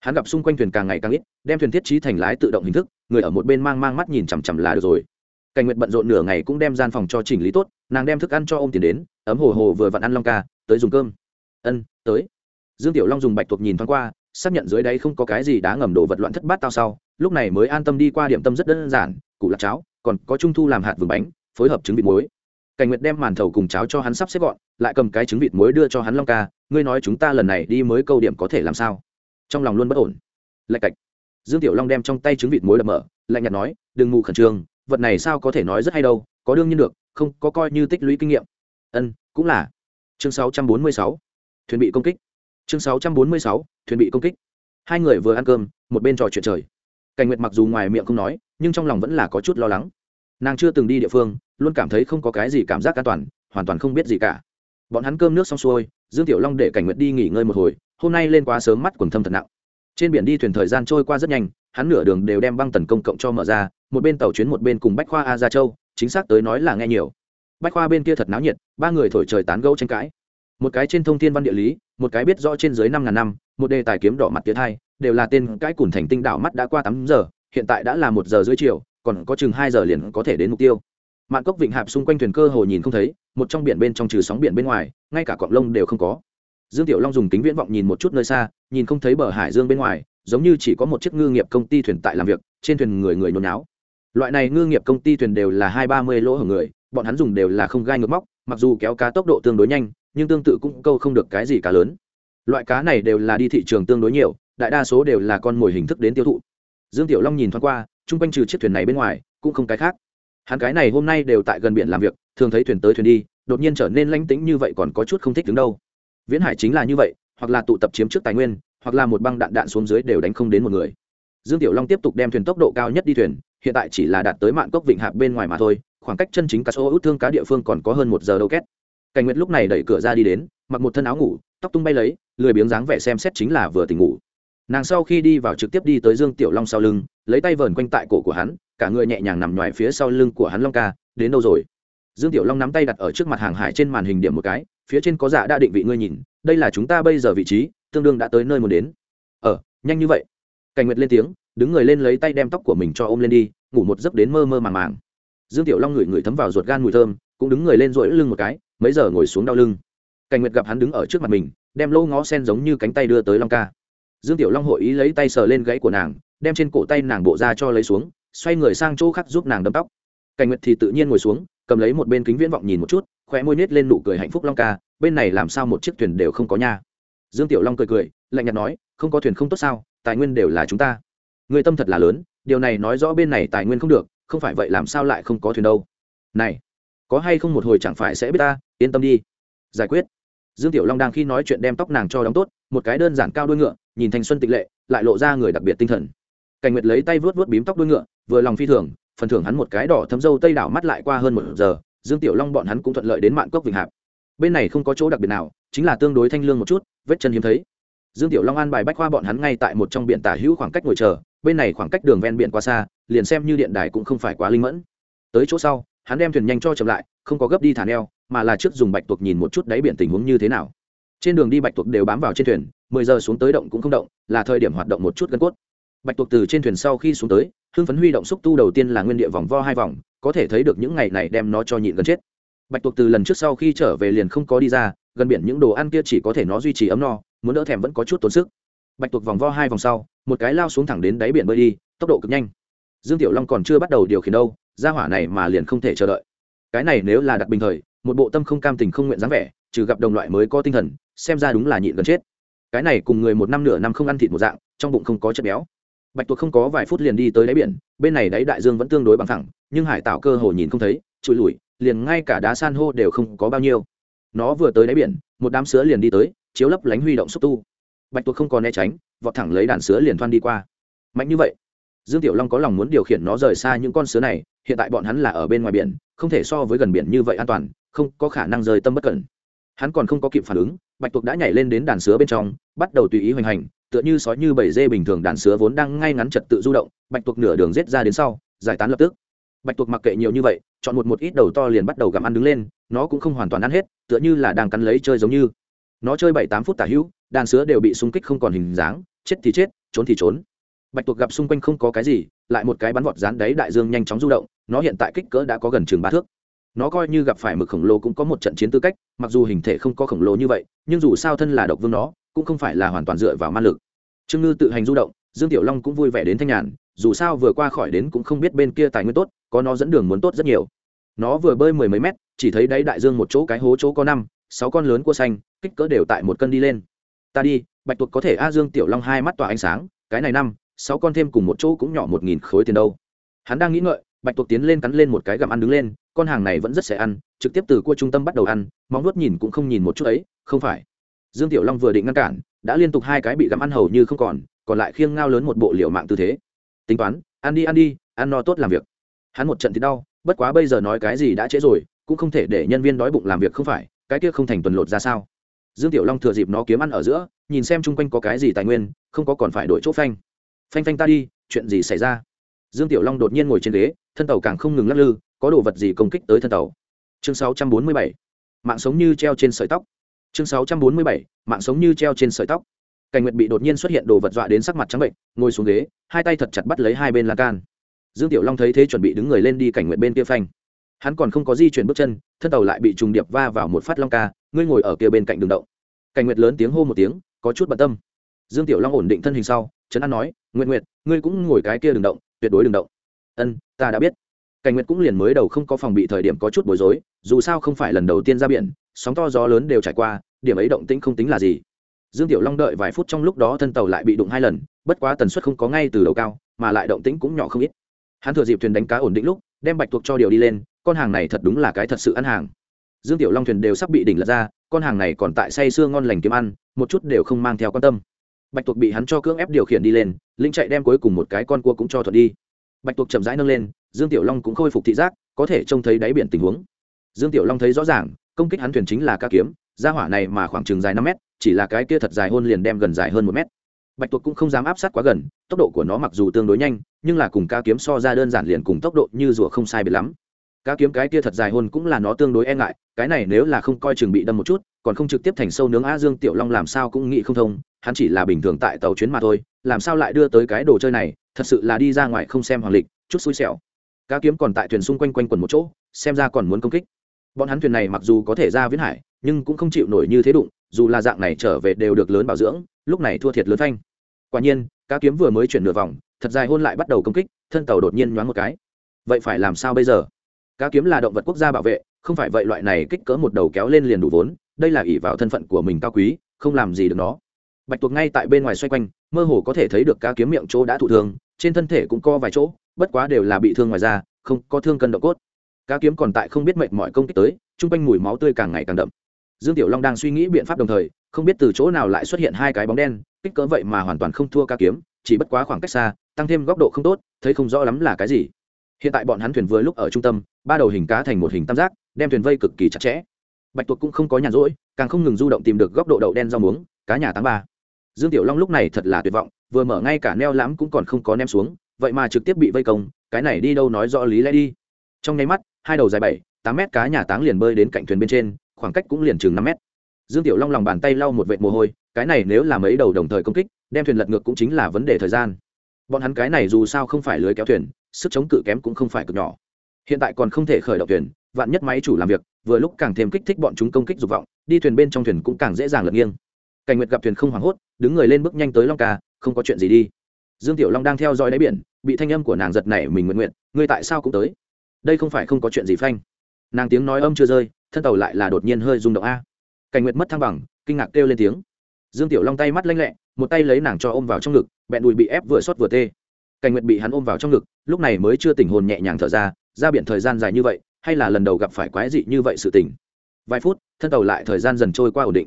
Hắn gặp xung quanh thuyền càng ngày càng ít, đem thuyền thiết trí thành lái tự động hình thức, người ở một bên mang mang mắt nhìn chằm chằm là được rồi. Cảnh nguyệt bận rộn nửa ngày cũng đem gian phòng cho chỉnh lý tốt, nàng đem thức ăn cho ô m tiền đến, ấm hồ hồ vừa vặn ăn long ca, tới dùng cơm. Ân, tới. Dương tiểu long dùng bạch tuộc nhìn thoáng qua xác nhận dưới đáy không có cái gì đá ngầm đồ vật loạn thất bát tao sau, lúc này mới an tâm đi qua điểm tâm rất đơn giản cụ lạc cháo, còn có trung thu làm hạt vừng bánh, phối hợp trứng vịt muối. Cảnh nguyệt đem màn thầu cùng cháo cho hắn sắp xếp gọn, lại cầm cái trứng vịt muối đưa cho hắn long ca, ngươi nói chúng ta lần này đi mới câu điểm có thể làm sao? Trong lòng luôn bất ổn. Lạch cạch. Dương tiểu long đem trong tay trứng vịt muối đập mở, lạnh nhạt nói, đừng mù khẩn trương, vật này sao có thể nói rất hay đâu, có đương nhiên được, không, có coi như tích lũy kinh nghiệm. Ân, cũng là. Chương 646. thuyền bị công kích. Chương 646 thuyền bị công kích. Hai người vừa ăn cơm, một bên trò chuyện trời. Cảnh nguyệt mặc dù ngoài miệng không nói, nhưng trong lòng vẫn là có chút lo lắng. Nàng chưa từng đi địa phương, luôn cảm thấy không có cái gì cảm giác an toàn, hoàn toàn không biết gì cả. Bọn hắn cơm nước xong xuôi, dương tiểu long để cảnh nguyệt đi nghỉ ngơi một hồi, hôm nay lên quá sớm mắt quần thâm thật nặng. Trên biển đi thuyền thời gian trôi qua rất nhanh, hắn nửa đường đều đem băng tần công cộng cho mở ra, một bên tàu chuyến một bên cùng bách khoa a gia châu, chính xác tới nói là nghe nhiều. Bách khoa bên kia thật náo nhiệt, ba người thổi trời tán gẫu tranh cãi. Một cái trên thông thiên văn địa lý một cái biết rõ trên dưới năm ngàn năm, một đề tài kiếm đỏ mặt tiến hai, đều là tên cái củn thành tinh đảo mắt đã qua tám giờ, hiện tại đã là một giờ dưới chiều, còn có chừng hai giờ liền có thể đến mục tiêu. Mạn cốc vịnh hạp xung quanh thuyền cơ hồ nhìn không thấy, một trong biển bên trong trừ sóng biển bên ngoài, ngay cả cọng lông đều không có. Dương tiểu long dùng kính viễn vọng nhìn một chút nơi xa, nhìn không thấy bờ hải dương bên ngoài, giống như chỉ có một chiếc ngư nghiệp công ty thuyền tại làm việc, trên thuyền người người nôn náo loại này ngư nghiệp công ty thuyền đều là hai ba mươi lỗ hở người, bọn hắn dùng đều là không gai ngược móc, mặc dù kéo cá tốc độ tương đối nhanh nhưng tương tự cũng câu không được cái gì cá lớn. Loại cá này đều là đi thị trường tương đối nhiều, đại đa số đều là con mồi hình thức đến tiêu thụ. Dương tiểu long nhìn thoáng qua, chung quanh trừ chiếc thuyền này bên ngoài, cũng không cái khác. Hắn cái này hôm nay đều tại gần biển làm việc, thường thấy thuyền tới thuyền đi, đột nhiên trở nên lánh tĩnh như vậy còn có chút không thích đứng đâu. Viễn hải chính là như vậy, hoặc là tụ tập chiếm trước tài nguyên, hoặc là một băng đạn đạn xuống dưới đều đánh không đến một người. Dương tiểu long tiếp tục đem thuyền tốc độ cao nhất đi thuyền, hiện tại chỉ là đạt tới mạn cốc vịnh hạp bên ngoài mà thôi, khoảng cách chân chính cá số út thương cá địa phương còn có hơn một giờ đâu két cảnh nguyệt lúc này đẩy cửa ra đi đến, mặc một thân áo ngủ, tóc tung bay lấy, lười biếng dáng vẻ xem xét chính là vừa tỉnh ngủ. Nàng sau khi đi vào trực tiếp đi tới dương tiểu long sau lưng, lấy tay vờn quanh tại cổ của hắn, cả người nhẹ nhàng nằm ngoài phía sau lưng của hắn long ca, đến đâu rồi? Dương tiểu long nắm tay đặt ở trước mặt hàng hải trên màn hình điểm một cái, phía trên có giả đã định vị ngươi nhìn, đây là chúng ta bây giờ vị trí, tương đương đã tới nơi muốn đến. Ờ nhanh như vậy. Cảnh nguyệt lên tiếng, đứng người lên lấy tay đem tóc của mình cho ôm lên đi, ngủ một giấc đến mơ mơ màng màng. Dương tiểu long ngửi ngửi thấm vào ruột gan mùi thơm, cũng đứng người lên rỗi lưng một cái mấy giờ ngồi xuống đau lưng. Cảnh nguyệt gặp hắn đứng ở trước mặt mình, đem lô ngó sen giống như cánh tay đưa tới long ca. Dương tiểu long hội ý lấy tay sờ lên gãy của nàng, đem trên cổ tay nàng bộ ra cho lấy xuống, xoay người sang chỗ khác giúp nàng đâm tóc. Cảnh nguyệt thì tự nhiên ngồi xuống, cầm lấy một bên kính viễn vọng nhìn một chút, khóe môi nết lên nụ cười hạnh phúc long ca, bên này làm sao một chiếc thuyền đều không có nha. Dương tiểu long cười cười, lạnh nhạt nói, không có thuyền không tốt sao, tài nguyên đều là chúng ta. Người tâm thật là lớn, điều này nói rõ bên này tài nguyên không được, không phải vậy làm sao lại không có thuyền đâu. Này có hay không một hồi chẳng phải sẽ biết ta, yên tâm đi. Giải quyết. Dương tiểu long đang khi nói chuyện đem tóc nàng cho đóng tốt, một cái đơn giản cao đuôi ngựa, nhìn thanh xuân tịch lệ, lại lộ ra người đặc biệt tinh thần. Cảnh nguyệt lấy tay vớt vớt bím tóc đuôi ngựa, vừa lòng phi thường, phần thưởng hắn một cái đỏ thấm dâu tây đảo mắt lại qua hơn một giờ, dương tiểu long bọn hắn cũng thuận lợi đến mạng cốc vịnh hạp. Bên này không có chỗ đặc biệt nào, chính là tương đối thanh lương một chút, vết chân hiếm thấy. Dương tiểu long an bài bách khoa bọn hắn ngay tại một trong biển tả hữu khoảng cách ngồi chờ, bên này khoảng cách đường ven biển quá xa, liền xem như điện đài cũng không phải quá linh mẫn. Tới chỗ sau hắn đem thuyền nhanh cho chậm lại, không có gấp đi thả neo, mà là trước dùng bạch tuộc nhìn một chút đáy biển tình huống như thế nào. Trên đường đi bạch tuộc đều bám vào trên thuyền, mười giờ xuống tới động cũng không động, là thời điểm hoạt động một chút gân cốt. Bạch tuộc từ trên thuyền sau khi xuống tới, hưng phấn huy động xúc tu đầu tiên là nguyên địa vòng vo hai vòng, có thể thấy được những ngày này đem nó cho nhịn gần chết. Bạch tuộc từ lần trước sau khi trở về liền không có đi ra, gần biển những đồ ăn kia chỉ có thể nó duy trì ấm no, muốn đỡ thèm vẫn có chút tốn sức. Bạch tuộc vòng vo hai vòng sau, một cái lao xuống thẳng đến đáy biển bơi đi, tốc độ cực nhanh. Dương tiểu long còn chưa bắt đầu điều khiển đâu gia hỏa này mà liền không thể chờ đợi. Cái này nếu là đặt bình thời, một bộ tâm không cam tình không nguyện dáng vẻ, trừ gặp đồng loại mới có tinh thần, xem ra đúng là nhịn gần chết. Cái này cùng người một năm nửa năm không ăn thịt một dạng, trong bụng không có chất béo. Bạch tuộc không có vài phút liền đi tới đáy biển, bên này đáy đại dương vẫn tương đối bằng thẳng nhưng hải tạo cơ hồ nhìn không thấy, trụi lủi liền ngay cả đá san hô đều không có bao nhiêu. Nó vừa tới đáy biển, một đám sứa liền đi tới, chiếu lấp lánh huy động xúc tu. Bạch tuộc không còn né tránh, vọt thẳng lấy đàn sứa liền thoăn đi qua. Mạnh như vậy dương tiểu long có lòng muốn điều khiển nó rời xa những con sứa này, hiện tại bọn hắn là ở bên ngoài biển, không thể so với gần biển như vậy an toàn, không có khả năng rời tâm bất cẩn. Hắn còn không có kịp phản ứng, bạch tuộc đã nhảy lên đến đàn sứa bên trong, bắt đầu tùy ý hoành hành, tựa như sói như bảy dê bình thường đàn sứa vốn đang ngay ngắn trật tự du động, bạch tuộc nửa đường rết ra đến sau, giải tán lập tức. Bạch tuộc mặc kệ nhiều như vậy, chọn một một ít đầu to liền bắt đầu gặm ăn đứng lên, nó cũng không hoàn toàn ăn hết, tựa như là đang cắn lấy chơi giống như. Nó chơi bảy tám phút tả hữu, đàn sứa đều bị xung kích không còn hình dáng, chết thì chết, trốn thì trốn bạch tuộc gặp xung quanh không có cái gì, lại một cái bắn vọt rán đáy đại dương nhanh chóng du động, nó hiện tại kích cỡ đã có gần chừng ba thước. Nó coi như gặp phải mực khổng lồ cũng có một trận chiến tư cách, mặc dù hình thể không có khổng lồ như vậy, nhưng dù sao thân là độc vương nó, cũng không phải là hoàn toàn dựa vào ma lực. Trương ngư tự hành du động, dương tiểu long cũng vui vẻ đến thanh nhàn, dù sao vừa qua khỏi đến cũng không biết bên kia tài nguyên tốt, có nó dẫn đường muốn tốt rất nhiều. Nó vừa bơi mười mấy mét, chỉ thấy đáy đại dương một chỗ cái hố chỗ có năm, sáu con lớn cua xanh, kích cỡ đều tại một cân đi lên. Ta đi, bạch tuộc có thể a dương tiểu long hai mắt tỏa ánh sáng, cái này năm sáu con thêm cùng một chỗ cũng nhỏ một nghìn khối tiền đâu. Hắn đang nghĩ ngợi, bạch tuộc tiến lên cắn lên một cái gặm ăn đứng lên, con hàng này vẫn rất sẽ ăn, trực tiếp từ cua trung tâm bắt đầu ăn, móng nuốt nhìn cũng không nhìn một chút ấy, không phải. Dương tiểu long vừa định ngăn cản, đã liên tục hai cái bị gặm ăn hầu như không còn còn lại khiêng ngao lớn một bộ liệu mạng tư thế. Tính toán, ăn đi ăn đi, ăn no tốt làm việc. Hắn một trận thì đau, bất quá bây giờ nói cái gì đã trễ rồi, cũng không thể để nhân viên đói bụng làm việc không phải, cái kia không thành tuần lột ra sao? Dương tiểu long thừa dịp nó kiếm ăn ở giữa, nhìn xem chung quanh có cái gì tài nguyên, không có còn phải đổi chỗ phanh phanh phanh ta đi, chuyện gì xảy ra? Dương tiểu long đột nhiên ngồi trên ghế, thân tàu càng không ngừng lắc lư, có đồ vật gì công kích tới thân tàu? Chương 647. mạng sống như treo trên sợi tóc. Chương 647. mạng sống như treo trên sợi tóc. Cảnh nguyệt bị đột nhiên xuất hiện đồ vật dọa đến sắc mặt trắng bệnh, ngồi xuống ghế, hai tay thật chặt bắt lấy hai bên lan can. Dương tiểu long thấy thế chuẩn bị đứng người lên đi cảnh nguyệt bên kia phanh. Hắn còn không có di chuyển bước chân, thân tàu lại bị trùng điệp va vào một phát long ca, ngươi ngồi ở kia bên cạnh đường động. Cảnh nguyệt lớn tiếng hô một tiếng, có chút bận tâm. Dương tiểu long ổn định thân hình sau trấn an nói nguyện nguyệt, ngươi cũng ngồi cái kia đừng động, tuyệt đối đừng động. Ân, ta đã biết. Cảnh nguyệt cũng liền mới đầu không có phòng bị thời điểm có chút bối rối, dù sao không phải lần đầu tiên ra biển, sóng to gió lớn đều trải qua, điểm ấy động tĩnh không tính là gì. Dương tiểu long đợi vài phút trong lúc đó thân tàu lại bị đụng hai lần, bất quá tần suất không có ngay từ đầu cao, mà lại động tĩnh cũng nhỏ không ít. Hắn thừa dịp thuyền đánh cá ổn định lúc, đem bạch thuộc cho điều đi lên, con hàng này thật đúng là cái thật sự ăn hàng. Dương tiểu long thuyền đều sắp bị đỉnh lật ra, con hàng này còn tại say sưa ngon lành kiếm ăn, một chút đều không mang theo quan tâm bạch tuộc bị hắn cho cưỡng ép điều khiển đi lên, linh chạy đem cuối cùng một cái con cua cũng cho thuận đi. Bạch tuộc chậm rãi nâng lên, dương tiểu long cũng khôi phục thị giác, có thể trông thấy đáy biển tình huống. Dương tiểu long thấy rõ ràng, công kích hắn thuyền chính là ca kiếm, ra hỏa này mà khoảng chừng dài năm mét, chỉ là cái kia thật dài hôn liền đem gần dài hơn một mét. Bạch tuộc cũng không dám áp sát quá gần, tốc độ của nó mặc dù tương đối nhanh, nhưng là cùng ca kiếm so ra đơn giản liền cùng tốc độ như rùa không sai biệt lắm. Ca kiếm cái kia thật dài hôn cũng là nó tương đối e ngại, cái này nếu là không coi chừng bị đâm một chút, còn không trực tiếp thành sâu nướng a dương tiểu long làm sao cũng nghĩ không thông hắn chỉ là bình thường tại tàu chuyến mà thôi, làm sao lại đưa tới cái đồ chơi này, thật sự là đi ra ngoài không xem hoàng lịch, chút xui xẻo. Cá kiếm còn tại thuyền xung quanh quanh quần một chỗ, xem ra còn muốn công kích. Bọn hắn thuyền này mặc dù có thể ra viễn hải, nhưng cũng không chịu nổi như thế đụng, dù là dạng này trở về đều được lớn bảo dưỡng, lúc này thua thiệt lớn thanh. quả nhiên, cá kiếm vừa mới chuyển nửa vòng, thật dài hôn lại bắt đầu công kích, thân tàu đột nhiên nhoáng một cái. Vậy phải làm sao bây giờ? Cá kiếm là động vật quốc gia bảo vệ, không phải vậy loại này kích cỡ một đầu kéo lên liền đủ vốn, đây là ỷ vào thân phận của mình cao quý, không làm gì được nó bạch tuộc ngay tại bên ngoài xoay quanh, mơ hồ có thể thấy được cá kiếm miệng chỗ đã thụ thương, trên thân thể cũng co vài chỗ, bất quá đều là bị thương ngoài da, không có thương cân độ cốt. Cá kiếm còn tại không biết mệnh mọi công kích tới, chung quanh mùi máu tươi càng ngày càng đậm. Dương tiểu long đang suy nghĩ biện pháp đồng thời, không biết từ chỗ nào lại xuất hiện hai cái bóng đen, kích cỡ vậy mà hoàn toàn không thua cá kiếm, chỉ bất quá khoảng cách xa, tăng thêm góc độ không tốt, thấy không rõ lắm là cái gì. Hiện tại bọn hắn thuyền vừa lúc ở trung tâm, ba đầu hình cá thành một hình tam giác, đem thuyền vây cực kỳ chặt chẽ. Bạch tuộc cũng không có nhàn rỗi, càng không ngừng du động tìm được góc độ đậu đen rau muống, cá nhà tám ba dương tiểu long lúc này thật là tuyệt vọng, vừa mở ngay cả neo lắm cũng còn không có ném xuống, vậy mà trực tiếp bị vây công, cái này đi đâu nói rõ lý lẽ đi. Trong nháy mắt, hai đầu dài bảy, tám mét cá nhà táng liền bơi đến cạnh thuyền bên trên, khoảng cách cũng liền chừng năm mét. Dương tiểu long lòng bàn tay lau một vệt mồ hôi, cái này nếu là mấy đầu đồng thời công kích, đem thuyền lật ngược cũng chính là vấn đề thời gian. Bọn hắn cái này dù sao không phải lưới kéo thuyền, sức chống cự kém cũng không phải cực nhỏ. Hiện tại còn không thể khởi động thuyền, vạn nhất máy chủ làm việc, vừa lúc càng thêm kích thích bọn chúng công kích dục vọng, đi thuyền bên trong thuyền cũng càng dễ dàng lật nghiêng. Cảnh nguyệt gặp thuyền không hoảng hốt đứng người lên bước nhanh tới long ca, không có chuyện gì đi. Dương tiểu long đang theo dõi đáy biển, bị thanh âm của nàng giật nảy mình nguyện nguyện, ngươi tại sao cũng tới? Đây không phải không có chuyện gì phanh. Nàng tiếng nói âm chưa rơi, thân tàu lại là đột nhiên hơi rung động a. Cảnh nguyệt mất thăng bằng, kinh ngạc kêu lên tiếng. Dương tiểu long tay mắt lanh lẹ, một tay lấy nàng cho ôm vào trong ngực, bẹn đùi bị ép vừa xót vừa tê. Cảnh nguyệt bị hắn ôm vào trong ngực, lúc này mới chưa tỉnh hồn nhẹ nhàng thở ra ra biển thời gian dài như vậy, hay là lần đầu gặp phải quái dị như vậy sự tình. vài phút, thân tàu lại thời gian dần trôi qua ổn định.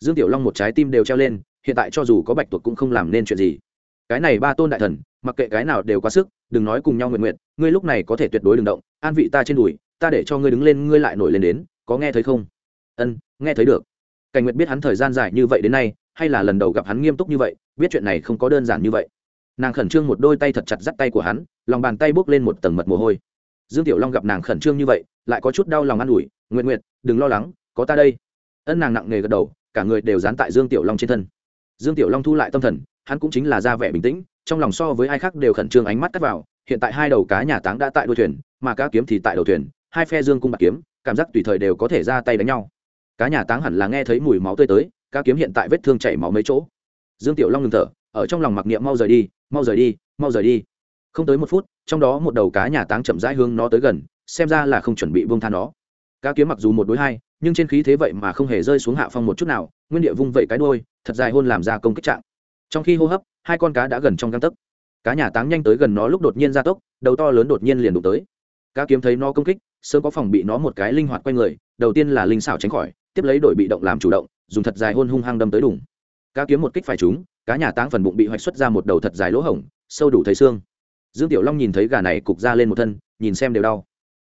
Dương tiểu long một trái tim đều treo lên hiện tại cho dù có bạch tuộc cũng không làm nên chuyện gì. Cái này ba tôn đại thần, mặc kệ cái nào đều quá sức, đừng nói cùng nhau nguyện nguyện, ngươi lúc này có thể tuyệt đối đừng động, an vị ta trên đùi, ta để cho ngươi đứng lên, ngươi lại nổi lên đến, có nghe thấy không? Ân, nghe thấy được. Cảnh nguyệt biết hắn thời gian dài như vậy đến nay, hay là lần đầu gặp hắn nghiêm túc như vậy, biết chuyện này không có đơn giản như vậy. Nàng khẩn trương một đôi tay thật chặt dắt tay của hắn, lòng bàn tay bốc lên một tầng mật mồ hôi. Dương tiểu long gặp nàng khẩn trương như vậy, lại có chút đau lòng an ủi nguyện nguyện đừng lo lắng, có ta đây. Ân nàng nặng nề gật đầu, cả người đều dán tại dương tiểu long trên thân dương tiểu long thu lại tâm thần, hắn cũng chính là ra vẻ bình tĩnh, trong lòng so với ai khác đều khẩn trương ánh mắt cắt vào, hiện tại hai đầu cá nhà táng đã tại đuôi thuyền, mà cá kiếm thì tại đầu thuyền, hai phe dương cung bạc kiếm, cảm giác tùy thời đều có thể ra tay đánh nhau. Cá nhà táng hẳn là nghe thấy mùi máu tươi tới, cá kiếm hiện tại vết thương chảy máu mấy chỗ. Dương tiểu long ngừng thở, ở trong lòng mặc niệm mau rời đi, mau rời đi, mau rời đi. Không tới một phút, trong đó một đầu cá nhà táng chậm rãi hướng nó tới gần, xem ra là không chuẩn bị buông tha nó. Cá kiếm mặc dù một đối hai nhưng trên khí thế vậy mà không hề rơi xuống hạ phong một chút nào nguyên địa vung vẩy cái đôi thật dài hôn làm ra công kích trạng. Trong khi hô hấp hai con cá đã gần trong găng tấc. Cá nhà táng nhanh tới gần nó lúc đột nhiên ra tốc đầu to lớn đột nhiên liền đụng tới. Cá kiếm thấy nó công kích sớm có phòng bị nó một cái linh hoạt quanh người đầu tiên là linh xảo tránh khỏi tiếp lấy đội bị động làm chủ động dùng thật dài hôn hung hăng đâm tới đủng cá kiếm một kích phải chúng, cá nhà táng phần bụng bị hoạch xuất ra một đầu thật dài lỗ hổng sâu đủ thấy xương. Dương tiểu long nhìn thấy gà này cục ra lên một thân nhìn xem đều đau.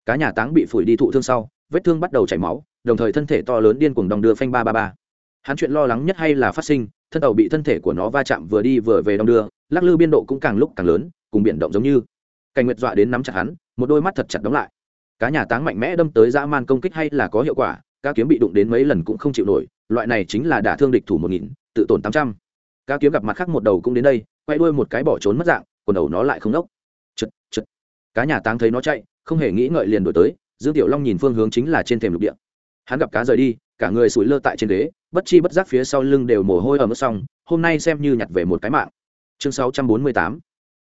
Cá nhà táng bị phủi đi thụ thương sau vết thương bắt đầu chảy máu, đồng thời thân thể to lớn điên cuồng đong đưa phanh ba ba ba. Hắn chuyện lo lắng nhất hay là phát sinh, thân tàu bị thân thể của nó va chạm vừa đi vừa về đong đưa, lắc lư biên độ cũng càng lúc càng lớn, cùng biển động giống như. Cảnh nguyệt dọa đến nắm chặt hắn, một đôi mắt thật chặt đóng lại. Cá nhà táng mạnh mẽ đâm tới dã man công kích hay là có hiệu quả, cá kiếm bị đụng đến mấy lần cũng không chịu nổi, loại này chính là đả thương địch thủ một nghìn, tự tổn tám trăm. Cá kiếm gặp mặt khác một đầu cũng đến đây, quay đuôi một cái bỏ trốn mất dạng còn đầu nó lại không nốc. Chật chật. Cá nhà táng thấy nó chạy, không hề nghĩ ngợi liền đổi tới dương tiểu long nhìn phương hướng chính là trên thềm lục địa. Hắn gặp cá rời đi, cả người sủi lơ tại trên ghế, bất chi bất giác phía sau lưng đều mồ hôi ở mức xong, hôm nay xem như nhặt về một cái mạng. Chương 648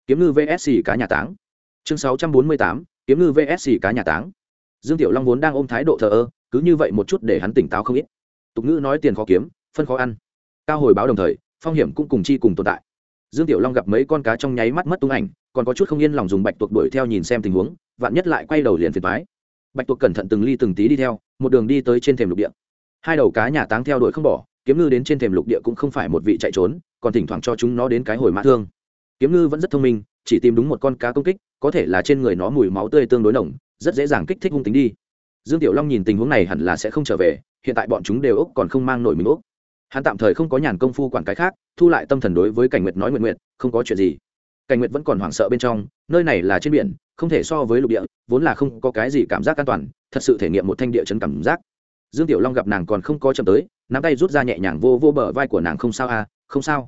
kiếm ngư vsc cá nhà táng. Chương 648 kiếm ngư vsc cá nhà táng. Dương tiểu long vốn đang ôm thái độ thờ ơ, cứ như vậy một chút để hắn tỉnh táo không ít. Tục ngữ nói tiền khó kiếm, phân khó ăn. Cao hồi báo đồng thời, phong hiểm cũng cùng chi cùng tồn tại. Dương tiểu long gặp mấy con cá trong nháy mắt mất tung ảnh, còn có chút không yên lòng dùng bạch tuộc đuổi theo nhìn xem tình huống, vạn nhất lại quay đầu liền phiền thoái bạch tuộc cẩn thận từng ly từng tí đi theo, một đường đi tới trên thềm lục địa. Hai đầu cá nhà táng theo đuổi không bỏ, kiếm ngư đến trên thềm lục địa cũng không phải một vị chạy trốn, còn thỉnh thoảng cho chúng nó đến cái hồi mã thương. Kiếm ngư vẫn rất thông minh, chỉ tìm đúng một con cá công kích, có thể là trên người nó mùi máu tươi tương đối nồng, rất dễ dàng kích thích hung tính đi. Dương tiểu long nhìn tình huống này hẳn là sẽ không trở về, hiện tại bọn chúng đều úc còn không mang nổi mình úc hắn tạm thời không có nhàn công phu quản cái khác, thu lại tâm thần đối với cảnh nguyệt nói nguyện nguyện không có chuyện gì. Cảnh nguyệt vẫn còn hoảng sợ bên trong, nơi này là trên biển không thể so với lục địa, vốn là không có cái gì cảm giác an toàn, thật sự thể nghiệm một thanh địa chấn cảm giác. Dương tiểu long gặp nàng còn không có chậm tới, nắm tay rút ra nhẹ nhàng vô vô bờ vai của nàng, không sao à không sao.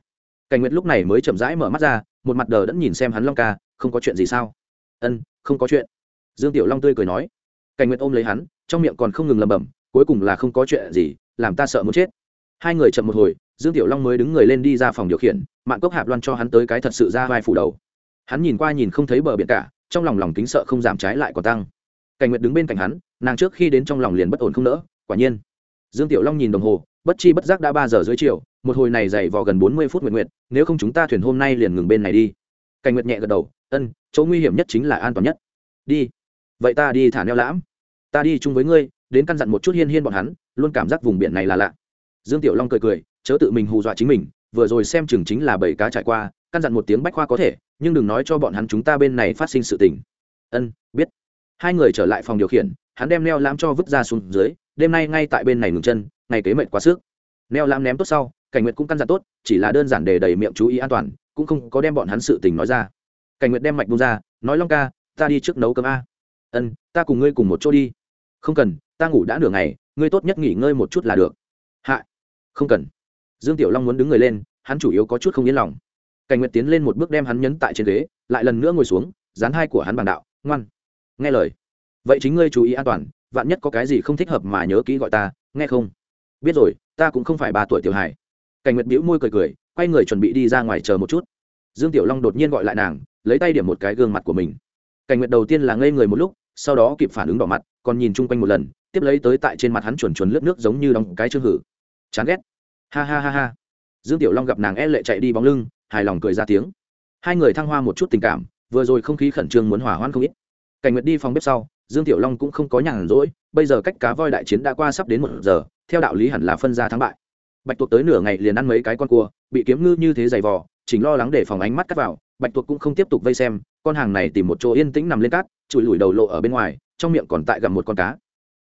Cảnh nguyệt lúc này mới chậm rãi mở mắt ra, một mặt đờ đẫn nhìn xem hắn long ca, không có chuyện gì sao? Ân, không có chuyện. Dương tiểu long tươi cười nói. Cảnh nguyệt ôm lấy hắn, trong miệng còn không ngừng lầm bầm cuối cùng là không có chuyện gì, làm ta sợ muốn chết. Hai người chậm một hồi, dương tiểu long mới đứng người lên đi ra phòng điều khiển mạng cốc hạp loan cho hắn tới cái thật sự ra vai phủ đầu. Hắn nhìn qua nhìn không thấy bờ biển cả trong lòng lòng kính sợ không giảm trái lại còn tăng. Cảnh nguyệt đứng bên cạnh hắn, nàng trước khi đến trong lòng liền bất ổn không nỡ, quả nhiên. Dương tiểu long nhìn đồng hồ, bất chi bất giác đã ba giờ dưới chiều, một hồi này dày vò gần bốn mươi phút nguyện nguyện nếu không chúng ta thuyền hôm nay liền ngừng bên này đi. Cảnh nguyệt nhẹ gật đầu, ân, chỗ nguy hiểm nhất chính là an toàn nhất. Đi. Vậy ta đi thả neo lãm. Ta đi chung với ngươi, đến căn dặn một chút hiên hiên bọn hắn, luôn cảm giác vùng biển này là lạ. Dương tiểu long cười cười, chớ tự mình hù dọa chính mình, vừa rồi xem chừng chính là bảy cá trải qua căn dặn một tiếng bách khoa có thể, nhưng đừng nói cho bọn hắn chúng ta bên này phát sinh sự tình. Ân, biết. Hai người trở lại phòng điều khiển, hắn đem neo lãm cho vứt ra xuống dưới, đêm nay ngay tại bên này ngừng chân, ngày kế mệt quá sức. Neo lãm ném tốt sau, cảnh nguyệt cũng căn dặn tốt, chỉ là đơn giản để đầy miệng chú ý an toàn, cũng không có đem bọn hắn sự tình nói ra. Cảnh nguyệt đem mạch bung ra, nói long ca, ta đi trước nấu cơm a. Ân, ta cùng ngươi cùng một chỗ đi. Không cần, ta ngủ đã nửa ngày, ngươi tốt nhất nghỉ ngơi một chút là được. Hạ. Không cần. Dương tiểu long muốn đứng người lên, hắn chủ yếu có chút không yên lòng cảnh nguyệt tiến lên một bước đem hắn nhấn tại trên ghế, lại lần nữa ngồi xuống, dán hai của hắn bằng đạo, ngoan, nghe lời. Vậy chính ngươi chú ý an toàn, vạn nhất có cái gì không thích hợp mà nhớ kỹ gọi ta, nghe không? Biết rồi, ta cũng không phải ba tuổi tiểu Hải. cảnh nguyệt bĩu môi cười cười, quay người chuẩn bị đi ra ngoài chờ một chút. Dương tiểu long đột nhiên gọi lại nàng, lấy tay điểm một cái gương mặt của mình. Cảnh nguyệt đầu tiên là ngây người một lúc, sau đó kịp phản ứng đỏ mặt, còn nhìn chung quanh một lần, tiếp lấy tới tại trên mặt hắn chuồn chuồn lướt nước giống như đóng cái chương hử. Chán ghét. Ha ha ha ha. Dương tiểu long gặp nàng e lệ chạy đi bóng lưng hài lòng cười ra tiếng. Hai người thăng hoa một chút tình cảm, vừa rồi không khí khẩn trương muốn hỏa hoãn không ít. Cảnh nguyệt đi phòng bếp sau, dương tiểu long cũng không có nhàn rỗi, bây giờ cách cá voi đại chiến đã qua sắp đến một giờ, theo đạo lý hẳn là phân ra thắng bại. Bạch tuộc tới nửa ngày liền ăn mấy cái con cua, bị kiếm ngư như thế dày vò chính lo lắng để phòng ánh mắt cắt vào, bạch tuộc cũng không tiếp tục vây xem, con hàng này tìm một chỗ yên tĩnh nằm lên cát, chùi lùi đầu lộ ở bên ngoài, trong miệng còn tại gặm một con cá.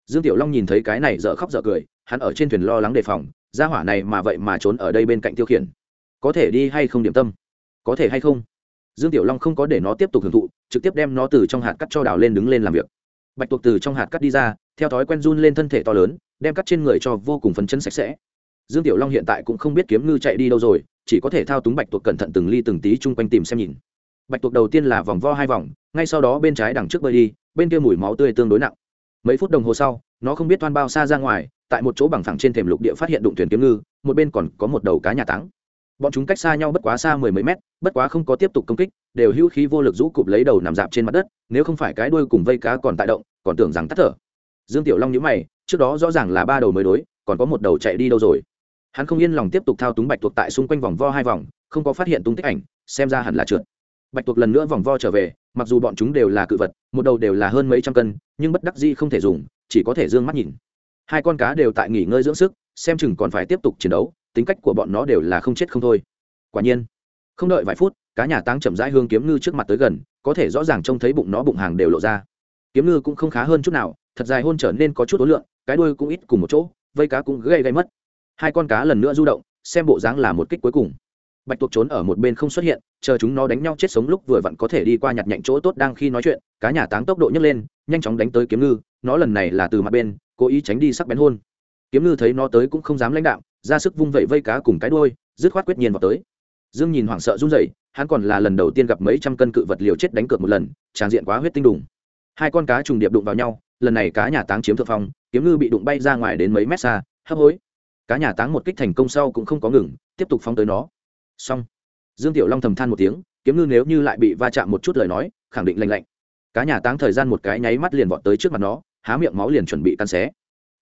Dương tiểu long nhìn thấy cái này dở khóc dở cười, hắn ở trên thuyền lo lắng đề phòng ra hỏa này mà vậy mà trốn ở đây bên cạnh tiêu khiển có thể đi hay không điểm tâm? Có thể hay không? Dương tiểu long không có để nó tiếp tục hưởng thụ, trực tiếp đem nó từ trong hạt cắt cho đào lên đứng lên làm việc. Bạch tuộc từ trong hạt cắt đi ra, theo thói quen run lên thân thể to lớn, đem cắt trên người cho vô cùng phấn chân sạch sẽ. Dương tiểu long hiện tại cũng không biết kiếm ngư chạy đi đâu rồi, chỉ có thể thao túng bạch tuộc cẩn thận từng ly từng tí chung quanh tìm xem nhìn. Bạch tuộc đầu tiên là vòng vo hai vòng, ngay sau đó bên trái đằng trước bơi đi, bên kia mùi máu tươi tương đối nặng. Mấy phút đồng hồ sau, nó không biết toan bao xa ra ngoài, tại một chỗ bằng phẳng trên thềm lục địa phát hiện đụng thuyền kiếm ngư, một bên còn có một đầu cá nhà táng bọn chúng cách xa nhau bất quá xa mười mấy mét, bất quá không có tiếp tục công kích, đều hưu khí vô lực rũ cụp lấy đầu nằm dạp trên mặt đất, nếu không phải cái đuôi cùng vây cá còn tại động, còn tưởng rằng tắt thở. Dương tiểu long nhữ mày, trước đó rõ ràng là ba đầu mới đối, còn có một đầu chạy đi đâu rồi? Hắn không yên lòng tiếp tục thao túng bạch tuộc tại xung quanh vòng vo hai vòng, không có phát hiện tung tích ảnh, xem ra hẳn là trượt. Bạch tuộc lần nữa vòng vo trở về, mặc dù bọn chúng đều là cự vật, một đầu đều là hơn mấy trăm cân, nhưng bất đắc di không thể dùng, chỉ có thể d ư ơ n g mắt nhìn. Hai con cá đều tại nghỉ ngơi dưỡng sức, xem chừng còn phải tiếp tục chiến đấu tính cách của bọn nó đều là không chết không thôi. Quả nhiên, không đợi vài phút, cá nhà táng chậm rãi hương kiếm ngư trước mặt tới gần, có thể rõ ràng trông thấy bụng nó bụng hàng đều lộ ra. Kiếm ngư cũng không khá hơn chút nào, thật dài hôn trở nên có chút ối lượng, cái đuôi cũng ít cùng một chỗ, vây cá cũng gây gây mất. Hai con cá lần nữa du động, xem bộ dáng là một kích cuối cùng. Bạch tuộc trốn ở một bên không xuất hiện, chờ chúng nó đánh nhau chết sống lúc vừa vặn có thể đi qua nhặt nhạnh chỗ tốt đang khi nói chuyện, cá nhà táng tốc độ nhấc lên, nhanh chóng đánh tới kiếm ngư, nó lần này là từ mặt bên, cố ý tránh đi sắc bén hôn kiếm ngư thấy nó tới cũng không dám lãnh đạo ra sức vung vẩy vây cá cùng cái đôi dứt khoát quyết nhiên vào tới. Dương nhìn hoảng sợ run rẩy, hắn còn là lần đầu tiên gặp mấy trăm cân cự vật liều chết đánh cược một lần tràng diện quá huyết tinh đùng. Hai con cá trùng điệp đụng vào nhau, lần này cá nhà táng chiếm thượng phong, kiếm ngư bị đụng bay ra ngoài đến mấy mét xa, hấp hối. Cá nhà táng một kích thành công sau cũng không có ngừng, tiếp tục phóng tới nó. Xong. Dương tiểu long thầm than một tiếng, kiếm ngư nếu như lại bị va chạm một chút lời nói, khẳng định lành lạnh. Cá nhà táng thời gian một cái nháy mắt liền vọt tới trước mặt nó, há miệng máu liền chuẩn bị tan xé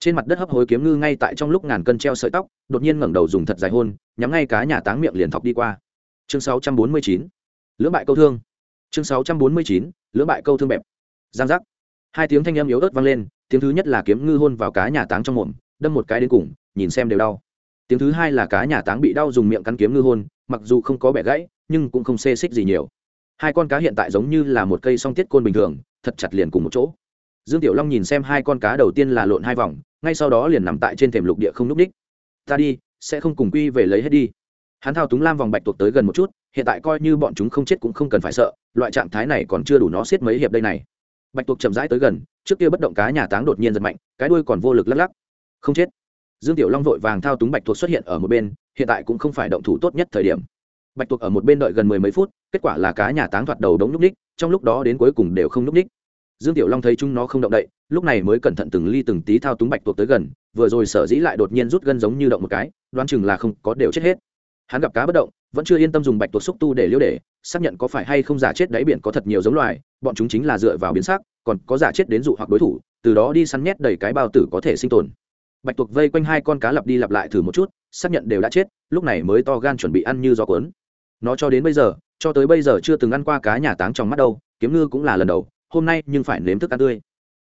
trên mặt đất hấp hối kiếm ngư ngay tại trong lúc ngàn cân treo sợi tóc, đột nhiên ngẩng đầu dùng thật dài hôn, nhắm ngay cá nhà táng miệng liền thọc đi qua. Chương 649. lưỡng bại câu thương. Chương 649. lưỡng bại câu thương bẹp. Giang giác. Hai tiếng thanh âm yếu ớt vang lên, tiếng thứ nhất là kiếm ngư hôn vào cá nhà táng trong mồm, đâm một cái đến cùng, nhìn xem đều đau. Tiếng thứ hai là cá nhà táng bị đau dùng miệng cắn kiếm ngư hôn, mặc dù không có bẻ gãy, nhưng cũng không xê xích gì nhiều. Hai con cá hiện tại giống như là một cây song tiết côn bình thường, thật chặt liền cùng một chỗ. Dương tiểu long nhìn xem hai con cá đầu tiên là lộn hai vòng ngay sau đó liền nằm tại trên thềm lục địa không núp đích. Ta đi, sẽ không cùng quy về lấy hết đi. Hắn thao túng lam vòng bạch tuộc tới gần một chút, hiện tại coi như bọn chúng không chết cũng không cần phải sợ, loại trạng thái này còn chưa đủ nó xiết mấy hiệp đây này. Bạch tuộc chậm rãi tới gần, trước kia bất động cá nhà táng đột nhiên giật mạnh, cái đuôi còn vô lực lắc lắc. Không chết. Dương tiểu long vội vàng thao túng bạch tuộc xuất hiện ở một bên, hiện tại cũng không phải động thủ tốt nhất thời điểm. Bạch tuộc ở một bên đợi gần mười mấy phút, kết quả là cá nhà táng thoạt đầu đống núp ních trong lúc đó đến cuối cùng đều không núp ních dương tiểu long thấy chúng nó không động đậy lúc này mới cẩn thận từng ly từng tí thao túng bạch tuộc tới gần, vừa rồi sở dĩ lại đột nhiên rút gân giống như động một cái, đoán chừng là không có đều chết hết. Hắn gặp cá bất động, vẫn chưa yên tâm dùng bạch tuộc xúc tu để liêu để, xác nhận có phải hay không giả chết đáy biển có thật nhiều giống loài, bọn chúng chính là dựa vào biến sắc, còn có giả chết đến dụ hoặc đối thủ, từ đó đi săn nhét đầy cái bao tử có thể sinh tồn. Bạch tuộc vây quanh hai con cá lặp đi lặp lại thử một chút, xác nhận đều đã chết, lúc này mới to gan chuẩn bị ăn như gió cuốn. Nó cho đến bây giờ, cho tới bây giờ chưa từng ăn qua cá nhà táng trong mắt đâu, kiếm ngư cũng là lần đầu, hôm nay nhưng phải nếm thức ăn tươi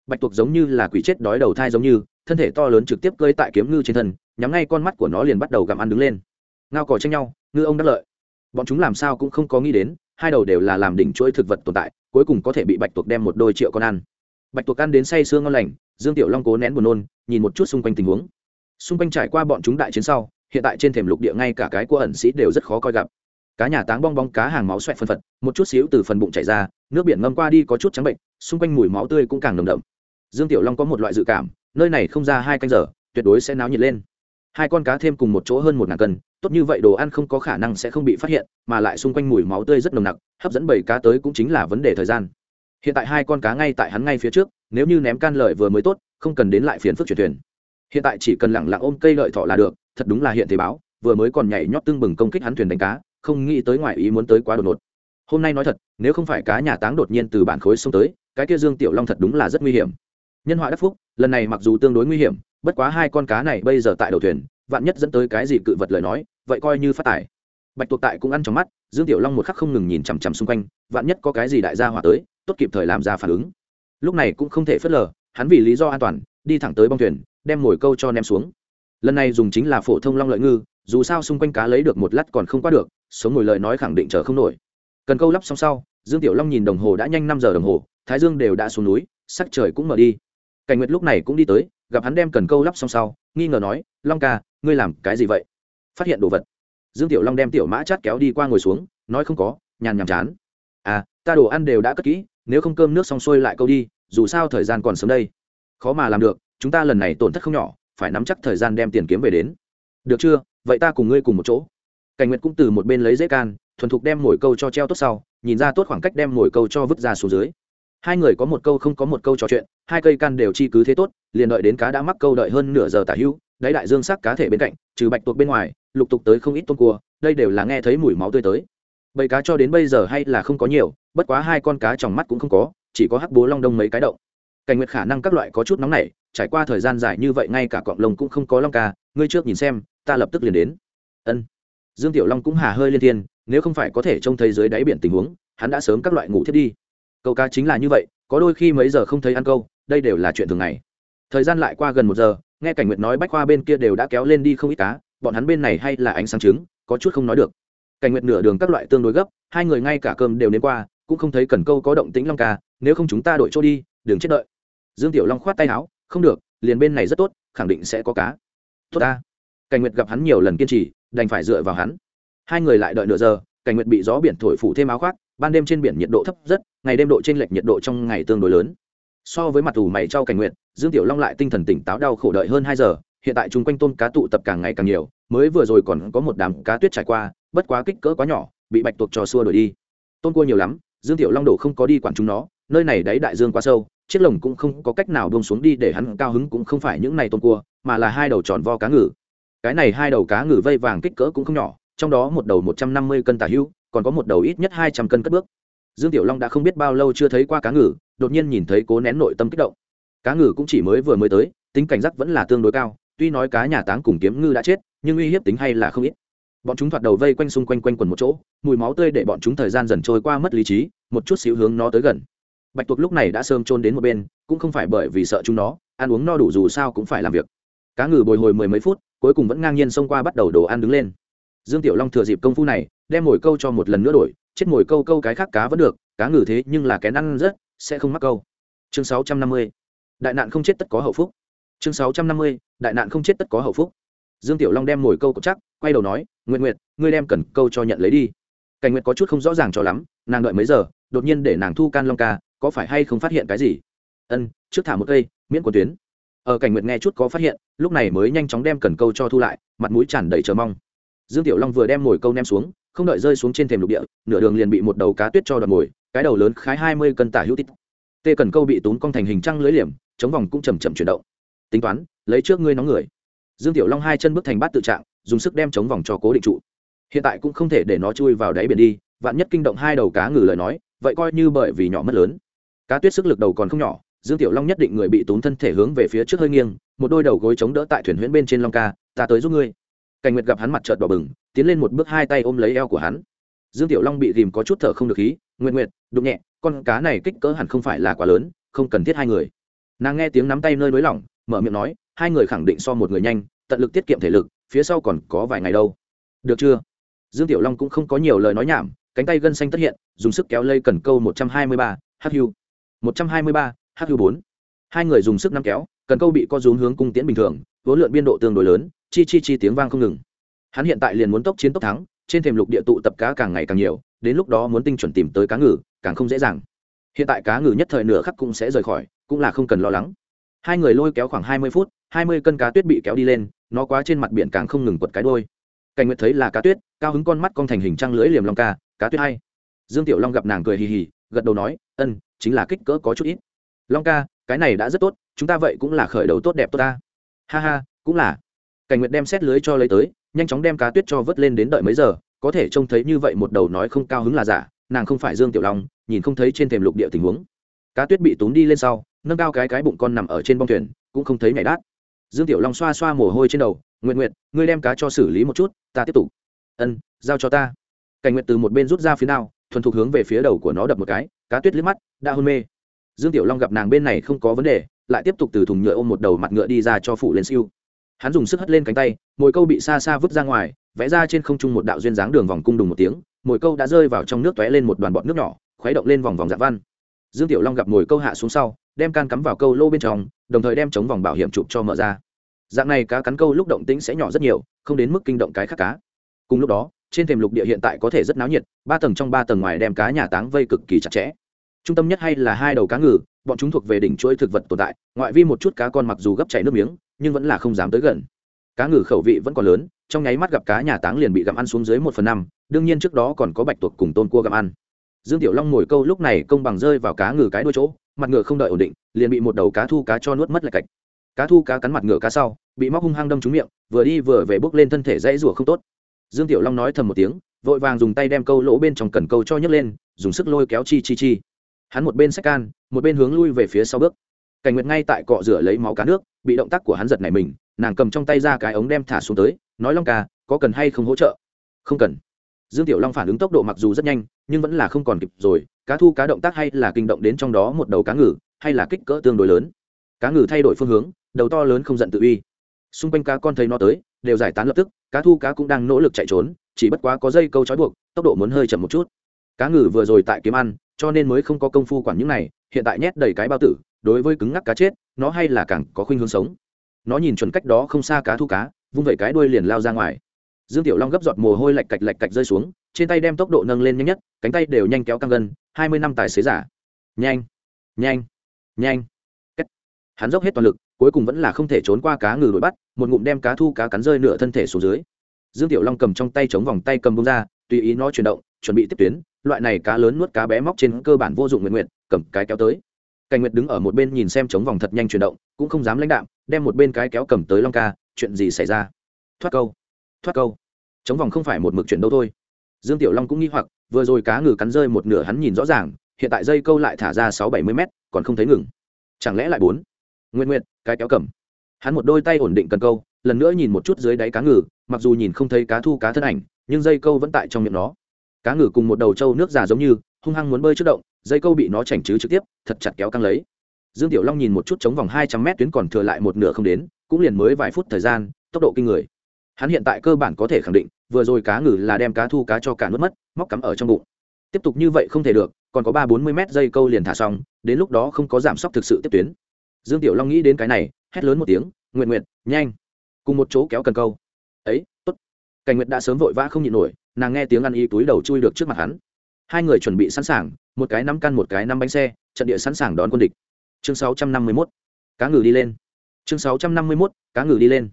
bạch tuộc giống như là quỷ chết đói đầu thai giống như, thân thể to lớn trực tiếp cơi tại kiếm ngư trên thân, nhắm ngay con mắt của nó liền bắt đầu gặm ăn đứng lên. Ngao cò tranh nhau, ngư ông đắc lợi. Bọn chúng làm sao cũng không có nghĩ đến, hai đầu đều là làm đỉnh chuỗi thực vật tồn tại, cuối cùng có thể bị bạch tuộc đem một đôi triệu con ăn. Bạch tuộc ăn đến say sương ngon lành, dương tiểu long cố nén buồn nôn, nhìn một chút xung quanh tình huống. Xung quanh trải qua bọn chúng đại chiến sau, hiện tại trên thềm lục địa ngay cả cái của ẩn sĩ đều rất khó coi gặp. Cá nhà táng bong bong cá hàng máu xoẹt phân phật, một chút xíu từ phần bụng chảy ra nước biển ngâm qua đi có chút trắng bệnh, xung quanh mùi máu tươi cũng càng nồng đậm. Dương tiểu long có một loại dự cảm, nơi này không ra hai canh giờ, tuyệt đối sẽ náo nhiệt lên. Hai con cá thêm cùng một chỗ hơn một ngàn cân, tốt như vậy đồ ăn không có khả năng sẽ không bị phát hiện, mà lại xung quanh mùi máu tươi rất nồng nặc, hấp dẫn bảy cá tới cũng chính là vấn đề thời gian. Hiện tại hai con cá ngay tại hắn ngay phía trước, nếu như ném can lợi vừa mới tốt, không cần đến lại phiền phức chuyển thuyền. Hiện tại chỉ cần lẳng lặng ôm cây lợi thọ là được, thật đúng là hiện thế báo, vừa mới còn nhảy nhót tưng bừng công kích hắn thuyền đánh cá, không nghĩ tới ngoài ý muốn tới quá đột ngột hôm nay nói thật, nếu không phải cá nhà táng đột nhiên từ bản khối xông tới, cái kia dương tiểu long thật đúng là rất nguy hiểm. Nhân họa đắc phúc, lần này mặc dù tương đối nguy hiểm, bất quá hai con cá này bây giờ tại đầu thuyền, vạn nhất dẫn tới cái gì cự vật lời nói, vậy coi như phát tải bạch tuộc tại cũng ăn trong mắt, dương tiểu long một khắc không ngừng nhìn chằm chằm xung quanh, vạn nhất có cái gì đại gia hỏa tới, tốt kịp thời làm ra phản ứng. Lúc này cũng không thể phớt lờ, hắn vì lý do an toàn, đi thẳng tới bong thuyền, đem mồi câu cho ném xuống. Lần này dùng chính là phổ thông long lợi ngư, dù sao xung quanh cá lấy được một lát còn không qua được, sống ngồi lời nói khẳng định chờ không nổi cần câu lắp xong sau, dương tiểu long nhìn đồng hồ đã nhanh năm giờ đồng hồ, thái dương đều đã xuống núi, sắc trời cũng mở đi. Cảnh nguyệt lúc này cũng đi tới, gặp hắn đem cần câu lắp xong sau, nghi ngờ nói, long ca, ngươi làm cái gì vậy? Phát hiện đồ vật. Dương tiểu long đem tiểu mã chát kéo đi qua ngồi xuống, nói không có, nhàn nhàm chán. À ta đồ ăn đều đã cất kỹ, nếu không cơm nước xong xuôi lại câu đi, dù sao thời gian còn sớm đây. Khó mà làm được, chúng ta lần này tổn thất không nhỏ, phải nắm chắc thời gian đem tiền kiếm về đến. Được chưa? Vậy ta cùng ngươi cùng một chỗ cảnh nguyệt cũng từ một bên lấy dễ can, thuần thục đem mồi câu cho treo tốt sau, nhìn ra tốt khoảng cách đem mồi câu cho vứt ra xuống dưới. Hai người có một câu không có một câu trò chuyện, hai cây can đều chi cứ thế tốt, liền đợi đến cá đã mắc câu đợi hơn nửa giờ tả hữu đáy đại dương sắc cá thể bên cạnh, trừ bạch tuộc bên ngoài, lục tục tới không ít tôm cua, đây đều là nghe thấy mùi máu tươi tới. Bầy cá cho đến bây giờ hay là không có nhiều, bất quá hai con cá trong mắt cũng không có, chỉ có hắc bố long đông mấy cái động cảnh nguyệt khả năng các loại có chút nóng nảy, trải qua thời gian dài như vậy ngay cả cọng lông cũng không có long ca, ngươi trước nhìn xem, ta lập tức liền đến. Ân dương tiểu long cũng hà hơi liên thiên, nếu không phải có thể trông thấy dưới đáy biển tình huống, hắn đã sớm các loại ngủ thiết đi. Câu cá chính là như vậy, có đôi khi mấy giờ không thấy ăn câu, đây đều là chuyện thường ngày. Thời gian lại qua gần một giờ, nghe cảnh nguyệt nói bách khoa bên kia đều đã kéo lên đi không ít cá, bọn hắn bên này hay là ánh sáng trứng, có chút không nói được. Cảnh nguyệt nửa đường các loại tương đối gấp, hai người ngay cả cơm đều nếm qua, cũng không thấy cần câu có động tĩnh long ca, nếu không chúng ta đổi chỗ đi, đừng chết đợi. Dương tiểu long khoát tay áo, không được, liền bên này rất tốt, khẳng định sẽ có cá. Tốt ta cảnh nguyệt gặp hắn nhiều lần kiên trì, đành phải dựa vào hắn. Hai người lại đợi nửa giờ, cảnh nguyệt bị gió biển thổi phủ thêm áo khoác, ban đêm trên biển nhiệt độ thấp rất, ngày đêm độ t r ê n lệch nhiệt độ trong ngày tương đối lớn. So với mặt tù mày trao cảnh nguyệt, dương tiểu long lại tinh thần tỉnh táo đau khổ đợi hơn hai giờ, hiện tại chung quanh tôm cá tụ tập càng ngày càng nhiều, mới vừa rồi còn có một đám cá tuyết trải qua, bất quá kích cỡ quá nhỏ, bị bạch tuộc trò xua đổi đi. Tôm cua nhiều lắm, dương tiểu long đổ không có đi quản chúng nó, nơi này đáy đại dương quá sâu, chiếc lồng cũng không có cách nào buông xuống đi để hắn cao hứng cũng không phải những này tôm cua, mà là hai đầu tròn vo cá ngừ cái này hai đầu cá ngừ vây vàng kích cỡ cũng không nhỏ, trong đó một đầu một trăm năm mươi cân tả hữu, còn có một đầu ít nhất hai trăm cân cất bước. Dương tiểu long đã không biết bao lâu chưa thấy qua cá ngừ, đột nhiên nhìn thấy cố nén nội tâm kích động. Cá ngừ cũng chỉ mới vừa mới tới, tính cảnh giác vẫn là tương đối cao, tuy nói cá nhà táng cùng kiếm ngư đã chết, nhưng uy hiếp tính hay là không ít. Bọn chúng thoạt đầu vây quanh xung quanh quanh quần một chỗ, mùi máu tươi để bọn chúng thời gian dần trôi qua mất lý trí, một chút xíu hướng nó tới gần. Bạch tuộc lúc này đã sơm trôn đến một bên, cũng không phải bởi vì sợ chúng nó, ăn uống no đủ dù sao cũng phải làm việc. Cá ngừ bồi hồi mười mấy phút cuối cùng vẫn ngang nhiên xông qua bắt đầu đồ ăn đứng lên. Dương tiểu long thừa dịp công phu này, đem mồi câu cho một lần nữa đổi, chết mồi câu câu cái khác cá vẫn được, cá ngừ thế nhưng là kén ăn rất, sẽ không mắc câu. Chương sáu trăm năm mươi, đại nạn không chết tất có hậu phúc. Chương sáu trăm năm mươi, đại nạn không chết tất có hậu phúc. Dương tiểu long đem mồi câu cột chắc, quay đầu nói nguyện nguyện ngươi đem cần câu cho nhận lấy đi. Cảnh nguyện có chút không rõ ràng cho lắm, nàng đợi mấy giờ, đột nhiên để nàng thu can long ca, có phải hay không phát hiện cái gì? Ân, trước thả một cây, miễn quần tuyến ở cảnh nguyệt nghe chút có phát hiện, lúc này mới nhanh chóng đem cần câu cho thu lại, mặt mũi tràn đầy chờ mong. Dương tiểu long vừa đem mồi câu nem xuống, không đợi rơi xuống trên thềm lục địa, nửa đường liền bị một đầu cá tuyết cho đoạt mồi, cái đầu lớn khái hai mươi cân tả hữu tít tê cần câu bị tốn cong thành hình trăng lưới liềm, chống vòng cũng chầm chậm chuyển động. Tính toán, lấy trước ngươi nóng người. Dương tiểu long hai chân bước thành bát tự trạng, dùng sức đem chống vòng cho cố định trụ. Hiện tại cũng không thể để nó chui vào đáy biển đi, vạn nhất kinh động hai đầu cá ngừ lời nói, vậy coi như bởi vì nhỏ mất lớn. Cá tuyết sức lực đầu còn không nhỏ dương tiểu long nhất định người bị tốn thân thể hướng về phía trước hơi nghiêng, một đôi đầu gối chống đỡ tại thuyền huyễn bên trên long ca, ta tới giúp ngươi. Cảnh nguyệt gặp hắn mặt trợt đỏ bừng, tiến lên một bước hai tay ôm lấy eo của hắn. Dương tiểu long bị ghìm có chút thở không được khí nguyện nguyện đụng nhẹ, con cá này kích cỡ hẳn không phải là quá lớn, không cần thiết hai người. Nàng nghe tiếng nắm tay nơi nới lỏng, mở miệng nói, hai người khẳng định so một người nhanh, tận lực tiết kiệm thể lực, phía sau còn có vài ngày đâu. Được chưa? Dương tiểu long cũng không có nhiều lời nói nhảm, cánh tay gân xanh tất hiện, dùng sức kéo lây cần câu một trăm hai mươi ba hu một trăm hai mươi ba hu bốn. Hai người dùng sức nắm kéo, cần câu bị co rúm hướng cung tiễn bình thường, vốn lượn biên độ tương đối lớn, chi chi chi tiếng vang không ngừng. Hắn hiện tại liền muốn tốc chiến tốc thắng, trên thềm lục địa tụ tập cá càng ngày càng nhiều, đến lúc đó muốn tinh chuẩn tìm tới cá ngừ, càng không dễ dàng. Hiện tại cá ngừ nhất thời nửa khắc cũng sẽ rời khỏi, cũng là không cần lo lắng. Hai người lôi kéo khoảng hai mươi phút, hai mươi cân cá tuyết bị kéo đi lên, nó quá trên mặt biển càng không ngừng quật cái đôi. Cảnh nguyệt thấy là cá tuyết, cao hứng con mắt con thành hình trăng lưỡi liềm long ca, cá tuyết hay. Dương tiểu long gặp nàng cười hì hì, gật đầu nói, ân, chính là kích cỡ có chút ít long ca, cái này đã rất tốt, chúng ta vậy cũng là khởi đầu tốt đẹp tốt ta. Ha ha, cũng là. Cảnh nguyệt đem xét lưới cho lấy tới, nhanh chóng đem cá tuyết cho vớt lên đến đợi mấy giờ, có thể trông thấy như vậy một đầu nói không cao hứng là giả, nàng không phải dương tiểu long, nhìn không thấy trên thềm lục địa tình huống. Cá tuyết bị tốn đi lên sau, nâng cao cái cái bụng con nằm ở trên bông thuyền, cũng không thấy nhảy đát. Dương tiểu long xoa xoa mồ hôi trên đầu nguyện nguyện ngươi đem cá cho xử lý một chút, ta tiếp tục. Ân, giao cho ta. Cảnh nguyện từ một bên rút ra phía nào thuần thục hướng về phía đầu của nó đập một cái, cá tuyết liếc mắt, đã hôn mê dương tiểu long gặp nàng bên này không có vấn đề, lại tiếp tục từ thùng nhựa ôm một đầu mặt ngựa đi ra cho phủ lên siêu. Hắn dùng sức hất lên cánh tay, mồi câu bị xa xa vứt ra ngoài, vẽ ra trên không trung một đạo duyên dáng đường vòng cung đùng một tiếng, mồi câu đã rơi vào trong nước tóe lên một đoàn bọt nước nhỏ, khuấy động lên vòng vòng dạ văn. Dương tiểu long gặp mồi câu hạ xuống sau, đem can cắm vào câu lô bên trong, đồng thời đem chống vòng bảo hiểm chụp cho mở ra. Dạng này cá cắn câu lúc động tĩnh sẽ nhỏ rất nhiều, không đến mức kinh động cái khác cá. Cùng lúc đó, trên thềm lục địa hiện tại có thể rất náo nhiệt, ba tầng trong ba tầng ngoài đem cá nhà táng vây cực kỳ chặt chẽ trung tâm nhất hay là hai đầu cá ngừ, bọn chúng thuộc về đỉnh chuỗi thực vật tồn tại, ngoại vi một chút cá con mặc dù gấp chảy nước miếng, nhưng vẫn là không dám tới gần. Cá ngừ khẩu vị vẫn còn lớn, trong nháy mắt gặp cá nhà táng liền bị gặm ăn xuống dưới một phần năm, đương nhiên trước đó còn có bạch tuộc cùng tôn cua gặm ăn. Dương tiểu long ngồi câu lúc này công bằng rơi vào cá ngừ cái đuôi chỗ, mặt ngựa không đợi ổn định, liền bị một đầu cá thu cá cho nuốt mất lại cạch. Cá thu cá cắn mặt ngựa cá sau, bị móc hung hăng đâm trúng miệng, vừa đi vừa về bước lên thân thể dãy rủa không tốt. Dương tiểu long nói thầm một tiếng, vội vàng dùng tay đem câu lỗ bên trong cần câu cho nhấc lên, dùng sức lôi kéo chi chi chi hắn một bên sách can, một bên hướng lui về phía sau bước. Cảnh nguyệt ngay tại cọ rửa lấy máu cá nước, bị động tác của hắn giật này mình, nàng cầm trong tay ra cái ống đem thả xuống tới, nói long ca, có cần hay không hỗ trợ? Không cần. Dương tiểu long phản ứng tốc độ mặc dù rất nhanh, nhưng vẫn là không còn kịp rồi, cá thu cá động tác hay là kinh động đến trong đó một đầu cá ngừ, hay là kích cỡ tương đối lớn. Cá ngừ thay đổi phương hướng, đầu to lớn không giận tự uy. Xung quanh cá con thấy nó tới, đều giải tán lập tức, cá thu cá cũng đang nỗ lực chạy trốn, chỉ bất quá có dây câu trói buộc, tốc độ muốn hơi chậm một chút. Cá ngừ vừa rồi tại kiếm ăn cho nên mới không có công phu quản những này, hiện tại nhét đầy cái bao tử, đối với cứng ngắc cá chết, nó hay là càng có khuynh hướng sống. Nó nhìn chuẩn cách đó không xa cá thu cá, vung vẩy cái đuôi liền lao ra ngoài. Dương tiểu long gấp giọt mồ hôi lạch cạch lạch cạch rơi xuống, trên tay đem tốc độ nâng lên nhanh nhất, cánh tay đều nhanh kéo căng gân, hai mươi năm tài xế giả. Nhanh nhanh nhanh. Kết. hắn dốc hết toàn lực, cuối cùng vẫn là không thể trốn qua cá ngừ đuổi bắt, một ngụm đem cá thu cá cắn rơi nửa thân thể xuống dưới. Dương tiểu long cầm trong tay chống vòng tay cầm bông ra, tùy ý nó chuyển động, chuẩn bị tiếp tuyến loại này cá lớn nuốt cá bé móc trên cơ bản vô dụng nguyện nguyện cầm cái kéo tới. Cảnh nguyệt đứng ở một bên nhìn xem chống vòng thật nhanh chuyển động, cũng không dám lãnh đạm, đem một bên cái kéo cầm tới long ca, chuyện gì xảy ra? Thoát câu thoát câu. Chống vòng không phải một mực chuyển đâu thôi. Dương tiểu long cũng nghi hoặc, vừa rồi cá ngừ cắn rơi một nửa hắn nhìn rõ ràng, hiện tại dây câu lại thả ra sáu bảy mươi mét, còn không thấy ngừng. Chẳng lẽ lại bốn? Nguyện nguyện cái kéo cầm. Hắn một đôi tay ổn định cần câu, lần nữa nhìn một chút dưới đáy cá ngừ, mặc dù nhìn không thấy cá thu cá thân ảnh, nhưng dây câu vẫn tại trong miệng nó cá ngừ cùng một đầu trâu nước già giống như, hung hăng muốn bơi trước động, dây câu bị nó chảnh chứ trực tiếp, thật chặt kéo căng lấy. Dương tiểu long nhìn một chút chống vòng hai trăm mét tuyến còn thừa lại một nửa không đến, cũng liền mới vài phút thời gian, tốc độ kinh người. Hắn hiện tại cơ bản có thể khẳng định, vừa rồi cá ngừ là đem cá thu cá cho cả nước mất, móc cắm ở trong bụng. Tiếp tục như vậy không thể được, còn có ba bốn mươi mét dây câu liền thả xong, đến lúc đó không có giảm sốc thực sự tiếp tuyến. Dương tiểu long nghĩ đến cái này, hét lớn một tiếng nguyện nguyện nhanh, cùng một chỗ kéo cần câu. Ấy cảnh nguyệt đã sớm vội vã không nhịn nổi, nàng nghe tiếng ăn y túi đầu chui được trước mặt hắn. Hai người chuẩn bị sẵn sàng, một cái năm căn một cái năm bánh xe, trận địa sẵn sàng đón quân địch. Chương sáu trăm năm mươi mốt, cá ngừ đi lên. Chương sáu trăm năm mươi mốt, cá ngừ đi lên.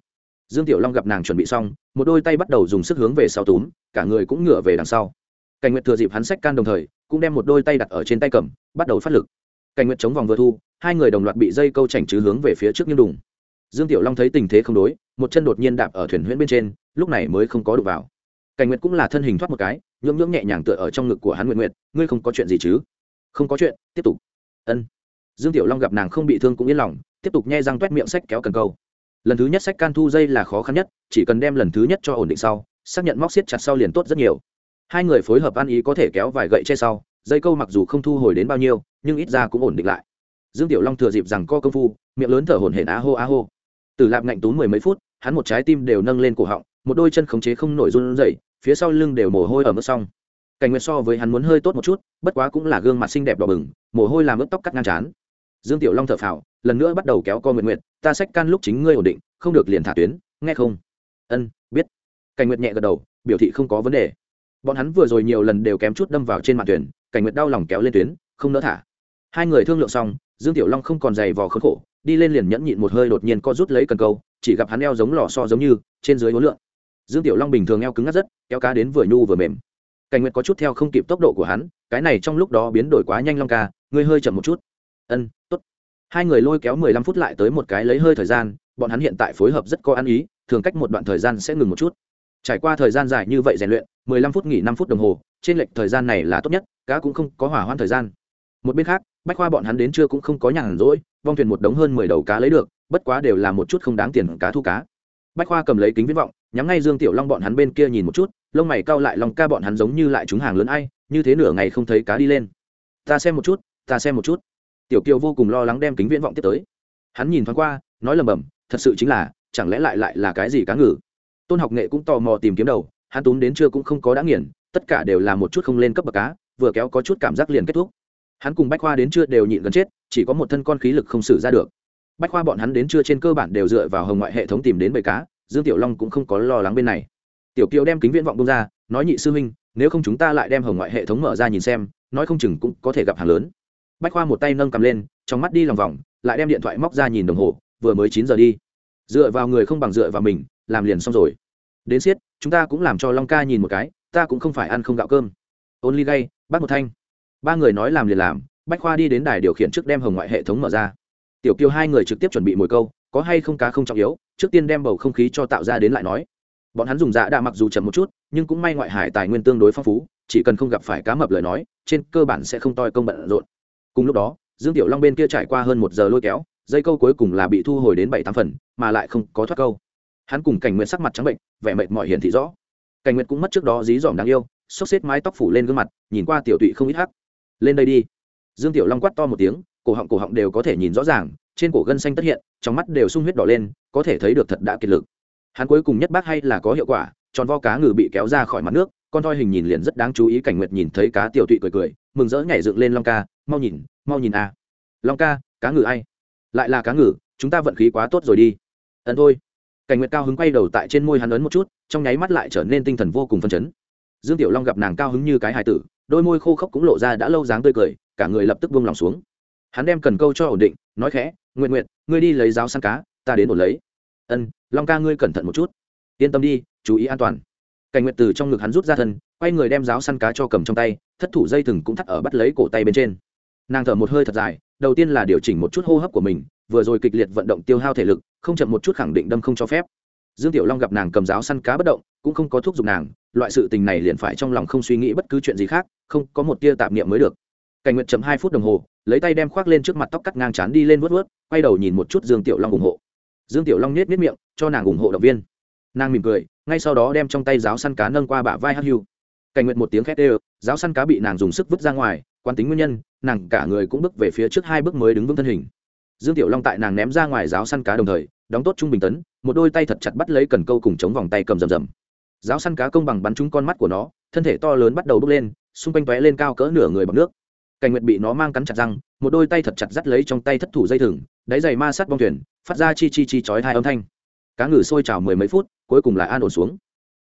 Dương tiểu long gặp nàng chuẩn bị xong, một đôi tay bắt đầu dùng sức hướng về sau túm, cả người cũng ngửa về đằng sau. Cảnh nguyệt thừa dịp hắn sách can đồng thời, cũng đem một đôi tay đặt ở trên tay cầm, bắt đầu phát lực. Cảnh nguyệt chống vòng vừa thu, hai người đồng loạt bị dây câu chảnh chứ hướng về phía trước như đùng dương tiểu long thấy tình thế không đối, một chân đột nhiên đạp ở thuyền huyễn bên trên, lúc này mới không có đụng vào. Cảnh nguyệt cũng là thân hình thoát một cái nhưỡng nhưỡng nhẹ nhàng tựa ở trong ngực của hắn nguyện nguyện ngươi không có chuyện gì chứ? Không có chuyện, tiếp tục. Ân. Dương tiểu long gặp nàng không bị thương cũng yên lòng, tiếp tục nhai răng t miệng sách kéo cần câu. Lần thứ nhất sách can thu dây là khó khăn nhất, chỉ cần đem lần thứ nhất cho ổn định sau, xác nhận móc xiết chặt sau liền tốt rất nhiều. Hai người phối hợp ăn ý có thể kéo vài gậy che sau, dây câu mặc dù không thu hồi đến bao nhiêu, nhưng ít ra cũng ổn định lại. Dương tiểu long thừa dịp rằng co công phu, miệng lớn thở hổn hển á hô á hô từ lạp ngạnh tú mười mấy phút, hắn một trái tim đều nâng lên cổ họng, một đôi chân khống chế không nổi run rẩy, phía sau lưng đều mồ hôi ở mức xong cảnh nguyệt so với hắn muốn hơi tốt một chút, bất quá cũng là gương mặt xinh đẹp đỏ bừng, mồ hôi làm ướt tóc cắt ngang chán dương tiểu long thở phào, lần nữa bắt đầu kéo co nguyện nguyện ta sách can lúc chính ngươi ổn định, không được liền thả tuyến, nghe không? Ân, biết. Cảnh nguyệt nhẹ gật đầu, biểu thị không có vấn đề. Bọn hắn vừa rồi nhiều lần đều kém chút đâm vào trên mặt tuyển cảnh nguyệt đau lòng kéo lên tuyến, không nỡ thả. Hai người thương lượng xong, dương tiểu long không còn giày vò khốn khổ đi lên liền nhẫn nhịn một hơi đột nhiên co rút lấy cần câu, chỉ gặp hắn eo giống lò so giống như, trên dưới hối lượng dương tiểu long bình thường eo cứng ngắt rất eo cá đến vừa nhu vừa mềm. Cảnh nguyệt có chút theo không kịp tốc độ của hắn, cái này trong lúc đó biến đổi quá nhanh long ca, ngươi hơi chậm một chút. Ân t ố t hai người lôi kéo mười lăm phút lại tới một cái lấy hơi thời gian, bọn hắn hiện tại phối hợp rất có ăn ý, thường cách một đoạn thời gian sẽ ngừng một chút. Trải qua thời gian dài như vậy rèn luyện, mười lăm phút nghỉ năm phút đồng hồ, trên lệch thời gian này là tốt nhất, cá cũng không có hỏa hoãn thời gian. Một bên khác, bách khoa bọn hắn đến trưa cũng không có nhàn rỗi vong thuyền một đống hơn mười đầu cá lấy được, bất quá đều là một chút không đáng tiền cá thu cá. Bách khoa cầm lấy kính viễn vọng, nhắm ngay dương tiểu long bọn hắn bên kia nhìn một chút, lông mày cau lại lòng ca bọn hắn giống như lại chúng hàng lớn ai, như thế nửa ngày không thấy cá đi lên. Ta xem một chút, ta xem một chút. Tiểu kiều vô cùng lo lắng đem kính viễn vọng tiếp tới. Hắn nhìn thoáng qua, nói lầm bầm, thật sự chính là, chẳng lẽ lại lại là cái gì cá ngừ? Tôn học nghệ cũng tò mò tìm kiếm đầu, hắn túm đến chưa cũng không có đã nghiền, tất cả đều là một chút không lên cấp bậc cá, vừa kéo có chút cảm giác liền kết thúc. Hắn cùng bách khoa đến chưa đều nhịn gần chết chỉ có một thân con khí lực không xử ra được. Bách khoa bọn hắn đến chưa trên cơ bản đều dựa vào hồng ngoại hệ thống tìm đến bầy cá, dương tiểu long cũng không có lo lắng bên này. Tiểu kiều đem kính viễn vọng bông ra, nói, nhị sư huynh, nếu không chúng ta lại đem hồng ngoại hệ thống mở ra nhìn xem, nói không chừng cũng có thể gặp hàng lớn. Bách khoa một tay nâng cầm lên, trong mắt đi lòng vòng, lại đem điện thoại móc ra nhìn đồng hồ, vừa mới chín giờ đi. Dựa vào người không bằng dựa vào mình, làm liền xong rồi. Đến siết chúng ta cũng làm cho long ca nhìn một cái, ta cũng không phải ăn không gạo cơm. Ôn ly gay bắt một thanh. Ba người nói làm liền làm bách khoa đi đến đài điều khiển trước đem hồng ngoại hệ thống mở ra. Tiểu kiều hai người trực tiếp chuẩn bị mồi câu, có hay không cá không trọng yếu, trước tiên đem bầu không khí cho tạo ra đến lại nói. Bọn hắn dùng dạ đạ mặc dù chậm một chút, nhưng cũng may ngoại hải tài nguyên tương đối phong phú, chỉ cần không gặp phải cá mập lời nói, trên cơ bản sẽ không toi công bận rộn. Cùng lúc đó, dương tiểu long bên kia trải qua hơn một giờ lôi kéo, dây câu cuối cùng là bị thu hồi đến bảy tám phần, mà lại không có thoát câu. Hắn cùng cảnh nguyện sắc mặt trắng bệnh, vẻ mệt mỏi hiển thị rõ. Cảnh nguyện cũng mất trước đó dí dỏm đáng yêu xốc xếp mái tóc phủ lên gương mặt, nhìn qua tiểu tụy không ít hắc. Lên đây đi dương tiểu long quát to một tiếng, cổ họng cổ họng đều có thể nhìn rõ ràng, trên cổ gân xanh tất hiện, trong mắt đều sung huyết đỏ lên, có thể thấy được thật đã kiệt lực. Hắn cuối cùng nhất bác hay là có hiệu quả, tròn vo cá ngừ bị kéo ra khỏi mặt nước, con thoi hình nhìn liền rất đáng chú ý, cảnh nguyệt nhìn thấy cá tiểu tụy cười cười, mừng rỡ nhảy dựng lên long ca, mau nhìn mau nhìn a. Long ca, cá ngừ ai? Lại là cá ngừ, chúng ta vận khí quá tốt rồi đi. Ấn thôi. Cảnh nguyệt cao hứng quay đầu tại trên môi hắn ấn một chút, trong nháy mắt lại trở nên tinh thần vô cùng phân chấn. Dương tiểu long gặp nàng cao hứng như cái hài tử, đôi môi khô khốc cũng lộ ra đã lâu dáng tươi cười cả người lập tức buông lòng xuống. Hắn đem cần câu cho ổn định, nói khẽ nguyện nguyện ngươi đi lấy giáo săn cá, ta đến ổn lấy. Ân, long ca ngươi cẩn thận một chút. Yên tâm đi, chú ý an toàn. Cảnh nguyện từ trong ngực hắn rút ra thân, quay người đem giáo săn cá cho cầm trong tay, thất thủ dây thừng cũng thắt ở bắt lấy cổ tay bên trên. Nàng thở một hơi thật dài, đầu tiên là điều chỉnh một chút hô hấp của mình, vừa rồi kịch liệt vận động tiêu hao thể lực, không chậm một chút khẳng định đâm không cho phép. Dương tiểu long gặp nàng cầm giáo săn cá bất động, cũng không có thuốc giục nàng, loại sự tình này liền phải trong lòng không suy nghĩ bất cứ chuyện gì khác, không có một tia tạp niệm mới được cảnh nguyện chậm hai phút đồng hồ, lấy tay đem khoác lên trước mặt tóc cắt ngang chán đi lên vớt vớt quay đầu nhìn một chút dương tiểu long ủng hộ. Dương tiểu long nết nết miệng, cho nàng ủng hộ động viên. Nàng mỉm cười, ngay sau đó đem trong tay giáo săn cá nâng qua bả vai hắc hưu. Cảnh nguyện một tiếng khét ê giáo săn cá bị nàng dùng sức vứt ra ngoài quan tính nguyên nhân, nàng cả người cũng bước về phía trước hai bước mới đứng vững thân hình. Dương tiểu long tại nàng ném ra ngoài giáo săn cá đồng thời, đóng tốt trung bình tấn, một đôi tay thật chặt bắt lấy cần câu cùng chống vòng tay cầm rầm rầm. Giáo săn cá công bằng bắn trúng con mắt của nó, thân thể to lớn bắt đầu bốc lên, xung quanh tóe lên cao cỡ nửa người bằng nước cảnh nguyệt bị nó mang cắn chặt răng, một đôi tay thật chặt dắt lấy trong tay thất thủ dây thừng, đáy giày ma sát bong thuyền, phát ra chi chi chi chói hai âm thanh. Cá ngừ sôi trào mười mấy phút, cuối cùng lại an ổn xuống.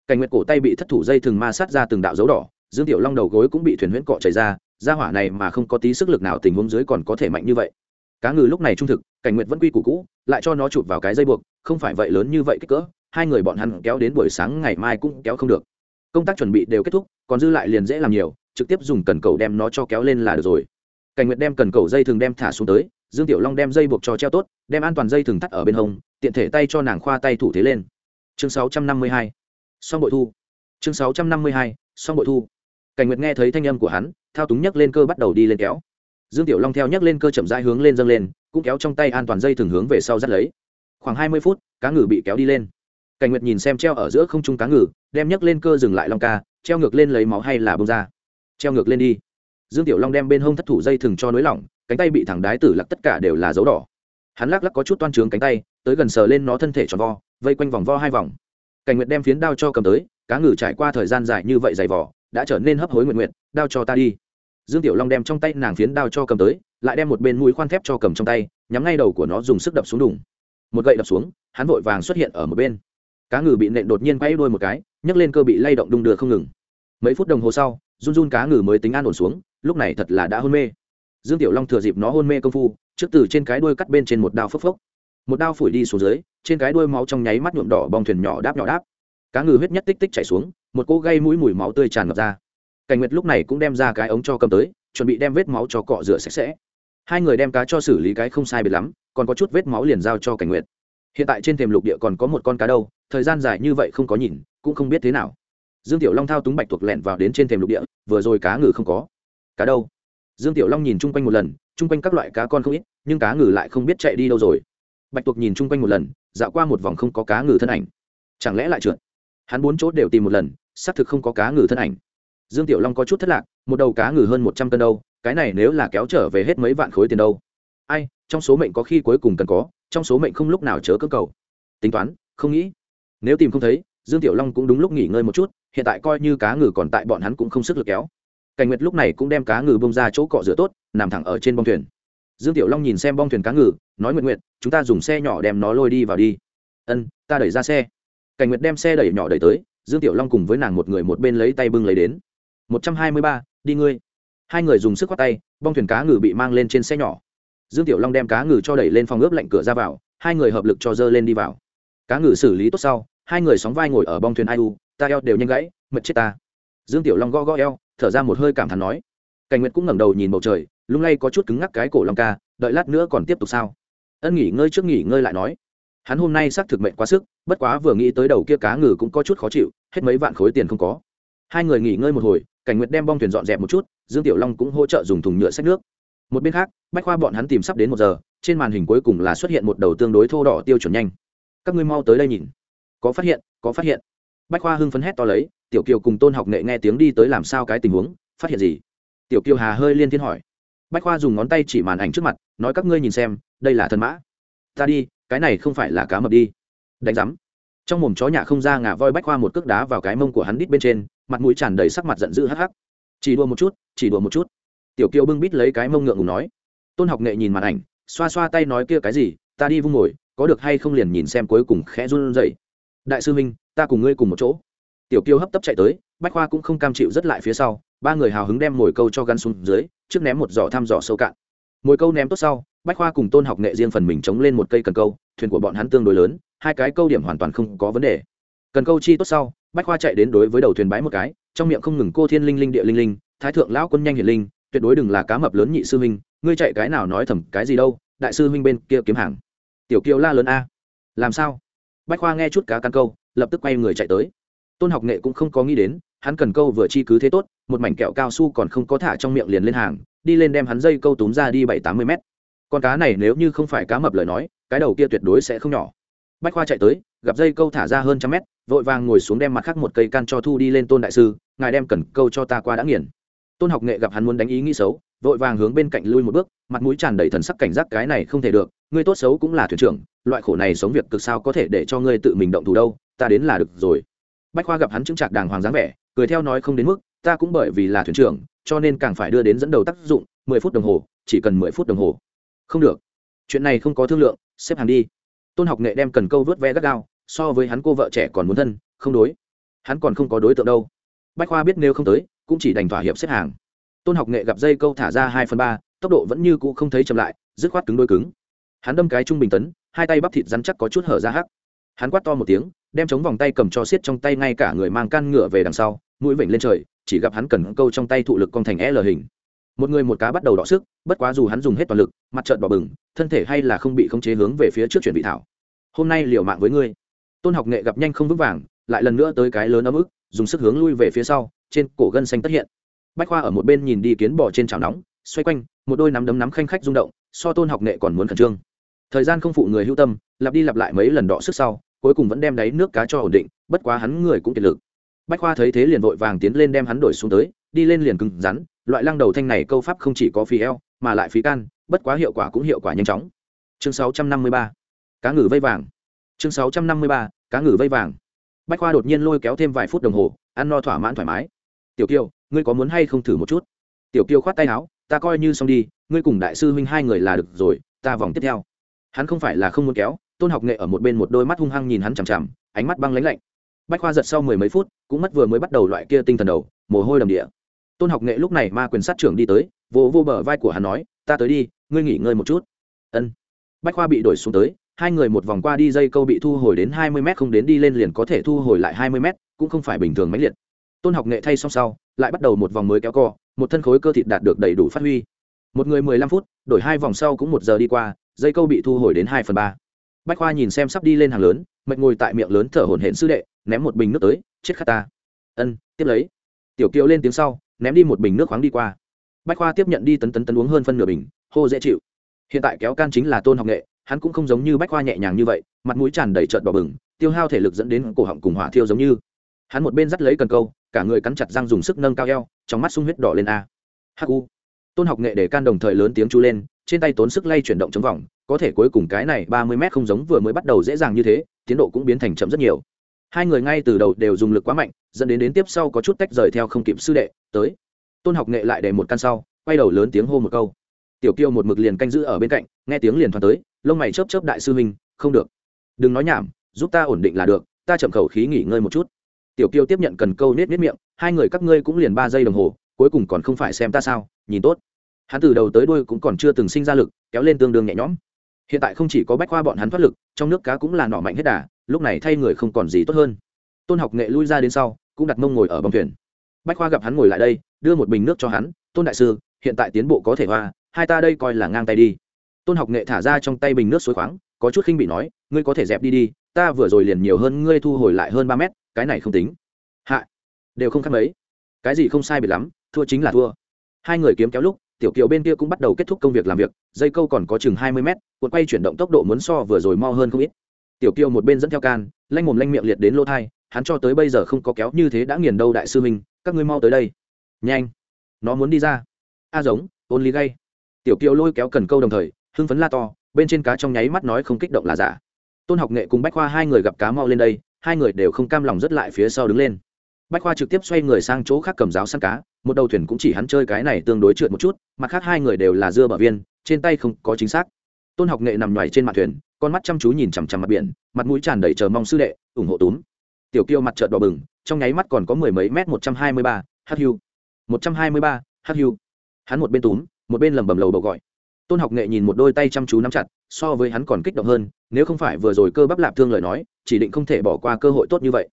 Cảnh nguyệt cổ tay bị thất thủ dây thừng ma sát ra từng đạo dấu đỏ, dương tiểu long đầu gối cũng bị thuyền huyễn cọ chảy ra ra hỏa này mà không có tí sức lực nào tình huống dưới còn có thể mạnh như vậy. Cá ngừ lúc này trung thực, cảnh nguyệt vẫn quy củ cũ, lại cho nó chụp vào cái dây buộc, không phải vậy lớn như vậy kích cỡ, hai người bọn hắn kéo đến buổi sáng ngày mai cũng kéo không được. Công tác chuẩn bị đều kết thúc, còn dư lại liền dễ làm nhiều trực tiếp dùng cần cầu đem nó cho kéo lên là được rồi. Cảnh nguyệt đem cần cầu dây thường đem thả xuống tới, dương tiểu long đem dây buộc cho treo tốt, đem an toàn dây thường thắt ở bên hông, tiện thể tay cho nàng khoa tay thủ thế lên. Chương 652. song bội thu. Chương 652. song bội thu. Cảnh nguyệt nghe thấy thanh âm của hắn, thao túng nhấc lên cơ bắt đầu đi lên kéo. Dương tiểu long theo nhấc lên cơ chậm rãi hướng lên dâng lên, cũng kéo trong tay an toàn dây thường hướng về sau dắt lấy. Khoảng hai mươi phút, cá ngừ bị kéo đi lên. Cảnh nguyệt nhìn xem treo ở giữa không trung cá ngừ, đem nhấc lên cơ dừng lại long ca, treo ngược lên lấy máu hay là bông ra treo ngược lên đi. Dương tiểu long đem bên hông thất thủ dây thừng cho nới lỏng, cánh tay bị thẳng đái tử lặc tất cả đều là dấu đỏ. Hắn lắc lắc có chút toan trướng cánh tay, tới gần sờ lên nó thân thể tròn vo, vây quanh vòng vo hai vòng. Cảnh nguyệt đem phiến đao cho cầm tới, cá ngừ trải qua thời gian dài như vậy dày vỏ đã trở nên hấp hối nguyện nguyện đao cho ta đi. Dương tiểu long đem trong tay nàng phiến đao cho cầm tới, lại đem một bên mũi khoan thép cho cầm trong tay, nhắm ngay đầu của nó dùng sức đập xuống đùng. Một gậy đập xuống, hắn vội vàng xuất hiện ở một bên. Cá ngừ bị nện đột nhiên quay đuôi một cái, nhấc lên cơ bị lay động đung đưa không ngừng mấy phút đồng hồ sau, run run cá ngừ mới tính an ổn xuống, lúc này thật là đã hôn mê. Dương tiểu long thừa dịp nó hôn mê công phu, trước từ trên cái đuôi cắt bên trên một đao phốc phốc. Một đao phủi đi xuống dưới, trên cái đuôi máu trong nháy mắt nhuộm đỏ bong thuyền nhỏ đáp nhỏ đáp. Cá ngừ huyết nhất tích tích chảy xuống, một cỗ gây mũi mùi máu tươi tràn ngập ra. Cảnh nguyệt lúc này cũng đem ra cái ống cho cầm tới, chuẩn bị đem vết máu cho cọ rửa sạch sẽ. Hai người đem cá cho xử lý cái không sai biệt lắm, còn có chút vết máu liền giao cho cảnh nguyệt. Hiện tại trên thềm lục địa còn có một con cá đâu, thời gian dài như vậy không có nhìn, cũng không biết thế nào dương tiểu long thao túng bạch tuộc lẹn vào đến trên thềm lục địa, vừa rồi cá ngừ không có. Cá đâu? Dương tiểu long nhìn chung quanh một lần, chung quanh các loại cá con không ít, nhưng cá ngừ lại không biết chạy đi đâu rồi. Bạch tuộc nhìn chung quanh một lần, dạo qua một vòng không có cá ngừ thân ảnh. Chẳng lẽ lại trượt? Hắn bốn chốt đều tìm một lần, xác thực không có cá ngừ thân ảnh. Dương tiểu long có chút thất lạc, một đầu cá ngừ hơn một trăm cân đâu, cái này nếu là kéo trở về hết mấy vạn khối tiền đâu. Ai, trong số mệnh có khi cuối cùng cần có, trong số mệnh không lúc nào chớ cơ cầu. Tính toán, không nghĩ. Nếu tìm không thấy, dương tiểu long cũng đúng lúc nghỉ ngơi một chút hiện tại coi như cá ngừ còn tại bọn hắn cũng không sức lực kéo. Cảnh nguyệt lúc này cũng đem cá ngừ bông ra chỗ cọ rửa tốt, nằm thẳng ở trên bông thuyền. Dương tiểu long nhìn xem bong thuyền cá ngừ, nói nguyện nguyện chúng ta dùng xe nhỏ đem nó lôi đi vào đi. Ân, ta đẩy ra xe. Cảnh nguyệt đem xe đẩy nhỏ đẩy tới, dương tiểu long cùng với nàng một người một bên lấy tay bưng lấy đến. Một trăm hai mươi ba, đi ngươi. Hai người dùng sức khoát tay, bong thuyền cá ngừ bị mang lên trên xe nhỏ. Dương tiểu long đem cá ngừ cho đẩy lên phòng ướp lạnh cửa ra vào, hai người hợp lực cho dơ lên đi vào. Cá ngừ xử lý tốt sau, hai người sóng vai ngồi ở bong thuyền ai u ta eo đều nhanh gãy mật chết ta. Dương tiểu long gõ gõ eo, thở ra một hơi cảm thán nói. Cảnh nguyệt cũng ngẩng đầu nhìn bầu trời, lung lay có chút cứng ngắc cái cổ long ca, đợi lát nữa còn tiếp tục sao? Ân nghỉ ngơi trước nghỉ ngơi lại nói. Hắn hôm nay xác thực mệnh quá sức, bất quá vừa nghĩ tới đầu kia cá ngừ cũng có chút khó chịu, hết mấy vạn khối tiền không có. Hai người nghỉ ngơi một hồi, cảnh nguyệt đem bong thuyền dọn dẹp một chút, dương tiểu long cũng hỗ trợ dùng thùng nhựa xách nước. Một bên khác, bách khoa bọn hắn tìm sắp đến một giờ, trên màn hình cuối cùng là xuất hiện một đầu tương đối thô đỏ tiêu chuẩn nhanh. Các ngươi mau tới đây nhìn. Có phát hiện, có phát hiện bách khoa hưng phấn hét to lấy, tiểu kiều cùng tôn học nghệ nghe tiếng đi tới làm sao cái tình huống, phát hiện gì? Tiểu kiều hà hơi liên thiên hỏi. Bách khoa dùng ngón tay chỉ màn ảnh trước mặt, nói các ngươi nhìn xem, đây là thần mã. Ta đi, cái này không phải là cá mập đi. Đánh rắm trong mồm chó nhà không ra ngả voi bách khoa một cước đá vào cái mông của hắn đít bên trên, mặt mũi tràn đầy sắc mặt giận dữ hắc hắc. Chỉ đùa một chút, chỉ đùa một chút. Tiểu kiều bưng bít lấy cái mông ngượng ngùng nói. Tôn học nghệ nhìn màn ảnh, xoa xoa tay nói kia cái gì, ta đi vung ngồi, có được hay không liền nhìn xem cuối cùng khẽ run rẩy. đại sư minh ta cùng ngươi cùng một chỗ. Tiểu kiều hấp tấp chạy tới, bách khoa cũng không cam chịu rất lại phía sau, ba người hào hứng đem mồi câu cho gắn xuống dưới, trước ném một giỏ thăm giỏ sâu cạn. Mồi câu ném tốt sau, bách khoa cùng tôn học nghệ riêng phần mình chống lên một cây cần câu, thuyền của bọn hắn tương đối lớn, hai cái câu điểm hoàn toàn không có vấn đề. Cần câu chi tốt sau, bách khoa chạy đến đối với đầu thuyền bái một cái, trong miệng không ngừng cô thiên linh linh địa linh linh, thái thượng lão quân nhanh hiển linh, tuyệt đối đừng là cá mập lớn nhị sư huynh, ngươi chạy cái nào nói thầm cái gì đâu, đại sư huynh bên kia kiếm hàng. Tiểu kiều la lớn a, làm sao? Bách khoa nghe chút cá căn câu lập tức quay người chạy tới. Tôn học nghệ cũng không có nghĩ đến, hắn cần câu vừa chi cứ thế tốt, một mảnh kẹo cao su còn không có thả trong miệng liền lên hàng, đi lên đem hắn dây câu túm ra đi bảy tám mươi mét. Con cá này nếu như không phải cá mập lời nói, cái đầu kia tuyệt đối sẽ không nhỏ. Bách khoa chạy tới, gặp dây câu thả ra hơn trăm mét, vội vàng ngồi xuống đem mặt khác một cây can cho thu đi lên tôn đại sư, ngài đem cần câu cho ta qua đã nghiền. Tôn học nghệ gặp hắn muốn đánh ý nghĩ xấu, vội vàng hướng bên cạnh lui một bước, mặt mũi tràn đầy thần sắc cảnh giác cái này không thể được, ngươi tốt xấu cũng là thuyền trưởng, loại khổ này sống việc cực sao có thể để cho ngươi tự mình động thủ đâu ta đến là được rồi. Bách khoa gặp hắn chứng trạc đàng hoàng dáng vẻ, cười theo nói không đến mức, ta cũng bởi vì là thuyền trưởng, cho nên càng phải đưa đến dẫn đầu tác dụng, mười phút đồng hồ, chỉ cần mười phút đồng hồ. Không được. Chuyện này không có thương lượng, xếp hàng đi. Tôn học nghệ đem cần câu vớt ve gắt gao, so với hắn cô vợ trẻ còn muốn thân, không đối. Hắn còn không có đối tượng đâu. Bách khoa biết nếu không tới, cũng chỉ đành thỏa hiệp xếp hàng. Tôn học nghệ gặp dây câu thả ra hai phần ba, tốc độ vẫn như cũ không thấy chậm lại, dứt khoát cứng đôi cứng. Hắn đâm cái trung bình tấn, hai tay bắp thịt rắn chắc có chút hở ra hắc hắn quát to một tiếng, đem chống vòng tay cầm cho xiết trong tay ngay cả người mang can ngựa về đằng sau, mũi vểnh lên trời, chỉ gặp hắn cần câu trong tay thụ lực con thành l hình. Một người một cá bắt đầu đọ sức, bất quá dù hắn dùng hết toàn lực, mặt trợn đỏ bừng, thân thể hay là không bị khống chế hướng về phía trước chuyển vị thảo. Hôm nay liều mạng với ngươi. Tôn học nghệ gặp nhanh không vững vàng, lại lần nữa tới cái lớn ấm ức, dùng sức hướng lui về phía sau, trên cổ gân xanh tất hiện. Bách khoa ở một bên nhìn đi kiến bò trên chảo nóng, xoay quanh, một đôi nắm đấm nắm khanh khách rung động, so tôn học nghệ còn muốn khẩn trương. Thời gian không phụ người hưu tâm, lặp đi lặp lại mấy lần đọ sức sau cuối cùng vẫn đem đáy nước cá cho ổn định, bất quá hắn người cũng kiệt lực. Bách khoa thấy thế liền vội vàng tiến lên đem hắn đổi xuống tới, đi lên liền cứng rắn, loại lăng đầu thanh này câu pháp không chỉ có phí eo, mà lại phí can, bất quá hiệu quả cũng hiệu quả nhanh chóng. Chương 653 cá ngừ vây vàng. Chương 653 cá ngừ vây vàng. Bách khoa đột nhiên lôi kéo thêm vài phút đồng hồ, ăn no thỏa mãn thoải mái. Tiểu kiều ngươi có muốn hay không thử một chút? Tiểu kiều khoát tay áo, ta coi như xong đi, ngươi cùng đại sư huynh hai người là được rồi, ta vòng tiếp theo. Hắn không phải là không muốn kéo tôn học nghệ ở một bên một đôi mắt hung hăng nhìn hắn chằm chằm, ánh mắt băng lãnh lạnh. Bách khoa giật sau mười mấy phút, cũng mất vừa mới bắt đầu loại kia tinh thần đầu, mồ hôi đầm địa. Tôn học nghệ lúc này ma quyền sát trưởng đi tới, vô vô bờ vai của hắn nói, ta tới đi, ngươi nghỉ ngơi một chút. Ân. Bách khoa bị đổi xuống tới, hai người một vòng qua đi dây câu bị thu hồi đến hai mươi m không đến đi lên liền có thể thu hồi lại hai mươi m cũng không phải bình thường máy liệt. Tôn học nghệ thay xong sau, lại bắt đầu một vòng mới kéo co, một thân khối cơ thịt đạt được đầy đủ phát huy. Một người mười lăm phút, đổi hai vòng sau cũng một giờ đi qua, dây câu bị thu hồi đến hai phần ba bách khoa nhìn xem sắp đi lên hàng lớn, mệt ngồi tại miệng lớn thở hổn hển sư đệ, ném một bình nước tới, chết khát ta. Ân, tiếp lấy. Tiểu kiều lên tiếng sau, ném đi một bình nước khoáng đi qua. Bách khoa tiếp nhận đi tấn tấn tấn uống hơn phân nửa bình, hô dễ chịu. Hiện tại kéo can chính là tôn học nghệ, hắn cũng không giống như bách khoa nhẹ nhàng như vậy, mặt mũi tràn đầy trợt bỏ bừng, tiêu hao thể lực dẫn đến cổ họng cùng hỏa thiêu giống như. Hắn một bên dắt lấy cần câu, cả người cắn chặt răng dùng sức nâng cao eo, trong mắt sung huyết đỏ lên a. Hu tôn học nghệ để can đồng thời lớn tiếng chú lên, trên tay tốn sức lay chuyển động chống vòng có thể cuối cùng cái này ba mươi mét không giống vừa mới bắt đầu dễ dàng như thế, tiến độ cũng biến thành chậm rất nhiều. Hai người ngay từ đầu đều dùng lực quá mạnh, dẫn đến đến tiếp sau có chút tách rời theo không kịp sư đệ, tới. Tôn học nghệ lại để một căn sau, quay đầu lớn tiếng hô một câu. Tiểu kiêu một mực liền canh giữ ở bên cạnh, nghe tiếng liền thoáng tới, lông mày chớp chớp đại sư huynh, không được. Đừng nói nhảm, giúp ta ổn định là được, ta chậm khẩu khí nghỉ ngơi một chút. Tiểu kiêu tiếp nhận cần câu nết nết miệng, hai người các ngươi cũng liền ba giây đồng hồ, cuối cùng còn không phải xem ta sao, nhìn tốt. Hắn từ đầu tới đuôi cũng còn chưa từng sinh ra lực, kéo lên tương đương nhẹ nhõm hiện tại không chỉ có bách khoa bọn hắn thoát lực, trong nước cá cũng là nọ mạnh hết đà, lúc này thay người không còn gì tốt hơn. Tôn học nghệ lui ra đến sau, cũng đặt mông ngồi ở bông thuyền. Bách khoa gặp hắn ngồi lại đây, đưa một bình nước cho hắn, tôn đại sư, hiện tại tiến bộ có thể hoa, hai ta đây coi là ngang tay đi. Tôn học nghệ thả ra trong tay bình nước suối khoáng, có chút khinh bị nói, ngươi có thể dẹp đi đi, ta vừa rồi liền nhiều hơn ngươi thu hồi lại hơn ba mét, cái này không tính. Hạ, đều không khác mấy. Cái gì không sai biệt lắm, thua chính là thua. Hai người kiếm kéo lúc tiểu kiều bên kia cũng bắt đầu kết thúc công việc làm việc, dây câu còn có chừng hai mươi mét, cuộn quay chuyển động tốc độ muốn so vừa rồi mau hơn không ít. Tiểu kiều một bên dẫn theo can, lanh mồm lanh miệng liệt đến lỗ thai, hắn cho tới bây giờ không có kéo như thế đã nghiền đâu đại sư minh các ngươi mau tới đây. Nhanh. Nó muốn đi ra. A giống ôn ly gay. Tiểu kiều lôi kéo cần câu đồng thời, hưng phấn la to, bên trên cá trong nháy mắt nói không kích động là giả. Tôn học nghệ cùng bách khoa hai người gặp cá mau lên đây, hai người đều không cam lòng rất lại phía sau đứng lên. Bách khoa trực tiếp xoay người sang chỗ khác cầm giáo săn cá một đầu thuyền cũng chỉ hắn chơi cái này tương đối trượt một chút, mặt khác hai người đều là dưa bờ viên, trên tay không có chính xác. Tôn học nghệ nằm ngoài trên mặt thuyền, con mắt chăm chú nhìn chằm chằm mặt biển, mặt mũi tràn đầy chờ mong sư đệ, ủng hộ túm. Tiểu kiêu mặt trợt đỏ bừng, trong nháy mắt còn có mười mấy mét một trăm hai mươi ba hu một trăm hai mươi ba hu hắn một bên túm, một bên lầm bầm lầu bầu gọi. Tôn học nghệ nhìn một đôi tay chăm chú nắm chặt, so với hắn còn kích động hơn, nếu không phải vừa rồi cơ bắp lạp thương lời nói, chỉ định không thể bỏ qua cơ hội tốt như vậy.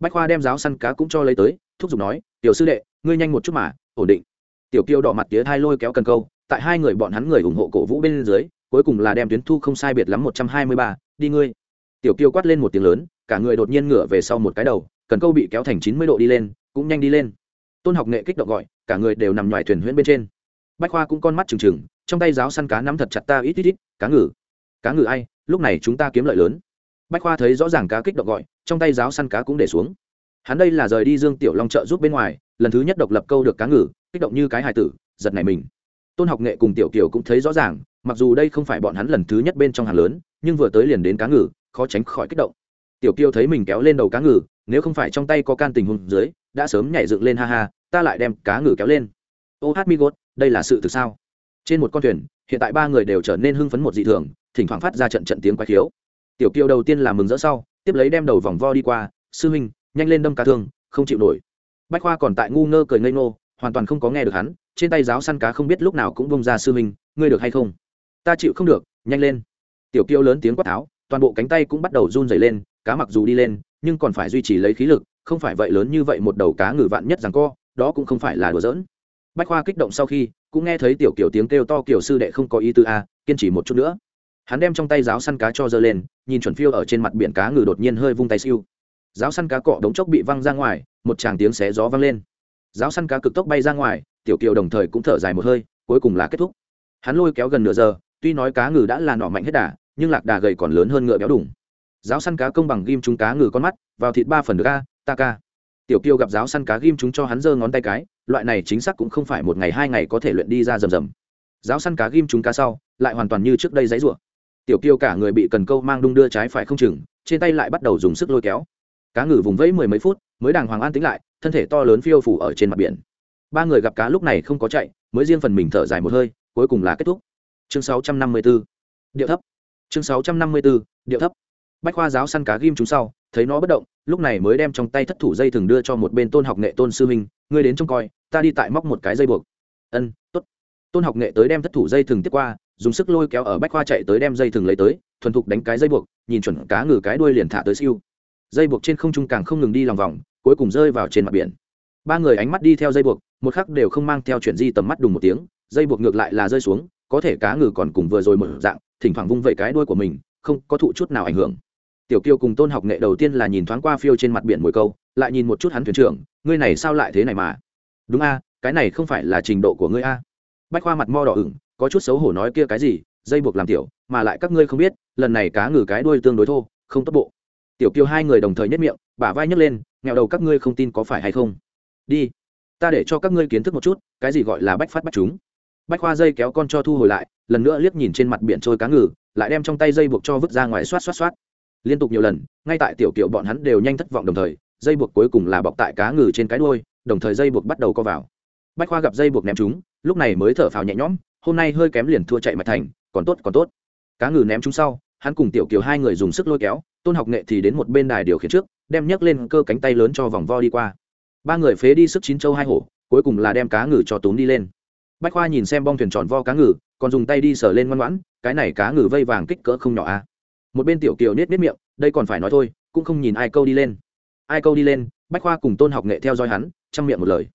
Bách khoa đem giáo săn cá cũng cho lấy tới, thúc giục nói, tiểu sư đệ ngươi nhanh một chút mà, ổn định. Tiểu kiêu đỏ mặt tía hai lôi kéo cần câu, tại hai người bọn hắn người ủng hộ cổ vũ bên dưới, cuối cùng là đem tuyến thu không sai biệt lắm một trăm hai mươi ba, đi ngươi. Tiểu kiêu quát lên một tiếng lớn, cả người đột nhiên ngửa về sau một cái đầu, cần câu bị kéo thành chín mươi độ đi lên, cũng nhanh đi lên. Tôn học nghệ kích động gọi, cả người đều nằm ngoài thuyền huyễn bên trên. Bách khoa cũng con mắt trừng trừng, trong tay giáo săn cá nắm thật chặt ta ít ít ít, cá ngừ. Cá ngừ ai, lúc này chúng ta kiếm lợi lớn. Bách khoa thấy rõ ràng cá kích động gọi, trong tay giáo săn cá cũng để xuống. Hắn đây là rời đi dương tiểu long trợ giúp bên ngoài lần thứ nhất độc lập câu được cá ngừ, kích động như cái hài tử, giật này mình. Tôn học nghệ cùng tiểu kiều cũng thấy rõ ràng, mặc dù đây không phải bọn hắn lần thứ nhất bên trong hàng lớn, nhưng vừa tới liền đến cá ngừ, khó tránh khỏi kích động. Tiểu kiều thấy mình kéo lên đầu cá ngừ, nếu không phải trong tay có can tình hùng dưới, đã sớm nhảy dựng lên ha ha, ta lại đem cá ngừ kéo lên. Ô hát mi gốt, đây là sự thực sao? Trên một con thuyền, hiện tại ba người đều trở nên hưng phấn một dị thường, thỉnh thoảng phát ra trận trận tiếng quái khiếu. Tiểu kiều đầu tiên là mừng rỡ sau, tiếp lấy đem đầu vòng vo đi qua, sư huynh, nhanh lên đâm cá thương, không chịu nổi bách khoa còn tại ngu ngơ cười ngây ngô hoàn toàn không có nghe được hắn trên tay giáo săn cá không biết lúc nào cũng bông ra sư mình, ngươi được hay không? Ta chịu không được nhanh lên. Tiểu kiều lớn tiếng quát tháo toàn bộ cánh tay cũng bắt đầu run dày lên cá mặc dù đi lên nhưng còn phải duy trì lấy khí lực không phải vậy lớn như vậy một đầu cá ngừ vạn nhất rằng co đó cũng không phải là đùa giỡn. Bách khoa kích động sau khi cũng nghe thấy tiểu kiểu tiếng kêu to kiểu sư đệ không có ý tư a à, kiên trì một chút nữa. Hắn đem trong tay giáo săn cá cho dơ lên nhìn chuẩn phiêu ở trên mặt biển cá ngừ đột nhiên hơi vung tay siêu giáo săn cá cọ đống chốc bị văng ra ngoài, một tràng tiếng xé gió văng lên. Giáo săn cá cực tốc bay ra ngoài, tiểu kiều đồng thời cũng thở dài một hơi, cuối cùng là kết thúc. Hắn lôi kéo gần nửa giờ, tuy nói cá ngừ đã là nọ mạnh hết đà, nhưng lạc đà gầy còn lớn hơn ngựa béo đủng giáo săn cá công bằng ghim chúng cá ngừ con mắt, vào thịt ba phần được a, ta ca. Tiểu kiều gặp giáo săn cá ghim chúng cho hắn giơ ngón tay cái, loại này chính xác cũng không phải một ngày hai ngày có thể luyện đi ra rầm rầm. Giáo săn cá ghim chúng cá sau, lại hoàn toàn như trước đây giấy rủa. Tiểu kiều cả người bị cần câu mang đung đưa trái phải không chừng, trên tay lại bắt đầu dùng sức lôi kéo cá ngừ vùng vẫy mười mấy phút, mới đàng hoàng an tính lại, thân thể to lớn phiêu phủ ở trên mặt biển. Ba người gặp cá lúc này không có chạy, mới riêng phần mình thở dài một hơi, cuối cùng là kết thúc. Chương sáu trăm năm mươi 654. điệu thấp. Chương sáu trăm năm mươi 654. điệu thấp. Bách khoa giáo săn cá ghim chúng sau, thấy nó bất động, lúc này mới đem trong tay thất thủ dây thừng đưa cho một bên tôn học nghệ tôn sư minh, ngươi đến trông coi, ta đi tại móc một cái dây buộc. Ân, tốt. Tôn học nghệ tới đem thất thủ dây thừng tiếp qua, dùng sức lôi kéo ở bách khoa chạy tới đem dây thừng lấy tới, thuần thục đánh cái dây buộc, nhìn chuẩn cá ngừ cái đuôi liền thả tới siêu dây buộc trên không trung càng không ngừng đi lòng vòng, cuối cùng rơi vào trên mặt biển. Ba người ánh mắt đi theo dây buộc, một khắc đều không mang theo chuyện di tầm mắt đùng một tiếng, dây buộc ngược lại là rơi xuống, có thể cá ngừ còn cùng vừa rồi một dạng, thỉnh thoảng vung vẩy cái đuôi của mình, không có thụ chút nào ảnh hưởng. Tiểu kiêu cùng tôn học nghệ đầu tiên là nhìn thoáng qua phiêu trên mặt biển mồi câu, lại nhìn một chút hắn thuyền trưởng, ngươi này sao lại thế này mà? Đúng a, cái này không phải là trình độ của ngươi a. Bách khoa mặt mo đỏ ửng, có chút xấu hổ nói kia cái gì, dây buộc làm tiểu, mà lại các ngươi không biết, lần này cá ngừ cái đuôi tương đối thô, không tốc bộ tiểu kiều hai người đồng thời nhất miệng, bả vai nhấc lên nghèo đầu các ngươi không tin có phải hay không? Đi, ta để cho các ngươi kiến thức một chút, cái gì gọi là bách phát bách chúng. Bách khoa dây kéo con cho thu hồi lại, lần nữa liếc nhìn trên mặt biển trôi cá ngừ, lại đem trong tay dây buộc cho vứt ra ngoài xoát xoát xoát. Liên tục nhiều lần, ngay tại tiểu kiệu bọn hắn đều nhanh thất vọng đồng thời, dây buộc cuối cùng là bọc tại cá ngừ trên cái đuôi, đồng thời dây buộc bắt đầu co vào. Bách khoa gặp dây buộc ném chúng, lúc này mới thở phào nhẹ nhõm, hôm nay hơi kém liền thua chạy mạch thành, còn tốt còn tốt. Cá ngừ ném chúng sau hắn cùng tiểu kiều hai người dùng sức lôi kéo, tôn học nghệ thì đến một bên đài điều khiển trước, đem nhấc lên cơ cánh tay lớn cho vòng vo đi qua. Ba người phế đi sức chín châu hai hổ, cuối cùng là đem cá ngừ cho tốn đi lên. Bách khoa nhìn xem bong thuyền tròn vo cá ngừ, còn dùng tay đi sờ lên ngoan ngoãn, cái này cá ngừ vây vàng kích cỡ không nhỏ a à. một bên tiểu kiều nết nết miệng, đây còn phải nói thôi, cũng không nhìn ai câu đi lên. Ai câu đi lên, bách khoa cùng tôn học nghệ theo dõi hắn, chăm miệng một lời.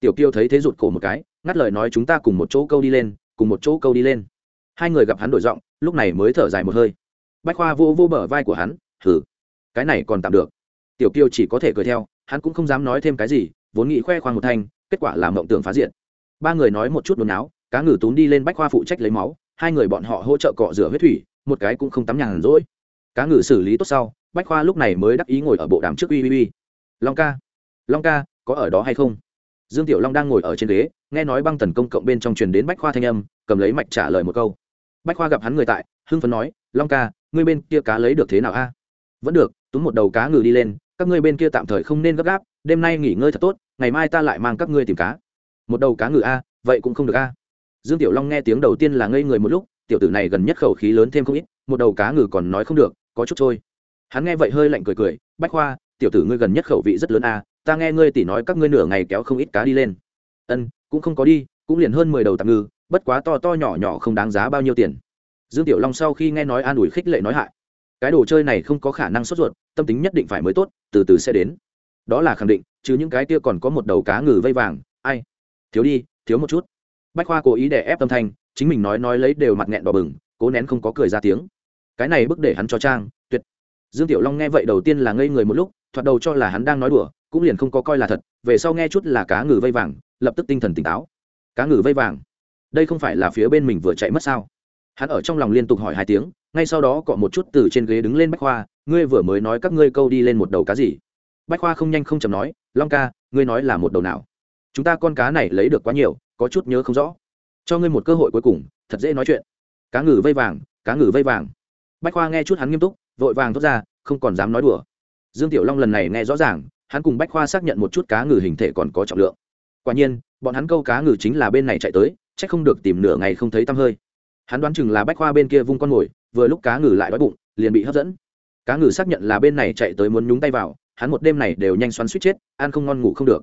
Tiểu kiều thấy thế rụt cổ một cái, ngắt lời nói chúng ta cùng một chỗ câu đi lên, cùng một chỗ câu đi lên. Hai người gặp hắn đổi giọng, lúc này mới thở dài một hơi bách khoa vô vô bờ vai của hắn thử cái này còn tạm được. Tiểu Kiêu chỉ có thể cười theo, hắn cũng không dám nói thêm cái gì, vốn nghĩ khoe khoang một thanh, kết quả là mộng tưởng phá diện ba người nói một chút đồn áo cá ngừ tún đi lên bách khoa phụ trách lấy máu, hai người bọn họ hỗ trợ cọ rửa huyết thủy, một cái cũng không tắm nhàn rỗi. Cá ngừ xử lý tốt sau, bách khoa lúc này mới đắc ý ngồi ở bộ đàm trước uy uy uy. Long ca long ca, có ở đó hay không? Dương tiểu long đang ngồi ở trên ghế, nghe nói băng tần công cộng bên trong truyền đến bách khoa thanh âm, cầm lấy mạch trả lời một câu. Bách khoa gặp hắn người tại, hưng phấn nói, long ca ngươi bên kia cá lấy được thế nào a? Vẫn được, túm một đầu cá ngừ đi lên, các ngươi bên kia tạm thời không nên gấp gáp, đêm nay nghỉ ngơi thật tốt, ngày mai ta lại mang các ngươi tìm cá. Một đầu cá ngừ a, vậy cũng không được a. Dương tiểu long nghe tiếng đầu tiên là ngây người một lúc, tiểu tử này gần nhất khẩu khí lớn thêm không ít, một đầu cá ngừ còn nói không được, có chút trôi. Hắn nghe vậy hơi lạnh cười cười, bách khoa, tiểu tử ngươi gần nhất khẩu vị rất lớn a, ta nghe ngươi tỉ nói các ngươi nửa ngày kéo không ít cá đi lên. Ân, cũng không có đi, cũng liền hơn mười đầu tạm ngư, bất quá to to nhỏ nhỏ không đáng giá bao nhiêu tiền dương tiểu long sau khi nghe nói an ủi khích lệ nói hại, cái đồ chơi này không có khả năng sốt ruột, tâm tính nhất định phải mới tốt, từ từ sẽ đến. Đó là khẳng định, chứ những cái kia còn có một đầu cá ngừ vây vàng, ai? Thiếu đi, thiếu một chút. Bách khoa cố ý để ép tâm thanh, chính mình nói nói lấy đều mặt nghẹn đỏ bừng, cố nén không có cười ra tiếng. Cái này bức để hắn cho trang, tuyệt. Dương tiểu long nghe vậy đầu tiên là ngây người một lúc, thoạt đầu cho là hắn đang nói đùa, cũng liền không có coi là thật, về sau nghe chút là cá ngừ vây vàng, lập tức tinh thần tỉnh táo. Cá ngừ vây vàng? Đây không phải là phía bên mình vừa chạy mất sao? Hắn ở trong lòng liên tục hỏi hai tiếng, ngay sau đó cọ một chút từ trên ghế đứng lên bách khoa, ngươi vừa mới nói các ngươi câu đi lên một đầu cá gì? Bách khoa không nhanh không chầm nói, long ca, ngươi nói là một đầu nào? Chúng ta con cá này lấy được quá nhiều, có chút nhớ không rõ. Cho ngươi một cơ hội cuối cùng, thật dễ nói chuyện. Cá ngừ vây vàng, cá ngừ vây vàng. Bách khoa nghe chút hắn nghiêm túc, vội vàng thốt ra, không còn dám nói đùa. Dương tiểu long lần này nghe rõ ràng, hắn cùng bách khoa xác nhận một chút cá ngừ hình thể còn có trọng lượng. Quả nhiên, bọn hắn câu cá ngừ chính là bên này chạy tới c h ắ c không được tìm nửa ngày không thấy tăm hơi hắn đoán chừng là bách khoa bên kia vung con mồi vừa lúc cá ngừ lại đói bụng, liền bị hấp dẫn. Cá ngừ xác nhận là bên này chạy tới muốn nhúng tay vào, hắn một đêm này đều nhanh xoắn suýt chết, ăn không ngon ngủ không được.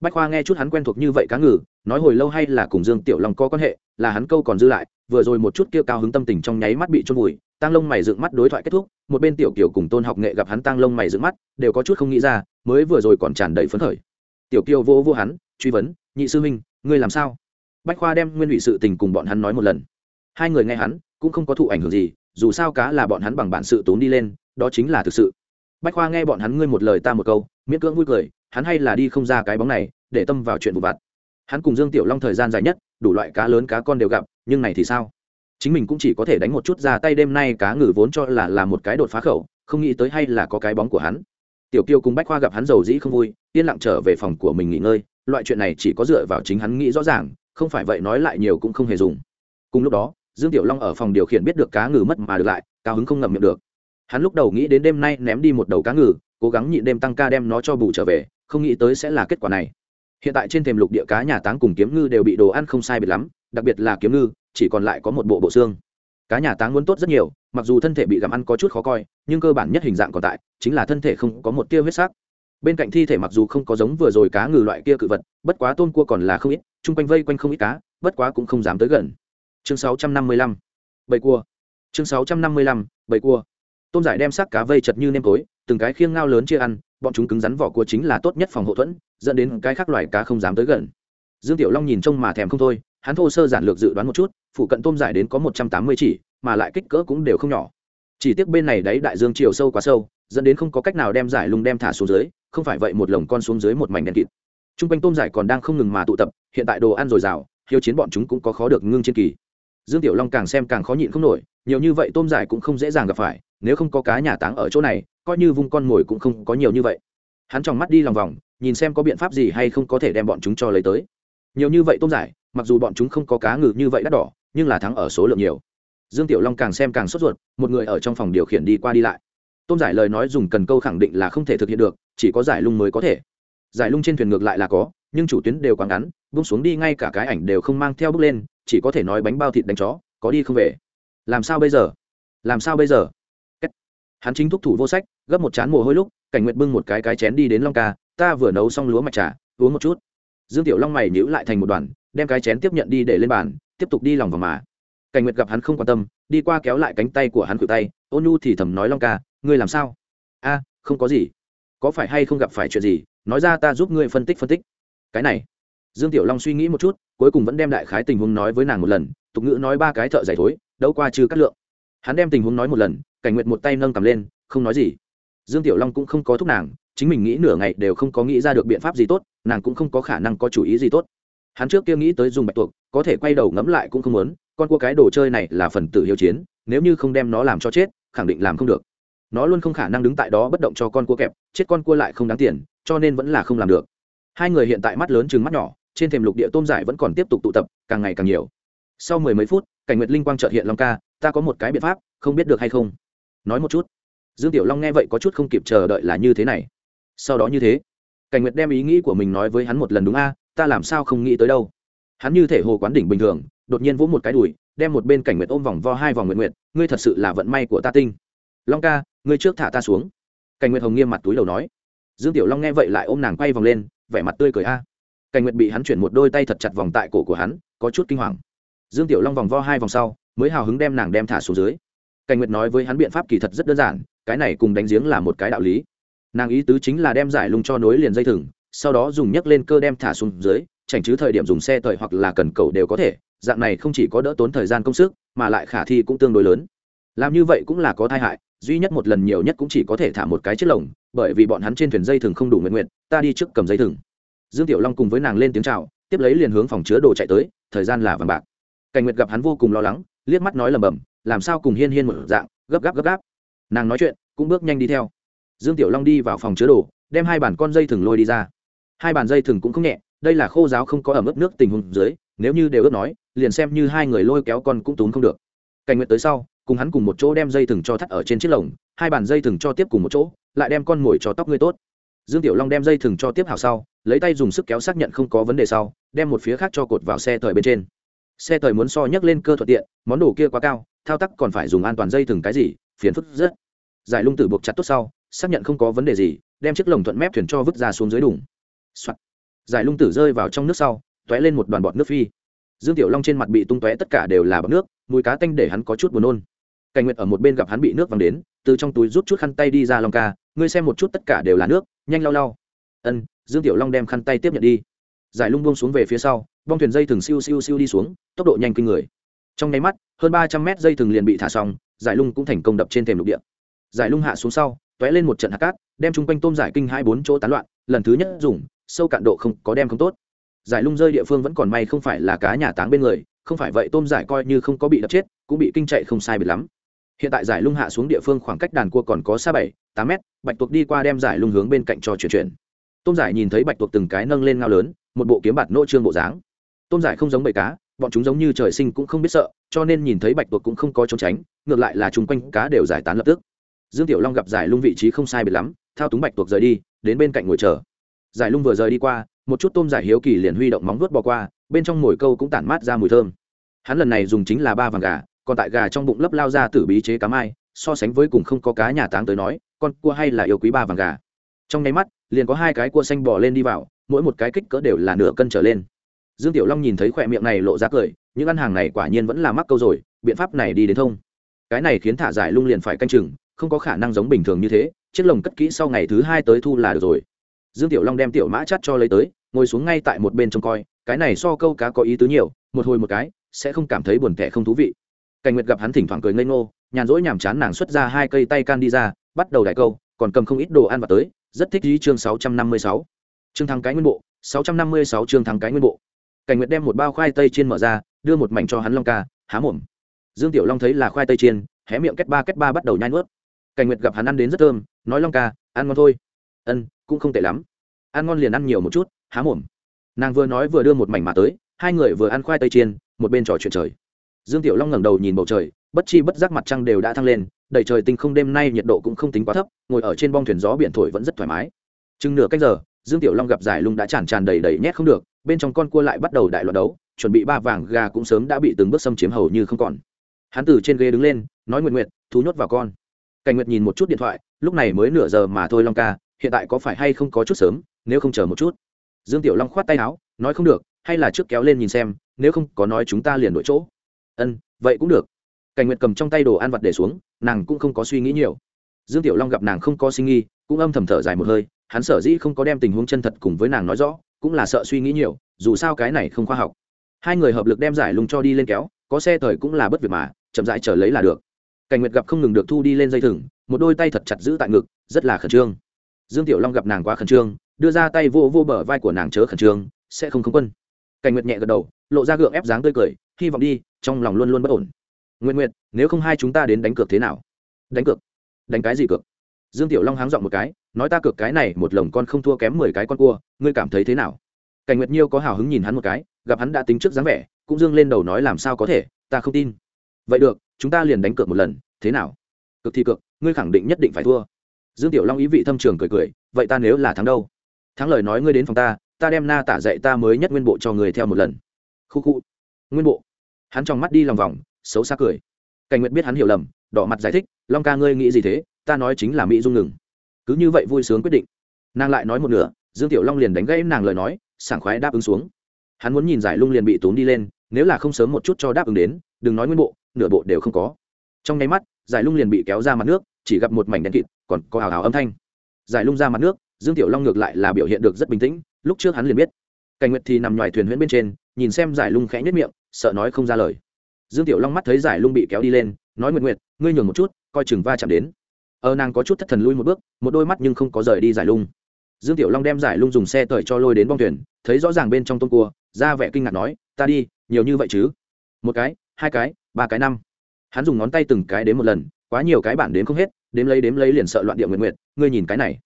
Bách khoa nghe chút hắn quen thuộc như vậy cá ngừ, nói hồi lâu hay là cùng dương tiểu long có quan hệ, là hắn câu còn dư lại, vừa rồi một chút kia cao hứng tâm tình trong nháy mắt bị trôn vùi tăng lông mày dựng mắt đối thoại kết thúc, một bên tiểu kiều cùng tôn học nghệ gặp hắn tăng lông mày dựng mắt, đều có chút không nghĩ ra, mới vừa rồi còn tràn đầy phấn khởi. Tiểu kiều vô vô hắn, truy vấn, nhị sư huynh, ngươi làm sao? Bách khoa đem nguyên ủy sự tình cùng bọn hắn nói một lần hai người nghe hắn, cũng không có thụ ảnh hưởng gì, dù sao cá là bọn hắn bằng bản sự tốn đi lên, đó chính là thực sự. Bách khoa nghe bọn hắn ngươi một lời ta một câu, miễn cưỡng vui cười, hắn hay là đi không ra cái bóng này, để tâm vào chuyện vụ vặt. Hắn cùng dương tiểu long thời gian dài nhất, đủ loại cá lớn cá con đều gặp, nhưng này thì sao? Chính mình cũng chỉ có thể đánh một chút ra tay đêm nay cá ngừ vốn cho là là một cái đột phá khẩu, không nghĩ tới hay là có cái bóng của hắn. Tiểu Kiêu cùng bách khoa gặp hắn giàu dĩ không vui, yên lặng trở về phòng của mình nghỉ ngơi, loại chuyện này chỉ có dựa vào chính hắn nghĩ rõ ràng, không phải vậy nói lại nhiều cũng không hề dùng. Cùng lúc đó dương tiểu long ở phòng điều khiển biết được cá ngừ mất mà được lại, cao hứng không ngậm miệng được. Hắn lúc đầu nghĩ đến đêm nay ném đi một đầu cá ngừ, cố gắng nhịn đêm tăng ca đem nó cho bù trở về, không nghĩ tới sẽ là kết quả này. Hiện tại trên thềm lục địa cá nhà táng cùng kiếm ngư đều bị đồ ăn không sai biệt lắm, đặc biệt là kiếm ngư, chỉ còn lại có một bộ bộ xương. Cá nhà táng muốn tốt rất nhiều, mặc dù thân thể bị gặm ăn có chút khó coi, nhưng cơ bản nhất hình dạng còn tại, chính là thân thể không có một tia huyết sắc. Bên cạnh thi thể mặc dù không có giống vừa rồi cá ngừ loại kia cự vật, bất quá tôn cua còn là không ít, chung quanh vây quanh không ít cá, bất quá cũng không dám tới gần chương sáu trăm năm mươi lăm. Bầy cua. Chương sáu trăm năm mươi lăm, bầy cua. Tôm giải đem xác cá vây chật như nêm tối, từng cái khiêng ngao lớn chia ăn, bọn chúng cứng rắn vỏ cua chính là tốt nhất phòng hậu thuẫn, dẫn đến cái khác loài cá không dám tới gần. Dương tiểu long nhìn trông mà thèm không thôi, hắn thô sơ giản lược dự đoán một chút, phụ cận tôm giải đến có một trăm tám mươi chỉ, mà lại kích cỡ cũng đều không nhỏ. Chỉ tiếc bên này đấy đại dương chiều sâu quá sâu, dẫn đến không có cách nào đem giải lung đem thả xuống dưới, không phải vậy một lồng con xuống dưới một mảnh đen kịt. T r u n g quanh tôm giải còn đang không ngừng mà tụ tập, hiện tại đồ ăn dồi dào, hiếu chiến bọn chúng cũng có khó được ngưng trên kỳ dương tiểu long càng xem càng khó nhịn không nổi, nhiều như vậy tôm giải cũng không dễ dàng gặp phải, nếu không có cá nhà táng ở chỗ này, coi như vung con mồi cũng không có nhiều như vậy. Hắn tròng mắt đi lòng vòng, nhìn xem có biện pháp gì hay không có thể đem bọn chúng cho lấy tới. Nhiều như vậy tôm giải mặc dù bọn chúng không có cá ngừ như vậy đắt đỏ, nhưng là thắng ở số lượng nhiều. Dương tiểu long càng xem càng sốt ruột, một người ở trong phòng điều khiển đi qua đi lại. Tôm giải lời nói dùng cần câu khẳng định là không thể thực hiện được, chỉ có giải lung mới có thể. Giải lung trên thuyền ngược lại là có, nhưng chủ tuyến đều quá ngắn bung xuống đi ngay cả cái ảnh đều không mang theo bước lên chỉ có thể nói bánh bao thịt đánh chó, có đi không về. Làm sao bây giờ? Làm sao bây giờ? Hắn chính thúc thủ vô sách, gấp một chán mồ hôi lúc, cảnh nguyệt bưng một cái cái chén đi đến long ca, ta vừa nấu xong lúa mạch trà, uống một chút. Dương tiểu long mày nhữ lại thành một đoàn, đem cái chén tiếp nhận đi để lên bàn, tiếp tục đi lòng vòng mà. Cảnh nguyệt gặp hắn không quan tâm, đi qua kéo lại cánh tay của hắn cự tay, ôn nhu thì thầm nói long ca, ngươi làm sao? A, không có gì. Có phải hay không gặp phải chuyện gì? Nói ra ta giúp ngươi phân tích phân tích. Cái này dương tiểu long suy nghĩ một chút, cuối cùng vẫn đem đại khái tình huống nói với nàng một lần, tục ngữ nói ba cái thợ giải thối, đâu qua trừ cắt lượng. Hắn đem tình huống nói một lần, cảnh nguyệt một tay nâng cầm lên, không nói gì. Dương tiểu long cũng không có thúc nàng, chính mình nghĩ nửa ngày đều không có nghĩ ra được biện pháp gì tốt, nàng cũng không có khả năng có chủ ý gì tốt. Hắn trước kia nghĩ tới dùng bạch tuộc, có thể quay đầu ngẫm lại cũng không muốn, con cua cái đồ chơi này là phần tử hiếu chiến, nếu như không đem nó làm cho chết, khẳng định làm không được. Nó luôn không khả năng đứng tại đó bất động cho con cua kẹp, chết con cua lại không đáng tiền, cho nên vẫn là không làm được. Hai người hiện tại mắt lớn chừng mắt nhỏ trên thềm lục địa tôm giải vẫn còn tiếp tục tụ tập, càng ngày càng nhiều. Sau mười mấy phút, cảnh nguyệt linh quang trợt hiện long ca, ta có một cái biện pháp, không biết được hay không? Nói một chút. Dương tiểu long nghe vậy có chút không kịp chờ đợi là như thế này. Sau đó như thế, cảnh nguyệt đem ý nghĩ của mình nói với hắn một lần đúng a, ta làm sao không nghĩ tới đâu? Hắn như thể hồ quán đỉnh bình thường, đột nhiên vỗ một cái đùi, đem một bên cảnh nguyệt ôm vòng vo hai vòng nguyện nguyện ngươi thật sự là vận may của ta tinh. Long ca, ngươi trước thả ta xuống. Cảnh nguyệt hồng nghiêm mặt túi đầu nói. Dương tiểu long nghe vậy lại ôm nàng quay vòng lên, vẻ mặt tươi cười a cảnh nguyệt bị hắn chuyển một đôi tay thật chặt vòng tại cổ của hắn, có chút kinh hoàng. Dương tiểu long vòng vo hai vòng sau, mới hào hứng đem nàng đem thả xuống dưới. Cảnh nguyệt nói với hắn biện pháp kỳ thật rất đơn giản, cái này cùng đánh giếng là một cái đạo lý. Nàng ý tứ chính là đem giải lung cho nối liền dây thừng, sau đó dùng nhấc lên cơ đem thả xuống dưới, chảnh chứ thời điểm dùng xe tời hoặc là cần cầu đều có thể, dạng này không chỉ có đỡ tốn thời gian công sức, mà lại khả thi cũng tương đối lớn. Làm như vậy cũng là có tai hại, duy nhất một lần nhiều nhất cũng chỉ có thể thả một cái chiếc lồng, bởi vì bọn hắn trên thuyền dây thừng không đủ nguyện nguyện, ta đi trước cầm dây thừng dương tiểu long cùng với nàng lên tiếng chào, tiếp lấy liền hướng phòng chứa đồ chạy tới, thời gian là vàng bạc. Cảnh nguyệt gặp hắn vô cùng lo lắng, liếc mắt nói lầm bầm làm sao cùng hiên hiên một dạng, gấp gáp gấp gáp? Nàng nói chuyện, cũng bước nhanh đi theo. Dương tiểu long đi vào phòng chứa đồ, đem hai bản con dây thừng lôi đi ra. Hai bản dây thừng cũng không nhẹ, đây là khô giáo không có ẩm ướt nước tình huống dưới, nếu như đều ướt nói, liền xem như hai người lôi kéo con cũng tốn không được. Cảnh nguyện tới sau, cùng hắn cùng một chỗ đem dây thừng cho thắt ở trên chiếc lồng, hai bàn dây thừng cho tiếp cùng một chỗ, lại đem con mồi cho tóc ngươi tốt dương tiểu long đem dây thừng cho tiếp hào sau, lấy tay dùng sức kéo xác nhận không có vấn đề sau, đem một phía khác cho cột vào xe thời bên trên. Xe thời muốn so nhấc lên cơ thuận tiện, món đồ kia quá cao, thao tác còn phải dùng an toàn dây thừng cái gì, phiền phức rất. Giải lung tử buộc chặt tốt sau, xác nhận không có vấn đề gì, đem chiếc lồng thuận mép thuyền cho vứt ra xuống dưới đủng Soạn. giải lung tử rơi vào trong nước sau t ó é lên một đoàn bọt nước phi. Dương tiểu long trên mặt bị tung tóe tất cả đều là bọt nước, mùi cá tanh để hắn có chút buồn nôn. Cảnh nguyệt ở một bên gặp hắn bị nước văng đến, từ trong túi rút chút khăn tay đi ra long ca ngươi xem một chút tất cả đều là nước, nhanh lau lau. Ân, dương tiểu long đem khăn tay tiếp nhận đi. Giải lung buông xuống về phía sau, bong thuyền dây thừng siêu siêu siêu đi xuống, tốc độ nhanh kinh người. Trong nháy mắt, hơn ba trăm mét dây thừng liền bị thả xong, giải lung cũng thành công đập trên thềm lục địa. Giải lung hạ xuống sau t ó é lên một trận hạt cát, đem chung quanh tôm giải kinh hai bốn chỗ tán loạn, lần thứ nhất dùng, sâu cạn độ không có đem không tốt. Giải lung rơi địa phương vẫn còn may không phải là cá nhà táng bên người, không phải vậy tôm giải coi như không có bị đập chết, cũng bị kinh chạy không sai biệt lắm hiện tại giải lung hạ xuống địa phương khoảng cách đàn cua còn có xa bảy, tám mét, bạch tuộc đi qua đem giải lung hướng bên cạnh cho chuyển chuyển. Tôm giải nhìn thấy bạch tuộc từng cái nâng lên ngao lớn, một bộ kiếm bạt nỗ trương bộ dáng. Tôm giải không giống bầy cá, bọn chúng giống như trời sinh cũng không biết sợ, cho nên nhìn thấy bạch tuộc cũng không có trốn tránh, ngược lại là chung quanh cá đều giải tán lập tức. Dương tiểu long gặp giải lung vị trí không sai biệt lắm, thao túng bạch tuộc rời đi, đến bên cạnh ngồi chờ. Giải lung vừa rời đi qua, một chút tôm giải hiếu kỳ liền huy động móng vuốt bò qua, bên trong mồi câu cũng tản mát ra mùi thơm. Hắn lần này dùng chính là ba vàng gà còn tại gà trong bụng lấp lao ra tử bí chế cá mai, so sánh với cùng không có cá nhà táng tới nói, con cua hay là yêu quý ba vàng gà. Trong nháy mắt, liền có hai cái cua xanh bò lên đi vào, mỗi một cái kích cỡ đều là nửa cân trở lên. Dương tiểu long nhìn thấy khỏe miệng này lộ ra cười, những ăn hàng này quả nhiên vẫn là mắc câu rồi, biện pháp này đi đến thông. Cái này khiến thả giải lung liền phải canh chừng, không có khả năng giống bình thường như thế, chiếc lồng cất kỹ sau ngày thứ hai tới thu là được rồi. Dương tiểu long đem tiểu mã chắt cho lấy tới, ngồi xuống ngay tại một bên trông coi, cái này so câu cá có ý tứ nhiều, một hồi một cái, sẽ không cảm thấy buồn tẻ không thú vị cảnh nguyệt gặp hắn thỉnh thoảng cười ngây ngô, nhàn rỗi nhàm chán nàng xuất ra hai cây tay can đi ra, bắt đầu đại câu, còn cầm không ít đồ ăn vào tới, rất thích dí chương sáu trăm năm mươi sáu. Chương thắng cái nguyên bộ, sáu trăm năm mươi sáu chương thắng cái nguyên bộ. Cảnh nguyệt đem một bao khoai tây chiên mở ra, đưa một mảnh cho hắn long ca, há mồm. Dương tiểu long thấy là khoai tây chiên, hé miệng kết ba kết ba bắt đầu nhai nuốt. Cảnh nguyệt gặp hắn ăn đến rất thơm, nói long ca, ăn ngon thôi. Ân, cũng không tệ lắm. Ăn ngon liền ăn nhiều một chút, há mồm. Nàng vừa nói vừa đưa một mảnh mà tới, hai người vừa ăn khoai tây chiên, một bên trò chuyện trời dương tiểu long ngẩng đầu nhìn bầu trời, bất chi bất giác mặt trăng đều đã thăng lên, đầy trời tinh không đêm nay nhiệt độ cũng không tính quá thấp, ngồi ở trên bong thuyền gió biển thổi vẫn rất thoải mái. Chừng nửa cách giờ, dương tiểu long gặp giải lung đã tràn tràn đầy đầy nhét không được, bên trong con cua lại bắt đầu đại loạt đấu, chuẩn bị ba vàng gà cũng sớm đã bị từng bước xâm chiếm hầu như không còn. Hắn từ trên ghế đứng lên, nói nguyện nguyện thú nhốt vào con. Cảnh nguyệt nhìn một chút điện thoại, lúc này mới nửa giờ mà thôi long ca, hiện tại có phải hay không có chút sớm, nếu không chờ một chút. Dương tiểu long khoát tay áo, nói, không được, hay là trước kéo lên nhìn xem, nếu không có nói chúng ta liền đổi chỗ ân, vậy cũng được. Cảnh nguyệt cầm trong tay đồ ăn vặt để xuống, nàng cũng không có suy nghĩ nhiều. Dương tiểu long gặp nàng không có suy nghi cũng âm thầm thở dài một hơi, hắn sở dĩ không có đem tình huống chân thật cùng với nàng nói rõ, cũng là sợ suy nghĩ nhiều, dù sao cái này không khoa học. Hai người hợp lực đem giải lùng cho đi lên kéo, có xe thời cũng là bất việc mà, chậm rãi trở lấy là được. Cảnh nguyệt gặp không ngừng được thu đi lên dây thừng, một đôi tay thật chặt giữ tại ngực, rất là khẩn trương. Dương tiểu long gặp nàng quá khẩn trương, đưa ra tay vô vô bờ vai của nàng chớ khẩn trương, sẽ không không quân. Cảnh nguyệt nhẹ gật đầu, lộ ra gượng ép dáng tươi cười hy vọng đi, trong lòng luôn luôn bất ổn. Nguyện nguyện nếu không hai chúng ta đến đánh cược thế nào? Đánh cược? Đánh cái gì cược? Dương tiểu long háng dọn một cái, nói ta cược cái này một lồng con không thua kém mười cái con cua, ngươi cảm thấy thế nào? Cảnh nguyệt nhiêu có hào hứng nhìn hắn một cái, gặp hắn đã tính trước dáng vẻ, cũng dương lên đầu nói làm sao có thể, ta không tin. Vậy được, chúng ta liền đánh cược một lần, thế nào? Cực thì cực ngươi khẳng định nhất định phải thua. Dương tiểu long ý vị thâm trường cười cười, vậy ta nếu là thắng đâu? Thắng lời nói ngươi đến phòng ta ta đem na tả dạy ta mới nhất nguyên bộ cho người theo một lần. Khu khu. Nguyên bộ hắn trong mắt đi lòng vòng, xấu xa cười. Cảnh nguyệt biết hắn hiểu lầm, đỏ mặt giải thích, long ca ngươi nghĩ gì thế? Ta nói chính là mỹ dung ngừng. Cứ như vậy vui sướng quyết định. Nàng lại nói một nửa, dương tiểu long liền đánh gãy nàng lời nói, sảng khoái đáp ứng xuống. Hắn muốn nhìn giải lung liền bị tốn đi lên, nếu là không sớm một chút cho đáp ứng đến, đừng nói nguyên bộ, nửa bộ đều không có. Trong nháy mắt, giải lung liền bị kéo ra mặt nước, chỉ gặp một mảnh đen kịt, còn có hào hào âm thanh. Giải lung ra mặt nước, dương tiểu long ngược lại là biểu hiện được rất bình tĩnh, lúc trước hắn liền biết cảnh nguyệt thì nằm ngoài thuyền huyễn bên trên, nhìn xem giải lung khẽ nhất miệng, sợ nói không ra lời. Dương tiểu long mắt thấy giải lung bị kéo đi lên, nói nguyệt nguyệt, ngươi nhường một chút, coi chừng va chạm đến. Ờ nàng có chút thất thần lui một bước, một đôi mắt nhưng không có rời đi giải lung. Dương tiểu long đem giải lung dùng xe tời cho lôi đến bong thuyền, thấy rõ ràng bên trong tôm cua, ra vẻ kinh ngạc nói, ta đi, nhiều như vậy chứ? Một cái, hai cái, ba cái năm. Hắn dùng ngón tay từng cái đến một lần, quá nhiều cái bản đến không hết, đếm lấy đếm lấy liền sợ loạn địa nguyện nguyện ngươi nhìn cái này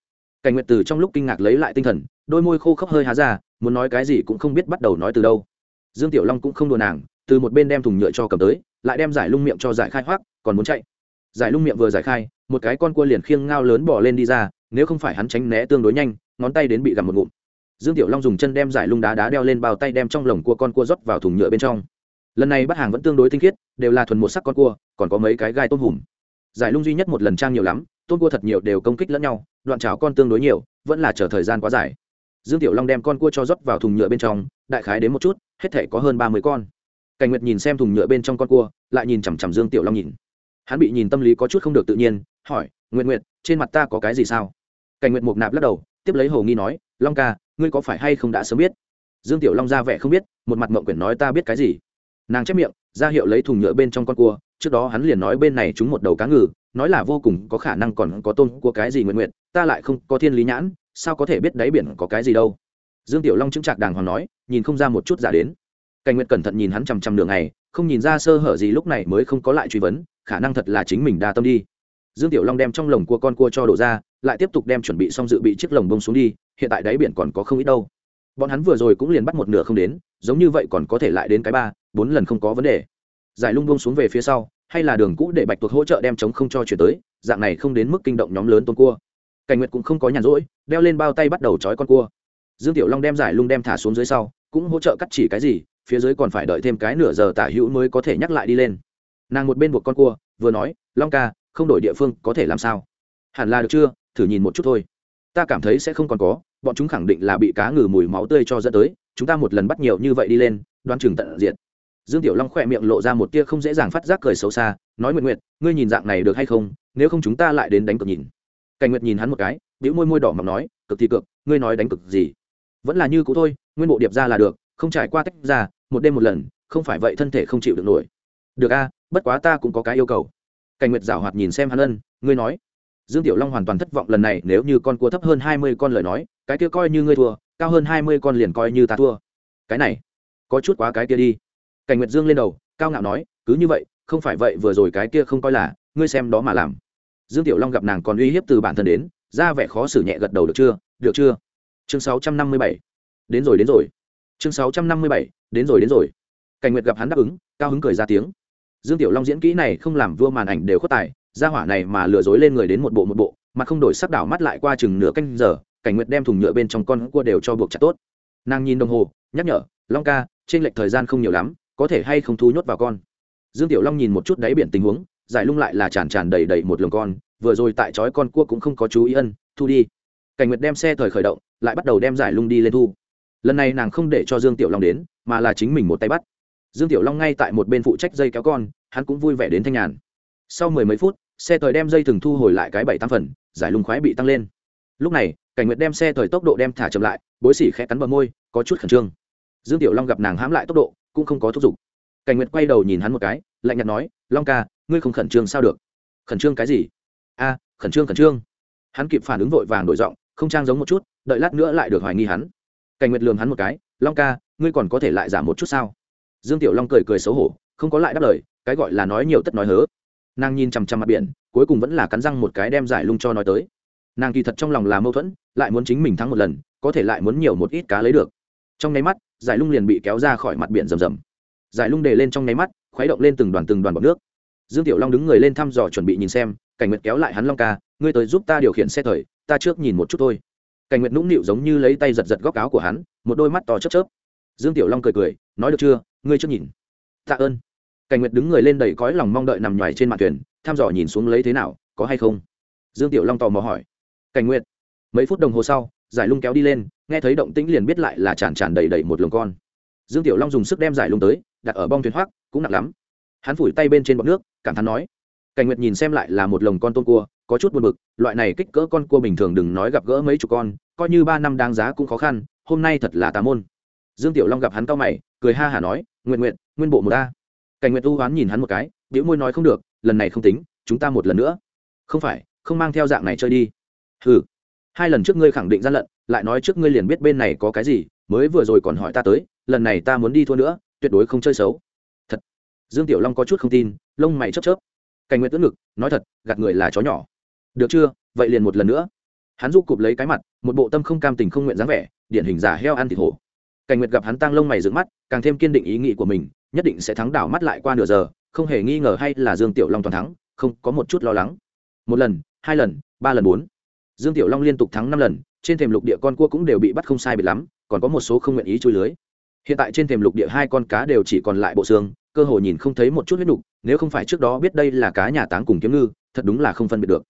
cảnh Nguyệt từ trong lúc kinh ngạc lấy lại tinh thần, đôi môi khô khốc hơi há ra, muốn nói cái gì cũng không biết bắt đầu nói từ đâu. Dương tiểu long cũng không đùa nàng, từ một bên đem thùng nhựa cho cầm tới, lại đem giải lung miệng cho giải khai hoác còn muốn chạy. Giải lung miệng vừa giải khai, một cái con cua liền khiêng ngao lớn bỏ lên đi ra, nếu không phải hắn tránh né tương đối nhanh, ngón tay đến bị gặm một ngụm. Dương tiểu long dùng chân đem giải lung đá đá đeo lên bao tay đem trong lồng cua con cua rót vào thùng nhựa bên trong. Lần này bắt hàng vẫn tương đối tinh khiết, đều là thuần một sắc con cua, còn có mấy cái gai tôm hùm. Giải lung duy nhất một lần trang nhiều lắm tôm cua thật nhiều đều công kích lẫn nhau, đoạn trào con tương đối nhiều, vẫn là chờ thời gian quá dài. Dương tiểu long đem con cua cho rót vào thùng nhựa bên trong, đại khái đến một chút, hết thể có hơn ba mươi con. Cảnh nguyệt nhìn xem thùng nhựa bên trong con cua, lại nhìn chằm chằm dương tiểu long nhìn. Hắn bị nhìn tâm lý có chút không được tự nhiên, hỏi nguyện nguyện trên mặt ta có cái gì sao? Cảnh Nguyệt mục nạp lắc đầu, tiếp lấy hồ nghi nói, long ca, ngươi có phải hay không đã sớm biết? Dương tiểu long ra vẻ không biết, một mặt mộng quyển nói, ta biết cái gì? Nàng chép miệng, ra hiệu lấy thùng nhựa bên trong con cua, trước đó hắn liền nói bên này trúng một đầu cá ngừ nói là vô cùng có khả năng còn có tôm của cái gì nguyện nguyện, ta lại không có thiên lý nhãn, sao có thể biết đáy biển có cái gì đâu? Dương tiểu long chứng trạc đàng hoàng nói, nhìn không ra một chút giả đến. Cảnh nguyện cẩn thận nhìn hắn chằm chằm đường này không nhìn ra sơ hở gì lúc này mới không có lại truy vấn, khả năng thật là chính mình đa tâm đi. Dương tiểu long đem trong lồng cua con cua cho đổ ra, lại tiếp tục đem chuẩn bị xong dự bị chiếc lồng bông xuống đi, hiện tại đáy biển còn có không ít đâu. Bọn hắn vừa rồi cũng liền bắt một nửa không đến, giống như vậy còn có thể lại đến cái ba, bốn lần không có vấn đề. Giải lung bông xuống về phía sau hay là đường cũ để bạch tuộc hỗ trợ đem chống không cho chuyển tới, dạng này không đến mức kinh động nhóm lớn tôm cua. Cảnh nguyệt cũng không có nhàn rỗi, đeo lên bao tay bắt đầu trói con cua. Dương tiểu long đem giải lung đem thả xuống dưới sau, cũng hỗ trợ cắt chỉ cái gì, phía dưới còn phải đợi thêm cái nửa giờ tả hữu mới có thể nhắc lại đi lên. Nàng một bên buộc con cua, vừa nói, long ca, không đổi địa phương có thể làm sao? Hẳn là được chưa, thử nhìn một chút thôi. Ta cảm thấy sẽ không còn có, bọn chúng khẳng định là bị cá ngừ mùi máu tươi cho dẫn tới, chúng ta một lần bắt nhiều như vậy đi lên đoan chừng tận diện dương tiểu long khỏe miệng lộ ra một tia không dễ dàng phát giác cười xấu xa, nói nguyện nguyện ngươi nhìn dạng này được hay không? Nếu không chúng ta lại đến đánh cực nhìn. Cảnh nguyệt nhìn hắn một cái, bĩu môi môi đỏ mọc nói cực thì cực ngươi nói đánh cực gì? Vẫn là như cũ thôi, nguyên bộ điệp ra là được, không trải qua tách ra, một đêm một lần, không phải vậy thân thể không chịu được nổi. Được a, bất quá ta cũng có cái yêu cầu. Cảnh nguyệt giảo hoạt nhìn xem hắn ân, ngươi nói. Dương tiểu long hoàn toàn thất vọng lần này, nếu như con cua thấp hơn hai mươi con lời nói, cái kia coi như ngươi thua, cao hơn hai mươi con liền coi như ta thua. Cái này, có chút quá cái kia đi cảnh nguyệt dương lên đầu, cao ngạo nói, cứ như vậy, không phải vậy vừa rồi cái kia không coi là, ngươi xem đó mà làm. Dương tiểu long gặp nàng còn uy hiếp từ bản thân đến, ra vẻ khó xử nhẹ gật đầu được chưa được chưa? Chương sáu trăm năm mươi bảy. Đến rồi đến rồi. Chương sáu trăm năm mươi bảy, đến rồi đến rồi. Cảnh nguyệt gặp hắn đáp ứng, cao hứng cười ra tiếng. Dương tiểu long diễn kỹ này không làm vua màn ảnh đều khuất tài ra hỏa này mà lừa dối lên người đến một bộ một bộ, mà không đổi sắc đảo mắt lại qua chừng nửa canh giờ, cảnh nguyệt đem thùng nhựa bên trong con cua đều cho buộc chặt tốt. Nàng nhìn đồng hồ, nhắc nhở, long ca trên lệch thời gian không nhiều lắm có thể hay không thu nhốt vào con. Dương tiểu long nhìn một chút đáy biển tình huống, giải lung lại là tràn tràn đầy đầy một lồng con, vừa rồi tại chói con cua cũng không có chú ý ân, thu đi. Cảnh nguyệt đem xe thời khởi động, lại bắt đầu đem giải lung đi lên thu. Lần này nàng không để cho dương tiểu long đến, mà là chính mình một tay bắt. Dương tiểu long ngay tại một bên phụ trách dây kéo con, hắn cũng vui vẻ đến thanh nhàn. Sau mười mấy phút, xe thời đem dây thừng thu hồi lại cái bảy tam phần, giải lung khoái bị tăng lên. Lúc này, cảnh nguyệt đem xe thời tốc độ đem thả chậm lại, bối xỉ khẽ cắn bờ môi, có chút khẩn trương. Dương tiểu long gặp nàng hãm lại tốc độ cũng không có thúc giục. Cảnh nguyệt quay đầu nhìn hắn một cái, lạnh nhạt nói, long ca, ngươi không khẩn trương sao được? Khẩn trương cái gì? A, khẩn trương khẩn trương. Hắn kịp phản ứng vội vàng đổi giọng, không trang giống một chút, đợi lát nữa lại được hoài nghi hắn. Cảnh nguyệt lường hắn một cái, long ca, ngươi còn có thể lại giảm một chút sao? Dương tiểu long cười cười xấu hổ, không có lại đáp lời, cái gọi là nói nhiều tất nói hớ. Nàng nhìn chằm chằm mặt biển, cuối cùng vẫn là cắn răng một cái đem giải lung cho nói tới. Nàng kỳ thật trong lòng là mâu thuẫn, lại muốn chính mình thắng một lần, có thể lại muốn nhiều một ít cá lấy được. Trong nháy mắt giải lung liền bị kéo ra khỏi mặt biển rầm rầm. Giải lung đề lên trong nháy mắt, khuấy động lên từng đoàn từng đoàn bọc nước. Dương tiểu long đứng người lên thăm dò chuẩn bị nhìn xem, cảnh nguyệt kéo lại hắn long ca, ngươi tới giúp ta điều khiển xe thời, ta trước nhìn một chút thôi. Cảnh nguyệt nũng nịu giống như lấy tay giật giật góc áo của hắn, một đôi mắt to chớp chớp. Dương tiểu long cười cười, nói được chưa, ngươi trước nhìn. Tạ ơn. Cảnh nguyệt đứng người lên đầy cõi lòng mong đợi nằm nhoài trên mặt thuyền, thăm dò nhìn xuống lấy thế nào, có hay không? Dương tiểu long tò mò hỏi. Cảnh nguyệt. Mấy phút đồng hồ sau, giải lung kéo đi lên nghe thấy động tĩnh liền biết lại là tràn tràn đầy đầy một lồng con. Dương tiểu long dùng sức đem giải lung tới, đặt ở bong thuyền hoác, cũng nặng lắm. Hắn phủi tay bên trên bọc nước, cảm thán nói, cảnh nguyệt nhìn xem lại là một lồng con tôm cua, có chút buồn bực, loại này kích cỡ con cua bình thường đừng nói gặp gỡ mấy chục con, coi như ba năm đáng giá cũng khó khăn, hôm nay thật là tà môn. Dương tiểu long gặp hắn cao mày, cười ha hả nói nguyện nguyện nguyên bộ một ta cảnh nguyệt u hoán nhìn hắn một cái biểu môi nói, không được, lần này không tính, chúng ta một lần nữa. Không phải, không mang theo dạng này chơi đi. Ừ hai lần trước ngươi khẳng định gian lận lại nói trước ngươi liền biết bên này có cái gì, mới vừa rồi còn hỏi ta tới, lần này ta muốn đi thua nữa, tuyệt đối không chơi xấu. Thật. Dương tiểu long có chút không tin, lông mày chớp chớp. Cảnh nguyện tuấn ngực, nói thật, gạt người là chó nhỏ. Được chưa, vậy liền một lần nữa. Hắn giúp cụp lấy cái mặt, một bộ tâm không cam tình không nguyện dáng vẻ, điển hình giả heo ăn thịt hổ. Cảnh nguyệt gặp hắn tăng lông mày dựng mắt, càng thêm kiên định ý nghĩ của mình, nhất định sẽ thắng đảo mắt lại qua nửa giờ, không hề nghi ngờ hay là dương tiểu long toàn thắng, không có một chút lo lắng. Một lần, hai lần, ba lần bốn. Dương tiểu long liên tục thắng năm lần trên thềm lục địa con cua cũng đều bị bắt không sai bị lắm, còn có một số không nguyện ý chui lưới. Hiện tại trên thềm lục địa hai con cá đều chỉ còn lại bộ xương, cơ hồ nhìn không thấy một chút huyết đục nếu không phải trước đó biết đây là cá nhà táng cùng kiếm ngư, thật đúng là không phân biệt được.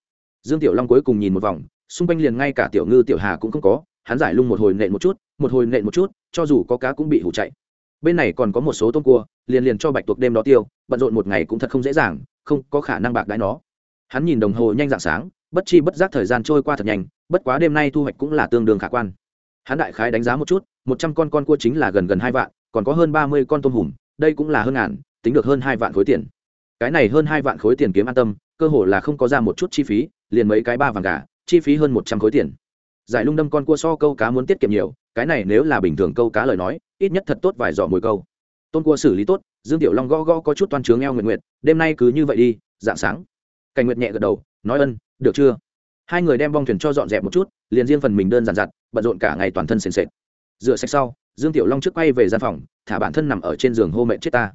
Dương tiểu long cuối cùng nhìn một vòng, xung quanh liền ngay cả tiểu ngư, tiểu hà cũng không có, hắn giải lung một hồi nện một chút, một hồi nện một chút, cho dù có cá cũng bị hủ chạy. Bên này còn có một số tôm cua, liền liền cho bạch tuộc đêm đó tiêu, bận rộn một ngày cũng thật không dễ dàng, không có khả năng bạc đãi nó. Hắn nhìn đồng hồ nhanh dạng sáng bất chi bất giác thời gian trôi qua thật nhanh, bất quá đêm nay thu hoạch cũng là tương đương khả quan. Hắn đại khái đánh giá một chút, một trăm con con cua chính là gần gần hai vạn, còn có hơn ba mươi con tôm hùm, đây cũng là hơn ngàn, tính được hơn hai vạn khối tiền. Cái này hơn hai vạn khối tiền kiếm an tâm, cơ hồ là không có ra một chút chi phí, liền mấy cái ba vàng gà, chi phí hơn một trăm khối tiền. Giải lung đâm con cua so câu cá muốn tiết kiệm nhiều, cái này nếu là bình thường câu cá lời nói, ít nhất thật tốt vài giỏ mồi câu. Tôn cua xử lý tốt, dương tiểu long gõ gõ có chút toan trướng eo nguyện nguyện đêm nay cứ như vậy đi, dạng sáng. Cảnh nguyệt nhẹ gật đầu, nói ân được chưa? Hai người đem bong thuyền cho dọn dẹp một chút, liền riêng phần mình đơn giản giặt, bận rộn cả ngày toàn thân sền sệt. Rửa sạch sau, dương tiểu long trước quay về gian phòng, thả bản thân nằm ở trên giường hô mệt chết ta.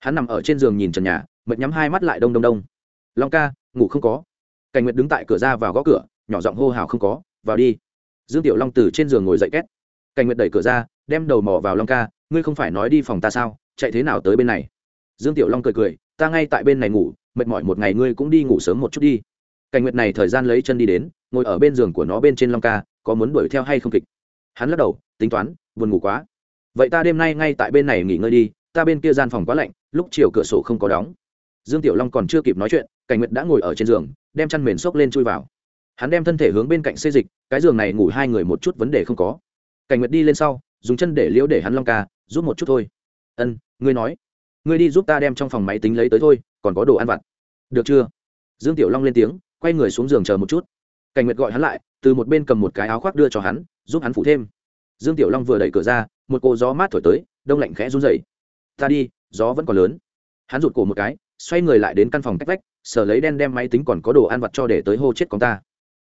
Hắn nằm ở trên giường nhìn trần nhà, mệt nhắm hai mắt lại đông đông đông. Long ca, ngủ không có. Cảnh nguyệt đứng tại cửa ra vào gõ cửa, nhỏ giọng hô hào không có, vào đi. Dương tiểu long từ trên giường ngồi dậy két. Cảnh nguyệt đẩy cửa ra, đem đầu mỏ vào long ca, ngươi không phải nói đi phòng ta sao? Chạy thế nào tới bên này? Dương tiểu long cười cười, ta ngay tại bên này ngủ, mệt mỏi một ngày ngươi cũng đi ngủ sớm một chút đi cảnh nguyệt này thời gian lấy chân đi đến, ngồi ở bên giường của nó bên trên long ca, có muốn đuổi theo hay không kịch? Hắn lắc đầu, tính toán, buồn ngủ quá. Vậy ta đêm nay ngay tại bên này nghỉ ngơi đi, ta bên kia gian phòng quá lạnh, lúc chiều cửa sổ không có đóng. Dương tiểu long còn chưa kịp nói chuyện, cảnh nguyệt đã ngồi ở trên giường, đem chăn mền xốc lên chui vào. Hắn đem thân thể hướng bên cạnh xê dịch, cái giường này ngủ hai người một chút vấn đề không có. Cảnh nguyệt đi lên sau, dùng chân để liễu để hắn long ca, giúp một chút thôi. Ân, ngươi nói. Ngươi đi giúp ta đem trong phòng máy tính lấy tới thôi, còn có đồ ăn vặt. Được chưa? Dương tiểu long lên tiếng quay người xuống giường chờ một chút. Cảnh nguyệt gọi hắn lại, từ một bên cầm một cái áo khoác đưa cho hắn, giúp hắn phụ thêm. Dương tiểu long vừa đẩy cửa ra, một cô gió mát thổi tới, đông lạnh khẽ run rẩy. Ta đi, gió vẫn còn lớn. Hắn rụt cổ một cái, xoay người lại đến căn phòng cách vách, sở lấy đen đem máy tính còn có đồ ăn vặt cho để tới hô chết con ta.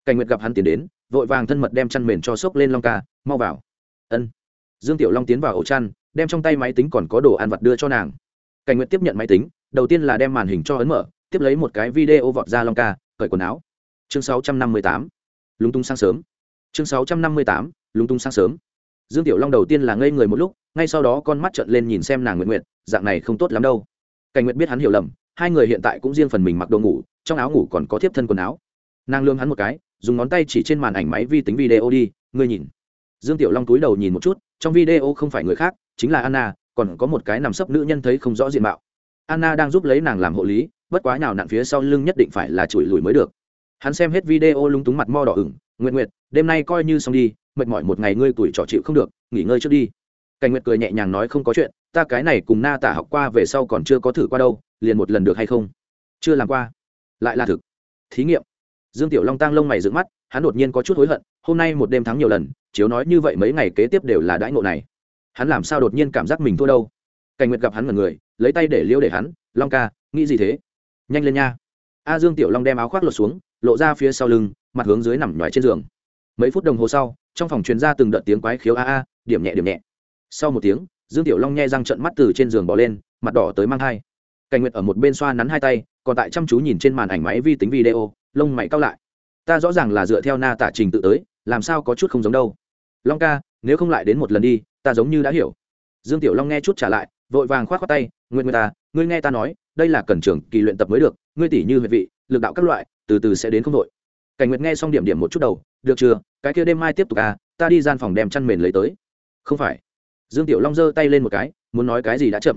Cảnh nguyệt gặp hắn tiến đến, vội vàng thân mật đem chăn mền cho xốc lên long ca, mau vào. Ân. Dương tiểu long tiến vào ổ chăn, đem trong tay máy tính còn có đồ ăn vặt đưa cho nàng. Cảnh nguyệt tiếp nhận máy tính, đầu tiên là đem màn hình cho ấn mở, tiếp lấy một cái video vọt ra long ca cởi quần áo. Chương 658. lúng tung sáng sớm. Chương 658. lúng tung sáng sớm. Dương tiểu long đầu tiên là ngây người một lúc, ngay sau đó con mắt trợn lên nhìn xem nàng nguyện nguyện dạng này không tốt lắm đâu. Cảnh nguyện biết hắn hiểu lầm, hai người hiện tại cũng riêng phần mình mặc đồ ngủ, trong áo ngủ còn có thiếp thân quần áo. Nàng lương hắn một cái, dùng ngón tay chỉ trên màn ảnh máy vi tính video đi, ngươi nhìn. Dương tiểu long túi đầu nhìn một chút, trong video không phải người khác, chính là anna, còn có một cái nằm sấp nữ nhân thấy không rõ diện mạo. Anna đang giúp lấy nàng làm hộ lý bất quá nào nặn phía sau lưng nhất định phải là chùi lùi mới được. Hắn xem hết video lung túng mặt mo đỏ ửng nguyện nguyện đêm nay coi như xong đi, mệt mỏi một ngày ngươi tuổi trò chịu không được, nghỉ ngơi trước đi. Cảnh nguyệt cười nhẹ nhàng nói, không có chuyện, ta cái này cùng na tả học qua về sau còn chưa có thử qua đâu, liền một lần được hay không? Chưa làm qua. Lại là thực. Thí nghiệm. Dương tiểu long tăng lông mày dựng mắt, hắn đột nhiên có chút hối hận, hôm nay một đêm thắng nhiều lần, chiếu nói như vậy mấy ngày kế tiếp đều là đãi ngộ này. Hắn làm sao đột nhiên cảm giác mình thua đâu? Cảnh nguyệt gặp hắn ngần người, lấy tay để liêu để hắn, long ca, nghĩ gì thế? Nhanh lên nha. A dương tiểu long đem áo khoác lột xuống, lộ ra phía sau lưng, mặt hướng dưới nằm ngoài trên giường. Mấy phút đồng hồ sau, trong phòng truyền ra từng đợt tiếng quái khiếu a a, điểm nhẹ điểm nhẹ. Sau một tiếng, dương tiểu long nghe răng trận mắt từ trên giường bỏ lên, mặt đỏ tới mang thai. Cảnh nguyệt ở một bên xoa nắn hai tay, còn tại chăm chú nhìn trên màn ảnh máy vi tính video, lông mày cao lại. Ta rõ ràng là dựa theo na tả trình tự tới, làm sao có chút không giống đâu. Long ca, nếu không lại đến một lần đi, ta giống như đã hiểu. Dương tiểu long nghe chút trả lại, vội vàng k h o á t khoác tay nguyện người ta, ngươi nghe ta nói, đây là cần trường kỳ luyện tập mới được, ngươi tỷ như huệ vị, lực đạo các loại, từ từ sẽ đến không đội cảnh nguyệt nghe xong điểm điểm một chút đầu, được chưa, cái kia đêm mai tiếp tục à ta đi gian phòng đem chăn mền lấy tới. Không phải. Dương tiểu long giơ tay lên một cái, muốn nói cái gì đã chậm.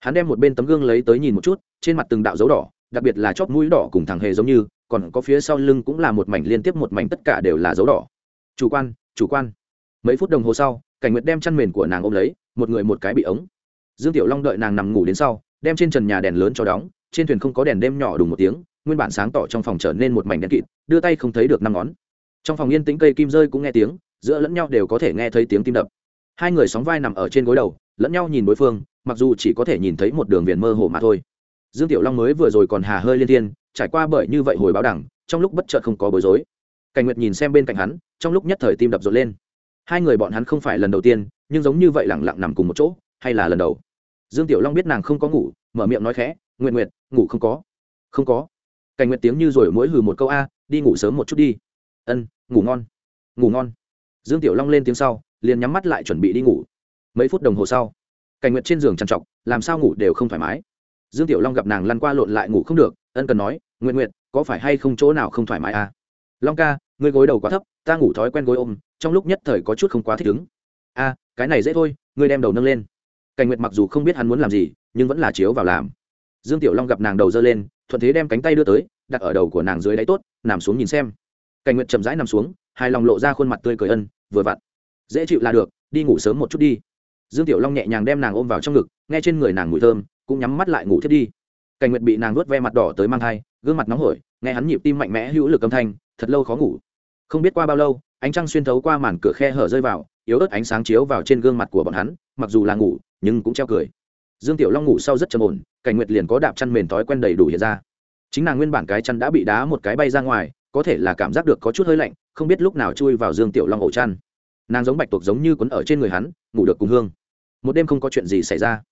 Hắn đem một bên tấm gương lấy tới nhìn một chút, trên mặt từng đạo dấu đỏ, đặc biệt là chóp mũi đỏ cùng thằng hề giống như, còn có phía sau lưng cũng là một mảnh liên tiếp một mảnh tất cả đều là dấu đỏ. Chủ quan chủ quan. Mấy phút đồng hồ sau, cảnh nguyệt đem chăn mền của nàng ôm lấy, một người một cái bị ống dương tiểu long đợi nàng nằm ngủ đến sau, đem trên trần nhà đèn lớn cho đóng, trên thuyền không có đèn đêm nhỏ đùng một tiếng, nguyên bản sáng tỏ trong phòng trở nên một mảnh đen kịt, đưa tay không thấy được năm ngón. Trong phòng yên tĩnh cây kim rơi cũng nghe tiếng, giữa lẫn nhau đều có thể nghe thấy tiếng tim đập. Hai người sóng vai nằm ở trên gối đầu, lẫn nhau nhìn đối phương, mặc dù chỉ có thể nhìn thấy một đường viền mơ hồ mà thôi. Dương tiểu long mới vừa rồi còn hà hơi liên thiên, trải qua bởi như vậy hồi báo đẳng, trong lúc bất chợt không có bối rối. Cảnh nguyệt nhìn xem bên cạnh hắn, trong lúc nhất thời tim đập rộn lên. Hai người bọn hắn không phải lần đầu tiên, nhưng giống như vậy lẳng lặng nằm cùng một chỗ, hay là lần đầu? Dương tiểu long biết nàng không có ngủ, mở miệng nói khẽ nguyện nguyện ngủ không có? Không có. Cảnh nguyệt tiếng như rồi mỗi hừ một câu, a, đi ngủ sớm một chút đi. Ân, ngủ ngon. Ngủ ngon. Dương tiểu long lên tiếng sau, liền nhắm mắt lại chuẩn bị đi ngủ. Mấy phút đồng hồ sau, cảnh nguyệt trên giường trằn trọc, làm sao ngủ đều không thoải mái. Dương tiểu long gặp nàng lăn qua lộn lại ngủ không được, ân cần nói nguyện nguyện có phải hay không chỗ nào không thoải mái à long ca, ngươi gối đầu quá thấp, ta ngủ thói quen gối ôm, trong lúc nhất thời có chút không quá thích ứng. A, cái này dễ thôi, ngươi đem đầu nâng lên cảnh nguyệt mặc dù không biết hắn muốn làm gì, nhưng vẫn là chiếu vào làm. Dương tiểu long gặp nàng đầu dơ lên, thuận thế đem cánh tay đưa tới, đặt ở đầu của nàng dưới đáy tốt, nằm xuống nhìn xem. Cảnh nguyệt chậm rãi nằm xuống hai lòng lộ ra khuôn mặt tươi cười ân, vừa vặn. Dễ chịu là được, đi ngủ sớm một chút đi. Dương tiểu long nhẹ nhàng đem nàng ôm vào trong ngực, nghe trên người nàng mùi thơm, cũng nhắm mắt lại ngủ thiết đi. Cảnh nguyệt bị nàng nuốt ve mặt đỏ tới mang thai, gương mặt nóng hổi, nghe hắn nhịp tim mạnh mẽ hữu lực âm thanh, thật lâu khó ngủ. Không biết qua bao lâu, ánh trăng xuyên thấu qua màn cửa khe hở rơi vào, yếu ớt ánh sáng chiếu vào trên gương mặt của bọn hắn, mặc dù là ngủ nhưng cũng treo cười. Dương tiểu long ngủ sau rất trầm ổn, cảnh nguyệt liền có đạp chăn mền thói quen đầy đủ hiện ra. Chính nàng nguyên bản cái chăn đã bị đá một cái bay ra ngoài, có thể là cảm giác được có chút hơi lạnh, không biết lúc nào chui vào dương tiểu long ổ chăn. Nàng giống bạch tuộc giống như quấn ở trên người hắn, ngủ được cùng hương. Một đêm không có chuyện gì xảy ra.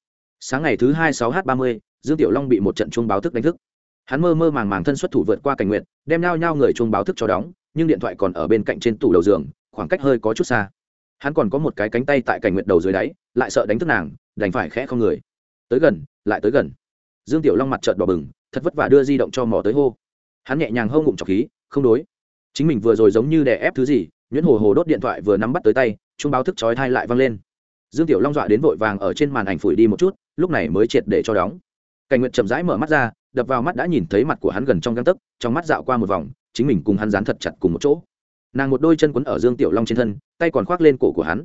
Sáng ngày thứ hai sáu h ba mươi, dương tiểu long bị một trận chuông báo thức đánh thức. Hắn mơ mơ màng màng thân xuất thủ vượt qua cảnh nguyện đem nao nhau người chuông báo thức cho đóng, nhưng điện thoại còn ở bên cạnh trên tủ đầu giường, khoảng cách hơi có chút xa hắn còn có một cái cánh tay tại cảnh nguyện đầu dưới đáy, lại sợ đánh thức nàng, đành phải khẽ không người. Tới gần, lại tới gần. Dương tiểu long mặt trợn đỏ bừng, thật vất vả đưa di động cho mò tới hô. Hắn nhẹ nhàng hâu ngụm trọc khí, không đối. Chính mình vừa rồi giống như đè ép thứ gì, nhuyễn hồ hồ đốt điện thoại vừa nắm bắt tới tay chung báo thức chói thai lại văng lên. Dương tiểu long dọa đến vội vàng ở trên màn ảnh phủi đi một chút, lúc này mới triệt để cho đóng. Cảnh nguyệt chậm rãi mở mắt ra, đập vào mắt đã nhìn thấy mặt của hắn gần trong găng tấc, trong mắt dạo qua một vòng, chính mình cùng hắn dán thật chặt cùng một chỗ nàng một đôi chân quấn ở dương tiểu long trên thân, tay còn khoác lên cổ của hắn.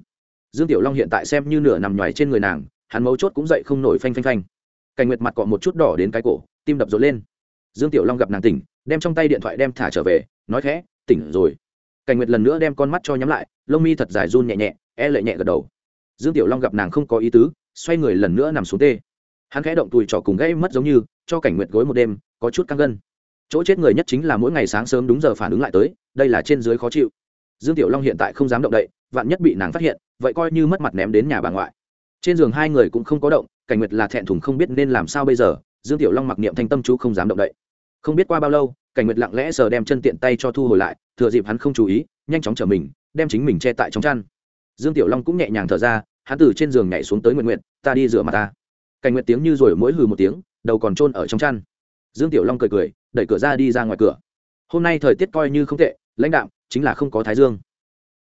Dương tiểu long hiện tại xem như nửa nằm nhoài trên người nàng, hắn mấu chốt cũng dậy không nổi phanh phanh phanh. Cảnh nguyệt mặt cọ một chút đỏ đến cái cổ, tim đập rộn lên. Dương tiểu long gặp nàng tỉnh, đem trong tay điện thoại đem thả trở về, nói khẽ, tỉnh rồi. Cảnh nguyệt lần nữa đem con mắt cho nhắm lại, lông mi thật dài run nhẹ nhẹ e lệ nhẹ gật đầu. Dương tiểu long gặp nàng không có ý tứ, xoay người lần nữa nằm xuống tê. Hắn khẽ động tùi trỏ cùng gãy mất giống như, cho cảnh nguyệt gối một đêm, có chút căng gân chỗ chết người nhất chính là mỗi ngày sáng sớm đúng giờ phản ứng lại tới, đây là trên dưới khó chịu. Dương tiểu long hiện tại không dám động đậy, vạn nhất bị nàng phát hiện, vậy coi như mất mặt ném đến nhà bà ngoại. Trên giường hai người cũng không có động, cảnh nguyệt là thẹn thùng không biết nên làm sao bây giờ, dương tiểu long mặc niệm thanh tâm chú không dám động đậy. Không biết qua bao lâu, cảnh nguyệt lặng lẽ sờ đem chân tiện tay cho thu hồi lại, thừa dịp hắn không chú ý, nhanh chóng trở mình, đem chính mình che tại trong chăn. Dương tiểu long cũng nhẹ nhàng thở ra, hắn từ trên giường nhảy xuống tới nguyện nguyện ta đi rửa mặt ta. Cảnh nguyện tiếng như rồi mỗi hừ một tiếng, đầu còn trôn ở trong chăn. Dương tiểu long cười cười đẩy cửa ra đi ra ngoài cửa. Hôm nay thời tiết coi như không tệ, lãnh đạm, chính là không có thái dương.